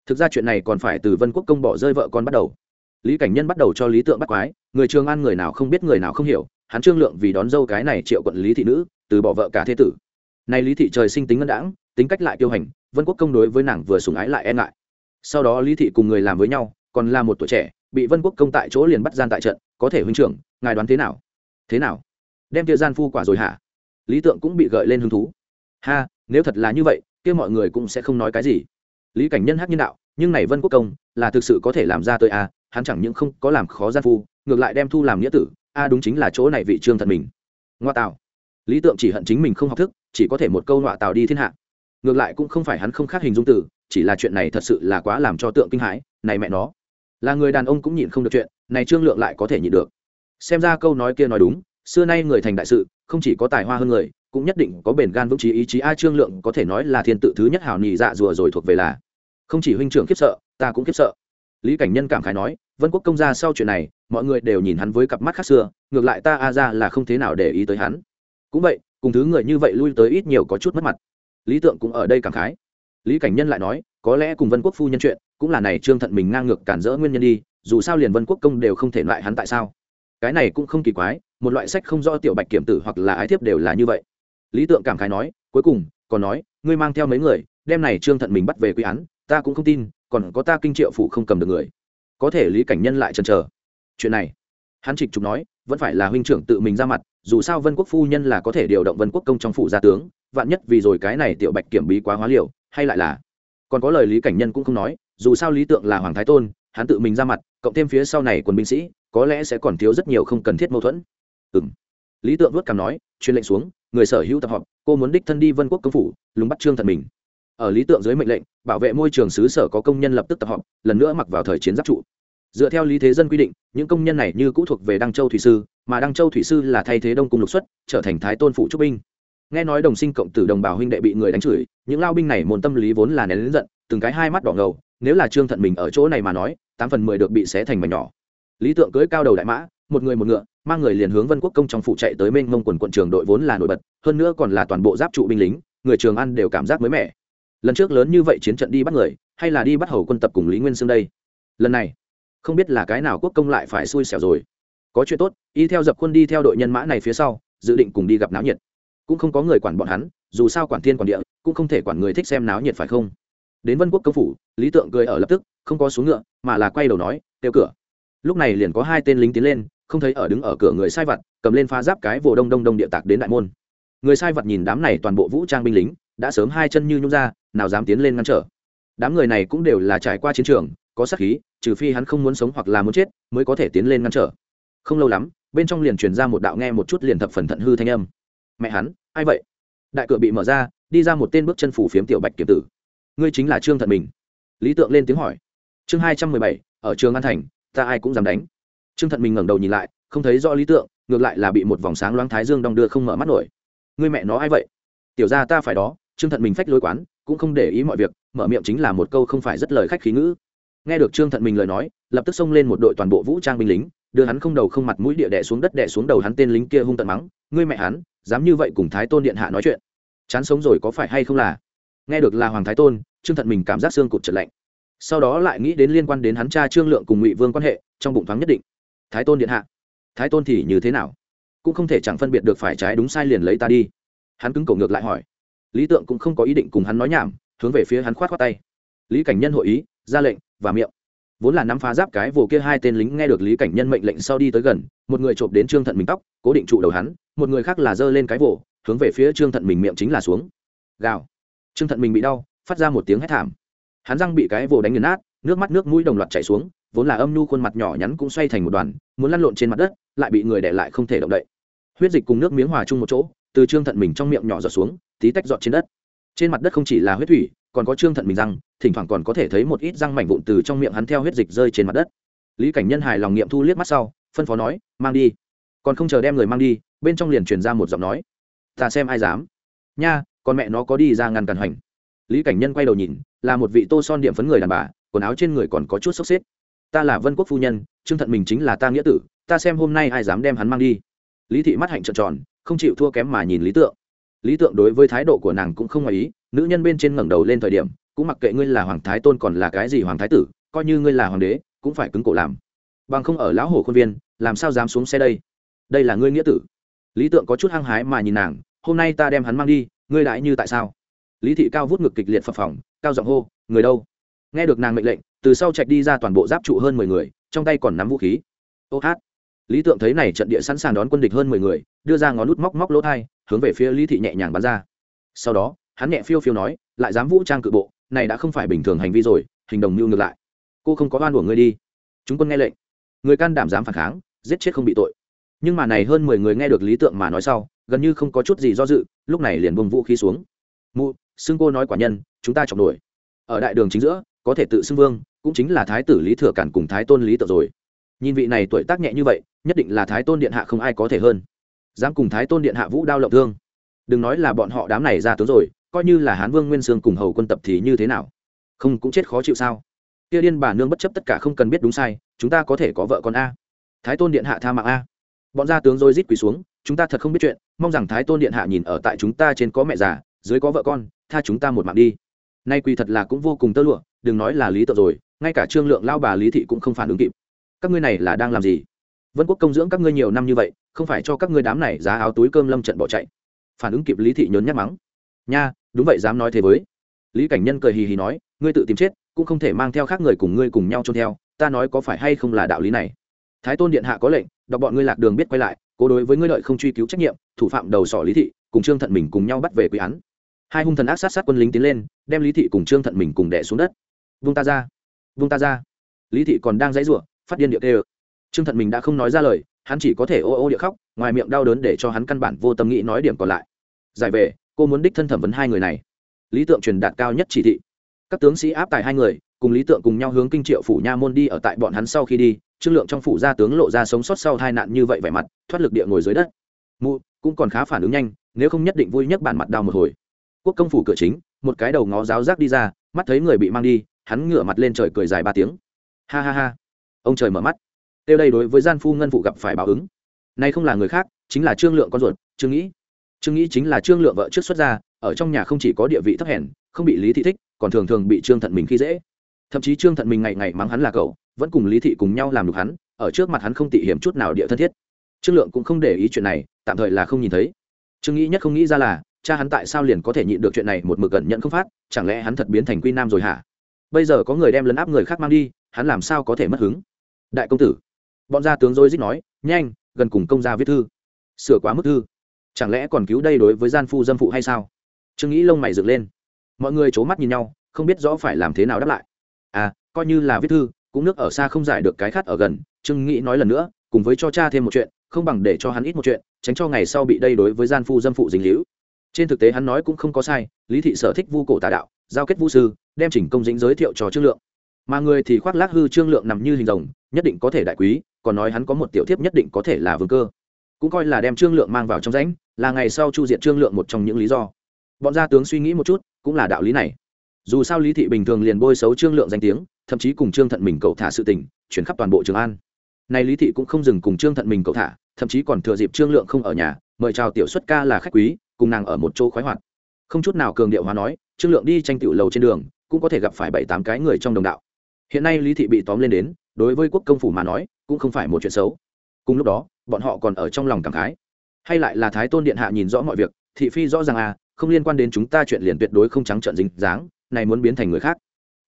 Thực ra chuyện này còn phải từ vân quốc công bỏ rơi vợ con bắt đầu. Lý cảnh nhân bắt đầu cho lý tượng bắt quái, người trường an người nào không biết người nào không hiểu hắn trương lượng vì đón dâu cái này triệu quận lý thị nữ, từ bỏ vợ cả thế tử. Nay lý thị trời sinh tính ngân đãng, tính cách lại kiêu hành, vân quốc công đối với nàng vừa sùng ái lại e ngại. Sau đó lý thị cùng người làm với nhau, còn là một tuổi trẻ, bị vân quốc công tại chỗ liền bắt gian tại trận, có thể huynh trưởng, ngài đoán thế nào? Thế nào? Đem kia gian phu quả rồi hả? Lý tượng cũng bị gợi lên hứng thú. Ha, nếu thật là như vậy, kia mọi người cũng sẽ không nói cái gì. Lý cảnh nhân hắc nhân đạo, nhưng này vân quốc công là thực sự có thể làm ra tới à? hắn chẳng những không có làm khó gian phu, ngược lại đem thu làm nghĩa tử a đúng chính là chỗ này vị trương thật mình. Ngoa tạo lý tượng chỉ hận chính mình không học thức, chỉ có thể một câu ngoạ tạo đi thiên hạ. Ngược lại cũng không phải hắn không khác hình dung tử chỉ là chuyện này thật sự là quá làm cho tượng kinh hãi, này mẹ nó. Là người đàn ông cũng nhịn không được chuyện, này trương lượng lại có thể nhịn được. Xem ra câu nói kia nói đúng, xưa nay người thành đại sự, không chỉ có tài hoa hơn người, cũng nhất định có bền gan vững trí ý chí a trương lượng có thể nói là thiên tự thứ nhất hảo nhị dạ rùa rồi thuộc về là. Không chỉ huynh trưởng khiếp sợ, ta cũng khiếp sợ lý cảnh nhân cảm khái nói, vân quốc công ra sau chuyện này, mọi người đều nhìn hắn với cặp mắt khác xưa, ngược lại ta, a ra là không thế nào để ý tới hắn. Cũng vậy, cùng thứ người như vậy lui tới ít nhiều có chút mất mặt. Lý tượng cũng ở đây cảm khái. Lý cảnh nhân lại nói, có lẽ cùng vân quốc phu nhân chuyện, cũng là này trương thận mình ngang ngược cản rỡ nguyên nhân đi, dù sao liền vân quốc công đều không thể loại hắn tại sao. Cái này cũng không kỳ quái, một loại sách không do tiểu bạch kiểm tử hoặc là ái thiếp đều là như vậy. Lý tượng cảm khái nói, cuối cùng, còn nói, ngươi mang theo mấy người, đem này trương thận mình bắt về quy án, ta cũng không tin còn có ta kinh triệu phụ không cầm được người. Có thể lý cảnh nhân lại chần chờ. Chuyện này, hắn trịch trục nói, vẫn phải là huynh trưởng tự mình ra mặt, dù sao vân quốc phu nhân là có thể điều động vân quốc công trong phủ gia tướng, vạn nhất vì rồi cái này tiểu bạch kiểm bí quá hóa liều, hay lại là còn có lời lý cảnh nhân cũng không nói, dù sao lý tượng là hoàng thái tôn, hắn tự mình ra mặt, cộng thêm phía sau này quân binh sĩ, có lẽ sẽ còn thiếu rất nhiều không cần thiết mâu thuẫn. Ừ m lý tượng vớt cằm nói, truyền lệnh xuống, người sở hữu tập họp, cô muốn đích thân đi vân quốc công phủ lúng bắt trương thật mình ở lý tượng dưới mệnh lệnh, bảo vệ môi trường xứ sở có công nhân lập tức tập họp, lần nữa mặc vào thời chiến giáp trụ. Dựa theo lý thế dân quy định, những công nhân này như cũ thuộc về đăng châu thủy sư, mà đăng châu thủy sư là thay thế đông cung lục xuất, trở thành thái tôn phụ trúc binh. Nghe nói đồng sinh cộng tử đồng bào huynh đệ bị người đánh chửi, những lao binh này môn tâm lý vốn là nén lớn giận, từng cái hai mắt đỏ ngầu, nếu là trương thận mình ở chỗ này mà nói, tám phần mười được bị xé thành mảnh nhỏ. Lý tượng cưỡi cao đầu đại mã, một người một ngựa, mang người liền hướng vân quốc công trong phụ chạy tới mênh mông quần quận trường đội vốn là nổi bật, hơn nữa còn là toàn bộ giáp trụ binh lính, người trường ăn đều cảm giác mới mẻ lần trước lớn như vậy chiến trận đi bắt người, hay là đi bắt hầu quân tập cùng lý nguyên sương đây? Lần này, không biết là cái nào quốc công lại phải xui xẻo rồi. Có chuyện tốt, y theo dập quân đi theo đội nhân mã này phía sau, dự định cùng đi gặp náo nhiệt. Cũng không có người quản bọn hắn, dù sao quản thiên quản địa, cũng không thể quản người thích xem náo nhiệt phải không? Đến vân quốc công phủ, lý tượng cười ở lập tức, không có xuống ngựa, mà là quay đầu nói, tiêu cửa. Lúc này liền có hai tên lính tiến lên, không thấy ở đứng ở cửa người sai vặt, cầm lên phá giáp cái vồ đông đông đông địa tạc đến đại môn. Người sai vặt nhìn đám này toàn bộ vũ trang binh lính đã sớm hai chân như nhung ra, nào dám tiến lên ngăn trở. Đám người này cũng đều là trải qua chiến trường, có sát khí, trừ phi hắn không muốn sống hoặc là muốn chết, mới có thể tiến lên ngăn trở. Không lâu lắm, bên trong liền truyền ra một đạo nghe một chút liền thập phần thận hư thanh âm. Mẹ hắn, ai vậy? Đại cửa bị mở ra, đi ra một tên bước chân phủ phiếm tiểu bạch kiểm tử. Ngươi chính là trương thận mình. Lý tượng lên tiếng hỏi. Chương hai trăm mười bảy, ở trường an thành, ta ai cũng dám đánh. Trương thận mình ngẩng đầu nhìn lại, không thấy rõ lý tượng, ngược lại là bị một vòng sáng loáng thái dương đong đưa không mở mắt nổi. Ngươi mẹ nó ai vậy? Tiểu ra ta phải đó trương thận mình phách lối quán, cũng không để ý mọi việc, mở miệng chính là một câu không phải rất lời khách khí ngữ. Nghe được trương thận mình lời nói, lập tức xông lên một đội toàn bộ vũ trang binh lính, đưa hắn không đầu không mặt mũi địa đẻ xuống đất đẻ xuống đầu hắn tên lính kia hung tận mắng, ngươi mẹ hắn, dám như vậy cùng thái tôn điện hạ nói chuyện. Chán sống rồi có phải hay không là? Nghe được là hoàng thái tôn, trương thận mình cảm giác xương cụt trật lạnh. Sau đó lại nghĩ đến liên quan đến hắn cha trương lượng cùng ngụy vương quan hệ, trong bụng thoáng nhất định. Thái tôn điện hạ, thái tôn thì như thế nào? Cũng không thể chẳng phân biệt được phải trái đúng sai liền lấy ta đi. Hắn cứng cổ ngược lại hỏi lý tượng cũng không có ý định cùng hắn nói nhảm, hướng về phía hắn khoát khoát tay. Lý cảnh nhân hội ý, ra lệnh, và miệng. Vốn là nắm phá giáp cái vồ kia hai tên lính nghe được lý cảnh nhân mệnh lệnh sau đi tới gần, một người chộp đến trương thận mình tóc, cố định trụ đầu hắn, một người khác là giơ lên cái vồ, hướng về phía trương thận mình miệng chính là xuống. Gào. Trương thận mình bị đau, phát ra một tiếng hét thảm. Hắn răng bị cái vồ đánh nghiền nát, nước mắt, nước mũi đồng loạt chảy xuống, vốn là âm nhu khuôn mặt nhỏ nhắn cũng xoay thành một đoàn, muốn lăn lộn trên mặt đất, lại bị người đè lại không thể động đậy. Huyết dịch cùng nước miếng hòa chung một chỗ, từ trương thận mình trong miệng nhỏ giọt xuống tí tách dọn trên đất. Trên mặt đất không chỉ là huyết thủy, còn có trương thận mình răng, thỉnh thoảng còn có thể thấy một ít răng mảnh vụn từ trong miệng hắn theo huyết dịch rơi trên mặt đất. Lý cảnh nhân hài lòng nghiệm thu liếc mắt sau, phân phó nói, mang đi. Còn không chờ đem người mang đi, bên trong liền truyền ra một giọng nói, ta xem ai dám. Nha, con mẹ nó có đi ra ngăn cản hoành. Lý cảnh nhân quay đầu nhìn, là một vị tô son điểm phấn người đàn bà, quần áo trên người còn có chút sốc xếp. Ta là vân quốc phu nhân, trương thận mình chính là ta nghĩa tử, ta xem hôm nay ai dám đem hắn mang đi. Lý thị mắt hạnh trợn tròn, không chịu thua kém mà nhìn lý tượng lý tượng đối với thái độ của nàng cũng không ngoài ý, nữ nhân bên trên ngẩng đầu lên thời điểm, cũng mặc kệ ngươi là hoàng thái tôn còn là cái gì hoàng thái tử, coi như ngươi là hoàng đế, cũng phải cứng cổ làm. Bằng không ở lão hồ khuôn viên, làm sao dám xuống xe đây? Đây là ngươi nghĩa tử. Lý tượng có chút hăng hái mà nhìn nàng, hôm nay ta đem hắn mang đi, ngươi lại như tại sao? Lý thị cao vút ngực kịch liệt phập phỏng cao giọng hô, người đâu? Nghe được nàng mệnh lệnh, từ sau chạy đi ra toàn bộ giáp trụ hơn mười người, trong tay còn nắm vũ khí. Ô hát lý tượng thấy này trận địa sẵn sàng đón quân địch hơn mười người, đưa ra ngón nút móc móc lỗ thai, hướng về phía lý thị nhẹ nhàng bắn ra. Sau đó, hắn nhẹ phiêu phiêu nói, lại dám vũ trang cự bộ, này đã không phải bình thường hành vi rồi, hình đồng mưu ngược lại. Cô không có oan của ngươi đi. Chúng quân nghe lệnh. Người can đảm dám phản kháng, giết chết không bị tội. Nhưng mà này hơn mười người nghe được lý tượng mà nói sau, gần như không có chút gì do dự, lúc này liền bông vũ khí xuống. Mụ, xưng cô nói quả nhân, chúng ta chọc nổi ở đại đường chính giữa, có thể tự xưng vương, cũng chính là thái tử lý thừa cản cùng thái tôn lý tự rồi. Nhìn vị này tuổi tác nhẹ như vậy nhất định là thái tôn điện hạ không ai có thể hơn. Dám cùng thái tôn điện hạ vũ đao lộng thương. Đừng nói là bọn họ đám này ra tướng rồi, coi như là hán vương nguyên sương cùng hầu quân tập thì như thế nào? Không cũng chết khó chịu sao? Kia điên bà nương bất chấp tất cả không cần biết đúng sai, chúng ta có thể có vợ con a. Thái tôn điện hạ tha mạng a. Bọn gia tướng rồi rít quỳ xuống, chúng ta thật không biết chuyện, mong rằng thái tôn điện hạ nhìn ở tại chúng ta trên có mẹ già, dưới có vợ con, tha chúng ta một mạng đi. Nay quỳ thật là cũng vô cùng tơ lụa, đừng nói là lý tự rồi, ngay cả trương lượng lao bà lý thị cũng không phản ứng kịp. Các ngươi này là đang làm gì? Vân quốc công dưỡng các ngươi nhiều năm như vậy, không phải cho các ngươi đám này giá áo túi cơm lâm trận bỏ chạy. Phản ứng kịp lý thị nhớn nhắc mắng. Nha, đúng vậy, dám nói thế với. Lý cảnh nhân cười hì hì nói, ngươi tự tìm chết, cũng không thể mang theo khác người cùng ngươi cùng nhau trôn theo, ta nói có phải hay không là đạo lý này? Thái tôn điện hạ có lệnh, đọc bọn ngươi lạc đường biết quay lại, cố đối với ngươi lợi không truy cứu trách nhiệm, thủ phạm đầu sỏ lý thị, cùng trương thận mình cùng nhau bắt về quy án. Hai hung thần ác sát sát quân lính tiến lên, đem lý thị cùng trương thận mình cùng đẻ xuống đất. Vung ta ra, vung ta ra. Lý thị còn đang dãy rủa, phát điên địa tê ực trương thận mình đã không nói ra lời, hắn chỉ có thể ô ô địa khóc, ngoài miệng đau đớn để cho hắn căn bản vô tâm nghĩ nói điểm còn lại. Giải về, cô muốn đích thân thẩm vấn hai người này. Lý tượng truyền đạt cao nhất chỉ thị. Các tướng sĩ áp tải hai người, cùng lý tượng cùng nhau hướng kinh triệu phủ nha môn đi ở tại bọn hắn sau khi đi, trương lượng trong phủ gia tướng lộ ra sống sót sau hai nạn như vậy vẻ mặt, thoát lực địa ngồi dưới đất. Mụ, cũng còn khá phản ứng nhanh, nếu không nhất định vui nhất bản mặt đau một hồi. Quốc công phủ cửa chính, một cái đầu ngó giáo giác đi ra, mắt thấy người bị mang đi, hắn ngửa mặt lên trời cười dài ba tiếng. Ha ha ha. Ông trời mở mắt tiêu đây đối với gian phu ngân phụ gặp phải báo ứng. Nay không là người khác, chính là trương lượng con ruột, trương nghĩ. Trương nghĩ chính là trương lượng vợ trước xuất gia, ở trong nhà không chỉ có địa vị thấp hèn, không bị lý thị thích, còn thường thường bị trương thận mình khi dễ. Thậm chí trương thận mình ngày ngày mắng hắn là cậu, vẫn cùng lý thị cùng nhau làm nhục hắn, ở trước mặt hắn không tị hiểm chút nào địa thân thiết. Trương lượng cũng không để ý chuyện này, tạm thời là không nhìn thấy. Trương nghĩ nhất không nghĩ ra là, cha hắn tại sao liền có thể nhịn được chuyện này một mực gần nhận không phát, chẳng lẽ hắn thật biến thành quy nam rồi hả? Bây giờ có người đem lấn áp người khác mang đi, hắn làm sao có thể mất hứng? Đại công tử bọn gia tướng dối dích nói, nhanh, gần cùng công gia viết thư. Sửa quá mức thư. Chẳng lẽ còn cứu đây đối với gian phu dâm phụ hay sao? Trương nghĩ lông mày dựng lên. Mọi người c mắt nhìn nhau, không biết rõ phải làm thế nào đáp lại. À coi như là viết thư, cũng nước ở xa không giải được cái khát ở gần. Trương nghĩ nói lần nữa, cùng với cho cha thêm một chuyện, không bằng để cho hắn ít một chuyện, tránh cho ngày sau bị đây đối với gian phu dâm phụ dính hữu trên thực tế hắn nói cũng không có sai, lý thị sở thích vu cổ tà đạo, giao kết vu sư, đem chỉnh công dính giới thiệu cho trương lượng. Mà người thì khoác lác hư trương lượng nằm như hình rồng, nhất định có thể đại quý còn nói hắn có một tiểu thiếp nhất định có thể là vương cơ. Cũng coi là đem trương lượng mang vào trong rãnh, là ngày sau chu diệt trương lượng một trong những lý do. Bọn gia tướng suy nghĩ một chút, cũng là đạo lý này. Dù sao lý thị bình thường liền bôi xấu trương lượng danh tiếng, thậm chí cùng trương thận mình cậu thả sự tình, chuyển khắp toàn bộ trường an. Nay lý thị cũng không dừng cùng trương thận mình cậu thả, thậm chí còn thừa dịp trương lượng không ở nhà, mời chào tiểu xuất ca là khách quý, cùng nàng ở một chỗ khoái hoạt. Không chút nào cường điệu hóa nói, trương lượng đi tranh tiểu lầu trên đường, cũng có thể gặp phải bảy tám cái người trong đồng đạo. Hiện nay lý thị bị tóm lên đến đối với quốc công phủ mà nói, cũng không phải một chuyện xấu. Cùng lúc đó, bọn họ còn ở trong lòng cảm khái. Hay lại là thái tôn điện hạ nhìn rõ mọi việc, thị phi rõ ràng à không liên quan đến chúng ta chuyện liền tuyệt đối không trắng trợn dính dáng, này muốn biến thành người khác.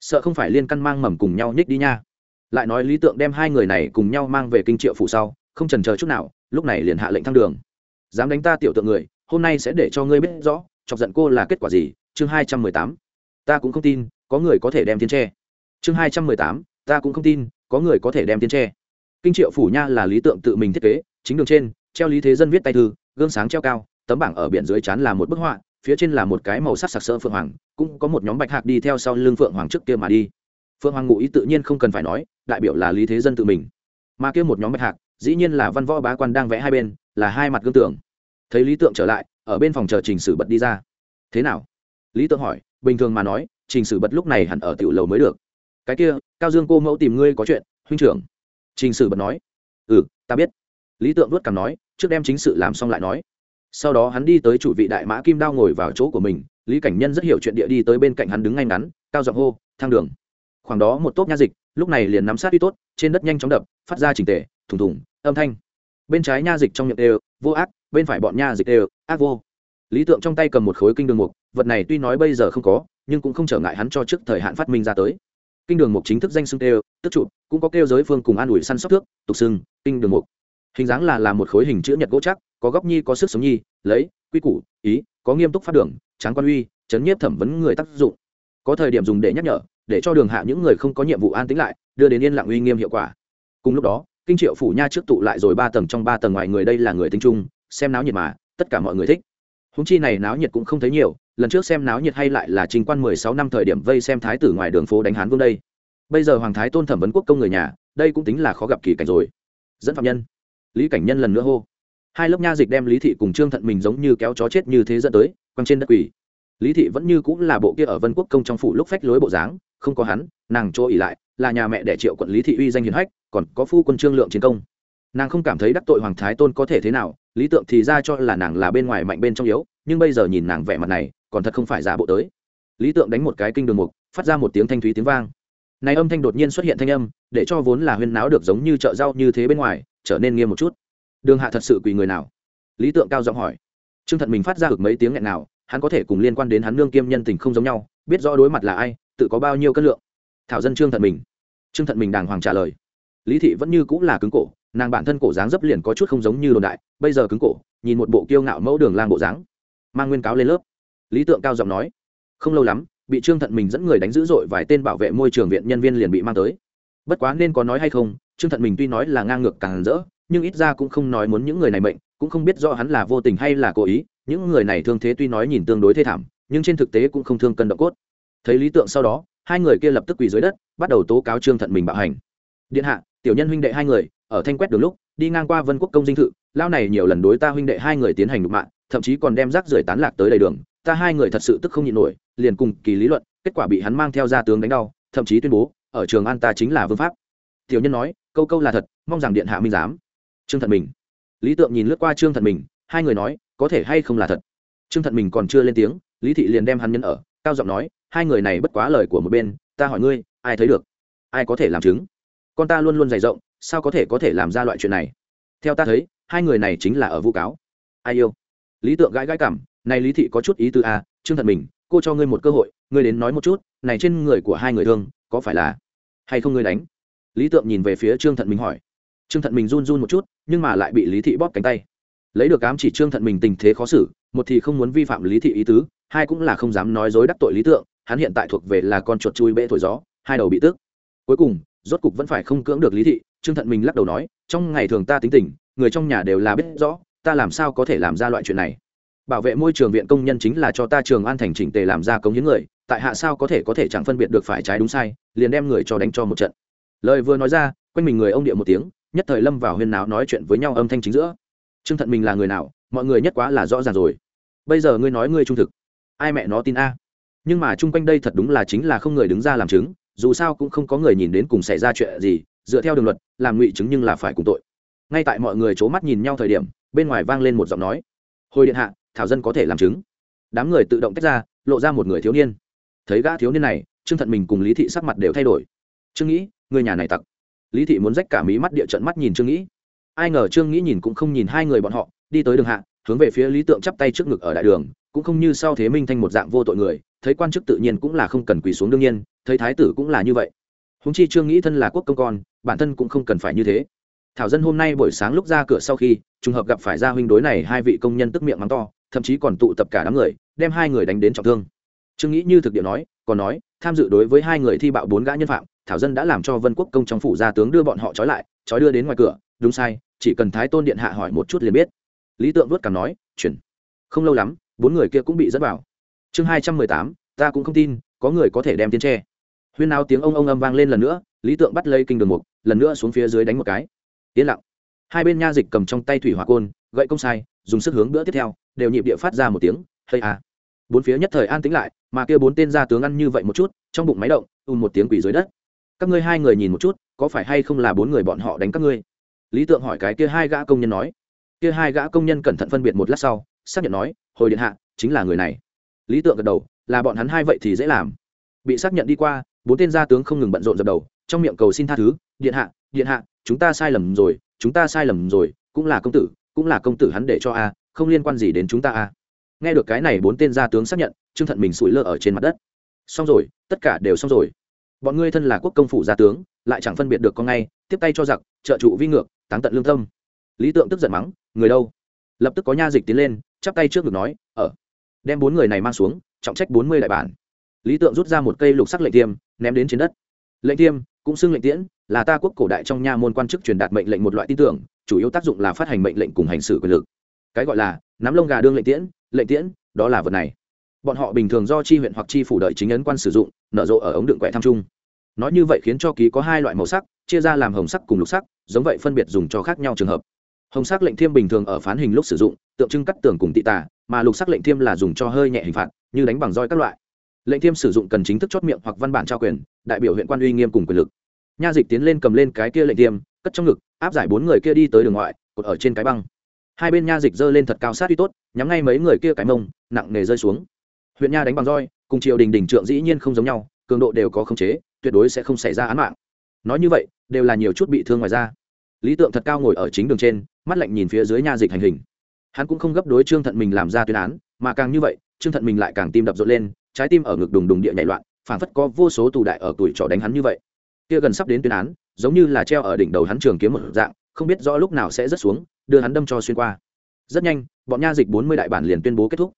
Sợ không phải liên căn mang mầm cùng nhau nhích đi nha. Lại nói lý tượng đem hai người này cùng nhau mang về kinh triệu phủ sau, không trần chờ chút nào, lúc này liền hạ lệnh thăng đường. Dám đánh ta tiểu tượng người, hôm nay sẽ để cho ngươi biết rõ, chọc giận cô là kết quả gì, chương hai trăm mười tám. Ta cũng không tin, có người có thể đem thiên tre. Chương hai trăm mười tám, ta cũng không tin có người có thể đem tiến tre. Kinh triệu phủ nha là lý tượng tự mình thiết kế, chính đường trên, treo lý thế dân viết tay thư, gương sáng treo cao, tấm bảng ở biển dưới chán là một bức họa, phía trên là một cái màu sắc sặc sỡ phượng hoàng, cũng có một nhóm bạch hạc đi theo sau lưng phượng hoàng trước kia mà đi. Phượng hoàng ngụ ý tự nhiên không cần phải nói, đại biểu là lý thế dân tự mình. Mà kia một nhóm bạch hạc, dĩ nhiên là văn võ bá quan đang vẽ hai bên, là hai mặt gương tưởng thấy lý tượng trở lại, ở bên phòng chờ trình sử bật đi ra. Thế nào? Lý tượng hỏi, bình thường mà nói, trình sử bật lúc này hẳn ở tiểu lầu mới được cái kia, cao dương cô mẫu tìm ngươi có chuyện, huynh trưởng. Trình sử bật nói. Ừ ta biết. Lý tượng vuốt cằm nói, trước đem chính sự làm xong lại nói. Sau đó hắn đi tới chủ vị đại mã kim đao ngồi vào chỗ của mình, lý cảnh nhân rất hiểu chuyện địa đi tới bên cạnh hắn đứng ngay ngắn, cao giọng hô, thang đường. Khoảng đó một tốp nha dịch, lúc này liền nắm sát uy tốt, trên đất nhanh chóng đập, phát ra trình tề, thùng thùng, âm thanh. Bên trái nha dịch trong miệng đều, vô ác. Bên phải bọn nha dịch đều, ác vô. Lý tượng trong tay cầm một khối kinh đường mục, vật này tuy nói bây giờ không có, nhưng cũng không trở ngại hắn cho trước thời hạn phát minh ra tới kinh đường mục chính thức danh xưng tê tức trụ cũng có kêu giới phương cùng an ủi săn sóc thước, tục xưng, kinh đường mục. Hình dáng là làm một khối hình chữ nhật gỗ chắc, có góc nhi, có sức sống nhi, lấy, quy củ, ý, có nghiêm túc phát đường, tráng quan uy, chấn nhiếp thẩm vấn người tác dụng. Có thời điểm dùng để nhắc nhở, để cho đường hạ những người không có nhiệm vụ an tính lại, đưa đến yên lặng uy nghiêm hiệu quả. Cùng lúc đó, kinh triệu phủ nha trước tụ lại rồi ba tầng trong ba tầng ngoài người đây là người tinh trung xem náo nhiệt mà, tất cả mọi người thích húng chi này náo nhiệt cũng không thấy nhiều, lần trước xem náo nhiệt hay lại là trình quan mười sáu năm thời điểm vây xem thái tử ngoài đường phố đánh hán vương đây. Bây giờ hoàng thái tôn thẩm vấn quốc công người nhà, đây cũng tính là khó gặp kỳ cảnh rồi. Dẫn phạm nhân, lý cảnh nhân lần nữa hô. Hai lớp nha dịch đem lý thị cùng trương thận mình giống như kéo chó chết như thế dẫn tới, quăng trên đất quỷ lý thị vẫn như cũng là bộ kia ở vân quốc công trong phủ lúc phách lối bộ dáng, không có hắn, nàng chỗ ỉ lại, là nhà mẹ đẻ triệu quận lý thị uy danh hiền hách, còn có phu quân trương lượng chiến công nàng không cảm thấy đắc tội hoàng thái tôn có thể thế nào, lý tượng thì ra cho là nàng là bên ngoài mạnh bên trong yếu, nhưng bây giờ nhìn nàng vẻ mặt này, còn thật không phải giả bộ tới. Lý tượng đánh một cái kinh đường mục, phát ra một tiếng thanh thúy tiếng vang. Này âm thanh đột nhiên xuất hiện thanh âm, để cho vốn là huyên náo được giống như chợ rau như thế bên ngoài, trở nên nghiêm một chút. Đường hạ thật sự quỳ người nào? Lý tượng cao giọng hỏi. Trương thận mình phát ra được mấy tiếng nghẹn nào, hắn có thể cùng liên quan đến hắn nương kiêm nhân tình không giống nhau, biết rõ đối mặt là ai, tự có bao nhiêu cân lượng. Thảo dân trương thận mình. Trương thận mình đàng hoàng trả lời. Lý thị vẫn như cũng là cứng cổ nàng bản thân cổ dáng dấp liền có chút không giống như đồn đại, bây giờ cứng cổ, nhìn một bộ kiêu ngạo mẫu đường lang bộ dáng. Mang nguyên cáo lên lớp. Lý tượng cao giọng nói, không lâu lắm, bị trương thận mình dẫn người đánh dữ dội vài tên bảo vệ môi trường viện nhân viên liền bị mang tới. Bất quá nên có nói hay không, trương thận mình tuy nói là ngang ngược càng rỡ, nhưng ít ra cũng không nói muốn những người này mệnh, cũng không biết rõ hắn là vô tình hay là cố ý, những người này thương thế tuy nói nhìn tương đối thê thảm, nhưng trên thực tế cũng không thương cân động cốt. Thấy lý tượng sau đó, hai người kia lập tức quỳ dưới đất, bắt đầu tố cáo trương thận mình bạo hành. Điện hạ, tiểu nhân huynh đệ hai người ở thanh quét đường lúc, đi ngang qua vân quốc công dinh thự, lao này nhiều lần đối ta huynh đệ hai người tiến hành đục mạng thậm chí còn đem rác rưởi tán lạc tới đầy đường, ta hai người thật sự tức không nhịn nổi, liền cùng kỳ lý luận, kết quả bị hắn mang theo ra tướng đánh đau, thậm chí tuyên bố, ở trường an ta chính là vương pháp. Tiểu nhân nói, câu câu là thật, mong rằng điện hạ minh giám. Trương thận mình. Lý tượng nhìn lướt qua trương thận mình, hai người nói, có thể hay không là thật. Trương thận mình còn chưa lên tiếng, lý thị liền đem hắn nhân ở, cao giọng nói, hai người này bất quá lời của một bên, ta hỏi ngươi, ai thấy được? Ai có thể làm chứng? Con ta luôn luôn dày rộng sao có thể có thể làm ra loại chuyện này? Theo ta thấy hai người này chính là ở vu cáo. Ai yêu? Lý tượng gãi gãi cảm này lý thị có chút ý tư a à, trương thận mình cô cho ngươi một cơ hội ngươi đến nói một chút này trên người của hai người thương có phải là hay không ngươi đánh? Lý tượng nhìn về phía trương thận mình hỏi. Trương thận mình run run một chút nhưng mà lại bị lý thị bóp cánh tay. Lấy được ám chỉ trương thận mình tình thế khó xử một thì không muốn vi phạm lý thị ý tứ hai cũng là không dám nói dối đắc tội lý tượng hắn hiện tại thuộc về là con chuột chui bệ thổi gió hai đầu bị tước cuối cùng rốt cục vẫn phải không cưỡng được lý thị trương thận mình lắc đầu nói, trong ngày thường ta tính tình, người trong nhà đều là biết rõ, ta làm sao có thể làm ra loại chuyện này? Bảo vệ môi trường viện công nhân chính là cho ta trường an thành chỉnh tề làm ra công hiến người, tại hạ sao có thể có thể chẳng phân biệt được phải trái đúng sai, liền đem người cho đánh cho một trận. Lời vừa nói ra, quanh mình người ông địa một tiếng, nhất thời lâm vào huyên náo nói chuyện với nhau âm thanh chính giữa. Trương thận mình là người nào? Mọi người nhất quá là rõ ràng rồi. Bây giờ ngươi nói ngươi trung thực. Ai mẹ nó tin a? Nhưng mà chung quanh đây thật đúng là chính là không người đứng ra làm chứng, dù sao cũng không có người nhìn đến cùng xảy ra chuyện gì dựa theo đường luật, làm ngụy chứng nhưng là phải cùng tội. Ngay tại mọi người c h ố mắt nhìn nhau thời điểm, bên ngoài vang lên một giọng nói. Hồi điện hạ, thảo dân có thể làm chứng. Đám người tự động tách ra, lộ ra một người thiếu niên. Thấy gã thiếu niên này, trương thận mình cùng lý thị sắc mặt đều thay đổi. Trương nghĩ, người nhà này tặc. Lý thị muốn rách cả mí mắt địa trận mắt nhìn trương nghĩ. Ai ngờ trương nghĩ nhìn cũng không nhìn hai người bọn họ, đi tới đường hạ, hướng về phía lý tượng chắp tay trước ngực ở đại đường, cũng không như sau thế minh thanh một dạng vô tội người, thấy quan chức tự nhiên cũng là không cần quỳ xuống đương nhiên, thấy thái tử cũng là như vậy. Húng chi trương nghĩ thân là quốc công con bản thân cũng không cần phải như thế. Thảo dân hôm nay buổi sáng lúc ra cửa sau khi, trùng hợp gặp phải gia huynh đối này hai vị công nhân tức miệng mắng to, thậm chí còn tụ tập cả đám người, đem hai người đánh đến trọng thương. Trương nghĩ như thực địa nói, còn nói, tham dự đối với hai người thi bạo bốn gã nhân phạm, thảo dân đã làm cho vân quốc công trong phủ gia tướng đưa bọn họ trói lại, trói đưa đến ngoài cửa, đúng sai, chỉ cần thái tôn điện hạ hỏi một chút liền biết. Lý tượng vuốt cảm nói, chuyển. Không lâu lắm, bốn người kia cũng bị dẫn vào. Chương hai trăm mười tám, ta cũng không tin, có người có thể đem tiến tre. Huyên nào tiếng ông ông âm vang lên lần nữa lý tượng bắt lấy kinh đường mục, lần nữa xuống phía dưới đánh một cái. Yên lặng. Hai bên nha dịch cầm trong tay thủy hỏa côn, gậy công sai, dùng sức hướng bữa tiếp theo, đều nhịp địa phát ra một tiếng hay à bốn phía nhất thời an tĩnh lại, mà kia bốn tên gia tướng ăn như vậy một chút, trong bụng máy động ùm một tiếng quỷ dưới đất. Các ngươi hai người nhìn một chút, có phải hay không là bốn người bọn họ đánh các ngươi? Lý tượng hỏi cái kia hai gã công nhân nói. Kia hai gã công nhân cẩn thận phân biệt một lát sau, xác nhận nói, hồi điện hạ, chính là người này. Lý tượng gật đầu, là bọn hắn hai vậy thì dễ làm. Bị xác nhận đi qua, bốn tên gia tướng không ngừng bận rộn dập đầu trong miệng cầu xin tha thứ, điện hạ điện hạ, chúng ta sai lầm rồi, chúng ta sai lầm rồi, cũng là công tử, cũng là công tử hắn để cho a, không liên quan gì đến chúng ta a. Nghe được cái này, bốn tên gia tướng xác nhận, trương thận mình sủi lơ ở trên mặt đất. Xong rồi, tất cả đều xong rồi. Bọn ngươi thân là quốc công phủ gia tướng, lại chẳng phân biệt được con ngay, tiếp tay cho giặc, trợ trụ vi ngược, táng tận lương tâm. Lý tượng tức giận mắng, người đâu? Lập tức có nha dịch tiến lên, chắp tay trước ngực nói, ở. Đem bốn người này mang xuống, trọng trách bốn mươi đại bản. Lý tượng rút ra một cây lục sắc lệnh tiêm, ném đến trên đất. Lệnh tiêm cũng xưng lệnh tiễn, là ta quốc cổ đại trong nha môn quan chức truyền đạt mệnh lệnh một loại tin tưởng, chủ yếu tác dụng là phát hành mệnh lệnh cùng hành xử quyền lực. Cái gọi là, nắm lông gà đương lệnh tiễn lệnh tiễn, đó là vật này. Bọn họ bình thường do chi huyện hoặc chi phủ đợi chính ấn quan sử dụng, nở rộ ở ống đựng quẹ tham trung. Nói như vậy khiến cho ký có hai loại màu sắc, chia ra làm hồng sắc cùng lục sắc, giống vậy phân biệt dùng cho khác nhau trường hợp. Hồng sắc lệnh thiêm bình thường ở phán hình lúc sử dụng, tượng trưng cắt tường cùng tị tà, mà lục sắc lệnh thiêm là dùng cho hơi nhẹ hình phạt, như đánh bằng roi các loại lệnh thiêm sử dụng cần chính thức chót miệng hoặc văn bản trao quyền, đại biểu huyện quan uy nghiêm cùng quyền lực. Nha dịch tiến lên cầm lên cái kia lệnh thiêm, cất trong ngực, áp giải bốn người kia đi tới đường ngoại, cột ở trên cái băng. Hai bên nha dịch giơ lên thật cao sát uy tốt, nhắm ngay mấy người kia cái mông, nặng nề rơi xuống. Huyện nha đánh bằng roi, cùng triều đình đình trượng dĩ nhiên không giống nhau, cường độ đều có khống chế, tuyệt đối sẽ không xảy ra án mạng. Nói như vậy, đều là nhiều chút bị thương ngoài ra lý tượng thật cao ngồi ở chính đường trên, mắt lạnh nhìn phía dưới nha dịch hành hình. Hắn cũng không gấp đối trương thận mình làm ra tuyên án, mà càng như vậy, trương thận mình lại càng tim đập rộn lên trái tim ở ngực đùng đùng địa nhảy loạn, phảng phất có vô số tù đại ở tuổi trò đánh hắn như vậy. Kia gần sắp đến tuyên án, giống như là treo ở đỉnh đầu hắn trường kiếm một dạng, không biết rõ lúc nào sẽ rớt xuống, đưa hắn đâm cho xuyên qua. Rất nhanh, bọn nha dịch bốn mươi đại bản liền tuyên bố kết thúc.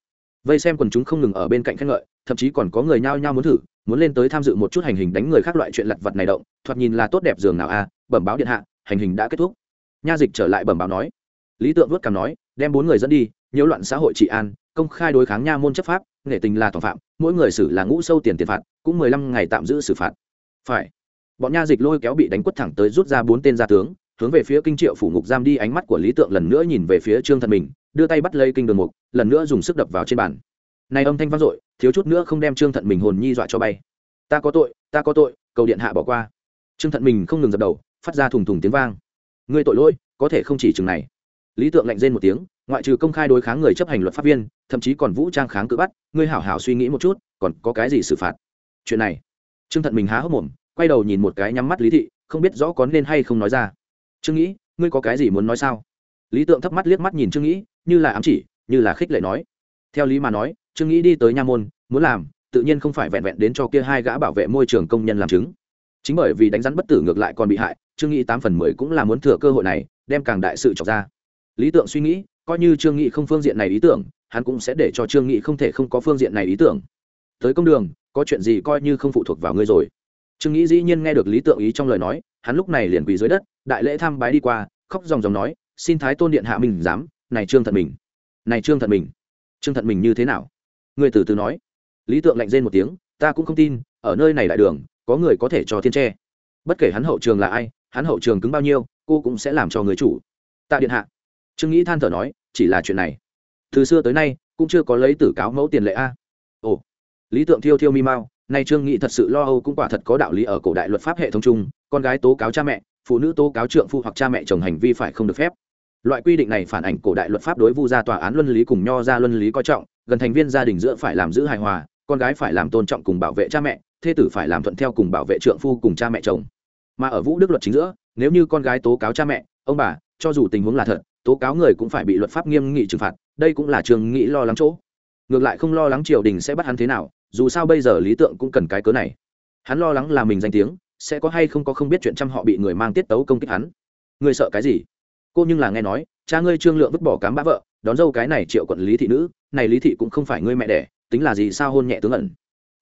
Vây xem quần chúng không ngừng ở bên cạnh khen ngợi, thậm chí còn có người nhao nhao muốn thử, muốn lên tới tham dự một chút hành hình đánh người khác loại chuyện lặt vặt này động, thoạt nhìn là tốt đẹp giường nào a à, bẩm báo điện hạ, hành hình đã kết thúc. Nha dịch trở lại bẩm báo nói. Lý tượng vớt cằm nói, đem bốn người dẫn đi, nhiễu loạn xã hội trị an, công khai đối kháng nha môn chấp pháp nghệ tình là tội phạm, mỗi người xử là ngũ sâu tiền tiền phạt, cũng mười lăm ngày tạm giữ xử phạt. Phải. Bọn nha dịch lôi kéo bị đánh quất thẳng tới rút ra bốn tên gia tướng, hướng về phía kinh triệu phủ ngục giam đi, ánh mắt của lý tượng lần nữa nhìn về phía trương thần mình, đưa tay bắt lấy kinh đường mục, lần nữa dùng sức đập vào trên bàn. Này âm thanh vang dội, thiếu chút nữa không đem trương thận mình hồn nhi dọa cho bay. Ta có tội, ta có tội, cầu điện hạ bỏ qua. Trương thận mình không ngừng dập đầu, phát ra thùng thùng tiếng vang. Ngươi tội lỗi, có thể không chỉ chừng này. Lý tượng lạnh rên một tiếng ngoại trừ công khai đối kháng người chấp hành luật pháp viên, thậm chí còn vũ trang kháng cự bắt, ngươi hảo hảo suy nghĩ một chút, còn có cái gì xử phạt? Chuyện này, trương thận mình há hốc mồm, quay đầu nhìn một cái nhắm mắt lý thị, không biết rõ có nên hay không nói ra. Trương nghĩ, ngươi có cái gì muốn nói sao? Lý tượng thấp mắt liếc mắt nhìn trương nghĩ, như là ám chỉ, như là khích lệ nói. Theo lý mà nói, trương nghĩ đi tới nha môn, muốn làm, tự nhiên không phải vẹn vẹn đến cho kia hai gã bảo vệ môi trường công nhân làm chứng. Chính bởi vì đánh rắn bất tử ngược lại còn bị hại, trương nghĩ tám phần mười cũng là muốn thừa cơ hội này, đem càng đại sự trọc ra. Lý tượng suy nghĩ coi như trương nghị không phương diện này ý tưởng, hắn cũng sẽ để cho trương nghị không thể không có phương diện này ý tưởng. Tới công đường, có chuyện gì coi như không phụ thuộc vào ngươi rồi. Trương nghị dĩ nhiên nghe được lý tượng ý trong lời nói, hắn lúc này liền quỳ dưới đất, đại lễ tham bái đi qua, khóc dòng dòng nói, xin thái tôn điện hạ mình dám này trương thận mình, này trương thận mình, trương thận mình như thế nào? Người từ từ nói. Lý tượng lạnh rên một tiếng, ta cũng không tin, ở nơi này đại đường, có người có thể cho thiên tre. Bất kể hắn hậu trường là ai, hắn hậu trường cứng bao nhiêu, cô cũng sẽ làm cho người chủ. Tạ điện hạ trương nghĩ than thở nói, chỉ là chuyện này. Từ xưa tới nay, cũng chưa có lấy tử cáo mẫu tiền lệ a. Ồ, lý tượng thiêu thiêu mi mao nay trương nghĩ thật sự lo âu cũng quả thật có đạo lý ở cổ đại luật pháp hệ thống chung, con gái tố cáo cha mẹ, phụ nữ tố cáo trượng phu hoặc cha mẹ chồng hành vi phải không được phép. Loại quy định này phản ảnh cổ đại luật pháp đối vu gia tòa án luân lý cùng nho ra luân lý coi trọng, gần thành viên gia đình giữa phải làm giữ hài hòa, con gái phải làm tôn trọng cùng bảo vệ cha mẹ, thê tử phải làm thuận theo cùng bảo vệ trượng phu cùng cha mẹ chồng. Mà ở vũ đức luật chính giữa, nếu như con gái tố cáo cha mẹ, ông bà, cho dù tình huống là thật tố cáo người cũng phải bị luật pháp nghiêm nghị trừng phạt, đây cũng là trường nghĩ lo lắng chỗ. Ngược lại không lo lắng triều đình sẽ bắt hắn thế nào, dù sao bây giờ lý tượng cũng cần cái cớ này. Hắn lo lắng là mình danh tiếng, sẽ có hay không có không biết chuyện trăm họ bị người mang tiết tấu công kích hắn. Ngươi sợ cái gì? Cô nhưng là nghe nói, cha ngươi trương lượng vứt bỏ cám bã vợ, đón dâu cái này triệu quận lý thị nữ, này lý thị cũng không phải ngươi mẹ đẻ, tính là gì sao hôn nhẹ tướng ẩn.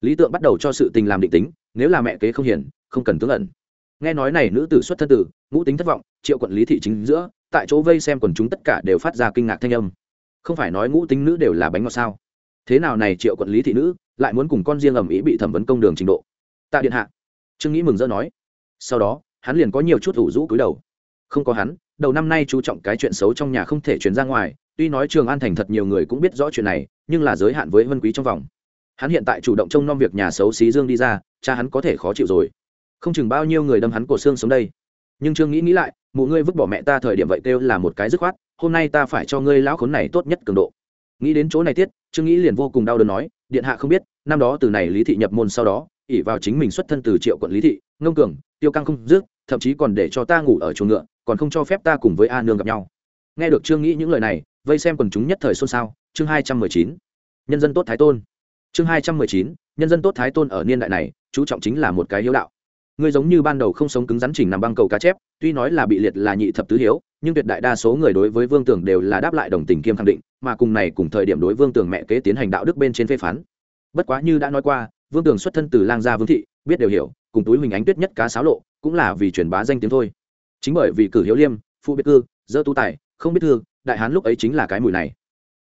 Lý tượng bắt đầu cho sự tình làm định tính, nếu là mẹ kế không hiền, không cần tướng ẩn. Nghe nói này nữ tử xuất thân tử, ngũ tính thất vọng, triệu quận lý thị chính giữa tại chỗ vây xem quần chúng tất cả đều phát ra kinh ngạc thanh âm. Không phải nói ngũ tính nữ đều là bánh ngọt sao? Thế nào này triệu quận lý thị nữ lại muốn cùng con riêng ầm ĩ bị thẩm vấn công đường trình độ? Tạ điện hạ. Trương nghĩ mừng rỡ nói. Sau đó, hắn liền có nhiều chút ủ rũ cúi đầu. Không có hắn, đầu năm nay chú trọng cái chuyện xấu trong nhà không thể chuyển ra ngoài, tuy nói trường an thành thật nhiều người cũng biết rõ chuyện này, nhưng là giới hạn với vân quý trong vòng. Hắn hiện tại chủ động trông nom việc nhà xấu xí dương đi ra, cha hắn có thể khó chịu rồi. Không chừng bao nhiêu người đâm hắn cổ xương sống đây nhưng trương nghĩ nghĩ lại, mụ ngươi vứt bỏ mẹ ta thời điểm vậy kêu là một cái dứt khoát, hôm nay ta phải cho ngươi lão khốn này tốt nhất cường độ. Nghĩ đến chỗ này tiết, trương nghĩ liền vô cùng đau đớn nói, điện hạ không biết, năm đó từ này lý thị nhập môn sau đó ỉ vào chính mình xuất thân từ triệu quận lý thị, ngông cường, tiêu căng không dứt, thậm chí còn để cho ta ngủ ở chuồng ngựa, còn không cho phép ta cùng với a nương gặp nhau. Nghe được trương nghĩ những lời này, vây xem quần chúng nhất thời xôn xao, chương hai trăm mười chín, nhân dân tốt thái tôn. Chương hai trăm mười chín, nhân dân tốt thái tôn ở niên đại này, chú trọng chính là một cái hiếu đạo ngươi giống như ban đầu không sống cứng rắn chỉnh nằm băng cầu cá chép, tuy nói là bị liệt là nhị thập tứ hiếu, nhưng tuyệt đại đa số người đối với vương tường đều là đáp lại đồng tình kiêm khẳng định, mà cùng này cùng thời điểm đối vương tường mẹ kế tiến hành đạo đức bên trên phê phán. Bất quá như đã nói qua, vương tường xuất thân từ lang gia vương thị, biết đều hiểu, cùng túi huỳnh ánh tuyết nhất cá sáo lộ, cũng là vì truyền bá danh tiếng thôi. Chính bởi vì cử hiếu liêm, phụ biết cư, dơ tu tài, không biết thương đại hán lúc ấy chính là cái mùi này.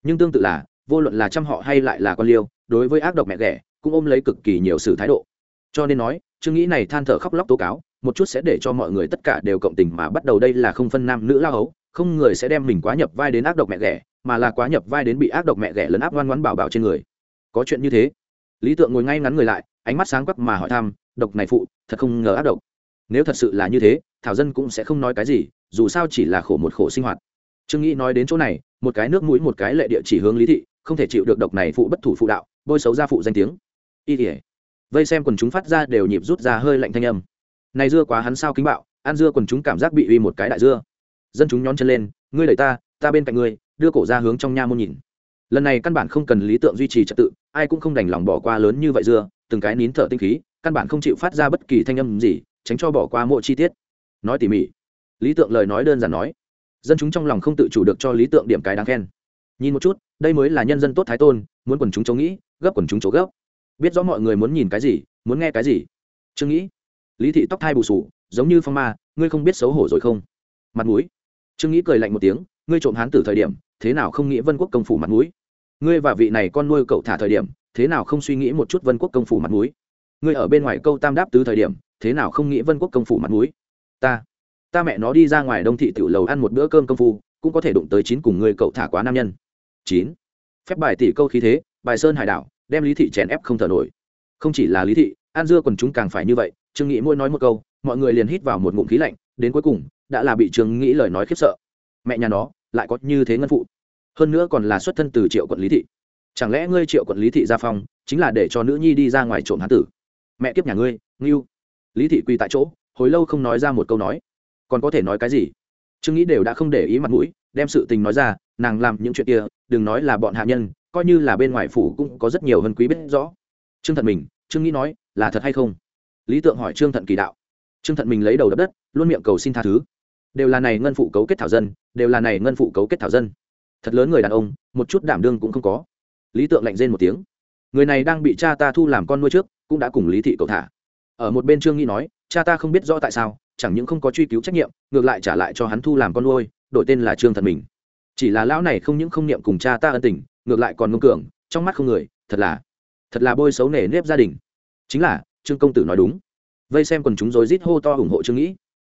Nhưng tương tự là, vô luận là trăm họ hay lại là con liêu, đối với ác độc mẹ ghẻ, cũng ôm lấy cực kỳ nhiều sự thái độ. Cho nên nói trương nghĩ này than thở khóc lóc tố cáo, một chút sẽ để cho mọi người tất cả đều cộng tình mà bắt đầu đây là không phân nam nữ lao hấu, không người sẽ đem mình quá nhập vai đến ác độc mẹ ghẻ, mà là quá nhập vai đến bị ác độc mẹ ghẻ lấn áp ngoan ngoãn bảo bảo trên người. Có chuyện như thế. Lý tượng ngồi ngay ngắn người lại, ánh mắt sáng quắc mà hỏi thăm, độc này phụ, thật không ngờ ác độc? Nếu thật sự là như thế, thảo dân cũng sẽ không nói cái gì, dù sao chỉ là khổ một khổ sinh hoạt. Trương nghĩ nói đến chỗ này, một cái nước mũi một cái lệ địa chỉ hướng lý thị, không thể chịu được độc này phụ bất thủ phụ đạo, bôi xấu ra phụ danh tiếng. Y tỉa vây xem quần chúng phát ra đều nhịp rút ra hơi lạnh thanh âm. Này dưa quá hắn sao kính bạo, ăn dưa quần chúng cảm giác bị uy một cái đại dưa. Dân chúng nhón chân lên, ngươi đẩy ta ta bên cạnh ngươi, đưa cổ ra hướng trong nha môn nhìn. Lần này căn bản không cần lý tượng duy trì trật tự, ai cũng không đành lòng bỏ qua lớn như vậy dưa, từng cái nín thở tinh khí, căn bản không chịu phát ra bất kỳ thanh âm gì, tránh cho bỏ qua mỗi chi tiết. Nói tỉ mỉ. Lý tượng lời nói đơn giản nói. Dân chúng trong lòng không tự chủ được cho lý tượng điểm cái đáng khen. Nhìn một chút, đây mới là nhân dân tốt thái tôn, muốn quần chúng chống nghĩ, gấp quần chúng chỗ gấp biết rõ mọi người muốn nhìn cái gì, muốn nghe cái gì. Trương nghĩ, lý thị tóc thai bù sù, giống như phong ma, ngươi không biết xấu hổ rồi không? Mặt mũi. Trương nghĩ cười lạnh một tiếng, ngươi trộm hán tử thời điểm, thế nào không nghĩ vân quốc công phủ mặt mũi? Ngươi và vị này con nuôi cậu thả thời điểm, thế nào không suy nghĩ một chút vân quốc công phủ mặt mũi? Ngươi ở bên ngoài câu tam đáp tứ thời điểm, thế nào không nghĩ vân quốc công phủ mặt mũi? Ta ta mẹ nó đi ra ngoài đông thị tiểu lầu ăn một bữa cơm công phu, cũng có thể đụng tới chín cùng ngươi cậu thả quá nam nhân. Chín. Phép bài tỷ câu khí thế, bài sơn hải đảo đem lý thị chèn ép không thở nổi. Không chỉ là lý thị, an dưa còn chúng càng phải như vậy, trương nghĩ mỗi nói một câu, mọi người liền hít vào một ngụm khí lạnh, đến cuối cùng, đã là bị trương nghĩ lời nói khiếp sợ. Mẹ nhà nó, lại có như thế ngân phụ. Hơn nữa còn là xuất thân từ triệu quận lý thị. Chẳng lẽ ngươi triệu quận lý thị gia phong, chính là để cho nữ nhi đi ra ngoài trộm hán tử? Mẹ kiếp nhà ngươi, ngưu. Lý thị quỳ tại chỗ, hồi lâu không nói ra một câu nói. Còn có thể nói cái gì? Trương nghĩ đều đã không để ý mặt mũi, đem sự tình nói ra, nàng làm những chuyện kia, đừng nói là bọn hạ nhân coi như là bên ngoài phủ cũng có rất nhiều hân quý biết rõ. Trương thận mình, trương nghĩ nói, là thật hay không? Lý tượng hỏi trương thận kỳ đạo. Trương thận mình lấy đầu đập đất, luôn miệng cầu xin tha thứ. Đều là này ngân phụ cấu kết thảo dân, đều là này ngân phụ cấu kết thảo dân. Thật lớn người đàn ông, một chút đảm đương cũng không có. Lý tượng lạnh rên một tiếng. Người này đang bị cha ta thu làm con nuôi trước, cũng đã cùng lý thị cầu thả. Ở một bên trương nghĩ nói, cha ta không biết rõ tại sao, chẳng những không có truy cứu trách nhiệm, ngược lại trả lại cho hắn thu làm con nuôi, đổi tên là trương thận mình. Chỉ là lão này không những không niệm cùng cha ta ân tình ngược lại còn ngông cường, trong mắt không người, thật là thật là bôi xấu nể nếp gia đình. Chính là, trương công tử nói đúng. Vây xem quần chúng rối rít hô to ủng hộ trương nghĩ.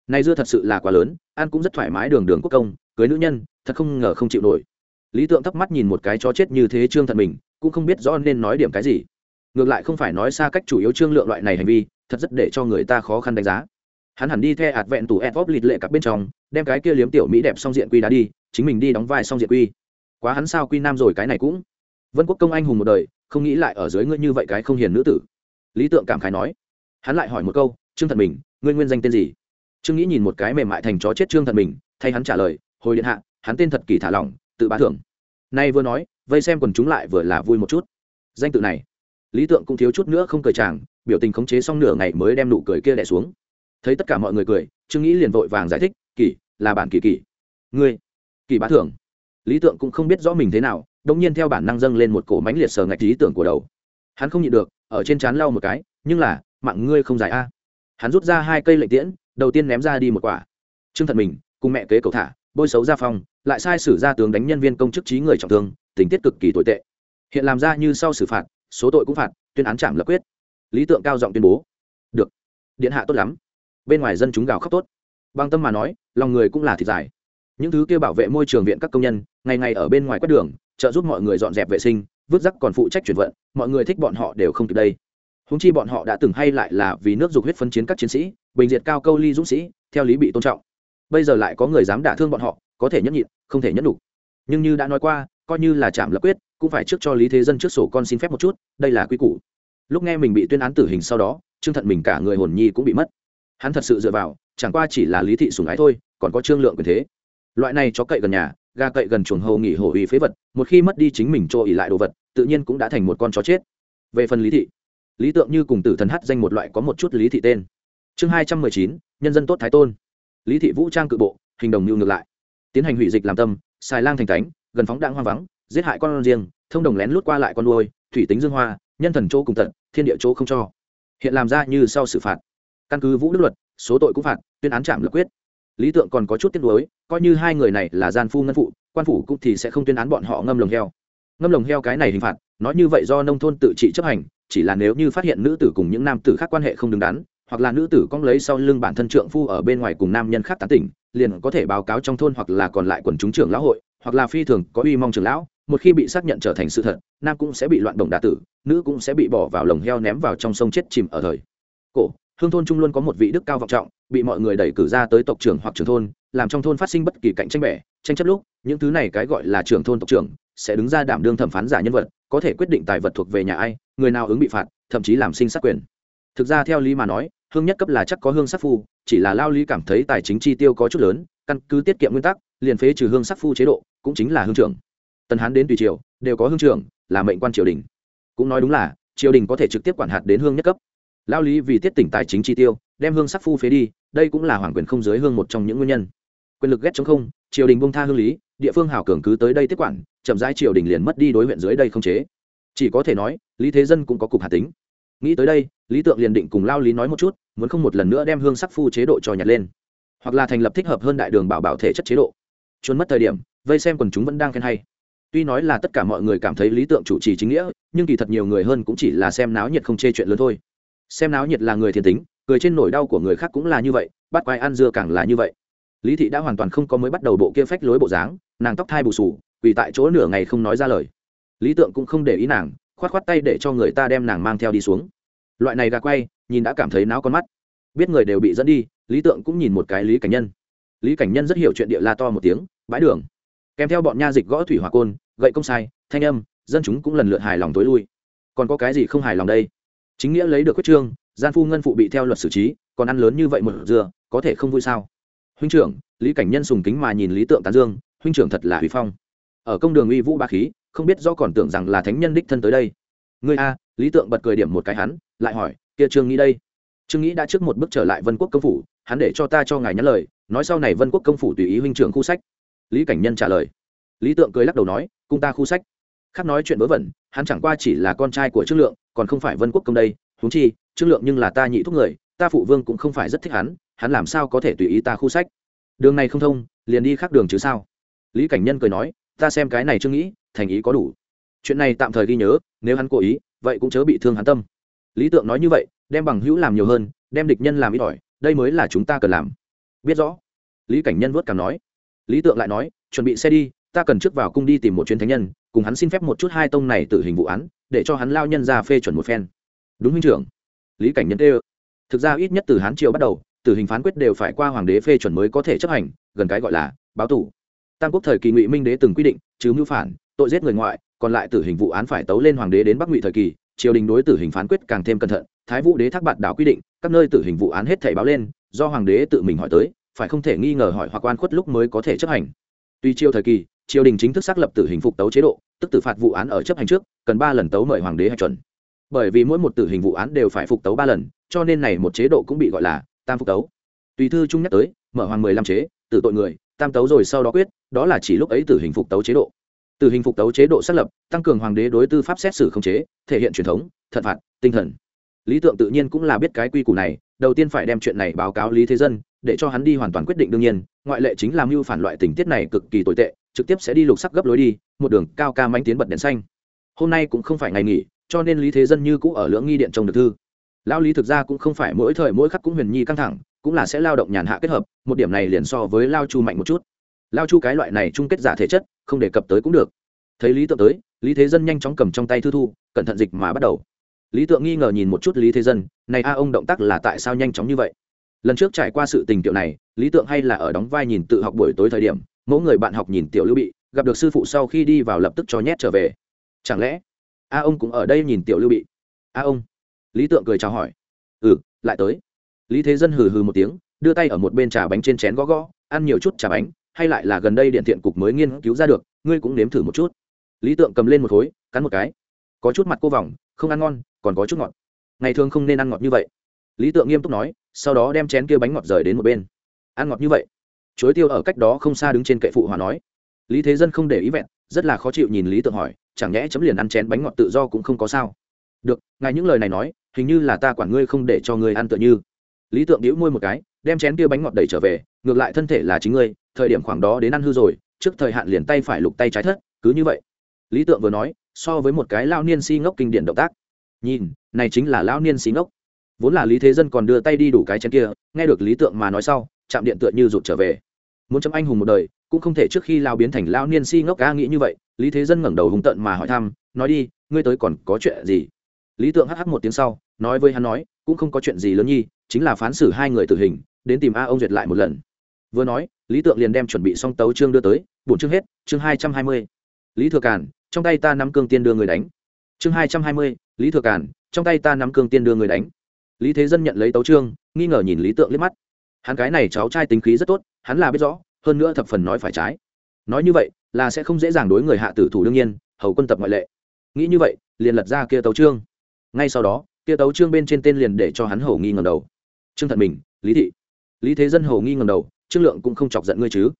Nay dưa thật sự là quá lớn, ăn cũng rất thoải mái đường đường quốc công, cưới nữ nhân, thật không ngờ không chịu nổi. Lý tượng thấp mắt nhìn một cái chó chết như thế trương thật mình, cũng không biết rõ nên nói điểm cái gì. Ngược lại không phải nói xa cách chủ yếu trương lượng loại này hành vi, thật rất để cho người ta khó khăn đánh giá. Hắn hẳn đi theo ạt vẹn tủ ép vóp lịt lệ các bên trong, đem cái kia liếm tiểu mỹ đẹp song diện quy đá đi, chính mình đi đóng vai song diện quy quá hắn sao quy nam rồi cái này cũng. Vân quốc công anh hùng một đời, không nghĩ lại ở dưới ngươi như vậy cái không hiền nữ tử. Lý tượng cảm khái nói. Hắn lại hỏi một câu, trương thần mình ngươi nguyên danh tên gì? Trương nghĩ nhìn một cái mềm mại thành chó chết trương thần mình thay hắn trả lời, hồi điện hạ, hắn tên thật kỳ thả lỏng, tự bá thưởng. Nay vừa nói, vây xem quần chúng lại vừa là vui một chút. Danh tự này, lý tượng cũng thiếu chút nữa không cười chàng, biểu tình khống chế xong nửa ngày mới đem nụ cười kia đẻ xuống. Thấy tất cả mọi người cười, trương nghĩ liền vội vàng giải thích kỳ là bản kỳ kỳ ngươi kỳ bá thưởng lý tượng cũng không biết rõ mình thế nào đ ỗ n g nhiên theo bản năng dâng lên một cổ mánh liệt sờ ngạch lý tưởng của đầu. Hắn không nhịn được ở trên trán lau một cái nhưng là mạng ngươi không dài a. Hắn rút ra hai cây lệnh tiễn đầu tiên ném ra đi một quả. Trương thật mình cùng mẹ kế cầu thả bôi xấu ra phòng, lại sai sử ra tướng đánh nhân viên công chức trí người trọng thương tình tiết cực kỳ tồi tệ. Hiện làm ra như sau xử phạt số tội cũng phạt tuyên án trảm lập quyết. Lý tượng cao giọng tuyên bố được điện hạ tốt lắm. Bên ngoài dân chúng gào khóc tốt. Bằng tâm mà nói lòng người cũng là thịt dài. Những thứ kia bảo vệ môi trường viện các công nhân ngày ngày ở bên ngoài quét đường, trợ giúp mọi người dọn dẹp vệ sinh, vứt rắc còn phụ trách chuyển vận, mọi người thích bọn họ đều không kịp đây. Húng chi bọn họ đã từng hay lại là vì nước dục huyết phân chiến các chiến sĩ, bình diệt cao câu ly dũng sĩ, theo lý bị tôn trọng. Bây giờ lại có người dám đả thương bọn họ, có thể nhẫn nhịn, không thể nhẫn đủ nhưng như đã nói qua, coi như là chạm lập quyết, cũng phải trước cho lý thế dân trước sổ con xin phép một chút, đây là quy củ. Lúc nghe mình bị tuyên án tử hình sau đó, trương thận mình cả người hồn nhi cũng bị mất. Hắn thật sự dựa vào, chẳng qua chỉ là lý thị sùng ái thôi, còn có trương lượng quyền thế. Loại này chó cậy gần nhà gà cậy gần chuồng hầu nghỉ hổ ủy phế vật, một khi mất đi chính mình cho ỉ lại đồ vật, tự nhiên cũng đã thành một con chó chết. Về phần lý thị, lý tượng như cùng tử thần hát danh một loại có một chút lý thị tên. Chương hai trăm mười chín, nhân dân tốt thái tôn. Lý thị vũ trang cự bộ, hình đồng mưu ngược lại. Tiến hành hủy dịch làm tâm, xài lang thành cánh gần phóng đạn hoang vắng, giết hại con riêng, thông đồng lén lút qua lại con nuôi, thủy tính dương hoa, nhân thần chỗ cùng tận, thiên địa chỗ không cho. Hiện làm ra như sau sự phạt. Căn cứ vũ đức luật, số tội cũng phạt, tuyên án chạm lập quyết lý tượng còn có chút tiếc nuối, coi như hai người này là gian phu ngân phụ, quan phủ cũng thì sẽ không tuyên án bọn họ ngâm lồng heo. Ngâm lồng heo cái này hình phạt, nói như vậy do nông thôn tự trị chấp hành, chỉ là nếu như phát hiện nữ tử cùng những nam tử khác quan hệ không đứng đắn, hoặc là nữ tử cong lấy sau lưng bản thân trượng phu ở bên ngoài cùng nam nhân khác tán tỉnh, liền có thể báo cáo trong thôn hoặc là còn lại quần chúng trưởng lão hội, hoặc là phi thường có uy mong trưởng lão, một khi bị xác nhận trở thành sự thật, nam cũng sẽ bị loạn động đả tử, nữ cũng sẽ bị bỏ vào lồng heo ném vào trong sông chết chìm ở thời cổ hương thôn trung luôn có một vị đức cao vọng trọng, bị mọi người đẩy cử ra tới tộc trưởng hoặc trưởng thôn, làm trong thôn phát sinh bất kỳ cạnh tranh bẻ, tranh chấp lúc, những thứ này cái gọi là trưởng thôn tộc trưởng, sẽ đứng ra đảm đương thẩm phán giả nhân vật, có thể quyết định tài vật thuộc về nhà ai, người nào ứng bị phạt, thậm chí làm sinh sát quyền. Thực ra theo lý mà nói, hương nhất cấp là chắc có hương sắc phu, chỉ là lao lý cảm thấy tài chính chi tiêu có chút lớn, căn cứ tiết kiệm nguyên tắc, liền phế trừ hương sắc phu chế độ, cũng chính là hương trưởng. Tần hán đến tùy triều, đều có hương trưởng, là mệnh quan triều đình. Cũng nói đúng là, triều đình có thể trực tiếp quản hạt đến hương nhất cấp lao lý vì tiết tỉnh tài chính chi tiêu, đem hương sắc phu phế đi, đây cũng là hoàng quyền không giới hương một trong những nguyên nhân. Quyền lực ghét chống không, triều đình bông tha hương lý, địa phương hảo cường cứ tới đây tiếp quản, chậm rãi triều đình liền mất đi đối huyện dưới đây không chế. Chỉ có thể nói, lý thế dân cũng có cục hà tính. Nghĩ tới đây, lý tượng liền định cùng lao lý nói một chút, muốn không một lần nữa đem hương sắc phu chế độ cho nhặt lên. Hoặc là thành lập thích hợp hơn đại đường bảo bảo thể chất chế độ. Trốn mất thời điểm, vây xem quần chúng vẫn đang khen hay. Tuy nói là tất cả mọi người cảm thấy lý tượng chủ trì chính nghĩa, nhưng kỳ thật nhiều người hơn cũng chỉ là xem náo nhiệt không chê chuyện lớn thôi xem náo nhiệt là người thiền tính, cười trên nỗi đau của người khác cũng là như vậy, bắt quái ăn dưa càng là như vậy. Lý thị đã hoàn toàn không có mới bắt đầu bộ kia phách lối bộ dáng, nàng tóc thai bù sù quỳ tại chỗ nửa ngày không nói ra lời. Lý tượng cũng không để ý nàng, khoát khoát tay để cho người ta đem nàng mang theo đi xuống. Loại này gà quay, nhìn đã cảm thấy náo con mắt. Biết người đều bị dẫn đi, lý tượng cũng nhìn một cái lý cảnh nhân. Lý cảnh nhân rất hiểu chuyện địa la to một tiếng, bãi đường. Kèm theo bọn nha dịch gõ thủy hỏa côn, gậy công sai, thanh âm, dân chúng cũng lần lượt hài lòng tối lui. Còn có cái gì không hài lòng đây? Chính nghĩa lấy được quyết trương, gian phu ngân phụ bị theo luật xử trí, còn ăn lớn như vậy một dừa, có thể không vui sao? Huynh trưởng, lý cảnh nhân sùng kính mà nhìn lý tượng tán dương, huynh trưởng thật là huy phong. Ở công đường uy vũ ba khí, không biết do còn tưởng rằng là thánh nhân đích thân tới đây. Người a, lý tượng bật cười điểm một cái hắn, lại hỏi, kia trương nghĩ đây? Trương nghĩ đã trước một bước trở lại vân quốc công phủ, hắn để cho ta cho ngài nhắn lời, nói sau này vân quốc công phủ tùy ý huynh trưởng khu sách. Lý cảnh nhân trả lời. Lý tượng cười lắc đầu nói, cung ta khu sách. Khác nói chuyện vớ vẩn, hắn chẳng qua chỉ là con trai của trương lượng còn không phải vân quốc công đây, huống chi, trương lượng nhưng là ta nhị thúc người, ta phụ vương cũng không phải rất thích hắn hắn làm sao có thể tùy ý ta khu sách? Đường này không thông, liền đi khác đường chứ sao? Lý cảnh nhân cười nói, ta xem cái này chưa nghĩ, thành ý có đủ. Chuyện này tạm thời ghi nhớ, nếu hắn cố ý, vậy cũng chớ bị thương hắn tâm. Lý tượng nói như vậy, đem bằng hữu làm nhiều hơn, đem địch nhân làm ít ỏi, đây mới là chúng ta cần làm. Biết rõ. Lý cảnh nhân vớt cảm nói. Lý tượng lại nói, chuẩn bị xe đi ta cần trước vào cung đi tìm một chuyến thánh nhân, cùng hắn xin phép một chút hai tông này tự hình vụ án, để cho hắn lao nhân ra phê chuẩn một phen. Đúng huynh trưởng. Lý cảnh nhân tê thực ra ít nhất từ hán triều bắt đầu, tử hình phán quyết đều phải qua hoàng đế phê chuẩn mới có thể chấp hành, gần cái gọi là báo tù. Tam quốc thời kỳ ngụy minh đế từng quy định chứ mưu phản, tội giết người ngoại, còn lại tử hình vụ án phải tấu lên hoàng đế đến bắc ngụy thời kỳ, triều đình đối tử hình phán quyết càng thêm cẩn thận, thái vũ đế thác bạt đảo quy định, các nơi tử hình vụ án hết thảy báo lên, do hoàng đế tự mình hỏi tới, phải không thể nghi ngờ hỏi hoặc quan khuất lúc mới có thể chấp hành. Tuy triều thời kỳ triều đình chính thức xác lập tử hình phục tấu chế độ, tức tử phạt vụ án ở chấp hành trước, cần ba lần tấu mời hoàng đế hạch chuẩn. Bởi vì mỗi một tử hình vụ án đều phải phục tấu ba lần, cho nên này một chế độ cũng bị gọi là tam phục tấu. Tùy thư trung nhắc tới, mở hoàng mười lăm chế, tử tội người, tam tấu rồi sau đó quyết, đó là chỉ lúc ấy tử hình phục tấu chế độ. Tử hình phục tấu chế độ xác lập, tăng cường hoàng đế đối tư pháp xét xử không chế, thể hiện truyền thống, thận phạt, tinh thần. Lý tượng tự nhiên cũng là biết cái quy củ này, đầu tiên phải đem chuyện này báo cáo lý thế dân, để cho hắn đi hoàn toàn quyết định đương nhiên, ngoại lệ chính là mưu phản loại tình tiết này cực kỳ tồi tệ trực tiếp sẽ đi lục sắc gấp lối đi, một đường cao ca manh tiến bật đèn xanh. Hôm nay cũng không phải ngày nghỉ, cho nên lý thế dân như cũ ở lưỡng nghi điện trông được thư. Lao lý thực ra cũng không phải mỗi thời mỗi khắc cũng huyền nhi căng thẳng, cũng là sẽ lao động nhàn hạ kết hợp, một điểm này liền so với lao chu mạnh một chút. Lao chu cái loại này chung kết giả thể chất, không đề cập tới cũng được. Thấy lý tượng tới, lý thế dân nhanh chóng cầm trong tay thư thu, cẩn thận dịch mà bắt đầu. Lý tượng nghi ngờ nhìn một chút lý thế dân, này a, ông động tác là tại sao nhanh chóng như vậy? Lần trước trải qua sự tình tiệu này, lý tượng hay là ở đóng vai nhìn tự học buổi tối thời điểm mỗi người bạn học nhìn tiểu lưu bị, gặp được sư phụ sau khi đi vào lập tức cho nhét trở về. Chẳng lẽ, a ông cũng ở đây nhìn tiểu lưu bị? A ông, lý tượng cười chào hỏi. Ừ lại tới. Lý thế dân hừ hừ một tiếng, đưa tay ở một bên trà bánh trên chén gõ gõ, ăn nhiều chút trà bánh, hay lại là gần đây điện thiện cục mới nghiên cứu ra được, ngươi cũng nếm thử một chút. Lý tượng cầm lên một khối, cắn một cái. Có chút mặt cô vòng, không ăn ngon, còn có chút ngọt. Ngày thường không nên ăn ngọt như vậy. Lý tượng nghiêm túc nói, sau đó đem chén kia bánh ngọt rời đến một bên. Ăn ngọt như vậy chuối tiêu ở cách đó không xa đứng trên kệ phụ hòa nói. Lý thế dân không để ý vẹn, rất là khó chịu nhìn lý tượng hỏi, chẳng nhẽ chấm liền ăn chén bánh ngọt tự do cũng không có sao? Được, ngài những lời này nói, hình như là ta quản ngươi không để cho ngươi ăn tựa như. Lý tượng đĩu môi một cái, đem chén kia bánh ngọt đẩy trở về, ngược lại thân thể là chính ngươi, thời điểm khoảng đó đến ăn hư rồi, trước thời hạn liền tay phải lục tay trái thất, cứ như vậy. Lý tượng vừa nói, so với một cái lao niên si ngốc kinh điển động tác. Nhìn, này chính là lao niên si ngốc. Vốn là lý thế dân còn đưa tay đi đủ cái chén kia, nghe được lý tượng mà nói sau chạm điện tựa như rụt trở về. Muốn chấm anh hùng một đời, cũng không thể trước khi lao biến thành lao niên si ngốc ca nghĩ như vậy, lý thế dân ngẩng đầu hùng tận mà hỏi thăm, nói đi, ngươi tới còn có chuyện gì? Lý tượng hh một tiếng sau, nói với hắn nói, cũng không có chuyện gì lớn nhi, chính là phán xử hai người tử hình, đến tìm a ông duyệt lại một lần. Vừa nói, lý tượng liền đem chuẩn bị xong tấu chương đưa tới bổn chương hết, chương hai trăm hai mươi. Lý thừa cản trong tay ta nắm cương tiên đưa người đánh. Chương hai trăm hai mươi, lý thừa cản trong tay ta nắm cương tiên đưa người đánh. Lý thế dân nhận lấy tấu chương, nghi ngờ nhìn lý tượng liếc mắt hắn cái này cháu trai tính khí rất tốt, hắn là biết rõ, hơn nữa thập phần nói phải trái. Nói như vậy, là sẽ không dễ dàng đối người hạ tử thủ đương nhiên, hầu quân tập ngoại lệ. Nghĩ như vậy, liền lật ra kia tấu chương. Ngay sau đó, kia tấu chương bên trên tên liền để cho hắn hầu nghi ngầm đầu. Trương thận mình lý thị. Lý thế dân hầu nghi ngầm đầu trương lượng cũng không chọc giận ngươi chứ.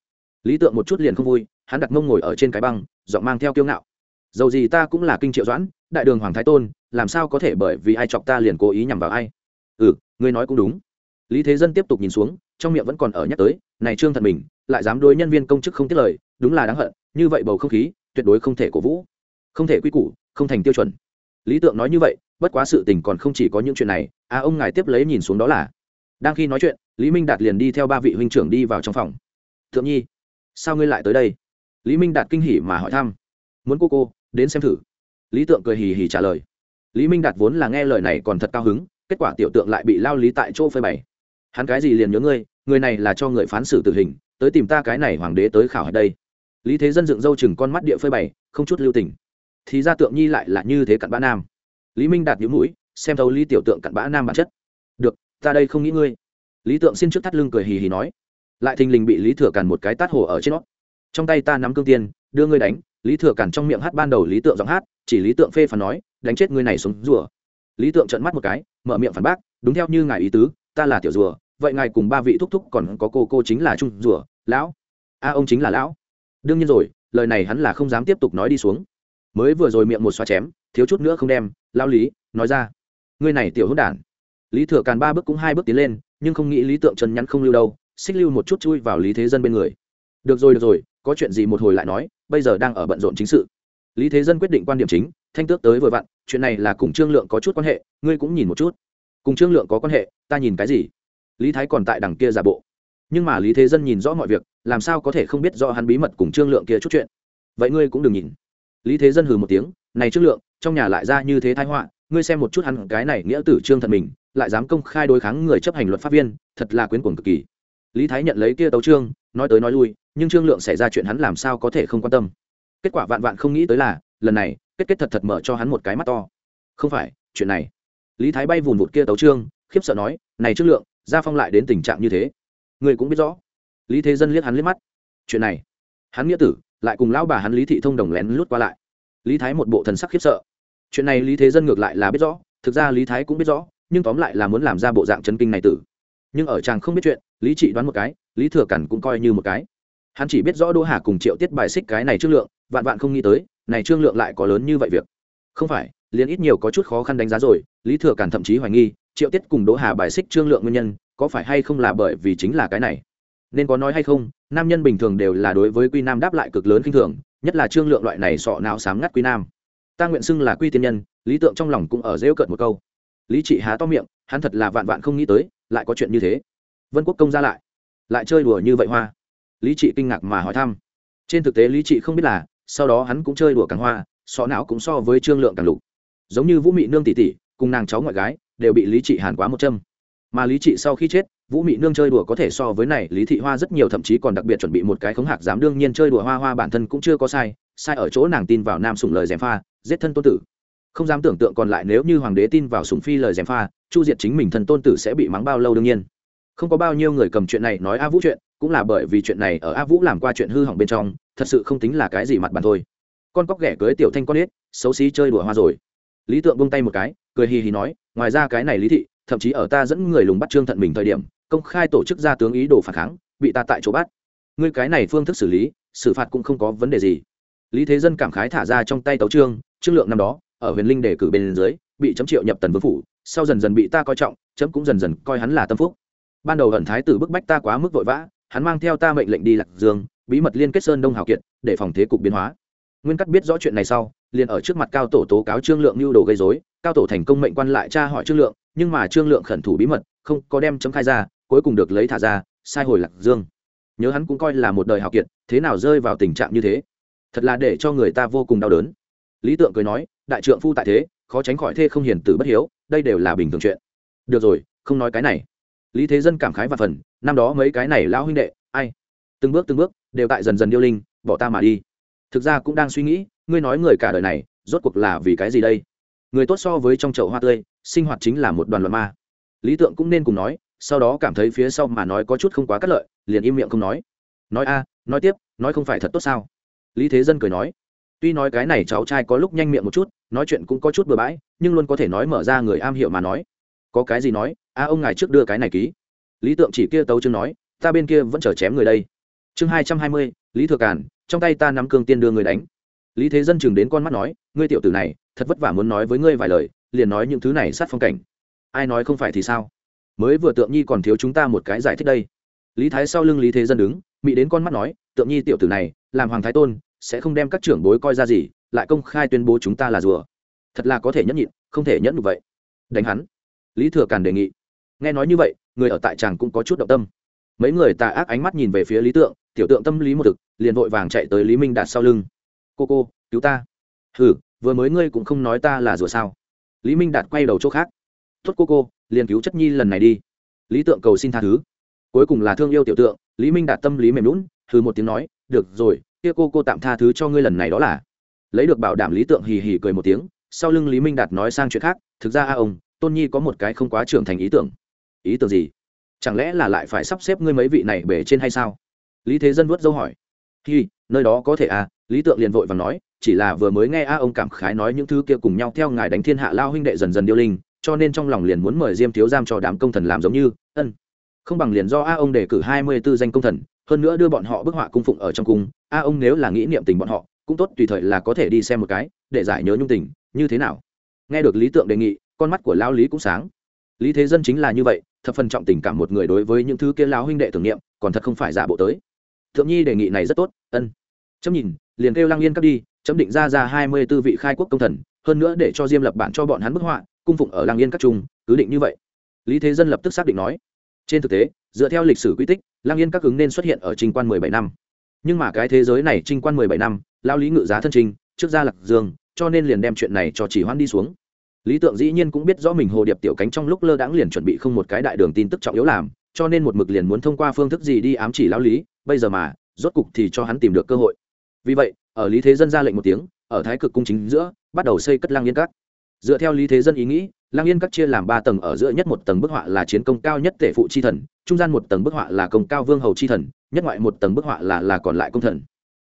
Lý tượng một chút liền không vui, hắn đặt mông ngồi ở trên cái băng, giọng mang theo kiêu ngạo. Dầu gì ta cũng là kinh triệu doãn, đại đường hoàng thái tôn, làm sao có thể bởi vì ai chọc ta liền cố ý nhằm vào ai? Ừ ngươi nói cũng đúng lý thế dân tiếp tục nhìn xuống, trong miệng vẫn còn ở nhắc tới, này trương thận mình, lại dám đối nhân viên công chức không tiết lời, đúng là đáng hận, như vậy bầu không khí, tuyệt đối không thể cổ vũ, không thể quy củ, không thành tiêu chuẩn. Lý tượng nói như vậy, bất quá sự tình còn không chỉ có những chuyện này à ông ngài tiếp lấy nhìn xuống đó là, đang khi nói chuyện, lý minh đạt liền đi theo ba vị huynh trưởng đi vào trong phòng. Thượng nhi, sao ngươi lại tới đây? Lý minh đạt kinh hỉ mà hỏi thăm. Muốn cô cô, đến xem thử. Lý tượng cười hì hì trả lời. Lý minh đạt vốn là nghe lời này còn thật cao hứng, kết quả tiểu tượng lại bị lao lý tại chỗ phơi bày hắn cái gì liền nhớ ngươi, người này là cho người phán xử tử hình, tới tìm ta cái này hoàng đế tới khảo hạch đây. Lý thế dân dựng râu chừng con mắt địa phơi bày, không chút lưu tình. Thì ra tượng nhi lại là như thế cặn bã nam. Lý minh đạt nhũ mũi, xem thấu lý tiểu tượng cặn bã nam bản chất. Được, ta đây không nghĩ ngươi. Lý tượng xin trước thắt lưng cười hì hì nói. Lại thình lình bị lý thừa càn một cái tát hồ ở trên nó. Trong tay ta nắm cương tiên, đưa ngươi đánh. Lý thừa càn trong miệng hát ban đầu lý tượng giọng hát, chỉ lý tượng phê phán nói, đánh chết ngươi này xuống rùa. Lý tượng trợn mắt một cái, mở miệng phản bác, đúng theo như ngài ý tứ ta là tiểu rùa, vậy ngài cùng ba vị thúc thúc còn có cô cô chính là trung rùa, lão. A, ông chính là lão. Đương nhiên rồi, lời này hắn là không dám tiếp tục nói đi xuống. Mới vừa rồi miệng một xoa chém, thiếu chút nữa không đem lao lý, nói ra. Ngươi này tiểu hữu đản. Lý thừa càn ba bước cũng hai bước tiến lên, nhưng không nghĩ lý tượng Trần nhắn không lưu đâu, xích lưu một chút chui vào lý thế dân bên người. Được rồi được rồi, có chuyện gì một hồi lại nói, bây giờ đang ở bận rộn chính sự. Lý thế dân quyết định quan điểm chính, thanh tước tới vừa vặn, chuyện này là cùng trương lượng có chút quan hệ, ngươi cũng nhìn một chút cùng trương lượng có quan hệ, ta nhìn cái gì? Lý thái còn tại đằng kia giả bộ. Nhưng mà lý thế dân nhìn rõ mọi việc, làm sao có thể không biết do hắn bí mật cùng trương lượng kia chút chuyện? Vậy ngươi cũng đừng nhìn. Lý thế dân hừ một tiếng, này trương lượng, trong nhà lại ra như thế thái họa, ngươi xem một chút hắn cái này nghĩa tử trương thần mình, lại dám công khai đối kháng người chấp hành luật pháp viên, thật là quyến cuồng cực kỳ. Lý thái nhận lấy kia tấu trương, nói tới nói lui, nhưng trương lượng xảy ra chuyện hắn làm sao có thể không quan tâm. Kết quả vạn vạn không nghĩ tới là, lần này, kết kết thật thật mở cho hắn một cái mắt to. Không phải, chuyện này lý thái bay vùn vụt kia tấu trương, khiếp sợ nói, này trương lượng, gia phong lại đến tình trạng như thế. Người cũng biết rõ. Lý thế dân liếc hắn liếc mắt. Chuyện này. Hắn nghĩa tử, lại cùng lão bà hắn lý thị thông đồng lén lút qua lại. Lý thái một bộ thần sắc khiếp sợ. Chuyện này lý thế dân ngược lại là biết rõ, thực ra lý thái cũng biết rõ, nhưng tóm lại là muốn làm ra bộ dạng chân kinh này tử. Nhưng ở chàng không biết chuyện, lý trị đoán một cái, lý thừa cẩn cũng coi như một cái. Hắn chỉ biết rõ đỗ hà cùng triệu tiết bài xích cái này trương lượng, vạn vạn không nghĩ tới, này trương lượng lại có lớn như vậy việc. Không phải liền ít nhiều có chút khó khăn đánh giá rồi, lý thừa càn thậm chí hoài nghi, triệu tiết cùng đỗ hà bài xích trương lượng nguyên nhân, có phải hay không là bởi vì chính là cái này? Nên có nói hay không, nam nhân bình thường đều là đối với quy nam đáp lại cực lớn kinh thường, nhất là trương lượng loại này sọ não sám ngắt quy nam. Ta nguyện xưng là quy tiên nhân, lý tượng trong lòng cũng ở rêu cợt một câu. Lý trị há to miệng, hắn thật là vạn vạn không nghĩ tới, lại có chuyện như thế. Vân quốc công ra lại lại chơi đùa như vậy hoa. Lý trị kinh ngạc mà hỏi thăm. Trên thực tế lý trị không biết là, sau đó hắn cũng chơi đùa càng hoa, sọ não cũng so với trương lượng càng lục giống như vũ mị nương tỷ tỷ cùng nàng cháu ngoại gái, đều bị lý trị hàn quá một châm. Mà lý trị sau khi chết, vũ mị nương chơi đùa có thể so với này, lý thị hoa rất nhiều thậm chí còn đặc biệt chuẩn bị một cái khống hạc dám đương nhiên chơi đùa hoa hoa bản thân cũng chưa có sai sai ở chỗ nàng tin vào nam sủng lời dèm pha, giết thân tôn tử. Không dám tưởng tượng còn lại nếu như hoàng đế tin vào sủng phi lời dèm pha, chu diệt chính mình thân tôn tử sẽ bị mắng bao lâu đương nhiên. Không có bao nhiêu người cầm chuyện này nói a vũ chuyện, cũng là bởi vì chuyện này ở a vũ làm qua chuyện hư hỏng bên trong, thật sự không tính là cái gì mặt bàn thôi. Con cóc ghẻ cưới tiểu thanh con ếch, xấu xí chơi đùa hoa rồi lý tượng buông tay một cái, cười hì hì nói, ngoài ra cái này lý thị, thậm chí ở ta dẫn người lùng bắt trương thận mình thời điểm, công khai tổ chức ra tướng ý đồ phản kháng, bị ta tại chỗ bắt. Ngươi cái này phương thức xử lý, xử phạt cũng không có vấn đề gì. Lý thế dân cảm khái thả ra trong tay tấu trương trương lượng năm đó, ở huyền linh đề cử bên dưới, bị chấm triệu nhập tần vương phủ, sau dần dần bị ta coi trọng chấm cũng dần dần coi hắn là tâm phúc. Ban đầu hận thái tử bức bách ta quá mức vội vã, hắn mang theo ta mệnh lệnh đi lạc dương, bí mật liên kết sơn đông hào kiệt, để phòng thế cục biến hóa. Nguyên cắt biết rõ chuyện này sau liền ở trước mặt cao tổ tố cáo trương lượng mưu đồ gây dối cao tổ thành công mệnh quan lại tra hỏi trương lượng, nhưng mà trương lượng khẩn thủ bí mật, không có đem chấm khai ra, cuối cùng được lấy thả ra, sai hồi lạc dương. Nhớ hắn cũng coi là một đời hào kiệt, thế nào rơi vào tình trạng như thế? Thật là để cho người ta vô cùng đau đớn. Lý tượng cười nói, đại trượng phu tại thế, khó tránh khỏi thê không hiền tử bất hiếu, đây đều là bình thường chuyện. Được rồi, không nói cái này. Lý thế dân cảm khái và phần, năm đó mấy cái này lão huynh đệ, ai? Từng bước từng bước, đều tại dần dần điêu linh, bỏ ta mà đi. Thực ra cũng đang suy nghĩ ngươi nói người cả đời này, rốt cuộc là vì cái gì đây? Người tốt so với trong chậu hoa tươi, sinh hoạt chính là một đoàn loạn ma. Lý tượng cũng nên cùng nói, sau đó cảm thấy phía sau mà nói có chút không quá cắt lợi, liền im miệng không nói. Nói a, nói tiếp, nói không phải thật tốt sao? Lý thế dân cười nói, tuy nói cái này cháu trai có lúc nhanh miệng một chút, nói chuyện cũng có chút bừa bãi, nhưng luôn có thể nói mở ra người am hiểu mà nói. Có cái gì nói, a, ông ngài trước đưa cái này ký. Lý tượng chỉ kia tấu chương nói, ta bên kia vẫn chờ chém người đây. Chương hai trăm hai mươi, lý thừa cản trong tay ta nắm cương tiên đưa người đánh lý thế dân chừng đến con mắt nói, ngươi tiểu tử này, thật vất vả muốn nói với ngươi vài lời, liền nói những thứ này sát phong cảnh. Ai nói không phải thì sao? Mới vừa tượng nhi còn thiếu chúng ta một cái giải thích đây. Lý thái sau lưng lý thế dân đứng mỹ đến con mắt nói, tượng nhi tiểu tử này, làm hoàng thái tôn, sẽ không đem các trưởng bối coi ra gì, lại công khai tuyên bố chúng ta là rùa. Thật là có thể nhẫn nhịn, không thể nhẫn được vậy. Đánh hắn. Lý thừa càn đề nghị. Nghe nói như vậy, người ở tại tràng cũng có chút động tâm. Mấy người tà ác ánh mắt nhìn về phía lý tượng, tiểu tượng tâm lý một thực, liền vội vàng chạy tới lý minh đạt sau lưng cô cô, cứu ta. Ừ vừa mới ngươi cũng không nói ta là rùa sao? Lý minh đạt quay đầu chỗ khác. Tuất cô cô, liền cứu chất nhi lần này đi. Lý tượng cầu xin tha thứ. Cuối cùng là thương yêu tiểu tượng, lý minh đạt tâm lý mềm lún hừ một tiếng nói, được rồi, kia cô cô tạm tha thứ cho ngươi lần này đó là. Lấy được bảo đảm lý tượng hì hì cười một tiếng, sau lưng lý minh đạt nói sang chuyện khác, thực ra a ông, tôn nhi có một cái không quá trưởng thành ý tưởng. Ý tưởng gì? Chẳng lẽ là lại phải sắp xếp ngươi mấy vị này bể trên hay sao? Lý thế dân vuốt dâu hỏi. Hi, nơi đó có thể à? Lý tượng liền vội và nói, chỉ là vừa mới nghe a ông cảm khái nói những thứ kia cùng nhau theo ngài đánh thiên hạ lao huynh đệ dần dần điêu linh, cho nên trong lòng liền muốn mời diêm thiếu giam cho đám công thần làm giống như, ân. Không bằng liền do a ông đề cử hai mươi b ố danh công thần, hơn nữa đưa bọn họ bức họa cung phụng ở trong cung, a ông nếu là nghĩ niệm tình bọn họ, cũng tốt, tùy thời là có thể đi xem một cái, để giải nhớ nhung tình, như thế nào? Nghe được lý tượng đề nghị, con mắt của lao lý cũng sáng. Lý thế dân chính là như vậy, thập phần trọng tình cảm một người đối với những thứ kia lao huynh đệ tưởng niệm, còn thật không phải giả bộ tới. Thượng nhi đề nghị này rất tốt, ân. Chấm nhìn liền kêu lang yên cắt đi, chấm định ra ra hai mươi tư vị khai quốc công thần, hơn nữa để cho diêm lập bản cho bọn hắn bức họa, cung phụng ở lang yên các trung, cứ định như vậy. Lý thế dân lập tức xác định nói. Trên thực tế, dựa theo lịch sử quy tích lang yên các ứng nên xuất hiện ở trinh quan mười bảy năm. Nhưng mà cái thế giới này trinh quan mười bảy năm lao lý ngự giá thân trinh, trước gia lạc dương, cho nên liền đem chuyện này cho chỉ hoãn đi xuống. Lý tượng dĩ nhiên cũng biết rõ mình hồ điệp tiểu cánh trong lúc lơ đãng liền chuẩn bị không một cái đại đường tin tức trọng yếu làm, cho nên một mực liền muốn thông qua phương thức gì đi ám chỉ lao lý, bây giờ mà, rốt cục thì cho hắn tìm được cơ hội vì vậy, ở lý thế dân ra lệnh một tiếng, ở thái cực cung chính giữa, bắt đầu xây cất lang yên các. Dựa theo lý thế dân ý nghĩ lang yên các chia làm ba tầng, ở giữa nhất một tầng bức họa là chiến công cao nhất tể phụ chi thần, trung gian một tầng bức họa là công cao vương hầu chi thần, nhất ngoại một tầng bức họa là là còn lại công thần.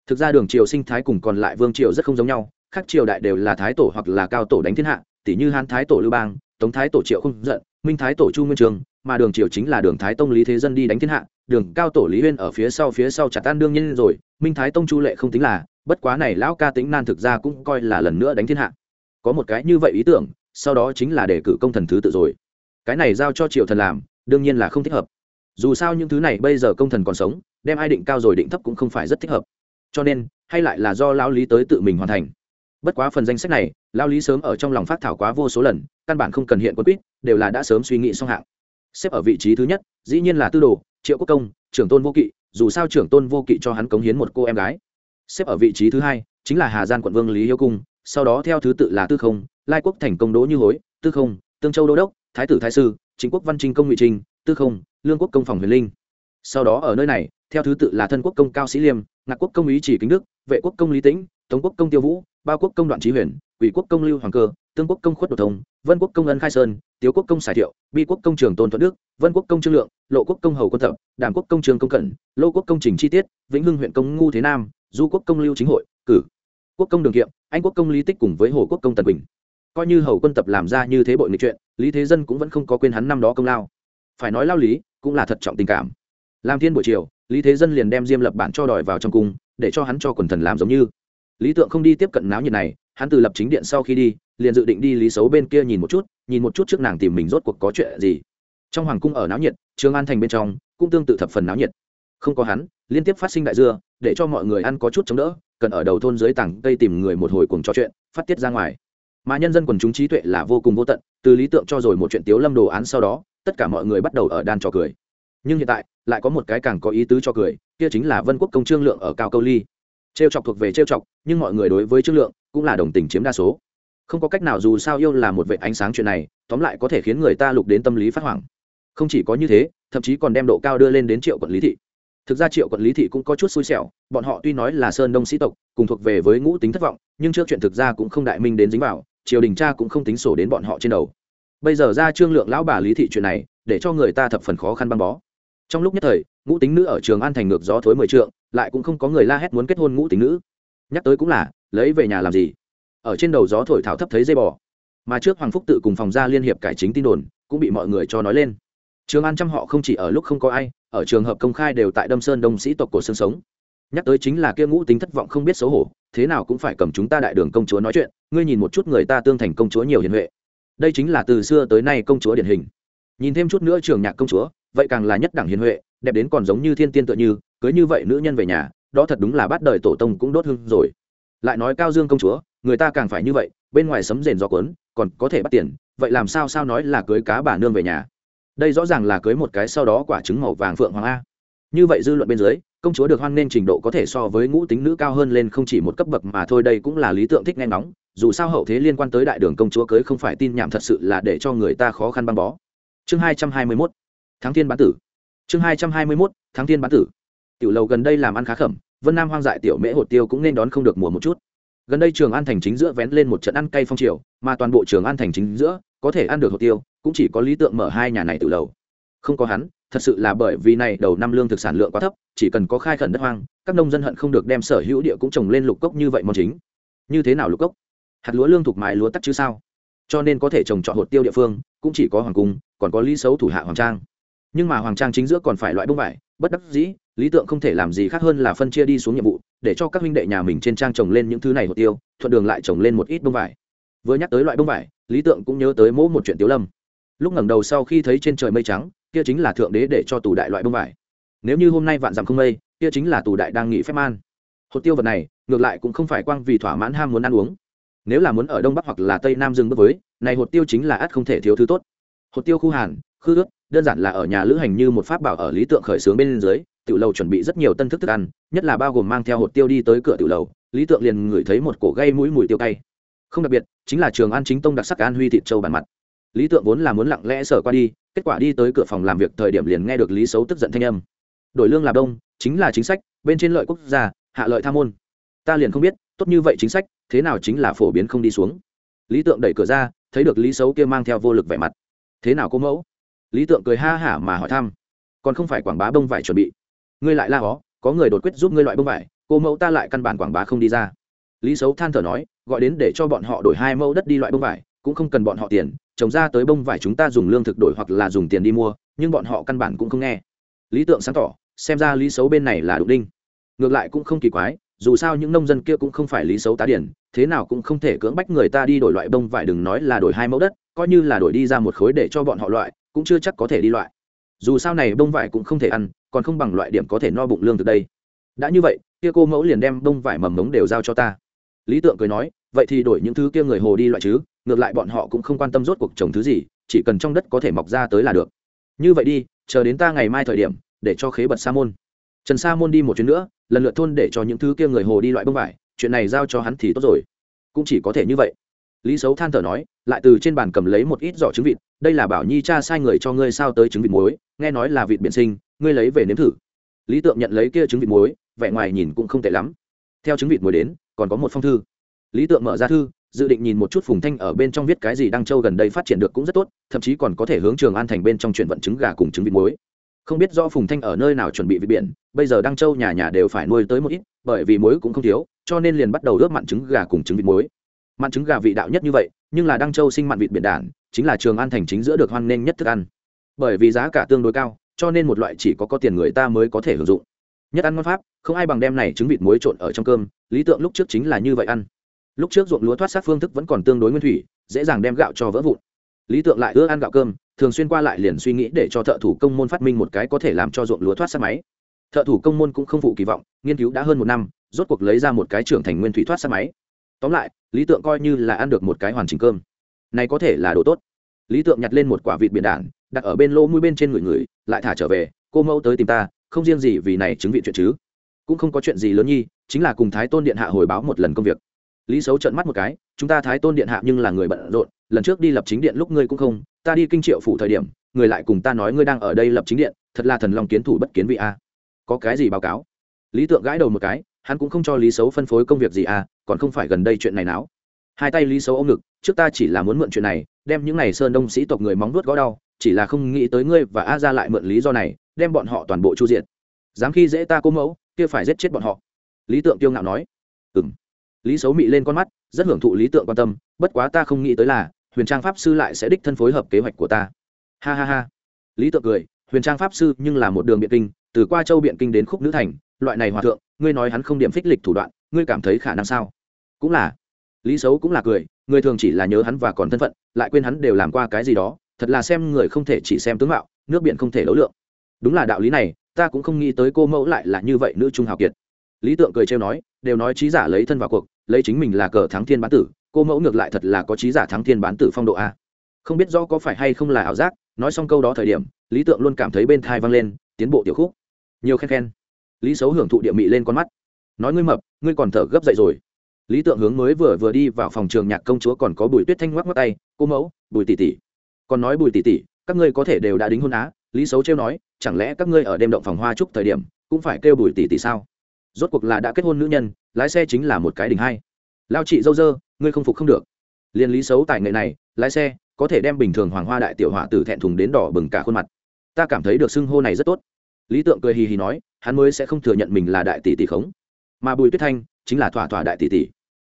Thực ra đường triều sinh thái cùng còn lại vương triều rất không giống nhau, khác triều đại đều là thái tổ hoặc là cao tổ đánh thiên hạ tỷ như hán thái tổ lưu bang, tống thái tổ triệu không giận, minh thái tổ chu nguyên trường, mà đường triều chính là đường thái tông lý thế dân đi đánh thiên hạ đường cao tổ lý huyên ở phía sau phía sau chặt tan đương nhiên rồi, minh thái tông chu lệ không tính là, bất quá này lão ca tính nan thực ra cũng coi là lần nữa đánh thiên hạ. Có một cái như vậy ý tưởng, sau đó chính là đề cử công thần thứ tự rồi. Cái này giao cho triệu thần làm, đương nhiên là không thích hợp. Dù sao những thứ này bây giờ công thần còn sống, đem ai định cao rồi định thấp cũng không phải rất thích hợp. Cho nên, hay lại là do lão lý tới tự mình hoàn thành. Bất quá phần danh sách này lao lý sớm ở trong lòng phát thảo quá vô số lần, căn bản không cần hiện quân quýt đều là đã sớm suy nghĩ xong hạng. Xếp ở vị trí thứ nhất, dĩ nhiên là tư đồ triệu quốc công, trưởng tôn vô kỵ, dù sao trưởng tôn vô kỵ cho hắn cống hiến một cô em gái. Xếp ở vị trí thứ hai, chính là hà gian quận vương lý hiếu cung, sau đó theo thứ tự là tư không, lai quốc thành công đỗ như hối, tư không, tương châu đô đốc, thái tử thái sư, chính quốc văn trinh công ngụy trinh tư không, lương quốc công phòng huyền linh. Sau đó ở nơi này, theo thứ tự là thân quốc công cao sĩ liêm, ngạc quốc công ý chỉ kính đức, vệ quốc công lý tĩnh, tống quốc công tiêu vũ bao quốc công đoạn trí huyền, quỷ quốc công lưu hoàng cơ tương quốc công khuất đột thông vân quốc công ân khai sơn tiếu quốc công sài thiệu bi quốc công trường tôn thuận đức vân quốc công trương lượng lộ quốc công hầu quân thập, đàm quốc công trường công cẩn lô quốc công trình chi tiết vĩnh hưng huyện công ngu thế nam du quốc công lưu chính hội cử quốc công đường kiệm anh quốc công lý tích cùng với hồ quốc công tần bình coi như hầu quân tập làm ra như thế bội nghị chuyện lý thế dân cũng vẫn không có quên hắn năm đó công lao phải nói lao lý cũng là thật trọng tình cảm làm thiên buổi chiều lý thế dân liền đem diêm lập bản cho đòi vào trong cung để cho hắn cho quần thần làm giống như lý tượng không đi tiếp cận náo nhiệt này hắn từ lập chính điện sau khi đi liền dự định đi lý xấu bên kia nhìn một chút, nhìn một chút trước nàng tìm mình rốt cuộc có chuyện gì. Trong hoàng cung ở náo nhiệt trường an thành bên trong cũng tương tự thập phần náo nhiệt. Không có hắn, liên tiếp phát sinh đại dưa, để cho mọi người ăn có chút chống đỡ, cần ở đầu thôn dưới tảng cây tìm người một hồi cùng trò chuyện, phát tiết ra ngoài. Mà nhân dân quần chúng trí tuệ là vô cùng vô tận, từ lý tượng cho rồi một chuyện tiếu lâm đồ án sau đó, tất cả mọi người bắt đầu ở đan trò cười. Nhưng hiện tại, lại có một cái càng có ý tứ cho cười, kia chính là vân quốc công trương lượng ở cao câu ly. Trêu chọc thuộc về trêu chọc, nhưng mọi người đối với trương lượng cũng là đồng tình chiếm đa số không có cách nào dù sao yêu là một vệ ánh sáng chuyện này, tóm lại có thể khiến người ta lục đến tâm lý phát hoảng. Không chỉ có như thế, thậm chí còn đem độ cao đưa lên đến triệu quận lý thị. Thực ra triệu quận lý thị cũng có chút xui xẻo, bọn họ tuy nói là sơn đông sĩ tộc, cùng thuộc về với ngũ tính thất vọng, nhưng trước chuyện thực ra cũng không đại minh đến dính vào, triều đình cha cũng không tính sổ đến bọn họ trên đầu. Bây giờ ra trương lượng lão bà lý thị chuyện này, để cho người ta thập phần khó khăn băng bó. Trong lúc nhất thời, ngũ tính nữ ở trường an thành ngược gió thối mười trượng, lại cũng không có người la hét muốn kết hôn ngũ tính nữ. Nhắc tới cũng là, lấy về nhà làm gì? Ở trên đầu gió thổi thảo thấp thấy dây bò. Mà trước hoàng phúc tự cùng phòng gia liên hiệp cải chính tin đồn, cũng bị mọi người cho nói lên. Trường an trăm họ không chỉ ở lúc không có ai, ở trường hợp công khai đều tại đâm sơn đông sĩ tộc cổ xương sống. Nhắc tới chính là kia ngũ tính thất vọng không biết xấu hổ, thế nào cũng phải cầm chúng ta đại đường công chúa nói chuyện, ngươi nhìn một chút người ta tương thành công chúa nhiều hiền huệ. Đây chính là từ xưa tới nay công chúa điển hình. Nhìn thêm chút nữa trường nhạc công chúa, vậy càng là nhất đẳng hiền huệ, đẹp đến còn giống như thiên tiên tựa như, cưới như vậy nữ nhân về nhà, đó thật đúng là bắt đời tổ tông cũng đốt hưng rồi. Lại nói cao dương công chúa người ta càng phải như vậy, bên ngoài sấm rền gió cuốn, còn có thể bắt tiền, vậy làm sao sao nói là cưới cá bà nương về nhà? Đây rõ ràng là cưới một cái sau đó quả trứng màu vàng phượng hoàng a. Như vậy dư luận bên dưới, công chúa được hoan nên trình độ có thể so với ngũ tính nữ cao hơn lên không chỉ một cấp bậc mà thôi, đây cũng là lý tượng thích nghe ngóng, dù sao hậu thế liên quan tới đại đường công chúa cưới không phải tin nhảm thật sự là để cho người ta khó khăn băng bó. Chương hai trăm hai mươi mốt tháng thiên bán tử. Chương hai trăm hai mươi mốt tháng thiên bán tử. Tiểu lầu gần đây làm ăn khá khẩm, vân nam hoang dại tiểu mễ hột tiêu cũng nên đón không được mùa một chút gần đây trường an thành chính giữa vén lên một trận ăn cay phong triều, mà toàn bộ trường an thành chính giữa có thể ăn được hột tiêu, cũng chỉ có lý tượng mở hai nhà này từ lầu. Không có hắn, thật sự là bởi vì này đầu năm lương thực sản lượng quá thấp, chỉ cần có khai khẩn đất hoang, các nông dân hận không được đem sở hữu địa cũng trồng lên lục cốc như vậy mong chính. Như thế nào lục cốc? Hạt lúa lương thuộc mài lúa tắt chứ sao? Cho nên có thể trồng trọt hột tiêu địa phương, cũng chỉ có hoàng cung, còn có lý xấu thủ hạ hoàng trang. Nhưng mà hoàng trang chính giữa còn phải loại bông vải, bất đắc dĩ lý tượng không thể làm gì khác hơn là phân chia đi xuống nhiệm vụ, để cho các huynh đệ nhà mình trên trang trồng lên những thứ này hột tiêu, thuận đường lại trồng lên một ít bông vải. Vừa nhắc tới loại bông vải, lý tượng cũng nhớ tới mỗi một chuyện tiếu lâm. Lúc ngẩng đầu sau khi thấy trên trời mây trắng, kia chính là thượng đế để cho tù đại loại bông vải. Nếu như hôm nay vạn dặm không mây, kia chính là tù đại đang nghỉ phép man. Hột tiêu vật này, ngược lại cũng không phải quang vì thỏa mãn ham muốn ăn uống. Nếu là muốn ở đông bắc hoặc là tây nam dừng bước với, này hột tiêu chính là ắt không thể thiếu thứ tốt. Hột tiêu khu hàn, khư ướt đơn giản là ở nhà lữ hành như một pháp bảo ở lý tượng khởi xướng bên dưới tiểu lầu chuẩn bị rất nhiều tân thức thức ăn, nhất là bao gồm mang theo hột tiêu đi tới cửa tiểu lầu, lý tượng liền ngửi thấy một cổ gây mũi mùi tiêu cay. Không đặc biệt, chính là trường an chính tông đặc sắc an huy thịt châu bản mặt. Lý tượng vốn là muốn lặng lẽ sờ qua đi, kết quả đi tới cửa phòng làm việc thời điểm liền nghe được lý xấu tức giận thanh âm. Đổi lương là đông, chính là chính sách, bên trên lợi quốc gia, hạ lợi tham môn. Ta liền không biết, tốt như vậy chính sách, thế nào chính là phổ biến không đi xuống. Lý tượng đẩy cửa ra, thấy được lý xấu kia mang theo vô lực vẻ mặt. Thế nào cô mẫu? Lý tượng cười ha hả mà hỏi thăm. Còn không phải quảng bá bông vải chuẩn bị ngươi lại la hó, có người đột quyết giúp ngươi loại bông vải, cô mẫu ta lại căn bản quảng bá không đi ra. Lý xấu than thở nói, gọi đến để cho bọn họ đổi hai mẫu đất đi loại bông vải, cũng không cần bọn họ tiền, trồng ra tới bông vải chúng ta dùng lương thực đổi hoặc là dùng tiền đi mua, nhưng bọn họ căn bản cũng không nghe. Lý tượng sáng tỏ, xem ra lý xấu bên này là đục đinh. Ngược lại cũng không kỳ quái, dù sao những nông dân kia cũng không phải lý xấu tá điển, thế nào cũng không thể cưỡng bách người ta đi đổi loại bông vải đừng nói là đổi hai mẫu đất, coi như là đổi đi ra một khối để cho bọn họ loại, cũng chưa chắc có thể đi loại. Dù sao này bông vải cũng không thể ăn còn không bằng loại điểm có thể no bụng lương từ đây. Đã như vậy, kia cô mẫu liền đem bông vải mầm mống đều giao cho ta. Lý tượng cười nói, vậy thì đổi những thứ kia người hồ đi loại chứ, ngược lại bọn họ cũng không quan tâm rốt cuộc trồng thứ gì, chỉ cần trong đất có thể mọc ra tới là được. Như vậy đi, chờ đến ta ngày mai thời điểm, để cho khế bật sa môn. Trần sa môn đi một chuyến nữa, lần lượt thôn để cho những thứ kia người hồ đi loại bông vải, chuyện này giao cho hắn thì tốt rồi. Cũng chỉ có thể như vậy. Lý xấu than thở nói, lại từ trên bàn cầm lấy một ít giỏ trứng vịt, đây là bảo nhi cha sai người cho ngươi sao tới trứng vịt muối, nghe nói là vịt biển sinh ngươi lấy về nếm thử. Lý tượng nhận lấy kia trứng vịt muối, vẻ ngoài nhìn cũng không tệ lắm. Theo trứng vịt muối đến, còn có một phong thư. Lý tượng mở ra thư, dự định nhìn một chút phùng thanh ở bên trong viết cái gì đăng châu gần đây phát triển được cũng rất tốt, thậm chí còn có thể hướng trường an thành bên trong chuyển vận trứng gà cùng trứng vịt muối. Không biết do phùng thanh ở nơi nào chuẩn bị vịt biển, bây giờ đăng châu nhà nhà đều phải nuôi tới một ít, bởi vì muối cũng không thiếu, cho nên liền bắt đầu ướp mặn trứng gà cùng trứng vịt muối. Mặn trứng gà vị đạo nhất như vậy, nhưng là đăng châu sinh mặn vịt biển đản chính là trường an thành chính giữa được hoan nghênh nhất thức ăn. Bởi vì giá cả tương đối cao cho nên một loại chỉ có có tiền người ta mới có thể hưởng dụng. Nhất ăn ngon pháp, không ai bằng đem này trứng vịt muối trộn ở trong cơm, lý tượng lúc trước chính là như vậy ăn. Lúc trước ruộng lúa thoát sát phương thức vẫn còn tương đối nguyên thủy, dễ dàng đem gạo cho vỡ vụn. Lý tượng lại ưa ăn gạo cơm, thường xuyên qua lại liền suy nghĩ để cho thợ thủ công môn phát minh một cái có thể làm cho ruộng lúa thoát sát máy. Thợ thủ công môn cũng không phụ kỳ vọng, nghiên cứu đã hơn một năm, rốt cuộc lấy ra một cái trưởng thành nguyên thủy thoát sát máy. Tóm lại, lý tượng coi như là ăn được một cái hoàn chỉnh cơm. Này có thể là đồ tốt. Lý tượng nhặt lên một quả vịt biển đản đặt ở bên lỗ mũi bên trên người người, lại thả trở về, cô mẫu tới tìm ta, không riêng gì vì này chứng vị chuyện chứ, cũng không có chuyện gì lớn nhi, chính là cùng thái tôn điện hạ hồi báo một lần công việc. Lý xấu trợn mắt một cái, chúng ta thái tôn điện hạ nhưng là người bận rộn, lần trước đi lập chính điện lúc ngươi cũng không, ta đi kinh triệu phủ thời điểm, người lại cùng ta nói ngươi đang ở đây lập chính điện, thật là thần lòng kiến thủ bất kiến vị a. Có cái gì báo cáo? Lý tượng gãi đầu một cái, hắn cũng không cho lý xấu phân phối công việc gì a, còn không phải gần đây chuyện này náo. Hai tay lý xấu ôm ngực, trước ta chỉ là muốn mượn chuyện này đem những này sơn đông sĩ tộc người móng nuốt gõ đau, chỉ là không nghĩ tới ngươi và a ra lại mượn lý do này, đem bọn họ toàn bộ chu diện dám khi dễ ta cố mẫu, kia phải giết chết bọn họ. Lý tượng tiêu ngạo nói. Ừng lý xấu mị lên con mắt, rất hưởng thụ lý tượng quan tâm, bất quá ta không nghĩ tới là, huyền trang pháp sư lại sẽ đích thân phối hợp kế hoạch của ta. Ha ha ha. Lý tượng cười, huyền trang pháp sư nhưng là một đường biện kinh, từ qua châu biện kinh đến khúc nữ thành, loại này hòa thượng, ngươi nói hắn không điểm phích lịch thủ đoạn, ngươi cảm thấy khả năng sao? Cũng là lý xấu cũng là cười, người thường chỉ là nhớ hắn và còn thân phận, lại quên hắn đều làm qua cái gì đó, thật là xem người không thể chỉ xem tướng mạo, nước biển không thể đấu lượng. Đúng là đạo lý này, ta cũng không nghĩ tới cô mẫu lại là như vậy nữ trung hào kiệt. Lý tượng cười trêu nói, đều nói trí giả lấy thân vào cuộc, lấy chính mình là cờ thắng thiên bán tử, cô mẫu ngược lại thật là có trí giả thắng thiên bán tử phong độ a. Không biết rõ có phải hay không là ảo giác, nói xong câu đó thời điểm, lý tượng luôn cảm thấy bên thai vang lên, tiến bộ tiểu khúc. Nhiều khen khen. Lý xấu hưởng thụ địa mị lên con mắt. Nói ngươi mập, ngươi còn thở gấp dậy rồi lý tượng hướng mới vừa vừa đi vào phòng trường nhạc công chúa còn có bùi tuyết thanh ngoắc ngoắc tay, cô mẫu, bùi tỷ tỷ. Còn nói, bùi tỷ tỷ, các ngươi có thể đều đã đính hôn á. Lý xấu trêu nói, chẳng lẽ các ngươi ở đêm động phòng hoa chúc thời điểm cũng phải kêu bùi tỷ tỷ sao? Rốt cuộc là đã kết hôn nữ nhân, lái xe chính là một cái đỉnh hay lao chị dâu dơ, ngươi không phục không được. Liên lý xấu tài nghệ này, lái xe có thể đem bình thường hoàng hoa đại tiểu họa tử thẹn thùng đến đỏ bừng cả khuôn mặt. Ta cảm thấy được xưng hô này rất tốt. Lý tượng cười hì hì nói, hắn mới sẽ không thừa nhận mình là đại tỷ tỷ khống. Mà bùi tuyết thanh chính là thỏa thỏa đại tỷ tỷ.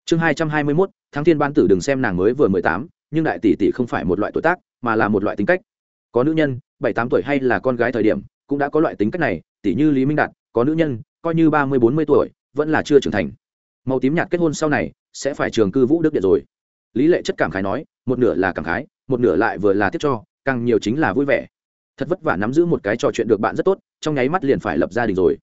Chương hai trăm hai mươi mốt tháng thiên ban tử đừng xem nàng mới vừa mười tám, nhưng đại tỷ tỷ không phải một loại tuổi tác, mà là một loại tính cách. Có nữ nhân, bảy tám tuổi hay là con gái thời điểm, cũng đã có loại tính cách này, tỷ như lý minh đạt, có nữ nhân, coi như ba mươi bốn mươi tuổi, vẫn là chưa trưởng thành. Màu tím nhạt kết hôn sau này, sẽ phải trường cư vũ đức điện rồi. Lý lệ chất cảm khái nói, một nửa là cảm khái, một nửa lại vừa là tiếp cho, càng nhiều chính là vui vẻ. Thật vất vả nắm giữ một cái trò chuyện được bạn rất tốt, trong nháy mắt liền phải lập gia đình rồi.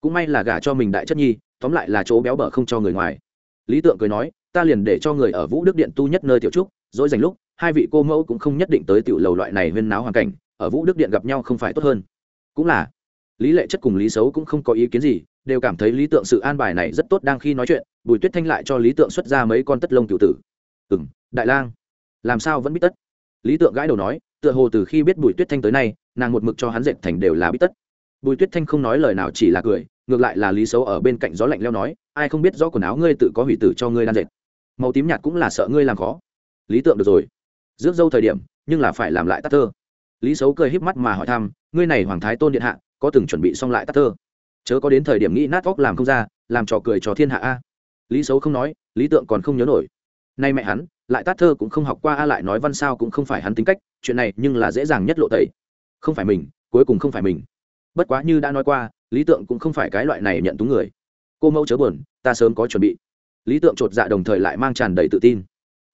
Cũng may là gả cho mình đại chất nhi tóm lại là chỗ béo bở không cho người ngoài. Lý tượng cười nói, ta liền để cho người ở vũ đức điện tu nhất nơi tiểu trúc dỗi dành lúc, hai vị cô mẫu cũng không nhất định tới tiểu lầu loại này huyên náo hoàn cảnh, ở vũ đức điện gặp nhau không phải tốt hơn. Cũng là, lý lệ chất cùng lý xấu cũng không có ý kiến gì, đều cảm thấy lý tượng sự an bài này rất tốt đang khi nói chuyện, bùi tuyết thanh lại cho lý tượng xuất ra mấy con tất lông cựu tử. Ừ m đại lang, làm sao vẫn biết tất? Lý tượng gãi đầu nói, tựa hồ từ khi biết bùi tuyết thanh tới nay, nàng một mực cho hắn dệt thành đều là biết tất bùi tuyết thanh không nói lời nào, chỉ là cười, ngược lại là lý xấu ở bên cạnh gió lạnh leo nói, ai không biết rõ quần áo ngươi tự có hủy tử cho ngươi đan dệt. Màu tím nhạt cũng là sợ ngươi làm khó. Lý tượng được rồi. Rước dâu thời điểm, nhưng là phải làm lại tắt thơ lý xấu cười híp mắt mà hỏi thăm, ngươi này hoàng thái tôn điện hạ, có từng chuẩn bị xong lại tắt thơ chớ có đến thời điểm nghĩ nát óc làm không ra, làm trò cười cho thiên hạ a. Lý xấu không nói, lý tượng còn không nhớ nổi. Nay mẹ hắn, lại tát thơ cũng không học qua a, lại nói văn sao cũng không phải hắn tính cách, chuyện này nhưng là dễ dàng nhất lộ tẩy. Không phải mình, cuối cùng không phải mình bất quá như đã nói qua, lý tượng cũng không phải cái loại này nhận túng người. Cô mẫu chớ buồn, ta sớm có chuẩn bị. Lý tượng chột dạ đồng thời lại mang tràn đầy tự tin.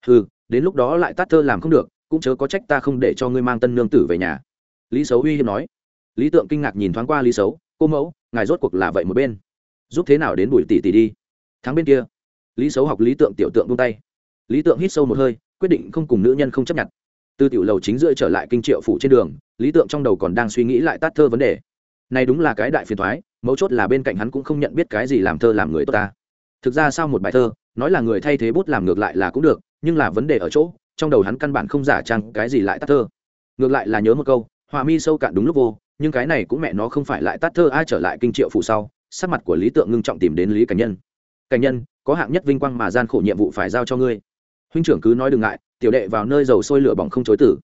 Ừ đến lúc đó lại tát thơ làm không được, cũng chớ có trách ta không để cho ngươi mang tân nương tử về nhà. Lý xấu uy hiếm nói. Lý tượng kinh ngạc nhìn thoáng qua lý xấu cô mẫu, ngài rốt cuộc là vậy một bên. Giúp thế nào đến bùi tỷ tỷ đi? Thắng bên kia, lý xấu học lý tượng tiểu tượng tung tay. Lý tượng hít sâu một hơi, quyết định không cùng nữ nhân không chấp nhận. Từ tiểu lầu chính rưỡi trở lại kinh triệu phủ trên đường, lý tượng trong đầu còn đang suy nghĩ lại tát thơ vấn đề này đúng là cái đại phiền thoái, mấu chốt là bên cạnh hắn cũng không nhận biết cái gì làm thơ làm người tốt ta. Thực ra sau một bài thơ, nói là người thay thế bút làm ngược lại là cũng được, nhưng là vấn đề ở chỗ, trong đầu hắn căn bản không giả trang cái gì lại tắt thơ. Ngược lại là nhớ một câu hòa mi sâu cạn đúng lúc vô, nhưng cái này cũng mẹ nó không phải lại tắt thơ, ai trở lại kinh triệu phủ sau. Sắc mặt của lý tượng ngưng trọng tìm đến lý cảnh nhân. Cảnh nhân, có hạng nhất vinh quang mà gian khổ nhiệm vụ phải giao cho ngươi. Huynh trưởng cứ nói đừng ngại, tiểu đệ vào nơi dầu sôi lửa bỏng không chối tử.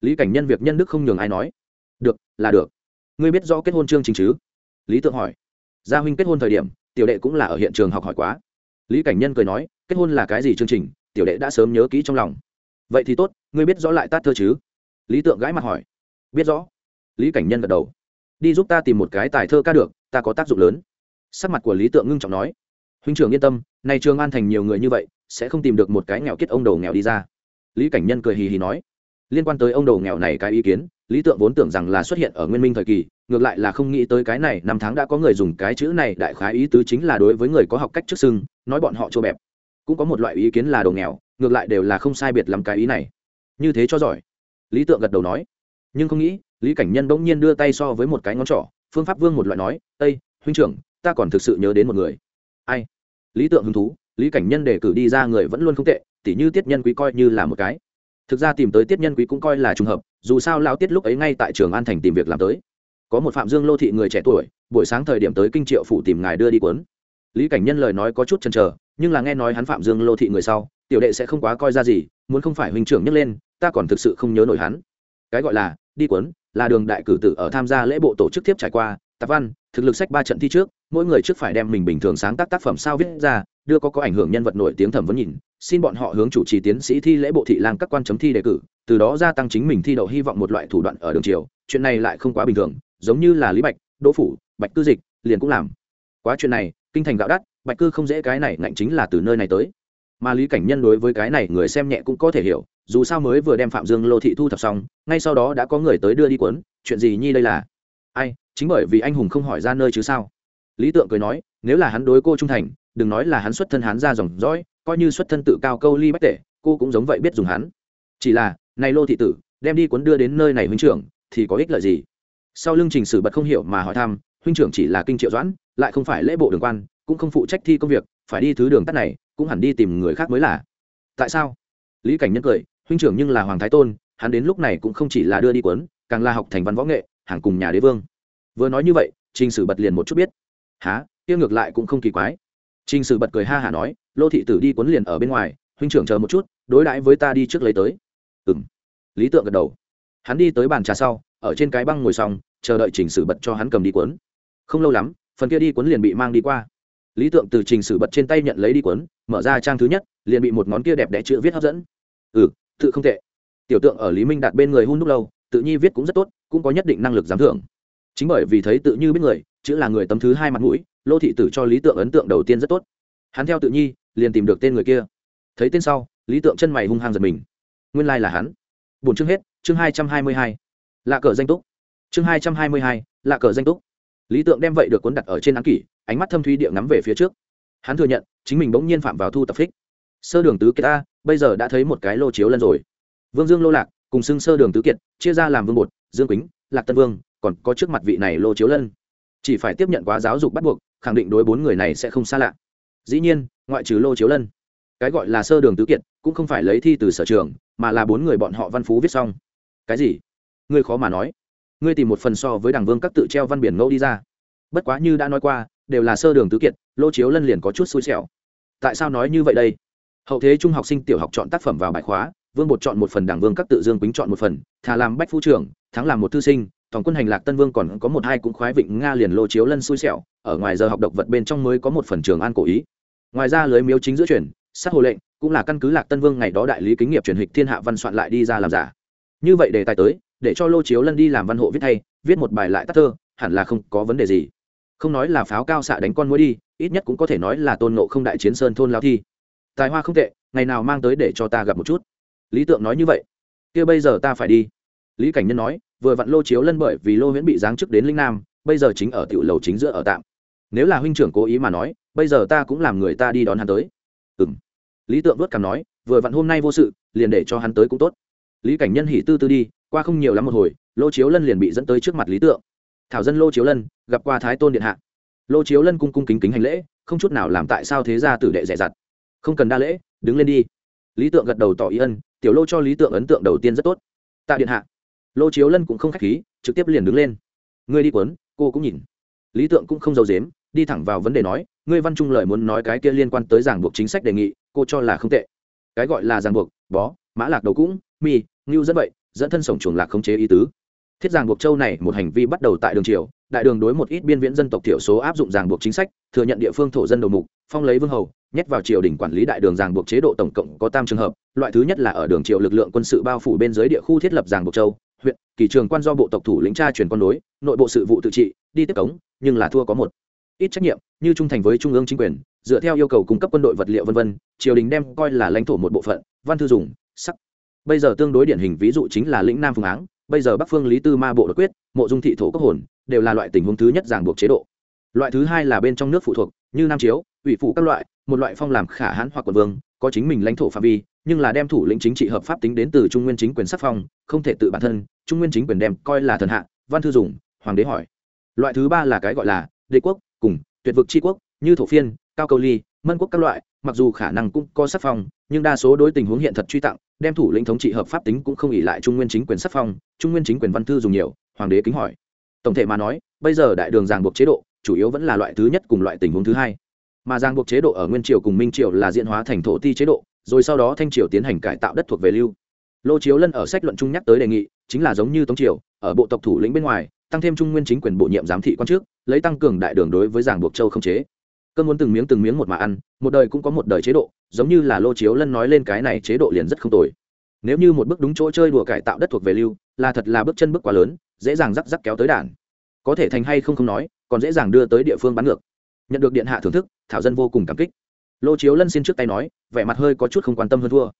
Lý cảnh nhân việc nhân đức không nhường ai nói. Được, là được ngươi biết rõ kết hôn chương trình chứ? Lý tượng hỏi. Gia huynh kết hôn thời điểm, tiểu đệ cũng là ở hiện trường học hỏi quá. Lý cảnh nhân cười nói, kết hôn là cái gì chương trình, tiểu đệ đã sớm nhớ kỹ trong lòng. Vậy thì tốt, ngươi biết rõ lại tát thơ chứ? Lý tượng gãi mặt hỏi. Biết rõ. Lý cảnh nhân gật đầu. Đi giúp ta tìm một cái tài thơ ca được, ta có tác dụng lớn. Sắc mặt của lý tượng ngưng trọng nói. Huynh trưởng yên tâm, nay trường an thành nhiều người như vậy, sẽ không tìm được một cái nghèo kết ông đầu nghèo đi ra. Lý cảnh nhân cười hì hì nói. Liên quan tới ông đầu nghèo này cái ý kiến lý tượng vốn tưởng rằng là xuất hiện ở nguyên minh thời kỳ, ngược lại là không nghĩ tới cái này, năm tháng đã có người dùng cái chữ này, đại khái ý tứ chính là đối với người có học cách trước sưng nói bọn họ trô bẹp. Cũng có một loại ý kiến là đồ nghèo, ngược lại đều là không sai biệt lắm cái ý này. Như thế cho giỏi. Lý tượng gật đầu nói. Nhưng không nghĩ, lý cảnh nhân bỗng nhiên đưa tay so với một cái ngón trỏ, phương pháp vương một loại nói ây huynh trưởng, ta còn thực sự nhớ đến một người. Ai? Lý tượng hứng thú, lý cảnh nhân để cử đi ra người vẫn luôn không tệ, tỉ như tiết nhân quý coi như là một cái. Thực ra tìm tới tiết nhân quý cũng coi là trùng hợp dù sao lao tiết lúc ấy ngay tại trường an thành tìm việc làm tới. Có một phạm dương lô thị người trẻ tuổi, buổi sáng thời điểm tới kinh triệu phủ tìm ngài đưa đi cuốn. Lý cảnh nhân lời nói có chút chần chờ, nhưng là nghe nói hắn phạm dương lô thị người sau, tiểu đệ sẽ không quá coi ra gì, muốn không phải huynh trưởng nhấc lên, ta còn thực sự không nhớ nổi hắn. Cái gọi là, đi cuốn, là đường đại cử tử ở tham gia lễ bộ tổ chức tiếp trải qua, tạp văn, thực lực sách ba trận thi trước, mỗi người trước phải đem mình bình thường sáng tác tác phẩm sao viết ra đưa có có ảnh hưởng nhân vật nổi tiếng thẩm vấn nhìn, xin bọn họ hướng chủ trì tiến sĩ thi lễ bộ thị lang các quan chấm thi đề cử, từ đó gia tăng chính mình thi đậu hy vọng một loại thủ đoạn ở đường triều chuyện này lại không quá bình thường, giống như là lý bạch, đỗ phủ, bạch cư dịch, liền cũng làm. Quá chuyện này, kinh thành gạo đắt, bạch cư không dễ cái này, ngạnh chính là từ nơi này tới. Mà lý cảnh nhân đối với cái này người xem nhẹ cũng có thể hiểu, dù sao mới vừa đem phạm dương lô thị thu thập xong, ngay sau đó đã có người tới đưa đi quấn chuyện gì nhi đây là? Ai, chính bởi vì anh hùng không hỏi ra nơi chứ sao? Lý tượng cười nói nếu là hắn đối cô trung thành, đừng nói là hắn xuất thân hắn ra dòng dõi, coi như xuất thân tự cao câu ly bách tệ cô cũng giống vậy biết dùng hắn. Chỉ là, này lô thị tử, đem đi cuốn đưa đến nơi này huynh trưởng, thì có ích lợi gì? Sau lưng trình sử bật không hiểu mà hỏi thăm, huynh trưởng chỉ là kinh triệu doãn, lại không phải lễ bộ đường quan, cũng không phụ trách thi công việc, phải đi thứ đường tắt này, cũng hẳn đi tìm người khác mới là. Tại sao? Lý cảnh nhân cười, huynh trưởng nhưng là hoàng thái tôn, hắn đến lúc này cũng không chỉ là đưa đi cuốn, càng là học thành văn võ nghệ, hàng cùng nhà đế vương. Vừa nói như vậy, trình sử bật liền một chút biết. Há kia ngược lại cũng không kỳ quái. Trình sử bật cười ha hả nói lô thị tử đi cuốn liền ở bên ngoài huynh trưởng chờ một chút đối đãi với ta đi trước lấy tới. Ừm, lý tượng gật đầu. Hắn đi tới bàn trà sau ở trên cái băng ngồi xong chờ đợi trình sử bật cho hắn cầm đi cuốn. Không lâu lắm phần kia đi cuốn liền bị mang đi qua. Lý tượng từ trình sử bật trên tay nhận lấy đi cuốn mở ra trang thứ nhất liền bị một ngón kia đẹp đẽ chữ viết hấp dẫn. Ừ tự không tệ. Tiểu tượng ở lý minh đạt bên người hun lúc lâu tự nhi viết cũng rất tốt cũng có nhất định năng lực giám thưởng. Chính bởi vì thấy tự như biết người chữ là người tấm thứ hai mặt mũi lô thị tử cho lý tượng ấn tượng đầu tiên rất tốt. Hắn theo tự nhi, liền tìm được tên người kia. Thấy tên sau, lý tượng chân mày hung hăng giật mình. Nguyên lai、like、là hắn. Bốn chương hết, chương hai trăm hai mươi hai. Lạ cờ danh túc. Chương hai trăm hai mươi hai, lạ cờ danh túc. Lý tượng đem vậy được cuốn đặt ở trên án kỷ, ánh mắt thâm thuy địa ngắm về phía trước. Hắn thừa nhận, chính mình bỗng nhiên phạm vào thu tập phích. Sơ đường tứ kiệt ta, bây giờ đã thấy một cái lô chiếu lân rồi. Vương dương lô lạc, cùng xưng sơ đường tứ kiệt, chia ra làm vương bột, dương quýnh lạc tân vương, còn có trước mặt vị này lô chiếu lân chỉ phải tiếp nhận quá giáo dục bắt buộc, khẳng định đối bốn người này sẽ không xa lạ. Dĩ nhiên, ngoại trừ lô chiếu lân, cái gọi là sơ đường tứ kiệt cũng không phải lấy thi từ sở trường, mà là bốn người bọn họ văn phú viết xong. Cái gì? Ngươi khó mà nói. Ngươi tìm một phần so với đảng vương các tự treo văn biển ngẫu đi ra. Bất quá như đã nói qua, đều là sơ đường tứ kiệt lô chiếu lân liền có chút xui xẻo. Tại sao nói như vậy đây? Hậu thế trung học sinh tiểu học chọn tác phẩm vào bài khóa, vương bột chọn một phần, đảng vương các tự dương quýnh chọn một phần, thà làm bách phu trưởng, thắng làm một thư sinh tổng quân hành lạc tân vương còn có một hai cũng khoái vịnh nga liền lô chiếu lân xui xẻo, ở ngoài giờ học độc vật bên trong mới có một phần trường an cổ ý. Ngoài ra lưới miếu chính giữa truyền sát hồ lệnh, cũng là căn cứ lạc tân vương ngày đó đại lý kính nghiệp truyền hịch thiên hạ văn soạn lại đi ra làm giả. Như vậy đề tài tới, để cho lô chiếu lân đi làm văn hộ viết thay, viết một bài lại tắt thơ, hẳn là không có vấn đề gì. Không nói là pháo cao xạ đánh con mũi đi, ít nhất cũng có thể nói là tôn nộ không đại chiến sơn thôn lao thi. Tài hoa không tệ, ngày nào mang tới để cho ta gặp một chút. Lý tượng nói như vậy. Kia bây giờ ta phải đi. Lý cảnh nhân nói vừa vặn lô chiếu lân bởi vì lô huyễn bị giáng chức đến linh nam, bây giờ chính ở tiểu lầu chính giữa ở tạm. Nếu là huynh trưởng cố ý mà nói, bây giờ ta cũng làm người ta đi đón hắn tới. Ừ m lý tượng vớt cằm nói, vừa vặn hôm nay vô sự, liền để cho hắn tới cũng tốt. Lý cảnh nhân hỉ tư tư đi, qua không nhiều lắm một hồi, lô chiếu lân liền bị dẫn tới trước mặt lý tượng. Thảo dân lô chiếu lân, gặp qua thái tôn điện hạ. Lô chiếu lân cung cung kính kính hành lễ, không chút nào làm tại sao thế ra tử đệ dè dặt. Không cần đa lễ, đứng lên đi. Lý tượng gật đầu tỏ ý ân, tiểu lô cho lý tượng ấn tượng đầu tiên rất tốt. Tạ điện hạ lô chiếu lân cũng không k h á c h khí, trực tiếp liền đứng lên. Ngươi đi quấn cô cũng nhìn. Lý tượng cũng không giấu dếm đi thẳng vào vấn đề nói, ngươi văn trung lời muốn nói cái kia liên quan tới giảng buộc chính sách đề nghị, cô cho là không tệ. Cái gọi là giảng buộc, bó, mã lạc đầu cũng, mi, ngưu dẫn vậy, dẫn thân sổng chuồng lạc khống chế ý tứ. Thiết giảng buộc châu này một hành vi bắt đầu tại đường triều, đại đường đối một ít biên viễn dân tộc thiểu số áp dụng giảng buộc chính sách, thừa nhận địa phương thổ dân đầu mục, phong lấy vương hầu, nhét vào triều đình quản lý đại đường giảng buộc chế độ tổng cộng có tam trường hợp, loại thứ nhất là ở đường triều lực lượng quân sự bao phủ bên dưới địa khu thiết lập giảng buộc châu huyện, kỳ trường quan do bộ tộc thủ lĩnh tra chuyển con đối nội bộ sự vụ tự trị, đi tiếp cống, nhưng là thua có một. Ít trách nhiệm, như trung thành với trung ương chính quyền, dựa theo yêu cầu cung cấp quân đội vật liệu v v triều đình đem coi là lãnh thổ một bộ phận, văn thư dùng, sắc. Bây giờ tương đối điển hình ví dụ chính là lĩnh nam phương áng, bây giờ bắc phương lý tư ma bộ đột quyết, mộ dung thị thổ cấp hồn, đều là loại tình huống thứ nhất ràng buộc chế độ. Loại thứ hai là bên trong nước phụ thuộc, như nam chiếu, ủy phụ các loại, một loại phong làm khả hãn hoặc quận vương, có chính mình lãnh thổ phạm vi nhưng là đem thủ lĩnh chính trị hợp pháp tính đến từ trung nguyên chính quyền sắc phong, không thể tự bản thân, trung nguyên chính quyền đem coi là thần hạ, văn thư dùng, hoàng đế hỏi. Loại thứ ba là cái gọi là đế quốc, cùng tuyệt vực tri quốc, như thổ phiên, cao câu ly, mân quốc các loại, mặc dù khả năng cũng có sắc phong, nhưng đa số đối tình huống hiện thật truy tặng, đem thủ lĩnh thống trị hợp pháp tính cũng không ỉ lại trung nguyên chính quyền sắc phong, trung nguyên chính quyền văn thư dùng nhiều, hoàng đế kính hỏi. Tổng thể mà nói, bây giờ đại đường ràng buộc chế độ, chủ yếu vẫn là loại thứ nhất cùng loại tình huống thứ hai. Mà ràng buộc chế độ ở nguyên triều cùng minh triều là diễn hóa thành thổ ti chế độ rồi sau đó thanh triều tiến hành cải tạo đất thuộc về lưu. Lô chiếu lân ở sách luận chung nhắc tới đề nghị, chính là giống như tống triều, ở bộ tộc thủ lĩnh bên ngoài, tăng thêm trung nguyên chính quyền bổ nhiệm giám thị quan trước, lấy tăng cường đại đường đối với giảng buộc châu không chế. Cơn muốn từng miếng từng miếng một mà ăn, một đời cũng có một đời chế độ, giống như là lô chiếu lân nói lên cái này chế độ liền rất không tồi. Nếu như một bước đúng chỗ chơi đùa cải tạo đất thuộc về lưu, là thật là bước chân bước quá lớn, dễ dàng rắc rắc kéo tới đản có thể thành hay không không nói, còn dễ dàng đưa tới địa phương bắn ngược. Nhận được điện hạ thưởng thức, thảo dân vô cùng cảm kích lô chiếu lân xin trước tay nói, vẻ mặt hơi có chút không quan tâm hơn thua.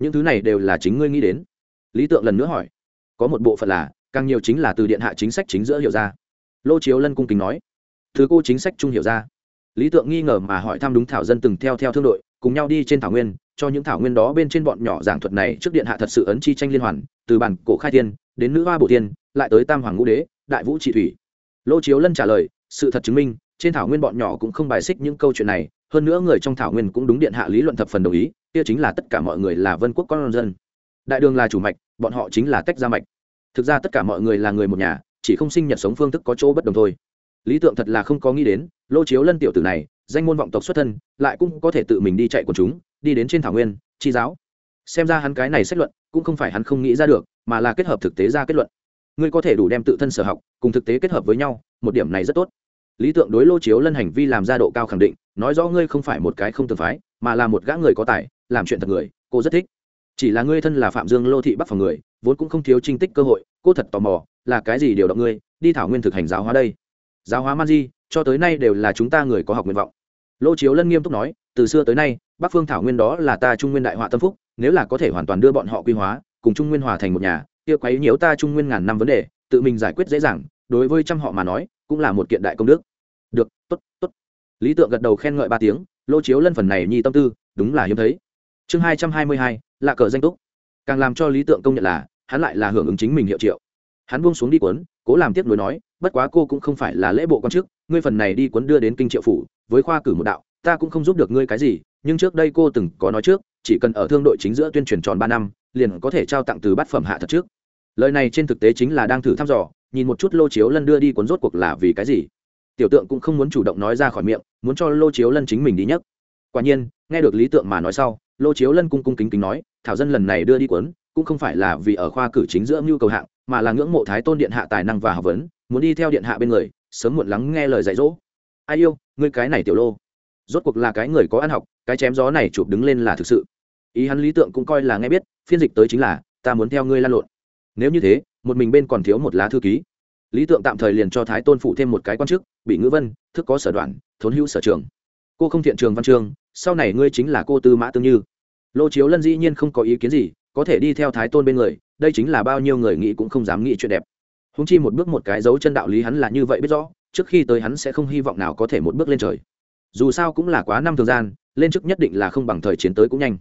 Những thứ này đều là chính ngươi nghĩ đến. Lý tượng lần nữa hỏi, có một bộ phận là, càng nhiều chính là từ điện hạ chính sách chính giữa hiểu ra. Lô chiếu lân cung kính nói, thứ cô chính sách chung hiểu ra. Lý tượng nghi ngờ mà hỏi thăm đúng thảo dân từng theo theo thương đội, cùng nhau đi trên thảo nguyên, cho những thảo nguyên đó bên trên bọn nhỏ giảng thuật này trước điện hạ thật sự ấn chi tranh liên hoàn, từ bản cổ khai thiên, đến nữ hoa bổ tiên lại tới tam hoàng ngũ đế, đại vũ trị thủy. Lô chiếu lân trả lời, sự thật chứng minh, trên thảo nguyên bọn nhỏ cũng không bài xích những câu chuyện này hơn nữa người trong thảo nguyên cũng đúng điện hạ lý luận thập phần đồng ý, kia chính là tất cả mọi người là vân quốc con dân. Đại đường là chủ mạch, bọn họ chính là tách ra mạch. Thực ra tất cả mọi người là người một nhà, chỉ không sinh nhật sống phương thức có chỗ bất đồng thôi. Lý tượng thật là không có nghĩ đến, lô chiếu lân tiểu tử này, danh môn vọng tộc xuất thân, lại cũng có thể tự mình đi chạy của chúng, đi đến trên thảo nguyên, chi giáo. Xem ra hắn cái này xét luận, cũng không phải hắn không nghĩ ra được, mà là kết hợp thực tế ra kết luận. Ngươi có thể đủ đem tự thân sở học, cùng thực tế kết hợp với nhau, một điểm này rất tốt lý tượng đối lô chiếu lân hành vi làm ra độ cao khẳng định, nói rõ ngươi không phải một cái không tường phái, mà là một gã người có tài, làm chuyện thật người, cô rất thích. Chỉ là ngươi thân là phạm dương lô thị bắc phòng người, vốn cũng không thiếu trinh tích cơ hội, cô thật tò mò, là cái gì điều động ngươi, đi thảo nguyên thực hành giáo hóa đây? Giáo hóa man di, cho tới nay đều là chúng ta người có học nguyện vọng. Lô chiếu lân nghiêm túc nói, từ xưa tới nay, bắc phương thảo nguyên đó là ta trung nguyên đại họa tâm phúc, nếu là có thể hoàn toàn đưa bọn họ quy hóa, cùng trung nguyên hòa thành một nhà, kia quấy nhiễu ta trung nguyên ngàn năm vấn đề, tự mình giải quyết dễ dàng đối với trăm họ mà nói, cũng là một kiện đại công đức. Được, tốt tốt. Lý tượng gật đầu khen ngợi ba tiếng, lô chiếu lân phần này nhi tâm tư, đúng là hiếm thấy. Chương hai trăm hai mươi hai là cờ danh túc. Càng làm cho lý tượng công nhận là, hắn lại là hưởng ứng chính mình hiệu triệu. Hắn buông xuống đi cuốn, cố làm tiếp nối nói, bất quá cô cũng không phải là lễ bộ quan chức, ngươi phần này đi cuốn đưa đến kinh triệu phủ, với khoa cử một đạo, ta cũng không giúp được ngươi cái gì, nhưng trước đây cô từng có nói trước, chỉ cần ở thương đội chính giữa tuyên truyền tròn ba năm, liền có thể trao tặng từ bát phẩm hạ thật trước. Lời này trên thực tế chính là đang thử thăm dò nhìn một chút lô chiếu lân đưa đi cuốn rốt cuộc là vì cái gì? Tiểu tượng cũng không muốn chủ động nói ra khỏi miệng, muốn cho lô chiếu lân chính mình đi nhất quả nhiên, nghe được lý tượng mà nói sau, lô chiếu lân cung cung kính kính nói, thảo dân lần này đưa đi cuốn, cũng không phải là vì ở khoa cử chính giữa nhu cầu hạng, mà là ngưỡng mộ thái tôn điện hạ tài năng và học vấn, muốn đi theo điện hạ bên người, sớm muộn lắng nghe lời dạy dỗ. Ai yêu, ngươi cái này tiểu lô. Rốt cuộc là cái người có ăn học, cái chém gió này chụp đứng lên là thực sự. Ý hắn lý tượng cũng coi là nghe biết, phiên dịch tới chính là, ta muốn theo ngươi lan lộn. Nếu như thế một mình bên còn thiếu một lá thư ký. Lý tượng tạm thời liền cho thái tôn phụ thêm một cái quan chức bị ngữ vân thức có sở đoạn thốn hữu sở trường. Cô không thiện trường văn trường, sau này ngươi chính là cô tư mã tương như. Lô chiếu lân dĩ nhiên không có ý kiến gì có thể đi theo thái tôn bên người đây chính là bao nhiêu người nghĩ cũng không dám nghĩ chuyện đẹp. Húng chi một bước một cái dấu chân đạo lý hắn là như vậy biết rõ trước khi tới hắn sẽ không hy vọng nào có thể một bước lên trời. Dù sao cũng là quá năm thời gian lên chức nhất định là không bằng thời chiến tới cũng nhanh.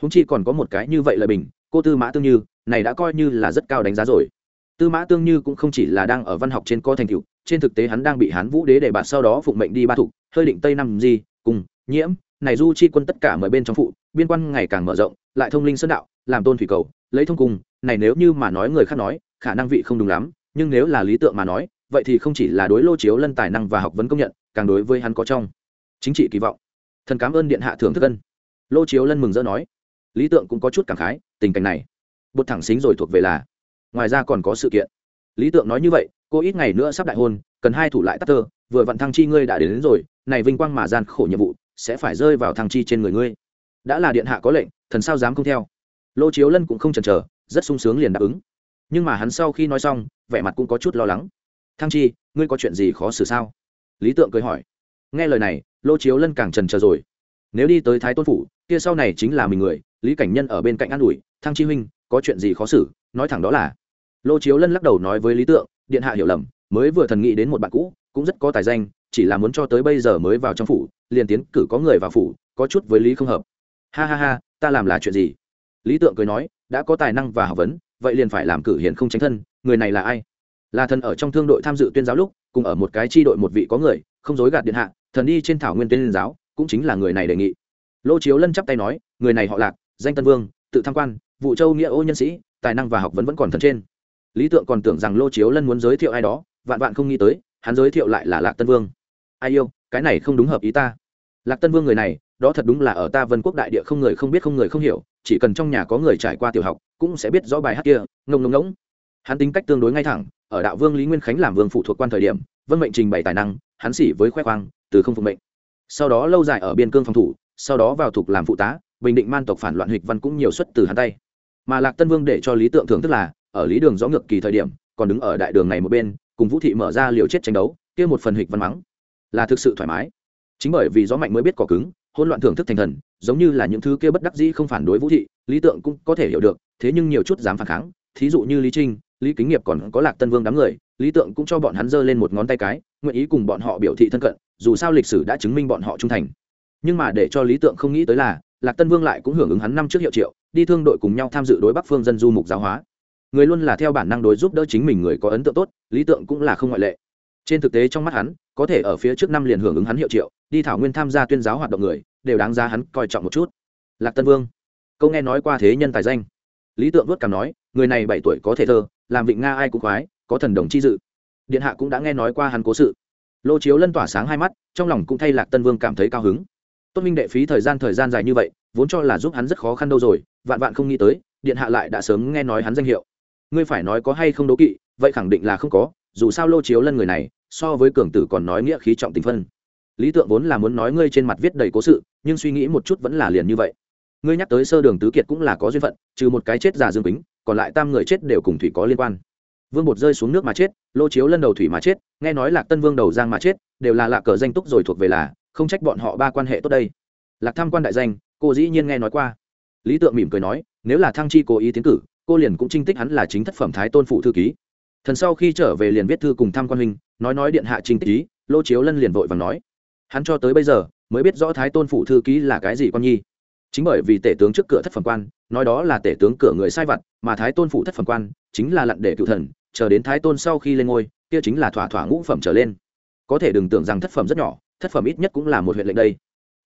Húng chi còn có một cái như vậy là bình cô tư mã tương như này đã coi như là rất cao đánh giá rồi tư mã tương như cũng không chỉ là đang ở văn học trên co thành tựu, trên thực tế hắn đang bị hán vũ đế để bạt sau đó phụng mệnh đi ba thục, hơi định tây năm di, cùng, nhiễm, này du chi quân tất cả mời bên trong phụ, biên quan ngày càng mở rộng, lại thông linh sơn đạo, làm tôn thủy cầu, lấy thông cùng, này nếu như mà nói người khác nói, khả năng vị không đúng lắm, nhưng nếu là lý tượng mà nói, vậy thì không chỉ là đối lô chiếu lân tài năng và học vấn công nhận, càng đối với hắn có trong chính trị kỳ vọng. Thần cảm ơn điện hạ thưởng thức ân. Lô chiếu lân mừng rỡ nói, lý tượng cũng có chút cảm khái, tình cảnh này bột thẳng xính rồi thuộc về là ngoài ra còn có sự kiện. Lý tượng nói như vậy cô ít ngày nữa sắp đại hôn cần hai thủ lại tắt tơ vừa vặn thăng chi ngươi đã đến, đến rồi này vinh quang mà gian khổ nhiệm vụ sẽ phải rơi vào thăng chi trên người ngươi. Đã là điện hạ có lệnh thần sao dám không theo. Lô chiếu lân cũng không chần chờ rất sung sướng liền đáp ứng. Nhưng mà hắn sau khi nói xong vẻ mặt cũng có chút lo lắng. Thăng chi ngươi có chuyện gì khó xử sao? Lý tượng cười hỏi. Nghe lời này lô chiếu lân càng trần chờ rồi. Nếu đi tới thái tôn phủ kia sau này chính là mình người lý cảnh nhân ở bên cạnh an ủi thăng chi huynh có chuyện gì khó xử? Nói thẳng đó là lô chiếu lân lắc đầu nói với lý tượng, điện hạ hiểu lầm, mới vừa thần nghĩ đến một bạn cũ, cũng rất có tài danh, chỉ là muốn cho tới bây giờ mới vào trong phủ, liền tiến cử có người vào phủ, có chút với lý không hợp. Ha ha ha, ta làm là chuyện gì? Lý tượng cười nói, đã có tài năng và học vấn, vậy liền phải làm cử hiền không tránh thân, người này là ai? Là thần ở trong thương đội tham dự tuyên giáo lúc, cùng ở một cái chi đội một vị có người, không dối gạt điện hạ, thần đi trên thảo nguyên tuyên giáo, cũng chính là người này đề nghị. Lô chiếu lân chắp tay nói, người này họ lạc, danh tân vương, tự tham quan, vụ châu nghĩa ô nhân sĩ, tài năng và học vấn vẫn còn thần trên lý tượng còn tưởng rằng lô chiếu lân muốn giới thiệu ai đó, vạn vạn không nghĩ tới, hắn giới thiệu lại là lạc tân vương. Ai yêu, cái này không đúng hợp ý ta. Lạc tân vương người này, đó thật đúng là ở ta vân quốc đại địa không người không biết không người không hiểu, chỉ cần trong nhà có người trải qua tiểu học, cũng sẽ biết rõ bài hát kia, ngông ngông ngỗng. Hắn tính cách tương đối ngay thẳng, ở đạo vương lý nguyên khánh làm vương phụ thuộc quan thời điểm, vân mệnh trình bày tài năng, hắn xỉ với khoe khoang, từ không phục mệnh. Sau đó lâu dài ở biên cương phòng thủ, sau đó vào thuộc làm phụ tá, bình định man tộc phản loạn hịch văn cũng nhiều xuất từ hắn tay. Mà lạc tân vương để cho lý tượng thưởng thức là ở lý đường rõ ngược kỳ thời điểm, còn đứng ở đại đường này một bên, cùng vũ thị mở ra liều chết tranh đấu, kia một phần hịch văn mắng. Là thực sự thoải mái. Chính bởi vì gió mạnh mới biết cỏ cứng, hỗn loạn thưởng thức thành thần, giống như là những thứ kia bất đắc dĩ không phản đối vũ thị, lý tượng cũng có thể hiểu được, thế nhưng nhiều chút dám phản kháng. Thí dụ như lý trinh, lý kính nghiệp còn có lạc tân vương đám người, lý tượng cũng cho bọn hắn giơ lên một ngón tay cái, nguyện ý cùng bọn họ biểu thị thân cận, dù sao lịch sử đã chứng minh bọn họ trung thành. Nhưng mà để cho lý tượng không nghĩ tới là, lạc tân vương lại cũng hưởng ứng hắn năm trước hiệu triệu, đi thương đội cùng nhau tham dự đối bắc phương dân du mục giáo hóa người luôn là theo bản năng đối giúp đỡ chính mình người có ấn tượng tốt, lý tượng cũng là không ngoại lệ. Trên thực tế trong mắt hắn, có thể ở phía trước năm liền hưởng ứng hắn hiệu triệu, đi thảo nguyên tham gia tuyên giáo hoạt động người, đều đáng giá hắn coi trọng một chút. Lạc tân vương, câu nghe nói qua thế nhân tài danh. Lý tượng vớt cảm nói, người này bảy tuổi có thể thơ, làm vịnh nga ai cũng khoái, có thần đồng chi dự. Điện hạ cũng đã nghe nói qua hắn cố sự. Lô chiếu lân tỏa sáng hai mắt, trong lòng cũng thay lạc tân vương cảm thấy cao hứng. Tốt minh đệ phí thời gian thời gian dài như vậy, vốn cho là giúp hắn rất khó khăn đâu rồi, vạn vạn không nghĩ tới, điện hạ lại đã sớm nghe nói hắn danh hiệu ngươi phải nói có hay không đố kỵ, vậy khẳng định là không có, dù sao lô chiếu lân người này, so với cường tử còn nói nghĩa khí trọng tình phân. Lý tượng vốn là muốn nói ngươi trên mặt viết đầy cố sự, nhưng suy nghĩ một chút vẫn là liền như vậy. Ngươi nhắc tới sơ đường tứ kiệt cũng là có duyên phận, trừ một cái chết già dương tính còn lại tam người chết đều cùng thủy có liên quan. Vương bột rơi xuống nước mà chết, lô chiếu lân đầu thủy mà chết, nghe nói lạc tân vương đầu giang mà chết, đều là lạc cờ danh túc rồi thuộc về là, không trách bọn họ ba quan hệ tốt đây. Lạc tham quan đại danh, cô dĩ nhiên nghe nói qua. Lý tượng mỉm cười nói, nếu là thăng chi cố ý tiến cử cô liền cũng trinh tích hắn là chính thất phẩm thái tôn phụ thư ký. Thần sau khi trở về liền viết thư cùng tham quan huynh, nói nói điện hạ trinh tích ý, lô chiếu lân liền vội và nói. Hắn cho tới bây giờ, mới biết rõ thái tôn phụ thư ký là cái gì con nhi. Chính bởi vì tể tướng trước cửa thất phẩm quan, nói đó là tể tướng cửa người sai vặt, mà thái tôn phụ thất phẩm quan, chính là lặn để cựu thần, chờ đến thái tôn sau khi lên ngôi, kia chính là thỏa thỏa ngũ phẩm trở lên. Có thể đừng tưởng rằng thất phẩm rất nhỏ, thất phẩm ít nhất cũng là một huyện lệnh đây.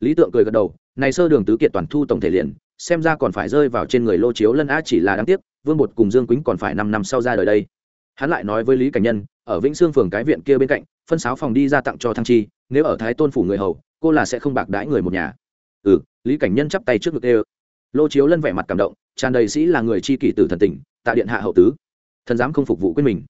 Lý tượng cười gật đầu, này sơ đường tứ kiệt toàn thu tổng thể liền xem ra còn phải rơi vào trên người lô chiếu lân á chỉ là đáng tiếc, vương bột cùng dương quýnh còn phải năm năm sau ra đời đây. Hắn lại nói với lý cảnh nhân, ở vĩnh sương phường cái viện kia bên cạnh, phân sáu phòng đi ra tặng cho thăng chi, nếu ở thái tôn phủ người hầu, cô là sẽ không bạc đãi người một nhà. Ừ lý cảnh nhân chắp tay trước ngực ê lô chiếu lân vẻ mặt cảm động, tràn đầy sĩ là người chi kỷ tử thần tỉnh tạ điện hạ hậu tứ. Thần dám không phục vụ quyết mình.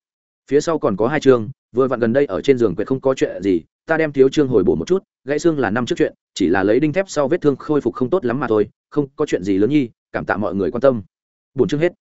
Phía sau còn có hai chương, vừa vặn gần đây ở trên giường quyệt không có chuyện gì ta đem thiếu trương hồi bổ một chút, gãy xương là năm trước chuyện, chỉ là lấy đinh thép sau vết thương khôi phục không tốt lắm mà thôi, không có chuyện gì lớn nhi, cảm tạ mọi người quan tâm. Bổn chương hết.